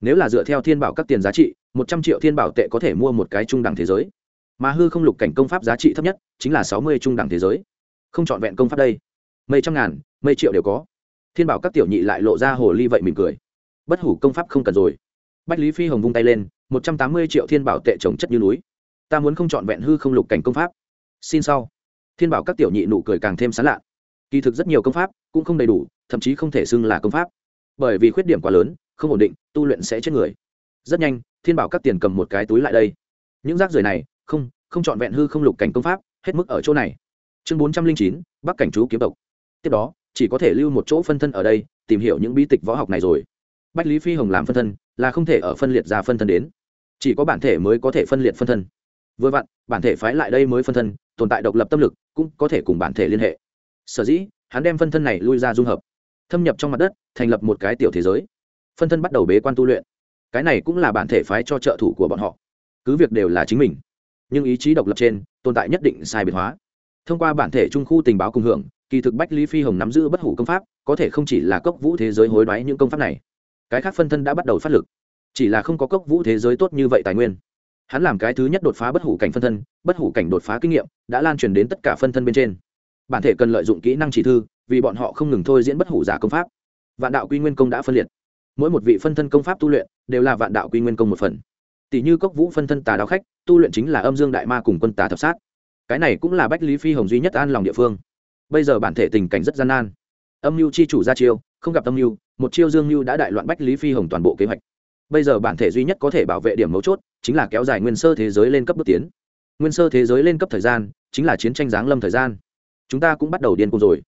Nếu là dựa theo thiên bảo các tiền giá trị, một trăm triệu thiên bảo tệ có thể mua một cái trung đẳng thế giới. Mà hư không lục cảnh công pháp giá trị thấp nhất chính là sáu mươi trung đẳng thế giới. Không c h ọ n vẹn công pháp đây. Mấy trăm ngàn, mấy triệu đều có. Thiên bảo các tiểu nhị lại lộ ra hồ ly vậy mỉm cười. Bất hủ công pháp không cần rồi. Bách lý phi hồng vung tay lên, một trăm tám mươi triệu thiên bảo tệ trồng chất như núi. Ta muốn không c h ọ n vẹn hư không lục cảnh công pháp. Xin sau thiên bảo các tiểu nhị nụ cười càng thêm sán lạ kỳ thực rất nhiều công pháp cũng không đầy đủ, thậm chí không thể xưng là công pháp. Bởi vì khuyết điểm quá lớn, không ổn định, tu luyện sẽ chết người. Rất nhanh, thiên bảo các tiền cầm một cái túi lại đây. Những rác rưởi này, không không trọn vẹn hư không lục cảnh công pháp, hết mức ở chỗ này. Chương bốn trăm linh chín, bắc cảnh chú kiếm tộc. Tiếp đó, chỉ có thể lưu một chỗ phân thân ở đây, tìm hiểu những bí tịch võ học này rồi. Bách lý phi hồng làm phân thân, là không thể ở phân liệt ra phân thân đến. Chỉ có bản thể mới có thể phân liệt phân thân. Vừa vặn, bản thể phái lại đây mới phân thân tồn tại độc lập tâm lực, cũng có thể cùng bản thể liên hệ. Sở dĩ, hắn đem phân thân này lui ra dung hợp, thâm nhập trong mặt đất, thành lập một cái tiểu thế giới. Phân thân bắt đầu bế quan tu luyện. Cái này cũng là bản thể phái cho trợ thủ của bọn họ. Cứ việc đều là chính mình, nhưng ý chí độc lập trên, tồn tại nhất định sai biệt hóa. Thông qua bản thể trung khu tình báo cùng hưởng, kỳ thực bách lý phi hồng nắm giữ bất hủ công pháp, có thể không chỉ là cốc vũ thế giới hối đoái những công pháp này, cái khác phân thân đã bắt đầu phát lực. Chỉ là không có cốc vũ thế giới tốt như vậy tài nguyên hắn làm cái thứ nhất đột phá bất hủ cảnh phân thân, bất hủ cảnh đột phá kinh nghiệm đã lan truyền đến tất cả phân thân bên trên. Bản thể cần lợi dụng kỹ năng chỉ thư, vì bọn họ không ngừng thôi diễn bất hủ giả công pháp. Vạn đạo quy nguyên công đã phân liệt. Mỗi một vị phân thân công pháp tu luyện đều là vạn đạo quy nguyên công một phần. Tỷ như cốc vũ phân thân tà đạo khách, tu luyện chính là âm dương đại ma cùng quân tà thập sát. Cái này cũng là bách lý phi hồng duy nhất an lòng địa phương. Bây giờ bản thể tình cảnh rất gian nan. Âm mưu chi chủ ra chiêu, không gặp âm mưu một chiêu dương mưu đã đại loạn bách lý phi hồng toàn bộ kế hoạch. Bây giờ bản thể duy nhất có thể bảo vệ điểm mấu chốt chính là kéo dài nguyên sơ thế giới lên cấp bước tiến. Nguyên sơ thế giới lên cấp thời gian chính là chiến tranh giáng lâm thời gian. Chúng ta cũng bắt đầu điên cuồng rồi.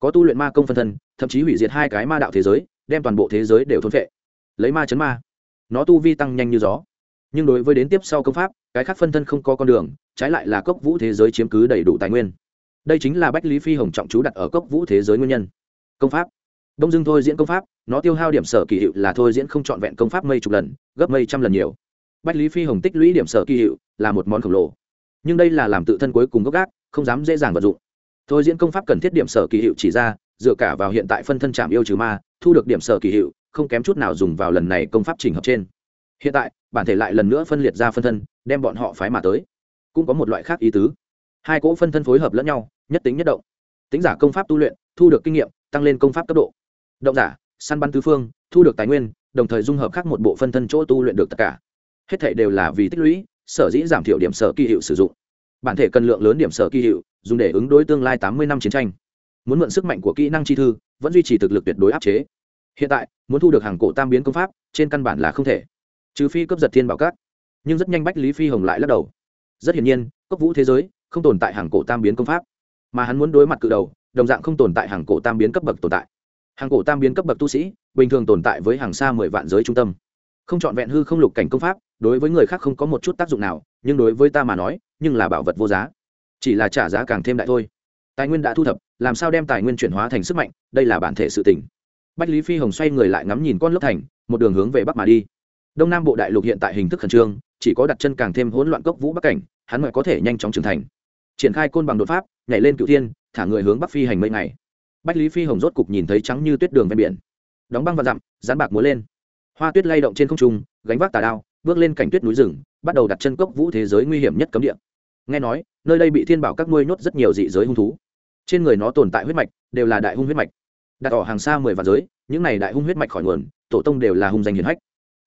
Có tu luyện ma công phân thân, thậm chí hủy diệt hai cái ma đạo thế giới, đem toàn bộ thế giới đều thôn vệ lấy ma chấn ma, nó tu vi tăng nhanh như gió. Nhưng đối với đến tiếp sau công pháp, cái khác phân thân không có con đường, trái lại là cốc vũ thế giới chiếm cứ đầy đủ tài nguyên. Đây chính là bách lý phi hồng trọng chú đặt ở cốc vũ thế giới nguyên nhân. Công pháp. Đông Dương thôi diễn công pháp, nó tiêu hao điểm sở kỳ hiệu là thôi diễn không trọn vẹn công pháp mây chục lần, gấp mây trăm lần nhiều bách lý phi hồng tích lũy điểm sở kỳ hiệu là một món khổng lồ. Nhưng đây là làm tự thân cuối cùng gốc gác, không dám dễ dàng vận dụng. Thôi diễn công pháp cần thiết điểm sở kỳ hiệu chỉ ra, dựa cả vào hiện tại phân thân trạm yêu trừ ma, thu được điểm sở kỳ hiệu, không kém chút nào dùng vào lần này công pháp trình hợp trên. Hiện tại, bản thể lại lần nữa phân liệt ra phân thân, đem bọn họ phái mà tới. Cũng có một loại khác ý tứ. Hai cỗ phân thân phối hợp lẫn nhau, nhất tính nhất động. Tính giả công pháp tu luyện, thu được kinh nghiệm, tăng lên công pháp cấp độ. Động giả, săn bắn tứ phương, thu được tài nguyên, đồng thời dung hợp khác một bộ phân thân chỗ tu luyện được tất cả hết thảy đều là vì tích lũy, sở dĩ giảm thiểu điểm sở kỳ hiệu sử dụng. Bản thể cần lượng lớn điểm sở kỳ hiệu, dùng để ứng đối tương lai tám mươi năm chiến tranh. Muốn mượn sức mạnh của kỹ năng chi thư, vẫn duy trì thực lực tuyệt đối áp chế. Hiện tại, muốn thu được hàng cổ tam biến công pháp, trên căn bản là không thể. Trừ phi cấp giật thiên bảo cát nhưng rất nhanh bách lý phi hồng lại lắc đầu. Rất hiển nhiên, cấp vũ thế giới không tồn tại hàng cổ tam biến công pháp. Mà hắn muốn đối mặt cự đầu, đồng dạng không tồn tại hàng cổ tam biến cấp bậc tồn tại. Hàng cổ tam biến cấp bậc tu sĩ, bình thường tồn tại với hàng xa mười vạn giới trung tâm. Không chọn vẹn hư không lục cảnh công pháp đối với người khác không có một chút tác dụng nào, nhưng đối với ta mà nói, nhưng là bảo vật vô giá. Chỉ là trả giá càng thêm đại thôi. Tài nguyên đã thu thập, làm sao đem tài nguyên chuyển hóa thành sức mạnh, đây là bản thể sự tỉnh bách lý phi hồng xoay người lại ngắm nhìn con lốc thành, một đường hướng về bắc mà đi. Đông nam bộ đại lục hiện tại hình thức khẩn trương, chỉ có đặt chân càng thêm hỗn loạn cốc vũ bắc cảnh, hắn ngoại có thể nhanh chóng trưởng thành. Triển khai côn bằng đột pháp, nhảy lên cựu thiên, thả người hướng bắc phi hành mây ngày. Bách lý phi hồng rốt cục nhìn thấy trắng như tuyết đường ven biển. Đóng băng và dặm dán bạc múa lên. Hoa tuyết lay động trên không trung, gánh vác tà đao bước lên cảnh tuyết núi rừng, bắt đầu đặt chân cốc vũ thế giới nguy hiểm nhất cấm địa. Nghe nói, nơi đây bị thiên bảo các nuôi nhốt rất nhiều dị giới hung thú. Trên người nó tồn tại huyết mạch, đều là đại hung huyết mạch. Đặt ở hàng xa mười vạn giới, những này đại hung huyết mạch khỏi nguồn, tổ tông đều là hung danh hiền hách.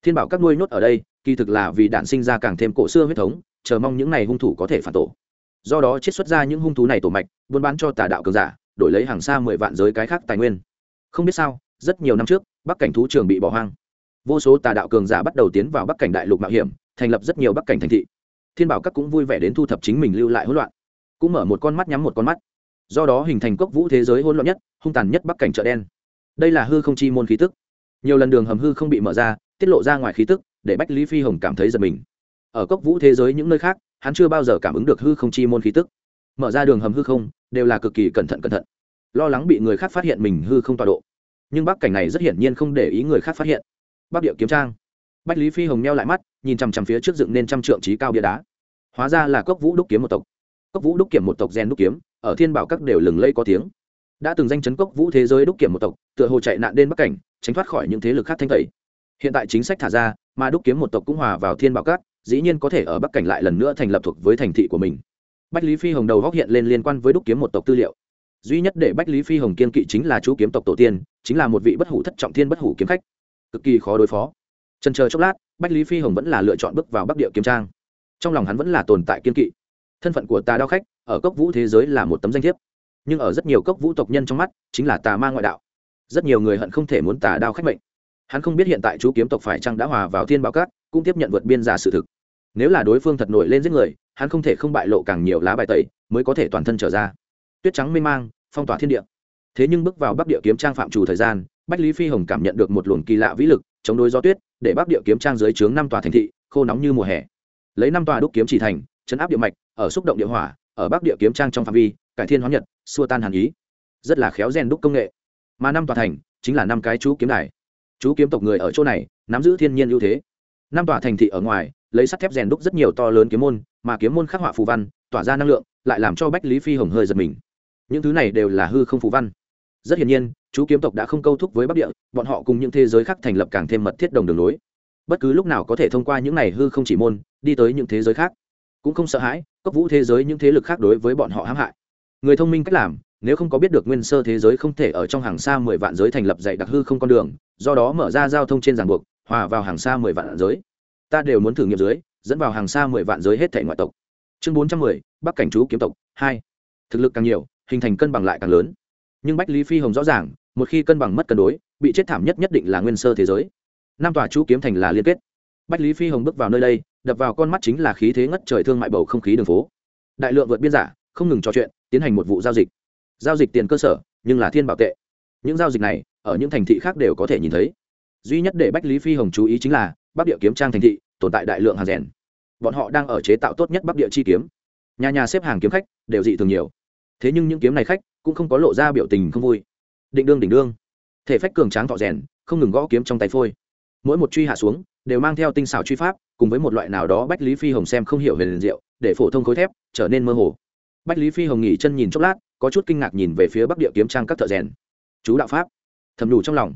Thiên bảo các nuôi nhốt ở đây, kỳ thực là vì đạn sinh ra càng thêm cổ xưa huyết thống, chờ mong những này hung thủ có thể phản tổ. Do đó chiết xuất ra những hung thú này tổ mạch, buôn bán cho tà đạo cường giả, đổi lấy hàng xa mười vạn giới cái khác tài nguyên. Không biết sao, rất nhiều năm trước, bắc cảnh thú trường bị bỏ hoang vô số tà đạo cường giả bắt đầu tiến vào bắc cảnh đại lục mạo hiểm, thành lập rất nhiều bắc cảnh thành thị. Thiên bảo các cũng vui vẻ đến thu thập chính mình lưu lại hỗn loạn, cũng mở một con mắt nhắm một con mắt. Do đó hình thành cốc vũ thế giới hỗn loạn nhất, hung tàn nhất bắc cảnh chợ đen. Đây là hư không chi môn khí tức. Nhiều lần đường hầm hư không bị mở ra, tiết lộ ra ngoài khí tức, để bách lý phi hồng cảm thấy giật mình. Ở cốc vũ thế giới những nơi khác, hắn chưa bao giờ cảm ứng được hư không chi môn khí tức. Mở ra đường hầm hư không, đều là cực kỳ cẩn thận cẩn thận. Lo lắng bị người khác phát hiện mình hư không tọa độ. Nhưng bắc cảnh này rất hiển nhiên không để ý người khác phát hiện bắc địa kiếm trang. Bách lý phi hồng neo lại mắt, nhìn chằm chằm phía trước dựng nên trăm trượng trí cao bia đá. Hóa ra là cốc vũ đúc kiếm một tộc. Cốc vũ đúc kiểm một tộc gen đúc kiếm, ở thiên bảo các đều lừng lây có tiếng. Đã từng danh chấn cốc vũ thế giới đúc kiểm một tộc, tựa hồ chạy nạn đến bắc cảnh, tránh thoát khỏi những thế lực khác thanh tẩy. Hiện tại chính sách thả ra, mà đúc kiếm một tộc cũng hòa vào thiên bảo các, dĩ nhiên có thể ở bắc cảnh lại lần nữa thành lập thuộc với thành thị của mình. Bách lý phi hồng đầu góc hiện lên liên quan với đúc kiếm một tộc tư liệu. Duy nhất để bách lý phi hồng kiên kỵ chính là chú kiếm tộc tổ tiên, chính là một vị bất hủ thất trọng thiên bất hủ kiếm khách cực kỳ khó đối phó. Trần chờ chốc lát, bách lý phi hồng vẫn là lựa chọn bước vào bắc địa kiếm trang. Trong lòng hắn vẫn là tồn tại kiên kỵ. Thân phận của tà đao khách ở cốc vũ thế giới là một tấm danh thiếp, nhưng ở rất nhiều cốc vũ tộc nhân trong mắt, chính là tà ma ngoại đạo. Rất nhiều người hận không thể muốn tà đao khách mệnh. Hắn không biết hiện tại chú kiếm tộc phải chăng đã hòa vào thiên bảo cát, cũng tiếp nhận vượt biên giả sự thực. Nếu là đối phương thật nổi lên giết người, hắn không thể không bại lộ càng nhiều lá bài tẩy, mới có thể toàn thân trở ra. Tuyết trắng mê mang, phong tỏa thiên địa. Thế nhưng bước vào bắc địa kiếm trang phạm trù thời gian bách lý phi hồng cảm nhận được một luồng kỳ lạ vĩ lực, chống đối gió tuyết, để bắc địa kiếm trang dưới trướng năm tòa thành thị, khô nóng như mùa hè. Lấy năm tòa đúc kiếm chỉ thành, chấn áp địa mạch, ở xúc động địa hỏa, ở bắc địa kiếm trang trong phạm vi, cải thiên hóa nhật, xua tan hàn ý. Rất là khéo rèn đúc công nghệ. Mà năm tòa thành, chính là năm cái chú kiếm này. chú kiếm tộc người ở chỗ này, nắm giữ thiên nhiên ưu thế. Năm tòa thành thị ở ngoài, lấy sắt thép rèn đúc rất nhiều to lớn kiếm môn, mà kiếm môn khắc họa phù văn, tỏa ra năng lượng, lại làm cho bách lý phi hồng hơi giật mình. Những thứ này đều là hư không phù văn rất hiển nhiên, chú kiếm tộc đã không câu thúc với bắc địa, bọn họ cùng những thế giới khác thành lập càng thêm mật thiết đồng đường lối. Bất cứ lúc nào có thể thông qua những này hư không chỉ môn, đi tới những thế giới khác. Cũng không sợ hãi cấp vũ thế giới những thế lực khác đối với bọn họ hãm hại. Người thông minh cách làm, nếu không có biết được nguyên sơ thế giới không thể ở trong hàng xa mười vạn giới thành lập dạy đặc hư không con đường, do đó mở ra giao thông trên giàn buộc, hòa vào hàng xa mười vạn giới. Ta đều muốn thử nghiệm giới dẫn vào hàng xa mười vạn giới hết thể ngoại tộc. Chương bốn trăm mười, bắc cảnh chú kiếm tộc, hai. Thực lực càng nhiều, hình thành cân bằng lại càng lớn nhưng bách lý phi hồng rõ ràng, một khi cân bằng mất cân đối, bị chết thảm nhất nhất định là nguyên sơ thế giới. Nam tòa chú kiếm thành là liên kết. Bách lý phi hồng bước vào nơi đây, đập vào con mắt chính là khí thế ngất trời thương mại bầu không khí đường phố. Đại lượng vượt biên giả, không ngừng trò chuyện, tiến hành một vụ giao dịch. Giao dịch tiền cơ sở, nhưng là thiên bảo tệ. Những giao dịch này, ở những thành thị khác đều có thể nhìn thấy. Duy nhất để bách lý phi hồng chú ý chính là, bắc địa kiếm trang thành thị, tồn tại đại lượng hàng rèn. Bọn họ đang ở chế tạo tốt nhất bắc địa chi kiếm. Nhà nhà xếp hàng kiếm khách, đều dị thường nhiều. Thế nhưng những kiếm này khách cũng không có lộ ra biểu tình không vui. Định đương đỉnh đương. Thể phách cường tráng thọ rèn, không ngừng gõ kiếm trong tay phôi. Mỗi một truy hạ xuống, đều mang theo tinh xảo truy pháp, cùng với một loại nào đó bách lý phi hồng xem không hiểu về liền diệu, để phổ thông khối thép trở nên mơ hồ. Bách lý phi hồng nghỉ chân nhìn chốc lát, có chút kinh ngạc nhìn về phía bắc địa kiếm trang các thợ rèn. Chú đạo pháp. Thầm đủ trong lòng.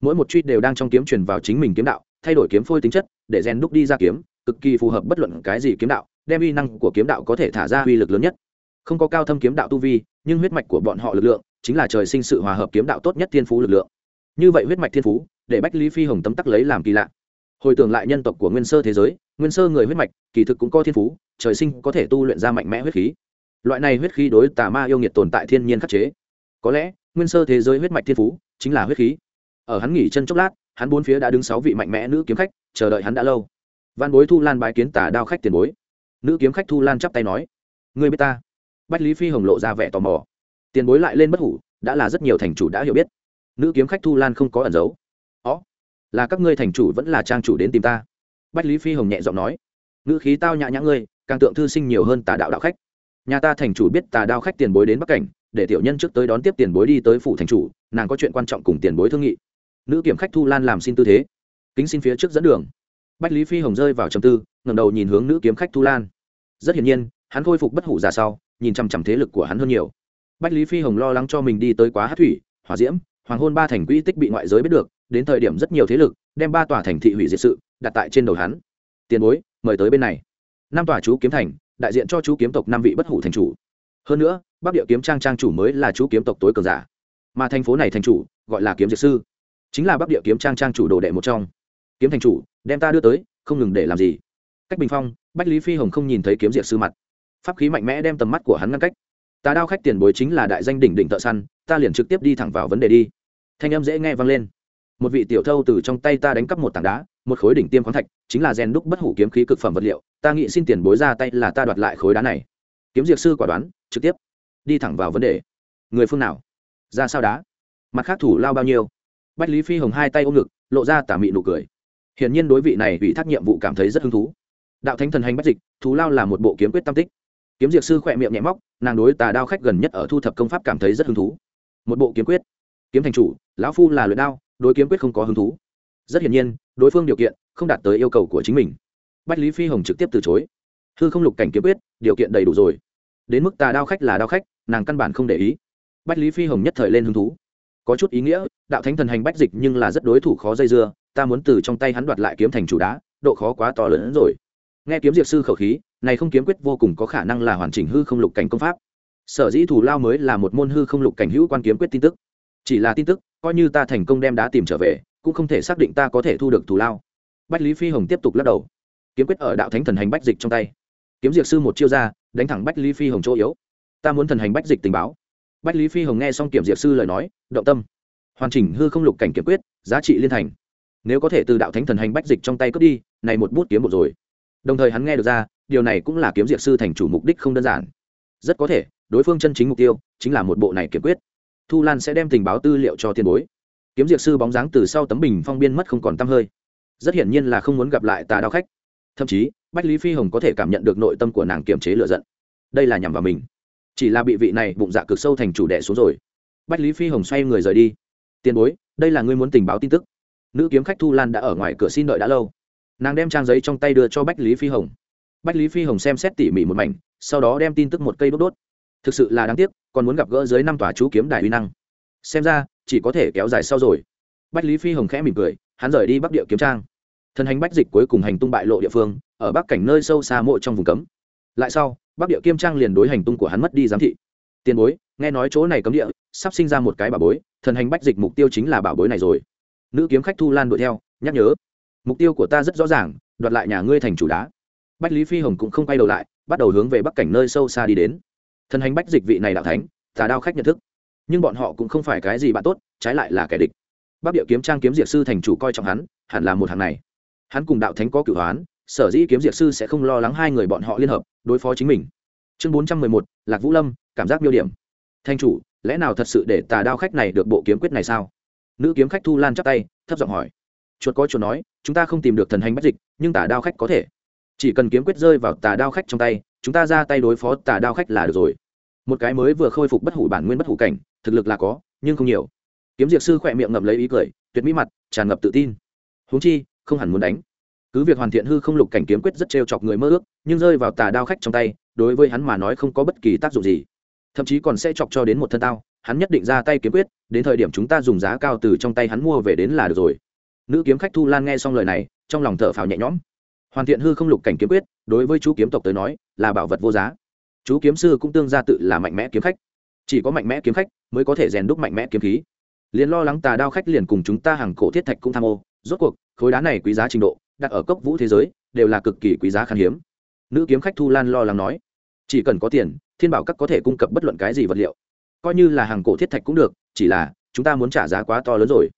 Mỗi một truy đều đang trong kiếm truyền vào chính mình kiếm đạo, thay đổi kiếm phôi tính chất, để rèn đúc đi ra kiếm, cực kỳ phù hợp bất luận cái gì kiếm đạo, đem uy năng của kiếm đạo có thể thả ra uy lực lớn nhất. Không có cao thâm kiếm đạo tu vi nhưng huyết mạch của bọn họ lực lượng chính là trời sinh sự hòa hợp kiếm đạo tốt nhất thiên phú lực lượng. Như vậy huyết mạch thiên phú, để bách lý phi hồng tấm tắc lấy làm kỳ lạ. Hồi tưởng lại nhân tộc của nguyên sơ thế giới, nguyên sơ người huyết mạch, kỳ thực cũng có thiên phú, trời sinh có thể tu luyện ra mạnh mẽ huyết khí. Loại này huyết khí đối tà ma yêu nghiệt tồn tại thiên nhiên khắc chế. Có lẽ, nguyên sơ thế giới huyết mạch thiên phú chính là huyết khí. Ở hắn nghỉ chân chốc lát, hắn bốn phía đã đứng sáu vị mạnh mẽ nữ kiếm khách, chờ đợi hắn đã lâu. Văn bối thu lan bái kiến tà đao khách tiền bối. Nữ kiếm khách thu lan chắp tay nói người biết ta? Bách lý phi hồng lộ ra vẻ tò mò. Tiền bối lại lên bất hủ, đã là rất nhiều thành chủ đã hiểu biết. Nữ kiếm khách thu lan không có ẩn giấu. Ó, là các ngươi thành chủ vẫn là trang chủ đến tìm ta. Bách lý phi hồng nhẹ giọng nói. Nữ khí tao nhã nhã ngươi, càng tượng thư sinh nhiều hơn tà đạo đạo khách. Nhà ta thành chủ biết tà đao khách tiền bối đến bắc cảnh, để tiểu nhân trước tới đón tiếp tiền bối đi tới phủ thành chủ, nàng có chuyện quan trọng cùng tiền bối thương nghị. Nữ kiểm khách thu lan làm xin tư thế. Kính xin phía trước dẫn đường. Bách lý phi hồng rơi vào trầm tư, ngẩng đầu nhìn hướng nữ kiếm khách thu lan. Rất hiển nhiên, hắn khôi phục bất hủ giả sau nhìn chằm chằm thế lực của hắn hơn nhiều. Bách lý phi hồng lo lắng cho mình đi tới quá hát thủy, hỏa diễm, hoàng hôn ba thành quỹ tích bị ngoại giới biết được, đến thời điểm rất nhiều thế lực đem ba tòa thành thị hủy diệt sự, đặt tại trên đầu hắn. Tiền bối, mời tới bên này. Năm tòa chú kiếm thành, đại diện cho chú kiếm tộc năm vị bất hủ thành chủ. Hơn nữa, bắc địa kiếm trang trang chủ mới là chú kiếm tộc tối cường giả. Mà thành phố này thành chủ, gọi là kiếm diệt sư. Chính là bắc địa kiếm trang trang chủ đồ đệ một trong. Kiếm thành chủ, đem ta đưa tới, không ngừng để làm gì. Cách bình phong, bách lý phi hồng không nhìn thấy kiếm diệt sư mặt pháp khí mạnh mẽ đem tầm mắt của hắn ngăn cách. Tà đao khách tiền bối chính là đại danh đỉnh đỉnh thợ săn, ta liền trực tiếp đi thẳng vào vấn đề đi. Thanh âm dễ nghe vang lên. Một vị tiểu thâu từ trong tay ta đánh cắp một tảng đá, một khối đỉnh tiêm khoáng thạch, chính là rèn đúc bất hủ kiếm khí cực phẩm vật liệu. Ta nghĩ xin tiền bối ra tay là ta đoạt lại khối đá này. Kiếm diệt sư quả đoán, trực tiếp đi thẳng vào vấn đề. Người phương nào? Ra sao đá? Mặt khác thủ lao bao nhiêu? Bách lý phi hồng hai tay ôm ngực, lộ ra tả mị nụ cười. Hiển nhiên đối vị này ủy thác nhiệm vụ cảm thấy rất hứng thú. Đạo thánh thần hành bách dịch thú lao là một bộ kiếm quyết tam tích kiếm diệt sư khỏe miệng nhẹ móc, nàng đối tà đao khách gần nhất ở thu thập công pháp cảm thấy rất hứng thú. Một bộ kiếm quyết. Kiếm thành chủ, lão phu là luyện đao, đối kiếm quyết không có hứng thú. Rất hiển nhiên, đối phương điều kiện không đạt tới yêu cầu của chính mình. Bách lý phi hồng trực tiếp từ chối. Hư không lục cảnh kiếm quyết, điều kiện đầy đủ rồi. Đến mức tà đao khách là đao khách, nàng căn bản không để ý. Bách lý phi hồng nhất thời lên hứng thú. Có chút ý nghĩa, đạo thánh thần hành bách dịch nhưng là rất đối thủ khó dây dưa, ta muốn từ trong tay hắn đoạt lại kiếm thành chủ đá, độ khó quá to lớn hơn rồi. Nghe kiếm diệt sư khẩu khí này không kiếm quyết vô cùng có khả năng là hoàn chỉnh hư không lục cảnh công pháp. Sở dĩ thủ lao mới là một môn hư không lục cảnh hữu quan kiếm quyết tin tức. Chỉ là tin tức, coi như ta thành công đem đá tìm trở về, cũng không thể xác định ta có thể thu được thủ lao. Bách lý phi hồng tiếp tục lắc đầu. Kiếm quyết ở đạo thánh thần hành bách dịch trong tay. Kiếm diệt sư một chiêu ra, đánh thẳng bách lý phi hồng chỗ yếu. Ta muốn thần hành bách dịch tình báo. Bách lý phi hồng nghe xong kiểm diệt sư lời nói, động tâm. Hoàn chỉnh hư không lục cảnh kiếm quyết, giá trị liên thành. Nếu có thể từ đạo thánh thần hành bách dịch trong tay cướp đi, này một bút kiếm một rồi. Đồng thời hắn nghe được ra điều này cũng là kiếm diệt sư thành chủ mục đích không đơn giản. Rất có thể, đối phương chân chính mục tiêu chính là một bộ này kiếm quyết. Thu lan sẽ đem tình báo tư liệu cho tiền bối. Kiếm diệt sư bóng dáng từ sau tấm bình phong biên mất không còn t hơi. Rất hiển nhiên là không muốn gặp lại tà đao khách. Thậm chí, bách lý phi hồng có thể cảm nhận được nội tâm của nàng kiềm chế lựa giận. Đây là nhằm vào mình. Chỉ là bị vị này bụng dạ cực sâu thành chủ đệ xuống rồi. Bách lý phi hồng xoay người rời đi. Tiền bối, đây là ngươi muốn tình báo tin tức. Nữ kiếm khách thu lan đã ở ngoài cửa xin đợi đã lâu. Nàng đem trang giấy trong tay đưa cho bách lý phi hồng bách lý phi hồng xem xét tỉ mỉ một mảnh, sau đó đem tin tức một cây đốt đốt. Thực sự là đáng tiếc, còn muốn gặp gỡ dưới năm tòa chú kiếm đài uy năng. Xem ra, chỉ có thể kéo dài sau rồi. Bách lý phi hồng khẽ mỉm cười, hắn rời đi bắc địa kiếm trang. Thần hành bách dịch cuối cùng hành tung bại lộ địa phương, ở bắc cảnh nơi sâu xa mộ trong vùng cấm. Lại sau, bắc địa Kiếm trang liền đối hành tung của hắn mất đi giám thị. Tiền bối, nghe nói chỗ này cấm địa, sắp sinh ra một cái bảo bối, thần hành bách dịch mục tiêu chính là bảo bối này rồi. Nữ kiếm khách thu lan đuổi theo, nhắc nhớ. Mục tiêu của ta rất rõ ràng, đoạt lại nhà ngươi thành chủ đá bách lý phi hồng cũng không quay đầu lại, bắt đầu hướng về bắc cảnh nơi sâu xa đi đến. Thần hành bách dịch vị này đạo thánh, tà đao khách nhận thức. Nhưng bọn họ cũng không phải cái gì bạn tốt, trái lại là kẻ địch. Bắc địa kiếm trang kiếm diệt sư thành chủ coi trọng hắn, hẳn là một hàng này. Hắn cùng đạo thánh có cửu hoán, sở dĩ kiếm diệt sư sẽ không lo lắng hai người bọn họ liên hợp, đối phó chính mình. Chương bốn trăm mười một, lạc vũ lâm, cảm giác miêu điểm. Thanh chủ, lẽ nào thật sự để tà đao khách này được bộ kiếm quyết này sao? Nữ kiếm khách thu lan chắp tay, thấp giọng hỏi. Chuột có chuột nói, chúng ta không tìm được thần hành bách dịch, nhưng tà đao khách có thể chỉ cần kiếm quyết rơi vào tà đao khách trong tay, chúng ta ra tay đối phó tà đao khách là được rồi. Một cái mới vừa khôi phục bất hủ bản nguyên bất hủ cảnh, thực lực là có, nhưng không nhiều. Kiếm diệt sư khỏe miệng ngậm lấy ý cười, tuyệt mỹ mặt, tràn ngập tự tin. Huống chi, không hẳn muốn đánh. Cứ việc hoàn thiện hư không lục cảnh kiếm quyết rất trêu chọc người mơ ước, nhưng rơi vào tà đao khách trong tay, đối với hắn mà nói không có bất kỳ tác dụng gì. Thậm chí còn sẽ chọc cho đến một thân tao, hắn nhất định ra tay kiếm quyết, đến thời điểm chúng ta dùng giá cao từ trong tay hắn mua về đến là được rồi. Nữ kiếm khách thu lan nghe xong lời này, trong lòng thở phào nhẹ nhõm hoàn thiện hư không lục cảnh kiếm quyết, đối với chú kiếm tộc tới nói, là bảo vật vô giá. Chú kiếm sư cũng tương gia tự là mạnh mẽ kiếm khách. Chỉ có mạnh mẽ kiếm khách mới có thể rèn đúc mạnh mẽ kiếm khí. Liền lo lắng tà đao khách liền cùng chúng ta hàng cổ thiết thạch cũng tham ô. Rốt cuộc, khối đá này quý giá trình độ, đặt ở cốc vũ thế giới, đều là cực kỳ quý giá khan hiếm. Nữ kiếm khách thu lan lo lắng nói, chỉ cần có tiền, thiên bảo các có thể cung cấp bất luận cái gì vật liệu. Coi như là hàng cổ thiết thạch cũng được, chỉ là chúng ta muốn trả giá quá to lớn rồi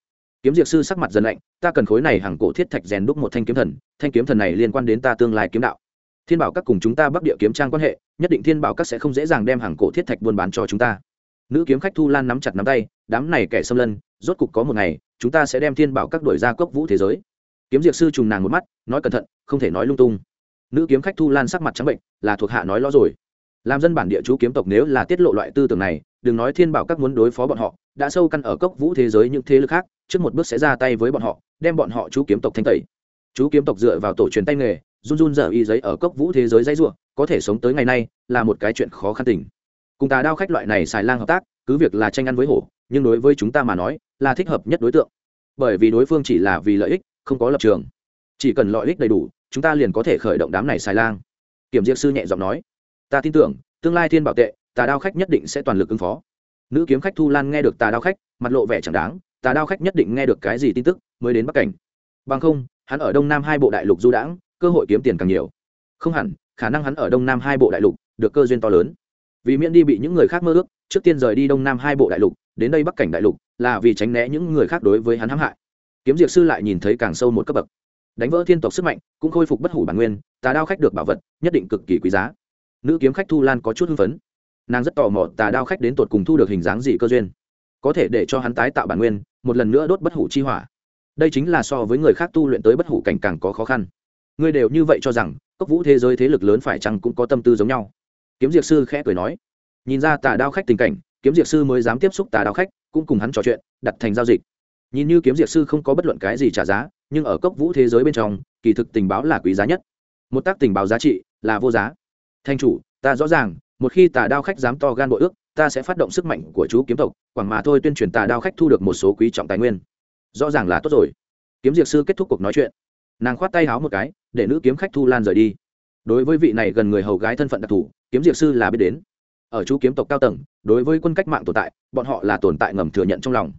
kiếm diệt sư sắc mặt dần lạnh, ta cần khối này hàng cổ thiết thạch rèn đúc một thanh kiếm thần, thanh kiếm thần này liên quan đến ta tương lai kiếm đạo. Thiên bảo các cùng chúng ta bắc địa kiếm trang quan hệ, nhất định thiên bảo các sẽ không dễ dàng đem hàng cổ thiết thạch buôn bán cho chúng ta. Nữ kiếm khách thu lan nắm chặt nắm tay, đám này kẻ xâm lân, rốt cục có một ngày, chúng ta sẽ đem thiên bảo các đổi ra cốc vũ thế giới. Kiếm diệt sư trùng nàng một mắt, nói cẩn thận, không thể nói lung tung. Nữ kiếm khách thu lan sắc mặt trắng bệnh, là thuộc hạ nói lo rồi. Làm dân bản địa chú kiếm tộc nếu là tiết lộ loại tư tưởng này, đừng nói thiên bảo các muốn đối phó bọn họ đã sâu căn ở cốc vũ thế giới những thế lực khác, trước một bước sẽ ra tay với bọn họ, đem bọn họ chú kiếm tộc thanh tẩy. Chú kiếm tộc dựa vào tổ truyền tay nghề, run run dở y giấy ở cốc vũ thế giới dãy ruộng có thể sống tới ngày nay là một cái chuyện khó khăn tình. Cùng tà đao khách loại này xài lang hợp tác, cứ việc là tranh ăn với hổ, nhưng đối với chúng ta mà nói, là thích hợp nhất đối tượng. Bởi vì đối phương chỉ là vì lợi ích, không có lập trường. Chỉ cần lợi ích đầy đủ, chúng ta liền có thể khởi động đám này xài lang. Kiểm diệt sư nhẹ giọng nói, ta tin tưởng, tương lai thiên bảo tệ, tà đao khách nhất định sẽ toàn lực ứng phó nữ kiếm khách thu lan nghe được tà đao khách, mặt lộ vẻ chẳng đáng, tà đao khách nhất định nghe được cái gì tin tức mới đến bắc cảnh. Bằng không, hắn ở đông nam hai bộ đại lục du đãng, cơ hội kiếm tiền càng nhiều. Không hẳn, khả năng hắn ở đông nam hai bộ đại lục được cơ duyên to lớn. Vì miễn đi bị những người khác mơ ước, trước tiên rời đi đông nam hai bộ đại lục, đến đây bắc cảnh đại lục là vì tránh né những người khác đối với hắn hãm hại. Kiếm diệt sư lại nhìn thấy càng sâu một cấp bậc. Đánh vỡ thiên tộc sức mạnh, cũng khôi phục bất hủ bản nguyên, tà đao khách được bảo vật, nhất định cực kỳ quý giá. Nữ kiếm khách thu lan có chút hưng phấn nàng rất tò mò tà đao khách đến tột cùng thu được hình dáng gì cơ duyên. Có thể để cho hắn tái tạo bản nguyên, một lần nữa đốt bất hủ chi hỏa. Đây chính là so với người khác tu luyện tới bất hủ cảnh càng có khó khăn. Ngươi đều như vậy cho rằng, cốc vũ thế giới thế lực lớn phải chăng cũng có tâm tư giống nhau? Kiếm diệt sư khẽ cười nói. Nhìn ra tà đao khách tình cảnh, kiếm diệt sư mới dám tiếp xúc tà đao khách, cũng cùng hắn trò chuyện, đặt thành giao dịch. Nhìn như kiếm diệt sư không có bất luận cái gì trả giá, nhưng ở cốc vũ thế giới bên trong, kỳ thực tình báo là quý giá nhất. Một tác tình báo giá trị là vô giá. Thanh chủ, ta rõ ràng một khi tà đao khách dám to gan bội ước, ta sẽ phát động sức mạnh của chú kiếm tộc, quảng mà thôi tuyên truyền tà đao khách thu được một số quý trọng tài nguyên. Rõ ràng là tốt rồi. Kiếm diệt sư kết thúc cuộc nói chuyện. Nàng khoát tay háo một cái, để nữ kiếm khách thu lan rời đi. Đối với vị này gần người hầu gái thân phận đặc thù, kiếm diệt sư là biết đến. Ở chú kiếm tộc cao tầng, đối với quân cách mạng tồn tại, bọn họ là tồn tại ngầm thừa nhận trong lòng.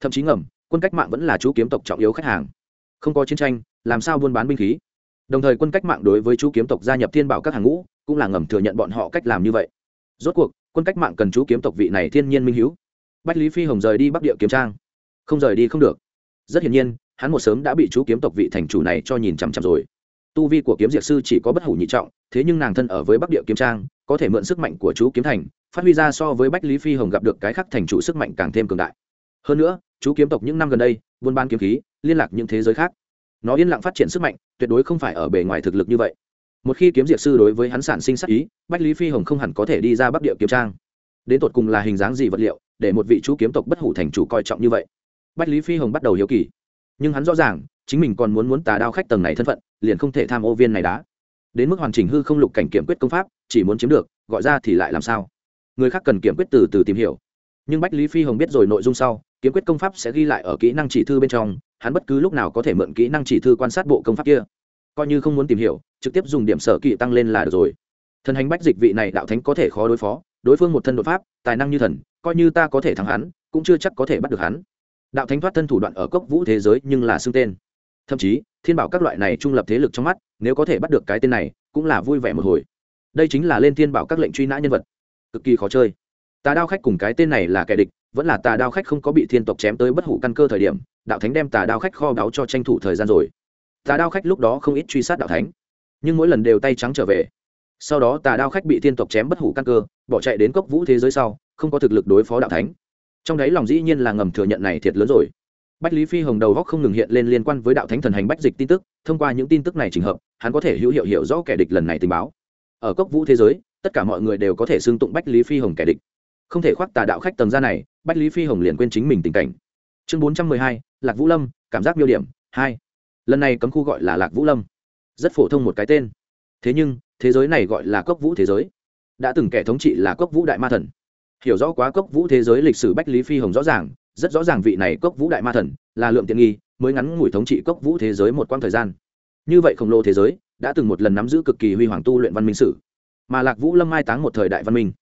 Thậm chí ngầm, quân cách mạng vẫn là chú kiếm tộc trọng yếu khách hàng. Không có chiến tranh, làm sao buôn bán binh khí? Đồng thời quân cách mạng đối với chú kiếm tộc gia nhập thiên bảo các hàng ngũ cũng là ngầm thừa nhận bọn họ cách làm như vậy. Rốt cuộc, quân cách mạng cần chú kiếm tộc vị này thiên nhiên minh h bách lý phi hồng rời đi bắc địa kiếm trang. Không rời đi không được. Rất hiển nhiên, hắn một sớm đã bị chú kiếm tộc vị thành chủ này cho nhìn chằm chằm rồi. Tu vi của kiếm diệt sư chỉ có bất hủ nhị trọng, thế nhưng nàng thân ở với bắc địa kiếm trang, có thể mượn sức mạnh của chú kiếm thành, phát huy ra so với bách lý phi hồng gặp được cái khác thành chủ sức mạnh càng thêm cường đại. Hơn nữa, chú kiếm tộc những năm gần đây, buôn ban kiếm khí, liên lạc những thế giới khác. Nó yên lặng phát triển sức mạnh, tuyệt đối không phải ở bề ngoài thực lực như vậy một khi kiếm diệt sư đối với hắn sản sinh sắc ý, bách lý phi hồng không hẳn có thể đi ra bắc địa kiếm trang. Đến tột cùng là hình dáng gì vật liệu, để một vị chú kiếm tộc bất hủ thành chủ coi trọng như vậy? Bách lý phi hồng bắt đầu hiếu kỳ. Nhưng hắn rõ ràng, chính mình còn muốn muốn tà đao khách tầng này thân phận, liền không thể tham ô viên này đá. Đến mức hoàn chỉnh hư không lục cảnh kiểm quyết công pháp, chỉ muốn chiếm được, gọi ra thì lại làm sao? Người khác cần kiểm quyết từ từ tìm hiểu. Nhưng bách lý phi hồng biết rồi nội dung sau, kiếm quyết công pháp sẽ ghi lại ở kỹ năng chỉ thư bên trong, hắn bất cứ lúc nào có thể mượn kỹ năng chỉ thư quan sát bộ công pháp kia coi như không muốn tìm hiểu, trực tiếp dùng điểm sở kỵ tăng lên là được rồi. Thần hành bách dịch vị này đạo thánh có thể khó đối phó, đối phương một thân đột pháp, tài năng như thần, coi như ta có thể thắng hắn, cũng chưa chắc có thể bắt được hắn. Đạo thánh thoát thân thủ đoạn ở cốc vũ thế giới nhưng là xưng tên. Thậm chí, thiên bảo các loại này trung lập thế lực trong mắt, nếu có thể bắt được cái tên này, cũng là vui vẻ một hồi. Đây chính là lên thiên bảo các lệnh truy nã nhân vật. Cực kỳ khó chơi. Tà đao khách cùng cái tên này là kẻ địch, vẫn là tà đao khách không có bị thiên tộc chém tới bất hủ căn cơ thời điểm, đạo thánh đem tà đao khách kho báu cho tranh thủ thời gian rồi tà đao khách lúc đó không ít truy sát đạo thánh, nhưng mỗi lần đều tay trắng trở về. Sau đó tà đao khách bị Tiên tộc chém bất hủ căn cơ, bỏ chạy đến cốc vũ thế giới sau, không có thực lực đối phó đạo thánh. Trong đấy lòng dĩ nhiên là ngầm thừa nhận này thiệt lớn rồi. Bách lý phi hồng đầu góc không ngừng hiện lên liên quan với đạo thánh thần hành bách dịch tin tức, thông qua những tin tức này trình hợp, hắn có thể hữu hiệu hiểu rõ kẻ địch lần này tình báo. Ở cốc vũ thế giới, tất cả mọi người đều có thể xưng tụng bách lý phi hồng kẻ địch. Không thể khoác tà đạo khách tầng ra này, bách lý phi hồng liền quên chính mình tình cảnh. Chương bốn trăm mười hai, lạc vũ lâm, cảm giác miêu điểm, hai lần này cấm khu gọi là lạc vũ lâm rất phổ thông một cái tên thế nhưng thế giới này gọi là cốc vũ thế giới đã từng kẻ thống trị là cốc vũ đại ma thần hiểu rõ quá cốc vũ thế giới lịch sử bách lý phi hồng rõ ràng rất rõ ràng vị này cốc vũ đại ma thần là lượng tiện nghi mới ngắn ngủi thống trị cốc vũ thế giới một quãng thời gian như vậy khổng lồ thế giới đã từng một lần nắm giữ cực kỳ huy hoàng tu luyện văn minh sử mà lạc vũ lâm mai táng một thời đại văn minh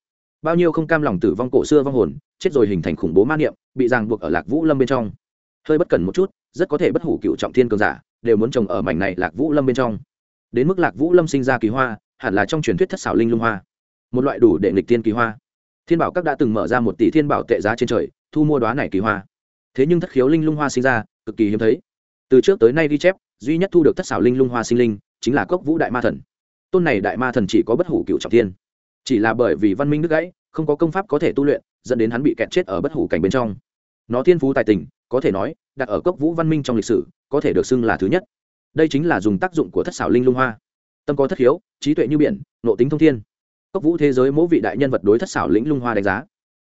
bao nhiêu không cam lòng tử vong cổ xưa vong hồn chết rồi hình thành khủng bố ma niệm bị ràng buộc ở lạc vũ lâm bên trong hơi bất cẩn một chút rất có thể bất hủ cựu trọng thiên cường giả, đều muốn trồng ở mảnh này lạc vũ lâm bên trong. Đến mức lạc vũ lâm sinh ra kỳ hoa, hẳn là trong truyền thuyết thất xảo linh lung hoa. Một loại đủ để nghịch tiên kỳ hoa. Thiên bảo các đã từng mở ra một tỷ thiên bảo tệ giá trên trời, thu mua đoá này kỳ hoa. Thế nhưng thất khiếu linh lung hoa sinh ra, cực kỳ hiếm thấy. Từ trước tới nay ghi chép, duy nhất thu được thất xảo linh lung hoa sinh linh, chính là cốc vũ đại ma thần. Tôn này đại ma thần chỉ có bất hủ cựu trọng thiên. Chỉ là bởi vì văn minh đứt gãy, không có công pháp có thể tu luyện, dẫn đến hắn bị kẹt chết ở bất hủ cảnh bên trong nó thiên phú tài tình, có thể nói, đặt ở cốc vũ văn minh trong lịch sử, có thể được xưng là thứ nhất. Đây chính là dùng tác dụng của thất xảo linh lung hoa. Tâm có thất hiếu, trí tuệ như biển, nộ tính thông thiên. Cốc vũ thế giới mỗi vị đại nhân vật đối thất xảo lĩnh lung hoa đánh giá.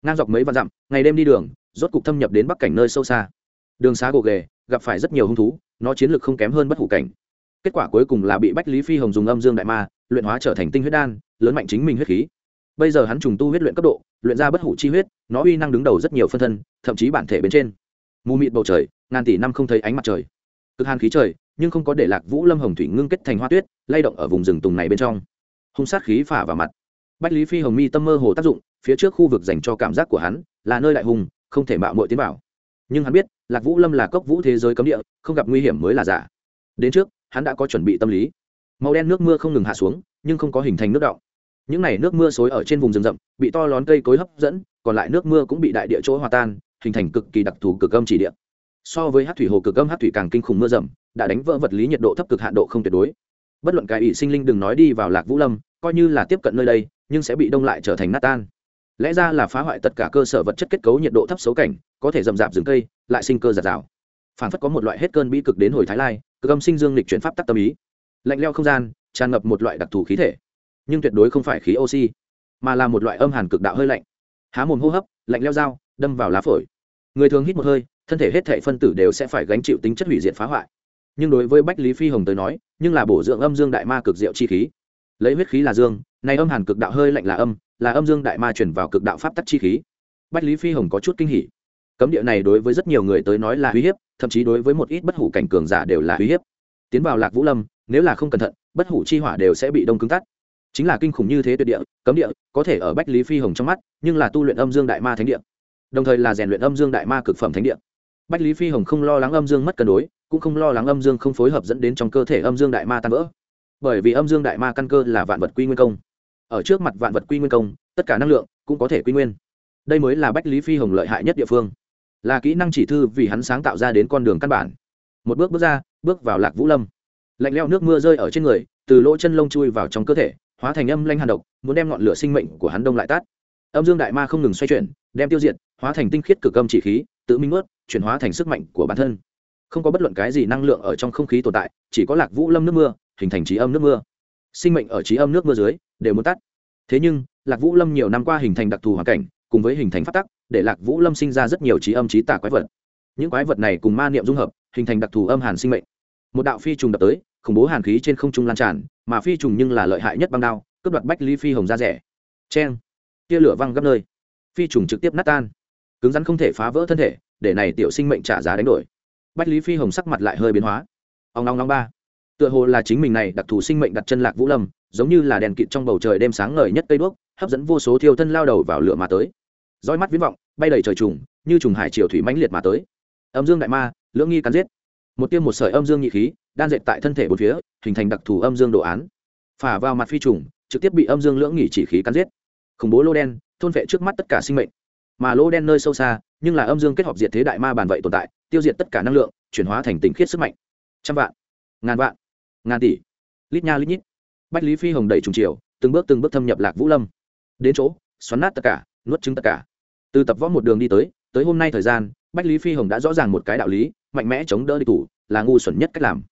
Ngang dọc mấy vạn dặm, ngày đêm đi đường, rốt cục thâm nhập đến bắc cảnh nơi sâu xa. Đường xá gồ ghề, gặp phải rất nhiều hung thú, nó chiến lược không kém hơn bất hủ cảnh. Kết quả cuối cùng là bị bách lý phi hồng dùng âm dương đại ma, luyện hóa trở thành tinh huyết đan, lớn mạnh chính mình huyết khí bây giờ hắn trùng tu huyết luyện cấp độ, luyện ra bất hủ chi huyết, nó uy năng đứng đầu rất nhiều phân thân, thậm chí bản thể bên trên. Mù mịt bầu trời, ngàn tỷ năm không thấy ánh mặt trời. Cực hàn khí trời, nhưng không có để lạc vũ lâm hồng thủy ngưng kết thành hoa tuyết, lay động ở vùng rừng tùng này bên trong. Hung sát khí phả vào mặt. Bách lý phi hồng mi tâm mơ hồ tác dụng, phía trước khu vực dành cho cảm giác của hắn, là nơi đại hùng, không thể mạo muội tiến bảo. nhưng hắn biết, lạc vũ lâm là cốc vũ thế giới cấm địa, không gặp nguy hiểm mới là giả. Đến trước, hắn đã có chuẩn bị tâm lý. Màu đen nước mưa không ngừng hạ xuống, nhưng không có hình thành nước động những n à y nước mưa xối ở trên vùng rừng rậm, bị to lón cây cối hấp dẫn, còn lại nước mưa cũng bị đại địa chỗ hòa tan, hình thành cực kỳ đặc thù cực âm chỉ địa. So với hát thủy hồ cực âm, hát thủy càng kinh khủng mưa rậm, đã đánh vỡ vật lý nhiệt độ thấp cực hạn độ không tuyệt đối. Bất luận cái ỷ sinh linh đừng nói đi vào lạc vũ lâm, coi như là tiếp cận nơi đây, nhưng sẽ bị đông lại trở thành nát tan. Lẽ ra là phá hoại tất cả cơ sở vật chất kết cấu nhiệt độ thấp xấu cảnh, có thể rậm rạp rừng cây, lại sinh cơ giạt rào. Phản phất có một loại hết cơn bi cực đến hồi thái lai, cực âm sinh dương lịch chuyển pháp tắc tâm ý. Lạnh leo không gian, tràn ngập một loại đặc thù khí thể nhưng tuyệt đối không phải khí oxy, mà là một loại âm hàn cực đạo hơi lạnh. Há mồm hô hấp, lạnh leo dao, đâm vào lá phổi. Người thường hít một hơi, thân thể hết thể phân tử đều sẽ phải gánh chịu tính chất hủy diệt phá hoại. Nhưng đối với bách lý phi hồng tới nói, nhưng là bổ dưỡng âm dương đại ma cực diệu chi khí. Lấy huyết khí là dương, nay âm hàn cực đạo hơi lạnh là âm là âm dương đại ma chuyển vào cực đạo pháp tắc chi khí. Bách lý phi hồng có chút kinh hỉ. Cấm địa này đối với rất nhiều người tới nói là uy hiếp, thậm chí đối với một ít bất hủ cảnh cường giả đều là uy hiếp. Tiến vào lạc vũ lâm, nếu là không cẩn thận, bất hủ chi hỏa đều sẽ bị đông cứng tắt chính là kinh khủng như thế tuyệt địa, cấm địa, có thể ở bách lý phi hồng trong mắt, nhưng là tu luyện âm dương đại ma thánh địa. Đồng thời là rèn luyện âm dương đại ma cực phẩm thánh địa. Bách lý phi hồng không lo lắng âm dương mất cân đối, cũng không lo lắng âm dương không phối hợp dẫn đến trong cơ thể âm dương đại ma tan vỡ. Bởi vì âm dương đại ma căn cơ là vạn vật quy nguyên công. Ở trước mặt vạn vật quy nguyên công, tất cả năng lượng cũng có thể quy nguyên. Đây mới là bách lý phi hồng lợi hại nhất địa phương. Là kỹ năng chỉ thư vì hắn sáng tạo ra đến con đường căn bản. Một bước bước ra, bước vào lạc vũ lâm. Lạnh leo nước mưa rơi ở trên người, từ lỗ chân lông chui vào trong cơ thể hóa thành âm lanh hàn độc, muốn đem ngọn lửa sinh mệnh của hắn đông lại tát âm dương đại ma không ngừng xoay chuyển, đem tiêu diệt, hóa thành tinh khiết cực âm chỉ khí, tự minh ướt chuyển hóa thành sức mạnh của bản thân. Không có bất luận cái gì năng lượng ở trong không khí tồn tại, chỉ có lạc vũ lâm nước mưa, hình thành trí âm nước mưa. Sinh mệnh ở trí âm nước mưa dưới, đều muốn tắt. Thế nhưng, lạc vũ lâm nhiều năm qua hình thành đặc thù hoàn cảnh, cùng với hình thành phát tắc, để lạc vũ lâm sinh ra rất nhiều trí âm trí tả quái vật. Những quái vật này cùng ma niệm dung hợp, hình thành đặc thù âm hàn sinh mệnh một đạo phi trùng đập tới, khủng bố hàn khí trên không trung lan tràn, mà phi trùng nhưng là lợi hại nhất băng đao, cướp đoạt bách ly phi hồng ra rẻ. Cheng! Tia lửa văng gấp nơi. Phi trùng trực tiếp nát tan. Cứng rắn không thể phá vỡ thân thể, để này tiểu sinh mệnh trả giá đánh đổi. Bách lý phi hồng sắc mặt lại hơi biến hóa. Ông long long ba. Tựa hồ là chính mình này đặc thù sinh mệnh đặt chân lạc vũ lâm, giống như là đèn kịt trong bầu trời đêm sáng ngời nhất cây đuốc, hấp dẫn vô số thiêu thân lao đầu vào lửa mà tới. Roi mắt viễn vọng, bay đầy trời trùng, như trùng hải triều thủy mãnh liệt mà tới. Âm dương đại ma, lưỡng nghi cắn giết một tiêm một sợi âm dương nhị khí, đan dệt tại thân thể bốn phía, hình thành đặc thù âm dương đồ án. Phả vào mặt phi trùng, trực tiếp bị âm dương lưỡng nghỉ chỉ khí cắn giết. Khủng bố lô đen, thôn vệ trước mắt tất cả sinh mệnh. Mà lô đen nơi sâu xa, nhưng là âm dương kết hợp diệt thế đại ma bàn vậy tồn tại, tiêu diệt tất cả năng lượng, chuyển hóa thành tình khiết sức mạnh. Trăm vạn, ngàn vạn, ngàn tỷ. Lít nha lít nhít. Bách lý phi hồng đẩy trùng chiều, từng bước từng bước thâm nhập lạc vũ lâm. Đến chỗ, xoắn nát tất cả, nuốt trứng tất cả. Từ tập võ một đường đi tới tới hôm nay thời gian, bách lý phi hồng đã rõ ràng một cái đạo lý mạnh mẽ chống đỡ địch thủ là ngu xuẩn nhất cách làm.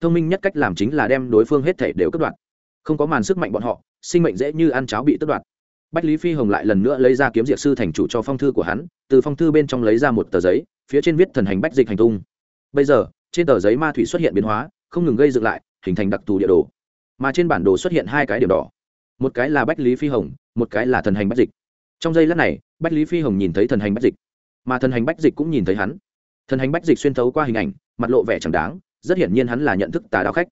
Thông minh nhất cách làm chính là đem đối phương hết thể đều cất đoạt, không có màn sức mạnh bọn họ sinh mệnh dễ như ăn cháo bị tước đoạt. Bách lý phi hồng lại lần nữa lấy ra kiếm diệt sư thành chủ cho phong thư của hắn từ phong thư bên trong lấy ra một tờ giấy phía trên viết thần hành bách dịch hành tung. Bây giờ trên tờ giấy ma thủy xuất hiện biến hóa không ngừng gây dựng lại hình thành đặc thù địa đồ. Mà trên bản đồ xuất hiện hai cái điểm đỏ. Một cái là bách lý phi hồng một cái là thần hành bách dịch. Trong giây lát này bách lý phi hồng nhìn thấy thần hành bách dịch. Mà thần hành bách dịch cũng nhìn thấy hắn thần hành bách dịch xuyên thấu qua hình ảnh, mặt lộ vẻ chẳng đáng, rất hiển nhiên hắn là nhận thức tà đạo khách.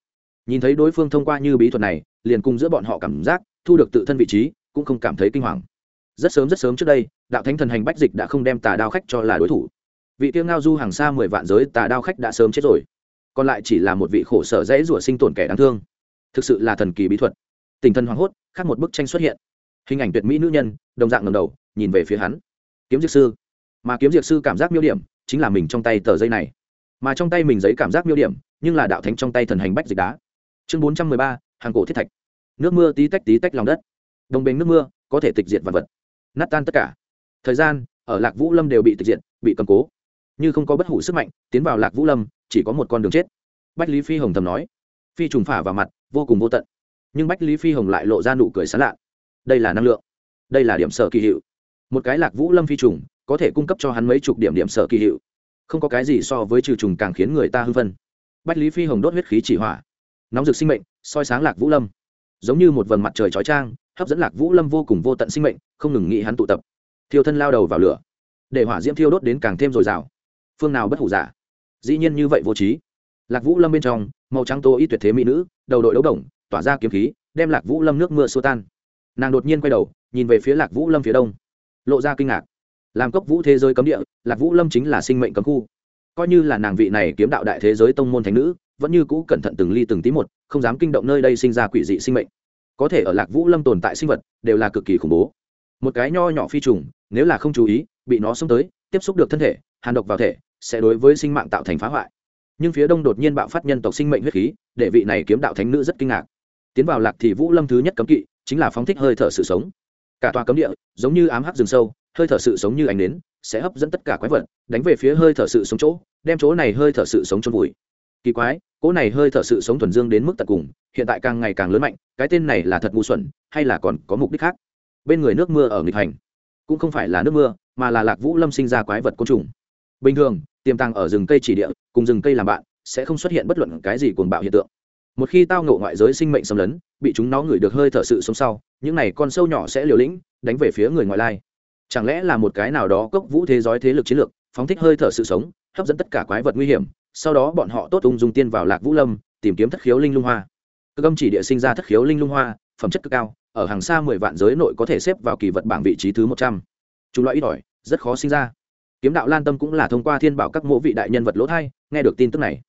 Nhìn thấy đối phương thông qua như bí thuật này, liền cùng giữa bọn họ cảm giác, thu được tự thân vị trí, cũng không cảm thấy kinh hoàng. Rất sớm rất sớm trước đây, đạo thánh thần hành bách dịch đã không đem tà đao khách cho là đối thủ. Vị tiêu ngao du hàng xa mười vạn giới tà đao khách đã sớm chết rồi. Còn lại chỉ là một vị khổ sở dễ rủa sinh tồn kẻ đáng thương. Thực sự là thần kỳ bí thuật. Tình thân hoảng hốt, khác một bức tranh xuất hiện. Hình ảnh tuyệt mỹ nữ nhân, đồng dạng ngầm đầu, nhìn về phía hắn. Kiếm diệt sư. Mà kiếm diệt sư cảm giác miêu điểm chính là mình trong tay tờ giấy này. Mà trong tay mình giấy cảm giác miêu điểm, nhưng là đạo thánh trong tay thần hành bách dịch đá. Chương bốn trăm mười ba, hàng cổ thiết thạch. Nước mưa tí tách tí tách lòng đất. Đồng bình nước mưa, có thể tịch diệt vật vật. Nát tan tất cả. Thời gian, ở lạc vũ lâm đều bị tịch diệt, bị cầm cố. Như không có bất hủ sức mạnh, tiến vào lạc vũ lâm, chỉ có một con đường chết. Bách lý phi hồng thầm nói. Phi trùng phả vào mặt, vô cùng vô tận. Nhưng bách lý phi hồng lại lộ ra nụ cười sán lạ. Đây là năng lượng. Đây là điểm sở kỳ hiệu. Một cái lạc vũ lâm phi trùng có thể cung cấp cho hắn mấy chục điểm điểm sở kỳ hiệu. Không có cái gì so với trừ trùng càng khiến người ta hư vân bách lý phi hồng đốt huyết khí chỉ hỏa. Nóng rực sinh mệnh, soi sáng lạc vũ lâm. Giống như một vầng mặt trời chói trang hấp dẫn lạc vũ lâm vô cùng vô tận sinh mệnh, không ngừng nghĩ hắn tụ tập. Thiêu thân lao đầu vào lửa. Để hỏa diễm thiêu đốt đến càng thêm dồi dào. Phương nào bất hủ giả? Dĩ nhiên như vậy vô trí. Lạc vũ lâm bên trong, màu trắng tô y tuyệt thế mỹ nữ, đầu đội đấu đồng, tỏa ra kiếm khí, đem lạc vũ lâm nước mưa xua tan. Nàng đột nhiên quay đầu, nhìn về phía lạc vũ lâm phía đông. Lộ ra kinh ngạc làm cốc vũ thế giới cấm địa, lạc vũ lâm chính là sinh mệnh cấm khu. Coi như là nàng vị này kiếm đạo đại thế giới tông môn thánh nữ, vẫn như cũ cẩn thận từng ly từng tí một, không dám kinh động nơi đây sinh ra quỷ dị sinh mệnh. Có thể ở lạc vũ lâm tồn tại sinh vật, đều là cực kỳ khủng bố. Một cái nho nhỏ phi trùng, nếu là không chú ý, bị nó xông tới, tiếp xúc được thân thể, hàn độc vào thể, sẽ đối với sinh mạng tạo thành phá hoại. Nhưng phía đông đột nhiên bạo phát nhân tộc sinh mệnh huyết khí, để vị này kiếm đạo thánh nữ rất kinh ngạc. Tiến vào lạc thì vũ lâm thứ nhất cấm kỵ, chính là phóng thích hơi thở sự sống. Cả tòa cấm địa, giống như ám hắc rừng sâu hơi thở sự sống như ánh nến, sẽ hấp dẫn tất cả quái vật, đánh về phía hơi thở sự sống chỗ, đem chỗ này hơi thở sự sống trôn vùi. Kỳ quái, cỗ này hơi thở sự sống thuần dương đến mức tận cùng, hiện tại càng ngày càng lớn mạnh, cái tên này là thật ngu xuẩn, hay là còn có mục đích khác? Bên người nước mưa ở nghịch hành. Cũng không phải là nước mưa, mà là lạc vũ lâm sinh ra quái vật côn trùng. Bình thường, tiềm tàng ở rừng cây chỉ địa, cùng rừng cây làm bạn, sẽ không xuất hiện bất luận cái gì cuồng bạo hiện tượng. Một khi tao ngộ ngoại giới sinh mệnh xâm lấn, bị chúng nó ngửi được hơi thở sự sống sau, những này con sâu nhỏ sẽ liều lĩnh, đánh về phía người ngoại lai chẳng lẽ là một cái nào đó cốc vũ thế giới thế lực chiến lược, phóng thích hơi thở sự sống, hấp dẫn tất cả quái vật nguy hiểm, sau đó bọn họ tốt ung dung tiên vào lạc vũ lâm, tìm kiếm thất khiếu linh lung hoa. Cơ âm chỉ địa sinh ra thất khiếu linh lung hoa, phẩm chất cực cao, ở hàng xa mười vạn giới nội có thể xếp vào kỳ vật bảng vị trí thứ một trăm. Chúng loại ít ỏi, rất khó sinh ra. Kiếm đạo lan tâm cũng là thông qua thiên bảo các mộ vị đại nhân vật lỗ thay nghe được tin tức này.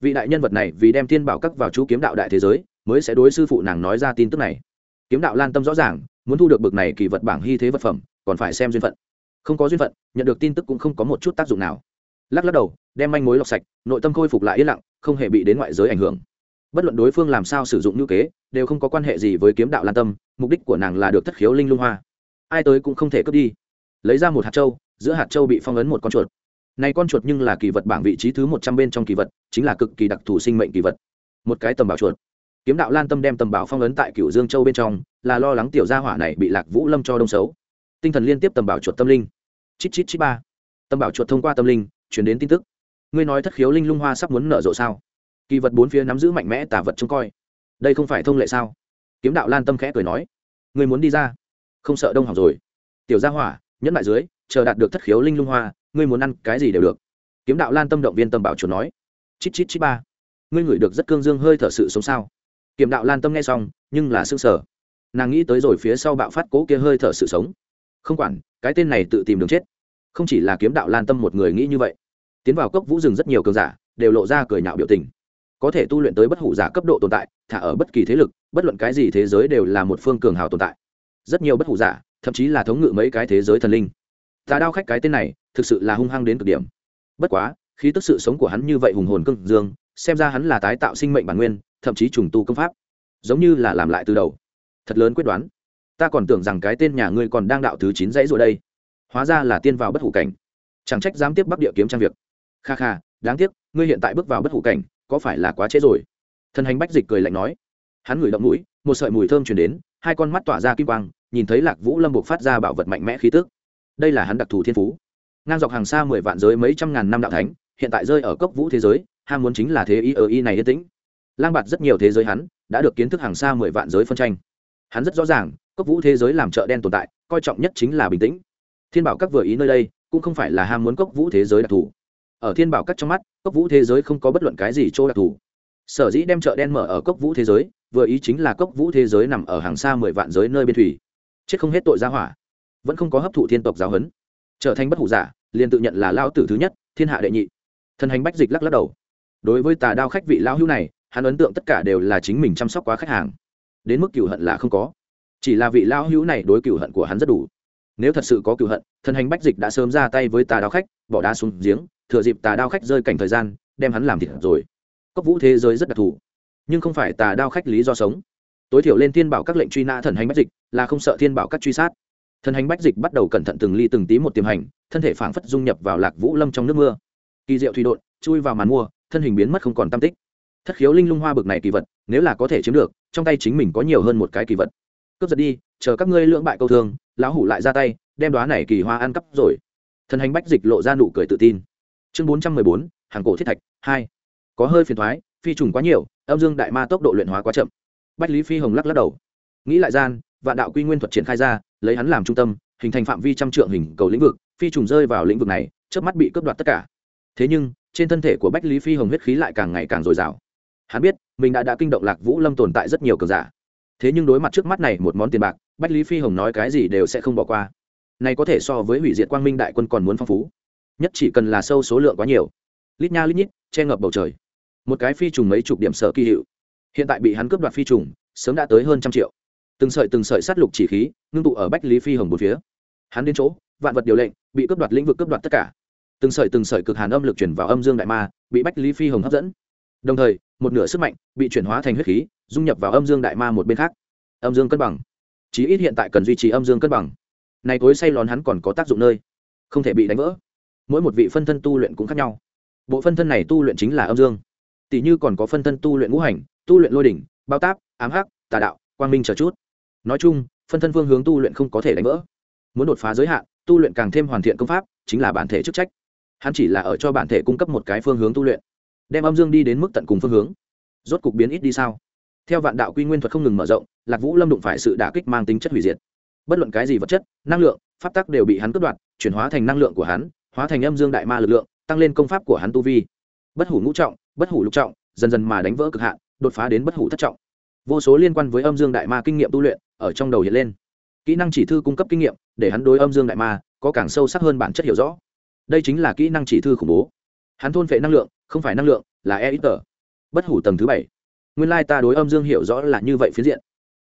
Vị đại nhân vật này vì đem thiên bảo các vào chú kiếm đạo đại thế giới, mới sẽ đối sư phụ nàng nói ra tin tức này. Kiếm đạo lan tâm rõ ràng, muốn thu được bực này kỳ vật bảng hy thế vật phẩm còn phải xem duyên phận. Không có duyên phận, nhận được tin tức cũng không có một chút tác dụng nào. Lắc lắc đầu, đem manh mối lọc sạch, nội tâm khôi phục lại yên lặng, không hề bị đến ngoại giới ảnh hưởng. Bất luận đối phương làm sao sử dụng ngữ kế, đều không có quan hệ gì với kiếm đạo lan tâm, mục đích của nàng là được thất khiếu linh lung hoa. Ai tới cũng không thể cướp đi. Lấy ra một hạt châu, giữa hạt châu bị phong ấn một con chuột. Này con chuột nhưng là kỳ vật bảng vị trí thứ một trăm bên trong kỳ vật, chính là cực kỳ đặc thù sinh mệnh kỳ vật. Một cái tầm bảo chuột. Kiếm đạo lan tâm đem tầm bảo phong ấn tại cửu dương châu bên trong, là lo lắng tiểu gia hỏa này bị lạc vũ lâm cho đông xấu tinh thần liên tiếp tầm bảo chuột tâm linh. Chít chít chít ba. Tầm bảo chuột thông qua tâm linh, chuyển đến tin tức. Ngươi nói thất khiếu linh lung hoa sắp muốn nở rộ sao? Kỳ vật bốn phía nắm giữ mạnh mẽ tả vật trông coi. Đây không phải thông lệ sao? Kiếm đạo lan tâm khẽ cười nói. Ngươi muốn đi ra? Không sợ đông học rồi. Tiểu gia hỏa, nhẫn lại dưới, chờ đạt được thất khiếu linh lung hoa, ngươi muốn ăn cái gì đều được. Kiếm đạo lan tâm động viên tầm bảo chuột nói. Chít chít chít ba. Ngươi ngửi được rất cương dương hơi thở sự sống sao? Kiếm đạo lan tâm nghe xong, nhưng là xương sở nàng nghĩ tới rồi phía sau bạo phát cố kia hơi thở sự sống không quản, cái tên này tự tìm đường chết. Không chỉ là kiếm đạo lan tâm một người nghĩ như vậy, tiến vào cốc vũ rừng rất nhiều cường giả đều lộ ra cười nhạo biểu tình. Có thể tu luyện tới bất hủ giả cấp độ tồn tại, thả ở bất kỳ thế lực, bất luận cái gì thế giới đều là một phương cường hào tồn tại. Rất nhiều bất hủ giả, thậm chí là thống ngự mấy cái thế giới thần linh. Tà đao khách cái tên này, thực sự là hung hăng đến cực điểm. Bất quá khi tức sự sống của hắn như vậy hùng hồn cưng dương, xem ra hắn là tái tạo sinh mệnh bản nguyên, thậm chí trùng tu công pháp. Giống như là làm lại từ đầu. Thật lớn quyết đoán ta còn tưởng rằng cái tên nhà ngươi còn đang đạo thứ chín dãy rồi đây. Hóa ra là tiên vào bất hủ cảnh. Chẳng trách dám tiếp bắc địa kiếm trang việc. Kha kha, đáng tiếc, ngươi hiện tại bước vào bất hủ cảnh, có phải là quá trễ rồi? Thần hành bách dịch cười lạnh nói. Hắn ngửi động mũi, một sợi mùi thơm chuyển đến, hai con mắt tỏa ra kim quang, nhìn thấy lạc vũ lâm buộc phát ra bảo vật mạnh mẽ khí tức. Đây là hắn đặc thù thiên phú. Ngang dọc hàng xa mười vạn giới mấy trăm ngàn năm đạo thánh, hiện tại rơi ở cốc vũ thế giới, ham muốn chính là thế y ở y này yên tĩnh. Lang bạt rất nhiều thế giới hắn, đã được kiến thức hàng xa mười vạn giới phân tranh. Hắn rất rõ ràng cốc vũ thế giới làm chợ đen tồn tại, coi trọng nhất chính là bình tĩnh. Thiên bảo các vừa ý nơi đây, cũng không phải là ham muốn cốc vũ thế giới đặc thù. Ở thiên bảo các trong mắt, cốc vũ thế giới không có bất luận cái gì chỗ đặc thù. Sở dĩ đem chợ đen mở ở cốc vũ thế giới, vừa ý chính là cốc vũ thế giới nằm ở hàng xa mười vạn giới nơi biên thủy. Chết không hết tội gia hỏa. Vẫn không có hấp thụ thiên tộc giáo huấn. Trở thành bất hủ giả, liền tự nhận là lao tử thứ nhất, thiên hạ đệ nhị. Thần hành bách dịch lắc lắc đầu. Đối với tà đao khách vị lao hữu này, hắn ấn tượng tất cả đều là chính mình chăm sóc quá khách hàng. Đến mức cựu hận là không có chỉ là vị lão hữu này đối cựu hận của hắn rất đủ. Nếu thật sự có cựu hận, thần hành bách dịch đã sớm ra tay với tà đao khách, bỏ đá xuống giếng, thừa dịp tà đao khách rơi cảnh thời gian, đem hắn làm thịt rồi. Cốc vũ thế giới rất đặc thù, nhưng không phải tà đao khách lý do sống. Tối thiểu lên thiên bảo các lệnh truy nã thần hành bách dịch, là không sợ thiên bảo các truy sát. Thần hành bách dịch bắt đầu cẩn thận từng ly từng tí một tiềm hành, thân thể phảng phất dung nhập vào lạc vũ lâm trong nước mưa. Kỳ diệu thủy đột chui vào màn mua thân hình biến mất không còn tam tích. Thất khiếu linh lung hoa bực này kỳ vật, nếu là có thể chiếm được, trong tay chính mình có nhiều hơn một cái kỳ vật cướp giật đi, chờ các ngươi lưỡng bại câu thương, lão hủ lại ra tay, đem đoá này kỳ hoa ăn cắp rồi. Thần hành bách dịch lộ ra nụ cười tự tin. Chương bốn trăm mười bốn, hàng cổ thiết thạch, hai. Có hơi phiền thoái, phi trùng quá nhiều, âm dương đại ma tốc độ luyện hóa quá chậm. Bách lý phi hồng lắc lắc đầu. Nghĩ lại gian, vạn đạo quy nguyên thuật triển khai ra, lấy hắn làm trung tâm, hình thành phạm vi trăm trượng hình cầu lĩnh vực, phi trùng rơi vào lĩnh vực này trước mắt bị cướp đoạt tất cả. Thế nhưng, trên thân thể của bách lý phi hồng huyết khí lại càng ngày càng dồi dào. Hắn biết, mình đã đã kinh động lạc vũ lâm tồn tại rất nhiều cường giả thế nhưng đối mặt trước mắt này một món tiền bạc, bách lý phi hồng nói cái gì đều sẽ không bỏ qua. Này có thể so với hủy diệt quang minh đại quân còn muốn phong phú. Nhất chỉ cần là sâu số lượng quá nhiều. Lít nha lít nhít, che ngập bầu trời. Một cái phi trùng mấy chục điểm sở kỳ hiệu. Hiện tại bị hắn cướp đoạt phi trùng, sớm đã tới hơn trăm triệu. Từng sợi từng sợi sát lục chỉ khí, ngưng tụ ở bách lý phi hồng một phía. Hắn đến chỗ, vạn vật điều lệnh, bị cướp đoạt lĩnh vực cướp đoạt tất cả. Từng sợi từng sợi cực hàn âm lực chuyển vào âm dương đại ma, bị bách lý phi hồng hấp dẫn. Đồng thời, một nửa sức mạnh bị chuyển hóa thành huyết khí dung nhập vào âm dương đại ma một bên khác. Âm dương cân bằng. Chí ít hiện tại cần duy trì âm dương cân bằng. Này tối say lón hắn còn có tác dụng nơi. Không thể bị đánh vỡ. Mỗi một vị phân thân tu luyện cũng khác nhau. Bộ phân thân này tu luyện chính là âm dương. Tỷ như còn có phân thân tu luyện ngũ hành, tu luyện lôi đỉnh, bao táp, ám hắc, tà đạo, quang minh chờ chút. Nói chung, phân thân phương hướng tu luyện không có thể đánh vỡ. Muốn đột phá giới hạn, tu luyện càng thêm hoàn thiện công pháp, chính là bản thể chức trách. Hắn chỉ là ở cho bản thể cung cấp một cái phương hướng tu luyện, đem âm dương đi đến mức tận cùng phương hướng. Rốt cục biến ít đi sao? Theo vạn đạo quy nguyên thuật không ngừng mở rộng, lạc vũ lâm đụng phải sự đả kích mang tính chất hủy diệt. Bất luận cái gì vật chất, năng lượng, pháp tắc đều bị hắn cướp đoạt, chuyển hóa thành năng lượng của hắn, hóa thành âm dương đại ma lực lượng, tăng lên công pháp của hắn tu vi. Bất hủ ngũ trọng, bất hủ lục trọng, dần dần mà đánh vỡ cực hạn, đột phá đến bất hủ thất trọng. Vô số liên quan với âm dương đại ma kinh nghiệm tu luyện ở trong đầu hiện lên. Kỹ năng chỉ thư cung cấp kinh nghiệm, để hắn đối âm dương đại ma có càng sâu sắc hơn bản chất hiểu rõ. Đây chính là kỹ năng chỉ thư khủng bố. Hắn thôn vệ năng lượng, không phải năng lượng, là e ít tờ bất hủ tầng thứ bảy nguyên lai ta đối âm dương hiểu rõ là như vậy phiến diện.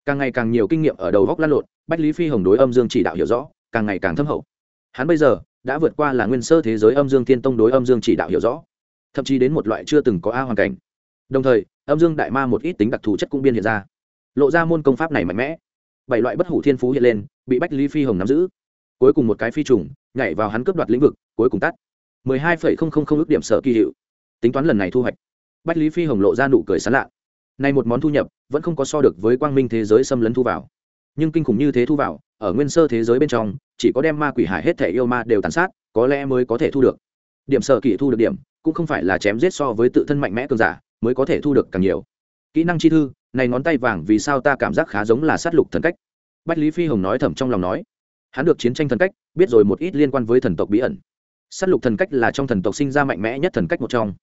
Càng ngày càng nhiều kinh nghiệm ở đầu góc lăn lộn, bách lý phi hồng đối âm dương chỉ đạo hiểu rõ, càng ngày càng thâm hậu. Hắn bây giờ đã vượt qua là nguyên sơ thế giới âm dương tiên tông đối âm dương chỉ đạo hiểu rõ, thậm chí đến một loại chưa từng có a hoàn cảnh. Đồng thời, âm dương đại ma một ít tính đặc thù chất cũng biên hiện ra, lộ ra môn công pháp này mạnh mẽ. Bảy loại bất hủ thiên phú hiện lên, bị bách lý phi hồng nắm giữ. Cuối cùng một cái phi trùng, nhảy vào hắn cướp đoạt lĩnh vực, cuối cùng tắt. Mười hai phẩy không không không ước điểm sở kỳ hiệu. Tính toán lần này thu hoạch. Bách lý phi hồng lộ ra nụ cười sán lạ nay một món thu nhập vẫn không có so được với quang minh thế giới xâm lấn thu vào. Nhưng kinh khủng như thế thu vào, ở nguyên sơ thế giới bên trong, chỉ có đem ma quỷ hải hết thể yêu ma đều tàn sát, có lẽ mới có thể thu được. Điểm sở kỳ thu được điểm, cũng không phải là chém giết so với tự thân mạnh mẽ cường giả, mới có thể thu được càng nhiều. Kỹ năng chi thư, này ngón tay vàng vì sao ta cảm giác khá giống là sát lục thần cách? Bách lý phi hồng nói thầm trong lòng nói. Hắn được chiến tranh thần cách, biết rồi một ít liên quan với thần tộc bí ẩn. Sát lục thần cách là trong thần tộc sinh ra mạnh mẽ nhất thần cách một trong.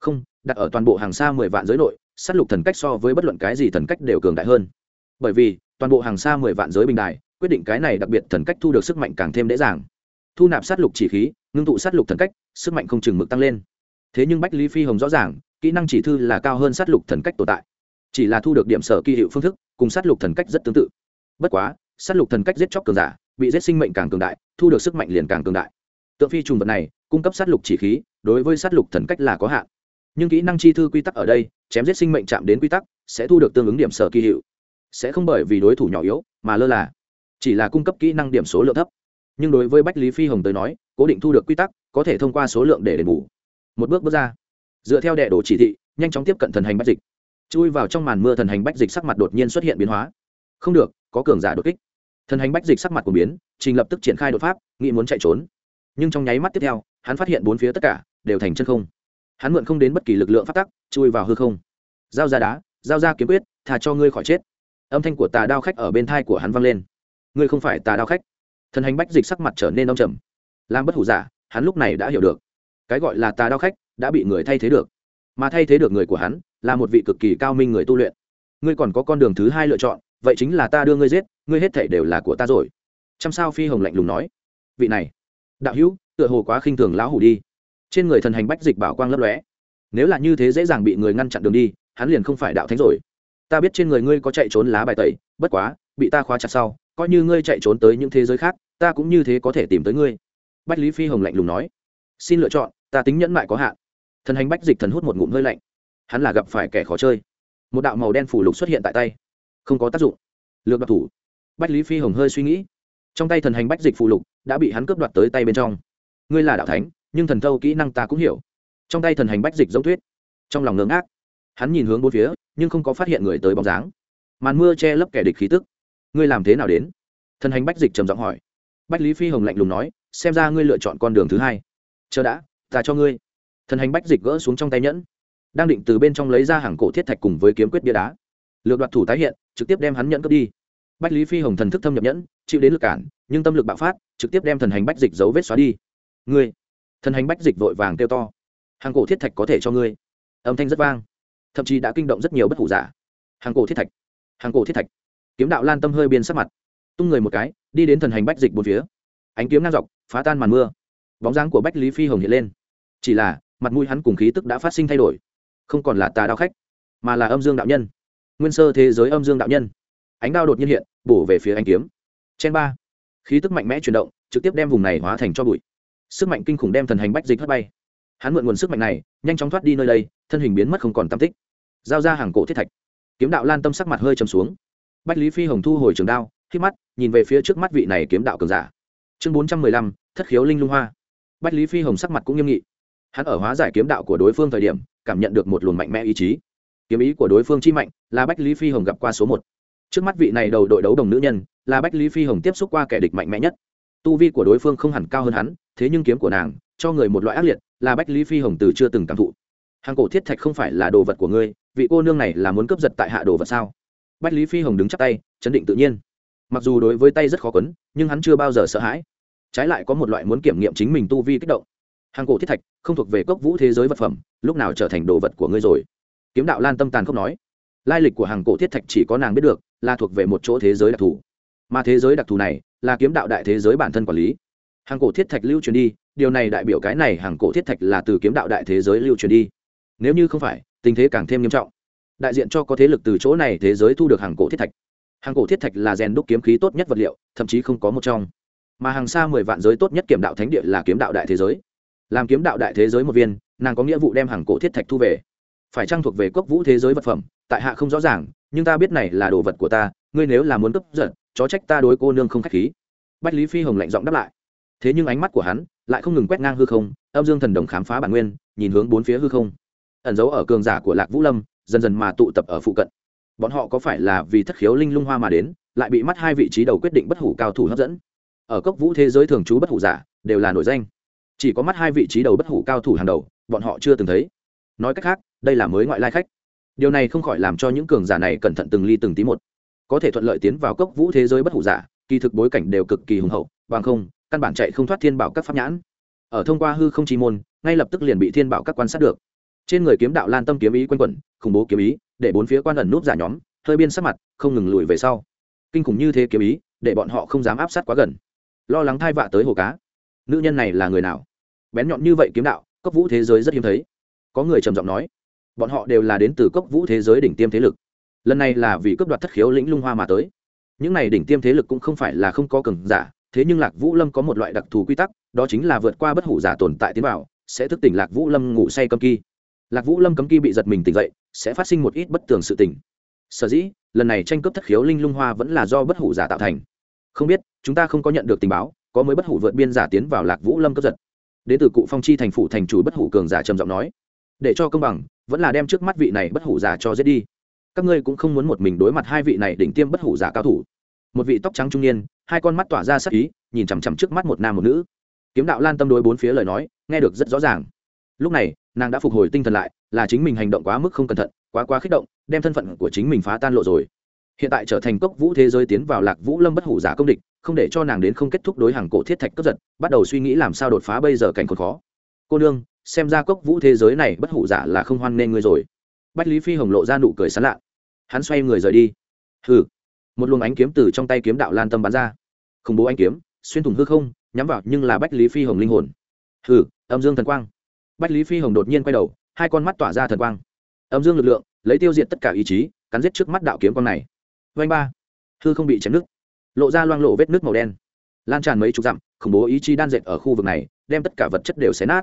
Không, đặt ở toàn bộ hàng xa mười vạn giới nội sát lục thần cách so với bất luận cái gì thần cách đều cường đại hơn. Bởi vì, toàn bộ hàng xa mười vạn giới bình đài, quyết định cái này đặc biệt thần cách thu được sức mạnh càng thêm dễ dàng. Thu nạp sát lục chỉ khí, ngưng tụ sát lục thần cách, sức mạnh không chừng mực tăng lên. Thế nhưng bách lý phi hồng rõ ràng, kỹ năng chỉ thư là cao hơn sát lục thần cách tồn tại. Chỉ là thu được điểm sở kỳ hiệu phương thức, cùng sát lục thần cách rất tương tự. Bất quá sát lục thần cách giết chóc cường giả, bị giết sinh mệnh càng cường đại, thu được sức mạnh liền càng cường đại. Tượng phi trùng vật này, cung cấp sát lục chỉ khí, đối với sát lục thần cách là có hạn nhưng kỹ năng chi thư quy tắc ở đây, chém giết sinh mệnh chạm đến quy tắc, sẽ thu được tương ứng điểm sở kỳ hiệu. Sẽ không bởi vì đối thủ nhỏ yếu mà lơ là, chỉ là cung cấp kỹ năng điểm số lượng thấp. Nhưng đối với bách lý phi hồng tới nói, cố định thu được quy tắc, có thể thông qua số lượng để đền bù. Một bước bước ra, dựa theo đệ đồ chỉ thị, nhanh chóng tiếp cận thần hành bách dịch. Chui vào trong màn mưa thần hành bách dịch sắc mặt đột nhiên xuất hiện biến hóa. Không được, có cường giả đột kích. Thần hành bách dịch sắc mặt của biến, trình lập tức triển khai đột pháp, nghĩ muốn chạy trốn. Nhưng trong nháy mắt tiếp theo, hắn phát hiện bốn phía tất cả đều thành chân không hắn mượn không đến bất kỳ lực lượng phát tắc, chui vào hư không. Giao ra đá, giao ra kiếm quyết thà cho ngươi khỏi chết. Âm thanh của tà đao khách ở bên thai của hắn vang lên. Ngươi không phải tà đao khách. Thần hành bách dịch sắc mặt trở nên đông trầm. Làm bất hủ giả, hắn lúc này đã hiểu được. Cái gọi là tà đao khách đã bị người thay thế được. Mà thay thế được người của hắn là một vị cực kỳ cao minh người tu luyện. Ngươi còn có con đường thứ hai lựa chọn, vậy chính là ta đưa ngươi giết, ngươi hết thể đều là của ta rồi. Trăm sao phi hồng lạnh lùng nói. Vị này, đạo hữu, tựa hồ quá khinh thường lão hủ đi trên người thần hành bách dịch bảo quang lấp lóe. Nếu là như thế dễ dàng bị người ngăn chặn đường đi, hắn liền không phải đạo thánh rồi. Ta biết trên người ngươi có chạy trốn lá bài tẩy, bất quá, bị ta khóa chặt sau, coi như ngươi chạy trốn tới những thế giới khác, ta cũng như thế có thể tìm tới ngươi. Bách lý phi hồng lạnh lùng nói. Xin lựa chọn, ta tính nhẫn mại có hạn. Thần hành bách dịch thần hút một ngụm hơi lạnh. Hắn là gặp phải kẻ khó chơi. Một đạo màu đen phủ lục xuất hiện tại tay. Không có tác dụng. Lược đoạt thủ. Bách lý phi hồng hơi suy nghĩ. Trong tay thần hành bách dịch phụ lục đã bị hắn cướp đoạt tới tay bên trong. Ngươi là đạo thánh nhưng thần thâu kỹ năng ta cũng hiểu. Trong tay thần hành bách dịch giống thuyết trong lòng ngưỡng ác. Hắn nhìn hướng bốn phía, nhưng không có phát hiện người tới bóng dáng. Màn mưa che lấp kẻ địch khí tức. Ngươi làm thế nào đến? Thần hành bách dịch trầm giọng hỏi. Bách lý phi hồng lạnh lùng nói, xem ra ngươi lựa chọn con đường thứ hai. Chờ đã, ta cho ngươi. Thần hành bách dịch gỡ xuống trong tay nhẫn. Đang định từ bên trong lấy ra hàng cổ thiết thạch cùng với kiếm quyết bia đá. Lược đoạt thủ tái hiện, trực tiếp đem hắn nhẫn cướp đi. Bách lý phi hồng thần thức thâm nhập nhẫn, chịu đến lực cản, nhưng tâm lực bạo phát, trực tiếp đem thần hành bách dịch dấu vết xóa đi. Ngươi thần hành bách dịch vội vàng kêu to. Hàng cổ thiết thạch có thể cho ngươi. Âm thanh rất vang. Thậm chí đã kinh động rất nhiều bất hủ giả. Hàng cổ thiết thạch, hàng cổ thiết thạch. Kiếm đạo lan tâm hơi biên sắc mặt. Tung người một cái, đi đến thần hành bách dịch một phía. Ánh kiếm ngang dọc, phá tan màn mưa. Bóng dáng của bách lý phi hồng hiện lên. Chỉ là, mặt mũi hắn cùng khí tức đã phát sinh thay đổi. Không còn là tà đạo khách, mà là âm dương đạo nhân. Nguyên sơ thế giới âm dương đạo nhân. Ánh đao đột nhiên hiện, bổ về phía ánh kiếm. Chen ba. Khí tức mạnh mẽ chuyển động, trực tiếp đem vùng này hóa thành cho bụi sức mạnh kinh khủng đem thần hành bách dịch hất bay. Hắn mượn nguồn sức mạnh này, nhanh chóng thoát đi nơi đây, thân hình biến mất không còn tam tích. Giao ra hàng cổ thiết thạch. Kiếm đạo lan tâm sắc mặt hơi trầm xuống. Bách lý phi hồng thu hồi trường đao, khi mắt, nhìn về phía trước mắt vị này kiếm đạo cường giả. Chương bốn trăm mười lăm, thất khiếu linh lung hoa. Bách lý phi hồng sắc mặt cũng nghiêm nghị. Hắn ở hóa giải kiếm đạo của đối phương thời điểm, cảm nhận được một luồng mạnh mẽ ý chí. Kiếm ý của đối phương chi mạnh là bách lý phi hồng gặp qua số một. Trước mắt vị này đầu đội đấu đồng nữ nhân, là bách lý phi hồng tiếp xúc qua kẻ địch mạnh mẽ nhất tu vi của đối phương không hẳn cao hơn hắn, thế nhưng kiếm của nàng, cho người một loại ác liệt, là bách lý phi hồng từ chưa từng cảm thụ. Hàng cổ thiết thạch không phải là đồ vật của ngươi, vị cô nương này là muốn cướp giật tại hạ đồ vật sao? Bách lý phi hồng đứng chắc tay, chấn định tự nhiên. Mặc dù đối với tay rất khó quấn, nhưng hắn chưa bao giờ sợ hãi. Trái lại có một loại muốn kiểm nghiệm chính mình tu vi kích động. Hàng cổ thiết thạch, không thuộc về cốc vũ thế giới vật phẩm, lúc nào trở thành đồ vật của ngươi rồi? Kiếm đạo lan tâm tàn không nói. Lai lịch của hàng cổ thiết thạch chỉ có nàng biết được, là thuộc về một chỗ thế giới đặc thù. Mà thế giới đặc thù này là kiếm đạo đại thế giới bản thân quản lý. Hàng cổ thiết thạch lưu truyền đi, điều này đại biểu cái này hàng cổ thiết thạch là từ kiếm đạo đại thế giới lưu truyền đi. Nếu như không phải, tình thế càng thêm nghiêm trọng. Đại diện cho có thế lực từ chỗ này thế giới thu được hàng cổ thiết thạch. Hàng cổ thiết thạch là rèn đúc kiếm khí tốt nhất vật liệu, thậm chí không có một trong. Mà hàng xa mười vạn giới tốt nhất kiểm đạo thánh địa là kiếm đạo đại thế giới. Làm kiếm đạo đại thế giới một viên, nàng có nghĩa vụ đem hàng cổ thiết thạch thu về. Phải trang thuộc về cốc vũ thế giới vật phẩm, tại hạ không rõ ràng nhưng ta biết này là đồ vật của ta, ngươi nếu là muốn cướp giận chó trách ta đối cô nương không k h á c h khí. Bách lý phi hồng lạnh giọng đáp lại. Thế nhưng ánh mắt của hắn lại không ngừng quét ngang hư không, âm dương thần đồng khám phá bản nguyên, nhìn hướng bốn phía hư không. Ẩn giấu ở cường giả của lạc vũ lâm, dần dần mà tụ tập ở phụ cận. Bọn họ có phải là vì thất khiếu linh lung hoa mà đến, lại bị mắt hai vị trí đầu quyết định bất hủ cao thủ hấp dẫn? Ở cốc vũ thế giới thường trú bất hủ giả, đều là nổi danh. Chỉ có mắt hai vị trí đầu bất hủ cao thủ hàng đầu, bọn họ chưa từng thấy. Nói cách khác, đây là mới ngoại lai khách điều này không khỏi làm cho những cường giả này cẩn thận từng ly từng tí một. Có thể thuận lợi tiến vào cốc vũ thế giới bất hủ giả, kỳ thực bối cảnh đều cực kỳ hùng hậu, bằng không, căn bản chạy không thoát thiên bảo các pháp nhãn. Ở thông qua hư không chi môn, ngay lập tức liền bị thiên bảo các quan sát được. Trên người kiếm đạo lan tâm kiếm ý quanh quẩn, khủng bố kiếm ý, để bốn phía quan ẩn núp giả nhóm, hơi biên sắc mặt, không ngừng lùi về sau. Kinh khủng như thế kiếm ý, để bọn họ không dám áp sát quá gần. Lo lắng thai vạ tới hồ cá. Nữ nhân này là người nào? Bén nhọn như vậy kiếm đạo, cốc vũ thế giới rất hiếm thấy. Có người trầm giọng nói bọn họ đều là đến từ cốc vũ thế giới đỉnh tiêm thế lực. Lần này là vì cướp đoạt thất khiếu lĩnh lung hoa mà tới. Những này đỉnh tiêm thế lực cũng không phải là không có cường giả, thế nhưng lạc vũ lâm có một loại đặc thù quy tắc, đó chính là vượt qua bất hủ giả tồn tại tiến vào, sẽ thức tỉnh lạc vũ lâm ngủ say cấm kỳ lạc vũ lâm cấm kỳ bị giật mình tỉnh dậy, sẽ phát sinh một ít bất tường sự tỉnh sở dĩ, lần này tranh cướp thất khiếu linh lung hoa vẫn là do bất hủ giả tạo thành. Không biết, chúng ta không có nhận được tình báo, có mới bất hủ vượt biên giả tiến vào lạc vũ lâm cướp giật. Đến từ cụ phong chi thành phủ thành chủ bất hủ cường giả trầm giọng nói để cho công bằng, vẫn là đem trước mắt vị này bất hủ giả cho giết đi. Các ngươi cũng không muốn một mình đối mặt hai vị này đỉnh tiêm bất hủ giả cao thủ. Một vị tóc trắng trung niên, hai con mắt tỏa ra sắc ý, nhìn chằm chằm trước mắt một nam một nữ. Kiếm đạo lan tâm đối bốn phía lời nói, nghe được rất rõ ràng. Lúc này, nàng đã phục hồi tinh thần lại, là chính mình hành động quá mức không cẩn thận, quá quá kích động, đem thân phận của chính mình phá tan lộ rồi. Hiện tại trở thành cốc vũ thế giới tiến vào lạc vũ lâm bất hủ giả công địch, không để cho nàng đến không kết thúc đối hàng cổ thiết thạch cướp giật, bắt đầu suy nghĩ làm sao đột phá bây giờ cảnh còn khó. Cô nương xem ra cốc vũ thế giới này bất hủ giả là không hoan nên ngươi rồi. Bách lý phi hồng lộ ra nụ cười sán lạ. Hắn xoay người rời đi. Hừ. Một luồng ánh kiếm từ trong tay kiếm đạo lan tâm bắn ra. Khủng bố ánh kiếm, xuyên thủng hư không, nhắm vào nhưng là bách lý phi hồng linh hồn. Hừ, âm dương thần quang. Bách lý phi hồng đột nhiên quay đầu, hai con mắt tỏa ra thần quang. Âm dương lực lượng, lấy tiêu diệt tất cả ý chí, cắn giết trước mắt đạo kiếm quang này. Vanh ba. Hư không bị chém nứt. Lộ ra loang lộ vết nước màu đen. Lan tràn mấy chục dặm, khủng bố ý chí đan dệt ở khu vực này, đem tất cả vật chất đều xé nát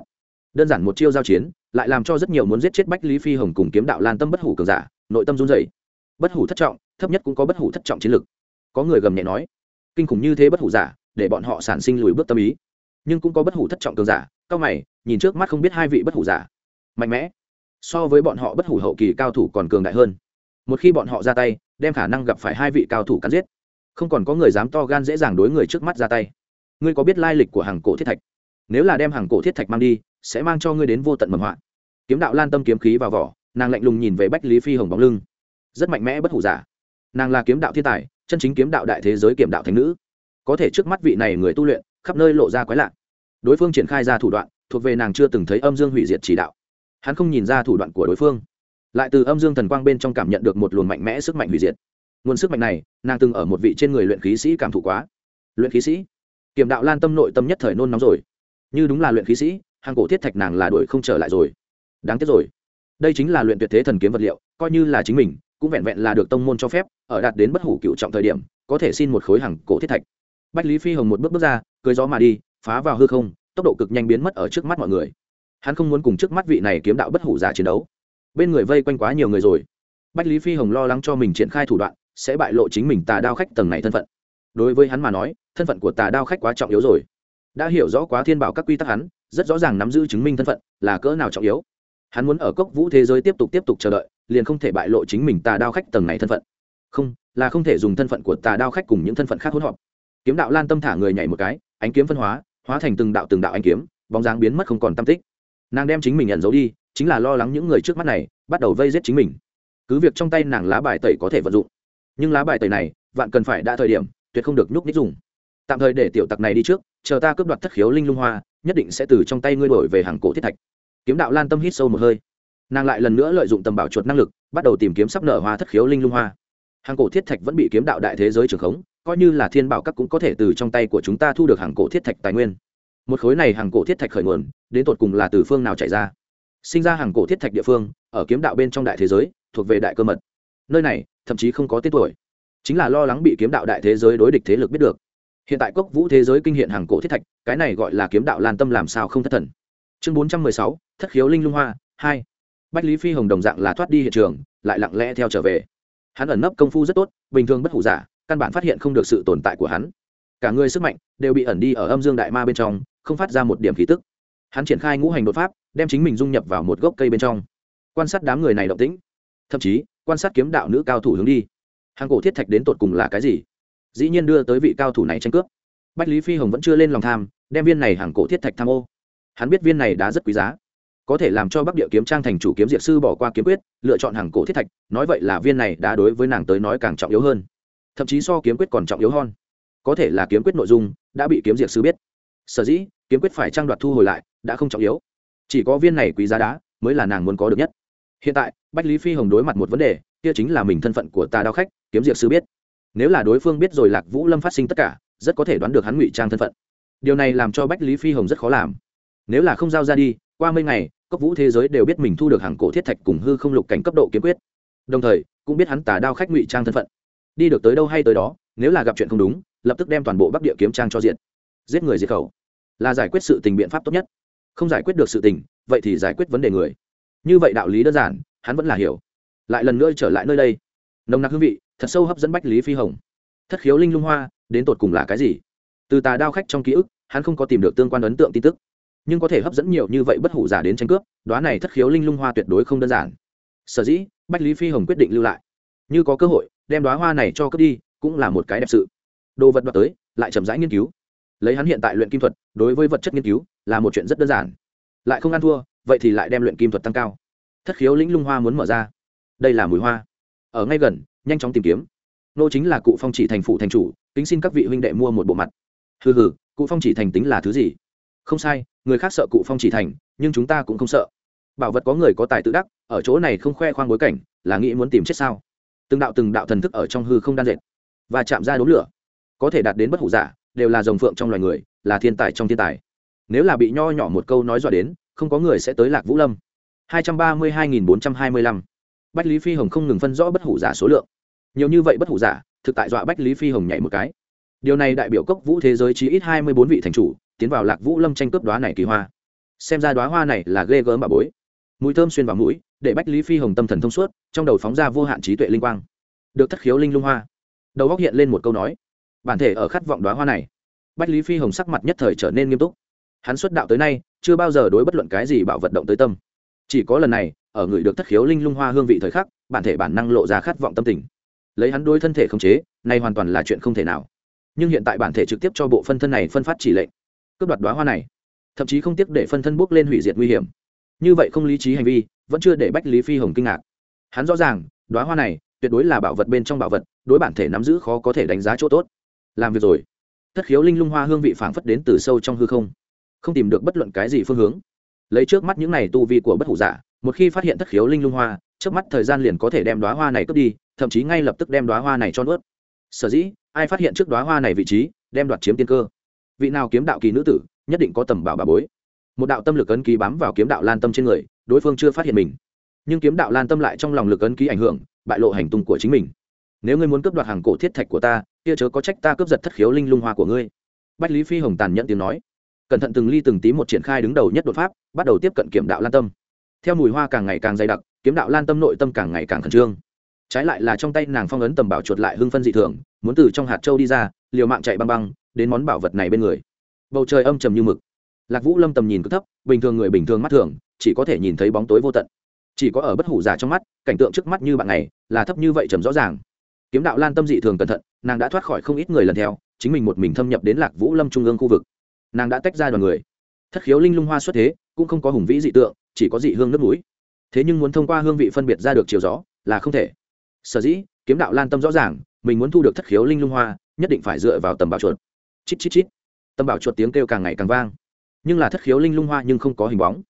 đơn giản một chiêu giao chiến, lại làm cho rất nhiều muốn giết chết bách lý phi hồng cùng kiếm đạo lan tâm bất hủ cường giả, nội tâm run dày bất hủ thất trọng, thấp nhất cũng có bất hủ thất trọng chiến lực. Có người gầm nhẹ nói, kinh khủng như thế bất hủ giả, để bọn họ sản sinh lùi bước tâm ý. Nhưng cũng có bất hủ thất trọng cường giả, cao mày, nhìn trước mắt không biết hai vị bất hủ giả. Mạnh mẽ. So với bọn họ bất hủ hậu kỳ cao thủ còn cường đại hơn. Một khi bọn họ ra tay, đem khả năng gặp phải hai vị cao thủ cắn giết. Không còn có người dám to gan dễ dàng đối người trước mắt ra tay. Ngươi có biết lai lịch của hàng cổ thiết thạch? Nếu là đem hàng cổ thiết thạch mang đi sẽ mang cho ngươi đến vô tận mầm họa. Kiếm đạo lan tâm kiếm khí vào vỏ, nàng lạnh lùng nhìn về bách lý phi hồng bóng lưng. Rất mạnh mẽ bất hủ giả. Nàng là kiếm đạo thiên tài, chân chính kiếm đạo đại thế giới kiểm đạo thánh nữ. Có thể trước mắt vị này người tu luyện, khắp nơi lộ ra quái lạ. Đối phương triển khai ra thủ đoạn, thuộc về nàng chưa từng thấy âm dương hủy diệt chỉ đạo. Hắn không nhìn ra thủ đoạn của đối phương. Lại từ âm dương thần quang bên trong cảm nhận được một luồng mạnh mẽ sức mạnh hủy diệt. Nguồn sức mạnh này, nàng từng ở một vị trên người luyện khí sĩ cảm thụ quá. Luyện khí sĩ? Kiểm đạo lan tâm nội tâm nhất thời nôn nóng rồi. Như đúng là luyện khí sĩ hàng cổ thiết thạch nàng là đuổi không trở lại rồi. Đáng tiếc rồi. Đây chính là luyện tuyệt thế thần kiếm vật liệu, coi như là chính mình, cũng vẹn vẹn là được tông môn cho phép, ở đạt đến bất hủ cựu trọng thời điểm, có thể xin một khối hàng cổ thiết thạch. Bách lý phi hồng một bước bước ra cưới gió mà đi, phá vào hư không, tốc độ cực nhanh biến mất ở trước mắt mọi người. Hắn không muốn cùng trước mắt vị này kiếm đạo bất hủ giả chiến đấu. Bên người vây quanh quá nhiều người rồi. Bách lý phi hồng lo lắng cho mình triển khai thủ đoạn, sẽ bại lộ chính mình tà đao khách tầng này thân phận. Đối với hắn mà nói, thân phận của tà đao khách quá trọng yếu rồi. Đã hiểu rõ quá thiên bảo các quy tắc hắn rất rõ ràng nắm giữ chứng minh thân phận là cỡ nào trọng yếu. Hắn muốn ở cốc vũ thế giới tiếp tục tiếp tục chờ đợi, liền không thể bại lộ chính mình tà đao khách tầng này thân phận. Không, là không thể dùng thân phận của tà đao khách cùng những thân phận khác hỗn hợp. Kiếm đạo lan tâm thả người nhảy một cái, ánh kiếm phân hóa hóa thành từng đạo từng đạo ánh kiếm, bóng dáng biến mất không còn tam tích. Nàng đem chính mình nhận giấu đi, chính là lo lắng những người trước mắt này bắt đầu vây giết chính mình. Cứ việc trong tay nàng lá bài tẩy có thể vận dụng, nhưng lá bài tẩy này, vạn cần phải đã thời điểm, tuyệt không được nhúc nhích dùng. Tạm thời để tiểu tặc này đi trước, chờ ta cướp đoạt thất khiếu linh lung hoa nhất định sẽ từ trong tay ngươi đổi về hàng cổ thiết thạch. Kiếm đạo lan tâm hít sâu một hơi. Nàng lại lần nữa lợi dụng tầm bảo chuột năng lực, bắt đầu tìm kiếm sắp nở hoa thất khiếu linh lung hoa. Hàng cổ thiết thạch vẫn bị kiếm đạo đại thế giới trường khống, coi như là thiên bảo các cũng có thể từ trong tay của chúng ta thu được hàng cổ thiết thạch tài nguyên. Một khối này hàng cổ thiết thạch khởi nguồn, đến tột cùng là từ phương nào chạy ra? Sinh ra hàng cổ thiết thạch địa phương, ở kiếm đạo bên trong đại thế giới, thuộc về đại cơ mật. Nơi này, thậm chí không có tên tuổi. Chính là lo lắng bị kiếm đạo đại thế giới đối địch thế lực biết được hiện tại cốc vũ thế giới kinh hiện hàng cổ thiết thạch, cái này gọi là kiếm đạo lan tâm làm sao không thất thần. Chương bốn trăm mười sáu, thất khiếu linh lung hoa, hai. Bách lý phi hồng đồng dạng là thoát đi hiện trường, lại lặng lẽ theo trở về. Hắn ẩn nấp công phu rất tốt, bình thường bất hủ giả, căn bản phát hiện không được sự tồn tại của hắn. Cả người sức mạnh đều bị ẩn đi ở âm dương đại ma bên trong, không phát ra một điểm khí tức. Hắn triển khai ngũ hành đột pháp, đem chính mình dung nhập vào một gốc cây bên trong. Quan sát đám người này động tĩnh, thậm chí quan sát kiếm đạo nữ cao thủ hướng đi. Hàng cổ thiết thạch đến tột cùng là cái gì? Dĩ nhiên đưa tới vị cao thủ này tranh cướp. Bách lý phi hồng vẫn chưa lên lòng tham, đem viên này hàng cổ thiết thạch tham ô. Hắn biết viên này đã rất quý giá. Có thể làm cho bắc địa kiếm trang thành chủ kiếm diệt sư bỏ qua kiếm quyết, lựa chọn hàng cổ thiết thạch, nói vậy là viên này đã đối với nàng tới nói càng trọng yếu hơn. Thậm chí so kiếm quyết còn trọng yếu hơn. Có thể là kiếm quyết nội dung đã bị kiếm diệt sư biết. Sở dĩ, kiếm quyết phải trang đoạt thu hồi lại, đã không trọng yếu. Chỉ có viên này quý giá đá mới là nàng muốn có được nhất. Hiện tại, bách lý phi hồng đối mặt một vấn đề, kia chính là mình thân phận của tà đao khách, kiếm diệt sư biết nếu là đối phương biết rồi lạc vũ lâm phát sinh tất cả, rất có thể đoán được hắn ngụy trang thân phận. Điều này làm cho bách lý phi hồng rất khó làm. Nếu là không giao ra đi, qua mấy ngày, cốc vũ thế giới đều biết mình thu được hàng cổ thiết thạch cùng hư không lục cảnh cấp độ kiếm quyết. Đồng thời, cũng biết hắn tà đao khách ngụy trang thân phận. Đi được tới đâu hay tới đó, nếu là gặp chuyện không đúng, lập tức đem toàn bộ bắc địa kiếm trang cho diện. Giết người diệt khẩu. Là giải quyết sự tình biện pháp tốt nhất. Không giải quyết được sự tình, vậy thì giải quyết vấn đề người. Như vậy đạo lý đơn giản, hắn vẫn là hiểu. Lại lần nữa trở lại nơi đây. Nồng nặc hương vị thật sâu hấp dẫn bách lý phi hồng. Thất khiếu linh lung hoa, đến tột cùng là cái gì? Từ tà đao khách trong ký ức, hắn không có tìm được tương quan ấn tượng tin tức. Nhưng có thể hấp dẫn nhiều như vậy bất hủ giả đến tranh cướp, đoán này thất khiếu linh lung hoa tuyệt đối không đơn giản. Sở dĩ, bách lý phi hồng quyết định lưu lại. Như có cơ hội, đem đoá hoa này cho cướp đi, cũng là một cái đẹp sự. Đồ vật đoạt tới, lại chậm rãi nghiên cứu. Lấy hắn hiện tại luyện kim thuật, đối với vật chất nghiên cứu, là một chuyện rất đơn giản. Lại không ăn thua, vậy thì lại đem luyện kim thuật tăng cao. Thất khiếu lĩnh lung hoa muốn mở ra. Đây là mùi hoa. Ở ngay gần nhanh chóng tìm kiếm. Nô chính là cụ phong chỉ thành phụ thành chủ, kính xin các vị huynh đệ mua một bộ mặt. Hừ hừ, cụ phong chỉ thành tính là thứ gì? Không sai, người khác sợ cụ phong chỉ thành, nhưng chúng ta cũng không sợ. Bảo vật có người có tài tự đắc, ở chỗ này không khoe khoang bối cảnh, là nghĩ muốn tìm chết sao? Từng đạo từng đạo thần thức ở trong hư không đan dệt, và chạm ra đốm lửa. Có thể đạt đến bất hủ giả, đều là rồng phượng trong loài người, là thiên tài trong thiên tài. Nếu là bị nho nhỏ một câu nói dọa đến, không có người sẽ tới lạc vũ lâm. Hai trăm ba mươi hai nghìn bốn trăm hai mươi lăm bách lý phi hồng không ngừng phân rõ bất hủ giả số lượng. Nhiều như vậy bất hủ giả, thực tại dọa bách lý phi hồng nhảy một cái. Điều này đại biểu cốc vũ thế giới chỉ ít hai mươi bốn vị thành chủ, tiến vào lạc vũ lâm tranh cướp đoá này kỳ hoa. Xem ra đoá hoa này là ghê gớm bà bối. Mũi thơm xuyên vào mũi, để bách lý phi hồng tâm thần thông suốt, trong đầu phóng ra vô hạn trí tuệ linh quang. Được thất khiếu linh lung hoa. Đầu góc hiện lên một câu nói. Bản thể ở khát vọng đoá hoa này. Bách lý phi hồng sắc mặt nhất thời trở nên nghiêm túc. Hắn xuất đạo tới nay, chưa bao giờ đối bất luận cái gì bảo vật động tới tâm chỉ có lần này, ở người được thất khiếu linh lung hoa hương vị thời khắc, bản thể bản năng lộ ra khát vọng tâm tình. Lấy hắn đôi thân thể khống chế này hoàn toàn là chuyện không thể nào. Nhưng hiện tại bản thể trực tiếp cho bộ phân thân này phân phát chỉ lệnh. Cướp đoạt đoá hoa này. Thậm chí không tiếc để phân thân bước lên hủy diệt nguy hiểm. Như vậy không lý trí hành vi, vẫn chưa để bách lý phi hồng kinh ngạc. Hắn rõ ràng đoá hoa này, tuyệt đối là bảo vật bên trong bảo vật, đối bản thể nắm giữ khó có thể đánh giá chỗ tốt. Làm việc rồi. Thất khiếu linh lung hoa hương vị phảng phất đến từ sâu trong hư không. Không tìm được bất luận cái gì phương hướng lấy trước mắt những này tu vi của bất hủ giả, một khi phát hiện thất khiếu linh lung hoa, trước mắt thời gian liền có thể đem đoá hoa này cướp đi, thậm chí ngay lập tức đem đoá hoa này cho nuốt. Sở dĩ, ai phát hiện trước đoá hoa này vị trí, đem đoạt chiếm tiên cơ. Vị nào kiếm đạo kỳ nữ tử, nhất định có tầm bảo bà bối. Một đạo tâm lực ấn ký bám vào kiếm đạo lan tâm trên người, đối phương chưa phát hiện mình. Nhưng kiếm đạo lan tâm lại trong lòng lực ấn ký ảnh hưởng, bại lộ hành tung của chính mình. Nếu ngươi muốn cướp đoạt hàng cổ thiết thạch của ta, kia chớ có trách ta cướp giật thất khiếu linh lung hoa của ngươi. Bách lý phi hồng tàn nhận tiếng nói cẩn thận từng ly từng tí một triển khai đứng đầu nhất đột pháp, bắt đầu tiếp cận kiếm đạo lan tâm. Theo mùi hoa càng ngày càng dày đặc, kiếm đạo lan tâm nội tâm càng ngày càng khẩn trương. Trái lại là trong tay nàng phong ấn tầm bảo chuột lại hưng phân dị thường, muốn từ trong hạt châu đi ra, liều mạng chạy băng băng, đến món bảo vật này bên người. Bầu trời âm trầm như mực. Lạc vũ lâm tầm nhìn cứ thấp, bình thường người bình thường mắt thường, chỉ có thể nhìn thấy bóng tối vô tận. Chỉ có ở bất hủ giả trong mắt, cảnh tượng trước mắt như bạn này, là thấp như vậy trầm rõ ràng. Kiếm đạo lan tâm dị thường cẩn thận, nàng đã thoát khỏi không ít người lần theo, chính mình một mình thâm nhập đến lạc vũ lâm trung ương khu vực nàng đã tách ra đoàn người. Thất khiếu linh lung hoa xuất thế, cũng không có hùng vĩ dị tượng, chỉ có dị hương nước mũi. Thế nhưng muốn thông qua hương vị phân biệt ra được chiều gió, là không thể. Sở dĩ, kiếm đạo lan tâm rõ ràng, mình muốn thu được thất khiếu linh lung hoa, nhất định phải dựa vào tầm bảo chuột. Chít chít chít. Tầm bảo chuột tiếng kêu càng ngày càng vang. Nhưng là thất khiếu linh lung hoa nhưng không có hình bóng.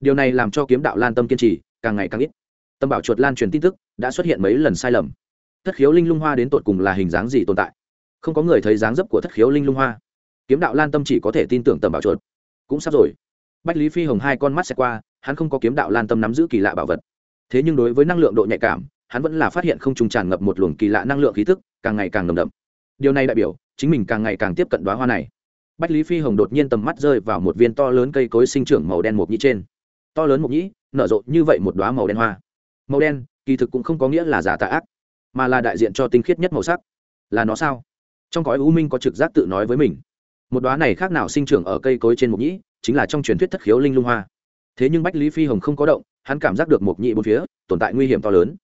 Điều này làm cho kiếm đạo lan tâm kiên trì, càng ngày càng ít. Tầm bảo chuột lan truyền tin tức, đã xuất hiện mấy lần sai lầm. Thất khiếu linh lung hoa đến tột cùng là hình dáng gì tồn tại? Không có người thấy dáng dấp của thất khiếu linh lung hoa kiếm đạo lan tâm chỉ có thể tin tưởng tầm bảo chuột. Cũng sắp rồi. Bách lý phi hồng hai con mắt xẹt qua, hắn không có kiếm đạo lan tâm nắm giữ kỳ lạ bảo vật. Thế nhưng đối với năng lượng độ nhạy cảm, hắn vẫn là phát hiện không trùng tràn ngập một luồng kỳ lạ năng lượng khí thức càng ngày càng nồng đậm. Điều này đại biểu, chính mình càng ngày càng tiếp cận đoá hoa này. Bách lý phi hồng đột nhiên tầm mắt rơi vào một viên to lớn cây cối sinh trưởng màu đen mộc nhĩ trên. To lớn mộc nhĩ, nở rộ như vậy một đoá màu đen hoa. Màu đen, kỳ thực cũng không có nghĩa là giả tạ ác, mà là đại diện cho tinh khiết nhất màu sắc. Là nó sao? Trong cõi u minh có trực giác tự nói với mình một đoá này khác nào sinh trưởng ở cây cối trên mục nhĩ, chính là trong truyền thuyết thất khiếu linh lung hoa. Thế nhưng bách lý phi hồng không có động, hắn cảm giác được mục nhĩ bốn phía, tồn tại nguy hiểm to lớn.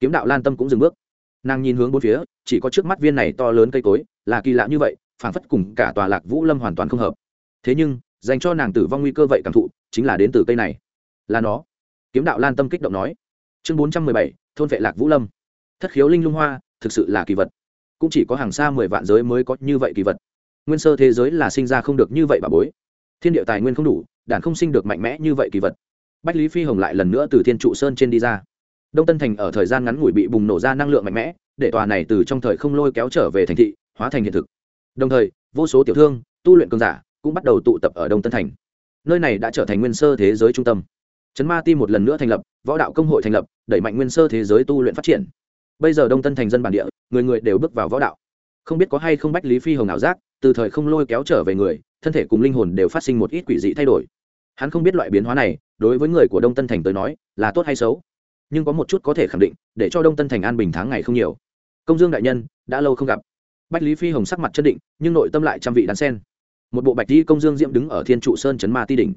Kiếm đạo lan tâm cũng dừng bước. Nàng nhìn hướng bốn phía, chỉ có trước mắt viên này to lớn cây cối, là kỳ lạ như vậy, phảng phất cùng cả tòa lạc vũ lâm hoàn toàn không hợp. Thế nhưng, dành cho nàng tử vong nguy cơ vậy cảm thụ, chính là đến từ cây này. Là nó. Kiếm đạo lan tâm kích động nói. Chương bốn trăm mười bảy, thôn vệ lạc vũ lâm. Thất khiếu linh lung hoa, thực sự là kỳ vật. Cũng chỉ có hàng xa mười vạn giới mới có như vậy kỳ vật nguyên sơ thế giới là sinh ra không được như vậy bà bối. Thiên địa tài nguyên không đủ đàn không sinh được mạnh mẽ như vậy kỳ vật. Bách lý phi hồng lại lần nữa từ thiên trụ sơn trên đi ra. Đông tân thành ở thời gian ngắn ngủi bị bùng nổ ra năng lượng mạnh mẽ, để tòa này từ trong thời không lôi kéo trở về thành thị, hóa thành hiện thực. Đồng thời, vô số tiểu thương, tu luyện cường giả cũng bắt đầu tụ tập ở đông tân thành. Nơi này đã trở thành nguyên sơ thế giới trung tâm. Trấn ma ti một lần nữa thành lập, võ đạo công hội thành lập, đẩy mạnh nguyên sơ thế giới tu luyện phát triển. Bây giờ đông tân thành dân bản địa, người người đều bước vào võ đạo không biết có hay không bách lý phi hồng ảo giác, từ thời không lôi kéo trở về người, thân thể cùng linh hồn đều phát sinh một ít quỷ dị thay đổi. Hắn không biết loại biến hóa này, đối với người của đông tân thành tới nói, là tốt hay xấu. Nhưng có một chút có thể khẳng định, để cho đông tân thành an bình tháng ngày không nhiều. Công dương đại nhân, đã lâu không gặp. Bách lý phi hồng sắc mặt chân định, nhưng nội tâm lại trăm vị đan sen. Một bộ bạch di công dương diễm đứng ở thiên trụ sơn chấn ma ti đỉnh.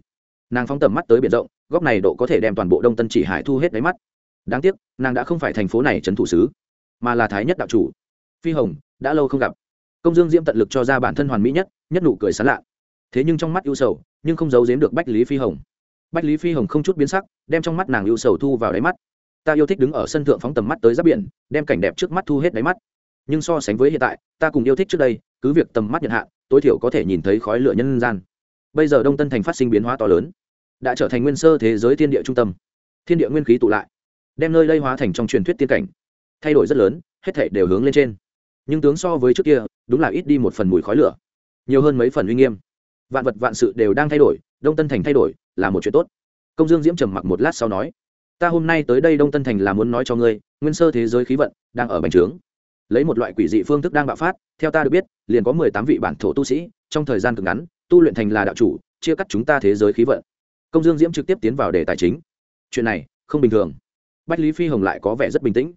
Nàng phóng tầm mắt tới biển rộng, góc này độ có thể đem toàn bộ đông tân chỉ hải thu hết đáy mắt. Đáng tiếc, nàng đã không phải thành phố này trấn thủ sứ, mà là thái nhất đạo chủ phi hồng, đã lâu không gặp. Công dương diễm tận lực cho ra bản thân hoàn mỹ nhất nhất nụ cười sán lạ. Thế nhưng trong mắt ưu sầu, nhưng không giấu giếm được bách lý phi hồng. Bách lý phi hồng không chút biến sắc, đem trong mắt nàng ưu sầu thu vào đáy mắt. Ta yêu thích đứng ở sân thượng phóng tầm mắt tới giáp biển, đem cảnh đẹp trước mắt thu hết đáy mắt. Nhưng so sánh với hiện tại, ta cùng yêu thích trước đây, cứ việc tầm mắt nhận hạn tối thiểu có thể nhìn thấy khói lửa nhân gian. Bây giờ đông tân thành phát sinh biến hóa to lớn, đã trở thành nguyên sơ thế giới thiên địa trung tâm. Thiên địa nguyên khí tụ lại, đem nơi đây hóa thành trong truyền thuyết tiên cảnh. Thay đổi rất lớn, hết thảy đều hướng lên trên nhưng tướng so với trước kia, đúng là ít đi một phần mùi khói lửa. Nhiều hơn mấy phần uy nghiêm. Vạn vật vạn sự đều đang thay đổi, đông tân thành thay đổi, là một chuyện tốt. Công dương diễm trầm mặc một lát sau nói, ta hôm nay tới đây đông tân thành là muốn nói cho ngươi, nguyên sơ thế giới khí vận đang ở bành trướng. Lấy một loại quỷ dị phương thức đang bạo phát, theo ta được biết, liền có mười tám vị bản thổ tu sĩ, trong thời gian cực ngắn, tu luyện thành là đạo chủ, chia cắt chúng ta thế giới khí vận. Công dương diễm trực tiếp tiến vào đề tài chính. Chuyện này không bình thường. Bách lý phi hồng lại có vẻ rất bình tĩnh.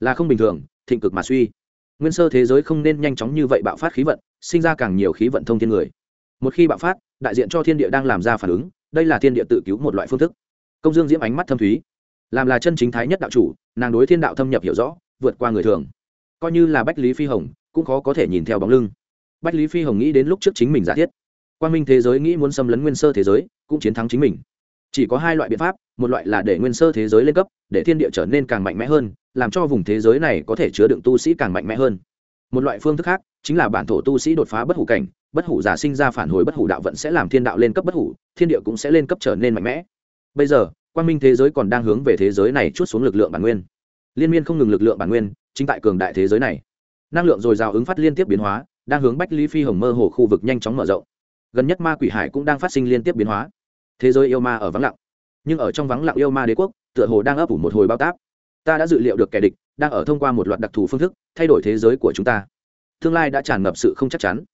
Là không bình thường, thịnh cực mà suy nguyên sơ thế giới không nên nhanh chóng như vậy bạo phát khí vận, sinh ra càng nhiều khí vận thông thiên người. Một khi bạo phát, đại diện cho thiên địa đang làm ra phản ứng, đây là thiên địa tự cứu một loại phương thức. Công dương diễm ánh mắt thâm thúy. Làm là chân chính thái nhất đạo chủ, nàng đối thiên đạo thâm nhập hiểu rõ, vượt qua người thường. Coi như là bách lý phi hồng, cũng khó có thể nhìn theo bóng lưng. Bách lý phi hồng nghĩ đến lúc trước chính mình giả thiết. Quan minh thế giới nghĩ muốn xâm lấn nguyên sơ thế giới, cũng chiến thắng chính mình. Chỉ có hai loại biện pháp, một loại là để nguyên sơ thế giới lên cấp, để thiên địa trở nên càng mạnh mẽ hơn làm cho vùng thế giới này có thể chứa đựng tu sĩ càng mạnh mẽ hơn. Một loại phương thức khác chính là bản thổ tu sĩ đột phá bất hủ cảnh, bất hủ giả sinh ra phản hồi bất hủ đạo vận sẽ làm thiên đạo lên cấp bất hủ, thiên địa cũng sẽ lên cấp trở nên mạnh mẽ. Bây giờ quan minh thế giới còn đang hướng về thế giới này chút xuống lực lượng bản nguyên. Liên miên không ngừng lực lượng bản nguyên, chính tại cường đại thế giới này. Năng lượng dồi dào ứng phát liên tiếp biến hóa, đang hướng bách lý phi hồng mơ hồ khu vực nhanh chóng mở rộng. Gần nhất ma quỷ hải cũng đang phát sinh liên tiếp biến hóa. Thế giới yêu ma ở vắng lặng, nhưng ở trong vắng lặng yêu ma đế quốc, tựa hồ đang ấp ủ một hồi bao táp ta đã dự liệu được kẻ địch đang ở thông qua một loạt đặc thù phương thức thay đổi thế giới của chúng ta. Tương lai đã tràn ngập sự không chắc chắn.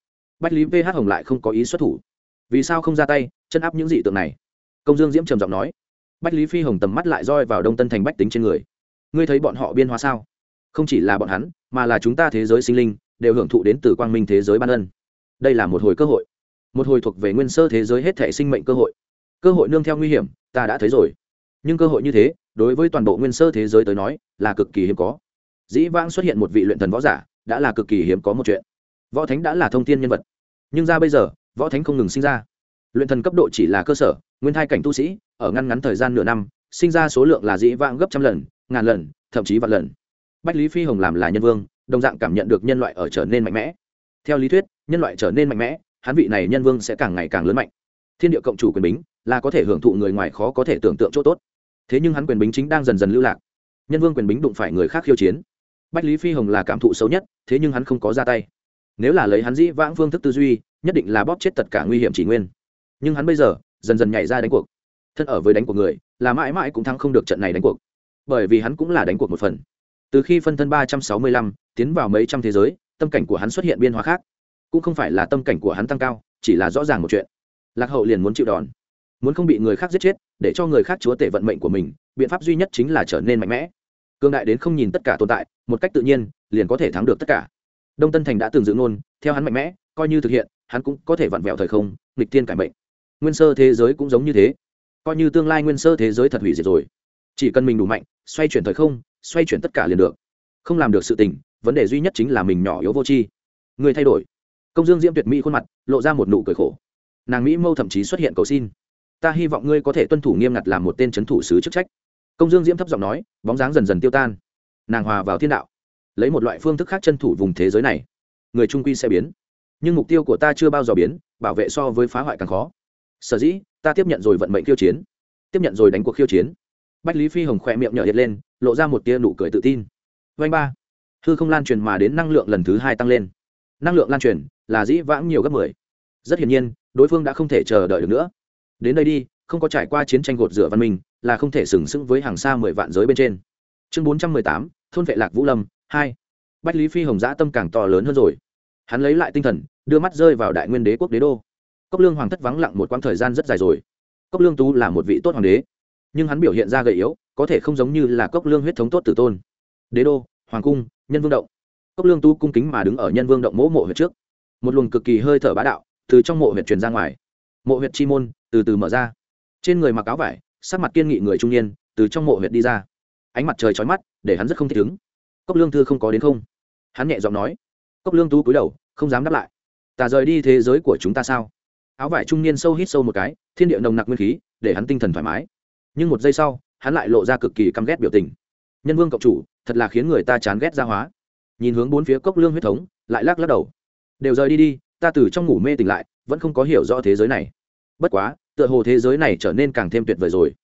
Bách lý vh hồng lại không có ý xuất thủ. Vì sao không ra tay, chân áp những dị tượng này? Công dương diễm trầm giọng nói. Bách lý phi hồng tầm mắt lại roi vào đông tân thành bách tính trên người. Ngươi thấy bọn họ biên hóa sao? Không chỉ là bọn hắn, mà là chúng ta thế giới sinh linh, đều hưởng thụ đến từ quang minh thế giới ban ân. Đây là một hồi cơ hội. Một hồi thuộc về nguyên sơ thế giới hết thể sinh mệnh cơ hội. Cơ hội nương theo nguy hiểm, ta đã thấy rồi nhưng cơ hội như thế, đối với toàn bộ nguyên sơ thế giới tới nói, là cực kỳ hiếm có. Dĩ vãng xuất hiện một vị luyện thần võ giả, đã là cực kỳ hiếm có một chuyện. Võ thánh đã là thông tin nhân vật. Nhưng ra bây giờ, võ thánh không ngừng sinh ra. Luyện thần cấp độ chỉ là cơ sở, nguyên thai cảnh tu sĩ, ở ngăn ngắn thời gian nửa năm, sinh ra số lượng là dĩ vãng gấp trăm lần, ngàn lần, thậm chí vạn lần. Bách lý phi hồng làm là nhân vương, đồng dạng cảm nhận được nhân loại ở trở nên mạnh mẽ. Theo lý thuyết, nhân loại trở nên mạnh mẽ, hắn vị này nhân vương sẽ càng ngày càng lớn mạnh. Thiên địa cộng chủ quyền bính, là có thể hưởng thụ người ngoài khó có thể tưởng tượng chỗ tốt thế nhưng hắn quyền bính chính đang dần dần lưu lạc. Nhân vương quyền bính đụng phải người khác khiêu chiến. Bách lý phi hồng là cảm thụ xấu nhất, thế nhưng hắn không có ra tay. Nếu là lấy hắn dĩ vãng phương thức tư duy, nhất định là bóp chết tất cả nguy hiểm chỉ nguyên. Nhưng hắn bây giờ, dần dần nhảy ra đánh cuộc. Thân ở với đánh của người, là mãi mãi cũng thắng không được trận này đánh cuộc. Bởi vì hắn cũng là đánh cuộc một phần. Từ khi phân thân ba trăm sáu mươi lăm, tiến vào mấy trăm thế giới, tâm cảnh của hắn xuất hiện biên hóa khác. Cũng không phải là tâm cảnh của hắn tăng cao, chỉ là rõ ràng một chuyện. Lạc hậu liền muốn chịu đòn muốn không bị người khác giết chết, để cho người khác chúa tể vận mệnh của mình, biện pháp duy nhất chính là trở nên mạnh mẽ. Cương đại đến không nhìn tất cả tồn tại, một cách tự nhiên, liền có thể thắng được tất cả. Đông tân thành đã từng dự ngôn, theo hắn mạnh mẽ, coi như thực hiện, hắn cũng có thể vặn vẹo thời không, nghịch tiên cải mệnh. Nguyên sơ thế giới cũng giống như thế. Coi như tương lai nguyên sơ thế giới thật hủy diệt rồi. Chỉ cần mình đủ mạnh, xoay chuyển thời không, xoay chuyển tất cả liền được. Không làm được sự tình, vấn đề duy nhất chính là mình nhỏ yếu vô tri. Người thay đổi. Công dương diễm tuyệt mỹ khuôn mặt, lộ ra một nụ cười khổ. Nàng mỹ mâu thậm chí xuất hiện cầu xin ta hy vọng ngươi có thể tuân thủ nghiêm ngặt làm một tên c h ấ n thủ sứ chức trách. Công dương diễm thấp giọng nói, bóng dáng dần dần tiêu tan. Nàng hòa vào thiên đạo, lấy một loại phương thức khác chân thủ vùng thế giới này. Người trung quy sẽ biến, nhưng mục tiêu của ta chưa bao giờ biến, bảo vệ so với phá hoại càng khó. Sở dĩ, ta tiếp nhận rồi vận mệnh khiêu chiến, tiếp nhận rồi đánh cuộc khiêu chiến. Bách lý phi hồng khỏe miệng nhở hiện lên, lộ ra một tia nụ cười tự tin. Vanh ba, hư không lan truyền mà đến năng lượng lần thứ hai tăng lên. Năng lượng lan truyền là dĩ vãng nhiều gấp mười. Rất hiển nhiên, đối phương đã không thể chờ đợi được nữa đến đây đi, không có trải qua chiến tranh gột rửa văn minh, là không thể sừng sững với hàng xa mười vạn giới bên trên. Chương bốn trăm mười tám, thôn vệ lạc vũ lâm, hai. Bách lý phi hồng giã tâm càng to lớn hơn rồi. Hắn lấy lại tinh thần, đưa mắt rơi vào đại nguyên đế quốc đế đô. Cốc lương hoàng thất vắng lặng một quãng thời gian rất dài rồi. Cốc lương tú là một vị tốt hoàng đế, nhưng hắn biểu hiện ra gầy yếu, có thể không giống như là cốc lương huyết thống tốt tử tôn. Đế đô, hoàng cung, nhân vương động. Cốc lương tú cung kính mà đứng ở nhân vương động mỗ mộ huyệt trước. Một luồng cực kỳ hơi thở bá đạo từ trong mộ huyệt truyền ra ngoài. Mộ huyệt chi môn từ từ mở ra. Trên người mặc áo vải, sắc mặt kiên nghị người trung niên, từ trong mộ huyệt đi ra. Ánh mặt trời trói mắt, để hắn rất không thích ứng. Cốc lương thư không có đến không? Hắn nhẹ giọng nói. Cốc lương tú cúi đầu, không dám đáp lại. Ta rời đi thế giới của chúng ta sao? Áo vải trung niên sâu hít sâu một cái, thiên địa nồng nặc nguyên khí, để hắn tinh thần thoải mái. Nhưng một giây sau, hắn lại lộ ra cực kỳ căm ghét biểu tình. Nhân vương cộng chủ, thật là khiến người ta chán ghét ra hóa. Nhìn hướng bốn phía cốc lương huyết thống, lại lắc lắc đầu. Đều rời đi đi, ta từ trong ngủ mê tỉnh lại, vẫn không có hiểu rõ thế giới này bất quá, tựa hồ thế giới này trở nên càng thêm tuyệt vời rồi.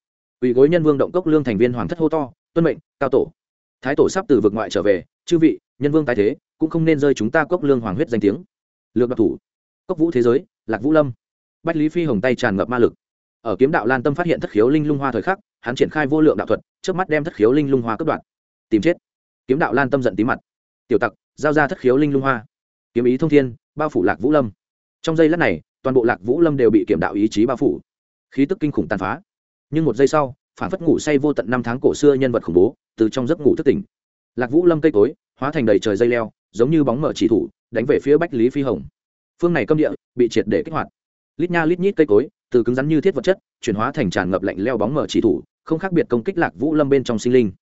Ủy gối nhân vương động cốc lương thành viên hoàng thất hô to, tuân mệnh, cao tổ. Thái tổ sắp từ vực ngoại trở về, chư vị, nhân vương tái thế, cũng không nên rơi chúng ta cốc lương hoàng huyết danh tiếng. Lược đặc thủ, cốc vũ thế giới, lạc vũ lâm. Bách lý phi hồng tay tràn ngập ma lực. Ở kiếm đạo lan tâm phát hiện thất khiếu linh lung hoa thời khắc, hắn triển khai vô lượng đạo thuật trước mắt đem thất khiếu linh lung hoa cất đoạn tìm chết. Kiếm đạo lan tâm giận tí mặt. Tiểu tặc, giao ra thất khiếu linh lung hoa. Kiếm ý thông thiên, bao phủ lạc vũ lâm. Trong giây lát này toàn bộ lạc vũ lâm đều bị kiểm đạo ý chí bao phủ. Khí tức kinh khủng tàn phá. Nhưng một giây sau, phản phất ngủ say vô tận năm tháng cổ xưa nhân vật khủng bố, từ trong giấc ngủ thức tỉnh. Lạc vũ lâm cây cối, hóa thành đầy trời dây leo, giống như bóng mở chỉ thủ, đánh về phía bách lý phi hồng. Phương này câm địa, bị triệt để kích hoạt. Lít nha lít nhít cây cối, từ cứng rắn như thiết vật chất, chuyển hóa thành tràn ngập lạnh leo bóng mở chỉ thủ, không khác biệt công kích lạc vũ lâm bên trong sinh linh.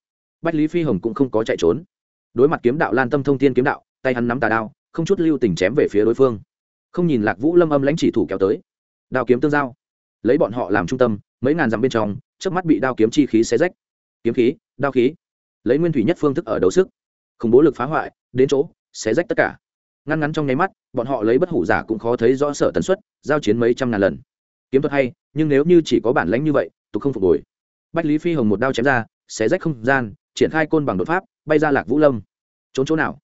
Bách lý phi hồng cũng không có chạy trốn. Đối mặt kiếm đạo lan tâm thông thiên kiếm đạo, tay hắn nắm tà đao, không chút lưu tình chém về phía đối phương không nhìn lạc vũ lâm âm lãnh chỉ thủ kéo tới. Đao kiếm tương giao. Lấy bọn họ làm trung tâm, mấy ngàn dặm bên trong, trước mắt bị đao kiếm chi khí xé rách. Kiếm khí, đao khí. Lấy nguyên thủy nhất phương thức ở đấu sức. Khủng bố lực phá hoại, đến chỗ, xé rách tất cả. Ngăn ngắn trong nháy mắt, bọn họ lấy bất hủ giả cũng khó thấy rõ sở tần suất, giao chiến mấy trăm ngàn lần. Kiếm thuật hay, nhưng nếu như chỉ có bản lãnh như vậy, tục không phục hồi. Bách lý phi hồng một đao chém ra, xé rách không gian, triển khai côn bằng đột pháp, bay ra lạc vũ lâm. Trốn chỗ nào?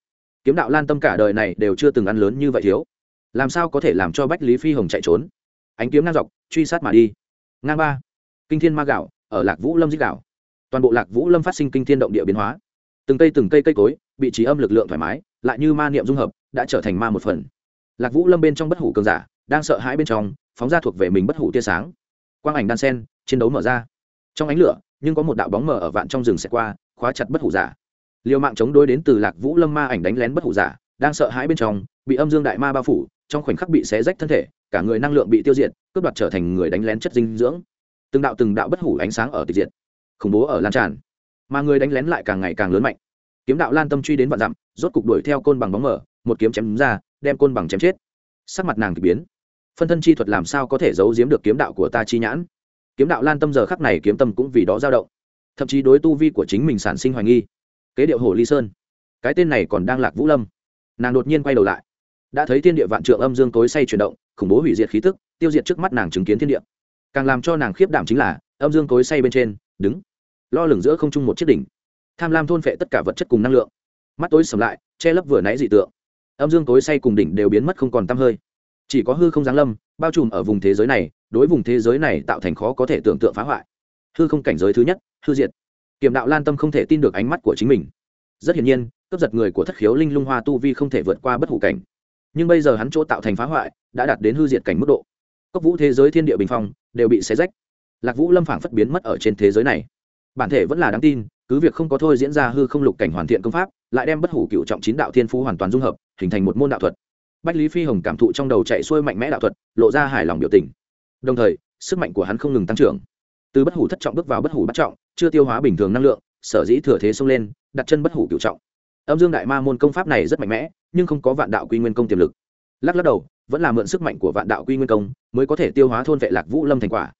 Kiếm đạo lan tâm cả đời này đều chưa từng ăn lớn như vậy thiếu làm sao có thể làm cho bách lý phi hồng chạy trốn? Ánh kiếm ngang dọc, truy sát mà đi. Ngang ba. Kinh thiên ma gạo, ở lạc vũ lâm dích gạo toàn bộ lạc vũ lâm phát sinh kinh thiên động địa biến hóa. Từng cây từng cây cây cối, bị trí âm lực lượng thoải mái, lại như ma niệm dung hợp, đã trở thành ma một phần. Lạc vũ lâm bên trong bất hủ cường giả, đang sợ hãi bên trong, phóng ra thuộc về mình bất hủ tia sáng. Quang ảnh đan sen, chiến đấu mở ra. Trong ánh lửa, nhưng có một đạo bóng mở ở vạn trong rừng xẹt qua, khóa chặt bất hủ giả. Liều mạng chống đối đến từ lạc vũ lâm ma ảnh đánh lén bất hủ giả, đang sợ hãi bên trong, bị âm dương đại ma bao phủ trong khoảnh khắc bị xé rách thân thể, cả người năng lượng bị tiêu diệt, cướp đoạt trở thành người đánh lén chất dinh dưỡng. Từng đạo từng đạo bất hủ ánh sáng ở tịch diệt, khủng bố ở lan tràn. Mà người đánh lén lại càng ngày càng lớn mạnh. Kiếm đạo lan tâm truy đến vạn dặm, rốt cục đuổi theo côn bằng bóng mở, một kiếm chém ra, đem côn bằng chém chết. Sắc mặt nàng k ỳ biến. Phân thân chi thuật làm sao có thể giấu giếm được kiếm đạo của ta chi nhãn? Kiếm đạo lan tâm giờ khắc này kiếm tâm cũng vì đó dao động. Thậm chí đối tu vi của chính mình sản sinh hoài nghi. Kế điệu hồ ly sơn. Cái tên này còn đang lạc vũ lâm. Nàng đột nhiên quay đầu lại đã thấy thiên địa vạn trượng âm dương tối say chuyển động, khủng bố hủy diệt khí tức, tiêu diệt trước mắt nàng chứng kiến thiên địa. Càng làm cho nàng khiếp đảm chính là, âm dương tối say bên trên, đứng, lo lửng giữa không trung một chiếc đỉnh. Tham lam thôn phệ tất cả vật chất cùng năng lượng. Mắt tối sầm lại, che lấp vừa nãy dị tượng. Âm dương tối say cùng đỉnh đều biến mất không còn t hơi. Chỉ có hư không giáng lâm, bao trùm ở vùng thế giới này, đối vùng thế giới này tạo thành khó có thể tưởng tượng phá hoại. Hư không cảnh giới thứ nhất, hư diệt. Kiềm đạo lan tâm không thể tin được ánh mắt của chính mình. Rất hiển nhiên, cướp giật người của thất khiếu linh lung hoa tu vi không thể vượt qua bất hủ cảnh nhưng bây giờ hắn chỗ tạo thành phá hoại, đã đạt đến hư diệt cảnh mức độ. Cốc vũ thế giới thiên địa bình phong, đều bị xé rách. Lạc vũ lâm phảng phất biến mất ở trên thế giới này. Bản thể vẫn là đáng tin, cứ việc không có thôi diễn ra hư không lục cảnh hoàn thiện công pháp, lại đem bất hủ cựu trọng chín đạo thiên phú hoàn toàn dung hợp, hình thành một môn đạo thuật. Bách lý phi hồng cảm thụ trong đầu chạy xuôi mạnh mẽ đạo thuật, lộ ra hài lòng biểu tình. Đồng thời, sức mạnh của hắn không ngừng tăng trưởng. Từ bất hủ thất trọng bước vào bất hủ bắt trọng, chưa tiêu hóa bình thường năng lượng, sở dĩ thừa thế xông lên, đặt chân bất hủ cựu trọng âm dương đại ma môn công pháp này rất mạnh mẽ, nhưng không có vạn đạo quy nguyên công tiềm lực. Lắc lắc đầu, vẫn là mượn sức mạnh của vạn đạo quy nguyên công mới có thể tiêu hóa thôn vệ lạc vũ lâm thành quả.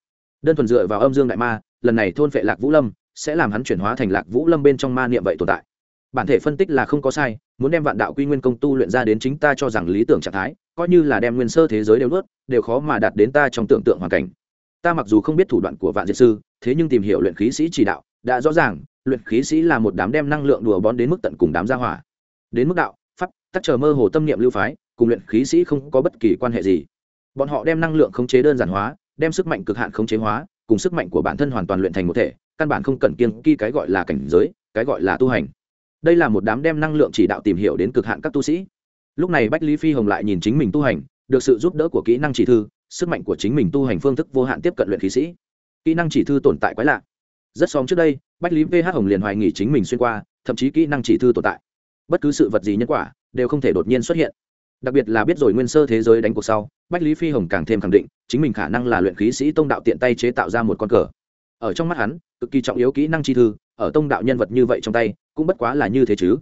Đơn thuần dựa vào âm dương đại ma, lần này thôn vệ lạc vũ lâm sẽ làm hắn chuyển hóa thành lạc vũ lâm bên trong ma niệm vậy tồn tại. Bản thể phân tích là không có sai, muốn đem vạn đạo quy nguyên công tu luyện ra đến chính ta cho rằng lý tưởng trạng thái, coi như là đem nguyên sơ thế giới đều nuốt, đều khó mà đạt đến ta trong tưởng tượng hoàn cảnh. Ta mặc dù không biết thủ đoạn của vạn diệt sư, thế nhưng tìm hiểu luyện khí sĩ chỉ đạo, đã rõ ràng luyện khí sĩ là một đám đem năng lượng đùa bón đến mức tận cùng đám gia hỏa. Đến mức đạo, pháp, tắc chờ mơ hồ tâm niệm lưu phái, cùng luyện khí sĩ không có bất kỳ quan hệ gì. Bọn họ đem năng lượng khống chế đơn giản hóa, đem sức mạnh cực hạn khống chế hóa, cùng sức mạnh của bản thân hoàn toàn luyện thành một thể, căn bản không cần kiêng kỳ cái gọi là cảnh giới, cái gọi là tu hành. Đây là một đám đem năng lượng chỉ đạo tìm hiểu đến cực hạn các tu sĩ. Lúc này bách lý phi hồng lại nhìn chính mình tu hành, được sự giúp đỡ của kỹ năng chỉ thư, sức mạnh của chính mình tu hành phương thức vô hạn tiếp cận luyện khí sĩ. Kỹ năng chỉ thư tồn tại quái lạ. Rất xóm trước đây bách lý vh hồng liền hoài nghỉ chính mình xuyên qua, thậm chí kỹ năng chỉ thư tồn tại. Bất cứ sự vật gì nhân quả, đều không thể đột nhiên xuất hiện. Đặc biệt là biết rồi nguyên sơ thế giới đánh cuộc sau, bách lý phi hồng càng thêm khẳng định, chính mình khả năng là luyện khí sĩ tông đạo tiện tay chế tạo ra một con cờ. Ở trong mắt hắn, cực kỳ trọng yếu kỹ năng chi thư, ở tông đạo nhân vật như vậy trong tay, cũng bất quá là như thế chứ.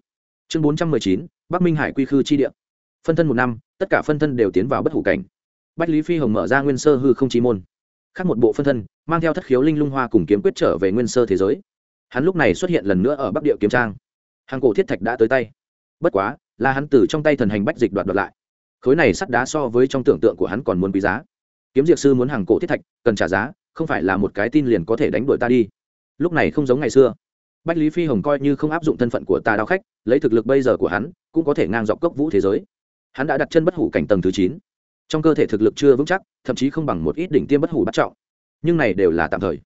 Chương bốn trăm mười chín, bắc minh hải quy khư chi địa. Phân thân một năm, tất cả phân thân đều tiến vào bất hủ cảnh. Bách lý phi hồng mở ra nguyên sơ hư không chi môn. Khác một bộ phân thân, mang theo thất khiếu linh lung hoa cùng kiếm quyết trở về nguyên sơ thế giới hắn lúc này xuất hiện lần nữa ở bắc địa kiếm trang. Hàng cổ thiết thạch đã tới tay. Bất quá, là hắn từ trong tay thần hành bách dịch đoạt đoạt lại. Khối này sắt đá so với trong tưởng tượng của hắn còn muốn quý giá. Kiếm diệt sư muốn hàng cổ thiết thạch, cần trả giá, không phải là một cái tin liền có thể đánh đuổi ta đi. Lúc này không giống ngày xưa. Bách lý phi hồng coi như không áp dụng thân phận của ta đao khách, lấy thực lực bây giờ của hắn, cũng có thể ngang dọc cốc vũ thế giới. Hắn đã đặt chân bất hủ cảnh tầng thứ chín. Trong cơ thể thực lực chưa vững chắc, thậm chí không bằng một ít đỉnh tiêm bất hủ bắt trọng. Nhưng này đều là tạm thời.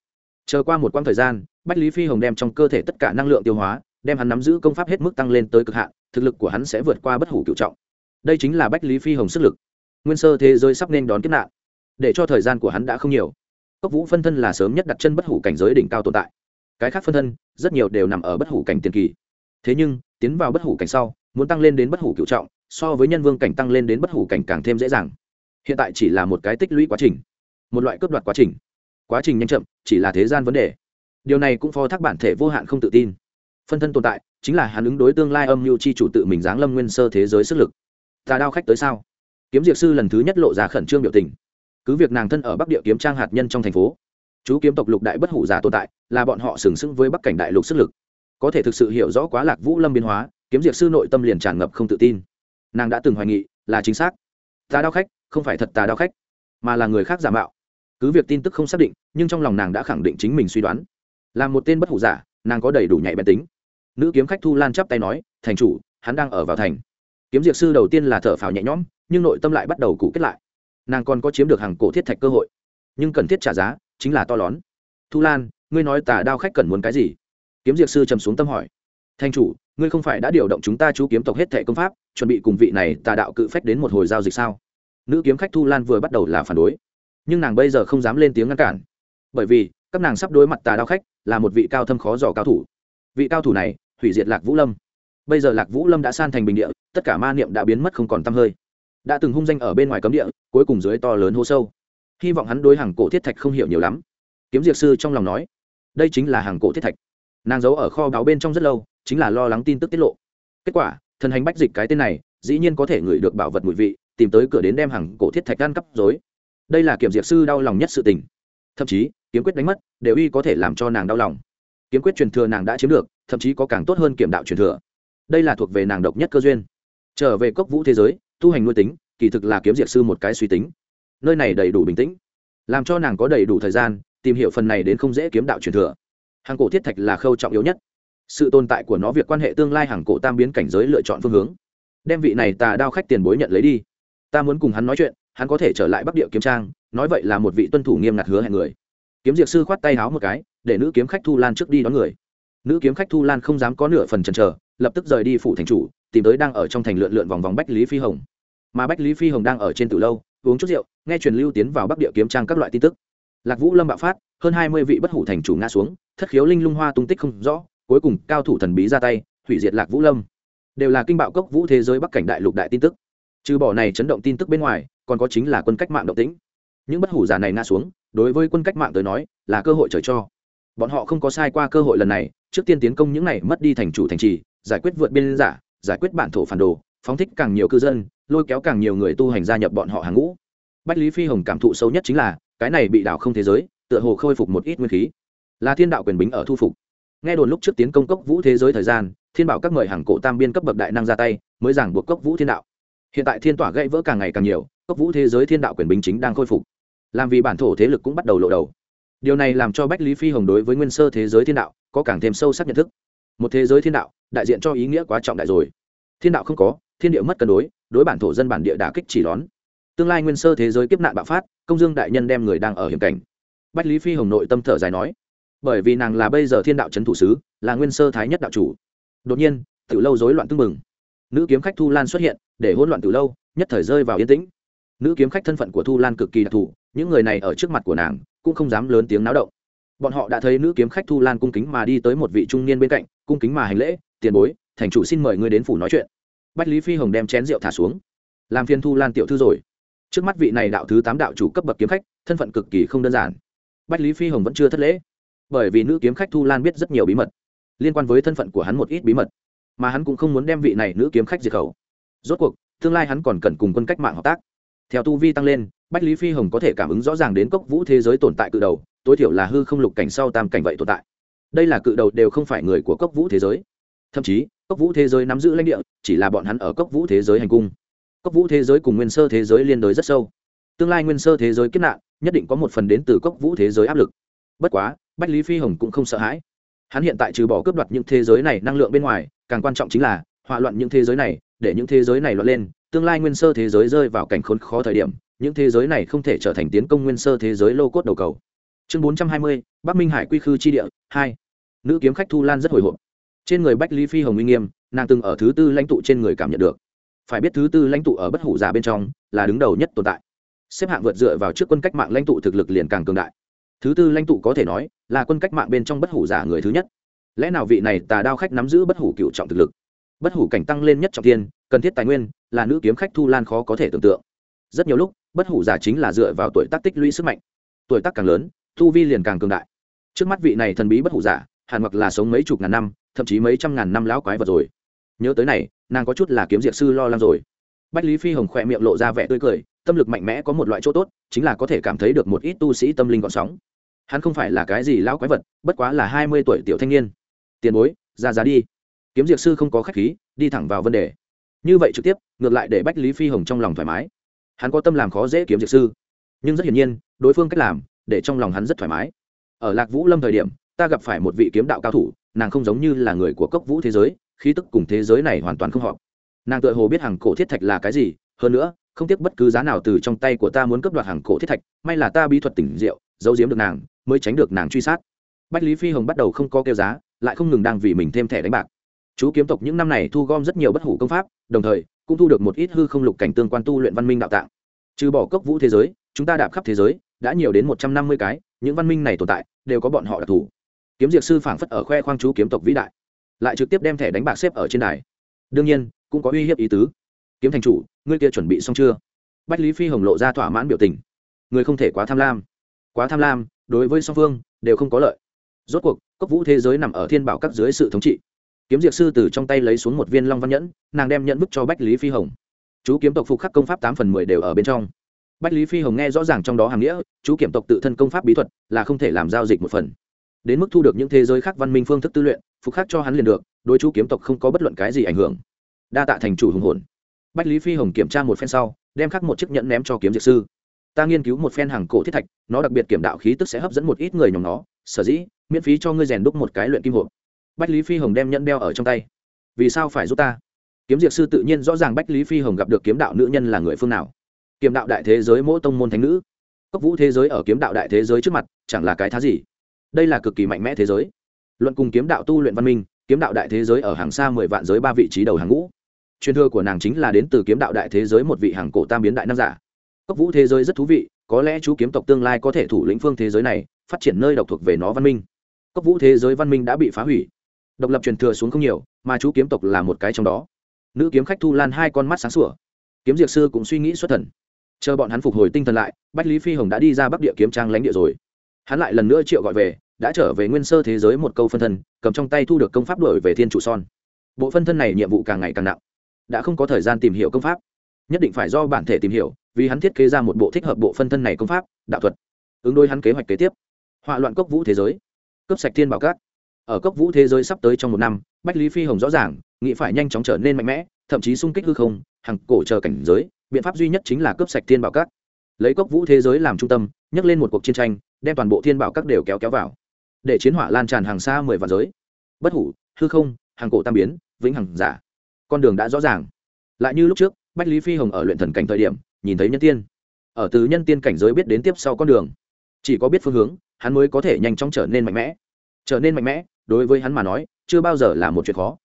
Chờ qua một quãng thời gian bách lý phi hồng đem trong cơ thể tất cả năng lượng tiêu hóa, đem hắn nắm giữ công pháp hết mức tăng lên tới cực hạn, thực lực của hắn sẽ vượt qua bất hủ cựu trọng. Đây chính là bách lý phi hồng sức lực. Nguyên sơ thế giới sắp nên đón kiếp nạn. Để cho thời gian của hắn đã không nhiều. Cốc vũ phân thân là sớm nhất đặt chân bất hủ cảnh giới đỉnh cao tồn tại. Cái khác phân thân, rất nhiều đều nằm ở bất hủ cảnh tiền kỳ. Thế nhưng, tiến vào bất hủ cảnh sau, muốn tăng lên đến bất hủ cựu trọng, so với nhân vương cảnh tăng lên đến bất hủ cảnh càng thêm dễ dàng. Hiện tại chỉ là một cái tích lũy quá trình. Một loại cướp đoạt quá trình. Quá trình nhanh chậm, chỉ là thế gian vấn đề điều này cũng phó thác bản thể vô hạn không tự tin. Phân thân tồn tại, chính là hắn ứng đối tương lai âm mưu chi chủ tự mình giáng lâm nguyên sơ thế giới sức lực. Tà đao khách tới sao? Kiếm diệt sư lần thứ nhất lộ ra khẩn trương biểu tình. Cứ việc nàng thân ở bắc địa kiếm trang hạt nhân trong thành phố, chú kiếm tộc lục đại bất hủ giả tồn tại, là bọn họ sừng sững với bắc cảnh đại lục sức lực. Có thể thực sự hiểu rõ quá lạc vũ lâm biến hóa, kiếm diệt sư nội tâm liền tràn ngập không tự tin. Nàng đã từng hoài nghị là chính xác. Tà đao khách, không phải thật tà đao khách, mà là người khác giả mạo. Cứ việc tin tức không xác định, nhưng trong lòng nàng đã khẳng định chính mình suy đoán là một tên bất hủ giả, nàng có đầy đủ nhạy bén tính. Nữ kiếm khách thu lan chắp tay nói, thành chủ, hắn đang ở vào thành. Kiếm diệt sư đầu tiên là thở phào nhẹ nhõm, nhưng nội tâm lại bắt đầu cụ kết lại. Nàng còn có chiếm được hàng cổ thiết thạch cơ hội, nhưng cần thiết trả giá chính là to lớn. Thu lan, ngươi nói tà đao khách cần muốn cái gì? Kiếm diệt sư trầm xuống tâm hỏi. Thanh chủ, ngươi không phải đã điều động chúng ta chú kiếm tộc hết thẻ công pháp, chuẩn bị cùng vị này tà đạo cự phách đến một hồi giao dịch sao? Nữ kiếm khách thu lan vừa bắt đầu là phản đối, nhưng nàng bây giờ không dám lên tiếng ngăn cản. Bởi vì các nàng sắp đối mặt tà đao khách, là một vị cao thâm khó dò cao thủ. Vị cao thủ này, hủy diệt lạc vũ lâm. Bây giờ lạc vũ lâm đã san thành bình địa, tất cả ma niệm đã biến mất không còn t hơi. Đã từng hung danh ở bên ngoài cấm địa, cuối cùng dưới to lớn hô sâu. Hy vọng hắn đối hàng cổ thiết thạch không hiểu nhiều lắm. Kiếm diệt sư trong lòng nói, đây chính là hàng cổ thiết thạch. Nàng giấu ở kho báu bên trong rất lâu, chính là lo lắng tin tức tiết lộ. Kết quả, thần hành bách dịch cái tên này, dĩ nhiên có thể ngửi được bảo vật mùi vị, tìm tới cửa đến đem hàng cổ thiết thạch ăn cắp dối đây là kiểm diệt sư đau lòng nhất sự tình. Thậm chí kiếm quyết đánh mất, đều y có thể làm cho nàng đau lòng. Kiếm quyết truyền thừa nàng đã chiếm được, thậm chí có càng tốt hơn kiểm đạo truyền thừa. Đây là thuộc về nàng độc nhất cơ duyên. Trở về cốc vũ thế giới, tu hành nuôi tính, kỳ thực là kiếm diệt sư một cái suy tính. Nơi này đầy đủ bình tĩnh, làm cho nàng có đầy đủ thời gian, tìm hiểu phần này đến không dễ kiếm đạo truyền thừa. Hàng cổ thiết thạch là khâu trọng yếu nhất. Sự tồn tại của nó việc quan hệ tương lai hàng cổ tam biến cảnh giới lựa chọn phương hướng. Đem vị này tà đao khách tiền bối nhận lấy đi. Ta muốn cùng hắn nói chuyện, hắn có thể trở lại bắc địa kiếm trang, nói vậy là một vị tuân thủ nghiêm ngặt hứa hẹn người kiếm diệt sư khoát tay háo một cái, để nữ kiếm khách thu lan trước đi đón người. Nữ kiếm khách thu lan không dám có nửa phần chần chờ, lập tức rời đi phủ thành chủ, tìm tới đang ở trong thành lượn lượn vòng vòng bách lý phi hồng. Mà bách lý phi hồng đang ở trên từ lâu, uống chút rượu, nghe truyền lưu tiến vào bắc địa kiếm trang các loại tin tức. Lạc vũ lâm bạo phát, hơn hai mươi vị bất hủ thành chủ ngã xuống, thất khiếu linh lung hoa tung tích không rõ, cuối cùng cao thủ thần bí ra tay, hủy diệt lạc vũ lâm. Đều là kinh bạo cốc vũ thế giới bắc cảnh đại lục đại tin tức. Trừ bỏ này chấn động tin tức bên ngoài, còn có chính là quân cách mạng động tĩnh. Những bất hủ giả này ngã xuống đối với quân cách mạng tới nói, là cơ hội trời cho. Bọn họ không có sai qua cơ hội lần này, trước tiên tiến công những này mất đi thành chủ thành trì, giải quyết vượt biên giả, giải quyết bản thổ phản đồ, phóng thích càng nhiều cư dân, lôi kéo càng nhiều người tu hành gia nhập bọn họ hàng ngũ. Bách lý phi hồng cảm thụ sâu nhất chính là, cái này bị đảo không thế giới, tựa hồ khôi phục một ít nguyên khí. Là thiên đạo quyền bính ở thu phục. Nghe đồn lúc trước tiến công cốc vũ thế giới thời gian, thiên bảo các mời hàng cổ tam biên cấp bậc đại năng ra tay, mới giảng buộc cốc vũ thiên đạo. Hiện tại thiên tỏa gãy vỡ càng ngày càng nhiều, cốc vũ thế giới thiên đạo quyền bính chính đang khôi phục làm vì bản thổ thế lực cũng bắt đầu lộ đầu. Điều này làm cho bách lý phi hồng đối với nguyên sơ thế giới thiên đạo có càng thêm sâu sắc nhận thức. Một thế giới thiên đạo, đại diện cho ý nghĩa quá trọng đại rồi. Thiên đạo không có, thiên địa mất cân đối đối bản thổ dân bản địa đã kích chỉ đón. Tương lai nguyên sơ thế giới kiếp nạn bạo phát, công dương đại nhân đem người đang ở hiểm cảnh. Bách lý phi hồng nội tâm thở dài nói, bởi vì nàng là bây giờ thiên đạo c h ấ n thủ sứ, là nguyên sơ thái nhất đạo chủ. Đột nhiên từ lâu rối loạn tưng mừng nữ kiếm khách thu lan xuất hiện, để hỗn loạn từ lâu, nhất thời rơi vào yên tĩnh. Nữ kiếm khách thân phận của thu lan cực kỳ đặc thù những người này ở trước mặt của nàng cũng không dám lớn tiếng náo động. Bọn họ đã thấy nữ kiếm khách thu lan cung kính mà đi tới một vị trung niên bên cạnh, cung kính mà hành lễ, tiền bối, thành chủ xin mời ngươi đến phủ nói chuyện. Bách lý phi hồng đem chén rượu thả xuống. Làm phiên thu lan tiểu thư rồi. Trước mắt vị này đạo thứ tám đạo chủ cấp bậc kiếm khách, thân phận cực kỳ không đơn giản. Bách lý phi hồng vẫn chưa thất lễ, bởi vì nữ kiếm khách thu lan biết rất nhiều bí mật, liên quan với thân phận của hắn một ít bí mật, mà hắn cũng không muốn đem vị này nữ kiếm khách diệt khẩu. Rốt cuộc, tương lai hắn còn cần cùng quân cách mạng hợp tác. Theo tu vi tăng lên bách lý phi hồng có thể cảm ứng rõ ràng đến cốc vũ thế giới tồn tại cự đầu tối thiểu là hư không lục cảnh sau tam cảnh vậy tồn tại đây là cự đầu đều không phải người của cốc vũ thế giới thậm chí cốc vũ thế giới nắm giữ lãnh địa chỉ là bọn hắn ở cốc vũ thế giới hành cung cốc vũ thế giới cùng nguyên sơ thế giới liên đối rất sâu tương lai nguyên sơ thế giới kết nạn nhất định có một phần đến từ cốc vũ thế giới áp lực bất quá bách lý phi hồng cũng không sợ hãi hắn hiện tại trừ bỏ cướp đoạt những thế giới này năng lượng bên ngoài càng quan trọng chính là hỏa loạn những thế giới này để những thế giới này loạn lên tương lai nguyên sơ thế giới rơi vào cảnh khốn khó thời điểm, những thế giới này không thể trở thành tiến công nguyên sơ thế giới lô cốt đầu cầu. Chương bốn trăm hai mươi, bắc minh hải quy khư chi địa, hai. Nữ kiếm khách thu lan rất hồi hộp. Trên người bách lý phi hồng uy nghiêm, nàng từng ở thứ tư lãnh tụ trên người cảm nhận được. Phải biết thứ tư lãnh tụ ở bất hủ giả bên trong, là đứng đầu nhất tồn tại. Xếp hạng vượt dựa vào trước quân cách mạng lãnh tụ thực lực liền càng cường đại. Thứ tư lãnh tụ có thể nói, là quân cách mạng bên trong bất hủ giả người thứ nhất. Lẽ nào vị này tà đao khách nắm giữ bất hủ cựu trọng thực lực? Bất hủ cảnh tăng lên nhất trọng tiên cần thiết tài nguyên, là nữ kiếm khách thu lan khó có thể tưởng tượng. Rất nhiều lúc, bất hủ giả chính là dựa vào tuổi tác tích lũy sức mạnh. Tuổi tác càng lớn thu vi liền càng cường đại. Trước mắt vị này thần bí bất hủ giả hàn hoặc là sống mấy chục ngàn năm, thậm chí mấy trăm ngàn năm lão quái vật rồi. Nhớ tới này, nàng có chút là kiếm diệt sư lo lắng rồi. Bách lý phi hồng khỏe miệng lộ ra vẻ tươi cười, tâm lực mạnh mẽ có một loại chỗ tốt, chính là có thể cảm thấy được một ít tu sĩ tâm linh gọn sóng. Hắn không phải là cái gì lão quái vật, bất quá là hai mươi tuổi tiểu thanh niên. Tiền bối, ra giá đi kiếm diệt sư không có khách khí, đi thẳng vào vấn đề. Như vậy trực tiếp, ngược lại để bách lý phi hồng trong lòng thoải mái. Hắn có tâm làm khó dễ kiếm diệt sư. Nhưng rất hiển nhiên, đối phương cách làm, để trong lòng hắn rất thoải mái. Ở lạc vũ lâm thời điểm, ta gặp phải một vị kiếm đạo cao thủ, nàng không giống như là người của cốc vũ thế giới, khí tức cùng thế giới này hoàn toàn không hợp. Nàng tự hồ biết hàng cổ thiết thạch là cái gì, hơn nữa, không tiếc bất cứ giá nào từ trong tay của ta muốn cướp đoạt hàng cổ thiết thạch, may là ta bí thuật tỉnh rượu giấu giếm được nàng, mới tránh được nàng truy sát. Bách lý phi hồng bắt đầu không có kêu giá, lại không ngừng đang vì mình thêm thẻ đánh bạc chú kiếm tộc những năm này thu gom rất nhiều bất hủ công pháp, đồng thời, cũng thu được một ít hư không lục cảnh tương quan tu luyện văn minh đạo tạng. Trừ bỏ cốc vũ thế giới, chúng ta đạp khắp thế giới, đã nhiều đến một trăm năm mươi cái, những văn minh này tồn tại, đều có bọn họ đặc thù. Kiếm diệt sư phảng phất ở khoe khoang chú kiếm tộc vĩ đại, lại trực tiếp đem thẻ đánh bạc xếp ở trên đài. Đương nhiên, cũng có uy hiếp ý tứ. Kiếm thành chủ, ngươi kia chuẩn bị xong chưa? Bách lý phi hồng lộ ra thỏa mãn biểu tình. Người không thể quá tham lam. Quá tham lam, đối với song phương, đều không có lợi. Rốt cuộc, cốc vũ thế giới nằm ở thiên bảo các dưới sự thống trị kiếm diệt sư từ trong tay lấy xuống một viên long văn nhẫn, nàng đem nhận bức cho bách lý phi hồng. Chú kiếm tộc phục khắc công pháp tám phần mười đều ở bên trong. Bách lý phi hồng nghe rõ ràng trong đó hàng nghĩa, chú kiểm tộc tự thân công pháp bí thuật là không thể làm giao dịch một phần. Đến mức thu được những thế giới khác văn minh phương thức tư luyện, phục khắc cho hắn liền được, đối chú kiếm tộc không có bất luận cái gì ảnh hưởng. Đa tạ thành chủ hùng hồn. Bách lý phi hồng kiểm tra một phen sau, đem khắc một chiếc nhẫn ném cho kiếm diệt sư. Ta nghiên cứu một phen hàng cổ thiết thạch, nó đặc biệt kiểm đạo khí tức sẽ hấp dẫn một ít người nhóm nó sở dĩ miễn phí cho ngươi rèn đúc một cái luyện kim hộp bách lý phi hồng đem nhẫn đeo ở trong tay. Vì sao phải giúp ta? Kiếm diệt sư tự nhiên rõ ràng bách lý phi hồng gặp được kiếm đạo nữ nhân là người phương nào. Kiếm đạo đại thế giới mỗi tông môn thánh nữ, cốc vũ thế giới ở kiếm đạo đại thế giới trước mặt, chẳng là cái thá gì. Đây là cực kỳ mạnh mẽ thế giới. Luận cùng kiếm đạo tu luyện văn minh, kiếm đạo đại thế giới ở hàng xa mười vạn giới ba vị trí đầu hàng ngũ. Truyền thừa của nàng chính là đến từ kiếm đạo đại thế giới một vị hàng cổ tam biến đại nam giả. Cốc vũ thế giới rất thú vị, có lẽ chú kiếm tộc tương lai có thể thủ lĩnh phương thế giới này, phát triển nơi độc thuộc về nó văn minh. Cốc vũ thế giới văn minh đã bị phá hủy độc lập truyền thừa xuống không nhiều, mà chú kiếm tộc là một cái trong đó. Nữ kiếm khách thu lan hai con mắt sáng sủa. Kiếm diệt sư cũng suy nghĩ xuất thần. Chờ bọn hắn phục hồi tinh thần lại, bách lý phi hồng đã đi ra bắc địa kiếm trang lãnh địa rồi. Hắn lại lần nữa triệu gọi về, đã trở về nguyên sơ thế giới một câu phân thân, cầm trong tay thu được công pháp đổi về thiên trụ son. Bộ phân thân này nhiệm vụ càng ngày càng nặng. Đã không có thời gian tìm hiểu công pháp. Nhất định phải do bản thể tìm hiểu, vì hắn thiết kế ra một bộ thích hợp bộ phân thân này công pháp, đạo thuật, ứng đôi hắn kế hoạch kế tiếp. Họa loạn cốc vũ thế giới. Cấp sạch thiên bảo cát ở cốc vũ thế giới sắp tới trong một năm, bách lý phi hồng rõ ràng, nghĩ phải nhanh chóng trở nên mạnh mẽ, thậm chí sung kích hư không, hàng cổ chờ cảnh giới, biện pháp duy nhất chính là cướp sạch thiên bảo các. Lấy cốc vũ thế giới làm trung tâm, nhấc lên một cuộc chiến tranh, đem toàn bộ thiên bảo các đều kéo kéo vào. Để chiến hỏa lan tràn hàng xa mười vạn giới. Bất hủ, hư không, hàng cổ tam biến, vĩnh hằng giả. Con đường đã rõ ràng. Lại như lúc trước, bách lý phi hồng ở luyện thần cảnh thời điểm, nhìn thấy nhân tiên. Ở từ nhân tiên cảnh giới biết đến tiếp sau con đường. Chỉ có biết phương hướng, hắn mới có thể nhanh chóng trở nên mạnh mẽ. Trở nên mạnh mẽ đối với hắn mà nói, chưa bao giờ là một chuyện khó.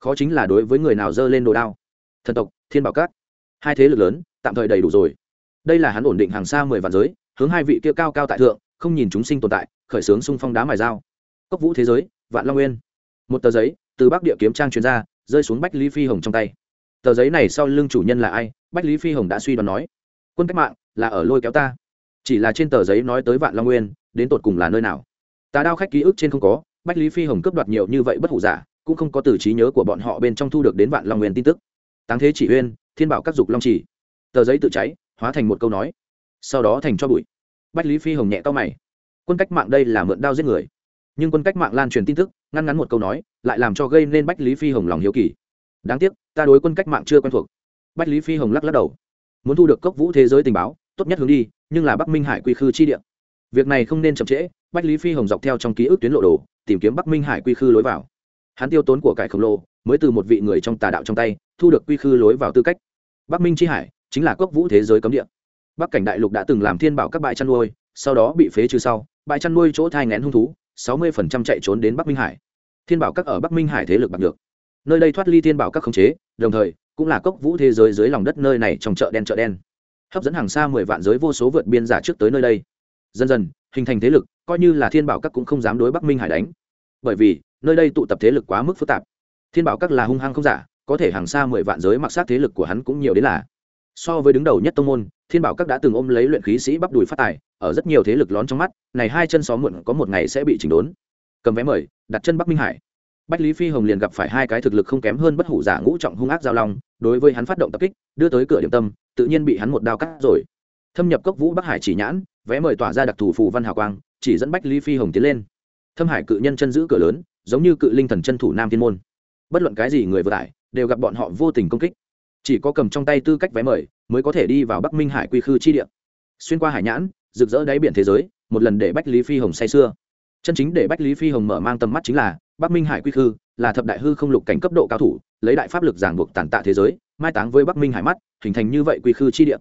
Khó chính là đối với người nào dơ lên đồ đao. Thần tộc, thiên bảo cát hai thế lực lớn, tạm thời đầy đủ rồi. Đây là hắn ổn định hàng xa mười vạn giới, hướng hai vị kia cao cao tại thượng, không nhìn chúng sinh tồn tại, khởi xướng xung phong đá mài dao. Cốc vũ thế giới, vạn long nguyên. Một tờ giấy, từ bắc địa kiếm trang chuyên gia rơi xuống bách lý phi hồng trong tay. Tờ giấy này sau lưng chủ nhân là ai? Bách lý phi hồng đã suy đoán nói. Quân cách mạng, là ở lôi kéo ta. Chỉ là trên tờ giấy nói tới vạn long nguyên, đến tột cùng là nơi nào? Tà đao khách ký ức trên không có bách lý phi hồng cướp đoạt nhiều như vậy bất hủ giả, cũng không có từ trí nhớ của bọn họ bên trong thu được đến vạn long nguyên tin tức. Táng thế chỉ huyên, thiên bảo các dục long chỉ. Tờ giấy tự cháy, hóa thành một câu nói. Sau đó thành cho bụi. Bách lý phi hồng nhẹ to mày. Quân cách mạng đây là mượn đao giết người. Nhưng quân cách mạng lan truyền tin tức, ngăn ngắn một câu nói, lại làm cho gây nên bách lý phi hồng lòng hiếu kỳ. Đáng tiếc, ta đối quân cách mạng chưa quen thuộc. Bách lý phi hồng lắc lắc đầu. Muốn thu được cốc vũ thế giới tình báo, tốt nhất hướng đi, nhưng là bắc minh hải quy khư chi địa. Việc này không nên chậm trễ, bách lý phi hồng dọc theo trong ký ức tuyến lộ đồ tìm kiếm bắc minh hải quy khư lối vào. Hắn tiêu tốn của cải khổng lồ mới từ một vị người trong tà đạo trong tay, thu được quy khư lối vào tư cách. Bắc minh chi hải chính là cốc vũ thế giới cấm địa. Bắc cảnh đại lục đã từng làm thiên bảo các bãi chăn nuôi, sau đó bị phế trừ sau, bãi chăn nuôi chỗ thai ngén hung thú, sáu mươi chạy trốn đến bắc minh hải. Thiên bảo các ở bắc minh hải thế lực bạc được. Nơi đây thoát ly thiên bảo các khống chế, đồng thời cũng là cốc vũ thế giới dưới lòng đất nơi này trong chợ đen chợ đen. Hấp dẫn hàng xa mười vạn giới vô số vượt biên giả trước tới nơi đây. Dần dần hình thành thế lực, coi như là thiên bảo các cũng không dám đối bắc minh hải đánh. Bởi vì, nơi đây tụ tập thế lực quá mức phức tạp. Thiên bảo các là hung hăng không giả, có thể hàng xa mười vạn giới mặc sát thế lực của hắn cũng nhiều đến là. So với đứng đầu nhất tông môn, thiên bảo các đã từng ôm lấy luyện khí sĩ bắp đùi phát tài, ở rất nhiều thế lực lón trong mắt, này hai chân xóm muộn có một ngày sẽ bị chỉnh đốn. Cầm vé mời, đặt chân bắc minh hải. Bách lý phi hồng liền gặp phải hai cái thực lực không kém hơn bất hủ giả ngũ trọng hung ác giao long, đối với hắn phát động tập kích, đưa tới cửa điểm tâm, tự nhiên bị hắn một đao cắt rồi. Thâm nhập cốc vũ bắc hải chỉ nhãn vé mời tỏa ra đặc thù phù văn hào quang, chỉ dẫn bách lý phi hồng tiến lên. Thâm hải cự nhân chân giữ cửa lớn, giống như cự linh thần chân thủ nam thiên môn. Bất luận cái gì người vừa tải, đều gặp bọn họ vô tình công kích. Chỉ có cầm trong tay tư cách vé mời, mới có thể đi vào bắc minh hải quy khư chi địa. Xuyên qua hải nhãn, rực rỡ đáy biển thế giới, một lần để bách lý phi hồng say xưa chân chính để bách lý phi hồng mở mang tầm mắt chính là, bắc minh hải quy khư là thập đại hư không lục cảnh cấp độ cao thủ, lấy đại pháp lực giảng buộc tàn tạ thế giới, mai táng với bắc minh hải mắt, hình thành như vậy quy khư chi địa.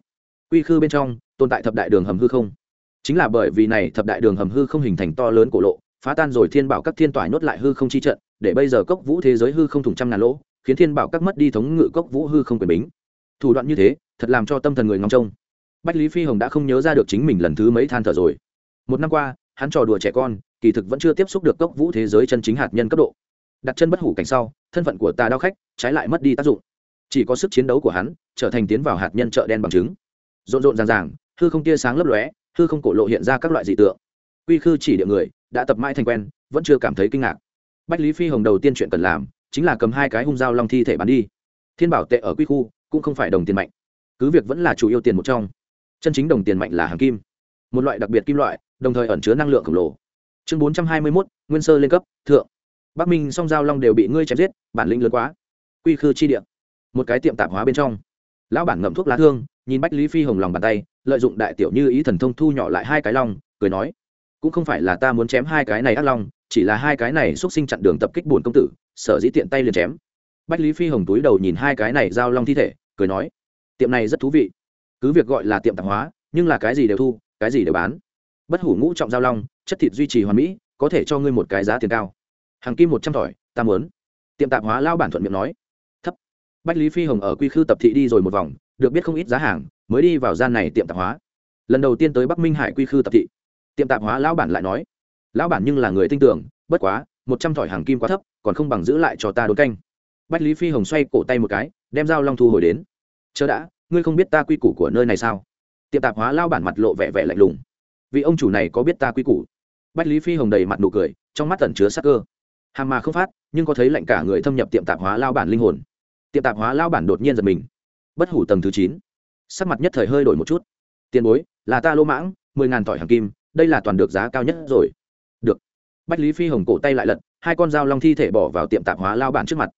Quy khư bên trong, tồn tại thập đại đường hầm hư không chính là bởi vì này thập đại đường hầm hư không hình thành to lớn cổ lộ, phá tan rồi thiên bảo các thiên tỏa nhốt lại hư không chi trận, để bây giờ cốc vũ thế giới hư không thủng trăm ngàn lỗ, khiến thiên bảo các mất đi thống ngự cốc vũ hư không quyền bính. Thủ đoạn như thế, thật làm cho tâm thần người ngóng trông. Bách lý phi hồng đã không nhớ ra được chính mình lần thứ mấy than thở rồi. Một năm qua, hắn trò đùa trẻ con, kỳ thực vẫn chưa tiếp xúc được cốc vũ thế giới chân chính hạt nhân cấp độ. Đặt chân bất hủ cảnh sau, thân phận của ta đao khách, trái lại mất đi tác dụng. Chỉ có sức chiến đấu của hắn, trở thành tiến vào hạt nhân chợ đen bằng chứng. Rộn rộn ràng ràng, hư không tia sáng lấp lóe hư không cổ lộ hiện ra các loại dị tượng. Quy khư chỉ địa người, đã tập mãi thành quen, vẫn chưa cảm thấy kinh ngạc. Bách lý phi hồng đầu tiên chuyện cần làm, chính là cầm hai cái hung dao long thi thể bán đi. Thiên bảo tệ ở quy khu, cũng không phải đồng tiền mạnh. Cứ việc vẫn là chủ yêu tiền một trong. Chân chính đồng tiền mạnh là hàng kim. Một loại đặc biệt kim loại, đồng thời ẩn chứa năng lượng khổng lồ. Chương bốn trăm hai mươi mốt, nguyên sơ lên cấp, thượng. Bắc minh song giao long đều bị ngươi chém giết, bản lĩnh lớn quá. Quy khư chi địa. Một cái tiệm tạp hóa bên trong. Lão bản ngậm thuốc lá thương nhìn bách lý phi hồng lòng bàn tay, lợi dụng đại tiểu như ý thần thông thu nhỏ lại hai cái long, cười nói, cũng không phải là ta muốn chém hai cái này ác long, chỉ là hai cái này xúc sinh chặn đường tập kích bổn công tử, sở dĩ tiện tay liền chém. Bách lý phi hồng túi đầu nhìn hai cái này giao long thi thể, cười nói, tiệm này rất thú vị. Cứ việc gọi là tiệm tạp hóa, nhưng là cái gì đều thu, cái gì đều bán. Bất hủ ngũ trọng giao long, chất thịt duy trì hoàn mỹ, có thể cho ngươi một cái giá tiền cao. Hàng kim một trăm thỏi, ta muốn. Tiệm tạp hóa lao bản thuận miệng nói, thấp. Bách lý phi hồng ở quy khư tập thị đi rồi một vòng được biết không ít giá hàng, mới đi vào gian này tiệm tạp hóa. Lần đầu tiên tới bắc minh hải quy khư tập thị. Tiệm tạp hóa lão bản lại nói, lão bản nhưng là người tin tưởng bất quá, một trăm thỏi hàng kim quá thấp, còn không bằng giữ lại cho ta đốn canh. Bách lý phi hồng xoay cổ tay một cái, đem dao long thu hồi đến. Chớ đã, ngươi không biết ta quy củ của nơi này sao? Tiệm tạp hóa lao bản mặt lộ vẻ vẻ lạnh lùng. Vì ông chủ này có biết ta quy củ? Bách lý phi hồng đầy mặt nụ cười, trong mắt tẩn chứa sắc cơ. Hàm mà không phát, nhưng có thấy lạnh cả người thâm nhập tiệm tạp hóa lao bản linh hồn. Tiệm tạp hóa lao bản đột nhiên giật mình bất hủ tầng thứ chín. Sắc mặt nhất thời hơi đổi một chút. Tiền bối, là ta lô mãng, mười ngàn tỏi hàng kim, đây là toàn được giá cao nhất rồi. Được. Bách lý phi hồng cổ tay lại lật, hai con dao long thi thể bỏ vào tiệm tạp hóa lao bản trước mặt.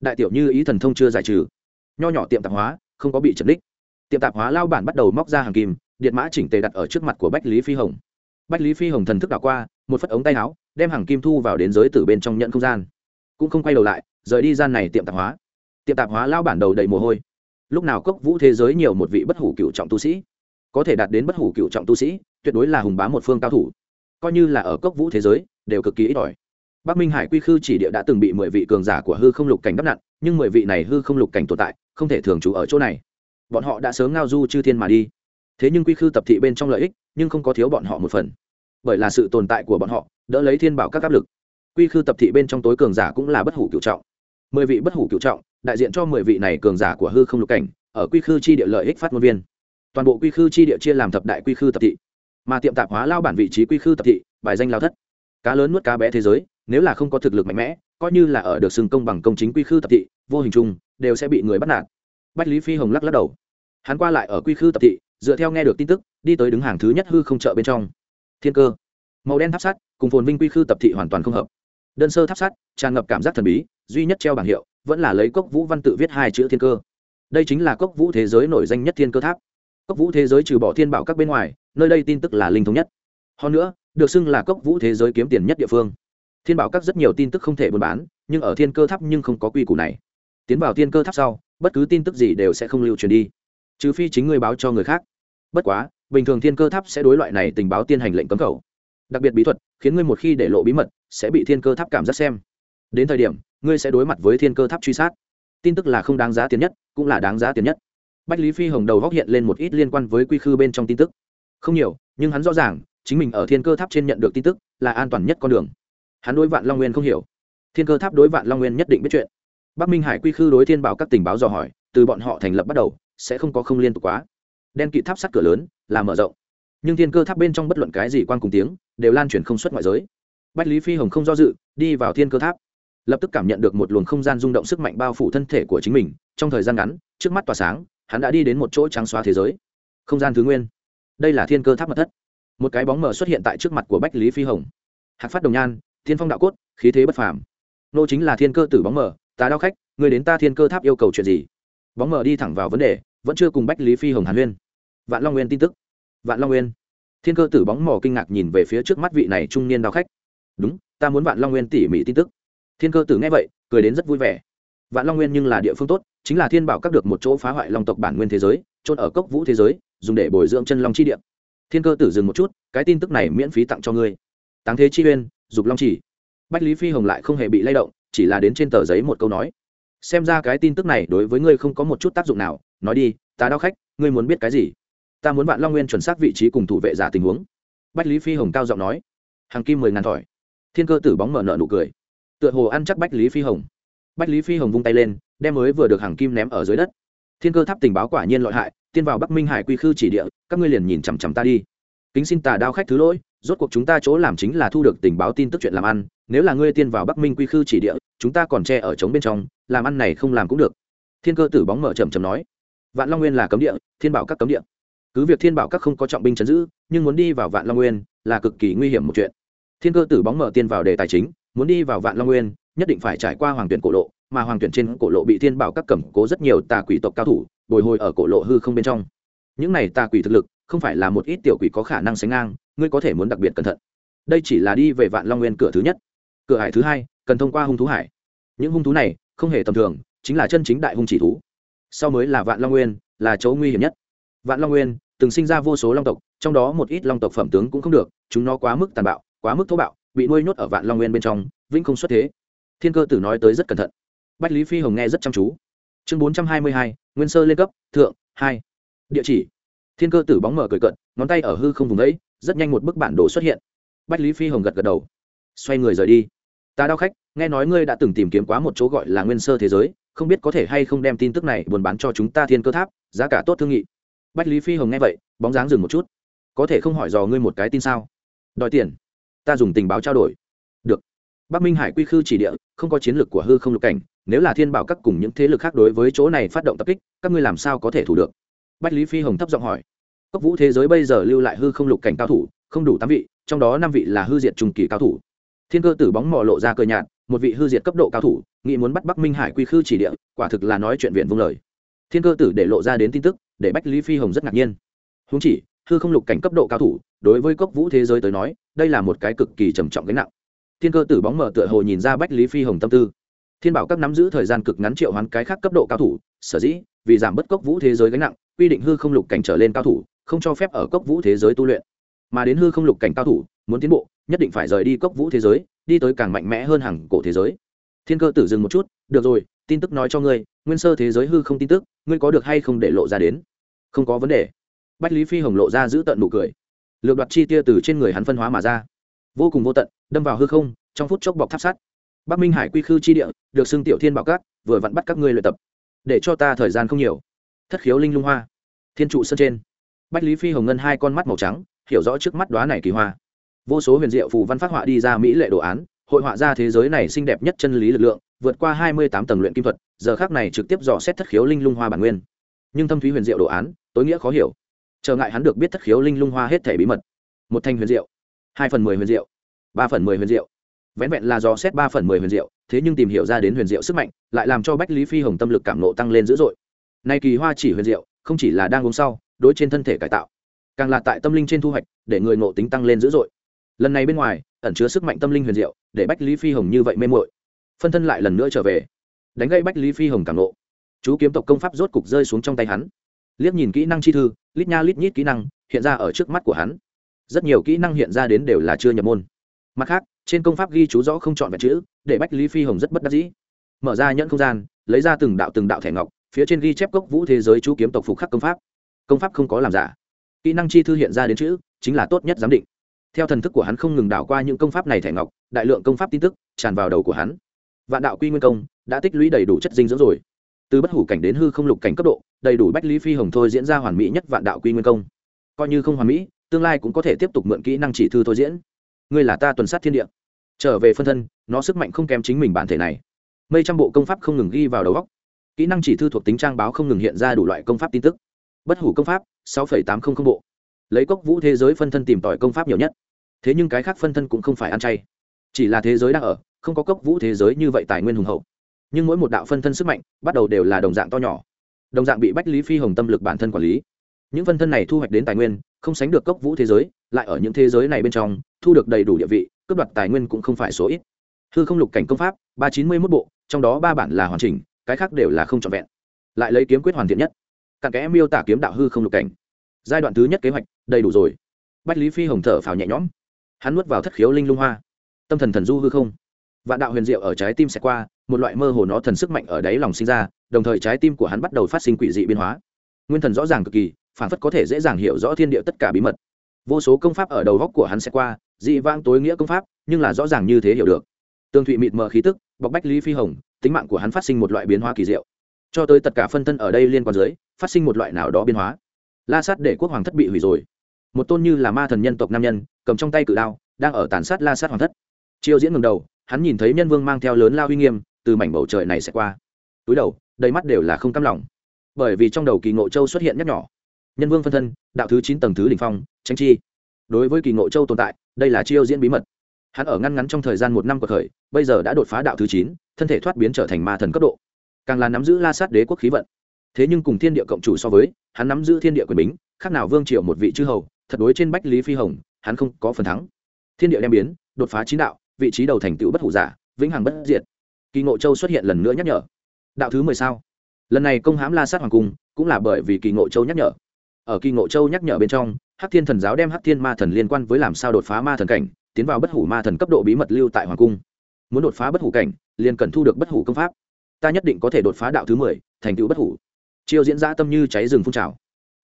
Đại tiểu như ý thần thông chưa giải trừ. Nho nhỏ tiệm tạp hóa, không có bị chật đích tiệm tạp hóa lao bản bắt đầu móc ra hàng kim, điện mã chỉnh tề đặt ở trước mặt của bách lý phi hồng. Bách lý phi hồng thần thức đảo qua, một phất ống tay áo, đem hàng kim thu vào đến giới tử bên trong nhận không gian. Cũng không quay đầu lại, rời đi gian này tiệm tạp hóa. Tiệm tạp hóa lao bản đầu đầy mồ hôi lúc nào cốc vũ thế giới nhiều một vị bất hủ cựu trọng tu sĩ, có thể đạt đến bất hủ cựu trọng tu sĩ, tuyệt đối là hùng bá một phương cao thủ. Coi như là ở cốc vũ thế giới, đều cực kỳ ít ỏi. Bắc minh hải quy khư chỉ địa đã từng bị mười vị cường giả của hư không lục cảnh đắp nặn, nhưng mười vị này hư không lục cảnh tồn tại, không thể thường trú ở chỗ này. Bọn họ đã sớm ngao du chư thiên mà đi. Thế nhưng quy khư tập thị bên trong lợi ích, nhưng không có thiếu bọn họ một phần. Bởi là sự tồn tại của bọn họ, đỡ lấy thiên bảo các áp lực. Quy khư tập thị bên trong tối cường giả cũng là bất hủ cựu trọng. Mười vị bất hủ cựu trọng đại diện cho mười vị này cường giả của hư không lục cảnh, ở quy khư chi địa lợi ích phát ngôn viên. Toàn bộ quy khư chi địa chia làm thập đại quy khư tập thị. Mà tiệm tạp hóa lao bản vị trí quy khư tập thị, bài danh lao thất. Cá lớn nuốt cá bé thế giới, nếu là không có thực lực mạnh mẽ, coi như là ở được xưng công bằng công chính quy khư tập thị, vô hình chung, đều sẽ bị người bắt nạt. Bách lý phi hồng lắc lắc đầu. Hắn qua lại ở quy khư tập thị, dựa theo nghe được tin tức, đi tới đứng hàng thứ nhất hư không chợ bên trong. Thiên cơ. Màu đen tháp sắt, cùng phồn vinh quy khư tập thị hoàn toàn không hợp. Đơn sơ tháp sắt, tràn ngập cảm giác thần bí, duy nhất treo bảng hiệu vẫn là lấy cốc vũ văn tự viết hai chữ thiên cơ. Đây chính là cốc vũ thế giới nổi danh nhất thiên cơ tháp. Cốc vũ thế giới trừ bỏ thiên bảo các bên ngoài, nơi đây tin tức là linh thống nhất. Hơn nữa, được xưng là cốc vũ thế giới kiếm tiền nhất địa phương. Thiên bảo các rất nhiều tin tức không thể buôn bán, nhưng ở thiên cơ tháp nhưng không có quy củ này. Tiến vào thiên cơ tháp sau, bất cứ tin tức gì đều sẽ không lưu truyền đi. Trừ phi chính người báo cho người khác. Bất quá, bình thường thiên cơ tháp sẽ đối loại này tình báo tiên hành lệnh cấm khẩu đặc biệt bí thuật, khiến ngươi một khi để lộ bí mật, sẽ bị thiên cơ tháp cảm giác xem. Đến thời điểm ngươi sẽ đối mặt với thiên cơ tháp truy sát. Tin tức là không đáng giá tiền nhất, cũng là đáng giá tiền nhất. Bách lý phi hồng đầu góc hiện lên một ít liên quan với quy khư bên trong tin tức. Không nhiều, nhưng hắn rõ ràng, chính mình ở thiên cơ tháp trên nhận được tin tức, là an toàn nhất con đường. Hắn đối vạn long nguyên không hiểu. Thiên cơ tháp đối vạn long nguyên nhất định biết chuyện. Bắc minh hải quy khư đối thiên bảo các tình báo dò hỏi, từ bọn họ thành lập bắt đầu, sẽ không có không liên tục quá. Đen kỵ tháp sắt cửa lớn, là mở rộng. Nhưng thiên cơ tháp bên trong bất luận cái gì quan cùng tiếng, đều lan truyền không xuất ngoại giới. Bách lý phi hồng không do dự, đi vào thiên cơ tháp lập tức cảm nhận được một luồng không gian rung động sức mạnh bao phủ thân thể của chính mình. Trong thời gian ngắn, trước mắt tỏa sáng, hắn đã đi đến một chỗ trắng xóa thế giới. Không gian thứ nguyên. Đây là thiên cơ tháp mật thất. Một cái bóng mờ xuất hiện tại trước mặt của bách lý phi hồng. Hạc phát đồng nhan, thiên phong đạo cốt, khí thế bất phàm. Nô chính là thiên cơ tử bóng mờ tá đao khách người đến ta thiên cơ tháp yêu cầu chuyện gì? Bóng mờ đi thẳng vào vấn đề, vẫn chưa cùng bách lý phi hồng hàn huyên. Vạn long nguyên tin tức. Vạn long nguyên. Thiên cơ tử bóng mờ kinh ngạc nhìn về phía trước mắt vị này trung niên đao khách. Đúng, ta muốn vạn long nguyên tỉ mỉ tin tức thiên cơ tử nghe vậy, cười đến rất vui vẻ. Vạn long nguyên nhưng là địa phương tốt, chính là thiên bảo các được một chỗ phá hoại long tộc bản nguyên thế giới trôn ở cốc vũ thế giới, dùng để bồi dưỡng chân long chi địa. Thiên cơ tử dừng một chút, cái tin tức này miễn phí tặng cho ngươi. Táng thế chi uyên, dục long chỉ. Bách lý phi hồng lại không hề bị lay động, chỉ là đến trên tờ giấy một câu nói. Xem ra cái tin tức này đối với ngươi không có một chút tác dụng nào. Nói đi, ta đao khách, ngươi muốn biết cái gì? Ta muốn vạn long nguyên chuẩn xác vị trí cùng thủ vệ giả tình huống. Bách lý phi hồng cao giọng nói. Hàng kim mười ngàn thỏi. Thiên cơ tử bóng mở nợ nụ cười tựa hồ ăn chắc bách lý phi hồng. Bách lý phi hồng vung tay lên, đem mới vừa được hàng kim ném ở dưới đất. Thiên cơ tháp tình báo quả nhiên lợi hại, tiên vào bắc minh hải quy khư chỉ địa, các ngươi liền nhìn chằm chằm ta đi. Kính xin tà đao khách thứ lỗi, rốt cuộc chúng ta chỗ làm chính là thu được tình báo tin tức chuyện làm ăn, nếu là ngươi tiên vào bắc minh quy khư chỉ địa, chúng ta còn che ở trống bên trong, làm ăn này không làm cũng được. Thiên cơ tử bóng mở chầm chầm nói, vạn long nguyên là cấm địa, thiên bảo các cấm địa. Cứ việc thiên bảo các không có trọng binh chấn giữ, nhưng muốn đi vào vạn long nguyên là cực kỳ nguy hiểm một chuyện. Thiên cơ tử bóng mở tiên vào đề tài chính muốn đi vào vạn long nguyên, nhất định phải trải qua hoàng tuyển cổ lộ, mà hoàng tuyển trên cổ lộ bị thiên bảo các cẩm cố rất nhiều tà quỷ tộc cao thủ, bồi hồi ở cổ lộ hư không bên trong. Những này tà quỷ thực lực, không phải là một ít tiểu quỷ có khả năng sánh ngang, ngươi có thể muốn đặc biệt cẩn thận. Đây chỉ là đi về vạn long nguyên cửa thứ nhất. Cửa hải thứ hai, cần thông qua hung thú hải. Những hung thú này, không hề tầm thường, chính là chân chính đại hung chỉ thú. Sau mới là vạn long nguyên, là chỗ nguy hiểm nhất. Vạn long nguyên, từng sinh ra vô số long tộc, trong đó một ít long tộc phẩm tướng cũng không được, chúng nó quá mức tàn bạo, quá mức thô bạo bị nuôi nhốt ở vạn long nguyên bên trong, vĩnh không xuất thế. Thiên cơ tử nói tới rất cẩn thận. Bách lý phi hồng nghe rất chăm chú. Chương bốn trăm hai mươi hai, nguyên sơ lên cấp, thượng, hai. Địa chỉ. Thiên cơ tử bóng mở cười cận ngón tay ở hư không vùng ấy rất nhanh một bức bản đồ xuất hiện. Bách lý phi hồng gật gật đầu. Xoay người rời đi. Ta đau khách, nghe nói ngươi đã từng tìm kiếm quá một chỗ gọi là nguyên sơ thế giới, không biết có thể hay không đem tin tức này buôn bán cho chúng ta thiên cơ tháp, giá cả tốt thương nghị. Bách lý phi hồng nghe vậy, bóng dáng dừng một chút. Có thể không hỏi dò ngươi một cái tin sao? Đòi tiền ta dùng tình báo trao đổi. Được. Bắc minh hải quy khư chỉ địa, không có chiến lược của hư không lục cảnh, nếu là thiên bảo các cùng những thế lực khác đối với chỗ này phát động tập kích, các ngươi làm sao có thể thủ được? Bách lý phi hồng thấp giọng hỏi. Cốc vũ thế giới bây giờ lưu lại hư không lục cảnh cao thủ, không đủ tám vị, trong đó năm vị là hư diệt trùng kỳ cao thủ. Thiên cơ tử bóng mò lộ ra cờ nhạt, một vị hư diệt cấp độ cao thủ, nghĩ muốn bắt bắc minh hải quy khư chỉ địa, quả thực là nói chuyện viện vung lời. Thiên cơ tử để lộ ra đến tin tức, để bách lý phi hồng rất ngạc nhiên. Húng chỉ hư không lục cảnh cấp độ cao thủ, đối với cốc vũ thế giới tới nói, đây là một cái cực kỳ trầm trọng gánh nặng. Thiên cơ tử bóng mở tựa hồ nhìn ra bách lý phi hồng tâm tư. Thiên bảo các nắm giữ thời gian cực ngắn triệu hoán cái khác cấp độ cao thủ, sở dĩ, vì giảm bớt cốc vũ thế giới gánh nặng, quy định hư không lục cảnh trở lên cao thủ, không cho phép ở cốc vũ thế giới tu luyện. Mà đến hư không lục cảnh cao thủ, muốn tiến bộ, nhất định phải rời đi cốc vũ thế giới, đi tới càng mạnh mẽ hơn hàng cổ thế giới. Thiên cơ tử dừng một chút, được rồi, tin tức nói cho ngươi, nguyên sơ thế giới hư không tin tức, ngươi có được hay không để lộ ra đến? Không có vấn đề bách lý phi hồng lộ ra giữ tận nụ cười. Lược đoạt chi tia từ trên người hắn phân hóa mà ra. Vô cùng vô tận, đâm vào hư không, trong phút chốc bọc tháp sát bắc minh hải quy khư chi địa, được xưng tiểu thiên bảo các, vừa vặn bắt các ngươi luyện tập. Để cho ta thời gian không nhiều. Thất khiếu linh lung hoa. Thiên trụ sân trên. Bách lý phi hồng ngân hai con mắt màu trắng, hiểu rõ trước mắt đoá này kỳ hoa. Vô số huyền diệu phù văn phát họa đi ra mỹ lệ đồ án, hội họa ra thế giới này xinh đẹp nhất chân lý lực lượng, vượt qua hai mươi tám tầng luyện kim thuật, giờ khác này trực tiếp dò xét thất khiếu linh lung hoa bản nguyên. Nhưng thâm thúy huyền diệu đồ án, tối nghĩa khó hiểu trở ngại hắn được biết thất khiếu linh lung hoa hết thể bí mật. Một thanh huyền diệu, hai phần mười huyền diệu, ba phần mười huyền diệu. Vẹn vẹn là do xét ba phần mười huyền diệu, thế nhưng tìm hiểu ra đến huyền diệu sức mạnh, lại làm cho bách lý phi hồng tâm lực cảm nộ tăng lên dữ dội. Nay kỳ hoa chỉ huyền diệu, không chỉ là đang uống sau, đối trên thân thể cải tạo, càng là tại tâm linh trên thu hoạch, để người ngộ tính tăng lên dữ dội. Lần này bên ngoài, ẩn chứa sức mạnh tâm linh huyền diệu, để bách lý phi hồng như vậy mê mội phân thân lại lần nữa trở về, đánh gây bách lý phi hồng càng nộ. Chú kiếm tộc công pháp rốt cục rơi xuống trong tay hắn liếc nhìn kỹ năng chi thư, lít nha lít nhít kỹ năng, hiện ra ở trước mắt của hắn. Rất nhiều kỹ năng hiện ra đến đều là chưa nhập môn. Mặt khác, trên công pháp ghi chú rõ không chọn vẹn chữ, để bách lý phi hồng rất bất đắc dĩ. Mở ra nhẫn không gian, lấy ra từng đạo từng đạo thẻ ngọc, phía trên ghi chép cốc vũ thế giới chú kiếm tộc phục khắc công pháp. Công pháp không có làm giả. Kỹ năng chi thư hiện ra đến chữ, chính là tốt nhất giám định. Theo thần thức của hắn không ngừng đảo qua những công pháp này thẻ ngọc, đại lượng công pháp tin tức tràn vào đầu của hắn. Vạn đạo quy nguyên công, đã tích lũy đầy đủ chất dinh dưỡng rồi từ bất hủ cảnh đến hư không lục cảnh cấp độ, đầy đủ bách lý phi hồng thôi diễn ra hoàn mỹ nhất vạn đạo quy nguyên công. Coi như không hoàn mỹ, tương lai cũng có thể tiếp tục mượn kỹ năng chỉ thư thôi diễn. Ngươi là ta tuần sát thiên địa. Trở về phân thân, nó sức mạnh không kém chính mình bản thể này. Mây trăm bộ công pháp không ngừng ghi vào đầu góc kỹ năng chỉ thư thuộc tính trang báo không ngừng hiện ra đủ loại công pháp tin tức. Bất hủ công pháp, sáu tám trăm linh bộ. Lấy cốc vũ thế giới phân thân tìm tòi công pháp nhiều nhất. Thế nhưng cái khác phân thân cũng không phải ăn chay. Chỉ là thế giới đang ở, không có cốc vũ thế giới như vậy tài nguyên hùng hậu nhưng mỗi một đạo phân thân sức mạnh bắt đầu đều là đồng dạng to nhỏ, đồng dạng bị bách lý phi hồng tâm lực bản thân quản lý. Những phân thân này thu hoạch đến tài nguyên, không sánh được cốc vũ thế giới, lại ở những thế giới này bên trong, thu được đầy đủ địa vị, cướp đoạt tài nguyên cũng không phải số ít. Hư không lục cảnh công pháp, ba chín mươi mốt bộ, trong đó ba bản là hoàn chỉnh, cái khác đều là không trọn vẹn. Lại lấy kiếm quyết hoàn thiện nhất. Cặn kẽ miêu tả kiếm đạo hư không lục cảnh. Giai đoạn thứ nhất kế hoạch, đầy đủ rồi. Bách lý phi hồng thở phào nhẹ nhõm. Hắn nuốt vào thất khiếu linh lung hoa. Tâm thần thần du hư không vạn đạo huyền diệu ở trái tim sẽ qua, một loại mơ hồ nó thần sức mạnh ở đáy lòng sinh ra, đồng thời trái tim của hắn bắt đầu phát sinh quỷ dị biến hóa. Nguyên thần rõ ràng cực kỳ, phản phất có thể dễ dàng hiểu rõ thiên địa tất cả bí mật. Vô số công pháp ở đầu góc của hắn sẽ qua, dị vang tối nghĩa công pháp, nhưng là rõ ràng như thế hiểu được. Tương thụy mịt mờ khí tức, bọc bách lý phi hồng, tính mạng của hắn phát sinh một loại biến hóa kỳ diệu. Cho tới tất cả phân thân ở đây liên quan dưới, phát sinh một loại nào đó biến hóa. La sát để quốc hoàng thất bị hủy rồi. Một tôn như là ma thần nhân tộc nam nhân, cầm trong tay cự đao, đang ở tàn sát la sát hoàng thất. Chiêu diễn ngầm đầu hắn nhìn thấy nhân vương mang theo lớn lao uy nghiêm, từ mảnh bầu trời này sẽ qua. Túi đầu, đầy mắt đều là không cam lòng. Bởi vì trong đầu kỳ ngộ châu xuất hiện nhắc nhỏ nhân vương phân thân, đạo thứ chín tầng thứ đình phong tranh chi. Đối với kỳ ngộ châu tồn tại, đây là chiêu diễn bí mật. Hắn ở ngăn ngắn trong thời gian một năm cuộc khởi bây giờ đã đột phá đạo thứ chín, thân thể thoát biến trở thành ma thần cấp độ. Càng là nắm giữ la sát đế quốc khí vận. Thế nhưng cùng thiên địa cộng chủ so với, hắn nắm giữ thiên địa quyền bính, khác nào vương triệu một vị chư hầu, thật đối trên bách lý phi hồng, hắn không có phần thắng. Thiên địa đem biến, đột phá chín đạo vị trí đầu thành tựu bất hủ giả, vĩnh hằng bất diệt. Kỳ ngộ châu xuất hiện lần nữa nhắc nhở. Đạo thứ mười sao? Lần này công hãm la sát hoàng cung, cũng là bởi vì kỳ ngộ châu nhắc nhở. Ở kỳ ngộ châu nhắc nhở bên trong, hắc thiên thần giáo đem hắc thiên ma thần liên quan với làm sao đột phá ma thần cảnh, tiến vào bất hủ ma thần cấp độ bí mật lưu tại hoàng cung. Muốn đột phá bất hủ cảnh, liền cần thu được bất hủ công pháp. Ta nhất định có thể đột phá đạo thứ mười, thành tựu bất hủ. Chiêu diễn ra tâm như cháy rừng phun trào.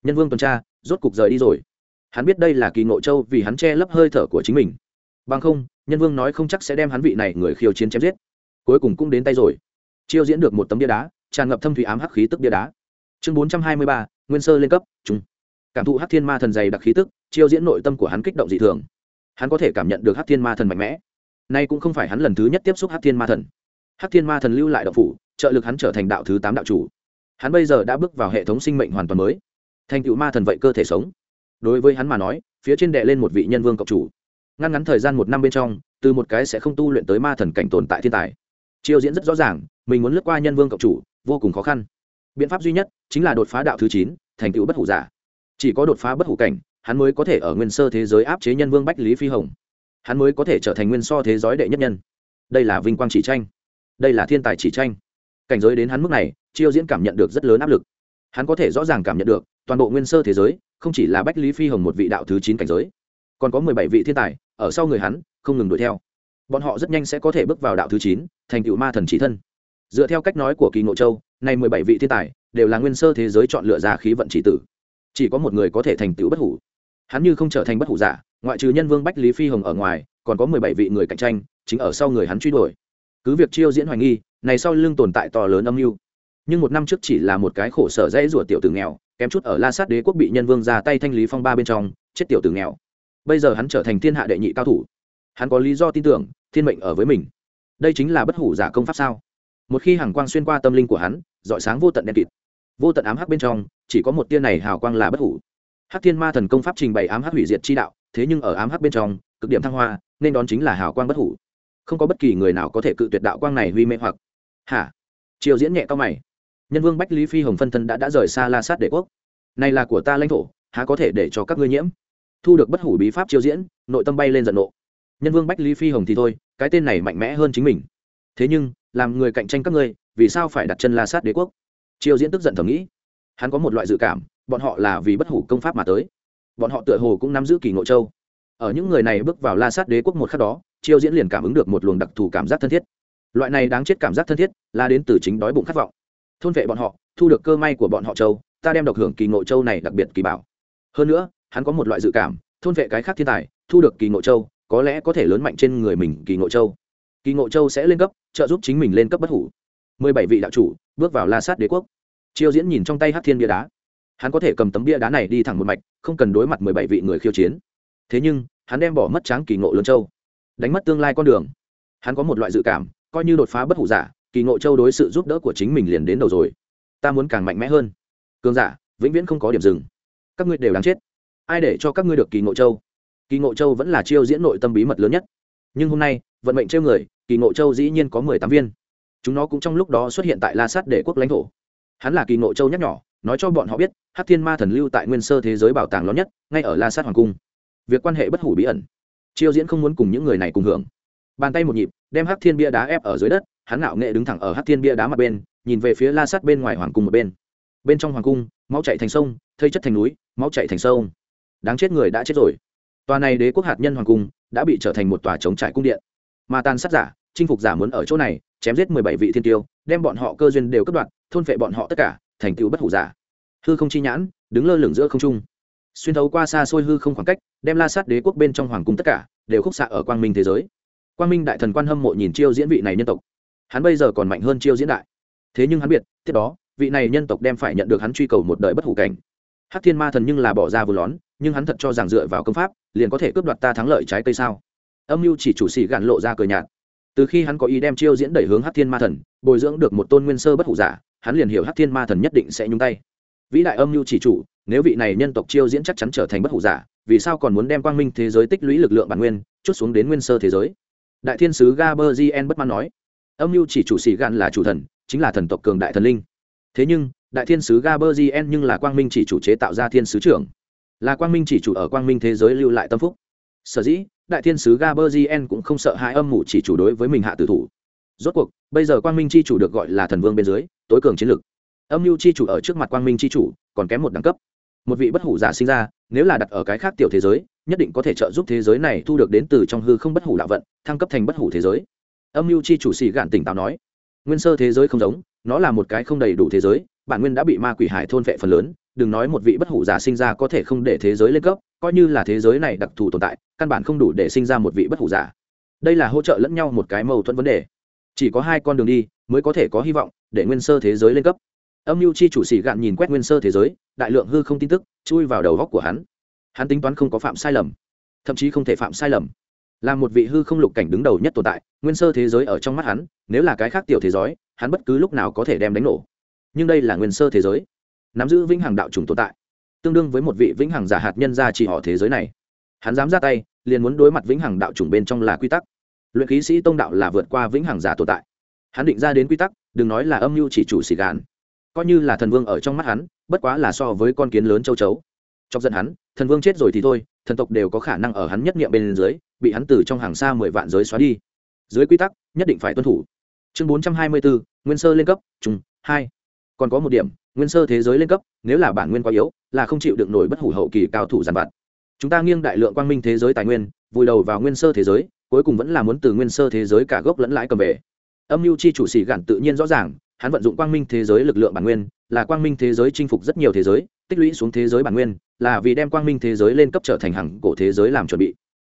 Nhân vương tuần tra, rốt cục rời đi rồi. Hắn biết đây là kỳ ngộ châu vì hắn che lấp hơi thở của chính mình. Bằng không nhân vương nói không chắc sẽ đem hắn vị này người khiêu chiến chém giết. Cuối cùng cũng đến tay rồi. Chiêu diễn được một tấm bia đá, tràn ngập thâm thủy ám hắc khí tức bia đá. Chương bốn trăm hai mươi ba, nguyên sơ lên cấp trung cảm thụ hắc thiên ma thần dày đặc khí tức, chiêu diễn nội tâm của hắn kích động dị thường. Hắn có thể cảm nhận được hắc thiên ma thần mạnh mẽ. Nay cũng không phải hắn lần thứ nhất tiếp xúc hắc thiên ma thần. Hắc thiên ma thần lưu lại đạo phủ, trợ lực hắn trở thành đạo thứ tám đạo chủ. Hắn bây giờ đã bước vào hệ thống sinh mệnh hoàn toàn mới. Thành cựu ma thần vậy cơ thể sống. Đối với hắn mà nói, phía trên đệ lên một vị nhân vương cộng chủ ngăn ngắn thời gian một năm bên trong, từ một cái sẽ không tu luyện tới ma thần cảnh tồn tại thiên tài. Chiêu diễn rất rõ ràng, mình muốn lướt qua nhân vương cộng chủ, vô cùng khó khăn. Biện pháp duy nhất chính là đột phá đạo thứ chín, thành tựu bất hủ giả. Chỉ có đột phá bất hủ cảnh, hắn mới có thể ở nguyên sơ thế giới áp chế nhân vương bách lý phi hồng. Hắn mới có thể trở thành nguyên so thế giới đệ nhất nhân. Đây là vinh quang chỉ tranh. Đây là thiên tài chỉ tranh. Cảnh giới đến hắn mức này, chiêu diễn cảm nhận được rất lớn áp lực. Hắn có thể rõ ràng cảm nhận được, toàn bộ nguyên sơ thế giới, không chỉ là bách lý phi hồng một vị đạo thứ chín cảnh giới, còn có mười bảy vị thiên tài ở sau người hắn, không ngừng đuổi theo. Bọn họ rất nhanh sẽ có thể bước vào đạo thứ chín, thành tựu ma thần chỉ thân. Dựa theo cách nói của kỳ ngộ châu, nay mười bảy vị thiên tài đều là nguyên sơ thế giới chọn lựa ra khí vận chỉ tử. Chỉ có một người có thể thành tựu bất hủ. Hắn như không trở thành bất hủ giả, ngoại trừ nhân vương bách lý phi hồng ở ngoài, còn có mười bảy vị người cạnh tranh, chính ở sau người hắn truy đuổi. Cứ việc chiêu diễn hoài nghi, này sau lưng tồn tại to lớn âm mưu. Nhưng một năm trước chỉ là một cái khổ sở dễ rủa tiểu tử nghèo, kém chút ở la sát đế quốc bị nhân vương ra tay thanh lý phong ba bên trong, chết tiểu tử nghèo bây giờ hắn trở thành thiên hạ đệ nhị cao thủ. Hắn có lý do tin tưởng, thiên mệnh ở với mình. Đây chính là bất hủ giả công pháp sao? Một khi hàng quang xuyên qua tâm linh của hắn dọi sáng vô tận đen kịt. Vô tận ám hắc bên trong, chỉ có một tia này hào quang là bất hủ. Hắc thiên ma thần công pháp trình bày ám hắc hủy diệt chi đạo, thế nhưng ở ám hắc bên trong, cực điểm thăng hoa, nên đón chính là hào quang bất hủ. Không có bất kỳ người nào có thể cự tuyệt đạo quang này huy mê hoặc. Hả? Triều diễn nhẹ cao mày. Nhân vương bách lý phi hồng phân thân đã đã rời xa la sát đệ quốc. Này là của ta lãnh thổ, há có thể để cho các ngươi nhiễm? Thu được bất hủ bí pháp chiêu diễn, nội tâm bay lên giận nộ. Nhân vương bách lý phi hồng thì thôi, cái tên này mạnh mẽ hơn chính mình. Thế nhưng, làm người cạnh tranh các ngươi, vì sao phải đặt chân la sát đế quốc? Chiêu diễn tức giận thầm nghĩ. Hắn có một loại dự cảm, bọn họ là vì bất hủ công pháp mà tới. Bọn họ tựa hồ cũng nắm giữ kỳ ngộ châu. Ở những người này bước vào la sát đế quốc một khắc đó, chiêu diễn liền cảm ứng được một luồng đặc thù cảm giác thân thiết. Loại này đáng chết cảm giác thân thiết, là đến từ chính đói bụng khát vọng. Thôn vệ bọn họ, thu được cơ may của bọn họ châu, ta đem độc hưởng kỳ ngộ châu này đặc biệt kỳ bảo. Hơn nữa hắn có một loại dự cảm, thôn vệ cái khác thiên tài, thu được kỳ ngộ châu, có lẽ có thể lớn mạnh trên người mình kỳ ngộ châu. Kỳ ngộ châu sẽ lên cấp, trợ giúp chính mình lên cấp bất hủ. Mười bảy vị đạo chủ, bước vào la sát đế quốc. Chiêu diễn nhìn trong tay hát thiên bia đá. Hắn có thể cầm tấm bia đá này đi thẳng một mạch, không cần đối mặt mười bảy vị người khiêu chiến. Thế nhưng, hắn đem bỏ mất tráng kỳ ngộ lớn châu, đánh mất tương lai con đường. Hắn có một loại dự cảm, coi như đột phá bất hủ giả, kỳ ngộ châu đối sự giúp đỡ của chính mình liền đến đầu rồi. Ta muốn càng mạnh mẽ hơn. Cường giả, vĩnh viễn không có điểm dừng. Các ngươi đều đáng chết ai để cho các ngươi được kỳ ngộ châu? Kỳ ngộ châu vẫn là chiêu diễn nội tâm bí mật lớn nhất. Nhưng hôm nay, vận mệnh trêu người, kỳ ngộ châu dĩ nhiên có mười tám viên. Chúng nó cũng trong lúc đó xuất hiện tại la sát để quốc lãnh thổ. Hắn là kỳ ngộ châu nhắc nhỏ nói cho bọn họ biết hát thiên ma thần lưu tại nguyên sơ thế giới bảo tàng lớn nhất, ngay ở la sát hoàng cung. Việc quan hệ bất hủ bí ẩn. Chiêu diễn không muốn cùng những người này cùng hưởng. Bàn tay một nhịp, đem hát thiên bia đá ép ở dưới đất, hắn ngạo nghệ đứng thẳng ở hát thiên bia đá mặt bên, nhìn về phía la sát bên ngoài hoàng cung một bên. Bên trong hoàng cung, máu chạy thành sông, thây chất thành núi, máu chạy thành sông đáng chết người đã chết rồi. Tòa này đế quốc hạt nhân hoàng cung đã bị trở thành một tòa chống trải cung điện. Mà tàn sát giả, chinh phục giả muốn ở chỗ này, chém giết mười bảy vị thiên tiêu, đem bọn họ cơ duyên đều cất đoạn thôn phệ bọn họ tất cả, thành tựu bất hủ giả. Hư không chi nhãn, đứng lơ lửng giữa không trung. Xuyên thấu qua xa xôi hư không khoảng cách, đem la sát đế quốc bên trong hoàng cung tất cả, đều khúc xạ ở quang minh thế giới. Quang minh đại thần quan hâm mộ nhìn chiêu diễn vị này nhân tộc. Hắn bây giờ còn mạnh hơn chiêu diễn đại. Thế nhưng hắn biết, tiếp đó, vị này nhân tộc đem phải nhận được hắn truy cầu một đời bất hủ cảnh. Hắc thiên ma thần nhưng là bỏ ra vừa lón nhưng hắn thật cho rằng dựa vào công pháp, liền có thể cướp đoạt ta thắng lợi trái cây sao? Âm mưu chỉ chủ sĩ gạn lộ ra cờ nhạt. Từ khi hắn có ý đem chiêu diễn đẩy hướng hắc thiên ma thần, bồi dưỡng được một tôn nguyên sơ bất hủ giả, hắn liền hiểu hắc thiên ma thần nhất định sẽ nhung tay. Vĩ đại âm mưu chỉ chủ, nếu vị này nhân tộc chiêu diễn chắc chắn trở thành bất hủ giả, vì sao còn muốn đem quang minh thế giới tích lũy lực lượng bản nguyên, chút xuống đến nguyên sơ thế giới? Đại thiên sứ gaberzien bất mãn nói. Âm mưu chỉ chủ sĩ gan là chủ thần, chính là thần tộc cường đại thần linh. Thế nhưng, đại thiên sứ gaberzien nhưng là quang minh chỉ chủ chế tạo ra thiên sứ trưởng là quang minh chỉ chủ ở quang minh thế giới lưu lại tâm phúc. Sở dĩ, đại thiên sứ gaberzien cũng không sợ hai âm mưu chỉ chủ đối với mình hạ tử thủ. Rốt cuộc, bây giờ quang minh chi chủ được gọi là thần vương bên dưới, tối cường chiến lực. Âm mưu chi chủ ở trước mặt quang minh chi chủ, còn kém một đẳng cấp. Một vị bất hủ giả sinh ra, nếu là đặt ở cái khác tiểu thế giới, nhất định có thể trợ giúp thế giới này thu được đến từ trong hư không bất hủ đạo vận, thăng cấp thành bất hủ thế giới. Âm mưu chi chủ xì gạn tỉnh táo nói, nguyên sơ thế giới không giống, nó là một cái không đầy đủ thế giới, bản nguyên đã bị ma quỷ hải thôn vệ phần lớn đừng nói một vị bất hủ giả sinh ra có thể không để thế giới lên cấp, coi như là thế giới này đặc thù tồn tại, căn bản không đủ để sinh ra một vị bất hủ giả. Đây là hỗ trợ lẫn nhau một cái mâu thuẫn vấn đề. Chỉ có hai con đường đi, mới có thể có hy vọng để nguyên sơ thế giới lên cấp. Âm mưu chi chủ sĩ gạn nhìn quét nguyên sơ thế giới, đại lượng hư không tin tức, chui vào đầu góc của hắn. Hắn tính toán không có phạm sai lầm, thậm chí không thể phạm sai lầm. Là một vị hư không lục cảnh đứng đầu nhất tồn tại, nguyên sơ thế giới ở trong mắt hắn, nếu là cái khác tiểu thế giới, hắn bất cứ lúc nào có thể đem đánh nổ. Nhưng đây là nguyên sơ thế giới nắm giữ vĩnh hằng đạo trùng tồn tại, tương đương với một vị vĩnh hằng giả hạt nhân ra chỉ họ thế giới này. Hắn dám ra tay, liền muốn đối mặt vĩnh hằng đạo trùng bên trong là quy tắc. Luyện khí sĩ tông đạo là vượt qua vĩnh hằng giả tồn tại. Hắn định ra đến quy tắc, đừng nói là âm mưu chỉ chủ xì gàn. Coi như là thần vương ở trong mắt hắn, bất quá là so với con kiến lớn châu chấu. Chọc giận hắn, thần vương chết rồi thì thôi, thần tộc đều có khả năng ở hắn nhất nghiệm bên dưới, bị hắn từ trong hàng xa mười vạn giới xóa đi. Dưới quy tắc, nhất định phải tuân thủ. Chương bốn trăm hai mươi bốn, nguyên sơ lên cấp, trùng, hai. Còn có một điểm nguyên sơ thế giới lên cấp, nếu là bản nguyên quá yếu, là không chịu được nổi bất hủ hậu kỳ cao thủ giàn vặt. Chúng ta nghiêng đại lượng quang minh thế giới tài nguyên, vùi đầu vào nguyên sơ thế giới, cuối cùng vẫn là muốn từ nguyên sơ thế giới cả gốc lẫn lãi cầm về. Âm mưu chi chủ sĩ gạn tự nhiên rõ ràng, hắn vận dụng quang minh thế giới lực lượng bản nguyên, là quang minh thế giới chinh phục rất nhiều thế giới, tích lũy xuống thế giới bản nguyên, là vì đem quang minh thế giới lên cấp trở thành hằng cổ thế giới làm chuẩn bị.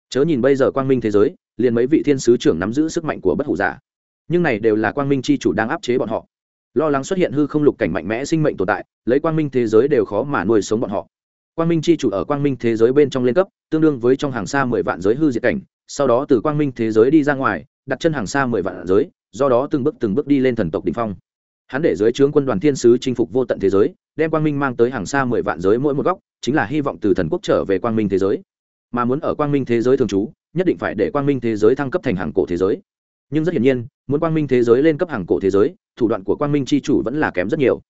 Chớ nhìn bây giờ quang minh thế giới, liền mấy vị thiên sứ trưởng nắm giữ sức mạnh của bất hủ giả. Nhưng này đều là quang minh chi chủ đang áp chế bọn họ lo lắng xuất hiện hư không lục cảnh mạnh mẽ sinh mệnh tồn tại, lấy quang minh thế giới đều khó mà nuôi sống bọn họ. Quang minh c h i chủ ở quang minh thế giới bên trong lên cấp, tương đương với trong hàng xa mười vạn giới hư diệt cảnh, sau đó từ quang minh thế giới đi ra ngoài, đặt chân hàng xa mười vạn giới, do đó từng bước từng bước đi lên thần tộc đ ỉ n h phong. Hắn để giới trướng quân đoàn thiên sứ chinh phục vô tận thế giới, đem quang minh mang tới hàng xa mười vạn giới mỗi một góc, chính là hy vọng từ thần quốc trở về quang minh thế giới. Mà muốn ở quang minh thế giới thường trú, nhất định phải để quang minh thế giới thăng cấp thành hàng cổ thế giới nhưng rất hiển nhiên, muốn quang minh thế giới lên cấp hàng cổ thế giới, thủ đoạn của quang minh c h i chủ vẫn là kém rất nhiều.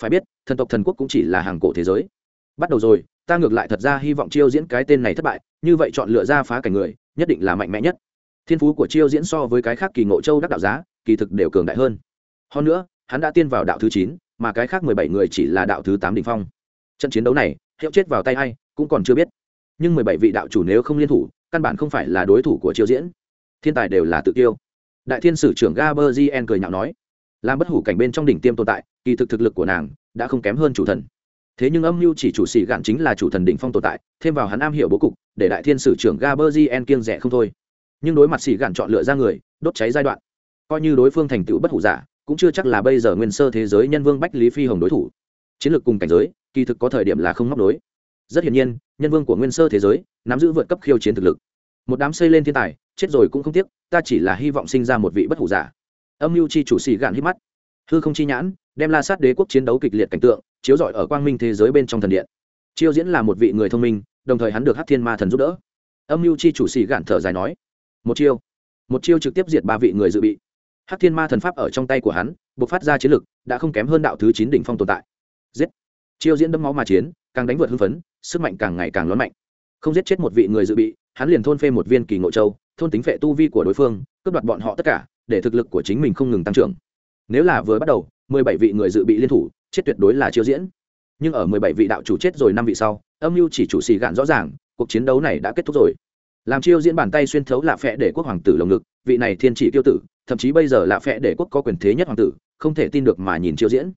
Phải biết, thần tộc thần quốc cũng chỉ là hàng cổ thế giới. Bắt đầu rồi, ta ngược lại thật ra hy vọng chiêu diễn cái tên này thất bại, như vậy chọn lựa ra phá cảnh người, nhất định là mạnh mẽ nhất. Thiên phú của chiêu diễn so với cái khác kỳ ngộ châu đắc đạo giá, kỳ thực đều cường đại hơn. Hơn nữa, hắn đã tiên vào đạo thứ chín, mà cái khác mười bảy người chỉ là đạo thứ tám đ ỉ n h phong. Trận chiến đấu này, hiệu chết vào tay a i cũng còn chưa biết. Nhưng mười bảy vị đạo chủ nếu không liên thủ, căn bản không phải là đối thủ của chiêu diễn. Thiên tài đều là tự tiêu đại thiên sử trưởng gaber gn cười nhạo nói, làm bất hủ cảnh bên trong đỉnh tiêm tồn tại, kỳ thực thực lực của nàng đã không kém hơn chủ thần. Thế nhưng âm mưu chỉ chủ sĩ gạn chính là chủ thần đỉnh phong tồn tại, thêm vào hắn am hiểu bố cục, để đại thiên sử trưởng gaber gn kiêng rẻ không thôi. Nhưng đối mặt sĩ gạn chọn lựa ra người, đốt cháy giai đoạn, coi như đối phương thành tựu bất hủ giả, cũng chưa chắc là bây giờ nguyên sơ thế giới nhân vương bách lý phi hồng đối thủ. Chiến lược cùng cảnh giới, kỳ thực có thời điểm là không móc đối rất hiển nhiên, nhân vương của nguyên sơ thế giới nắm giữ vượt cấp khiêu chiến thực lực. Một đám xây lên thiên tài chết rồi cũng không tiếc, ta chỉ là hy vọng sinh ra một vị bất hủ giả. Âm mưu chi chủ xì gạn hít mắt. Hư không chi nhãn, đem la sát đế quốc chiến đấu kịch liệt cảnh tượng, chiếu rọi ở quang minh thế giới bên trong thần điện. Chiêu diễn là một vị người thông minh, đồng thời hắn được hát thiên ma thần giúp đỡ. Âm mưu chi chủ xì gạn thở dài nói, một chiêu một chiêu trực tiếp diệt ba vị người dự bị. Hắc thiên ma thần pháp ở trong tay của hắn buộc phát ra chiến lực, đã không kém hơn đạo thứ chín đỉnh phong tồn tại. Giết! Chiêu diễn đấm máu mà chiến, càng đánh vượt hưng phấn, sức mạnh càng ngày càng lớn mạnh. Không giết chết một vị người dự bị hắn liền thôn phê một viên kỳ ngộ châu, thôn tính phệ tu vi của đối phương, cướp đoạt bọn họ tất cả, để thực lực của chính mình không ngừng tăng trưởng. Nếu là vừa bắt đầu, mười bảy vị người dự bị liên thủ, chết tuyệt đối là chiêu diễn. Nhưng ở mười bảy vị đạo chủ chết rồi năm vị sau, âm mưu chỉ chủ xì gạn rõ ràng, cuộc chiến đấu này đã kết thúc rồi. Làm chiêu diễn bàn tay xuyên thấu lạ phẹ để quốc hoàng tử lồng ngực, vị này thiên chỉ tiêu tử, thậm chí bây giờ lạ phẹ để quốc có quyền thế nhất hoàng tử, không thể tin được mà nhìn chiêu diễn.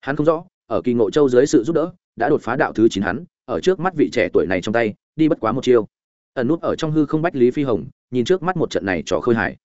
Hắn không rõ, ở kỳ ngộ châu dưới sự giúp đỡ, đã đột phá đạo thứ chín hắn, ở trước mắt vị trẻ tuổi này trong tay, đi bất quá một chiêu ẩn nút ở trong hư không bách lý phi hồng, nhìn trước mắt một trận này trò khơi hải